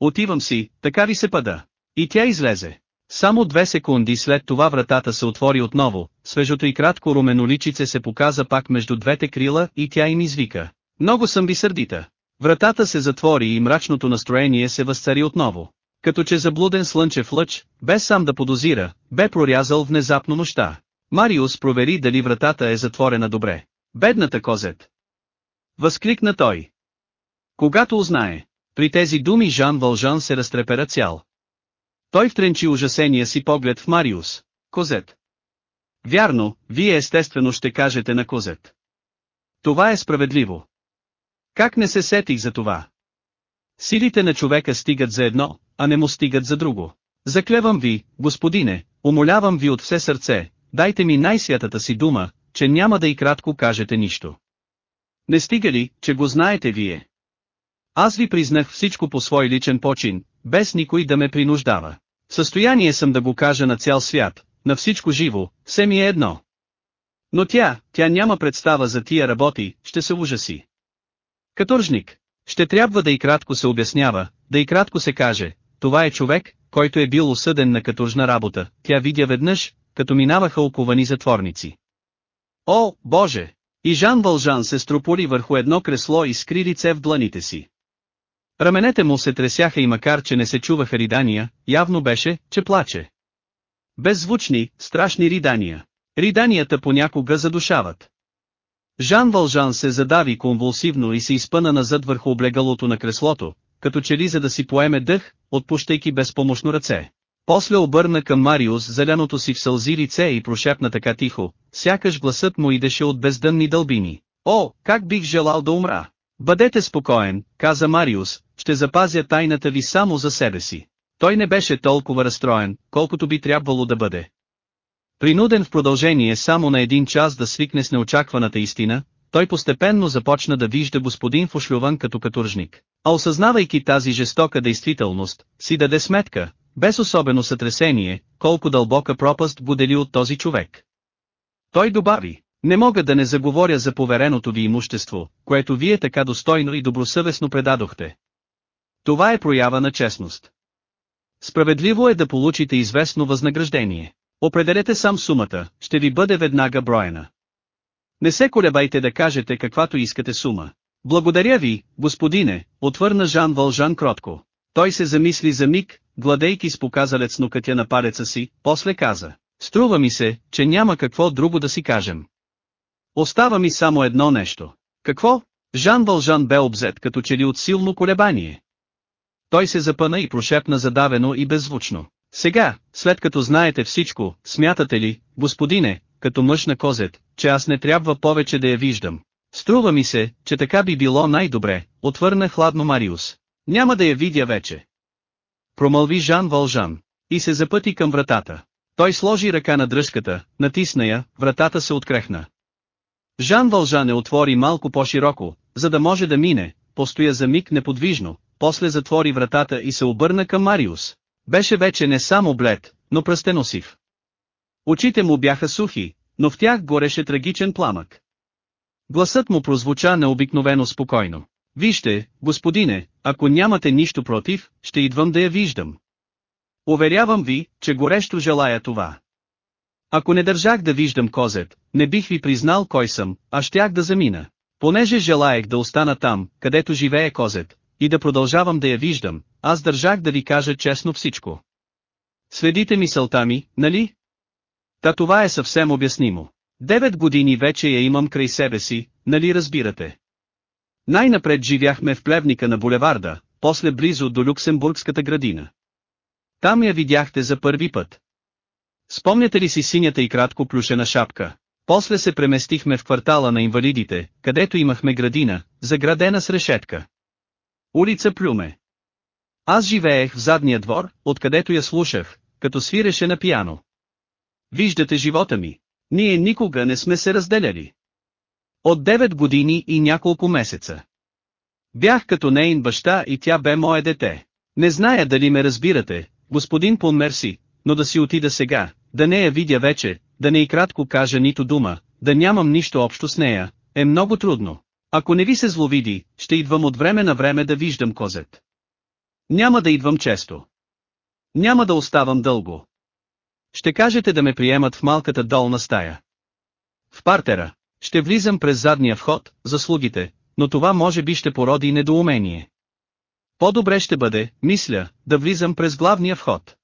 Отивам си, така ви се пада. И тя излезе. Само две секунди след това вратата се отвори отново, свежото и кратко руменоличице се показа пак между двете крила и тя им извика. Много съм ви сърдита. Вратата се затвори и мрачното настроение се възцари отново. Като че заблуден слънчев лъч, без сам да подозира, бе прорязал внезапно нощта. Мариус провери дали вратата е затворена добре. Бедната козет! Възкликна той. Когато узнае, при тези думи Жан Вължан се разтрепера цял. Той втренчи ужасения си поглед в Мариус. Козет. Вярно, вие естествено ще кажете на Козет. Това е справедливо. Как не се сетих за това? Силите на човека стигат за едно, а не му стигат за друго. Заклевам ви, господине, умолявам ви от все сърце, дайте ми най-святата си дума, че няма да и кратко кажете нищо. Не стига ли, че го знаете вие? Аз ви признах всичко по свой личен почин, без никой да ме принуждава. В състояние съм да го кажа на цял свят, на всичко живо, все ми е едно. Но тя, тя няма представа за тия работи, ще се ужаси. Каторжник. Ще трябва да и кратко се обяснява, да и кратко се каже, това е човек, който е бил осъден на каторжна работа, тя видя веднъж, като минаваха оковани затворници. О, Боже! И Жан Вължан се строполи върху едно кресло и скри лице в дланите си. Раменете му се тресяха и макар че не се чуваха ридания, явно беше, че плаче. Беззвучни, страшни ридания. Риданията понякога задушават. Жан Вължан се задави конвулсивно и се изпъна назад върху облегалото на креслото, като че ли за да си поеме дъх, отпущайки безпомощно ръце. После обърна към Мариус зеленото си в сълзи лице и прошепна така тихо, сякаш гласът му идеше от бездънни дълбини. О, как бих желал да умра! Бъдете спокоен, каза Мариус, ще запазя тайната ви само за себе си. Той не беше толкова разстроен, колкото би трябвало да бъде. Принуден в продължение само на един час да свикне с неочакваната истина, той постепенно започна да вижда господин Фошлюван като каторжник. А осъзнавайки тази жестока действителност, си даде сметка, без особено сътресение, колко дълбока пропаст будели от този човек. Той добави, не мога да не заговоря за повереното ви имущество, което вие така достойно и добросъвестно предадохте. Това е проява на честност. Справедливо е да получите известно възнаграждение. Определете сам сумата, ще ви бъде веднага броена. Не се колебайте да кажете каквато искате сума. Благодаря ви, господине, отвърна Жан Вължан кротко. Той се замисли за миг, гладейки с показалец нокътя на палеца си, после каза. Струва ми се, че няма какво друго да си кажем. Остава ми само едно нещо. Какво? Жан Вължан бе обзет като че ли от силно колебание. Той се запъна и прошепна задавено и беззвучно. Сега, след като знаете всичко, смятате ли, господине, като мъж на козет, че аз не трябва повече да я виждам. Струва ми се, че така би било най-добре, отвърна хладно Мариус. Няма да я видя вече. Промълви Жан Вължан. И се запъти към вратата. Той сложи ръка на дръжката, натисна я, вратата се открехна. Жан Вължан не отвори малко по-широко, за да може да мине, постоя за миг неподвижно, после затвори вратата и се обърна към Мариус. Беше вече не само блед, но пръстеносив. Очите му бяха сухи, но в тях гореше трагичен пламък. Гласът му прозвуча необикновено спокойно. Вижте, господине, ако нямате нищо против, ще идвам да я виждам. Уверявам ви, че горещо желая това. Ако не държах да виждам козет, не бих ви признал кой съм, а щях да замина. Понеже желаях да остана там, където живее козет, и да продължавам да я виждам, аз държах да ви кажа честно всичко. Следите мисълта ми, нали? Та това е съвсем обяснимо. Девет години вече я имам край себе си, нали разбирате? Най-напред живяхме в плевника на булеварда, после близо до Люксембургската градина. Там я видяхте за първи път. Спомняте ли си синята и кратко плюшена шапка? После се преместихме в квартала на инвалидите, където имахме градина, заградена с решетка. Улица Плюме. Аз живеех в задния двор, откъдето я слушах, като свиреше на пияно. Виждате живота ми. Ние никога не сме се разделяли. От 9 години и няколко месеца. Бях като нейн баща и тя бе мое дете. Не зная дали ме разбирате, господин Понмерси, но да си отида сега, да не я видя вече, да не и кратко кажа нито дума, да нямам нищо общо с нея, е много трудно. Ако не ви се зловиди, ще идвам от време на време да виждам козет. Няма да идвам често. Няма да оставам дълго. Ще кажете да ме приемат в малката долна стая. В партера. Ще влизам през задния вход, за но това може би ще породи недоумение. По-добре ще бъде, мисля, да влизам през главния вход.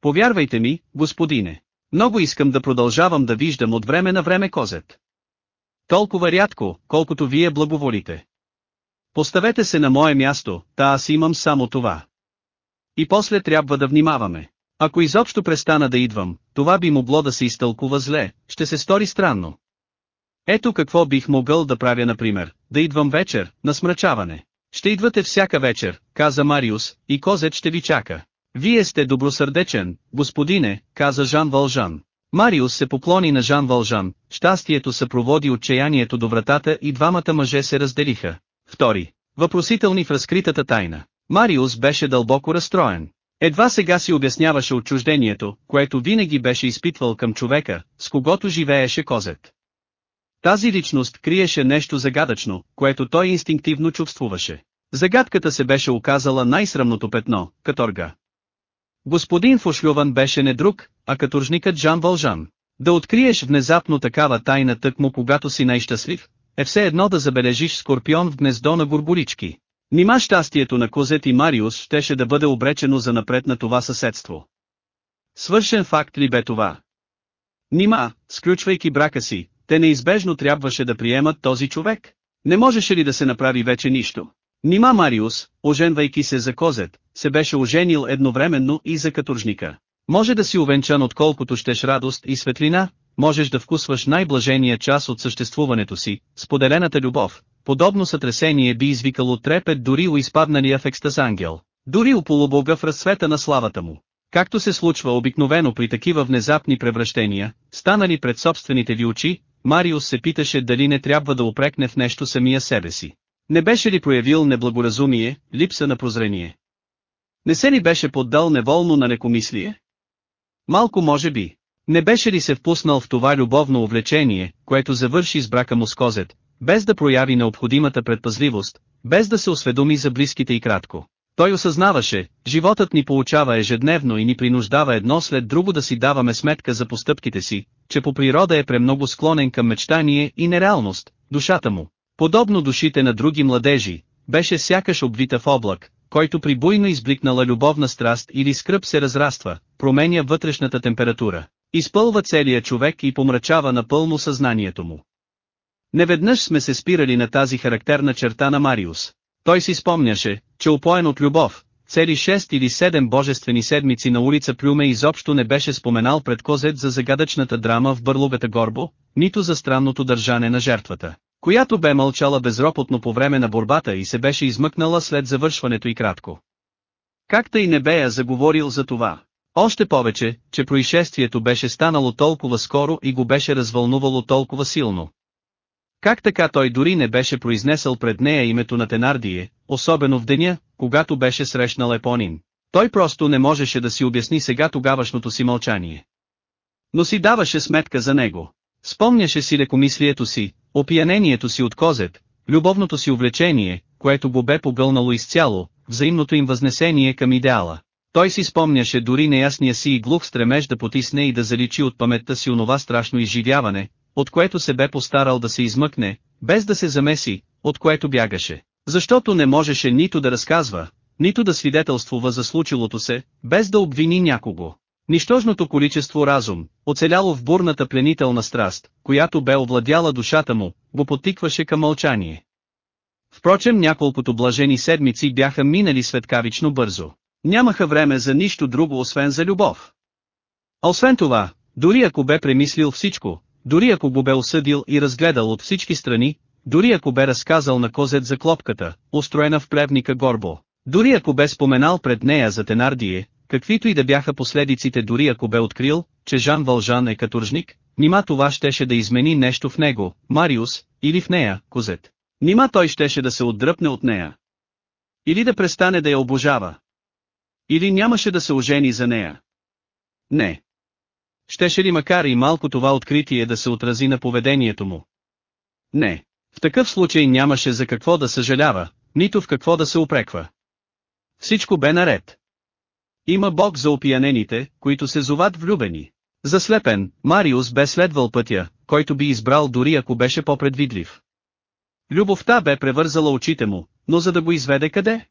Повярвайте ми, господине. Много искам да продължавам да виждам от време на време козет. Толкова рядко, колкото вие благоволите. Поставете се на мое място, та аз имам само това. И после трябва да внимаваме. Ако изобщо престана да идвам, това би могло да се изтълкува зле, ще се стори странно. Ето какво бих могъл да правя например, да идвам вечер, на смрачаване. Ще идвате всяка вечер, каза Мариус, и козет ще ви чака. Вие сте добросърдечен, господине, каза Жан Вължан. Мариус се поклони на Жан Вължан, щастието съпроводи отчаянието до вратата и двамата мъже се разделиха. Втори. Въпросителни в разкритата тайна. Мариус беше дълбоко разстроен. Едва сега си обясняваше отчуждението, което винаги беше изпитвал към човека, с когото живееше козет. Тази личност криеше нещо загадъчно, което той инстинктивно чувствуваше. Загадката се беше оказала най-срамното петно, каторга. Господин Фошлюван беше не друг, а каторжникът Жан Вължан. Да откриеш внезапно такава тайна тъкмо когато си най-щастлив, е все едно да забележиш скорпион в гнездо на горболички. Нима щастието на Козет и Мариус щеше да бъде обречено за напред на това съседство. Свършен факт ли бе това? Нима, сключвайки брака си, те неизбежно трябваше да приемат този човек. Не можеше ли да се направи вече нищо? Нима Мариус, оженвайки се за Козет, се беше оженил едновременно и за каторжника. Може да си увенчан отколкото щеш радост и светлина, можеш да вкусваш най-блажения час от съществуването си, споделената любов. Подобно сътресение би извикало трепет дори у изпадналия в екстаз ангел, дори у полубога в разцвета на славата му. Както се случва обикновено при такива внезапни превращения, станали пред собствените ви очи, Мариус се питаше дали не трябва да опрекне в нещо самия себе си. Не беше ли проявил неблагоразумие, липса на прозрение? Не се ли беше поддал неволно на лекомислие? Малко може би. Не беше ли се впуснал в това любовно увлечение, което завърши с брака му с Козет, без да прояви необходимата предпазливост, без да се осведоми за близките и кратко. Той осъзнаваше, животът ни получава ежедневно и ни принуждава едно след друго да си даваме сметка за постъпките си, че по природа е премного склонен към мечтание и нереалност, душата му. Подобно душите на други младежи, беше сякаш обвита в облак, който при буйно избликнала любовна страст или скръп се разраства, променя вътрешната температура, изпълва целия човек и помрачава напълно съзнанието му. Неведнъж сме се спирали на тази характерна черта на Мариус. Той си спомняше, че упоен от любов, цели 6 или 7 божествени седмици на улица Плюме изобщо не беше споменал пред Козет за загадъчната драма в бърлугата Горбо, нито за странното държане на жертвата, която бе мълчала безропотно по време на борбата и се беше измъкнала след завършването и кратко. Какта и не бея заговорил за това. Още повече, че происшествието беше станало толкова скоро и го беше развълнувало толкова силно, как така той дори не беше произнесъл пред нея името на Тенардие, особено в деня, когато беше срещнал Епонин. Той просто не можеше да си обясни сега тогавашното си мълчание. Но си даваше сметка за него. Спомняше си лекомислието си, опиянението си от козет, любовното си увлечение, което го бе погълнало изцяло, взаимното им възнесение към идеала. Той си спомняше дори неясния си и глух стремеж да потисне и да заличи от паметта си онова страшно изживяване, от което се бе постарал да се измъкне, без да се замеси, от което бягаше. Защото не можеше нито да разказва, нито да свидетелствува за случилото се, без да обвини някого. Нищожното количество разум, оцеляло в бурната пленителна страст, която бе овладяла душата му, го потикваше към мълчание. Впрочем няколкото блажени седмици бяха минали светкавично бързо. Нямаха време за нищо друго освен за любов. Освен това, дори ако бе премислил всичко, дори ако го бе осъдил и разгледал от всички страни, дори ако бе разказал на Козет за клопката, устроена в плевника Горбо, дори ако бе споменал пред нея за Тенардие, каквито и да бяха последиците дори ако бе открил, че Жан Вължан е каторжник, нима това щеше да измени нещо в него, Мариус, или в нея, Козет. Нима той щеше да се отдръпне от нея. Или да престане да я обожава. Или нямаше да се ожени за нея. Не. Щеше ли макар и малко това откритие да се отрази на поведението му? Не. В такъв случай нямаше за какво да съжалява, нито в какво да се упреква. Всичко бе наред. Има Бог за опиянените, които се зоват влюбени. Заслепен, Мариус бе следвал пътя, който би избрал дори ако беше по-предвидлив. Любовта бе превързала очите му, но за да го изведе къде?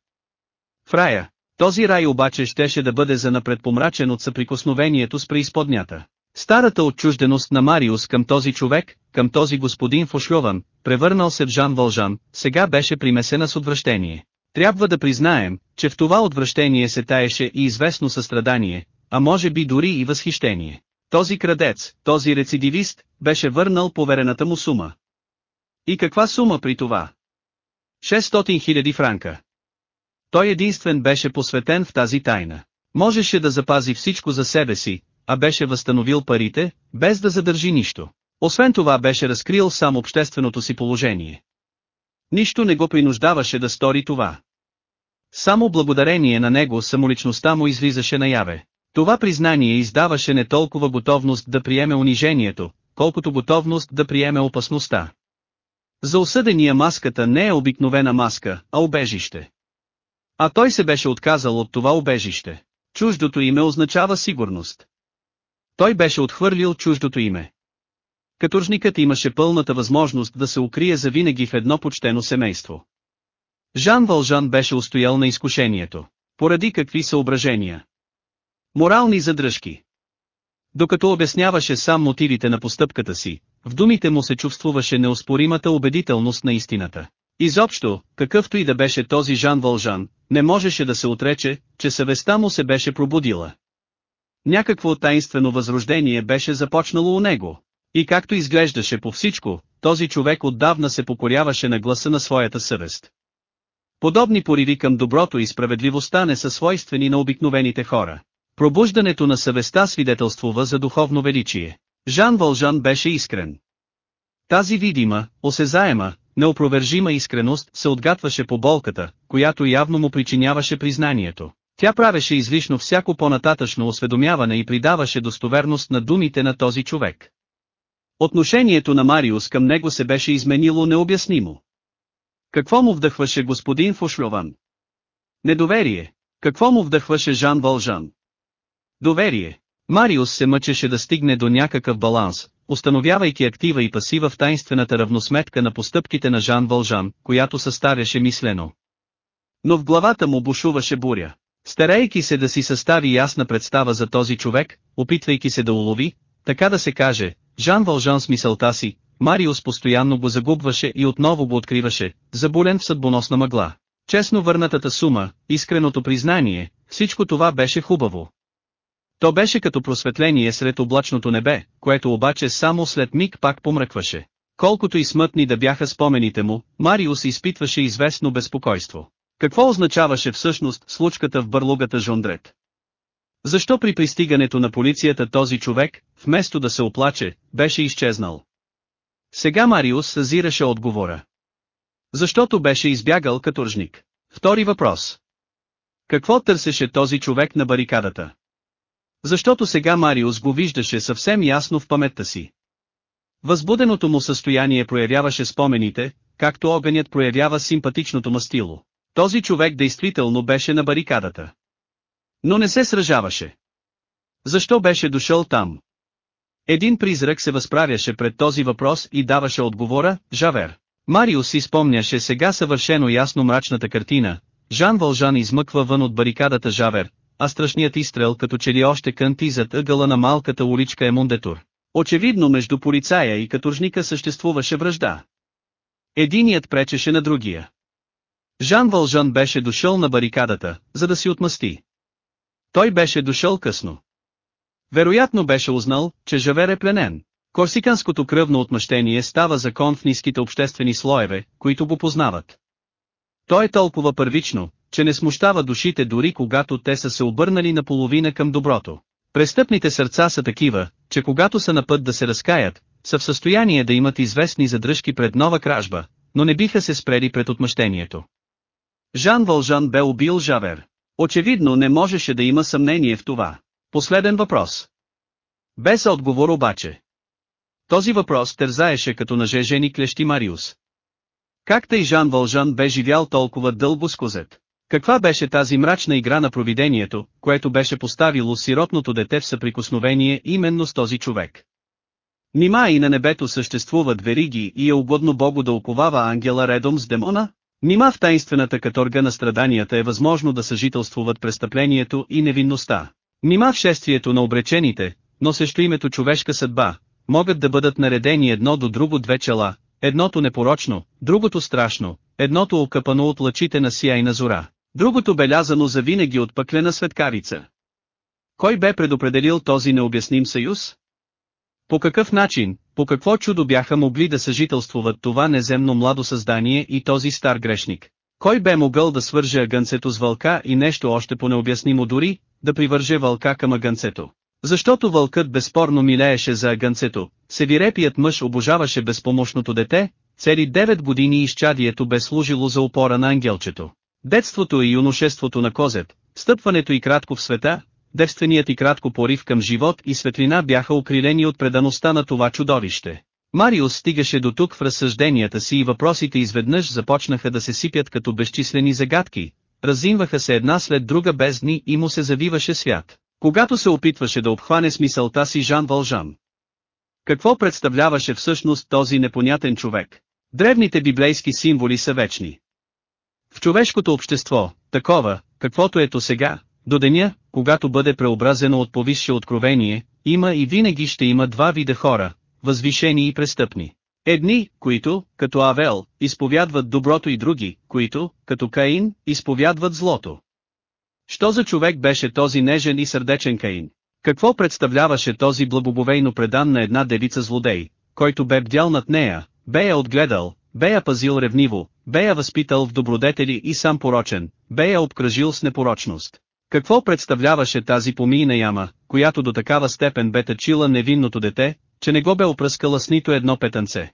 В рая. Този рай обаче щеше да бъде занапред помрачен от съприкосновението с преизподнята. Старата отчужденост на Мариус към този човек, към този господин Фошлован, превърнал се в Жан Вължан, сега беше примесена с отвращение. Трябва да признаем, че в това отвращение се таеше и известно състрадание, а може би дори и възхищение. Този крадец, този рецидивист, беше върнал поверената му сума. И каква сума при това? 600 000 франка. Той единствен беше посветен в тази тайна. Можеше да запази всичко за себе си, а беше възстановил парите, без да задържи нищо. Освен това беше разкрил сам общественото си положение. Нищо не го принуждаваше да стори това. Само благодарение на него самоличността му излизаше наяве. Това признание издаваше не толкова готовност да приеме унижението, колкото готовност да приеме опасността. За осъдения маската не е обикновена маска, а обежище. А той се беше отказал от това убежище. Чуждото име означава сигурност. Той беше отхвърлил чуждото име. Каторжникът имаше пълната възможност да се укрие завинаги в едно почтено семейство. Жан Вължан беше устоял на изкушението. Поради какви съображения? Морални задръжки. Докато обясняваше сам мотивите на постъпката си, в думите му се чувствуваше неоспоримата убедителност на истината. Изобщо, какъвто и да беше този Жан Вължан, не можеше да се отрече, че съвестта му се беше пробудила. Някакво таинствено възрождение беше започнало у него. И както изглеждаше по всичко, този човек отдавна се покоряваше на гласа на своята съвест. Подобни пориви към доброто и справедливостта не са свойствени на обикновените хора. Пробуждането на съвестта свидетелствува за духовно величие. Жан Вължан беше искрен. Тази видима, осезаема, неопровержима искреност се отгатваше по болката, която явно му причиняваше признанието. Тя правеше излишно всяко по-нататъчно осведомяване и придаваше достоверност на думите на този човек. Отношението на Мариус към него се беше изменило необяснимо. Какво му вдъхваше господин Фушлован? Недоверие. Какво му вдъхваше Жан Вължан? Доверие. Мариус се мъчеше да стигне до някакъв баланс, установявайки актива и пасива в тайнствената равносметка на постъпките на Жан Вължан, която съставяше мислено. Но в главата му бушуваше буря. Старейки се да си състави ясна представа за този човек, опитвайки се да улови, така да се каже, Жан Вължан с мисълта си, Мариус постоянно го загубваше и отново го откриваше, заболен в съдбоносна мъгла. Честно върнатата сума, искреното признание, всичко това беше хубаво. То беше като просветление сред облачното небе, което обаче само след миг пак помръкваше. Колкото и смътни да бяха спомените му, Мариус изпитваше известно безпокойство. Какво означаваше всъщност случката в бърлугата Жондрет? Защо при пристигането на полицията този човек, вместо да се оплаче, беше изчезнал? Сега Мариус съзираше отговора. Защото беше избягал каторжник. Втори въпрос. Какво търсеше този човек на барикадата? Защото сега Мариус го виждаше съвсем ясно в паметта си. Възбуденото му състояние проявяваше спомените, както огънят проявява симпатичното мастило. Този човек действително беше на барикадата. Но не се сражаваше. Защо беше дошъл там? Един призрак се възправяше пред този въпрос и даваше отговора, Жавер. Мариус си спомняше сега съвършено ясно мрачната картина, Жан Вължан измъква вън от барикадата Жавер, а страшният изстрел като че ли още кънти зад ъгъла на малката уличка е Мундетур. Очевидно между полицая и каторжника съществуваше връжда. Единият пречеше на другия. Жан Вължан беше дошъл на барикадата, за да си отмъсти. Той беше дошъл късно. Вероятно беше узнал, че Жавер е пленен. Корсиканското кръвно отмъщение става закон в ниските обществени слоеве, които го познават. То е толкова първично, че не смущава душите дори когато те са се обърнали наполовина към доброто. Престъпните сърца са такива, че когато са на път да се разкаят, са в състояние да имат известни задръжки пред нова кражба, но не биха се спрели пред отмъщението. Жан Вължан бе убил Жавер. Очевидно не можеше да има съмнение в това. Последен въпрос. Без отговор обаче. Този въпрос тързаеше като нажежени клещи Мариус. Как тъй Жан Вължан бе живял толкова дълго с козет? Каква беше тази мрачна игра на провидението, което беше поставило сиротното дете в съприкосновение именно с този човек? Нима и на небето съществуват вериги и е угодно Богу да оковава ангела редом с демона? Нима в таинствената каторга на страданията е възможно да съжителствуват престъплението и невинността? Нима в шествието на обречените, носещо името човешка съдба, могат да бъдат наредени едно до друго две чела, едното непорочно, другото страшно, едното окъпано от лъчите на сияйна зора, другото белязано за винаги от пъклена светкарица. Кой бе предопределил този необясним съюз? По какъв начин, по какво чудо бяха могли да съжителствуват това неземно младо създание и този стар грешник? Кой бе могъл да свърже агънцето с вълка и нещо още по-необяснимо дори, да привърже вълка към агънцето? Защото вълкът безспорно милееше за агънцето, севирепият мъж обожаваше безпомощното дете, цели 9 години изчадието бе служило за опора на ангелчето. Детството и юношеството на Козет, стъпването и кратко в света, девственият и кратко порив към живот и светлина бяха окрилени от предаността на това чудовище. Мариус стигаше до тук в разсъжденията си и въпросите изведнъж започнаха да се сипят като безчислени загадки, разимваха се една след друга без дни и му се завиваше свят. Когато се опитваше да обхване смисълта си Жан Вължан. Какво представляваше всъщност този непонятен човек? Древните библейски символи са вечни. В човешкото общество, такова, каквото ето сега, до деня, когато бъде преобразено от повисше откровение, има и винаги ще има два вида хора, възвишени и престъпни. Едни, които, като Авел, изповядват доброто и други, които, като Каин, изповядват злото. Що за човек беше този нежен и сърдечен Каин? Какво представляваше този благобовейно предан на една девица злодей, който бе бдял над нея, бе я отгледал, бе я пазил ревниво, бе я възпитал в добродетели и сам порочен, бе я обкръжил с непорочност. Какво представляваше тази помийна яма, която до такава степен бе тъчила невинното дете, че не го бе опръскала с нито едно петънце?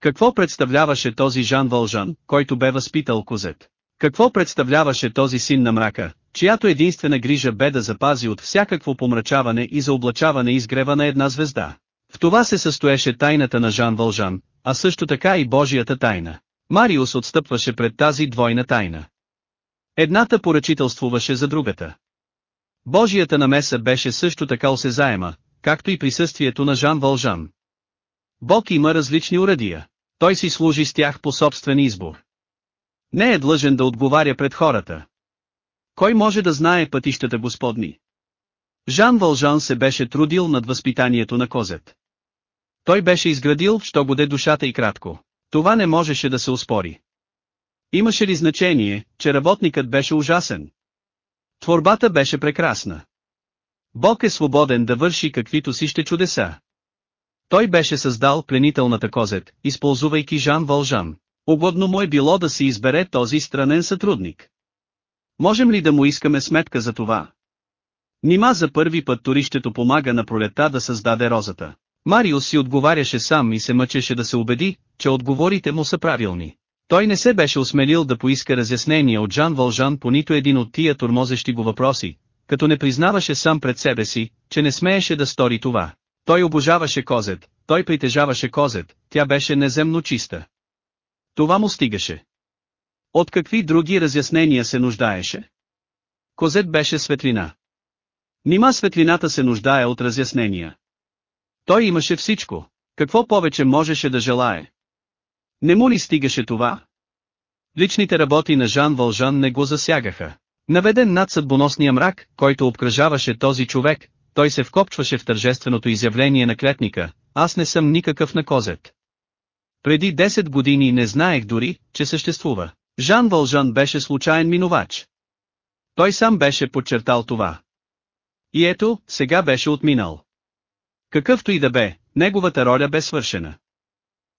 Какво представляваше този Жан Вължан, който бе възпитал козет? Какво представляваше този син на мрака, чиято единствена грижа бе да запази от всякакво помрачаване и заоблачаване изгрева на една звезда? В това се състоеше тайната на Жан Вължан, а също така и Божията тайна. Мариус отстъпваше пред тази двойна тайна. Едната поръчителствуваше за другата. Божията намеса беше също така осезаема, както и присъствието на Жан Вължан. Бог има различни урадия. Той си служи с тях по собствен избор. Не е длъжен да отговаря пред хората. Кой може да знае пътищата Господни? Жан Вължан се беше трудил над възпитанието на козет. Той беше изградил, що годе душата и кратко. Това не можеше да се успори. Имаше ли значение, че работникът беше ужасен? Творбата беше прекрасна. Бог е свободен да върши каквито си ще чудеса. Той беше създал пленителната козет, използвайки Жан Вължан. Угодно му е било да си избере този странен сътрудник. Можем ли да му искаме сметка за това? Нима за първи път турището помага на пролета да създаде розата. Мариус си отговаряше сам и се мъчеше да се убеди, че отговорите му са правилни. Той не се беше осмелил да поиска разяснение от Жан Вължан по нито един от тия турмозещи го въпроси, като не признаваше сам пред себе си, че не смееше да стори това. Той обожаваше козет, той притежаваше козет, тя беше неземно чиста. Това му стигаше. От какви други разяснения се нуждаеше? Козет беше светлина. Нима светлината се нуждае от разяснения. Той имаше всичко. Какво повече можеше да желае? Не му ли стигаше това? Личните работи на Жан Вължан не го засягаха. Наведен над съдбоносния мрак, който обкръжаваше този човек, той се вкопчваше в тържественото изявление на клетника, аз не съм никакъв накозет. Преди 10 години не знаех дори, че съществува. Жан Вължан беше случайен минувач. Той сам беше подчертал това. И ето, сега беше отминал. Какъвто и да бе, неговата роля бе свършена.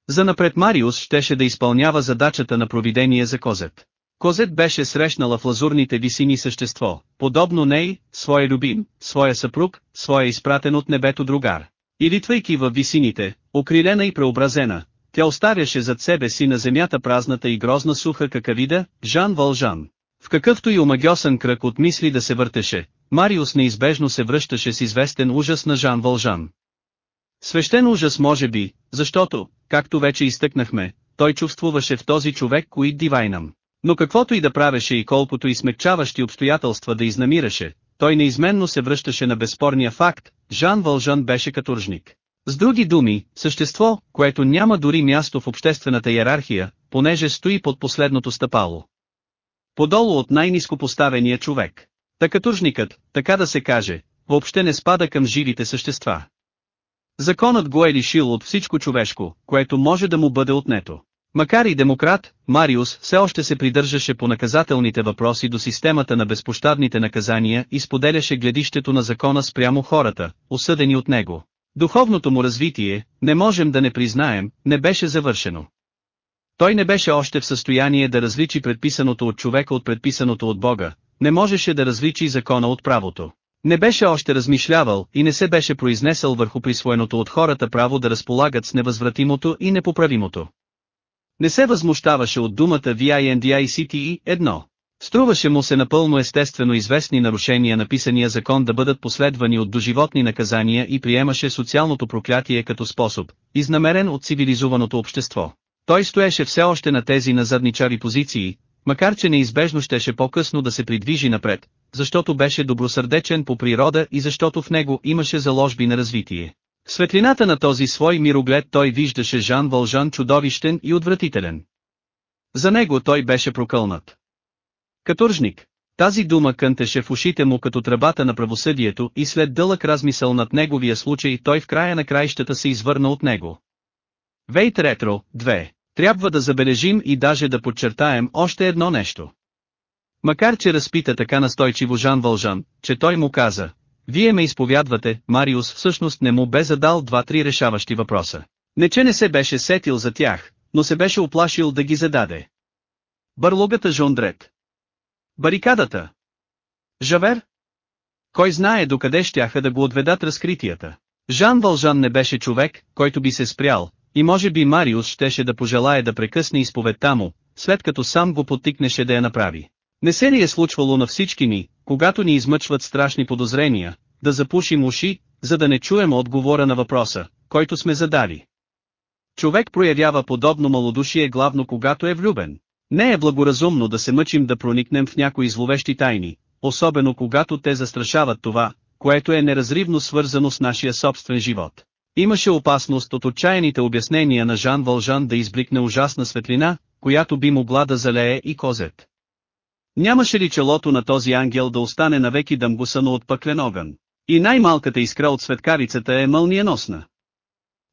За напред Мариус щеше да изпълнява задачата на провидение за Козет. Козет беше срещнала в лазурните висини същество, подобно ней, своя любим, своя съпруг, своя изпратен от небето другар. И литвайки във висините, окрилена и преобразена, тя оставяше зад себе си на земята празната и грозна суха какавида, Жан Вължан. В какъвто и омагиосен кръг от мисли да се въртеше, Мариус неизбежно се връщаше с известен ужас на Жан Вължан. Свещен ужас може би, защото, както вече изтъкнахме, той чувствуваше в този човек кои дивайнам. Но каквото и да правеше и колкото и смекчаващи обстоятелства да изнамираше, той неизменно се връщаше на безспорния факт, Жан Вължан беше каторжник. С други думи, същество, което няма дори място в обществената иерархия, понеже стои под последното стъпало. Подолу от най-низко поставения човек. Такатуржникът, така да се каже, въобще не спада към живите същества. Законът го е лишил от всичко човешко, което може да му бъде отнето. Макар и демократ, Мариус все още се придържаше по наказателните въпроси до системата на безпощадните наказания и споделяше гледището на закона спрямо хората, осъдени от него. Духовното му развитие, не можем да не признаем, не беше завършено. Той не беше още в състояние да различи предписаното от човека от предписаното от Бога, не можеше да различи закона от правото. Не беше още размишлявал и не се беше произнесъл върху присвоеното от хората право да разполагат с невъзвратимото и непоправимото. Не се възмущаваше от думата VINDICTE едно. Струваше му се напълно естествено известни нарушения на писания закон да бъдат последвани от доживотни наказания и приемаше социалното проклятие като способ, изнамерен от цивилизованото общество. Той стоеше все още на тези назадничари позиции, макар че неизбежно щеше по-късно да се придвижи напред, защото беше добросърдечен по природа и защото в него имаше заложби на развитие. В светлината на този свой мироглед той виждаше Жан Вължан чудовищен и отвратителен. За него той беше прокълнат. Каторжник. Тази дума кънтеше в ушите му като тръбата на правосъдието и след дълъг размисъл над неговия случай той в края на краищата се извърна от него. Вейт Ретро, 2. Трябва да забележим и даже да подчертаем още едно нещо. Макар че разпита така настойчиво Жан Вължан, че той му каза, Вие ме изповядвате, Мариус всъщност не му бе задал два-три решаващи въпроса. Не че не се беше сетил за тях, но се беше оплашил да ги зададе. Бърлогата Жондрет. Барикадата. Жавер? Кой знае докъде щяха да го отведат разкритията. Жан Вължан не беше човек, който би се спрял, и може би Мариус щеше да пожелае да прекъсне изповедта му, след като сам го потикнеше да я направи. Не се ли е случвало на всички ни, когато ни измъчват страшни подозрения, да запушим уши, за да не чуем отговора на въпроса, който сме задали. Човек проявява подобно малодушие главно когато е влюбен. Не е благоразумно да се мъчим да проникнем в някои зловещи тайни, особено когато те застрашават това, което е неразривно свързано с нашия собствен живот. Имаше опасност от отчаяните обяснения на Жан Вължан да избликне ужасна светлина, която би могла да залее и козет. Нямаше ли челото на този ангел да остане навеки дъмгосано от пъклен огън? И най-малката искра от светкарицата е мълниеносна.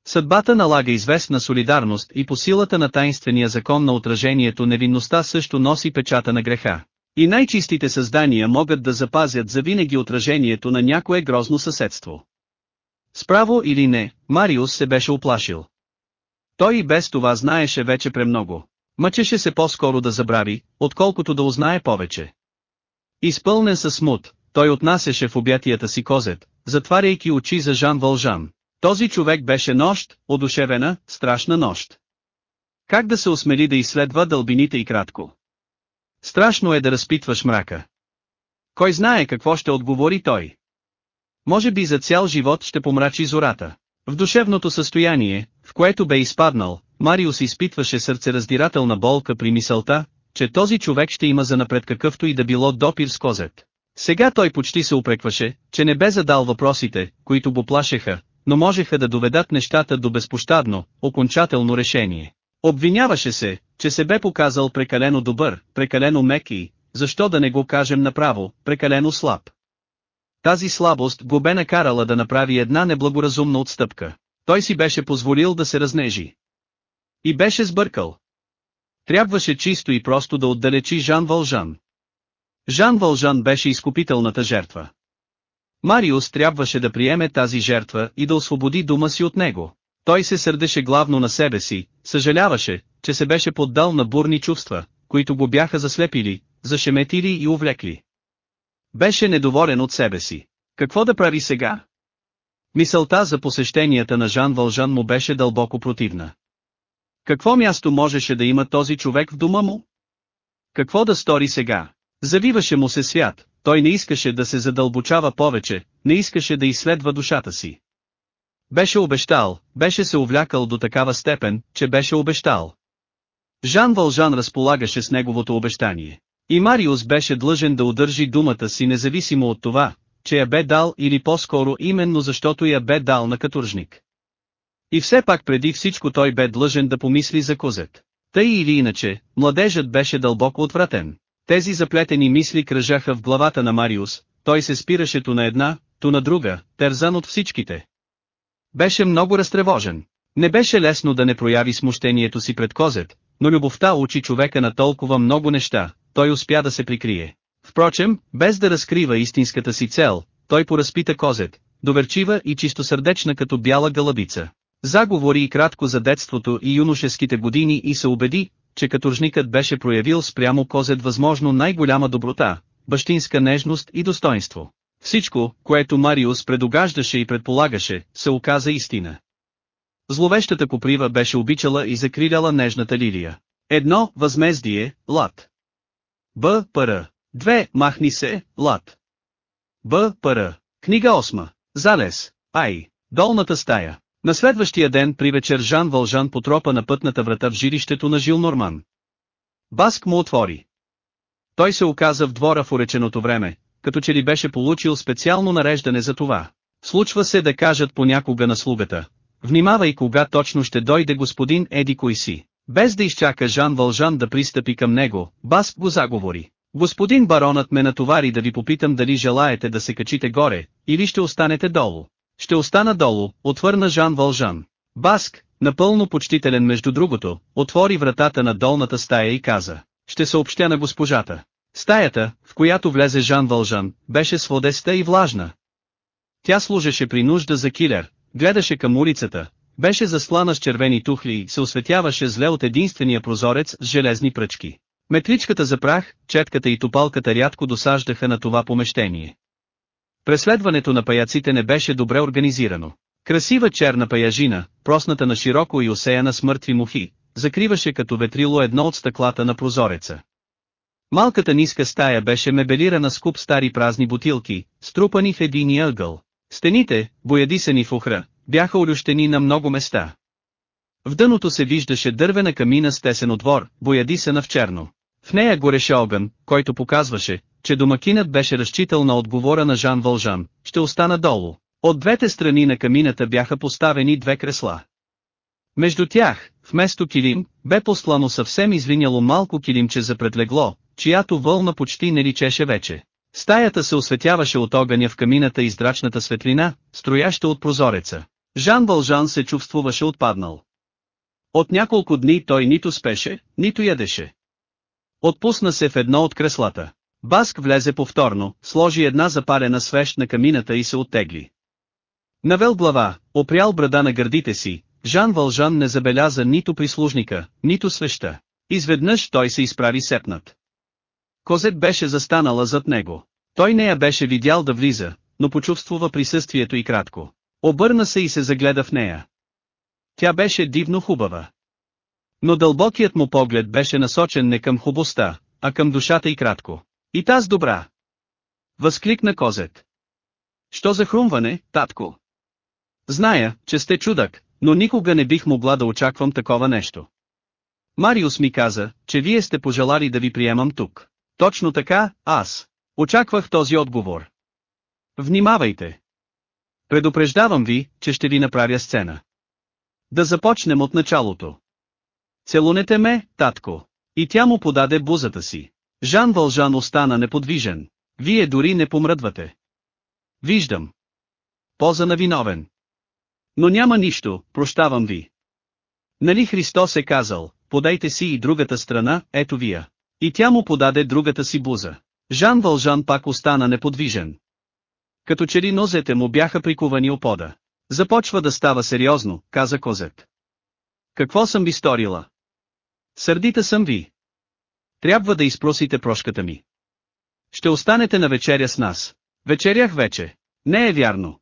Съдбата налага известна солидарност и по силата на таинствения закон на отражението невинността също носи печата на греха. И най-чистите създания могат да запазят завинаги отражението на някое грозно съседство. Справо или не, Мариус се беше оплашил. Той и без това знаеше вече премного. Мъчеше се по-скоро да забрави, отколкото да узнае повече. Изпълнен със смут, той отнасяше в обятията си козет, затваряйки очи за Жан Вължан. Този човек беше нощ, одушевена, страшна нощ. Как да се осмели да изследва дълбините и кратко? Страшно е да разпитваш мрака. Кой знае какво ще отговори той? Може би за цял живот ще помрачи зората. В душевното състояние, в което бе изпаднал, Мариус изпитваше сърцераздирателна болка при мисълта, че този човек ще има за напред какъвто и да било допир с козет. Сега той почти се упрекваше, че не бе задал въпросите, които го плашеха, но можеха да доведат нещата до безпощадно, окончателно решение. Обвиняваше се, че се бе показал прекалено добър, прекалено мек и, защо да не го кажем направо, прекалено слаб. Тази слабост го бе накарала да направи една неблагоразумна отстъпка. Той си беше позволил да се разнежи. И беше сбъркал. Трябваше чисто и просто да отдалечи Жан Вължан. Жан Вължан беше изкупителната жертва. Мариус трябваше да приеме тази жертва и да освободи дума си от него. Той се сърдеше главно на себе си, съжаляваше, че се беше поддал на бурни чувства, които го бяха заслепили, зашеметили и увлекли. Беше недоволен от себе си. Какво да прави сега? Мисълта за посещенията на Жан Вължан му беше дълбоко противна. Какво място можеше да има този човек в дома му? Какво да стори сега? Завиваше му се свят, той не искаше да се задълбочава повече, не искаше да изследва душата си. Беше обещал, беше се увлякал до такава степен, че беше обещал. Жан Вължан разполагаше с неговото обещание. И Мариус беше длъжен да удържи думата си независимо от това, че я бе дал или по-скоро именно защото я бе дал на каторжник. И все пак преди всичко той бе длъжен да помисли за козет. Тъй или иначе, младежът беше дълбоко отвратен. Тези заплетени мисли кръжаха в главата на Мариус, той се спираше то на една, то на друга, терзан от всичките. Беше много разтревожен. Не беше лесно да не прояви смущението си пред Козет, но любовта учи човека на толкова много неща, той успя да се прикрие. Впрочем, без да разкрива истинската си цел, той поразпита Козет, доверчива и чистосърдечна като бяла гълъбица. Заговори и кратко за детството и юношеските години и се убеди, че каторжникът беше проявил спрямо Козет възможно най-голяма доброта, бащинска нежност и достоинство. Всичко, което Мариус предугаждаше и предполагаше, се оказа истина. Зловещата поприва беше обичала и закриляла нежната лилия. Едно, възмездие, лад. Б. Пър. Две, махни се, лад. Б. Пър. Книга 8. Залез. Ай. Долната стая. На следващия ден при вечер Жан Вължан потропа на пътната врата в жилището на Жил Норман. Баск му отвори. Той се оказа в двора в уреченото време, като че ли беше получил специално нареждане за това. Случва се да кажат понякога на слугата. Внимавай кога точно ще дойде господин Еди кой си. Без да изчака Жан Вължан да пристъпи към него, Баск го заговори. Господин баронът ме натовари да ви попитам дали желаете да се качите горе, или ще останете долу. Ще остана долу, отвърна Жан Вължан. Баск, напълно почтителен между другото, отвори вратата на долната стая и каза, ще съобщя на госпожата. Стаята, в която влезе Жан Вължан, беше сводеста и влажна. Тя служеше при нужда за килер, гледаше към улицата, беше заслана с червени тухли и се осветяваше зле от единствения прозорец с железни пръчки. Метричката за прах, четката и топалката рядко досаждаха на това помещение. Преследването на паяците не беше добре организирано. Красива черна паяжина, просната на широко и осеяна с мъртви мухи, закриваше като ветрило едно от стъклата на прозореца. Малката ниска стая беше мебелирана с куп стари празни бутилки, струпани в единия ъгъл. Стените, боядисани в ухра, бяха олющени на много места. В дъното се виждаше дървена камина с тесен отвор, боядисана в черно. В нея гореше огън, който показваше, че домакинът беше разчитал на отговора на Жан Вължан, ще остана долу. От двете страни на камината бяха поставени две кресла. Между тях, вместо килим, бе послано съвсем извиняло малко килимче за предлегло, чиято вълна почти не личеше вече. Стаята се осветяваше от огъня в камината и здрачната светлина, строяща от прозореца. Жан Вължан се чувствуваше отпаднал. От няколко дни той нито спеше, нито ядеше. Отпусна се в едно от креслата. Баск влезе повторно, сложи една запалена свещ на камината и се оттегли. Навел глава, опрял брада на гърдите си, Жан Вължан не забеляза нито прислужника, нито свеща. Изведнъж той се изправи сепнат. Козет беше застанала зад него. Той не я беше видял да влиза, но почувствува присъствието и кратко. Обърна се и се загледа в нея. Тя беше дивно хубава. Но дълбокият му поглед беше насочен не към хубостта, а към душата и кратко. И таз добра. Възкликна Козет. Що за хрумване, татко? Зная, че сте чудак, но никога не бих могла да очаквам такова нещо. Мариус ми каза, че вие сте пожелали да ви приемам тук. Точно така, аз. Очаквах този отговор. Внимавайте. Предупреждавам ви, че ще ви направя сцена. Да започнем от началото. Целунете ме, татко. И тя му подаде бузата си. Жан Вължан остана неподвижен. Вие дори не помръдвате. Виждам. Поза на виновен. Но няма нищо, прощавам ви. Нали Христос е казал, подайте си и другата страна, ето вия. И тя му подаде другата си буза. Жан Вължан пак остана неподвижен. Като че ли нозете му бяха прикувани опода. Започва да става сериозно, каза Козет. Какво съм ви сторила? Сърдита съм ви. Трябва да изпросите прошката ми. Ще останете на вечеря с нас. Вечерях вече. Не е вярно.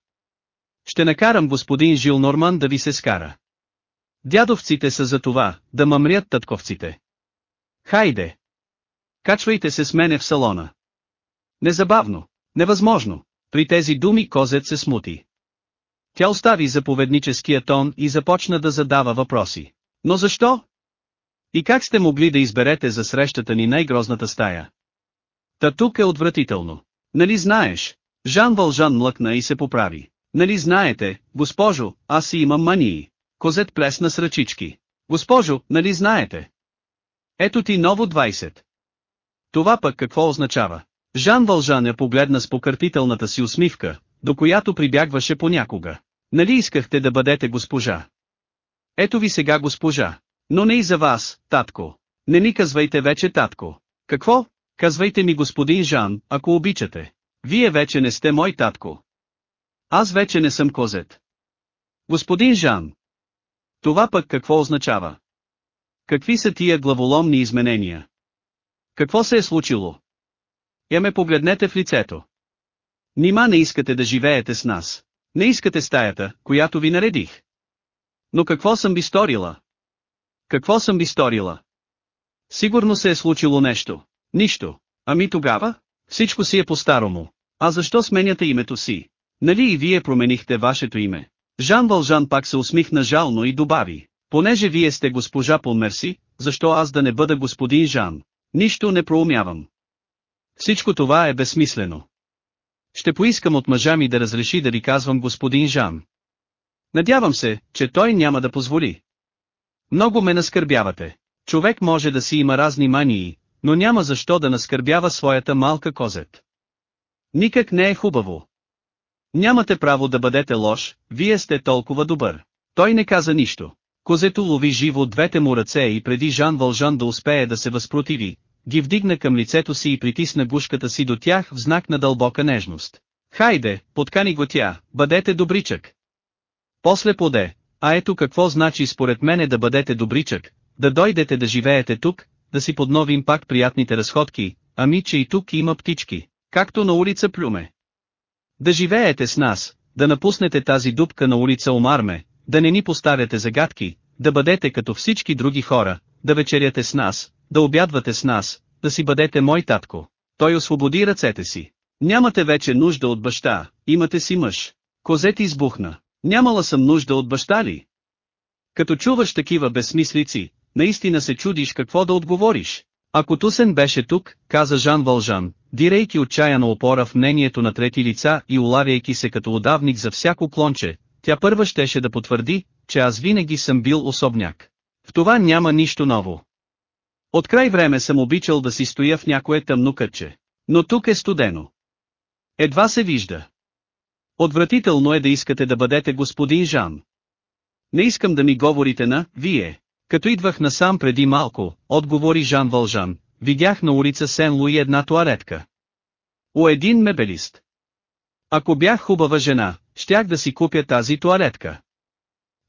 Ще накарам господин Жил Норман да ви се скара. Дядовците са за това, да мъмрят татковците. Хайде! Качвайте се с мене в салона. Незабавно, невъзможно. При тези думи козет се смути. Тя остави заповедническия тон и започна да задава въпроси. Но защо? И как сте могли да изберете за срещата ни най-грозната стая? Та тук е отвратително. Нали знаеш? Жан Вължан млъкна и се поправи. Нали знаете, госпожо, аз си имам мании. Козет плесна с ръчички. Госпожо, нали знаете? Ето ти ново 20. Това пък какво означава? Жан Вължан я погледна с покъртителната си усмивка, до която прибягваше понякога. Нали искахте да бъдете госпожа? Ето ви сега госпожа. Но не и за вас, татко. Не ми казвайте вече татко. Какво? Казвайте ми господин Жан, ако обичате. Вие вече не сте мой татко. Аз вече не съм козет. Господин Жан. Това пък какво означава? Какви са тия главоломни изменения? Какво се е случило? Я ме погледнете в лицето. Нима не искате да живеете с нас. Не искате стаята, която ви наредих. Но какво съм ви сторила? Какво съм ви сторила? Сигурно се е случило нещо. Нищо. Ами тогава? Всичко си е по-старому. А защо сменяте името си? Нали и вие променихте вашето име? Жан Вължан пак се усмихна жално и добави. Понеже вие сте госпожа Полмерси, защо аз да не бъда господин Жан? Нищо не проумявам. Всичко това е безсмислено. Ще поискам от мъжа ми да разреши да ви казвам господин Жан. Надявам се, че той няма да позволи. Много ме наскърбявате. Човек може да си има разни мании, но няма защо да наскърбява своята малка козет. Никак не е хубаво. Нямате право да бъдете лош, вие сте толкова добър. Той не каза нищо. Козето лови живо двете му ръце и преди Жан Вължан да успее да се възпротиви, ги вдигна към лицето си и притисна гушката си до тях в знак на дълбока нежност. Хайде, подкани го тя, бъдете добричък. После поде, а ето какво значи според мене да бъдете добричък, да дойдете да живеете тук, да си подновим пак приятните разходки, ами че и тук има птички, както на улица Плюме. Да живеете с нас, да напуснете тази дупка на улица Омарме, да не ни поставяте загадки, да бъдете като всички други хора, да вечеряте с нас, да обядвате с нас, да си бъдете мой татко. Той освободи ръцете си. Нямате вече нужда от баща, имате си мъж. Козет избухна. Нямала съм нужда от баща ли? Като чуваш такива безсмислици, наистина се чудиш какво да отговориш. Ако Тусен беше тук, каза Жан Вължан, дирейки отчаяно опора в мнението на трети лица и улавяйки се като удавник за всяко клонче, тя първа щеше да потвърди, че аз винаги съм бил особняк. В това няма нищо ново. От край време съм обичал да си стоя в някое тъмно кътче. Но тук е студено. Едва се вижда. Отвратително е да искате да бъдете господин Жан. Не искам да ми говорите на «Вие». Като идвах насам преди малко, отговори Жан Вължан, видях на улица Сен Луи една туалетка. У един мебелист. Ако бях хубава жена, щях да си купя тази туалетка.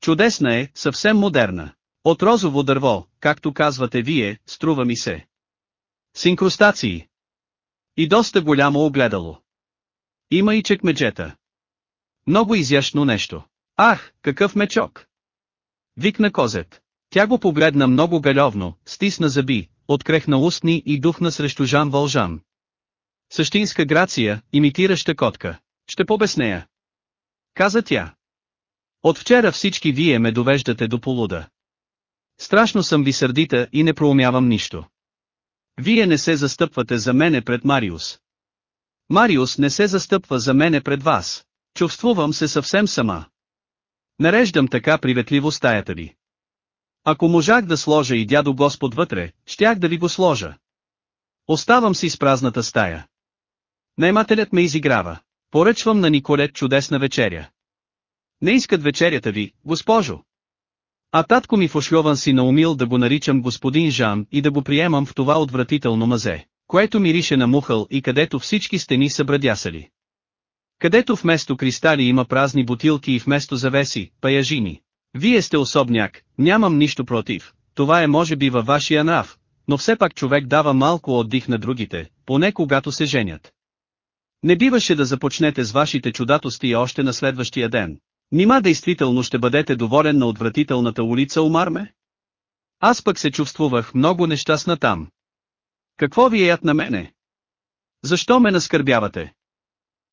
Чудесна е, съвсем модерна. От розово дърво, както казвате вие, струва ми се. С инкрустации. И доста голямо огледало. Има и чекмеджета. Много изящно нещо. Ах, какъв мечок! Викна козет. Тя го погледна много галевно, стисна зъби, открехна устни и духна срещу Жан Вължан. Същинска грация, имитираща котка. Ще побеснея. Каза тя. От вчера всички вие ме довеждате до полуда. Страшно съм ви сърдита и не проумявам нищо. Вие не се застъпвате за мене пред Мариус. Мариус не се застъпва за мене пред вас. Чувствувам се съвсем сама. Нареждам така приветливо стаята ви. Ако можах да сложа и дядо Господ вътре, щях да ви го сложа. Оставам си с празната стая. Наймателят ме изиграва. Поръчвам на Николет чудесна вечеря. Не искат вечерята ви, госпожо. А татко ми в си наумил да го наричам господин Жан и да го приемам в това отвратително мазе, което мирише на мухъл и където всички стени са брадясали. Където вместо кристали има празни бутилки и вместо завеси, паяжини. Вие сте особняк, нямам нищо против, това е може би във вашия нрав, но все пак човек дава малко отдих на другите, поне когато се женят. Не биваше да започнете с вашите чудатости още на следващия ден. Нима действително ще бъдете доволен на отвратителната улица Омарме? Аз пък се чувствувах много нещастна там. Какво ви е на мене? Защо ме наскърбявате?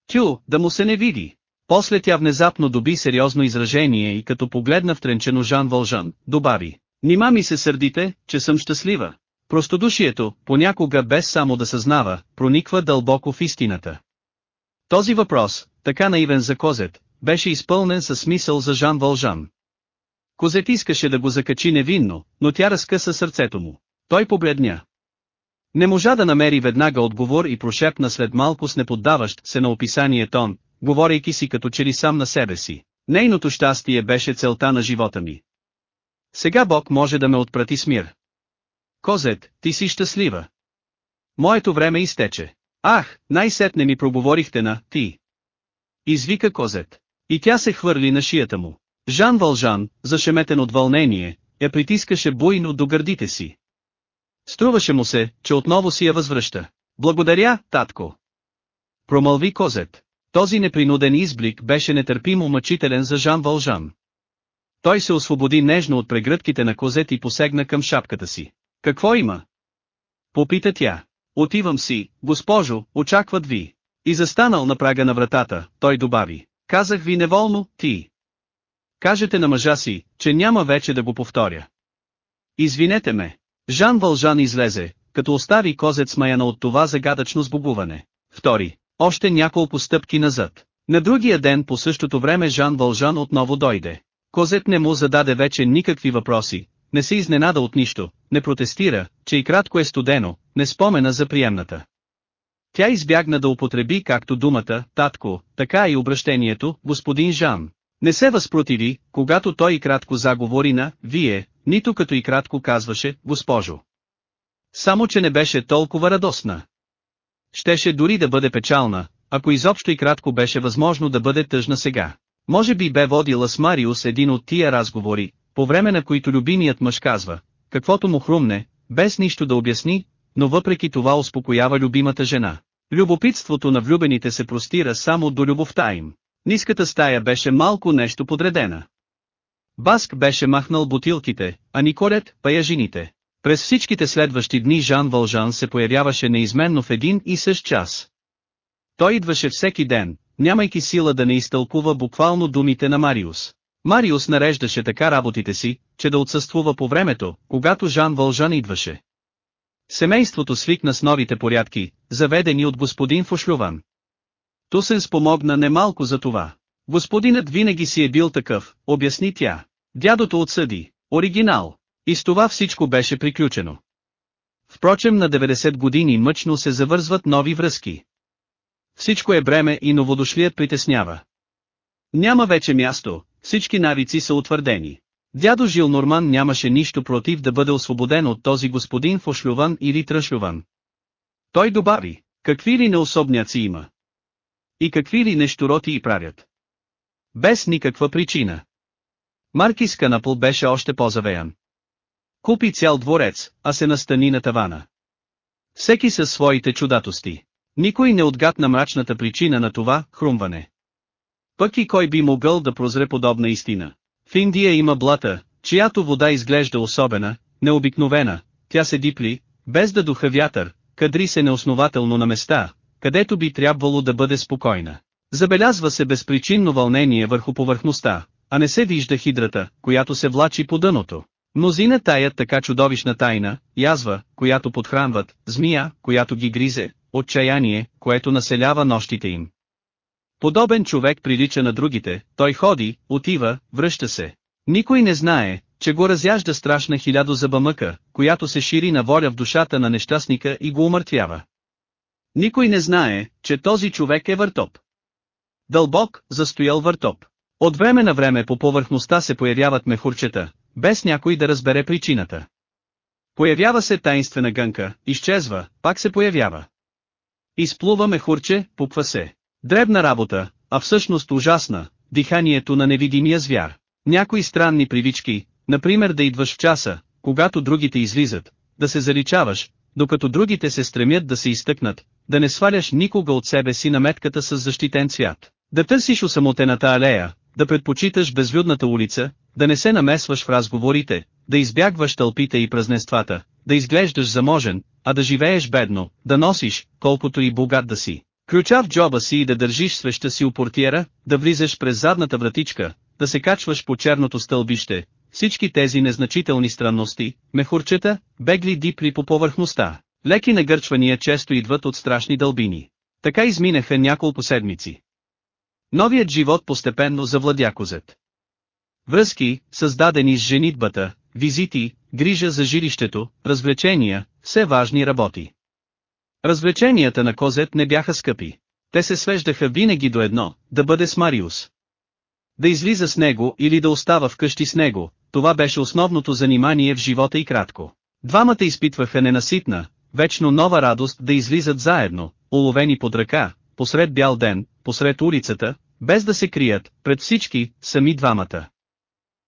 Тю, да му се не види. После тя внезапно доби сериозно изражение и като погледна в тренчено Жан Вължан, добави. Нима ми се сърдите, че съм щастлива. Простодушието, понякога без само да съзнава, прониква дълбоко в истината. Този въпрос, така наивен за Козет, беше изпълнен със смисъл за Жан Вължан. Козет искаше да го закачи невинно, но тя разкъса сърцето му. Той побледня. Не можа да намери веднага отговор и прошепна след малко с неподдаващ се на описание тон, говорейки си като че ли сам на себе си. Нейното щастие беше целта на живота ми. Сега Бог може да ме отпрати с мир. Козет, ти си щастлива. Моето време изтече. Ах, най-сетне ми проговорихте на «ти». Извика Козет. И тя се хвърли на шията му. Жан Вължан, зашеметен от вълнение, я притискаше буйно до гърдите си. Струваше му се, че отново си я възвръща. Благодаря, татко. Промълви Козет. Този непринуден изблик беше нетърпимо мъчителен за Жан Вължан. Той се освободи нежно от прегръдките на Козет и посегна към шапката си. Какво има? Попита тя. Отивам си, госпожо, очакват ви. И застанал на прага на вратата, той добави. Казах ви неволно, ти. Кажете на мъжа си, че няма вече да го повторя. Извинете ме. Жан Вължан излезе, като остави козет смаяна от това загадъчно сбогуване. Втори. Още няколко стъпки назад. На другия ден по същото време Жан Вължан отново дойде. Козет не му зададе вече никакви въпроси, не се изненада от нищо, не протестира, че и кратко е студено, не спомена за приемната. Тя избягна да употреби както думата, татко, така и обращението, господин Жан. Не се възпротиви, когато той и кратко заговори на «Вие», нито като и кратко казваше «Госпожо». Само че не беше толкова радостна. Щеше дори да бъде печална, ако изобщо и кратко беше възможно да бъде тъжна сега. Може би бе водила с Мариус един от тия разговори, по време на които любимият мъж казва, каквото му хрумне, без нищо да обясни, но въпреки това успокоява любимата жена. Любопитството на влюбените се простира само до любовта им. Ниската стая беше малко нещо подредена. Баск беше махнал бутилките, а Николет – паяжините. През всичките следващи дни Жан Вължан се появяваше неизменно в един и същ час. Той идваше всеки ден, нямайки сила да не изтълкува буквално думите на Мариус. Мариус нареждаше така работите си, че да отсъствува по времето, когато Жан Вължан идваше. Семейството свикна с новите порядки, заведени от господин Фошлюван. Тусен спомогна немалко за това. Господинът винаги си е бил такъв, обясни тя. Дядото отсъди. Оригинал. И с това всичко беше приключено. Впрочем на 90 години мъчно се завързват нови връзки. Всичко е бреме и новодошлият притеснява. Няма вече място, всички навици са утвърдени. Дядо Жил Норман нямаше нищо против да бъде освободен от този господин Фошлюван или Тръшлюван. Той добави, какви ли неособняци има. И какви ли нещороти и правят. Без никаква причина. Маркис Канапъл беше още по-завеян. Купи цял дворец, а се настани на тавана. Всеки със своите чудатости. Никой не отгадна мрачната причина на това хрумване. Пък и кой би могъл да прозре подобна истина. В Индия има блата, чиято вода изглежда особена, необикновена, тя се дипли, без да духа вятър, кадри се неоснователно на места, където би трябвало да бъде спокойна. Забелязва се безпричинно вълнение върху повърхността, а не се вижда хидрата, която се влачи по дъното. Мнозина таят така чудовищна тайна, язва, която подхранват, змия, която ги гризе, отчаяние, което населява нощите им. Подобен човек прилича на другите, той ходи, отива, връща се. Никой не знае, че го разяжда страшна хилядозъба мъка, която се шири на воля в душата на нещастника и го умъртвява. Никой не знае, че този човек е въртоп. Дълбок, застоял въртоп. От време на време по повърхността се появяват мехурчета, без някой да разбере причината. Появява се таинствена гънка, изчезва, пак се появява. Изплува мехурче, пупва се. Дребна работа, а всъщност ужасна, диханието на невидимия звяр. Някои странни привички, например да идваш в часа, когато другите излизат, да се заличаваш, докато другите се стремят да се изтъкнат, да не сваляш никога от себе си на метката с защитен цвят, да търсиш осамотената алея, да предпочиташ безлюдната улица, да не се намесваш в разговорите, да избягваш тълпите и празненствата, да изглеждаш заможен, а да живееш бедно, да носиш, колкото и богат да си. Ключа в джоба си и да държиш свеща си у портиера, да влизаш през задната вратичка, да се качваш по черното стълбище, всички тези незначителни странности, мехурчета, бегли дипли по повърхността, леки нагърчвания често идват от страшни дълбини. Така изминаха няколко седмици. Новият живот постепенно завладя козет. Връзки, създадени с женитбата, визити, грижа за жилището, развлечения, все важни работи. Развлеченията на Козет не бяха скъпи. Те се свеждаха винаги до едно, да бъде с Мариус. Да излиза с него или да остава вкъщи с него, това беше основното занимание в живота и кратко. Двамата изпитваха ненаситна, вечно нова радост да излизат заедно, уловени под ръка, посред бял ден, посред улицата, без да се крият, пред всички, сами двамата.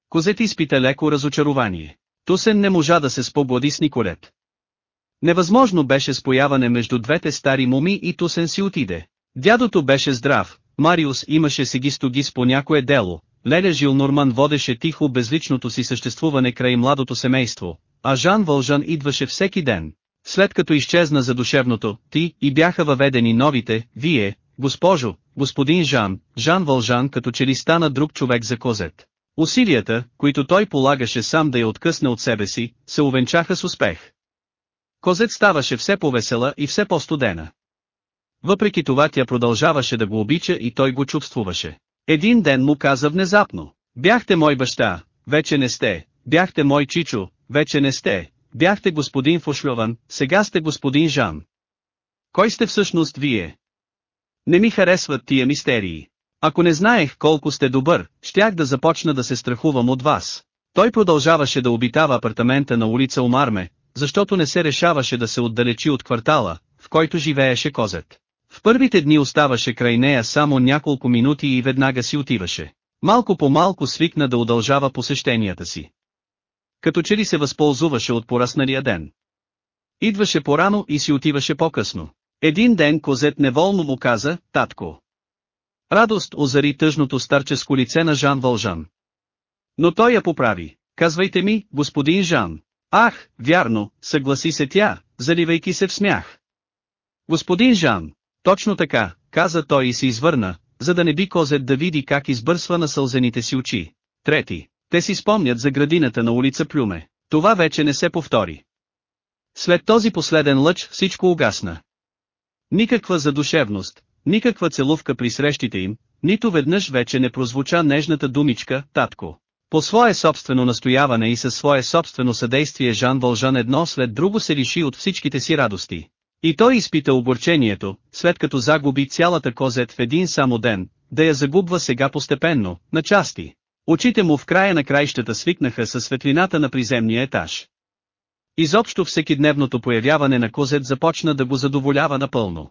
Козет изпита леко разочарование. Тусен не можа да се споглади с Николет. Невъзможно беше спояване между двете стари моми и Тусен си отиде. Дядото беше здрав, Мариус имаше сегистогис по някое дело, Леля Жил Норман водеше тихо безличното си съществуване край младото семейство, а Жан Вължан идваше всеки ден. След като изчезна задушевното, ти, и бяха въведени новите, вие, госпожо, господин Жан, Жан Вължан като че ли стана друг човек за Козет. Усилията, които той полагаше сам да я откъсне от себе си, се увенчаха с успех. Козет ставаше все по-весела и все по-студена. Въпреки това тя продължаваше да го обича и той го чувствуваше. Един ден му каза внезапно, бяхте мой баща, вече не сте, бяхте мой чичо, вече не сте, бяхте господин Фошльован, сега сте господин Жан. Кой сте всъщност вие? Не ми харесват тия мистерии. Ако не знаех колко сте добър, щях да започна да се страхувам от вас. Той продължаваше да обитава апартамента на улица Омарме, защото не се решаваше да се отдалечи от квартала, в който живееше Козет. В първите дни оставаше край нея само няколко минути и веднага си отиваше. Малко по малко свикна да удължава посещенията си. Като че ли се възползваше от порасналия ден. Идваше порано и си отиваше по-късно. Един ден козет неволно му каза, татко. Радост озари тъжното старческо лице на Жан Вължан. Но той я поправи. Казвайте ми, господин Жан. Ах, вярно, съгласи се тя, заливайки се в смях. Господин Жан, точно така, каза той и се извърна, за да не би козет да види как избърсва на сълзените си очи. Трети, те си спомнят за градината на улица Плюме. Това вече не се повтори. След този последен лъч всичко угасна. Никаква задушевност, никаква целувка при срещите им, нито веднъж вече не прозвуча нежната думичка «татко». По свое собствено настояване и със свое собствено съдействие Жан Вължан едно след друго се лиши от всичките си радости. И той изпита огорчението, след като загуби цялата козет в един само ден, да я загубва сега постепенно, на части. Очите му в края на краищата свикнаха със светлината на приземния етаж. Изобщо всекидневното появяване на козет започна да го задоволява напълно.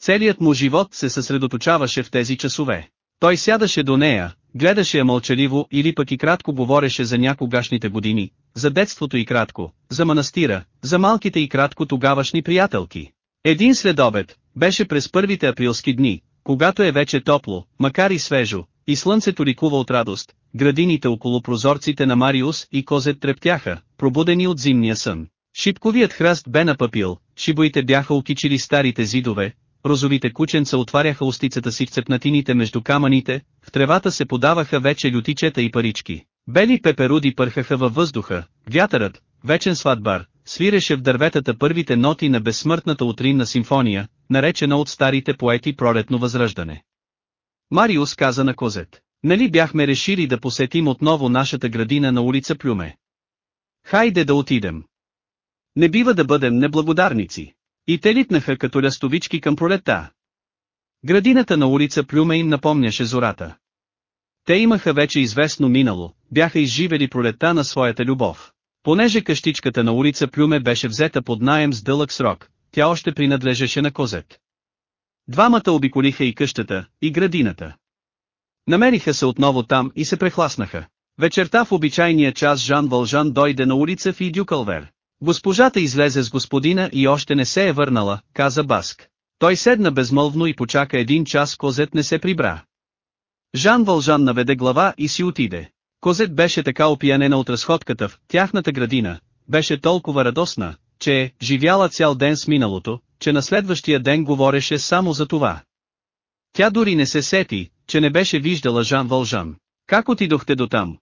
Целият му живот се съсредоточаваше в тези часове. Той сядаше до нея, гледаше я мълчаливо или пък и кратко говореше за някогашните години, за детството и кратко, за манастира, за малките и кратко тогавашни приятелки. Един следобед, беше през първите априлски дни, когато е вече топло, макар и свежо, и слънцето ликува от радост, градините около прозорците на Мариус и Козет трептяха, пробудени от зимния сън. Шипковият храст бе напъпил, шибоите бяха окичили старите зидове, розовите кученца отваряха устицата си в цепнатините между камъните, в тревата се подаваха вече лютичета и парички. Бели пеперуди пърхаха във въздуха, вятърът, вечен сватбар, свиреше в дърветата първите ноти на безсмъртната утринна симфония, наречена от старите поети пролетно възраждане. Мариус каза на Козет, нали бяхме решили да посетим отново нашата градина на улица Плюме. Хайде да отидем. Не бива да бъдем неблагодарници. И те литнаха като лястовички към пролета. Градината на улица Плюме им напомняше зората. Те имаха вече известно минало, бяха изживели пролета на своята любов. Понеже къщичката на улица Плюме беше взета под наем с дълъг срок, тя още принадлежеше на Козет. Двамата обиколиха и къщата, и градината. Намериха се отново там и се прехласнаха. Вечерта в обичайния час Жан Вължан дойде на улица в Идюкълвер. Госпожата излезе с господина и още не се е върнала, каза Баск. Той седна безмълвно и почака един час Козет не се прибра. Жан Вължан наведе глава и си отиде. Козет беше така опиянена от разходката в тяхната градина, беше толкова радостна, че е живяла цял ден с миналото, че на следващия ден говореше само за това. Тя дори не се сети, че не беше виждала Жан Вължан. Как отидохте до там?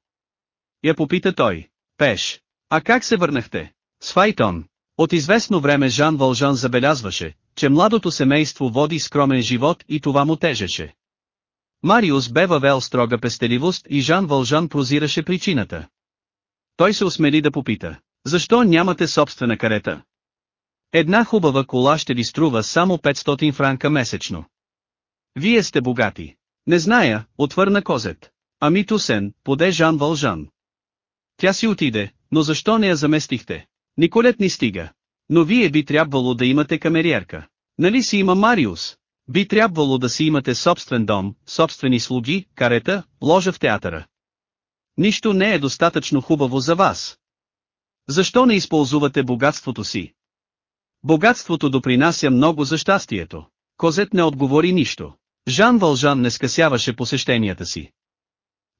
Я попита той. Пеш. А как се върнахте? С Файтон. От известно време Жан Вължан забелязваше, че младото семейство води скромен живот и това му тежеше. Мариус бе въвел строга пестеливост и Жан Вължан прозираше причината. Той се осмели да попита, защо нямате собствена карета? Една хубава кола ще ви струва само 500 франка месечно. Вие сте богати. Не зная, отвърна Козет. Ами Тусен, поде Жан Вължан. Тя си отиде, но защо не я заместихте? Николет ни стига. Но вие би трябвало да имате камериерка. Нали си има Мариус? Би трябвало да си имате собствен дом, собствени слуги, карета, ложа в театъра. Нищо не е достатъчно хубаво за вас. Защо не използвате богатството си? Богатството допринася много за щастието. Козет не отговори нищо. Жан Вължан не скъсяваше посещенията си.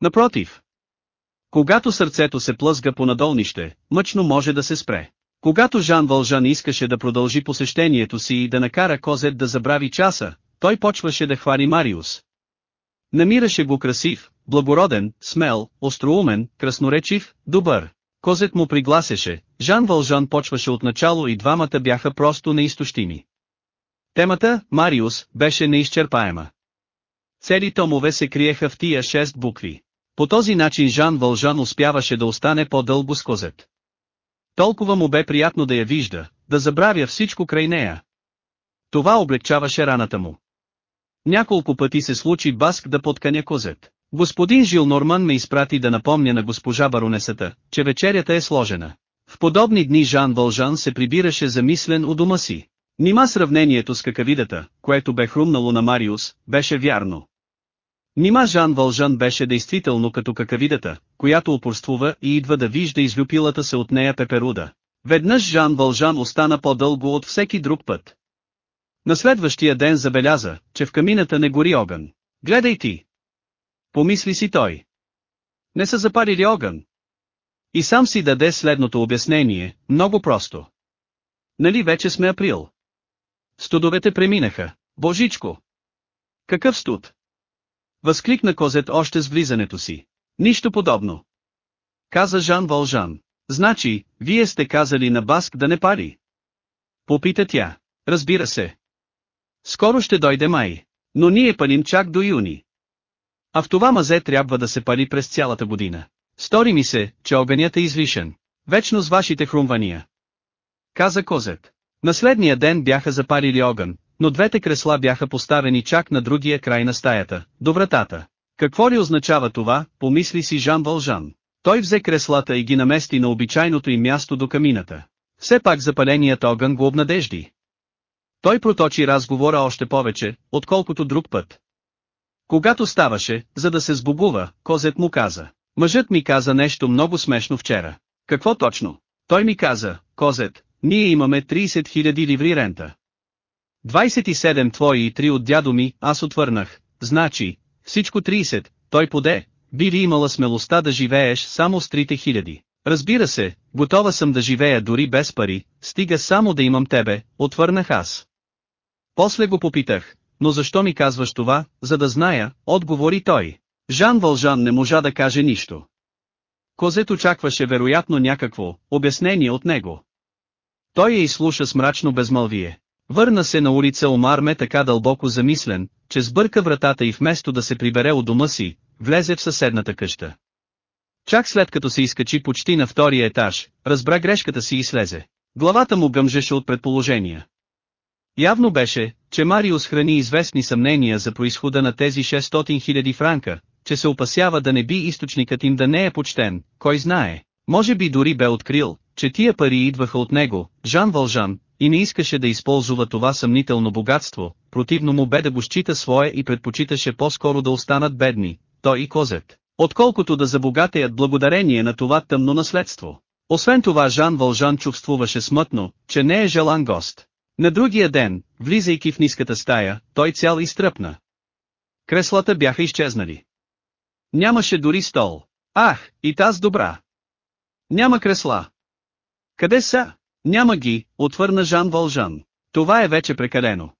Напротив. Когато сърцето се плъзга по надолнище, мъчно може да се спре. Когато Жан Вължан искаше да продължи посещението си и да накара Козет да забрави часа, той почваше да хвали Мариус. Намираше го красив, благороден, смел, остроумен, красноречив, добър. Козет му пригласеше, Жан Вължан почваше от начало и двамата бяха просто неизтощими. Темата, Мариус, беше неизчерпаема. Цели томове се криеха в тия шест букви. По този начин Жан Вължан успяваше да остане по-дълго с Козет. Толкова му бе приятно да я вижда, да забравя всичко край нея. Това облегчаваше раната му. Няколко пъти се случи Баск да подканя Козет. Господин Жил Норман ме изпрати да напомня на госпожа баронесата, че вечерята е сложена. В подобни дни Жан Вължан се прибираше замислен у дома си. Нима сравнението с какавидата, което бе хрумнало на Мариус, беше вярно. Нима Жан Вължан беше действително като какавидата, която упорствува и идва да вижда излюпилата се от нея пеперуда. Веднъж Жан Вължан остана по-дълго от всеки друг път. На следващия ден забеляза, че в камината не гори огън. Гледай ти! Помисли си той. Не са запалили огън. И сам си даде следното обяснение, много просто. Нали вече сме април? Студовете преминаха. Божичко! Какъв студ? Възкликна Козет още с влизането си. Нищо подобно. Каза Жан Вължан. Значи, вие сте казали на Баск да не пари. Попита тя. Разбира се. Скоро ще дойде май. Но ние палим чак до юни. А в това мазе трябва да се пали през цялата година. Стори ми се, че огънят е излишен. Вечно с вашите хрумвания. Каза Козет. На ден бяха запалили огън, но двете кресла бяха поставени чак на другия край на стаята, до вратата. Какво ли означава това, помисли си Жан Вължан. Той взе креслата и ги намести на обичайното им място до камината. Все пак запаленият огън го обнадежди. Той проточи разговора още повече, отколкото друг път. Когато ставаше, за да се сбогува, Козет му каза. Мъжът ми каза нещо много смешно вчера. Какво точно? Той ми каза, Козет, ние имаме 30 000 ливри рента. 27 твои и 3 от дядо ми, аз отвърнах. Значи, всичко 30, той поде, би ли имала смелостта да живееш само с трите хиляди. Разбира се, готова съм да живея дори без пари, стига само да имам тебе, отвърнах аз. После го попитах, но защо ми казваш това, за да зная, отговори той. Жан Вължан не можа да каже нищо. Козет очакваше вероятно някакво обяснение от него. Той я изслуша с мрачно безмълвие. Върна се на улица Омарме така дълбоко замислен, че сбърка вратата и вместо да се прибере от дома си, влезе в съседната къща. Чак след като се изкачи почти на втория етаж, разбра грешката си и слезе. Главата му гъмжеше от предположения. Явно беше, че Мариус храни известни съмнения за происхода на тези 600 000 франка, че се опасява да не би източникът им да не е почтен, кой знае. Може би дори бе открил, че тия пари идваха от него, Жан Вължан, и не искаше да използва това съмнително богатство, противно му бе да го счита свое и предпочиташе по-скоро да останат бедни, той и козет, отколкото да забогатеят благодарение на това тъмно наследство. Освен това Жан Вължан чувствуваше смътно, че не е желан гост. На другия ден, влизайки в ниската стая, той цял изтръпна. Креслата бяха изчезнали. Нямаше дори стол. Ах, и таз добра. Няма кресла. Къде са? Няма ги, отвърна Жан Вължан. Това е вече прекалено.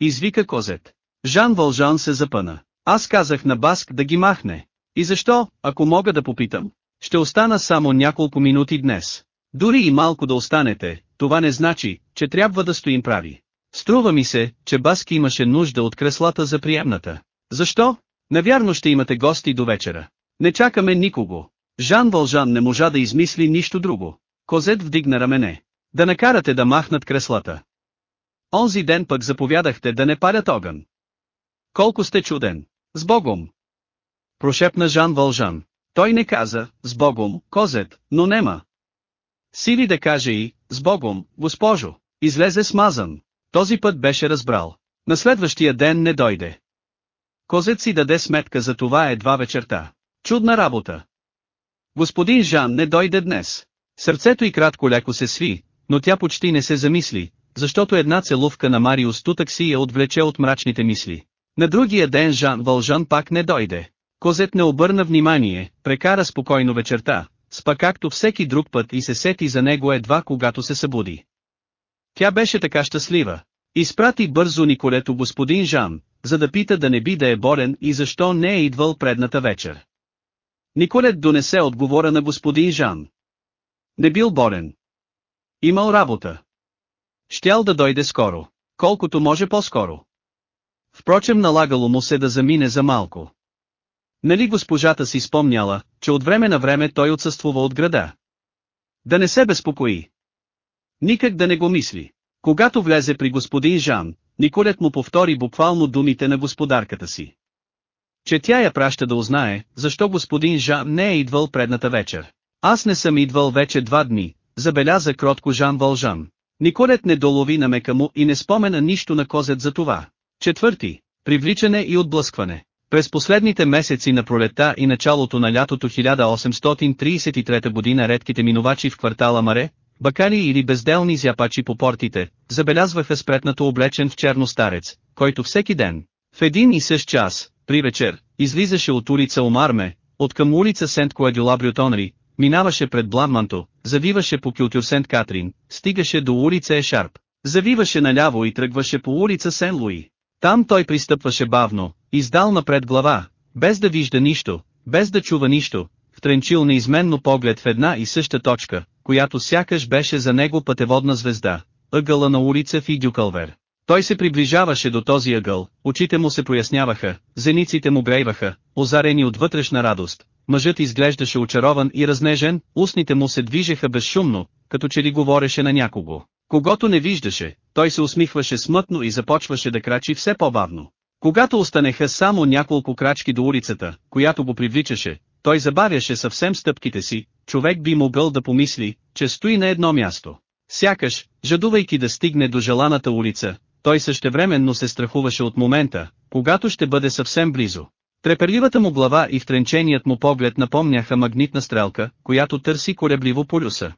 Извика Козет. Жан Вължан се запъна. Аз казах на Баск да ги махне. И защо, ако мога да попитам? Ще остана само няколко минути днес. Дори и малко да останете, това не значи, че трябва да стоим прави. Струва ми се, че Баски имаше нужда от креслата за приемната. Защо? Навярно ще имате гости до вечера. Не чакаме никого. Жан Вължан не можа да измисли нищо друго. Козет вдигна рамене. Да накарате да махнат креслата. Онзи ден пък заповядахте да не парят огън. Колко сте чуден. С Богом! Прошепна Жан Вължан. Той не каза, с Богом, Козет, но нема. Сили да каже и, с Богом, госпожо, излезе смазан. Този път беше разбрал. На следващия ден не дойде. Козет си даде сметка за това едва вечерта. Чудна работа. Господин Жан не дойде днес. Сърцето и кратко леко се сви, но тя почти не се замисли, защото една целувка на Мариус тутък си я отвлече от мрачните мисли. На другия ден Жан Вължан пак не дойде. Козет не обърна внимание, прекара спокойно вечерта, спа както всеки друг път и се сети за него едва когато се събуди. Тя беше така щастлива. Изпрати бързо Николето господин Жан, за да пита да не би да е болен и защо не е идвал предната вечер. Николет донесе отговора на господин Жан. Не бил болен. Имал работа. Щял да дойде скоро. Колкото може по-скоро. Впрочем налагало му се да замине за малко. Нали госпожата си спомняла, че от време на време той отсъствува от града. Да не се безпокои. Никак да не го мисли. Когато влезе при господин Жан, Николет му повтори буквално думите на господарката си. Че тя я праща да узнае, защо господин Жан не е идвал предната вечер. Аз не съм идвал вече два дни, забеляза кротко Жан Вължан. Николет не долови намека му и не спомена нищо на Козет за това. Четвърти. Привличане и отблъскване. През последните месеци на пролета и началото на лятото 1833 година редките минувачи в квартала Маре, бакали или безделни зяпачи по портите, забелязваха спретнато облечен в черно старец, който всеки ден, в един и същ час, при вечер, излизаше от улица Омарме, от към улица Сент Коадюла Брютонри, минаваше пред Бламанто, завиваше по Кюлтюр Сент Катрин, стигаше до улица Ешарп, завиваше наляво и тръгваше по улица Сен Луи. Там той пристъпваше бавно, издал напред глава, без да вижда нищо, без да чува нищо, втренчил неизменно поглед в една и съща точка, която сякаш беше за него пътеводна звезда, ъгъла на улица Фигюкълвер. Той се приближаваше до този ъгъл, очите му се проясняваха, зениците му грейваха, озарени от вътрешна радост. Мъжът изглеждаше очарован и разнежен, устните му се движеха безшумно, като че ли говореше на някого. Когато не виждаше, той се усмихваше смътно и започваше да крачи все по-бавно. Когато останеха само няколко крачки до улицата, която го привличаше, той забавяше съвсем стъпките си, човек би могъл да помисли, че стои на едно място. Сякаш, жадувайки да стигне до желаната улица, той същевременно се страхуваше от момента, когато ще бъде съвсем близо. Треперливата му глава и втренченият му поглед напомняха магнитна стрелка, която търси колебливо полюса.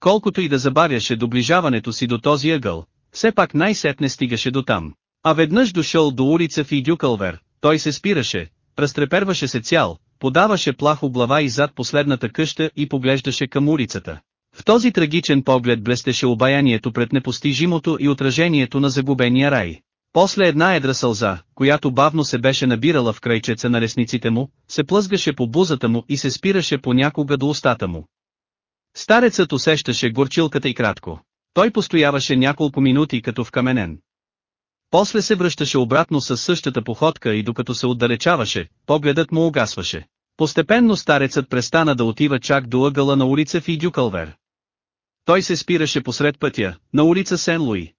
Колкото и да забавяше доближаването си до този ъгъл, все пак най-сетне стигаше до там. А веднъж дошъл до улица Фидюкълвер, той се спираше, разтреперваше се цял, подаваше плахо глава и зад последната къща и поглеждаше към улицата. В този трагичен поглед блестеше обаянието пред непостижимото и отражението на загубения рай. После една едра сълза, която бавно се беше набирала в крайчеца на ресниците му, се плъзгаше по бузата му и се спираше понякога до устата му. Старецът усещаше горчилката и кратко. Той постояваше няколко минути като вкаменен. После се връщаше обратно с същата походка и докато се отдалечаваше, погледът му угасваше. Постепенно старецът престана да отива чак до ъгъла на улица Фидюкълвер. Той се спираше посред пътя, на улица Сен-Луи.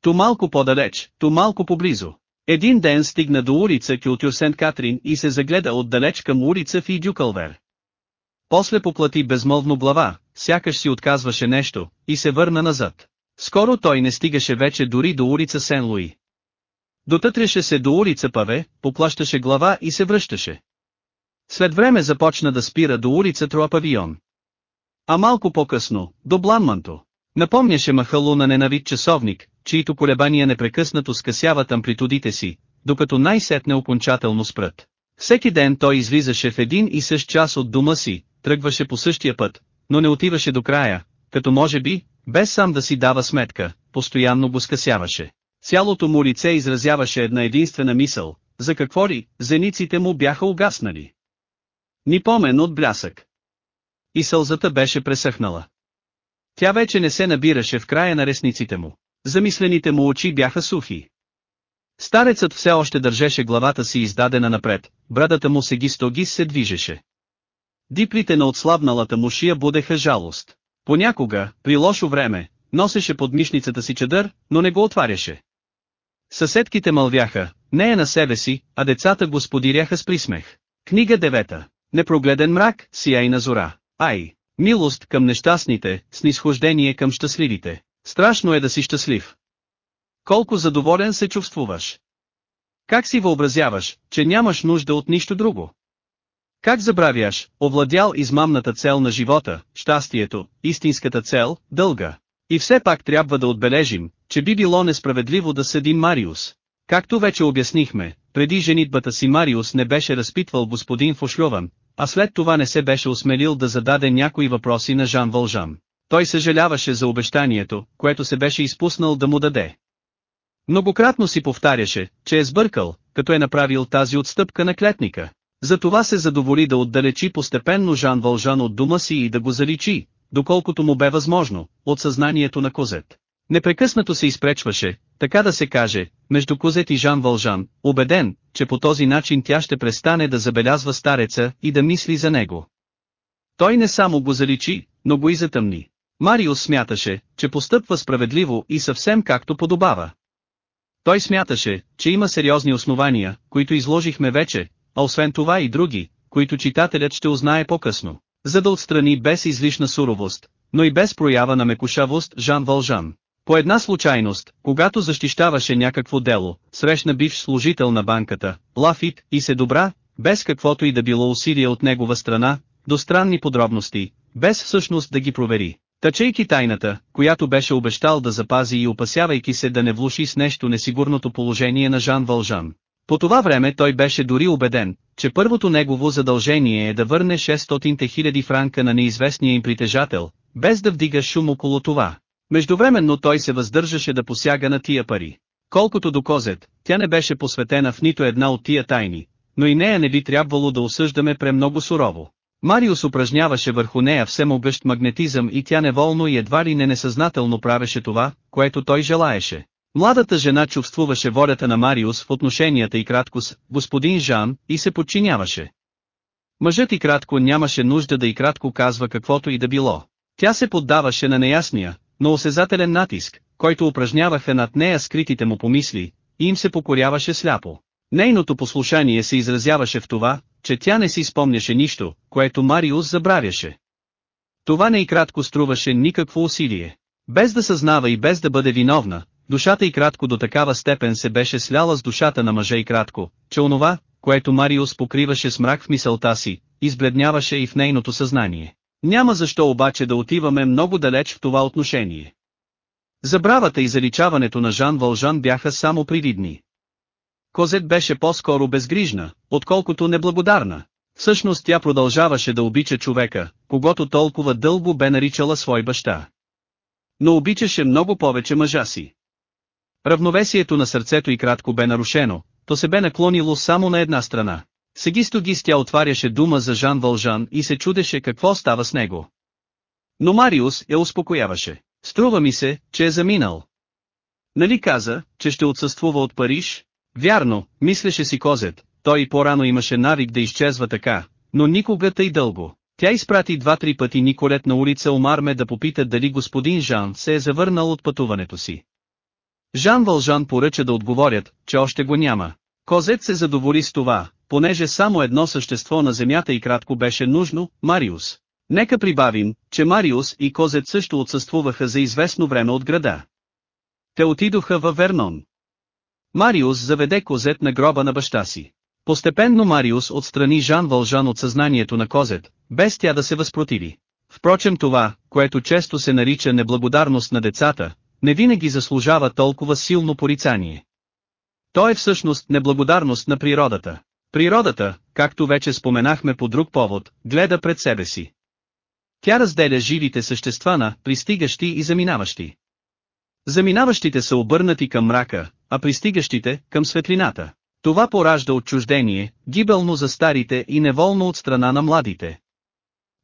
Ту малко по-далеч, ту малко поблизо. Един ден стигна до улица Кюлтюр Сент-Катрин и се загледа отдалеч към улица Фидюкълвер. После поплати безмолвно глава, сякаш си отказваше нещо, и се върна назад. Скоро той не стигаше вече дори до улица Сен-Луи. Дотътреше се до улица Паве, поплащаше глава и се връщаше. След време започна да спира до улица Троапавион. А малко по-късно, до Бланманто. Напомняше махало на ненавид часовник, чието колебания непрекъснато скъсяват амплитудите си, докато най-сетне окончателно спрат. Всеки ден той излизаше в един и същ час от дома си, тръгваше по същия път, но не отиваше до края, като може би, без сам да си дава сметка, постоянно го скъсяваше. Цялото му лице изразяваше една единствена мисъл, за какво ли, зениците му бяха угаснали. Ни помен от блясък. И сълзата беше пресъхнала. Тя вече не се набираше в края на ресниците му. Замислените му очи бяха сухи. Старецът все още държеше главата си издадена напред, брадата му се гистогис се движеше. Диплите на отслабналата му шия будеха жалост. Понякога, при лошо време, носеше под мишницата си чадър, но не го отваряше. Съседките мълвяха, не е на себе си, а децата го сподиряха с присмех. Книга 9. Непрогледен мрак, сияйна зора. Ай, милост към нещастните, снисхождение към щастливите. Страшно е да си щастлив. Колко задоволен се чувствуваш. Как си въобразяваш, че нямаш нужда от нищо друго? Как забравяш, овладял измамната цел на живота, щастието, истинската цел, дълга? И все пак трябва да отбележим, че би било несправедливо да съдим Мариус. Както вече обяснихме, преди женитбата си Мариус не беше разпитвал господин Фошлюван, а след това не се беше осмелил да зададе някои въпроси на Жан Вължан. Той съжаляваше за обещанието, което се беше изпуснал да му даде. Многократно си повтаряше, че е сбъркал, като е направил тази отстъпка на клетника. Затова се задоволи да отдалечи постепенно Жан Вължан от дома си и да го заличи, доколкото му бе възможно, от съзнанието на Козет. Непрекъснато се изпречваше, така да се каже, между Козет и Жан Вължан, убеден, че по този начин тя ще престане да забелязва стареца и да мисли за него. Той не само го заличи, но го и затъмни. Мариус смяташе, че постъпва справедливо и съвсем както подобава. Той смяташе, че има сериозни основания, които изложихме вече, а освен това и други, които читателят ще узнае по-късно. За да отстрани без излишна суровост, но и без проява на мекушавост Жан Вължан. По една случайност, когато защищаваше някакво дело, срещна бивш служител на банката, Лафит, и се добра, без каквото и да било усилие от негова страна, до странни подробности, без всъщност да ги провери. Тъчейки тайната, която беше обещал да запази и опасявайки се да не влуши с нещо несигурното положение на Жан Вължан. По това време той беше дори убеден, че първото негово задължение е да върне 600 000 франка на неизвестния им притежател, без да вдига шум около това. Междувременно той се въздържаше да посяга на тия пари. Колкото до Козет, тя не беше посветена в нито една от тия тайни, но и нея не би трябвало да осъждаме премного сурово. Мариус упражняваше върху нея всемогъщ магнетизъм и тя неволно и едва ли не несъзнателно правеше това, което той желаеше. Младата жена чувствуваше волята на Мариус в отношенията и кратко с господин Жан и се подчиняваше. Мъжът и кратко нямаше нужда да и кратко казва каквото и да било. Тя се поддаваше на неясния, но осезателен натиск, който упражняваха над нея скритите му помисли, и им се покоряваше сляпо. Нейното послушание се изразяваше в това, че тя не си спомняше нищо, което Мариус забравяше. Това не и кратко струваше никакво усилие. Без да съзнава и без да бъде виновна, душата и кратко до такава степен се беше сляла с душата на мъжа и кратко, че онова, което Мариус покриваше с мрак в мисълта си, избледняваше и в нейното съзнание. Няма защо обаче да отиваме много далеч в това отношение. Забравата и заличаването на Жан Вължан бяха само привидни. Козет беше по-скоро безгрижна, отколкото неблагодарна. Всъщност тя продължаваше да обича човека, когато толкова дълго бе наричала свой баща. Но обичаше много повече мъжа си. Равновесието на сърцето и кратко бе нарушено, то се бе наклонило само на една страна. Сегисто гис тя отваряше дума за Жан Вължан и се чудеше какво става с него. Но Мариус я успокояваше. Струва ми се, че е заминал. Нали каза, че ще отсъствува от Париж? Вярно, мислеше си Козет, той и по-рано имаше навик да изчезва така, но никога тъй дълго. Тя изпрати два-три пъти Николет на улица Омарме да попита дали господин Жан се е завърнал от пътуването си. Жан Вължан поръча да отговорят, че още го няма. Козет се задоволи с това, понеже само едно същество на земята и кратко беше нужно, Мариус. Нека прибавим, че Мариус и Козет също отсъствуваха за известно време от града. Те отидоха във Вернон. Мариус заведе Козет на гроба на баща си. Постепенно Мариус отстрани Жан Вължан от съзнанието на Козет, без тя да се възпротиви. Впрочем това, което често се нарича неблагодарност на децата, не винаги заслужава толкова силно порицание. То е всъщност неблагодарност на природата. Природата, както вече споменахме по друг повод, гледа пред себе си. Тя разделя живите същества на пристигащи и заминаващи. Заминаващите са обърнати към мрака, а пристигащите – към светлината. Това поражда отчуждение, гибелно за старите и неволно от страна на младите.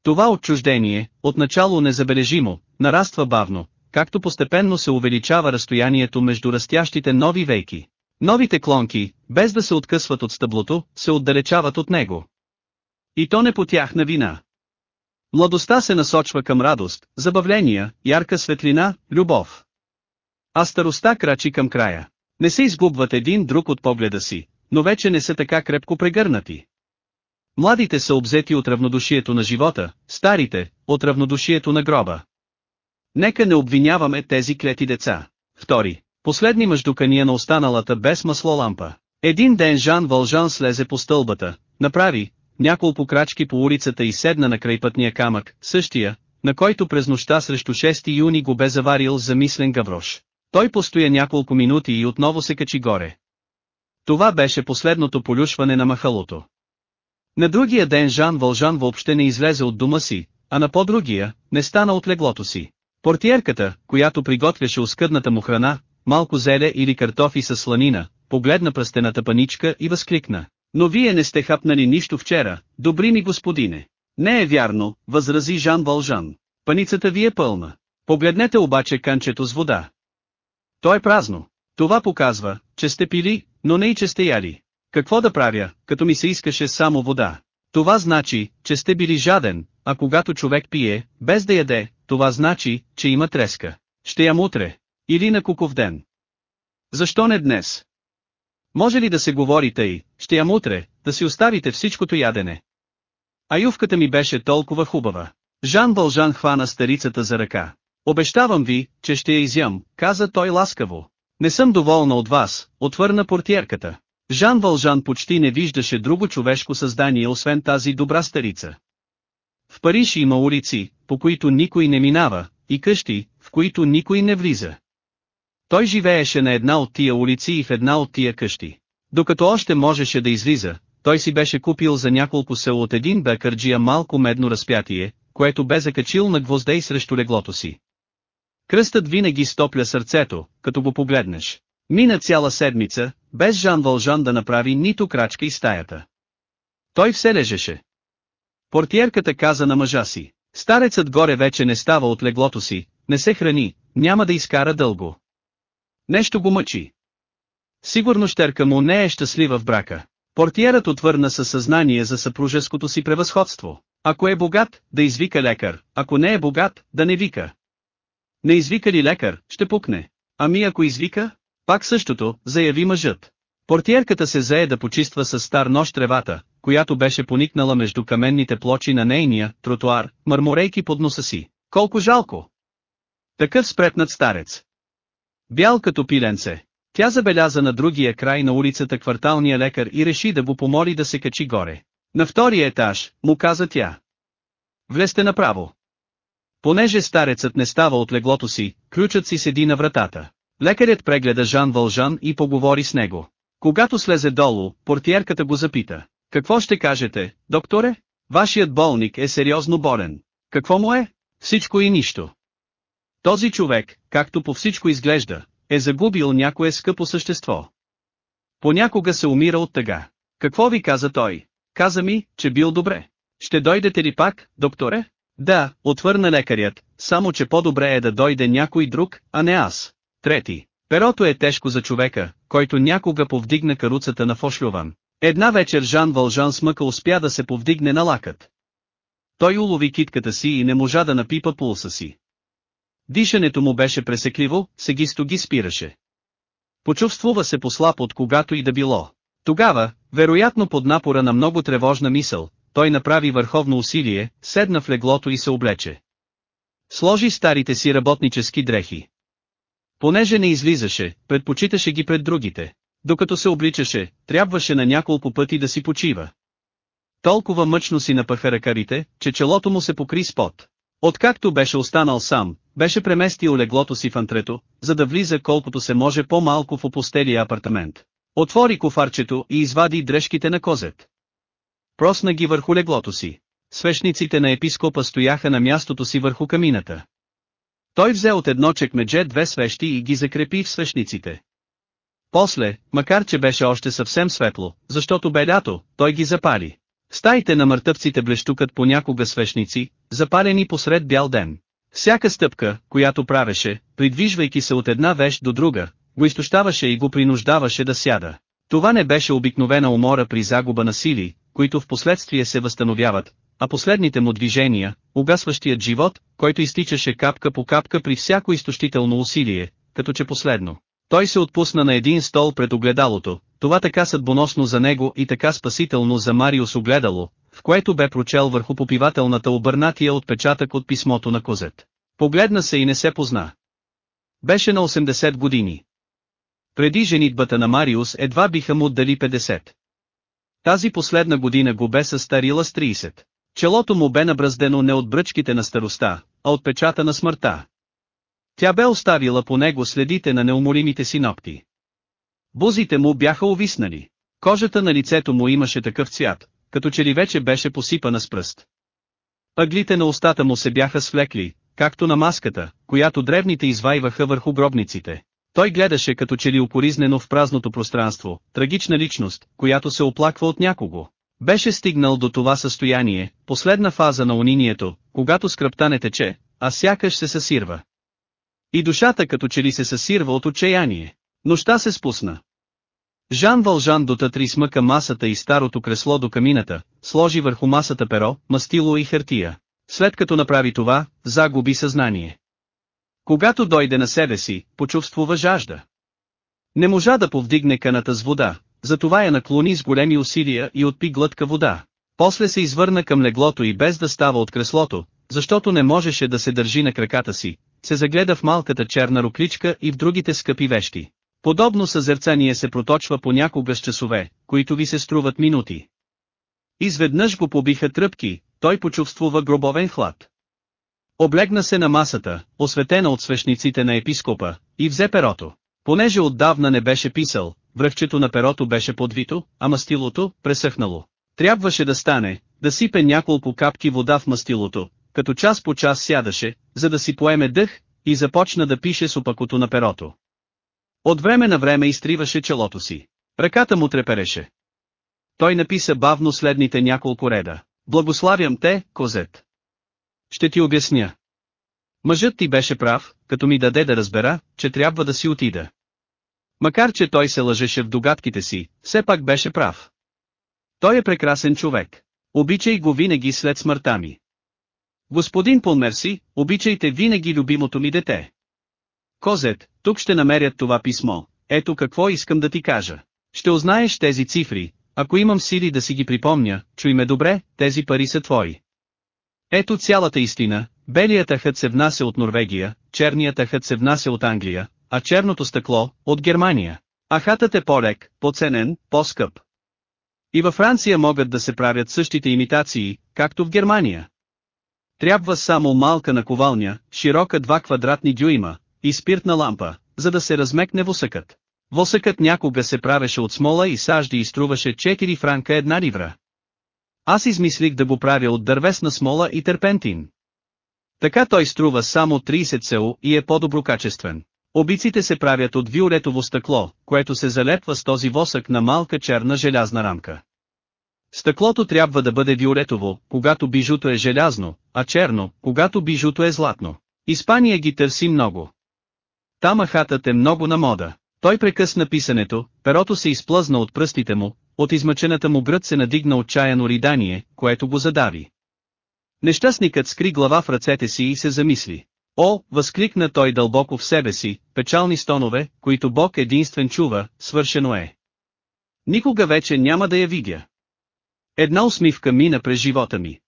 Това отчуждение, отначало незабележимо, нараства бавно, както постепенно се увеличава разстоянието между растящите нови вейки. Новите клонки, без да се откъсват от стъблото, се отдалечават от него. И то не по тяхна вина. Младостта се насочва към радост, забавления, ярка светлина, любов. А старостта крачи към края. Не се изгубват един друг от погледа си, но вече не са така крепко прегърнати. Младите са обзети от равнодушието на живота, старите, от равнодушието на гроба. Нека не обвиняваме тези клети деца. Втори. Последни мъждукания на останалата без масло лампа. Един ден Жан Вължан слезе по стълбата, направи няколко крачки по улицата и седна на крайпътния камък, същия, на който през нощта срещу 6 юни го бе заварил замислен гаврош. Той постоя няколко минути и отново се качи горе. Това беше последното полюшване на махалото. На другия ден Жан Вължан въобще не излезе от дома си, а на по-другия, не стана от леглото си. Портиерката, която приготвяше оскъдната му храна, малко зеле или картофи с сланина, погледна пръстената паничка и възкликна. Но вие не сте хапнали нищо вчера, добри ми господине. Не е вярно, възрази Жан Вължан. Паницата ви е пълна. Погледнете обаче канчето с вода. То е празно. Това показва, че сте пили, но не и че сте яли. Какво да правя, като ми се искаше само вода? Това значи, че сте били жаден, а когато човек пие, без да яде, това значи, че има треска. Ще ям утре. Или на куков ден. Защо не днес? Може ли да се говори тъй, ще ям утре, да си оставите всичкото ядене? А ювката ми беше толкова хубава. Жан Вължан хвана старицата за ръка. Обещавам ви, че ще я изям, каза той ласкаво. Не съм доволна от вас, отвърна портиерката. Жан Вължан почти не виждаше друго човешко създание освен тази добра старица. В Париж има улици, по които никой не минава, и къщи, в които никой не влиза. Той живееше на една от тия улици и в една от тия къщи. Докато още можеше да излиза, той си беше купил за няколко сел от един бекърджия малко медно разпятие, което бе закачил на гвоздей срещу леглото си. Кръстът винаги стопля сърцето, като го погледнеш. Мина цяла седмица, без Жан Вължан да направи нито крачка из стаята. Той все лежеше. Портиерката каза на мъжа си, старецът горе вече не става от леглото си, не се храни, няма да изкара дълго. Нещо го мъчи. Сигурно щерка му не е щастлива в брака. Портиерът отвърна със съзнание за съпружеското си превъзходство. Ако е богат, да извика лекар, ако не е богат, да не вика. Не извика ли лекар, ще пукне. Ами ако извика? Пак същото, заяви мъжът. Портиерката се зае да почиства с стар нож тревата, която беше поникнала между каменните плочи на нейния тротуар, мърморейки под носа си. Колко жалко! Такъв спретнат старец. Бял като пиленце. Тя забеляза на другия край на улицата кварталния лекар и реши да го помоли да се качи горе. На втория етаж, му каза тя. Влезте направо. Понеже старецът не става от леглото си, ключът си седи на вратата. Лекарят прегледа Жан Вължан и поговори с него. Когато слезе долу, портиерката го запита. Какво ще кажете, докторе? Вашият болник е сериозно болен. Какво му е? Всичко и нищо. Този човек, както по всичко изглежда, е загубил някое скъпо същество. Понякога се умира от тъга. Какво ви каза той? Каза ми, че бил добре. Ще дойдете ли пак, докторе? Да, отвърна лекарят, само че по-добре е да дойде някой друг, а не аз. Трети. Перото е тежко за човека, който някога повдигна каруцата на Фошлюван. Една вечер Жан Вължан смъка успя да се повдигне на лакът. Той улови китката си и не можа да напипа пулса си. Дишането му беше пресекливо, сегисто ги спираше. Почувствува се послаб от когато и да било. Тогава, вероятно под напора на много тревожна мисъл, той направи върховно усилие, седна в леглото и се облече. Сложи старите си работнически дрехи. Понеже не излизаше, предпочиташе ги пред другите. Докато се обличаше, трябваше на няколко пъти да си почива. Толкова мъчно си напъха ръкарите, че челото му се покри с пот. Откакто беше останал сам, беше преместил леглото си в антрето, за да влиза колкото се може по-малко в опустелия апартамент. Отвори кофарчето и извади дрежките на козет. Просна ги върху леглото си. Свещниците на епископа стояха на мястото си върху камината. Той взе от едно чекмедже две свещи и ги закрепи в свещниците. После, макар че беше още съвсем светло, защото бе лято, той ги запали. Стаите на мъртъвците блещукат понякога свещници, запалени посред бял ден. Всяка стъпка, която правеше, придвижвайки се от една вещ до друга, го изтощаваше и го принуждаваше да сяда. Това не беше обикновена умора при загуба на сили, които в последствие се възстановяват, а последните му движения, угасващият живот, който изтичаше капка по капка при всяко изтощително усилие, като че последно. Той се отпусна на един стол пред огледалото, това така съдбоносно за него и така спасително за Мариус огледало, в което бе прочел върху попивателната обърнатия отпечатък от писмото на козет. Погледна се и не се позна. Беше на 80 години. Преди женитбата на Мариус едва биха му отдали 50. Тази последна година го бе състарила с 30. Челото му бе набраздено не от бръчките на староста, а от печата на смъртта. Тя бе оставила по него следите на неуморимите си ногти. Бузите му бяха увиснали. Кожата на лицето му имаше такъв цвят, като че ли вече беше посипана с пръст. Пъглите на устата му се бяха свлекли, както на маската, която древните извайваха върху гробниците. Той гледаше като че ли упоризнено в празното пространство, трагична личност, която се оплаква от някого. Беше стигнал до това състояние, последна фаза на унинието, когато скръпта не тече, а сякаш се съсирва. И душата като че ли се съсирва от отчаяние. Нощта се спусна. Жан Вължан дотътри смъка масата и старото кресло до камината, сложи върху масата перо, мастило и хартия. След като направи това, загуби съзнание. Когато дойде на себе си, почувствува жажда. Не можа да повдигне каната с вода, затова я наклони с големи усилия и отпи глътка вода. После се извърна към леглото и без да става от креслото, защото не можеше да се държи на краката си, се загледа в малката черна рукличка и в другите скъпи вещи. Подобно съзерцание се проточва понякога с часове, които ви се струват минути. Изведнъж го побиха тръпки, той почувствува гробовен хлад. Облегна се на масата, осветена от свещниците на епископа, и взе перото. Понеже отдавна не беше писал, връхчето на перото беше подвито, а мастилото – пресъхнало. Трябваше да стане, да сипе няколко капки вода в мастилото, като час по час сядаше, за да си поеме дъх, и започна да пише с опакото на перото. От време на време изтриваше челото си. Ръката му трепереше. Той написа бавно следните няколко реда. Благославям те, козет. Ще ти обясня. Мъжът ти беше прав, като ми даде да разбера, че трябва да си отида. Макар че той се лъжеше в догадките си, все пак беше прав. Той е прекрасен човек. Обичай го винаги след смъртта ми. Господин Полмерси, обичайте винаги любимото ми дете. Козет, тук ще намерят това писмо, ето какво искам да ти кажа. Ще узнаеш тези цифри, ако имам сили да си ги припомня, чуй ме добре, тези пари са твои. Ето цялата истина, белият ахът се внася от Норвегия, черният ахът се внася от Англия, а черното стъкло – от Германия. Ахатът е по-лек, по-ценен, по-скъп. И във Франция могат да се правят същите имитации, както в Германия. Трябва само малка наковалня, широка 2 квадратни дюйма, и спиртна лампа, за да се размекне восъкът. Восъкът някога се правеше от смола и сажди и струваше 4 франка една ливра. Аз измислих да го правя от дървесна смола и терпентин. Така той струва само 30 сео и е по-доброкачествен. Обиците се правят от виолетово стъкло, което се залепва с този восък на малка черна желязна рамка. Стъклото трябва да бъде виолетово, когато бижуто е желязно, а черно, когато бижуто е златно. Испания ги търси много. Там ахатът е много на мода. Той прекъсна писането, перото се изплъзна от пръстите му, от измъчената му гръд се надигна отчаяно ридание, което го задави. Нещастникът скри глава в ръцете си и се замисли. О, възкликна той дълбоко в себе си, печални стонове, които Бог единствен чува, свършено е. Никога вече няма да я видя. Една усмивка мина през живота ми.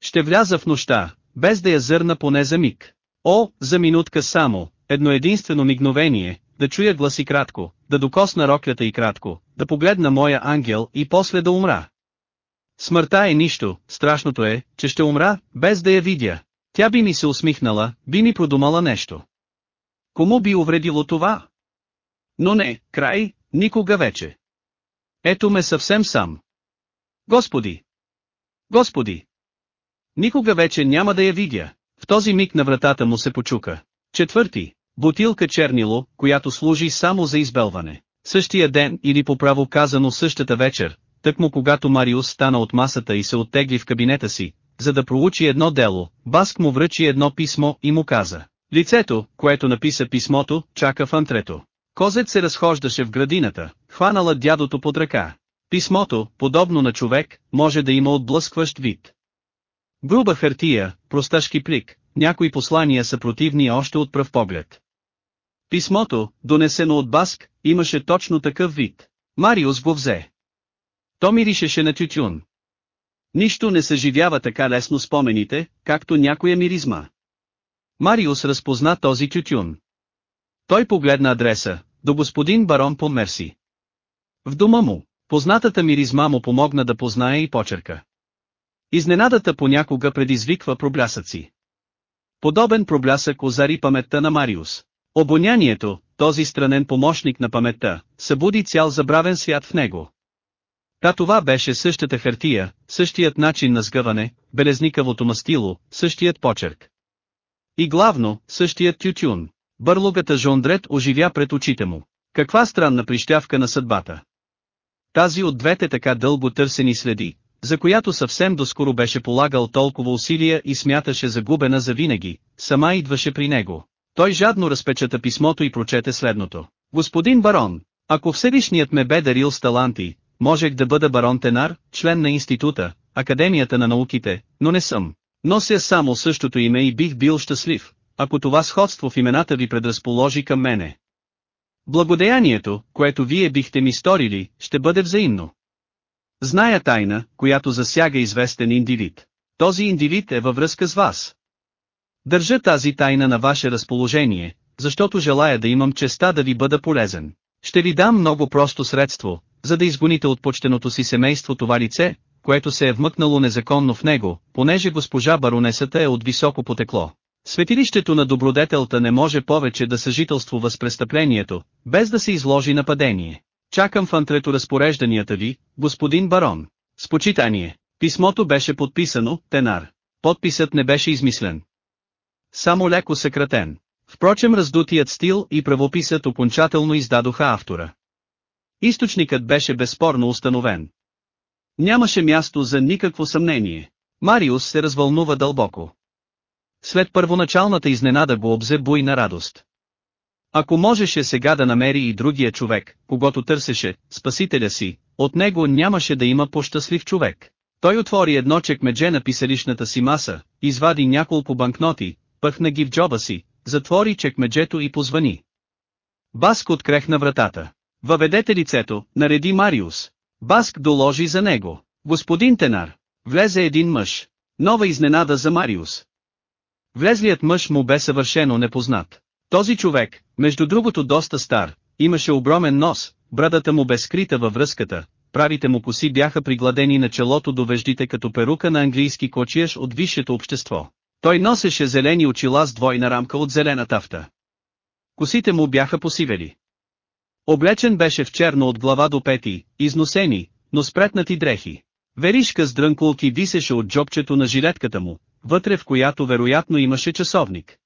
Ще вляза в нощта, без да я зърна поне за миг. О, за минутка само, едно единствено мигновение, да чуя гласи кратко, да докосна роклята и кратко, да погледна моя ангел и после да умра. Смъртта е нищо, страшното е, че ще умра, без да я видя. Тя би ми се усмихнала, би ми продумала нещо. Кому би увредило това? Но не, край, никога вече. Ето ме съвсем сам. Господи! Господи! Никога вече няма да я видя. В този миг на вратата му се почука. Четвърти, бутилка чернило, която служи само за избелване. Същия ден или по право казано същата вечер, тъкмо когато Мариус стана от масата и се оттегли в кабинета си, за да проучи едно дело, Баск му връчи едно писмо и му каза. Лицето, което написа писмото, чака в антрето. Козет се разхождаше в градината, хванала дядото под ръка. Писмото, подобно на човек, може да има отблъскващ вид. Груба хартия, просташки плик, някои послания са противни още от пръв поглед. Писмото, донесено от Баск, имаше точно такъв вид. Мариус го взе. То миришеше на тютюн. Нищо не съживява така лесно спомените, както някоя миризма. Мариус разпозна този тютюн. Той погледна адреса, до господин барон по Мерси. В дома му, познатата миризма му помогна да познае и почерка. Изненадата понякога предизвиква проблясъци. Подобен проблясък озари паметта на Мариус. Обонянието, този странен помощник на паметта, събуди цял забравен свят в него. Та това беше същата хартия, същият начин на сгъване, белезникавото мастило, същият почерк. И главно, същият тютюн. Бърлогата Жондрет оживя пред очите му. Каква странна прищявка на съдбата. Тази от двете така дълго търсени следи, за която съвсем доскоро беше полагал толкова усилия и смяташе загубена за винаги, сама идваше при него. Той жадно разпечата писмото и прочете следното. Господин барон, ако Всевишният ме бе дарил с таланти, можех да бъда барон Тенар, член на института, Академията на науките, но не съм. Нося само същото име и бих бил щастлив, ако това сходство в имената ви предразположи към мене. Благодеянието, което вие бихте ми сторили, ще бъде взаимно. Зная тайна, която засяга известен индивид. този индивид е във връзка с вас. Държа тази тайна на ваше разположение, защото желая да имам честа да ви бъда полезен. Ще ви дам много просто средство, за да изгоните от почтеното си семейство това лице, което се е вмъкнало незаконно в него, понеже госпожа баронесата е от високо потекло. Светилището на добродетелта не може повече да съжителствува с престъплението, без да се изложи нападение. Чакам в антрето разпорежданията ви, господин барон. С почитание. Писмото беше подписано, тенар. Подписът не беше измислен. Само леко съкратен. Впрочем раздутият стил и правописът окончателно издадоха автора. Източникът беше безспорно установен. Нямаше място за никакво съмнение. Мариус се развълнува дълбоко. След първоначалната изненада го обзе буйна радост. Ако можеше сега да намери и другия човек, когато търсеше, спасителя си, от него нямаше да има по-щастлив човек. Той отвори едно чекмедже на писалищната си маса, извади няколко банкноти, пъхна ги в джоба си, затвори чекмеджето и позвани. Баск открехна вратата. Въведете лицето, нареди Мариус. Баск доложи за него. Господин Тенар. Влезе един мъж. Нова изненада за Мариус. Влезлият мъж му бе съвършено непознат. Този човек, между другото доста стар, имаше огромен нос, брадата му бе скрита във връзката, правите му коси бяха пригладени на челото до веждите като перука на английски кочияш от висшето общество. Той носеше зелени очила с двойна рамка от зелена тафта. Косите му бяха посивели. Облечен беше в черно от глава до пети, износени, но спретнати дрехи. Веришка с дрънкулки висеше от джобчето на жилетката му, вътре в която вероятно имаше часовник.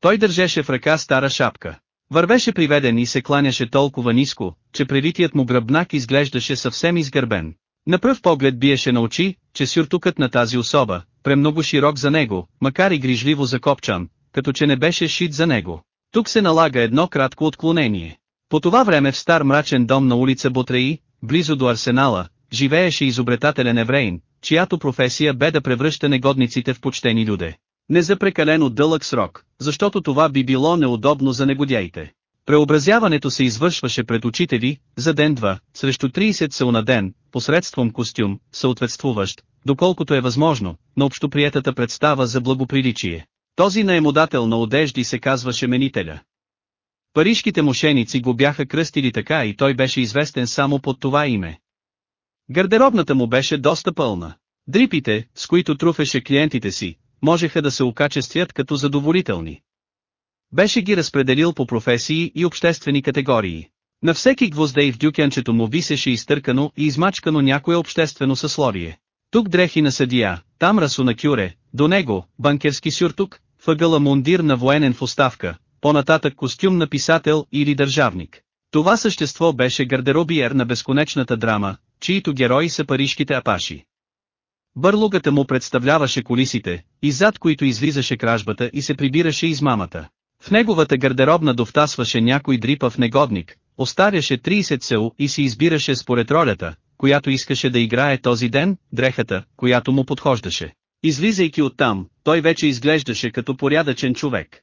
Той държеше в ръка стара шапка. Вървеше приведен и се кланяше толкова ниско, че прелитият му гръбнак изглеждаше съвсем изгърбен. На пръв поглед биеше на очи, че сюртукът на тази особа, премного широк за него, макар и грижливо закопчан, като че не беше шит за него. Тук се налага едно кратко отклонение. По това време в стар мрачен дом на улица Ботреи, близо до арсенала, живееше изобретателен еврейн, чиято професия бе да превръща негодниците в почтени люде. Не за прекалено дълъг срок, защото това би било неудобно за негодяите. Преобразяването се извършваше пред очите ви, за ден-два, срещу 30 сел на ден, посредством костюм, съответствуващ, доколкото е възможно, на общоприетата представа за благоприличие. Този наемодател на одежди се казваше менителя. Парижките мошеници го бяха кръстили така и той беше известен само под това име. Гардеробната му беше доста пълна. Дрипите, с които труфеше клиентите си, можеха да се окачествят като задоволителни. Беше ги разпределил по професии и обществени категории. На всеки гвоздей в дюкенчето му висеше изтъркано и измачкано някое обществено съсловие. Тук дрехи на съдия, там расо на кюре, до него, банкерски сюртук, въгъла мундир на военен в оставка, по-нататък костюм на писател или държавник. Това същество беше гардеробиер на безконечната драма, чието герои са парижките апаши. Бърлугата му представляваше колисите, и зад които излизаше кражбата и се прибираше измамата. В неговата гардеробна довтасваше някой дрипав негодник, остаряше 30 сел и си избираше според ролята, която искаше да играе този ден, дрехата, която му подхождаше. Излизайки оттам, той вече изглеждаше като порядъчен човек.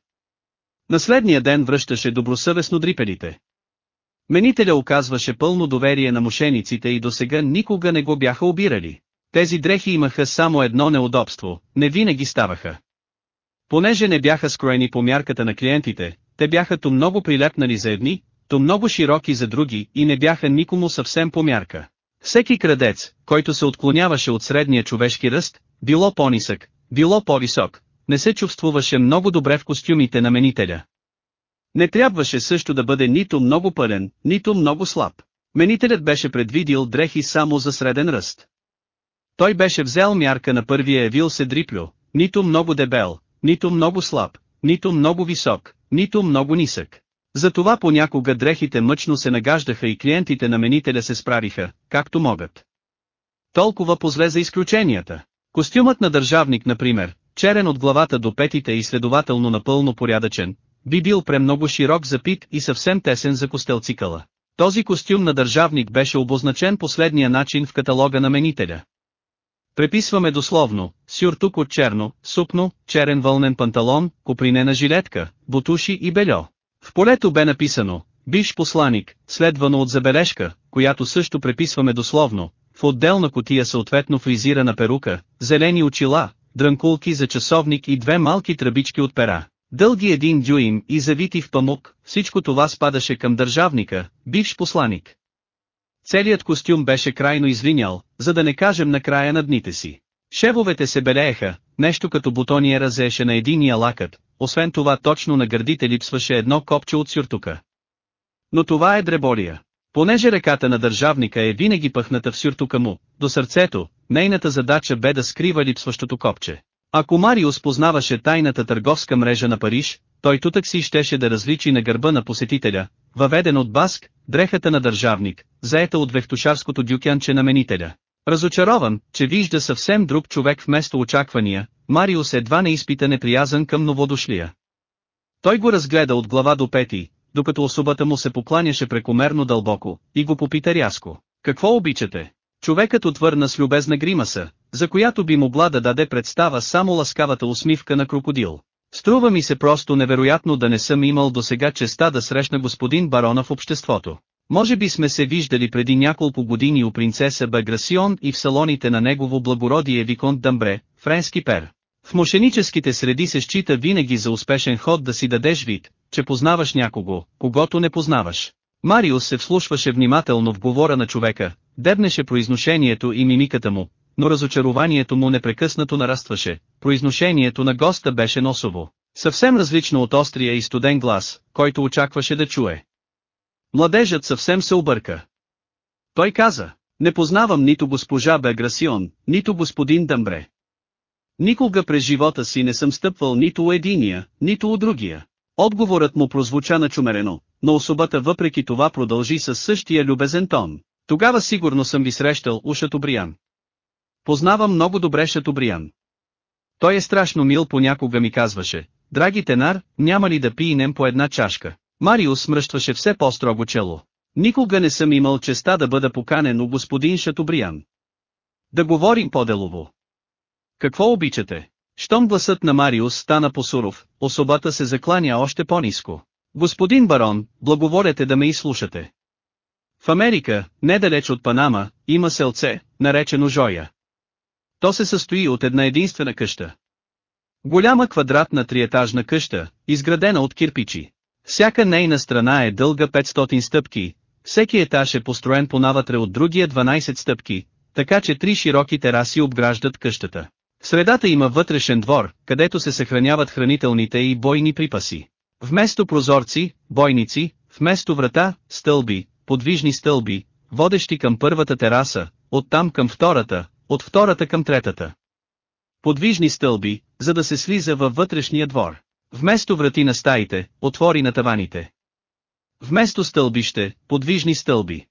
На следния ден връщаше добросъвестно дрипелите. Менителя оказваше пълно доверие на мошениците и досега никога не го бяха обирали. Тези дрехи имаха само едно неудобство, не винаги ставаха. Понеже не бяха скроени по мярката на клиентите, те бяха то много прилепнали за едни, то много широки за други и не бяха никому съвсем по мярка. Всеки крадец, който се отклоняваше от средния човешки ръст, било по-нисък, било по-висок, не се чувствуваше много добре в костюмите на менителя. Не трябваше също да бъде нито много пълен, нито много слаб. Менителят беше предвидил дрехи само за среден ръст. Той беше взел мярка на първия Евил се дриплю, нито много дебел, нито много слаб, нито много висок, нито много нисък. Затова понякога дрехите мъчно се нагаждаха и клиентите на менителя се справиха, както могат. Толкова позле за изключенията. Костюмът на държавник например, черен от главата до петите и следователно напълно порядъчен, би бил премного широк за пит и съвсем тесен за костелцикъла. Този костюм на държавник беше обозначен последния начин в каталога на менителя. Преписваме дословно, сюртук от черно, супно, черен вълнен панталон, копринена жилетка, бутуши и бельо. В полето бе написано, биш посланик, следвано от забележка, която също преписваме дословно, в отделна котия съответно фризирана перука, зелени очила, дрънкулки за часовник и две малки тръбички от пера. Дълги един дюйм и завити в памук, всичко това спадаше към държавника, бивш посланик. Целият костюм беше крайно извинял, за да не кажем на края на дните си. Шевовете се белееха, нещо като бутония разеше на единия лакът, освен това точно на гърдите липсваше едно копче от сюртука. Но това е дреболия. Понеже ръката на държавника е винаги пъхната в сюртука му, до сърцето, нейната задача бе да скрива липсващото копче. Ако Мариус познаваше тайната търговска мрежа на Париж, той тутък си щеше да различи на гърба на посетителя, въведен от Баск, дрехата на държавник, заета от вехтушарското дюкянче на менителя. Разочарован, че вижда съвсем друг човек вместо очаквания, Мариус едва не изпита неприязан към новодошлия. Той го разгледа от глава до пети, докато особата му се покланяше прекомерно дълбоко, и го попита рязко. Какво обичате? Човекът отвърна с любезна гримаса, за която би могла да даде представа само ласкавата усмивка на крокодил. Струва ми се просто невероятно да не съм имал до сега честа да срещна господин барона в обществото. Може би сме се виждали преди няколко години у принцеса Баграсион и в салоните на негово благородие Виконт Дамбре, френски пер. В мошеническите среди се счита винаги за успешен ход да си дадеш вид, че познаваш някого, когато не познаваш. Мариус се вслушваше внимателно в говора на човека, дебнеше произношението и мимиката му, но разочарованието му непрекъснато нарастваше, произношението на госта беше носово, съвсем различно от острия и студен глас, който очакваше да чуе. Младежът съвсем се обърка. Той каза, не познавам нито госпожа Беграсион, нито господин Дъмбре. Никога през живота си не съм стъпвал нито у единия, нито у другия. Отговорът му прозвуча начумерено, но особата въпреки това продължи със същия любезен тон. Тогава сигурно съм ви срещал у Шатобриян. Познавам много добре Шатобриян. Той е страшно мил понякога ми казваше, драги тенар, няма ли да пиенем по една чашка. Мариус смръщваше все по-строго чело. Никога не съм имал честа да бъда поканен у господин Шатобриян. Да говорим по-делово. Какво обичате? Щом гласът на Мариус стана по-суров, особата се закланя още по-низко. Господин барон, благоволете да ме изслушате. В Америка, недалеч от Панама, има селце, наречено Жоя. То се състои от една единствена къща. Голяма квадратна триетажна къща, изградена от кирпичи. Всяка нейна страна е дълга 500 стъпки, всеки етаж е построен по навътре от другия 12 стъпки, така че три широки тераси обграждат къщата. В средата има вътрешен двор, където се съхраняват хранителните и бойни припаси. Вместо прозорци, бойници, вместо врата, стълби, подвижни стълби, водещи към първата тераса, оттам към втората, от втората към третата. Подвижни стълби, за да се слиза във вътрешния двор. Вместо врати на стаите, отвори на таваните. Вместо стълбище, подвижни стълби.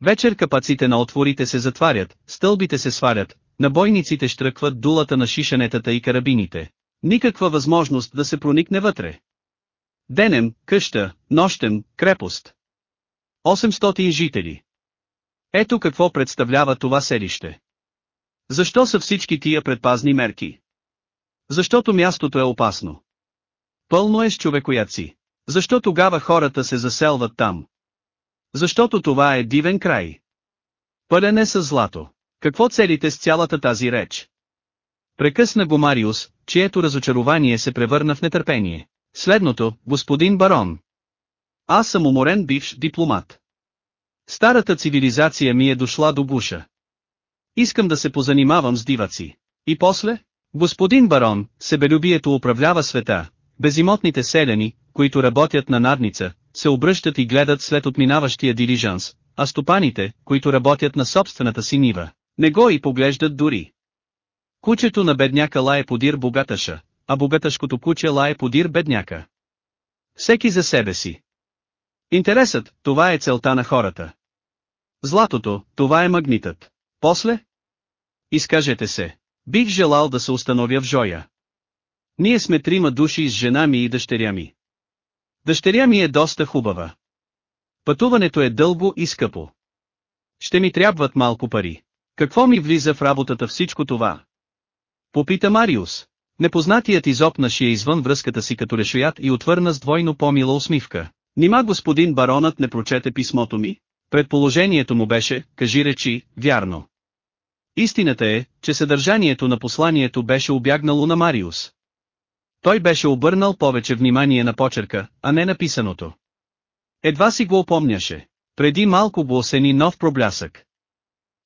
Вечер капаците на отворите се затварят, стълбите се сварят, набойниците штръкват дулата на шишенетата и карабините. Никаква възможност да се проникне вътре. Денем, къща, нощем, крепост. 800 жители. Ето какво представлява това селище. Защо са всички тия предпазни мерки? Защото мястото е опасно. Пълно е с човекояци. Защо тогава хората се заселват там? Защото това е дивен край. Пълен е с злато. Какво целите с цялата тази реч? Прекъсна го Мариус, чието разочарование се превърна в нетърпение. Следното, господин барон. Аз съм уморен бивш дипломат. Старата цивилизация ми е дошла до гуша. Искам да се позанимавам с диваци. И после? Господин барон, себелюбието управлява света, безимотните селяни, които работят на надница, се обръщат и гледат след отминаващия дилижанс, а стопаните, които работят на собствената си нива, не го и поглеждат дори. Кучето на бедняка лае подир богаташа, а богаташкото куче лае подир бедняка. Всеки за себе си. Интересът, това е целта на хората. Златото, това е магнитът. После? Изкажете се. Бих желал да се установя в Жоя. Ние сме трима души с жена ми и дъщеря ми. Дъщеря ми е доста хубава. Пътуването е дълго и скъпо. Ще ми трябват малко пари. Какво ми влиза в работата всичко това? Попита Мариус. Непознатият изопнаше извън връзката си като решоят и отвърна с двойно по-мила усмивка. Нима господин баронът не прочете писмото ми? Предположението му беше, кажи речи, вярно. Истината е, че съдържанието на посланието беше обягнало на Мариус. Той беше обърнал повече внимание на почерка, а не написаното. Едва си го опомняше. Преди малко го осени нов проблясък.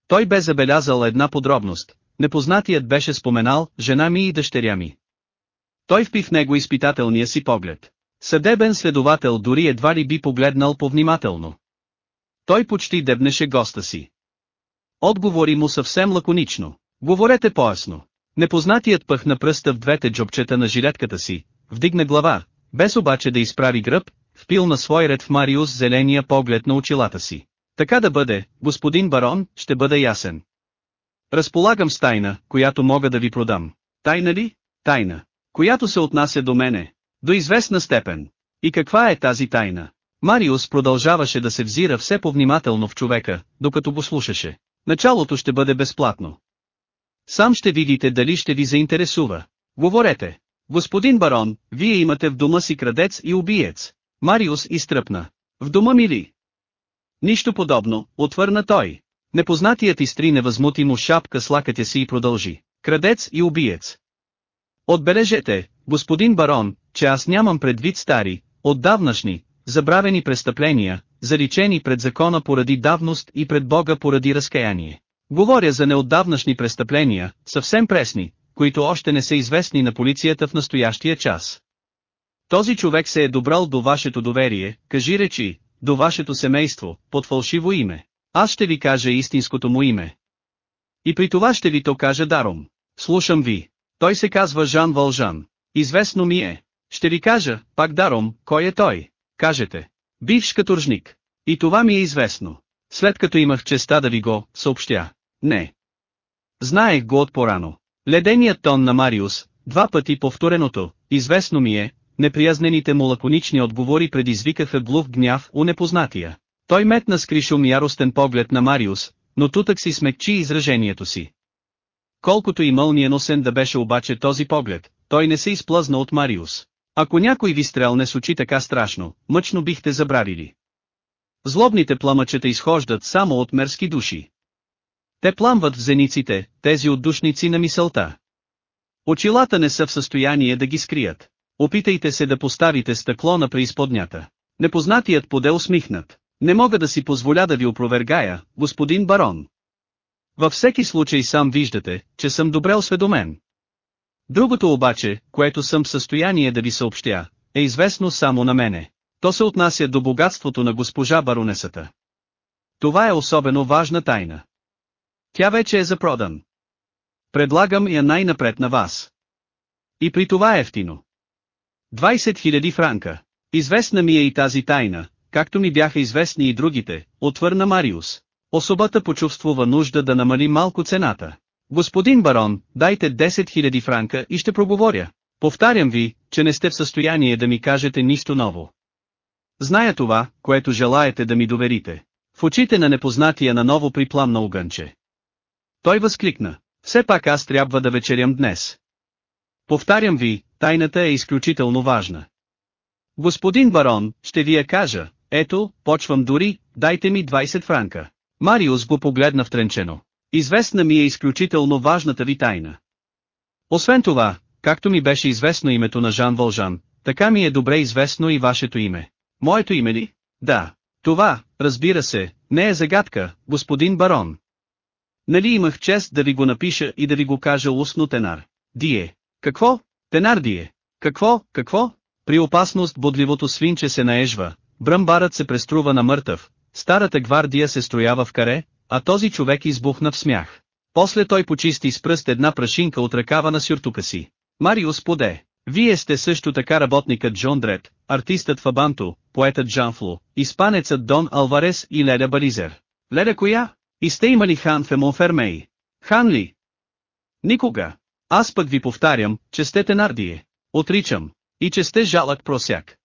Той бе забелязал една подробност. Непознатият беше споменал жена ми и дъщеря ми. Той впи в него изпитателния си поглед. Съдебен следовател дори едва ли би погледнал повнимателно. Той почти дебнеше госта си. Отговори му съвсем лаконично. Говорете поясно. Непознатият пъхна пръста в двете джобчета на жилетката си, вдигна глава, без обаче да изправи гръб, впил на свой ред в Мариус зеления поглед на очилата си. Така да бъде, господин барон, ще бъда ясен. Разполагам с тайна, която мога да ви продам. Тайна ли? Тайна. Която се отнася до мене. До известна степен. И каква е тази тайна? Мариус продължаваше да се взира все повнимателно в човека, докато го слушаше. Началото ще бъде безплатно. Сам ще видите дали ще ви заинтересува. Говорете. Господин барон, вие имате в дома си крадец и убиец. Мариус изтръпна. В дома ми ли? Нищо подобно, отвърна той. Непознатият изтри невъзмутимо шапка с лакътя си и продължи. Крадец и убиец. Отбележете, господин барон, че аз нямам предвид стари, отдавнашни, забравени престъпления, заличени пред закона поради давност и пред Бога поради разкаяние. Говоря за неотдавнашни престъпления, съвсем пресни, които още не са известни на полицията в настоящия час. Този човек се е добрал до вашето доверие, кажи речи, до вашето семейство, под фалшиво име. Аз ще ви кажа истинското му име. И при това ще ви то кажа даром. Слушам ви. Той се казва Жан Вължан. Известно ми е. Ще ви кажа, пак даром, кой е той. Кажете. Бивш каторжник. И това ми е известно. След като имах честа да ви го съобщя. Не. Знаех го от порано. Леденият тон на Мариус, два пъти повтореното, известно ми е, неприязнените му лаконични отговори предизвикаха глув гняв у непознатия. Той метна с кришум яростен поглед на Мариус, но тутък си смекчи изражението си. Колкото и мълниеносен да беше обаче този поглед, той не се изплъзна от Мариус. Ако някой ви стрелне с очи така страшно, мъчно бихте забравили. Злобните пламъчета изхождат само от мерски души. Те пламват в зениците, тези отдушници на мисълта. Очилата не са в състояние да ги скрият. Опитайте се да поставите стъкло на преизподнята. Непознатият поде усмихнат. Не мога да си позволя да ви опровергая, господин барон. Във всеки случай сам виждате, че съм добре осведомен. Другото обаче, което съм в състояние да ви съобщя, е известно само на мене. То се отнася до богатството на госпожа баронесата. Това е особено важна тайна. Тя вече е запродан. Предлагам я най-напред на вас. И при това ефтино. 20 000 франка. Известна ми е и тази тайна, както ми бяха известни и другите, отвърна Мариус. Особата почувствува нужда да намали малко цената. Господин барон, дайте 10 000 франка и ще проговоря. Повтарям ви, че не сте в състояние да ми кажете нищо ново. Зная това, което желаете да ми доверите. В очите на непознатия наново припламна огънче. Той възкликна. Все пак аз трябва да вечерям днес. Повтарям ви, тайната е изключително важна. Господин барон, ще ви я кажа, ето, почвам дори, дайте ми 20 франка. Мариус го погледна втренчено. Известна ми е изключително важната ви тайна. Освен това, както ми беше известно името на Жан Вължан, така ми е добре известно и вашето име. Моето име ли? Да. Това, разбира се, не е загадка, господин барон. Нали имах чест да ви го напиша и да ви го кажа устно тенар. Дие. Какво? Тенар Дие. Какво, какво? При опасност бодливото свинче се наежва, бръмбарът се преструва на мъртъв, старата гвардия се строява в каре, а този човек избухна в смях. После той почисти с пръст една прашинка от ръкава на сюртука си. Мариус поде. Вие сте също така работникът Джон Дред, артистът Фабанто, поетът Жанфло, испанецът Дон Алварес и Леда Бализер. Леда коя? И сте имали хан в Емонфермей? Хан ли? Никога. Аз пък ви повтарям, че сте тенардие. Отричам. И че сте жалък просяк.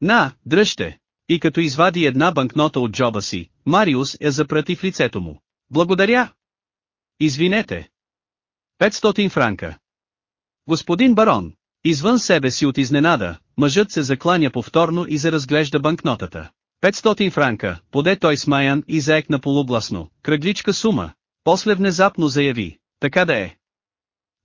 На, дръжте. И като извади една банкнота от джоба си, Мариус я запрати в лицето му. Благодаря. Извинете. 500 франка. Господин барон, извън себе си от изненада, мъжът се закланя повторно и заразглежда банкнотата. 500 франка, поде той смаян и заекна полугласно, кръгличка сума. После внезапно заяви, така да е.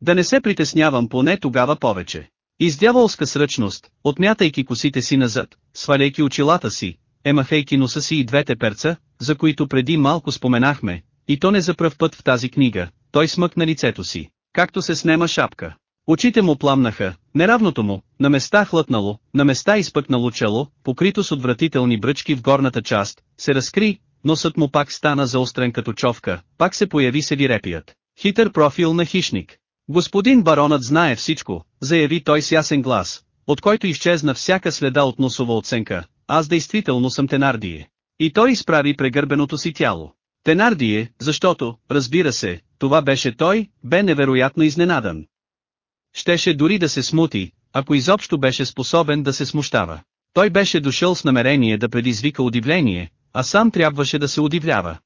Да не се притеснявам поне тогава повече. И с дяволска сръчност, отмятайки косите си назад, сваляйки очилата си, емахейки носа си и двете перца, за които преди малко споменахме, и то не за пръв път в тази книга, той смъкна лицето си, както се снема шапка. Очите му пламнаха, неравното му, на места хлътнало, на места изпъкнало чело, покрито с отвратителни бръчки в горната част, се разкри, носът му пак стана заострен като човка, пак се появи седирепият. Хитър профил на хищник. Господин баронът знае всичко, заяви той с ясен глас, от който изчезна всяка следа от носова оценка, аз действително съм Тенардие. И той изправи прегърбеното си тяло. Тенардие, защото, разбира се, това беше той, бе невероятно изненадан. Щеше дори да се смути, ако изобщо беше способен да се смущава. Той беше дошъл с намерение да предизвика удивление, а сам трябваше да се удивлява.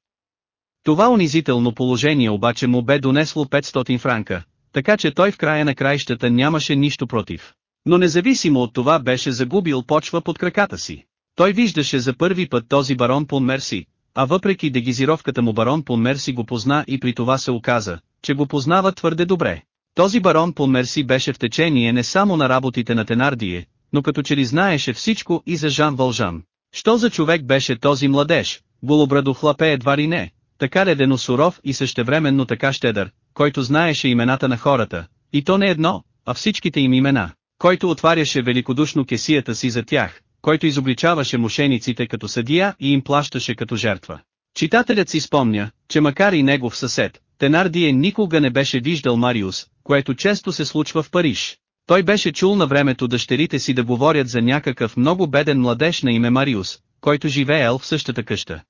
Това унизително положение обаче му бе донесло 500 франка, така че той в края на краищата нямаше нищо против. Но независимо от това беше загубил почва под краката си. Той виждаше за първи път този барон Пон Мерси, а въпреки дегизировката му барон Пон Мерси го позна и при това се оказа, че го познава твърде добре. Този барон Пон Мерси беше в течение не само на работите на Тенардие, но като че ли знаеше всичко и за Жан Вължан. Що за човек беше този младеж, голобрадо хлапе едва ли не, така ледено суров и същевременно така щедър, който знаеше имената на хората, и то не едно, а всичките им имена, който отваряше великодушно кесията си за тях, който изобличаваше мошениците като съдия и им плащаше като жертва. Читателят си спомня, че макар и негов съсед, Тенардие никога не беше виждал Мариус, което често се случва в Париж. Той беше чул на времето дъщерите си да говорят за някакъв много беден младеж на име Мариус, който живеел в същата къща.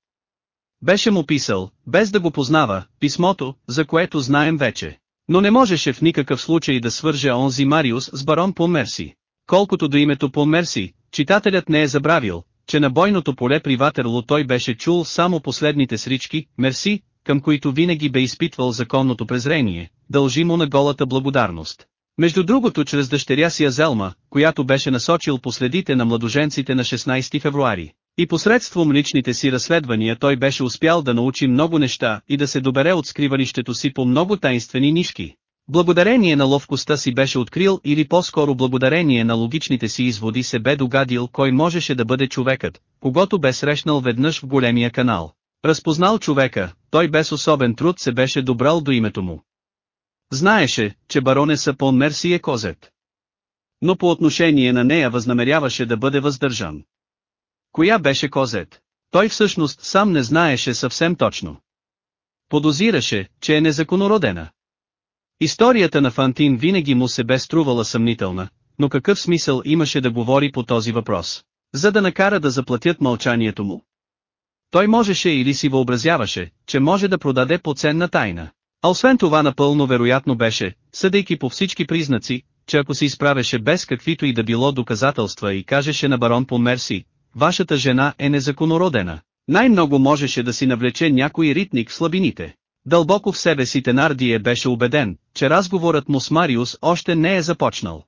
Беше му писал, без да го познава, писмото, за което знаем вече. Но не можеше в никакъв случай да свърже онзи Мариус с барон Померси. Колкото до името Померси, читателят не е забравил, че на бойното поле при Ватерло той беше чул само последните срички, Мерси, към които винаги бе изпитвал законното презрение, дължимо на голата благодарност. Между другото чрез дъщеря си Азелма, която беше насочил последите на младоженците на 16 февруари. И посредством личните си разследвания той беше успял да научи много неща и да се добере от скриванището си по много тайнствени нишки. Благодарение на ловкостта си беше открил или по-скоро благодарение на логичните си изводи се бе догадил кой можеше да бъде човекът, когато бе срещнал веднъж в големия канал. Разпознал човека, той без особен труд се беше добрал до името му. Знаеше, че баронеса Пон Мерси е козет. Но по отношение на нея възнамеряваше да бъде въздържан. Коя беше Козет? Той всъщност сам не знаеше съвсем точно. Подозираше, че е незаконородена. Историята на Фантин винаги му се бе струвала съмнителна, но какъв смисъл имаше да говори по този въпрос, за да накара да заплатят мълчанието му. Той можеше или си въобразяваше, че може да продаде по ценна тайна. А освен това напълно вероятно беше, съдейки по всички признаци, че ако се изправеше без каквито и да било доказателства и кажеше на барон по Мерси, вашата жена е незаконородена. Най-много можеше да си навлече някой ритник в слабините. Дълбоко в себе си Тенардие беше убеден, че разговорът му с Мариус още не е започнал.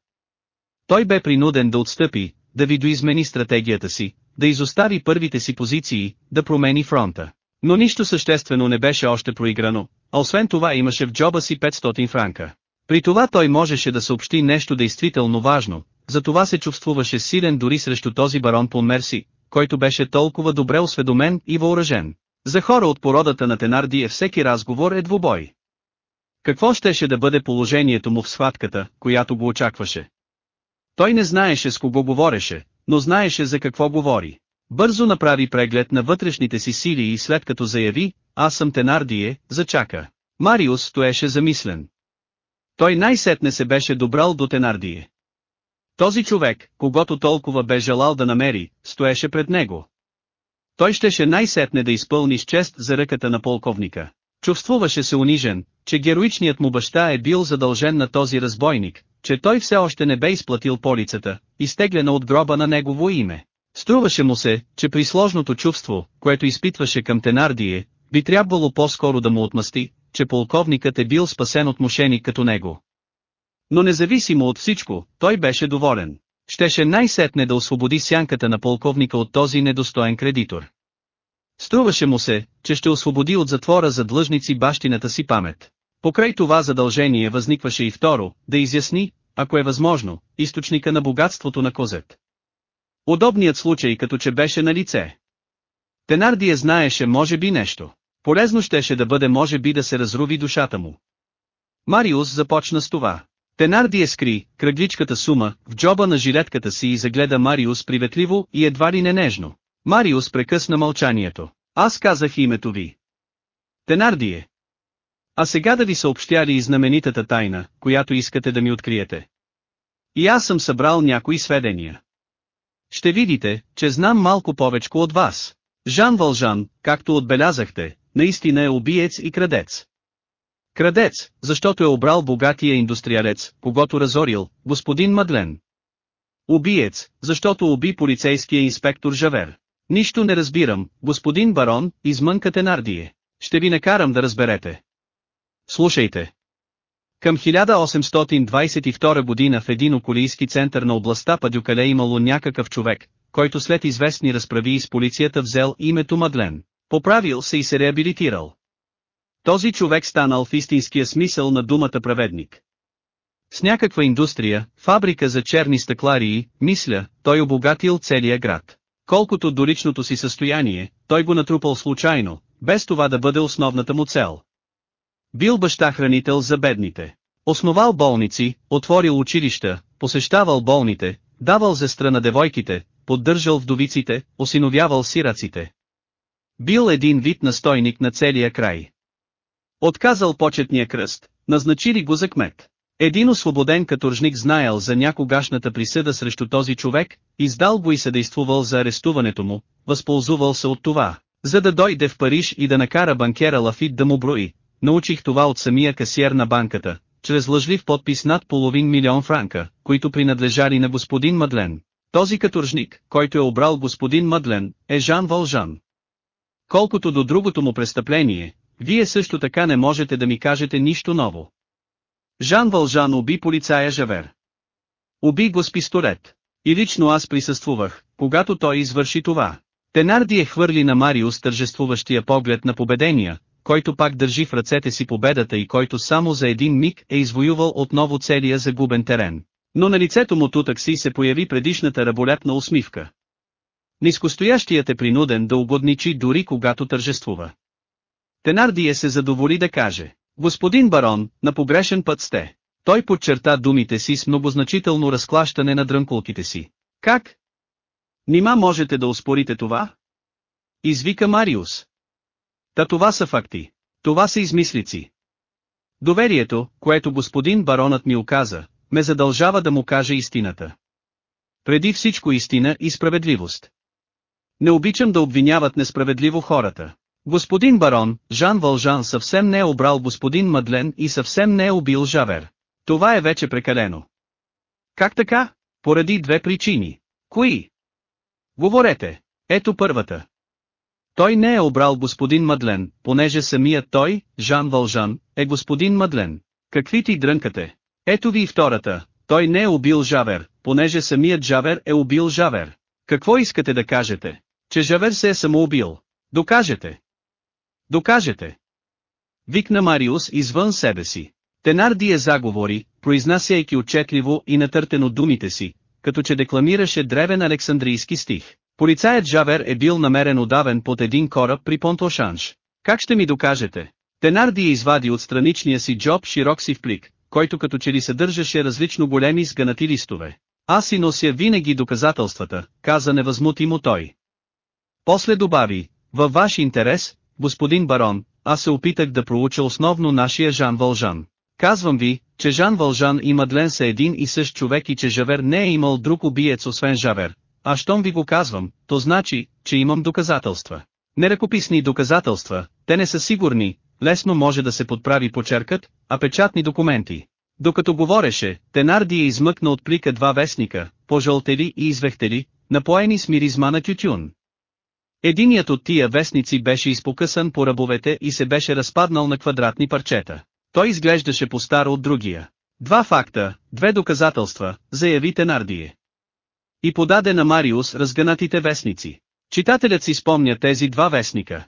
Той бе принуден да отстъпи, да видоизмени стратегията си, да изостави първите си позиции, да промени фронта. Но нищо съществено не беше още проиграно, а освен това имаше в джоба си 500 франка. При това той можеше да съобщи нещо действително важно, затова се чувствуваше силен дори срещу този барон по Мерси, който беше толкова добре осведомен и въоръжен. За хора от породата на Тенарди е всеки разговор е двубой. Какво щеше да бъде положението му в схватката, която го очакваше? Той не знаеше с кого говореше, но знаеше за какво говори. Бързо направи преглед на вътрешните си сили и след като заяви, аз съм Тенардие, зачака. Мариус стоеше замислен. Той най-сетне се беше добрал до Тенардие. Този човек, когато толкова бе желал да намери, стоеше пред него. Той щеше най-сетне да изпълни с чест за ръката на полковника. Чувствуваше се унижен, че героичният му баща е бил задължен на този разбойник, че той все още не бе изплатил полицата, изтеглена от гроба на негово име. Струваше му се, че при сложното чувство, което изпитваше към Тенардие, би трябвало по-скоро да му отмъсти, че полковникът е бил спасен от мошеник като него. Но независимо от всичко, той беше доволен. Щеше най-сетне да освободи сянката на полковника от този недостоен кредитор. Струваше му се, че ще освободи от затвора за длъжници бащината си памет. Покрай това задължение възникваше и второ, да изясни, ако е възможно, източника на богатството на Козет. Удобният случай като че беше на лице. Тенардия знаеше може би нещо. Полезно щеше да бъде може би да се разруви душата му. Мариус започна с това. Тенардия скри кръгличката сума в джоба на жилетката си и загледа Мариус приветливо и едва ли не нежно. Мариус прекъсна мълчанието. Аз казах името ви. Тенардие. А сега да ви съобщя ли и знаменитата тайна, която искате да ми откриете? И аз съм събрал някои сведения. Ще видите, че знам малко повече от вас. Жан Вължан, както отбелязахте, наистина е убиец и крадец. Крадец, защото е обрал богатия индустриалец, когато разорил, господин Мадлен. Убиец, защото уби полицейския инспектор Жавер. Нищо не разбирам, господин барон, измънка Тенардие. Ще ви накарам да разберете. Слушайте. Към 1822 година в един околийски център на областта Падюкале имало някакъв човек, който след известни разправи с полицията взел името Мадлен. Поправил се и се реабилитирал. Този човек станал в истинския смисъл на думата праведник. С някаква индустрия, фабрика за черни стъкларии, мисля, той обогатил целия град. Колкото до личното си състояние, той го натрупал случайно, без това да бъде основната му цел. Бил баща-хранител за бедните. Основал болници, отворил училища, посещавал болните, давал зестра на девойките, поддържал вдовиците, осиновявал сираците. Бил един вид настойник на целия край. Отказал почетния кръст, назначили го за кмет. Един освободен каторжник знаел за някогашната присъда срещу този човек, издал го и съдействувал за арестуването му, възползвал се от това, за да дойде в Париж и да накара банкера Лафит да му брои. Научих това от самия касиер на банката, чрез лъжлив подпис над половин милион франка, които принадлежали на господин Мадлен. Този каторжник, който е обрал господин Мадлен, е Жан Вължан. Колкото до другото му престъпление, вие също така не можете да ми кажете нищо ново. Жан Вължан уби полицая Жавер. Уби го с пистолет. И лично аз присъствувах, когато той извърши това. Тенарди е хвърли на Мариус тържествуващия поглед на победения, който пак държи в ръцете си победата и който само за един миг е извоювал отново целия загубен терен. Но на лицето му тутък си се появи предишната раболепна усмивка. Нискостоящият е принуден да угодничи дори когато тържествува. Тенардие се задоволи да каже, господин барон, на погрешен път сте. Той подчерта думите си с многозначително разклащане на дрънкулките си. Как? Нима можете да успорите това? Извика Мариус. Та това са факти. Това са измислици. Доверието, което господин баронът ми оказа, ме задължава да му каже истината. Преди всичко истина и справедливост. Не обичам да обвиняват несправедливо хората. Господин барон, Жан Вължан съвсем не е обрал господин Мадлен и съвсем не е убил Жавер. Това е вече прекалено. Как така? Поради две причини. Кои? Говорете. Ето първата. Той не е обрал господин Мадлен, понеже самият той, Жан Вължан, е господин Мадлен. Какви ти дрънкате? Ето ви и втората. Той не е убил Жавер, понеже самият Жавер е убил Жавер. Какво искате да кажете? Че Жавер се е самоубил. Докажете. Докажете. Викна Мариус извън себе си. Тенарди е заговори, произнасяйки отчетливо и натъртено думите си, като че декламираше древен александрийски стих. Полицаят Жавер е бил намерен удавен под един кораб при Понтошанж. Как ще ми докажете? Тенарди извади от страничния си джоб широк си плик, който като че ли съдържаше различно големи сгънати листове. Аз си нося винаги доказателствата, каза невъзмутимо той. После добави, във ваш интерес, господин барон, аз се опитах да проуча основно нашия Жан Вължан. Казвам ви, че Жан Вължан и Мадлен са един и същ човек и че Жавер не е имал друг убиец освен Жавер. А щом ви го казвам, то значи, че имам доказателства. Неръкописни доказателства, те не са сигурни, лесно може да се подправи почеркът, а печатни документи. Докато говореше, Тенарди е измъкна от плика два вестника, пожълтели и извехтели, напоени с миризма на тютюн. Единият от тия вестници беше изпокъсан по ръбовете и се беше разпаднал на квадратни парчета. Той изглеждаше по-старо от другия. Два факта, две доказателства, заяви Тенардие. и подаде на Мариус разгънатите вестници. Читателят си спомня тези два вестника.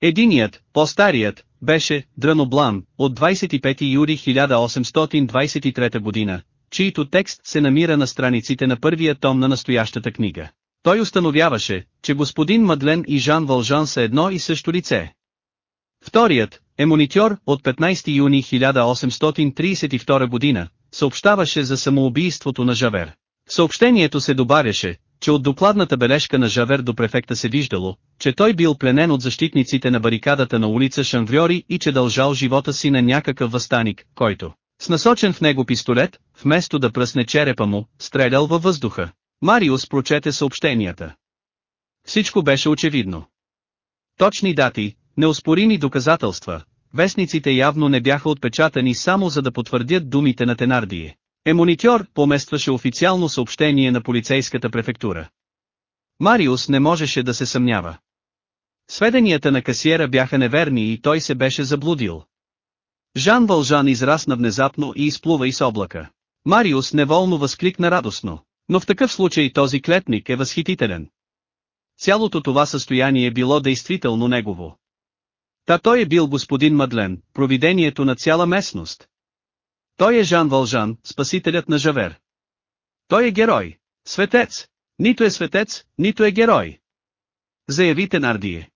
Единият, по-старият, беше Драноблан, от 25 юли 1823 година, чийто текст се намира на страниците на първия том на настоящата книга. Той установяваше, че господин Мадлен и Жан Вължан са едно и също лице. Вторият, е от 15 юни 1832 година, съобщаваше за самоубийството на Жавер. В съобщението се добавяше, че от докладната бележка на Жавер до префекта се виждало, че той бил пленен от защитниците на барикадата на улица Шанвриори и че дължал живота си на някакъв възстаник, който, с насочен в него пистолет, вместо да пръсне черепа му, стрелял във въздуха. Мариус прочете съобщенията. Всичко беше очевидно. Точни дати, неоспорими доказателства, вестниците явно не бяха отпечатани само за да потвърдят думите на Тенардие. Емонитьор поместваше официално съобщение на полицейската префектура. Мариус не можеше да се съмнява. Сведенията на касиера бяха неверни и той се беше заблудил. Жан Вължан израсна внезапно и изплува из облака. Мариус неволно възкликна радостно, но в такъв случай този клетник е възхитителен. Цялото това състояние било действително негово. Та той е бил господин Мадлен, провидението на цяла местност. Той е Жан Вължан, спасителят на Жавер. Той е герой. Светец. Нито е светец, нито е герой. Заяви Тенардие.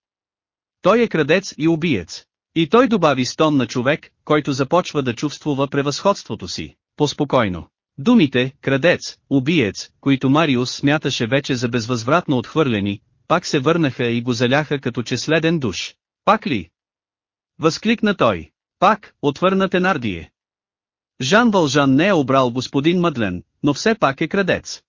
Той е крадец и убиец. И той добави стон на човек, който започва да чувствува превъзходството си, поспокойно. Думите, крадец, убиец, които Мариус смяташе вече за безвъзвратно отхвърлени, пак се върнаха и го заляха като че следен душ. Пак ли? Възкликна той. Пак, отвърна Тенардие. Жан Вължан не е обрал господин Мъдлен, но все пак е крадец.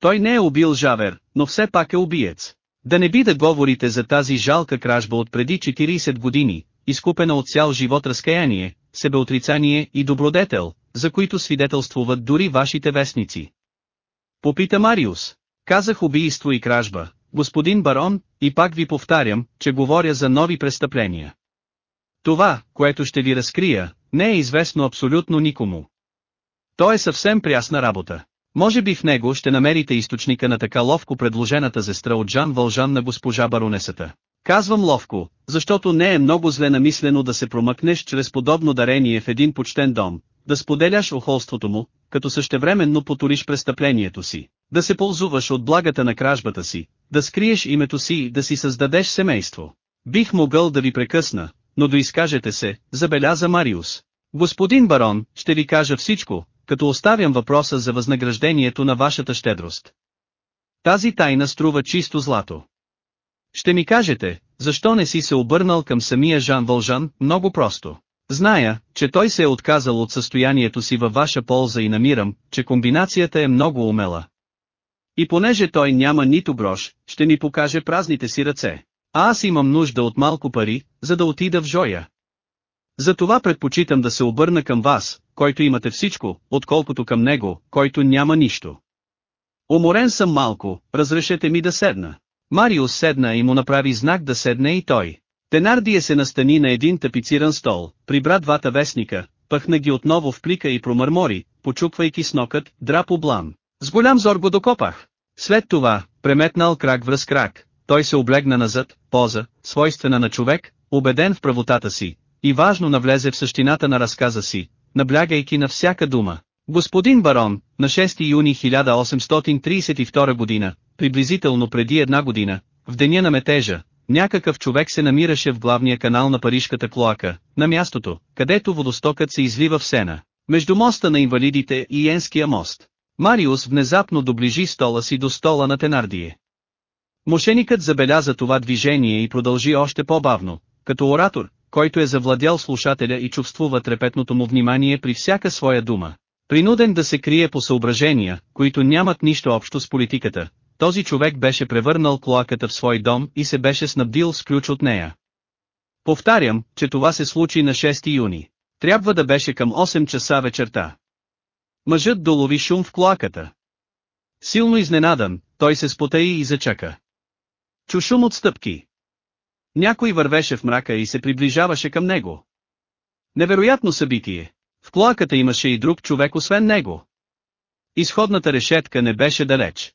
Той не е убил Жавер, но все пак е убиец. Да не би да говорите за тази жалка кражба от преди 40 години, изкупена от цял живот разкаяние, себеотрицание и добродетел, за които свидетелствуват дори вашите вестници. Попита Мариус. Казах убийство и кражба, господин барон, и пак ви повтарям, че говоря за нови престъпления. Това, което ще ви разкрия, не е известно абсолютно никому. То е съвсем прясна работа. Може би в него ще намерите източника на така ловко предложената зестра от Жан Вължан на госпожа баронесата. Казвам ловко, защото не е много зле намислено да се промъкнеш чрез подобно дарение в един почтен дом, да споделяш охолството му, като същевременно потуриш престъплението си, да се ползуваш от благата на кражбата си, да скриеш името си и да си създадеш семейство. Бих могъл да ви прекъсна, но доизкажете се, забеляза Мариус. Господин барон, ще ви кажа всичко, като оставям въпроса за възнаграждението на вашата щедрост. Тази тайна струва чисто злато. Ще ми кажете, защо не си се обърнал към самия Жан Вължан, много просто. Зная, че той се е отказал от състоянието си във ваша полза и намирам, че комбинацията е много умела. И понеже той няма нито грош, ще ни покаже празните си ръце. А аз имам нужда от малко пари, за да отида в Жоя. Затова предпочитам да се обърна към вас, който имате всичко, отколкото към него, който няма нищо. Уморен съм малко, разрешете ми да седна. Мариус седна и му направи знак да седне и той. Тенардия се настани на един тапициран стол, прибра двата вестника, пъхна ги отново в плика и промърмори, почупвайки с нокът, драп облам. С голям зор го докопах. След това, преметнал крак връз крак, той се облегна назад, поза, свойствена на човек, убеден в правотата си, и важно навлезе в същината на разказа си, наблягайки на всяка дума. Господин барон, на 6 юни 1832 година, приблизително преди една година, в деня на метежа, някакъв човек се намираше в главния канал на Парижката клоака, на мястото, където водостокът се излива в сена, между моста на инвалидите и Енския мост. Мариус внезапно доближи стола си до стола на Тенардие. Мошеникът забеляза това движение и продължи още по-бавно, като оратор, който е завладял слушателя и чувствува трепетното му внимание при всяка своя дума. Принуден да се крие по съображения, които нямат нищо общо с политиката, този човек беше превърнал клоаката в свой дом и се беше снабдил с ключ от нея. Повтарям, че това се случи на 6 юни. Трябва да беше към 8 часа вечерта. Мъжът долови шум в клоаката. Силно изненадан, той се спотаи и зачака. Чу шум от стъпки. Някой вървеше в мрака и се приближаваше към него. Невероятно събитие. В клоаката имаше и друг човек освен него. Изходната решетка не беше далеч.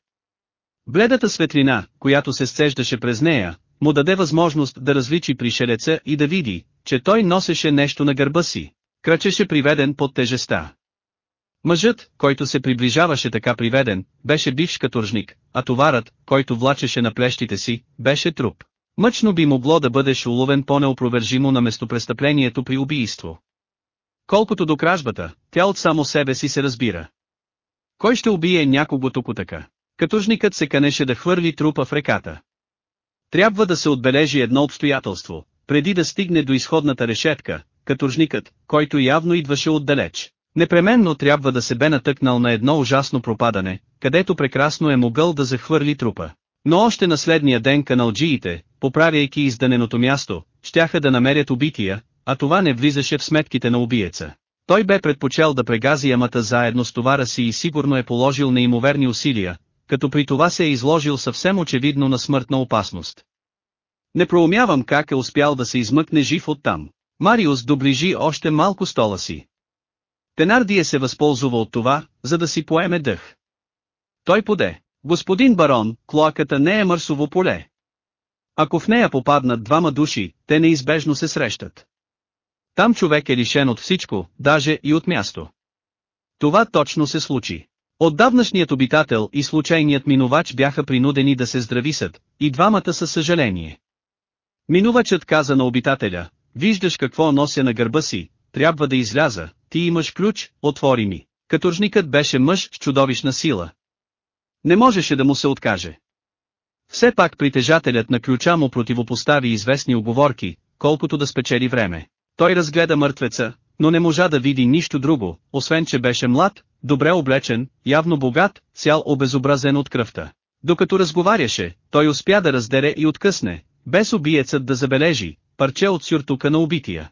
Бледата светлина, която се сцеждаше през нея, му даде възможност да различи пришелеца и да види, че той носеше нещо на гърба си. Кръчеше приведен под тежеста. Мъжът, който се приближаваше така приведен, беше бивш каторжник, а товарът, който влачеше на плещите си, беше труп. Мъчно би могло да бъдеш уловен по-неопровержимо на местопрестъплението при убийство. Колкото до кражбата, тя от само себе си се разбира. Кой ще убие някого тук така? Катужникът се канеше да хвърли трупа в реката. Трябва да се отбележи едно обстоятелство, преди да стигне до изходната решетка, каторжникът, който явно идваше отдалеч. Непременно трябва да се бе натъкнал на едно ужасно пропадане, където прекрасно е могъл да захвърли трупа. Но още на следния ден каналджиите, поправяйки изданеното място, щяха да намерят убития, а това не влизаше в сметките на убиеца. Той бе предпочел да прегази ямата заедно с товара си и сигурно е положил неимоверни усилия, като при това се е изложил съвсем очевидно на смъртна опасност. Не проумявам как е успял да се измъкне жив оттам. Мариус доближи още малко стола си. Тенардие се възползва от това, за да си поеме дъх. Той поде. Господин барон, клоаката не е мърсово поле. Ако в нея попаднат двама души, те неизбежно се срещат. Там човек е лишен от всичко, даже и от място. Това точно се случи. Отдавнашният обитател и случайният минувач бяха принудени да се здрависат, и двамата със съжаление. Минувачът каза на обитателя, виждаш какво нося на гърба си, трябва да изляза, ти имаш ключ, отвори ми. Каторжникът беше мъж с чудовищна сила. Не можеше да му се откаже. Все пак притежателят на ключа му противопостави известни оговорки, колкото да спечели време. Той разгледа мъртвеца, но не можа да види нищо друго, освен че беше млад, добре облечен, явно богат, цял обезобразен от кръвта. Докато разговаряше, той успя да раздере и откъсне, без убиецът да забележи, парче от сюртука на убития.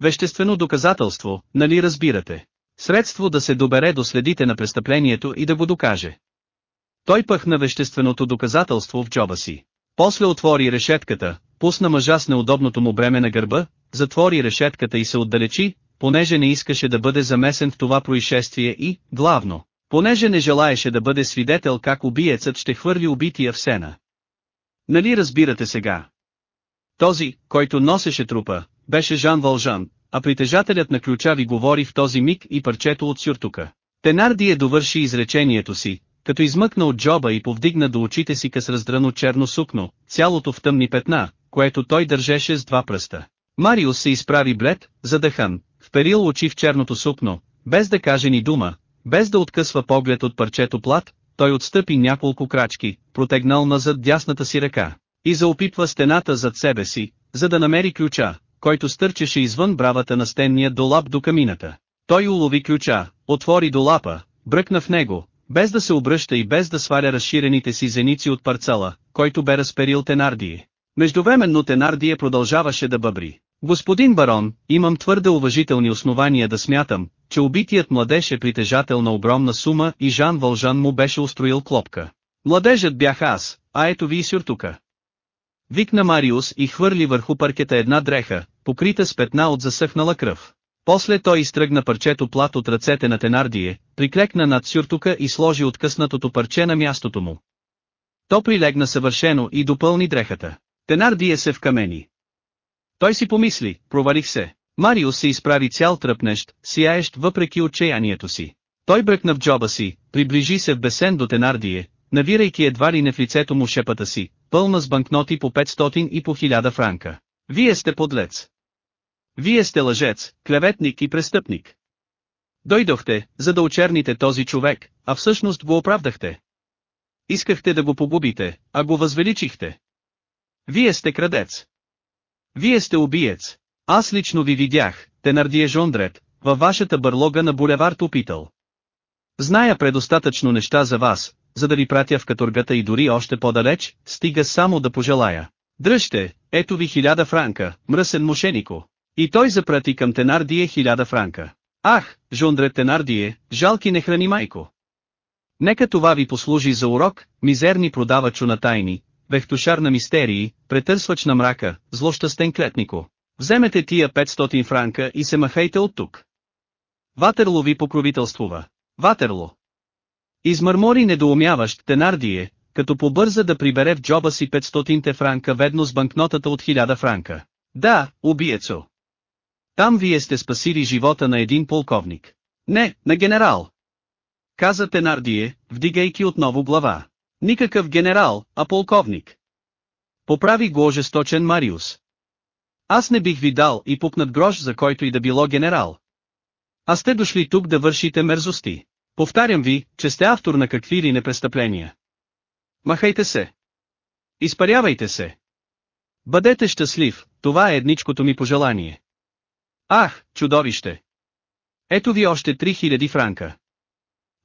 Веществено доказателство, нали разбирате? Средство да се добере до следите на престъплението и да го докаже. Той пъхна вещественото доказателство в джоба си. После отвори решетката, пусна мъжа с неудобното му бреме на гърба, затвори решетката и се отдалечи, понеже не искаше да бъде замесен в това происшествие и, главно, понеже не желаеше да бъде свидетел как убиецът ще хвърли убития в сена. Нали разбирате сега? Този, който носеше трупа, беше Жан Вължан, а притежателят на ключа ви говори в този миг и парчето от сюртука. Тенардие довърши изречението си, като измъкна от джоба и повдигна до очите си къс раздрано черно сукно, цялото в тъмни петна, което той държеше с два пръста. Мариус се изправи блед, задъхан, вперил очи в черното сукно, без да каже ни дума, без да откъсва поглед от парчето плат, той отстъпи няколко крачки, протегнал назад дясната си ръка, и заопипва стената зад себе си, за да намери ключа, който стърчеше извън бравата на стенния долап до камината. Той улови ключа, отвори долапа, бръкна в него, без да се обръща и без да сваля разширените си зеници от парцала, който бе разперил Тенардие. Междувременно Тенардие продължаваше да бъбри. Господин барон, имам твърде уважителни основания да смятам, че убитият младеж е притежател на огромна сума и Жан Вължан му беше устроил клопка. Младежът бях аз, а ето ви и сюртука. Викна Мариус и хвърли върху паркета една дреха, покрита с петна от засъхнала кръв. После той изтръгна парчето плат от ръцете на Тенардие, приклекна над сюртука и сложи откъснатото парче на мястото му. То прилегна съвършено и допълни дрехата. Тенардие се вкамени. Той си помисли, провалих се. Мариус се изправи цял тръпнещ, сияещ въпреки отчаянието си. Той бръкна в джоба си, приближи се в бесен до Тенардие, навирайки едва ли не в лицето му шепата си, пълна с банкноти по 500 и по 1000 франка. Вие сте подлец. Вие сте лъжец, клеветник и престъпник. Дойдохте, за да очерните този човек, а всъщност го оправдахте. Искахте да го погубите, а го възвеличихте. Вие сте крадец. Вие сте убиец. Аз лично ви видях, Тенардие Жондрет, във вашата бърлога на булевард Опитал. Зная предостатъчно неща за вас, за да ви пратя в каторгата и дори още по-далеч, стига само да пожелая. Дръжте, ето ви хиляда франка, мръсен мошенико. И той запрати към Тенардие хиляда франка. Ах, Жондре Тенардие, жалки не храни майко. Нека това ви послужи за урок, мизерни продавачо на тайни, вехтушар на мистерии, претърсвач на мрака, злощастен клетнико. Вземете тия 500 франка и се махайте от тук. Ватерло ви покровителствува. Ватерло. Измърмори недоумяващ Тенардие, като побърза да прибере в джоба си 500 франка ведно с банкнотата от 1000 франка. Да, убиецо. Там вие сте спасили живота на един полковник. Не, на генерал. Каза Тенардие, вдигайки отново глава. Никакъв генерал, а полковник. Поправи го ожесточен Мариус. Аз не бих ви дал и пупнат грош за който и да било генерал. А сте дошли тук да вършите мерзости. Повтарям ви, че сте автор на какви ли непрестъпления. Махайте се. Изпарявайте се. Бъдете щастлив, това е едничкото ми пожелание. Ах, чудовище! Ето ви още 3000 франка.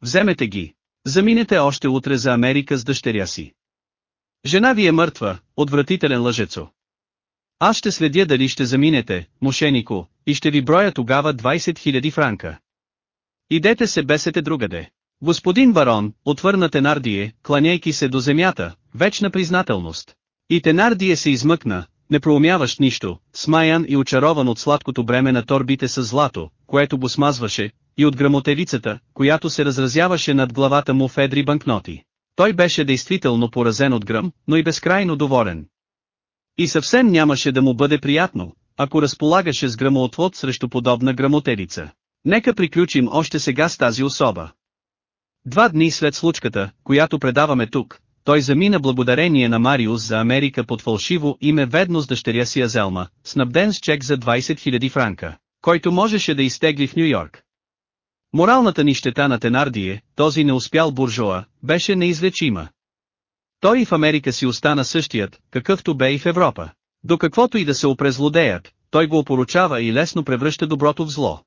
Вземете ги. Заминете още утре за Америка с дъщеря си. Жена ви е мъртва, отвратителен лъжецо. Аз ще следя дали ще заминете, мошенико, и ще ви броя тогава 20 000 франка. Идете се бесете другаде. Господин барон, отвърна Тенардие, кланяйки се до земята, вечна признателност. И Тенардие се измъкна, не проумяващ нищо, смаян и очарован от сладкото бреме на торбите с злато, което го смазваше, и от грамотелицата, която се разразяваше над главата му в едри банкноти. Той беше действително поразен от гръм, но и безкрайно доволен. И съвсем нямаше да му бъде приятно, ако разполагаше с грамоотвод срещу подобна грамотелица. Нека приключим още сега с тази особа. Два дни след случката, която предаваме тук, той замина благодарение на Мариус за Америка под фалшиво име ведно с дъщеря си Азелма, снабден с чек за 20 000 франка, който можеше да изтегли в Нью Йорк. Моралната нищета на Тенардие, този неуспял буржуа, беше неизлечима. Той и в Америка си остана същият, какъвто бе и в Европа. До каквото и да се опрезлодеят, той го опоручава и лесно превръща доброто в зло.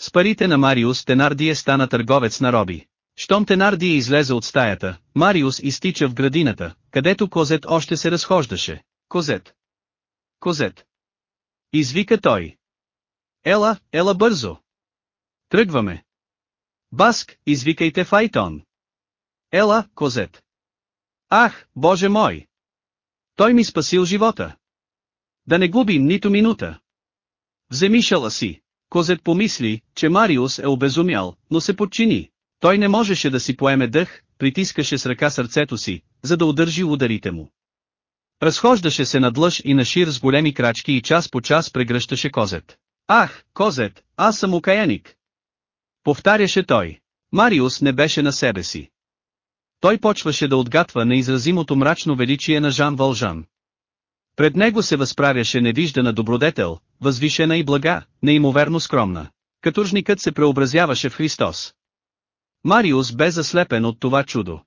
С парите на Мариус Тенардие стана търговец на роби. Щом Тенардие излезе от стаята, Мариус изтича в градината, където Козет още се разхождаше. Козет! Козет! Извика той. Ела, ела бързо! Тръгваме! Баск, извикайте Файтон! Ела, Козет! Ах, Боже мой! Той ми спасил живота! Да не губим нито минута! Вземи шала си! Козет помисли, че Мариус е обезумял, но се подчини. Той не можеше да си поеме дъх, притискаше с ръка сърцето си, за да удържи ударите му. Разхождаше се надлъж и на шир с големи крачки и час по час прегръщаше Козет. Ах, Козет, аз съм окаяник! Повтаряше той. Мариус не беше на себе си. Той почваше да отгатва неизразимото мрачно величие на Жан Вължан. Пред него се възправяше невиждана добродетел, възвишена и блага, неимоверно скромна. Катуржникът се преобразяваше в Христос. Мариус бе заслепен от това чудо.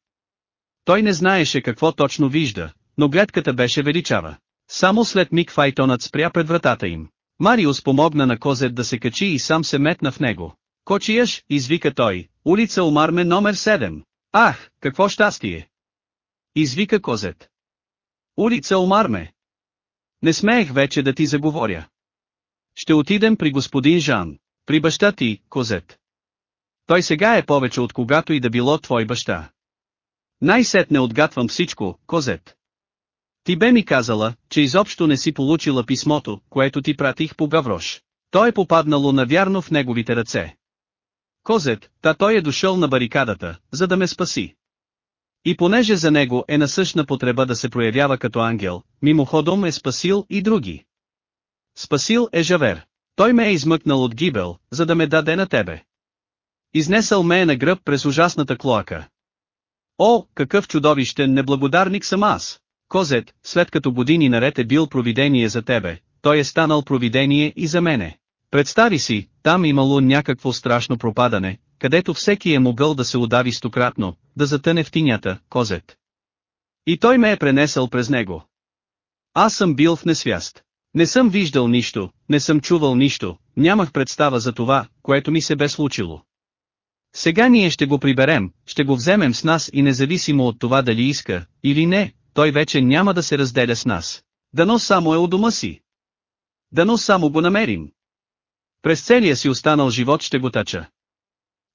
Той не знаеше какво точно вижда, но гледката беше величава. Само след миг файтонът спря пред вратата им. Мариус помогна на Козет да се качи и сам се метна в него. Кочияш, извика той, улица Омарме номер 7. Ах, какво щастие! Извика Козет. Улица Омарме. Не смеех вече да ти заговоря. Ще отидем при господин Жан, при баща ти, Козет. Той сега е повече от когато и да било твой баща. Най-сетне отгатвам всичко, Козет. Ти бе ми казала, че изобщо не си получила писмото, което ти пратих по Гаврош. То е попаднало навярно в неговите ръце. Козет, та той е дошъл на барикадата, за да ме спаси. И понеже за него е насъщна потреба да се проявява като ангел, мимоходом е спасил и други. Спасил е Жавер. Той ме е измъкнал от гибел, за да ме даде на тебе. Изнесъл ме е на гръб през ужасната клоака. О, какъв чудовищен неблагодарник съм аз! Козет, след като години наред е бил провидение за тебе, той е станал провидение и за мене. Представи си, там имало някакво страшно пропадане, където всеки е могъл да се удави стократно, да затъне в тинята, Козет. И той ме е пренесъл през него. Аз съм бил в несвяст. Не съм виждал нищо, не съм чувал нищо, нямах представа за това, което ми се бе случило. Сега ние ще го приберем, ще го вземем с нас и независимо от това дали иска, или не, той вече няма да се разделя с нас. Дано само е у дома си. Дано само го намерим. През целия си останал живот ще го тача.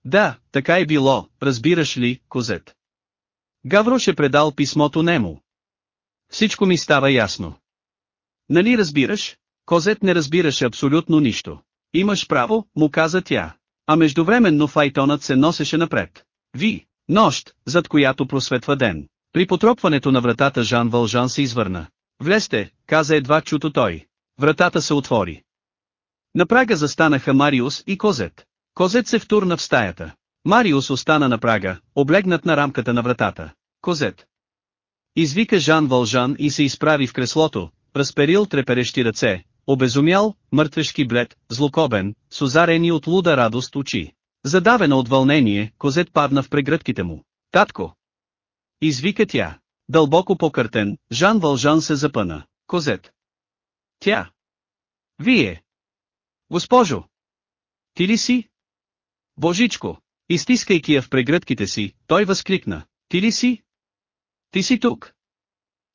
Да, така е било, разбираш ли, Козет. Гаврош е предал писмото Немо. Всичко ми става ясно. Нали разбираш? Козет не разбираше абсолютно нищо. Имаш право, му каза тя. А междувременно файтонът се носеше напред. Ви, Нощ, зад която просветва ден. При потропването на вратата Жан Вължан се извърна. Влезте, каза едва чуто той. Вратата се отвори. На прага застанаха Мариус и Козет. Козет се втурна в стаята. Мариус остана на прага, облегнат на рамката на вратата. Козет. Извика Жан Вължан и се изправи в креслото, разперил треперещи ръце, обезумял, мъртвешки блед, злокобен, с озарени от луда радост очи. Задавена от вълнение, Козет падна в прегръдките му. Татко! Извика тя. Дълбоко покъртен, Жан Вължан се запъна. Козет. Тя. Вие. Госпожо. Ти ли си? Божичко. Изтискайки я в прегръдките си, той възкликна. Ти ли си? Ти си тук.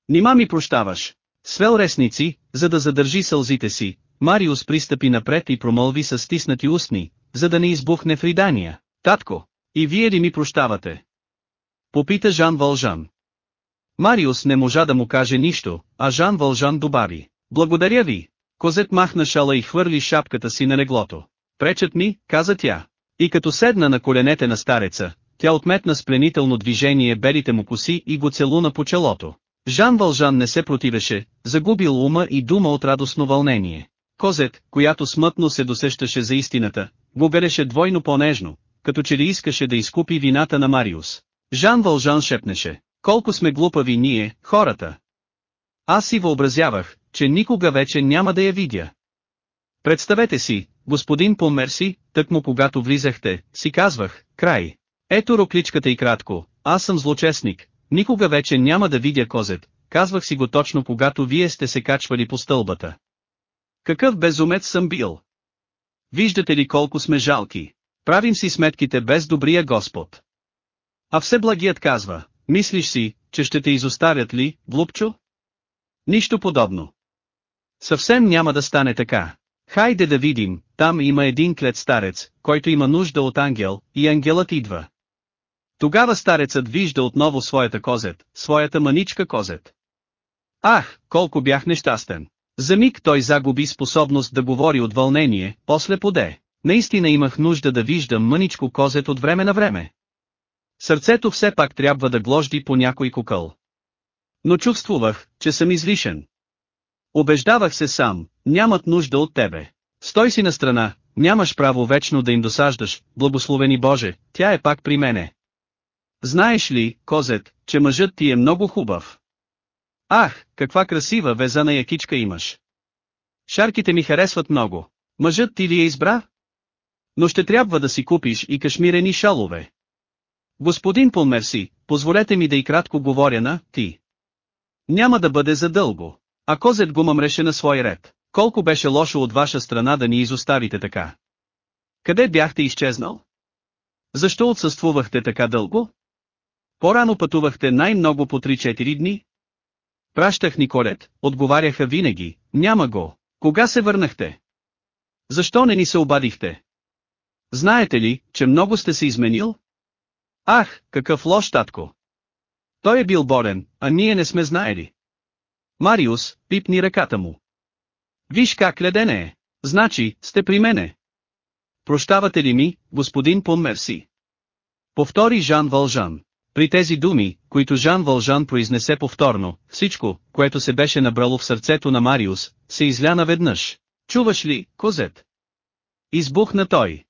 Нима ми прощаваш. Свел ресници, за да задържи сълзите си, Мариус пристъпи напред и промълви с стиснати устни, за да не избухне в. Татко, и вие ли ми прощавате? Попита Жан Вължан. Мариус не можа да му каже нищо, а Жан Вължан добави. Благодаря ви. Козет махна шала и хвърли шапката си на леглото. Пречат ми, каза тя. И като седна на коленете на стареца, тя отметна с пленително движение белите му коси и го целуна по челото. Жан Вължан не се противеше, загубил ума и дума от радостно вълнение. Козет, която смътно се досещаше за истината, го береше двойно по-нежно, като че ли искаше да изкупи вината на Мариус. Жан Вължан шепнеше, колко сме глупави ние, хората. Аз си въобразявах, че никога вече няма да я видя. Представете си, господин Померси, тъкмо когато влизахте, си казвах, край. Ето рокличката и кратко, аз съм злочестник, никога вече няма да видя козет, казвах си го точно когато вие сте се качвали по стълбата. Какъв безумец съм бил! Виждате ли колко сме жалки? Правим си сметките без добрия Господ. А все благият казва, мислиш си, че ще те изоставят ли, глупчо? Нищо подобно. Съвсем няма да стане така. Хайде да видим, там има един клет старец, който има нужда от ангел, и ангелът идва. Тогава старецът вижда отново своята козет, своята маничка козет. Ах, колко бях нещастен! За миг той загуби способност да говори от вълнение, после поде. Наистина имах нужда да виждам мъничко козет от време на време. Сърцето все пак трябва да гложди по някой кукъл. Но чувствувах, че съм излишен. Обеждавах се сам, нямат нужда от тебе. Стой си на страна, нямаш право вечно да им досаждаш, благословени Боже, тя е пак при мене. Знаеш ли, Козет, че мъжът ти е много хубав? Ах, каква красива везана якичка имаш. Шарките ми харесват много. Мъжът ти ли е избра? Но ще трябва да си купиш и кашмирени шалове. Господин Полмерси, позволете ми да и кратко говоря на «ти». Няма да бъде задълго. А козет го мъмреше на свой ред. Колко беше лошо от ваша страна да ни изоставите така? Къде бяхте изчезнал? Защо отсъствувахте така дълго? По-рано пътувахте най-много по 3-4 дни? Пращах Николет, отговаряха винаги, няма го. Кога се върнахте? Защо не ни се обадихте? Знаете ли, че много сте се изменил? Ах, какъв лош татко! Той е бил болен, а ние не сме знаели. Мариус, пипни ръката му. Виж как ледене е. Значи, сте при мене. Прощавате ли ми, господин Померси? Повтори Жан Вължан. При тези думи, които Жан Вължан произнесе повторно, всичко, което се беше набрало в сърцето на Мариус, се изля наведнъж. Чуваш ли, козет? Избухна той.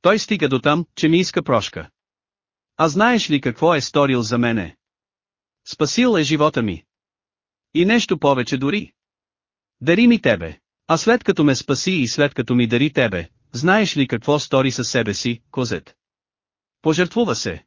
Той стига до там, че ми иска прошка. А знаеш ли какво е сторил за мене? Спасил е живота ми. И нещо повече дори. Дари ми тебе. А след като ме спаси и след като ми дари тебе, знаеш ли какво стори със себе си, козет? Пожертвува се.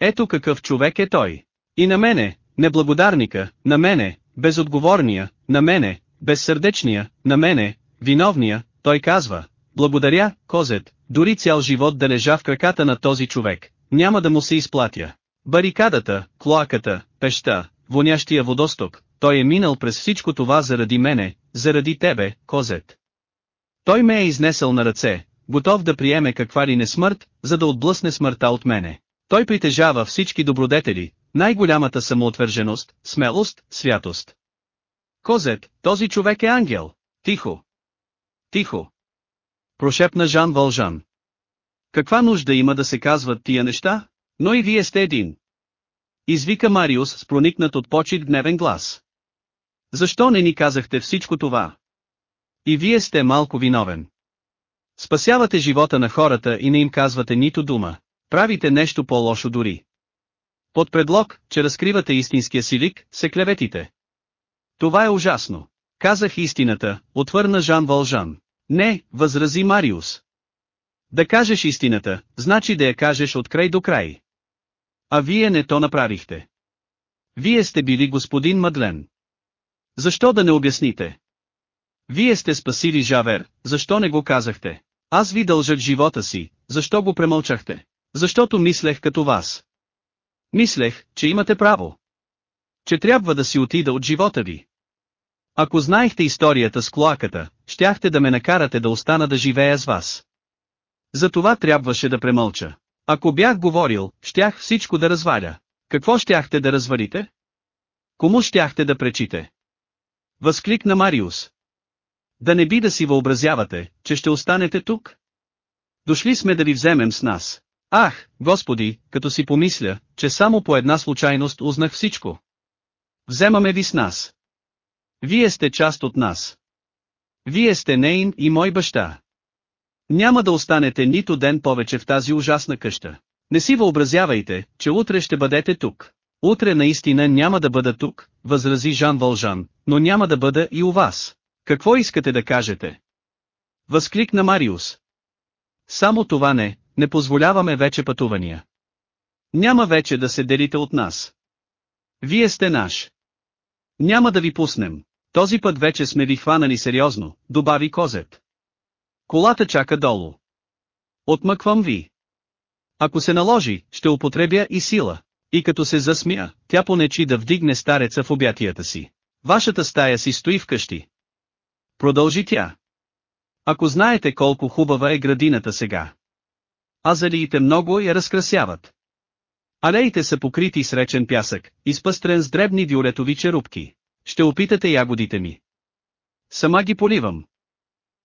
Ето какъв човек е той. И на мене, неблагодарника, на мене, безотговорния, на мене, безсърдечния, на мене, виновния, той казва, благодаря, козет, дори цял живот да лежа в краката на този човек, няма да му се изплатя. Барикадата, клоаката, пеща, вонящия водосток, той е минал през всичко това заради мене, заради тебе, козет. Той ме е изнесъл на ръце, готов да приеме каква ли не смърт, за да отблъсне смъртта от мене. Той притежава всички добродетели, най-голямата самоотвърженост, смелост, святост. Козет, този човек е ангел. Тихо. Тихо. Прошепна Жан Вължан. Каква нужда има да се казват тия неща? Но и вие сте един. Извика Мариус с проникнат от почет гневен глас. Защо не ни казахте всичко това? И вие сте малко виновен. Спасявате живота на хората и не им казвате нито дума. Правите нещо по-лошо дори. Под предлог, че разкривате истинския си лик, се клеветите. Това е ужасно. Казах истината, отвърна Жан Вължан. Не, възрази Мариус. Да кажеш истината, значи да я кажеш от край до край. А вие не то направихте. Вие сте били господин Мадлен. Защо да не обясните? Вие сте спасили Жавер, защо не го казахте? Аз ви дължах живота си, защо го премълчахте? Защото мислех като вас. Мислех, че имате право. Че трябва да си отида от живота ви. Ако знаехте историята с клоаката, щяхте да ме накарате да остана да живея с вас. Затова трябваше да премълча. Ако бях говорил, щях всичко да разваля. Какво щяхте да развалите? Кому щяхте да пречите? Възкликна Мариус. Да не би да си въобразявате, че ще останете тук? Дошли сме да ви вземем с нас. Ах, господи, като си помисля, че само по една случайност узнах всичко. Вземаме ви с нас. Вие сте част от нас. Вие сте нейн и мой баща. Няма да останете нито ден повече в тази ужасна къща. Не си въобразявайте, че утре ще бъдете тук. Утре наистина няма да бъда тук, възрази Жан Вължан, но няма да бъда и у вас. Какво искате да кажете? Възкликна Мариус. Само това не, не позволяваме вече пътувания. Няма вече да се делите от нас. Вие сте наш. Няма да ви пуснем. Този път вече сме ви хванали сериозно, добави Козет. Колата чака долу. Отмъквам ви. Ако се наложи, ще употребя и сила. И като се засмя, тя понечи да вдигне стареца в обятията си. Вашата стая си стои вкъщи. Продължи тя. Ако знаете колко хубава е градината сега. Азалиите много я разкрасяват. Алеите са покрити с речен пясък, изпъстрен с дребни виолетови черупки. Ще опитате ягодите ми. Сама ги поливам.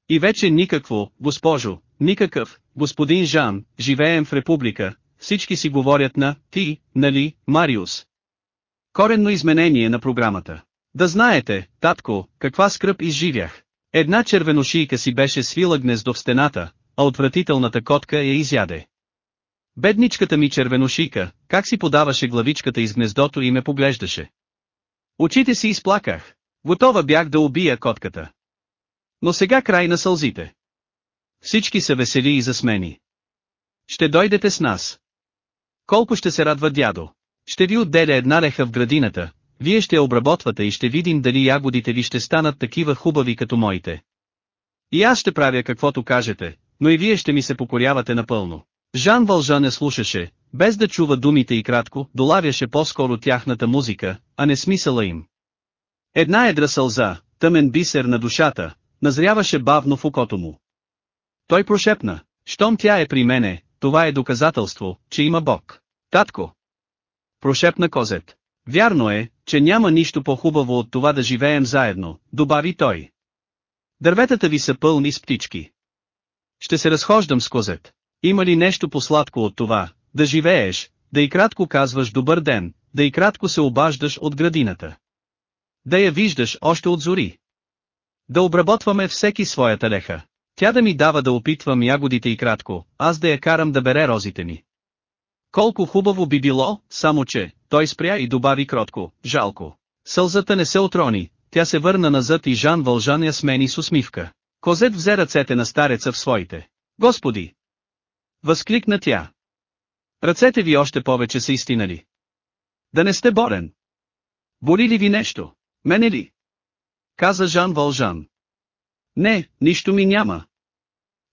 И вече никакво, госпожо, никакъв, господин Жан, живеем в република, всички си говорят на «ти», нали, Мариус. Коренно изменение на програмата. Да знаете, татко, каква скръп изживях. Една червеношийка си беше свила гнездо в стената, а отвратителната котка я изяде. Бедничката ми червеношийка, как си подаваше главичката из гнездото и ме поглеждаше. Очите си изплаках. Готова бях да убия котката. Но сега край на сълзите. Всички са весели и засмени. Ще дойдете с нас. Колко ще се радва дядо. Ще ви отделя една реха в градината, вие ще я обработвате и ще видим дали ягодите ви ще станат такива хубави като моите. И аз ще правя каквото кажете, но и вие ще ми се покорявате напълно. Жан Вължан не слушаше, без да чува думите и кратко, долавяше по-скоро тяхната музика, а не смисъла им. Една едра сълза, тъмен бисер на душата, назряваше бавно в окото му. Той прошепна, щом тя е при мене, това е доказателство, че има Бог. Татко! Прошепна Козет. Вярно е, че няма нищо по-хубаво от това да живеем заедно, добави той. Дърветата ви са пълни с птички. Ще се разхождам с Козет. Има ли нещо по-сладко от това, да живееш, да и кратко казваш добър ден, да и кратко се обаждаш от градината. Да я виждаш още от зори. Да обработваме всеки своята леха. Тя да ми дава да опитвам ягодите и кратко, аз да я карам да бере розите ми. Колко хубаво би било, само че, той спря и добави кротко, жалко. Сълзата не се отрони, тя се върна назад и Жан Вължан я смени с усмивка. Козет взе ръцете на стареца в своите. Господи! Възкликна тя. Ръцете ви още повече са истинали. Да не сте болен. Боли ли ви нещо? Мене ли? Каза Жан Вължан. Не, нищо ми няма.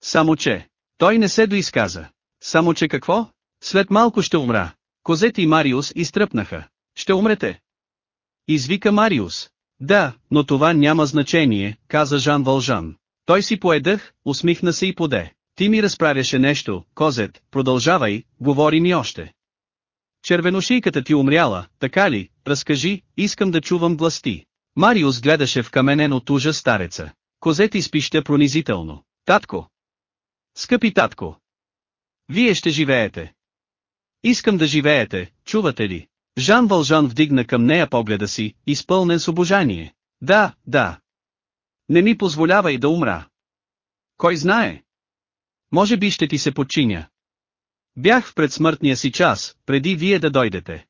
Само че, той не се доизказа. Само че какво? След малко ще умра. Козет и Мариус изтръпнаха. Ще умрете. Извика Мариус. Да, но това няма значение, каза Жан Вължан. Той си поедах, усмихна се и поде. Ти ми разправяше нещо, Козет, продължавай, говори ми още. Червеношийката ти умряла, така ли, разкажи, искам да чувам гласти. Мариус гледаше в каменен от ужас стареца. Козет изпища пронизително. Татко! Скъпи татко! Вие ще живеете. Искам да живеете, чувате ли? Жан Вължан вдигна към нея погледа си, изпълнен с обожание. Да, да. Не ми позволявай да умра. Кой знае? Може би ще ти се подчиня. Бях в предсмъртния си час, преди вие да дойдете.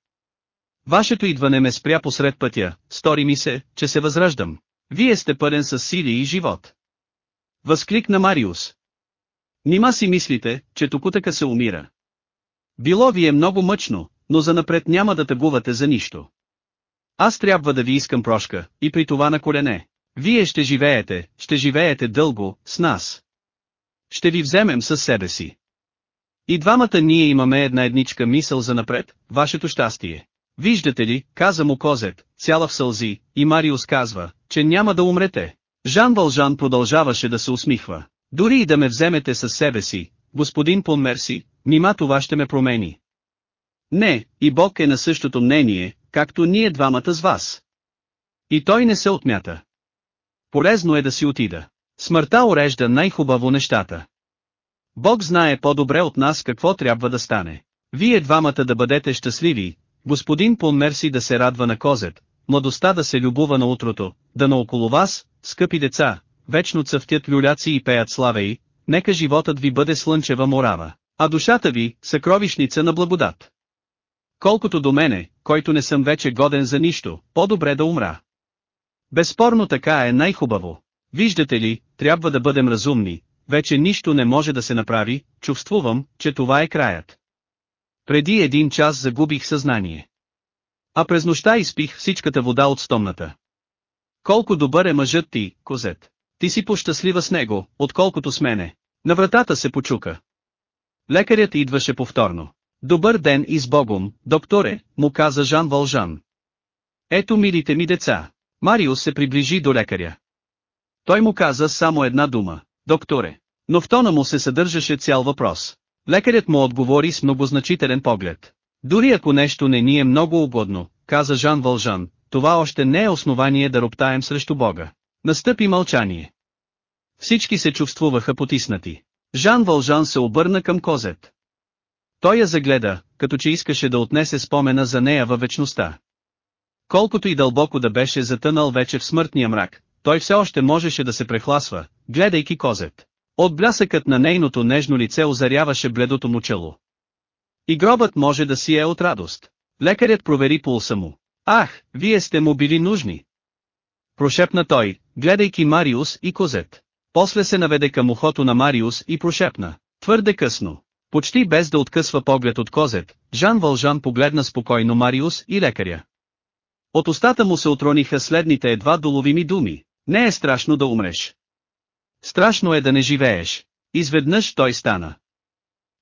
Вашето идване ме спря посред пътя, стори ми се, че се възраждам. Вие сте пълен с сили и живот. Възкликна Мариус. Нима си мислите, че токутъка се умира. Било ви е много мъчно, но занапред няма да тъгувате за нищо. Аз трябва да ви искам прошка, и при това на колене. Вие ще живеете, ще живеете дълго, с нас. Ще ви вземем със себе си. И двамата ние имаме една едничка мисъл за напред, вашето щастие. Виждате ли, каза му Козет, цяла в сълзи, и Мариус казва, че няма да умрете. Жан Вължан продължаваше да се усмихва. Дори и да ме вземете със себе си, господин Понмерси, нима това ще ме промени. Не, и Бог е на същото мнение, както ние двамата с вас. И той не се отмята. Полезно е да си отида. Смъртта урежда най-хубаво нещата. Бог знае по-добре от нас какво трябва да стане. Вие двамата да бъдете щастливи, господин Понмерси да се радва на козет, младостта да се любува на утрото, да наоколо вас, скъпи деца, вечно цъфтят люляци и пеят славеи, нека животът ви бъде слънчева морава, а душата ви – съкровишница на благодат. Колкото до мене, който не съм вече годен за нищо, по-добре да умра. Безспорно така е най-хубаво. Виждате ли, трябва да бъдем разумни, вече нищо не може да се направи, чувствувам, че това е краят. Преди един час загубих съзнание. А през нощта изпих всичката вода от стомната. Колко добър е мъжът ти, козет. Ти си пощастлива с него, отколкото с мене. На вратата се почука. Лекарят идваше повторно. Добър ден и с Богом, докторе, му каза Жан Вължан. Ето милите ми деца. Мариус се приближи до лекаря. Той му каза само една дума, докторе. Но в тона му се съдържаше цял въпрос. Лекарят му отговори с многозначителен поглед. Дори ако нещо не ни е много угодно, каза Жан Вължан, това още не е основание да роптаем срещу Бога. Настъпи мълчание. Всички се чувствуваха потиснати. Жан Вължан се обърна към Козет. Той я загледа, като че искаше да отнесе спомена за нея във вечността. Колкото и дълбоко да беше затънал вече в смъртния мрак, той все още можеше да се прехласва, гледайки Козет. От блясъкът на нейното нежно лице озаряваше бледото му чело. И гробът може да си е от радост. Лекарят провери пулса му. Ах, вие сте му били нужни. Прошепна той, гледайки Мариус и Козет. После се наведе към ухото на Мариус и прошепна. Твърде късно. Почти без да откъсва поглед от Козет, Жан Вължан погледна спокойно Мариус и лекаря. От устата му се отрониха следните едва доловими думи. Не е страшно да умреш. Страшно е да не живееш. Изведнъж той стана.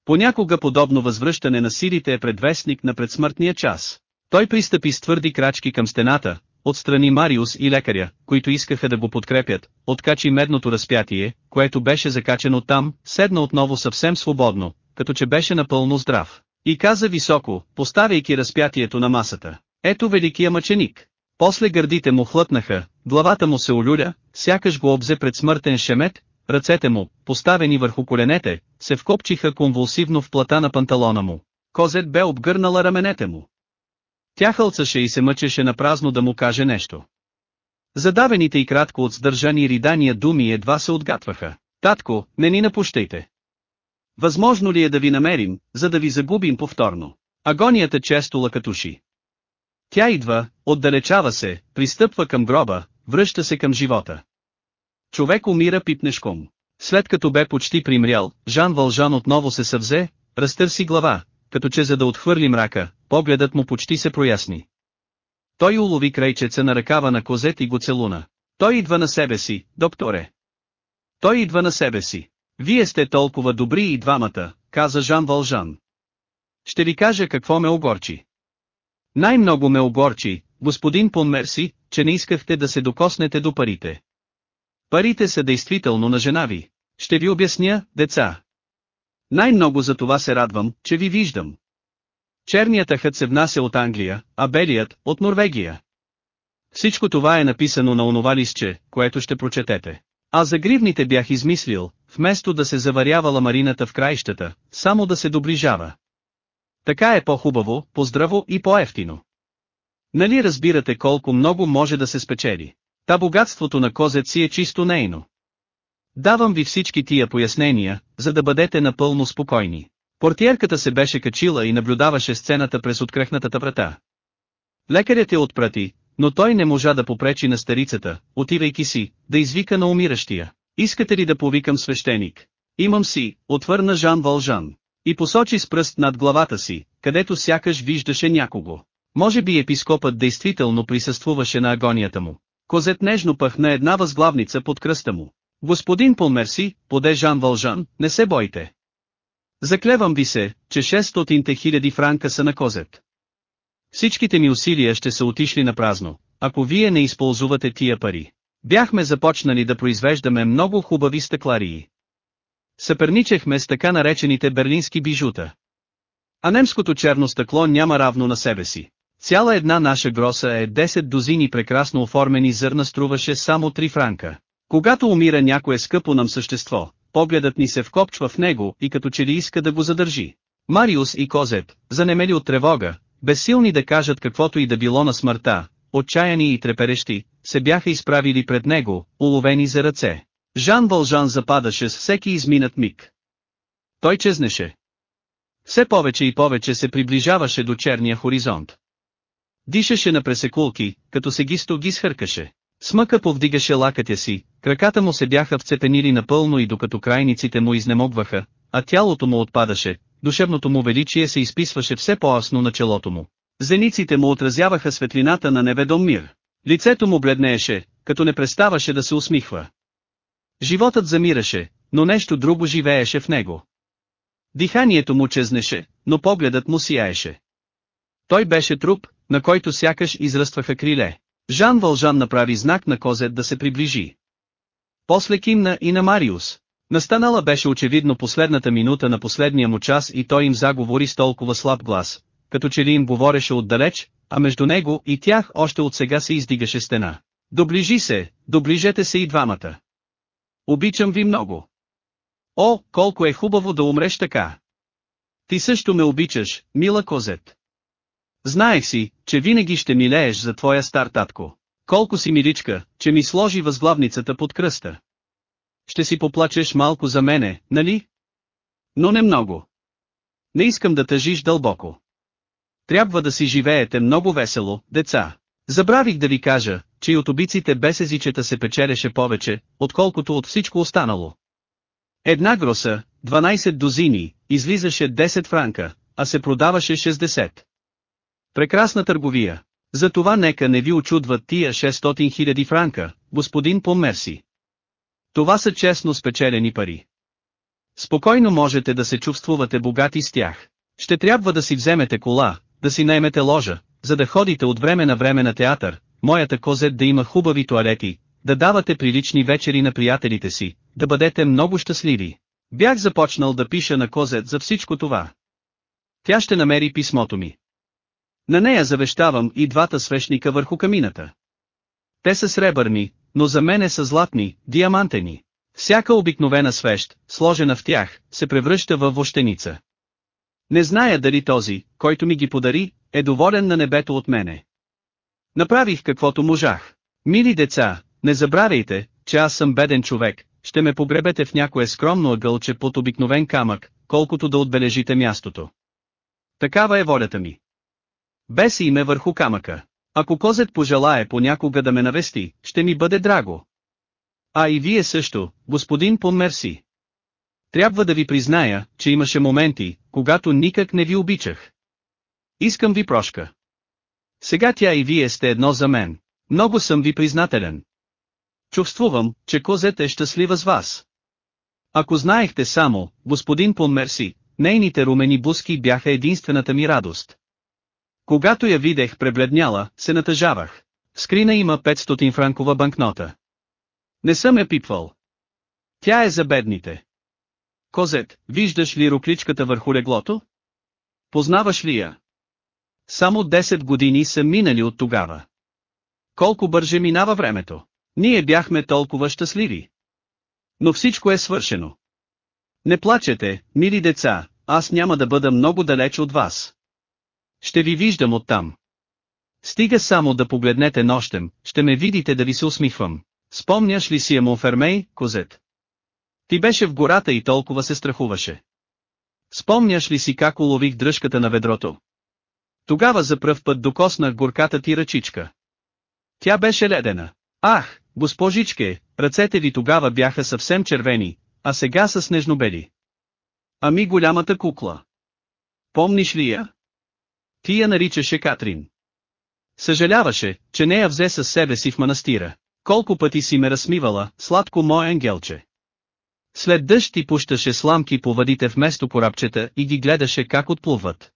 Понякога подобно възвръщане на силите е предвестник на предсмъртния час. Той пристъпи с твърди крачки към стената, отстрани Мариус и лекаря, които искаха да го подкрепят, откачи медното разпятие, което беше закачено там, седна отново съвсем свободно, като че беше напълно здрав. И каза високо, поставяйки разпятието на масата. Ето великия мъченик. После гърдите му хлътнаха, главата му се олюля, сякаш го обзе пред смъртен шемет, ръцете му, поставени върху коленете, се вкопчиха конвулсивно в плата на панталона му. Козет бе обгърнала раменете му. Тя хълцаше и се мъчеше на празно да му каже нещо. Задавените и кратко от сдържани ридания думи едва се отгатваха. Татко, не ни напущайте. Възможно ли е да ви намерим, за да ви загубим повторно? Агонията често лъкатуши. Тя идва, отдалечава се, пристъпва към гроба, връща се към живота. Човек умира пипнешком. След като бе почти примрял, Жан Вължан отново се съвзе, разтърси глава, като че за да отхвърли мрака, погледът му почти се проясни. Той улови крайчеца на ръкава на козет и го целуна. Той идва на себе си, докторе. Той идва на себе си. Вие сте толкова добри и двамата, каза Жан Вължан. Ще ви кажа какво ме огорчи. Най-много ме огорчи, господин Понмерси, че не искахте да се докоснете до парите. Парите са действително на жена ви. Ще ви обясня, деца. Най-много за това се радвам, че ви виждам. Черният ахът се внася от Англия, а белият – от Норвегия. Всичко това е написано на онова листче, което ще прочетете. А за гривните бях измислил, вместо да се заварява ламарината в краищата, само да се доближава. Така е по-хубаво, по-здраво и по-ефтино. Нали разбирате колко много може да се спечели? Та богатството на козет си е чисто нейно. Давам ви всички тия пояснения, за да бъдете напълно спокойни. Портиерката се беше качила и наблюдаваше сцената през открехнатата врата. Лекарят я отпрати, но той не можа да попречи на старицата, отивайки си, да извика на умиращия. Искате ли да повикам свещеник? Имам си, отвърна Жан Вължан. И посочи с пръст над главата си, където сякаш виждаше някого. Може би епископът действително присъствуваше на агонията му. Козет нежно пъхна една възглавница под кръста му. Господин Полмерси, поде Жан Вължан, не се бойте. Заклевам ви се, че 600 хиляди франка са на Козет. Всичките ми усилия ще са отишли на празно, ако вие не използвате тия пари. Бяхме започнали да произвеждаме много хубави стъкларии. Съперничехме с така наречените берлински бижута. А немското черно стъкло няма равно на себе си. Цяла една наша гроса е 10 дозини прекрасно оформени зърна струваше само 3 франка. Когато умира някое скъпо нам същество, погледът ни се вкопчва в него и като че ли иска да го задържи. Мариус и Козет, занемели от тревога, безсилни да кажат каквото и да било на смъртта, отчаяни и треперещи, се бяха изправили пред него, уловени за ръце. Жан Вължан западаше с всеки изминат миг. Той чезнеше. Все повече и повече се приближаваше до черния хоризонт. Дишаше на пресекулки, като се гисто ги схъркаше. Смъка повдигаше лакътя си, краката му се бяха вцепенили напълно и докато крайниците му изнемогваха, а тялото му отпадаше, душевното му величие се изписваше все по-асно на челото му. Зениците му отразяваха светлината на неведом мир. Лицето му бледнееше, като не преставаше да се усмихва. Животът замираше, но нещо друго живееше в него. Диханието му чезнеше, но погледът му сияеше. Той беше труп, на който сякаш израстваха криле. Жан Вължан направи знак на Козет да се приближи. После кимна и на Мариус. Настанала беше очевидно последната минута на последния му час и той им заговори с толкова слаб глас, като че ли им говореше отдалеч, а между него и тях още от сега се издигаше стена. Доближи се, доближете се и двамата. Обичам ви много. О, колко е хубаво да умреш така. Ти също ме обичаш, мила Козет. Знаех си, че винаги ще милееш за твоя стар татко. Колко си миличка, че ми сложи възглавницата под кръста. Ще си поплачеш малко за мене, нали? Но не много. Не искам да тъжиш дълбоко. Трябва да си живеете много весело, деца. Забравих да ви кажа, че и от обиците без езичета се печелеше повече, отколкото от всичко останало. Една гроса, 12 дозини, излизаше 10 франка, а се продаваше 60. Прекрасна търговия. Затова нека не ви очудват тия 600 000 франка, господин Померси. Това са честно спечелени пари. Спокойно можете да се чувствувате богати с тях. Ще трябва да си вземете кола, да си наймете ложа, за да ходите от време на време на театър, моята козет да има хубави туалети, да давате прилични вечери на приятелите си, да бъдете много щастливи. Бях започнал да пиша на козет за всичко това. Тя ще намери писмото ми. На нея завещавам и двата свещника върху камината. Те са сребърни, но за мене са златни, диамантени. Всяка обикновена свещ, сложена в тях, се превръща във вощеница. Не зная дали този, който ми ги подари, е доволен на небето от мене. Направих каквото можах. Мили деца, не забравяйте, че аз съм беден човек, ще ме погребете в някое скромно ъгълче под обикновен камък, колкото да отбележите мястото. Такава е волята ми. Без име върху камъка. Ако козет пожелае понякога да ме навести, ще ми бъде драго. А и вие също, господин Померси. Трябва да ви призная, че имаше моменти, когато никак не ви обичах. Искам ви прошка. Сега тя и вие сте едно за мен. Много съм ви признателен. Чувствувам, че козет е щастлива с вас. Ако знаехте само, господин Померси, нейните румени буски бяха единствената ми радост. Когато я видех пребледняла, се натъжавах. В скрина има 500 франкова банкнота. Не съм я пипвал. Тя е за бедните. Козет, виждаш ли рукличката върху леглото? Познаваш ли я? Само 10 години са минали от тогава. Колко бърже минава времето. Ние бяхме толкова щастливи. Но всичко е свършено. Не плачете, мили деца, аз няма да бъда много далеч от вас. Ще ви виждам оттам. Стига само да погледнете нощем, ще ме видите да ви се усмихвам. Спомняш ли си я Монфермей, козет? Ти беше в гората и толкова се страхуваше. Спомняш ли си как улових дръжката на ведрото? Тогава за пръв път докоснах горката ти ръчичка. Тя беше ледена. Ах, госпожичке, ръцете ви тогава бяха съвсем червени, а сега са снежнобели. Ами голямата кукла. Помниш ли я? Ти я наричаше Катрин. Съжаляваше, че не я взе със себе си в манастира. Колко пъти си ме разсмивала, сладко мое ангелче. След дъжд ти пущаше сламки по въдите вместо корабчета и ги гледаше как отплуват.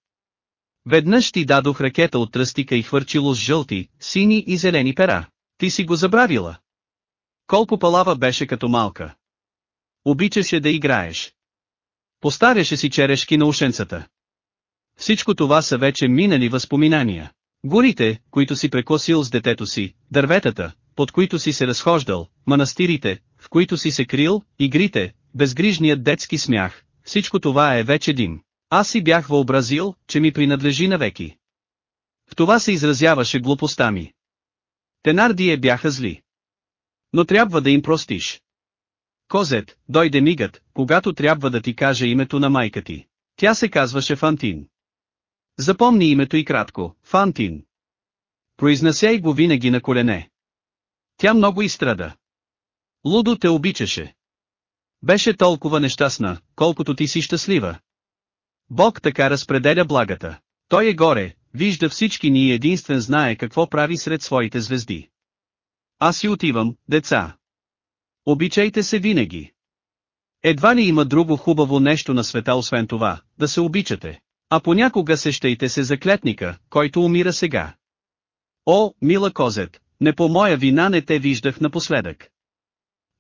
Веднъж ти дадох ракета от тръстика и хвърчило с жълти, сини и зелени пера. Ти си го забравила. Колко палава беше като малка. Обичаше да играеш. Постаряше си черешки на ушенцата. Всичко това са вече минали възпоминания. Горите, които си прекосил с детето си, дърветата, под които си се разхождал, манастирите, в които си се крил, игрите, безгрижният детски смях, всичко това е вече дим. Аз си бях въобразил, че ми принадлежи навеки. В това се изразяваше глупостта ми. Тенардие бяха зли. Но трябва да им простиш. Козет, дойде мигът, когато трябва да ти каже името на майка ти. Тя се казваше Фантин. Запомни името и кратко, Фантин. Произнасяй го винаги на колене. Тя много изстрада. Лудо те обичаше. Беше толкова нещастна, колкото ти си щастлива. Бог така разпределя благата. Той е горе, вижда всички ни и единствен знае какво прави сред своите звезди. Аз си отивам, деца. Обичайте се винаги. Едва ли има друго хубаво нещо на света освен това, да се обичате. А понякога сещайте се за клетника, който умира сега. О, мила козет, не по моя вина не те виждах напоследък.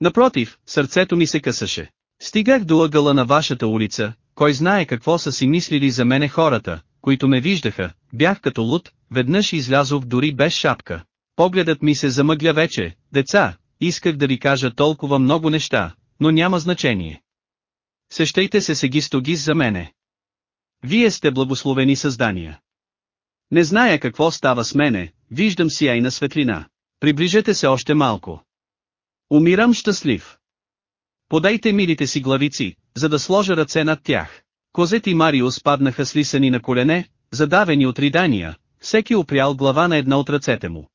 Напротив, сърцето ми се късаше. Стигах до ъгъла на вашата улица, кой знае какво са си мислили за мене хората, които ме виждаха, бях като луд, веднъж излязох дори без шапка. Погледът ми се замъгля вече, деца, исках да ви кажа толкова много неща, но няма значение. Сещайте се сегистогис за мене. Вие сте благословени създания. Не зная какво става с мене, виждам сияйна светлина. Приближете се още малко. Умирам щастлив. Подайте милите си главици, за да сложа ръце над тях. Козет и Мариус паднаха слисани на колене, задавени от ридания, всеки опрял глава на една от ръцете му.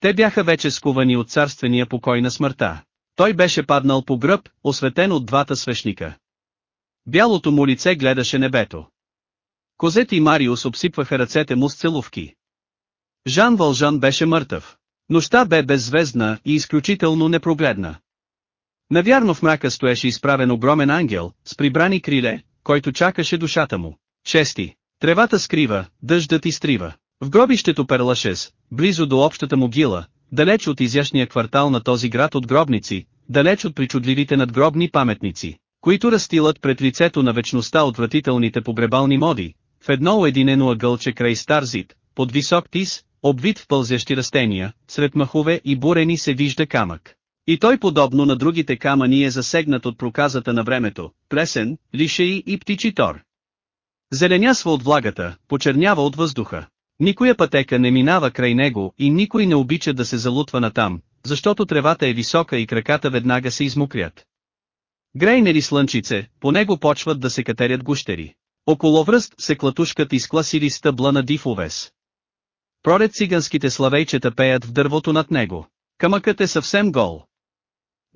Те бяха вече скувани от царствения покой на смъртта. Той беше паднал по гръб, осветен от двата свещника. Бялото му лице гледаше небето. Козет и Мариус обсипваха ръцете му с целувки. Жан Вължан беше мъртъв. Нощта бе беззвездна и изключително непрогледна. Навярно в мрака стоеше изправен огромен ангел, с прибрани криле, който чакаше душата му. Чести. Тревата скрива, дъждът изтрива. В гробището Перлашес, близо до общата могила, далеч от изящния квартал на този град от гробници, далеч от причудливите надгробни паметници, които растилат пред лицето на вечността отвратителните погребални моди, в едно уединено ъгълче край стар зид, под висок тис, обвит в пълзящи растения, сред махове и бурени се вижда камък. И той подобно на другите камъни е засегнат от проказата на времето, плесен, лишеи и птичи тор. Зеленясва от влагата, почернява от въздуха. Никоя пътека не минава край него и никой не обича да се залутва натам, защото тревата е висока и краката веднага се измокрят. Грейне ли слънчице, по него почват да се катерят гущери. Около връст се клатушкат изкласили стъбла на див овес. Проред циганските славейчета пеят в дървото над него. Камъкът е съвсем гол.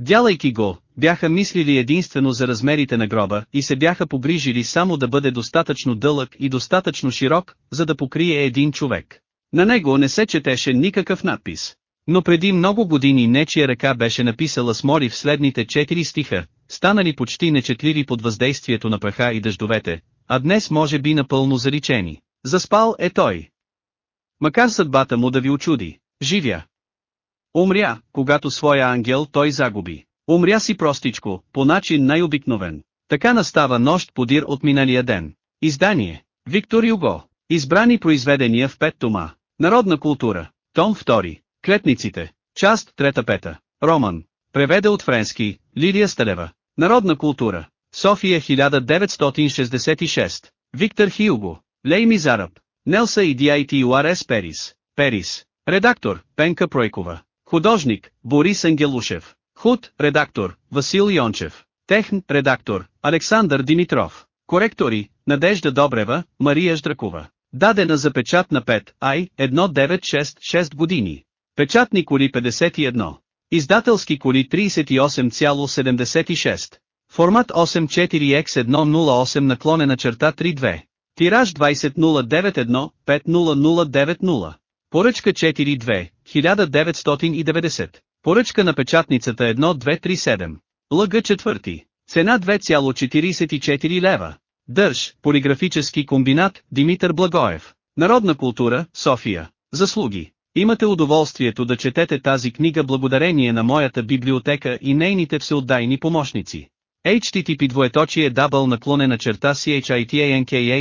Дялайки го, бяха мислили единствено за размерите на гроба и се бяха погрижили само да бъде достатъчно дълъг и достатъчно широк, за да покрие един човек. На него не се четеше никакъв надпис. Но преди много години нечия ръка беше написала с мори в следните четири стиха, станали почти нечетливи под въздействието на праха и дъждовете, а днес може би напълно заричени. Заспал е той. Макар съдбата му да ви очуди, живя. Умря, когато своя ангел той загуби. Умря си простичко, по начин най-обикновен. Така настава нощ подир от миналия ден. Издание. Виктор Юго. Избрани произведения в пет тома. Народна култура. Том 2. Клетниците. Част 3-5. Роман. Преведе от френски. Лилия Сталева. Народна култура. София 1966. Виктор Хилго. Лей Мизараб. Нелса и Диайтюарес Перис. Перис. Редактор, Пенка Пройкова. Художник, Борис Ангелушев. Худ, редактор, Васил Йончев. Техн, редактор, Александър Димитров. Коректори, Надежда Добрева, Мария Ждракова. Дадена за печат на 5, ай, 1966 години. Печатни коли 51. Издателски коли 38,76. Формат 84X108 наклонена черта 32. Тираж 20091, 50090. Поръчка 42, 1990. Поръчка на печатницата 1237. ЛГ 4. Цена 2,44 лева. Държ, полиграфически комбинат, Димитър Благоев. Народна култура, София. Заслуги. Имате удоволствието да четете тази книга благодарение на моята библиотека и нейните всеотдайни помощници. HTTP двоеточие дабъл наклонена черта chitanka.info.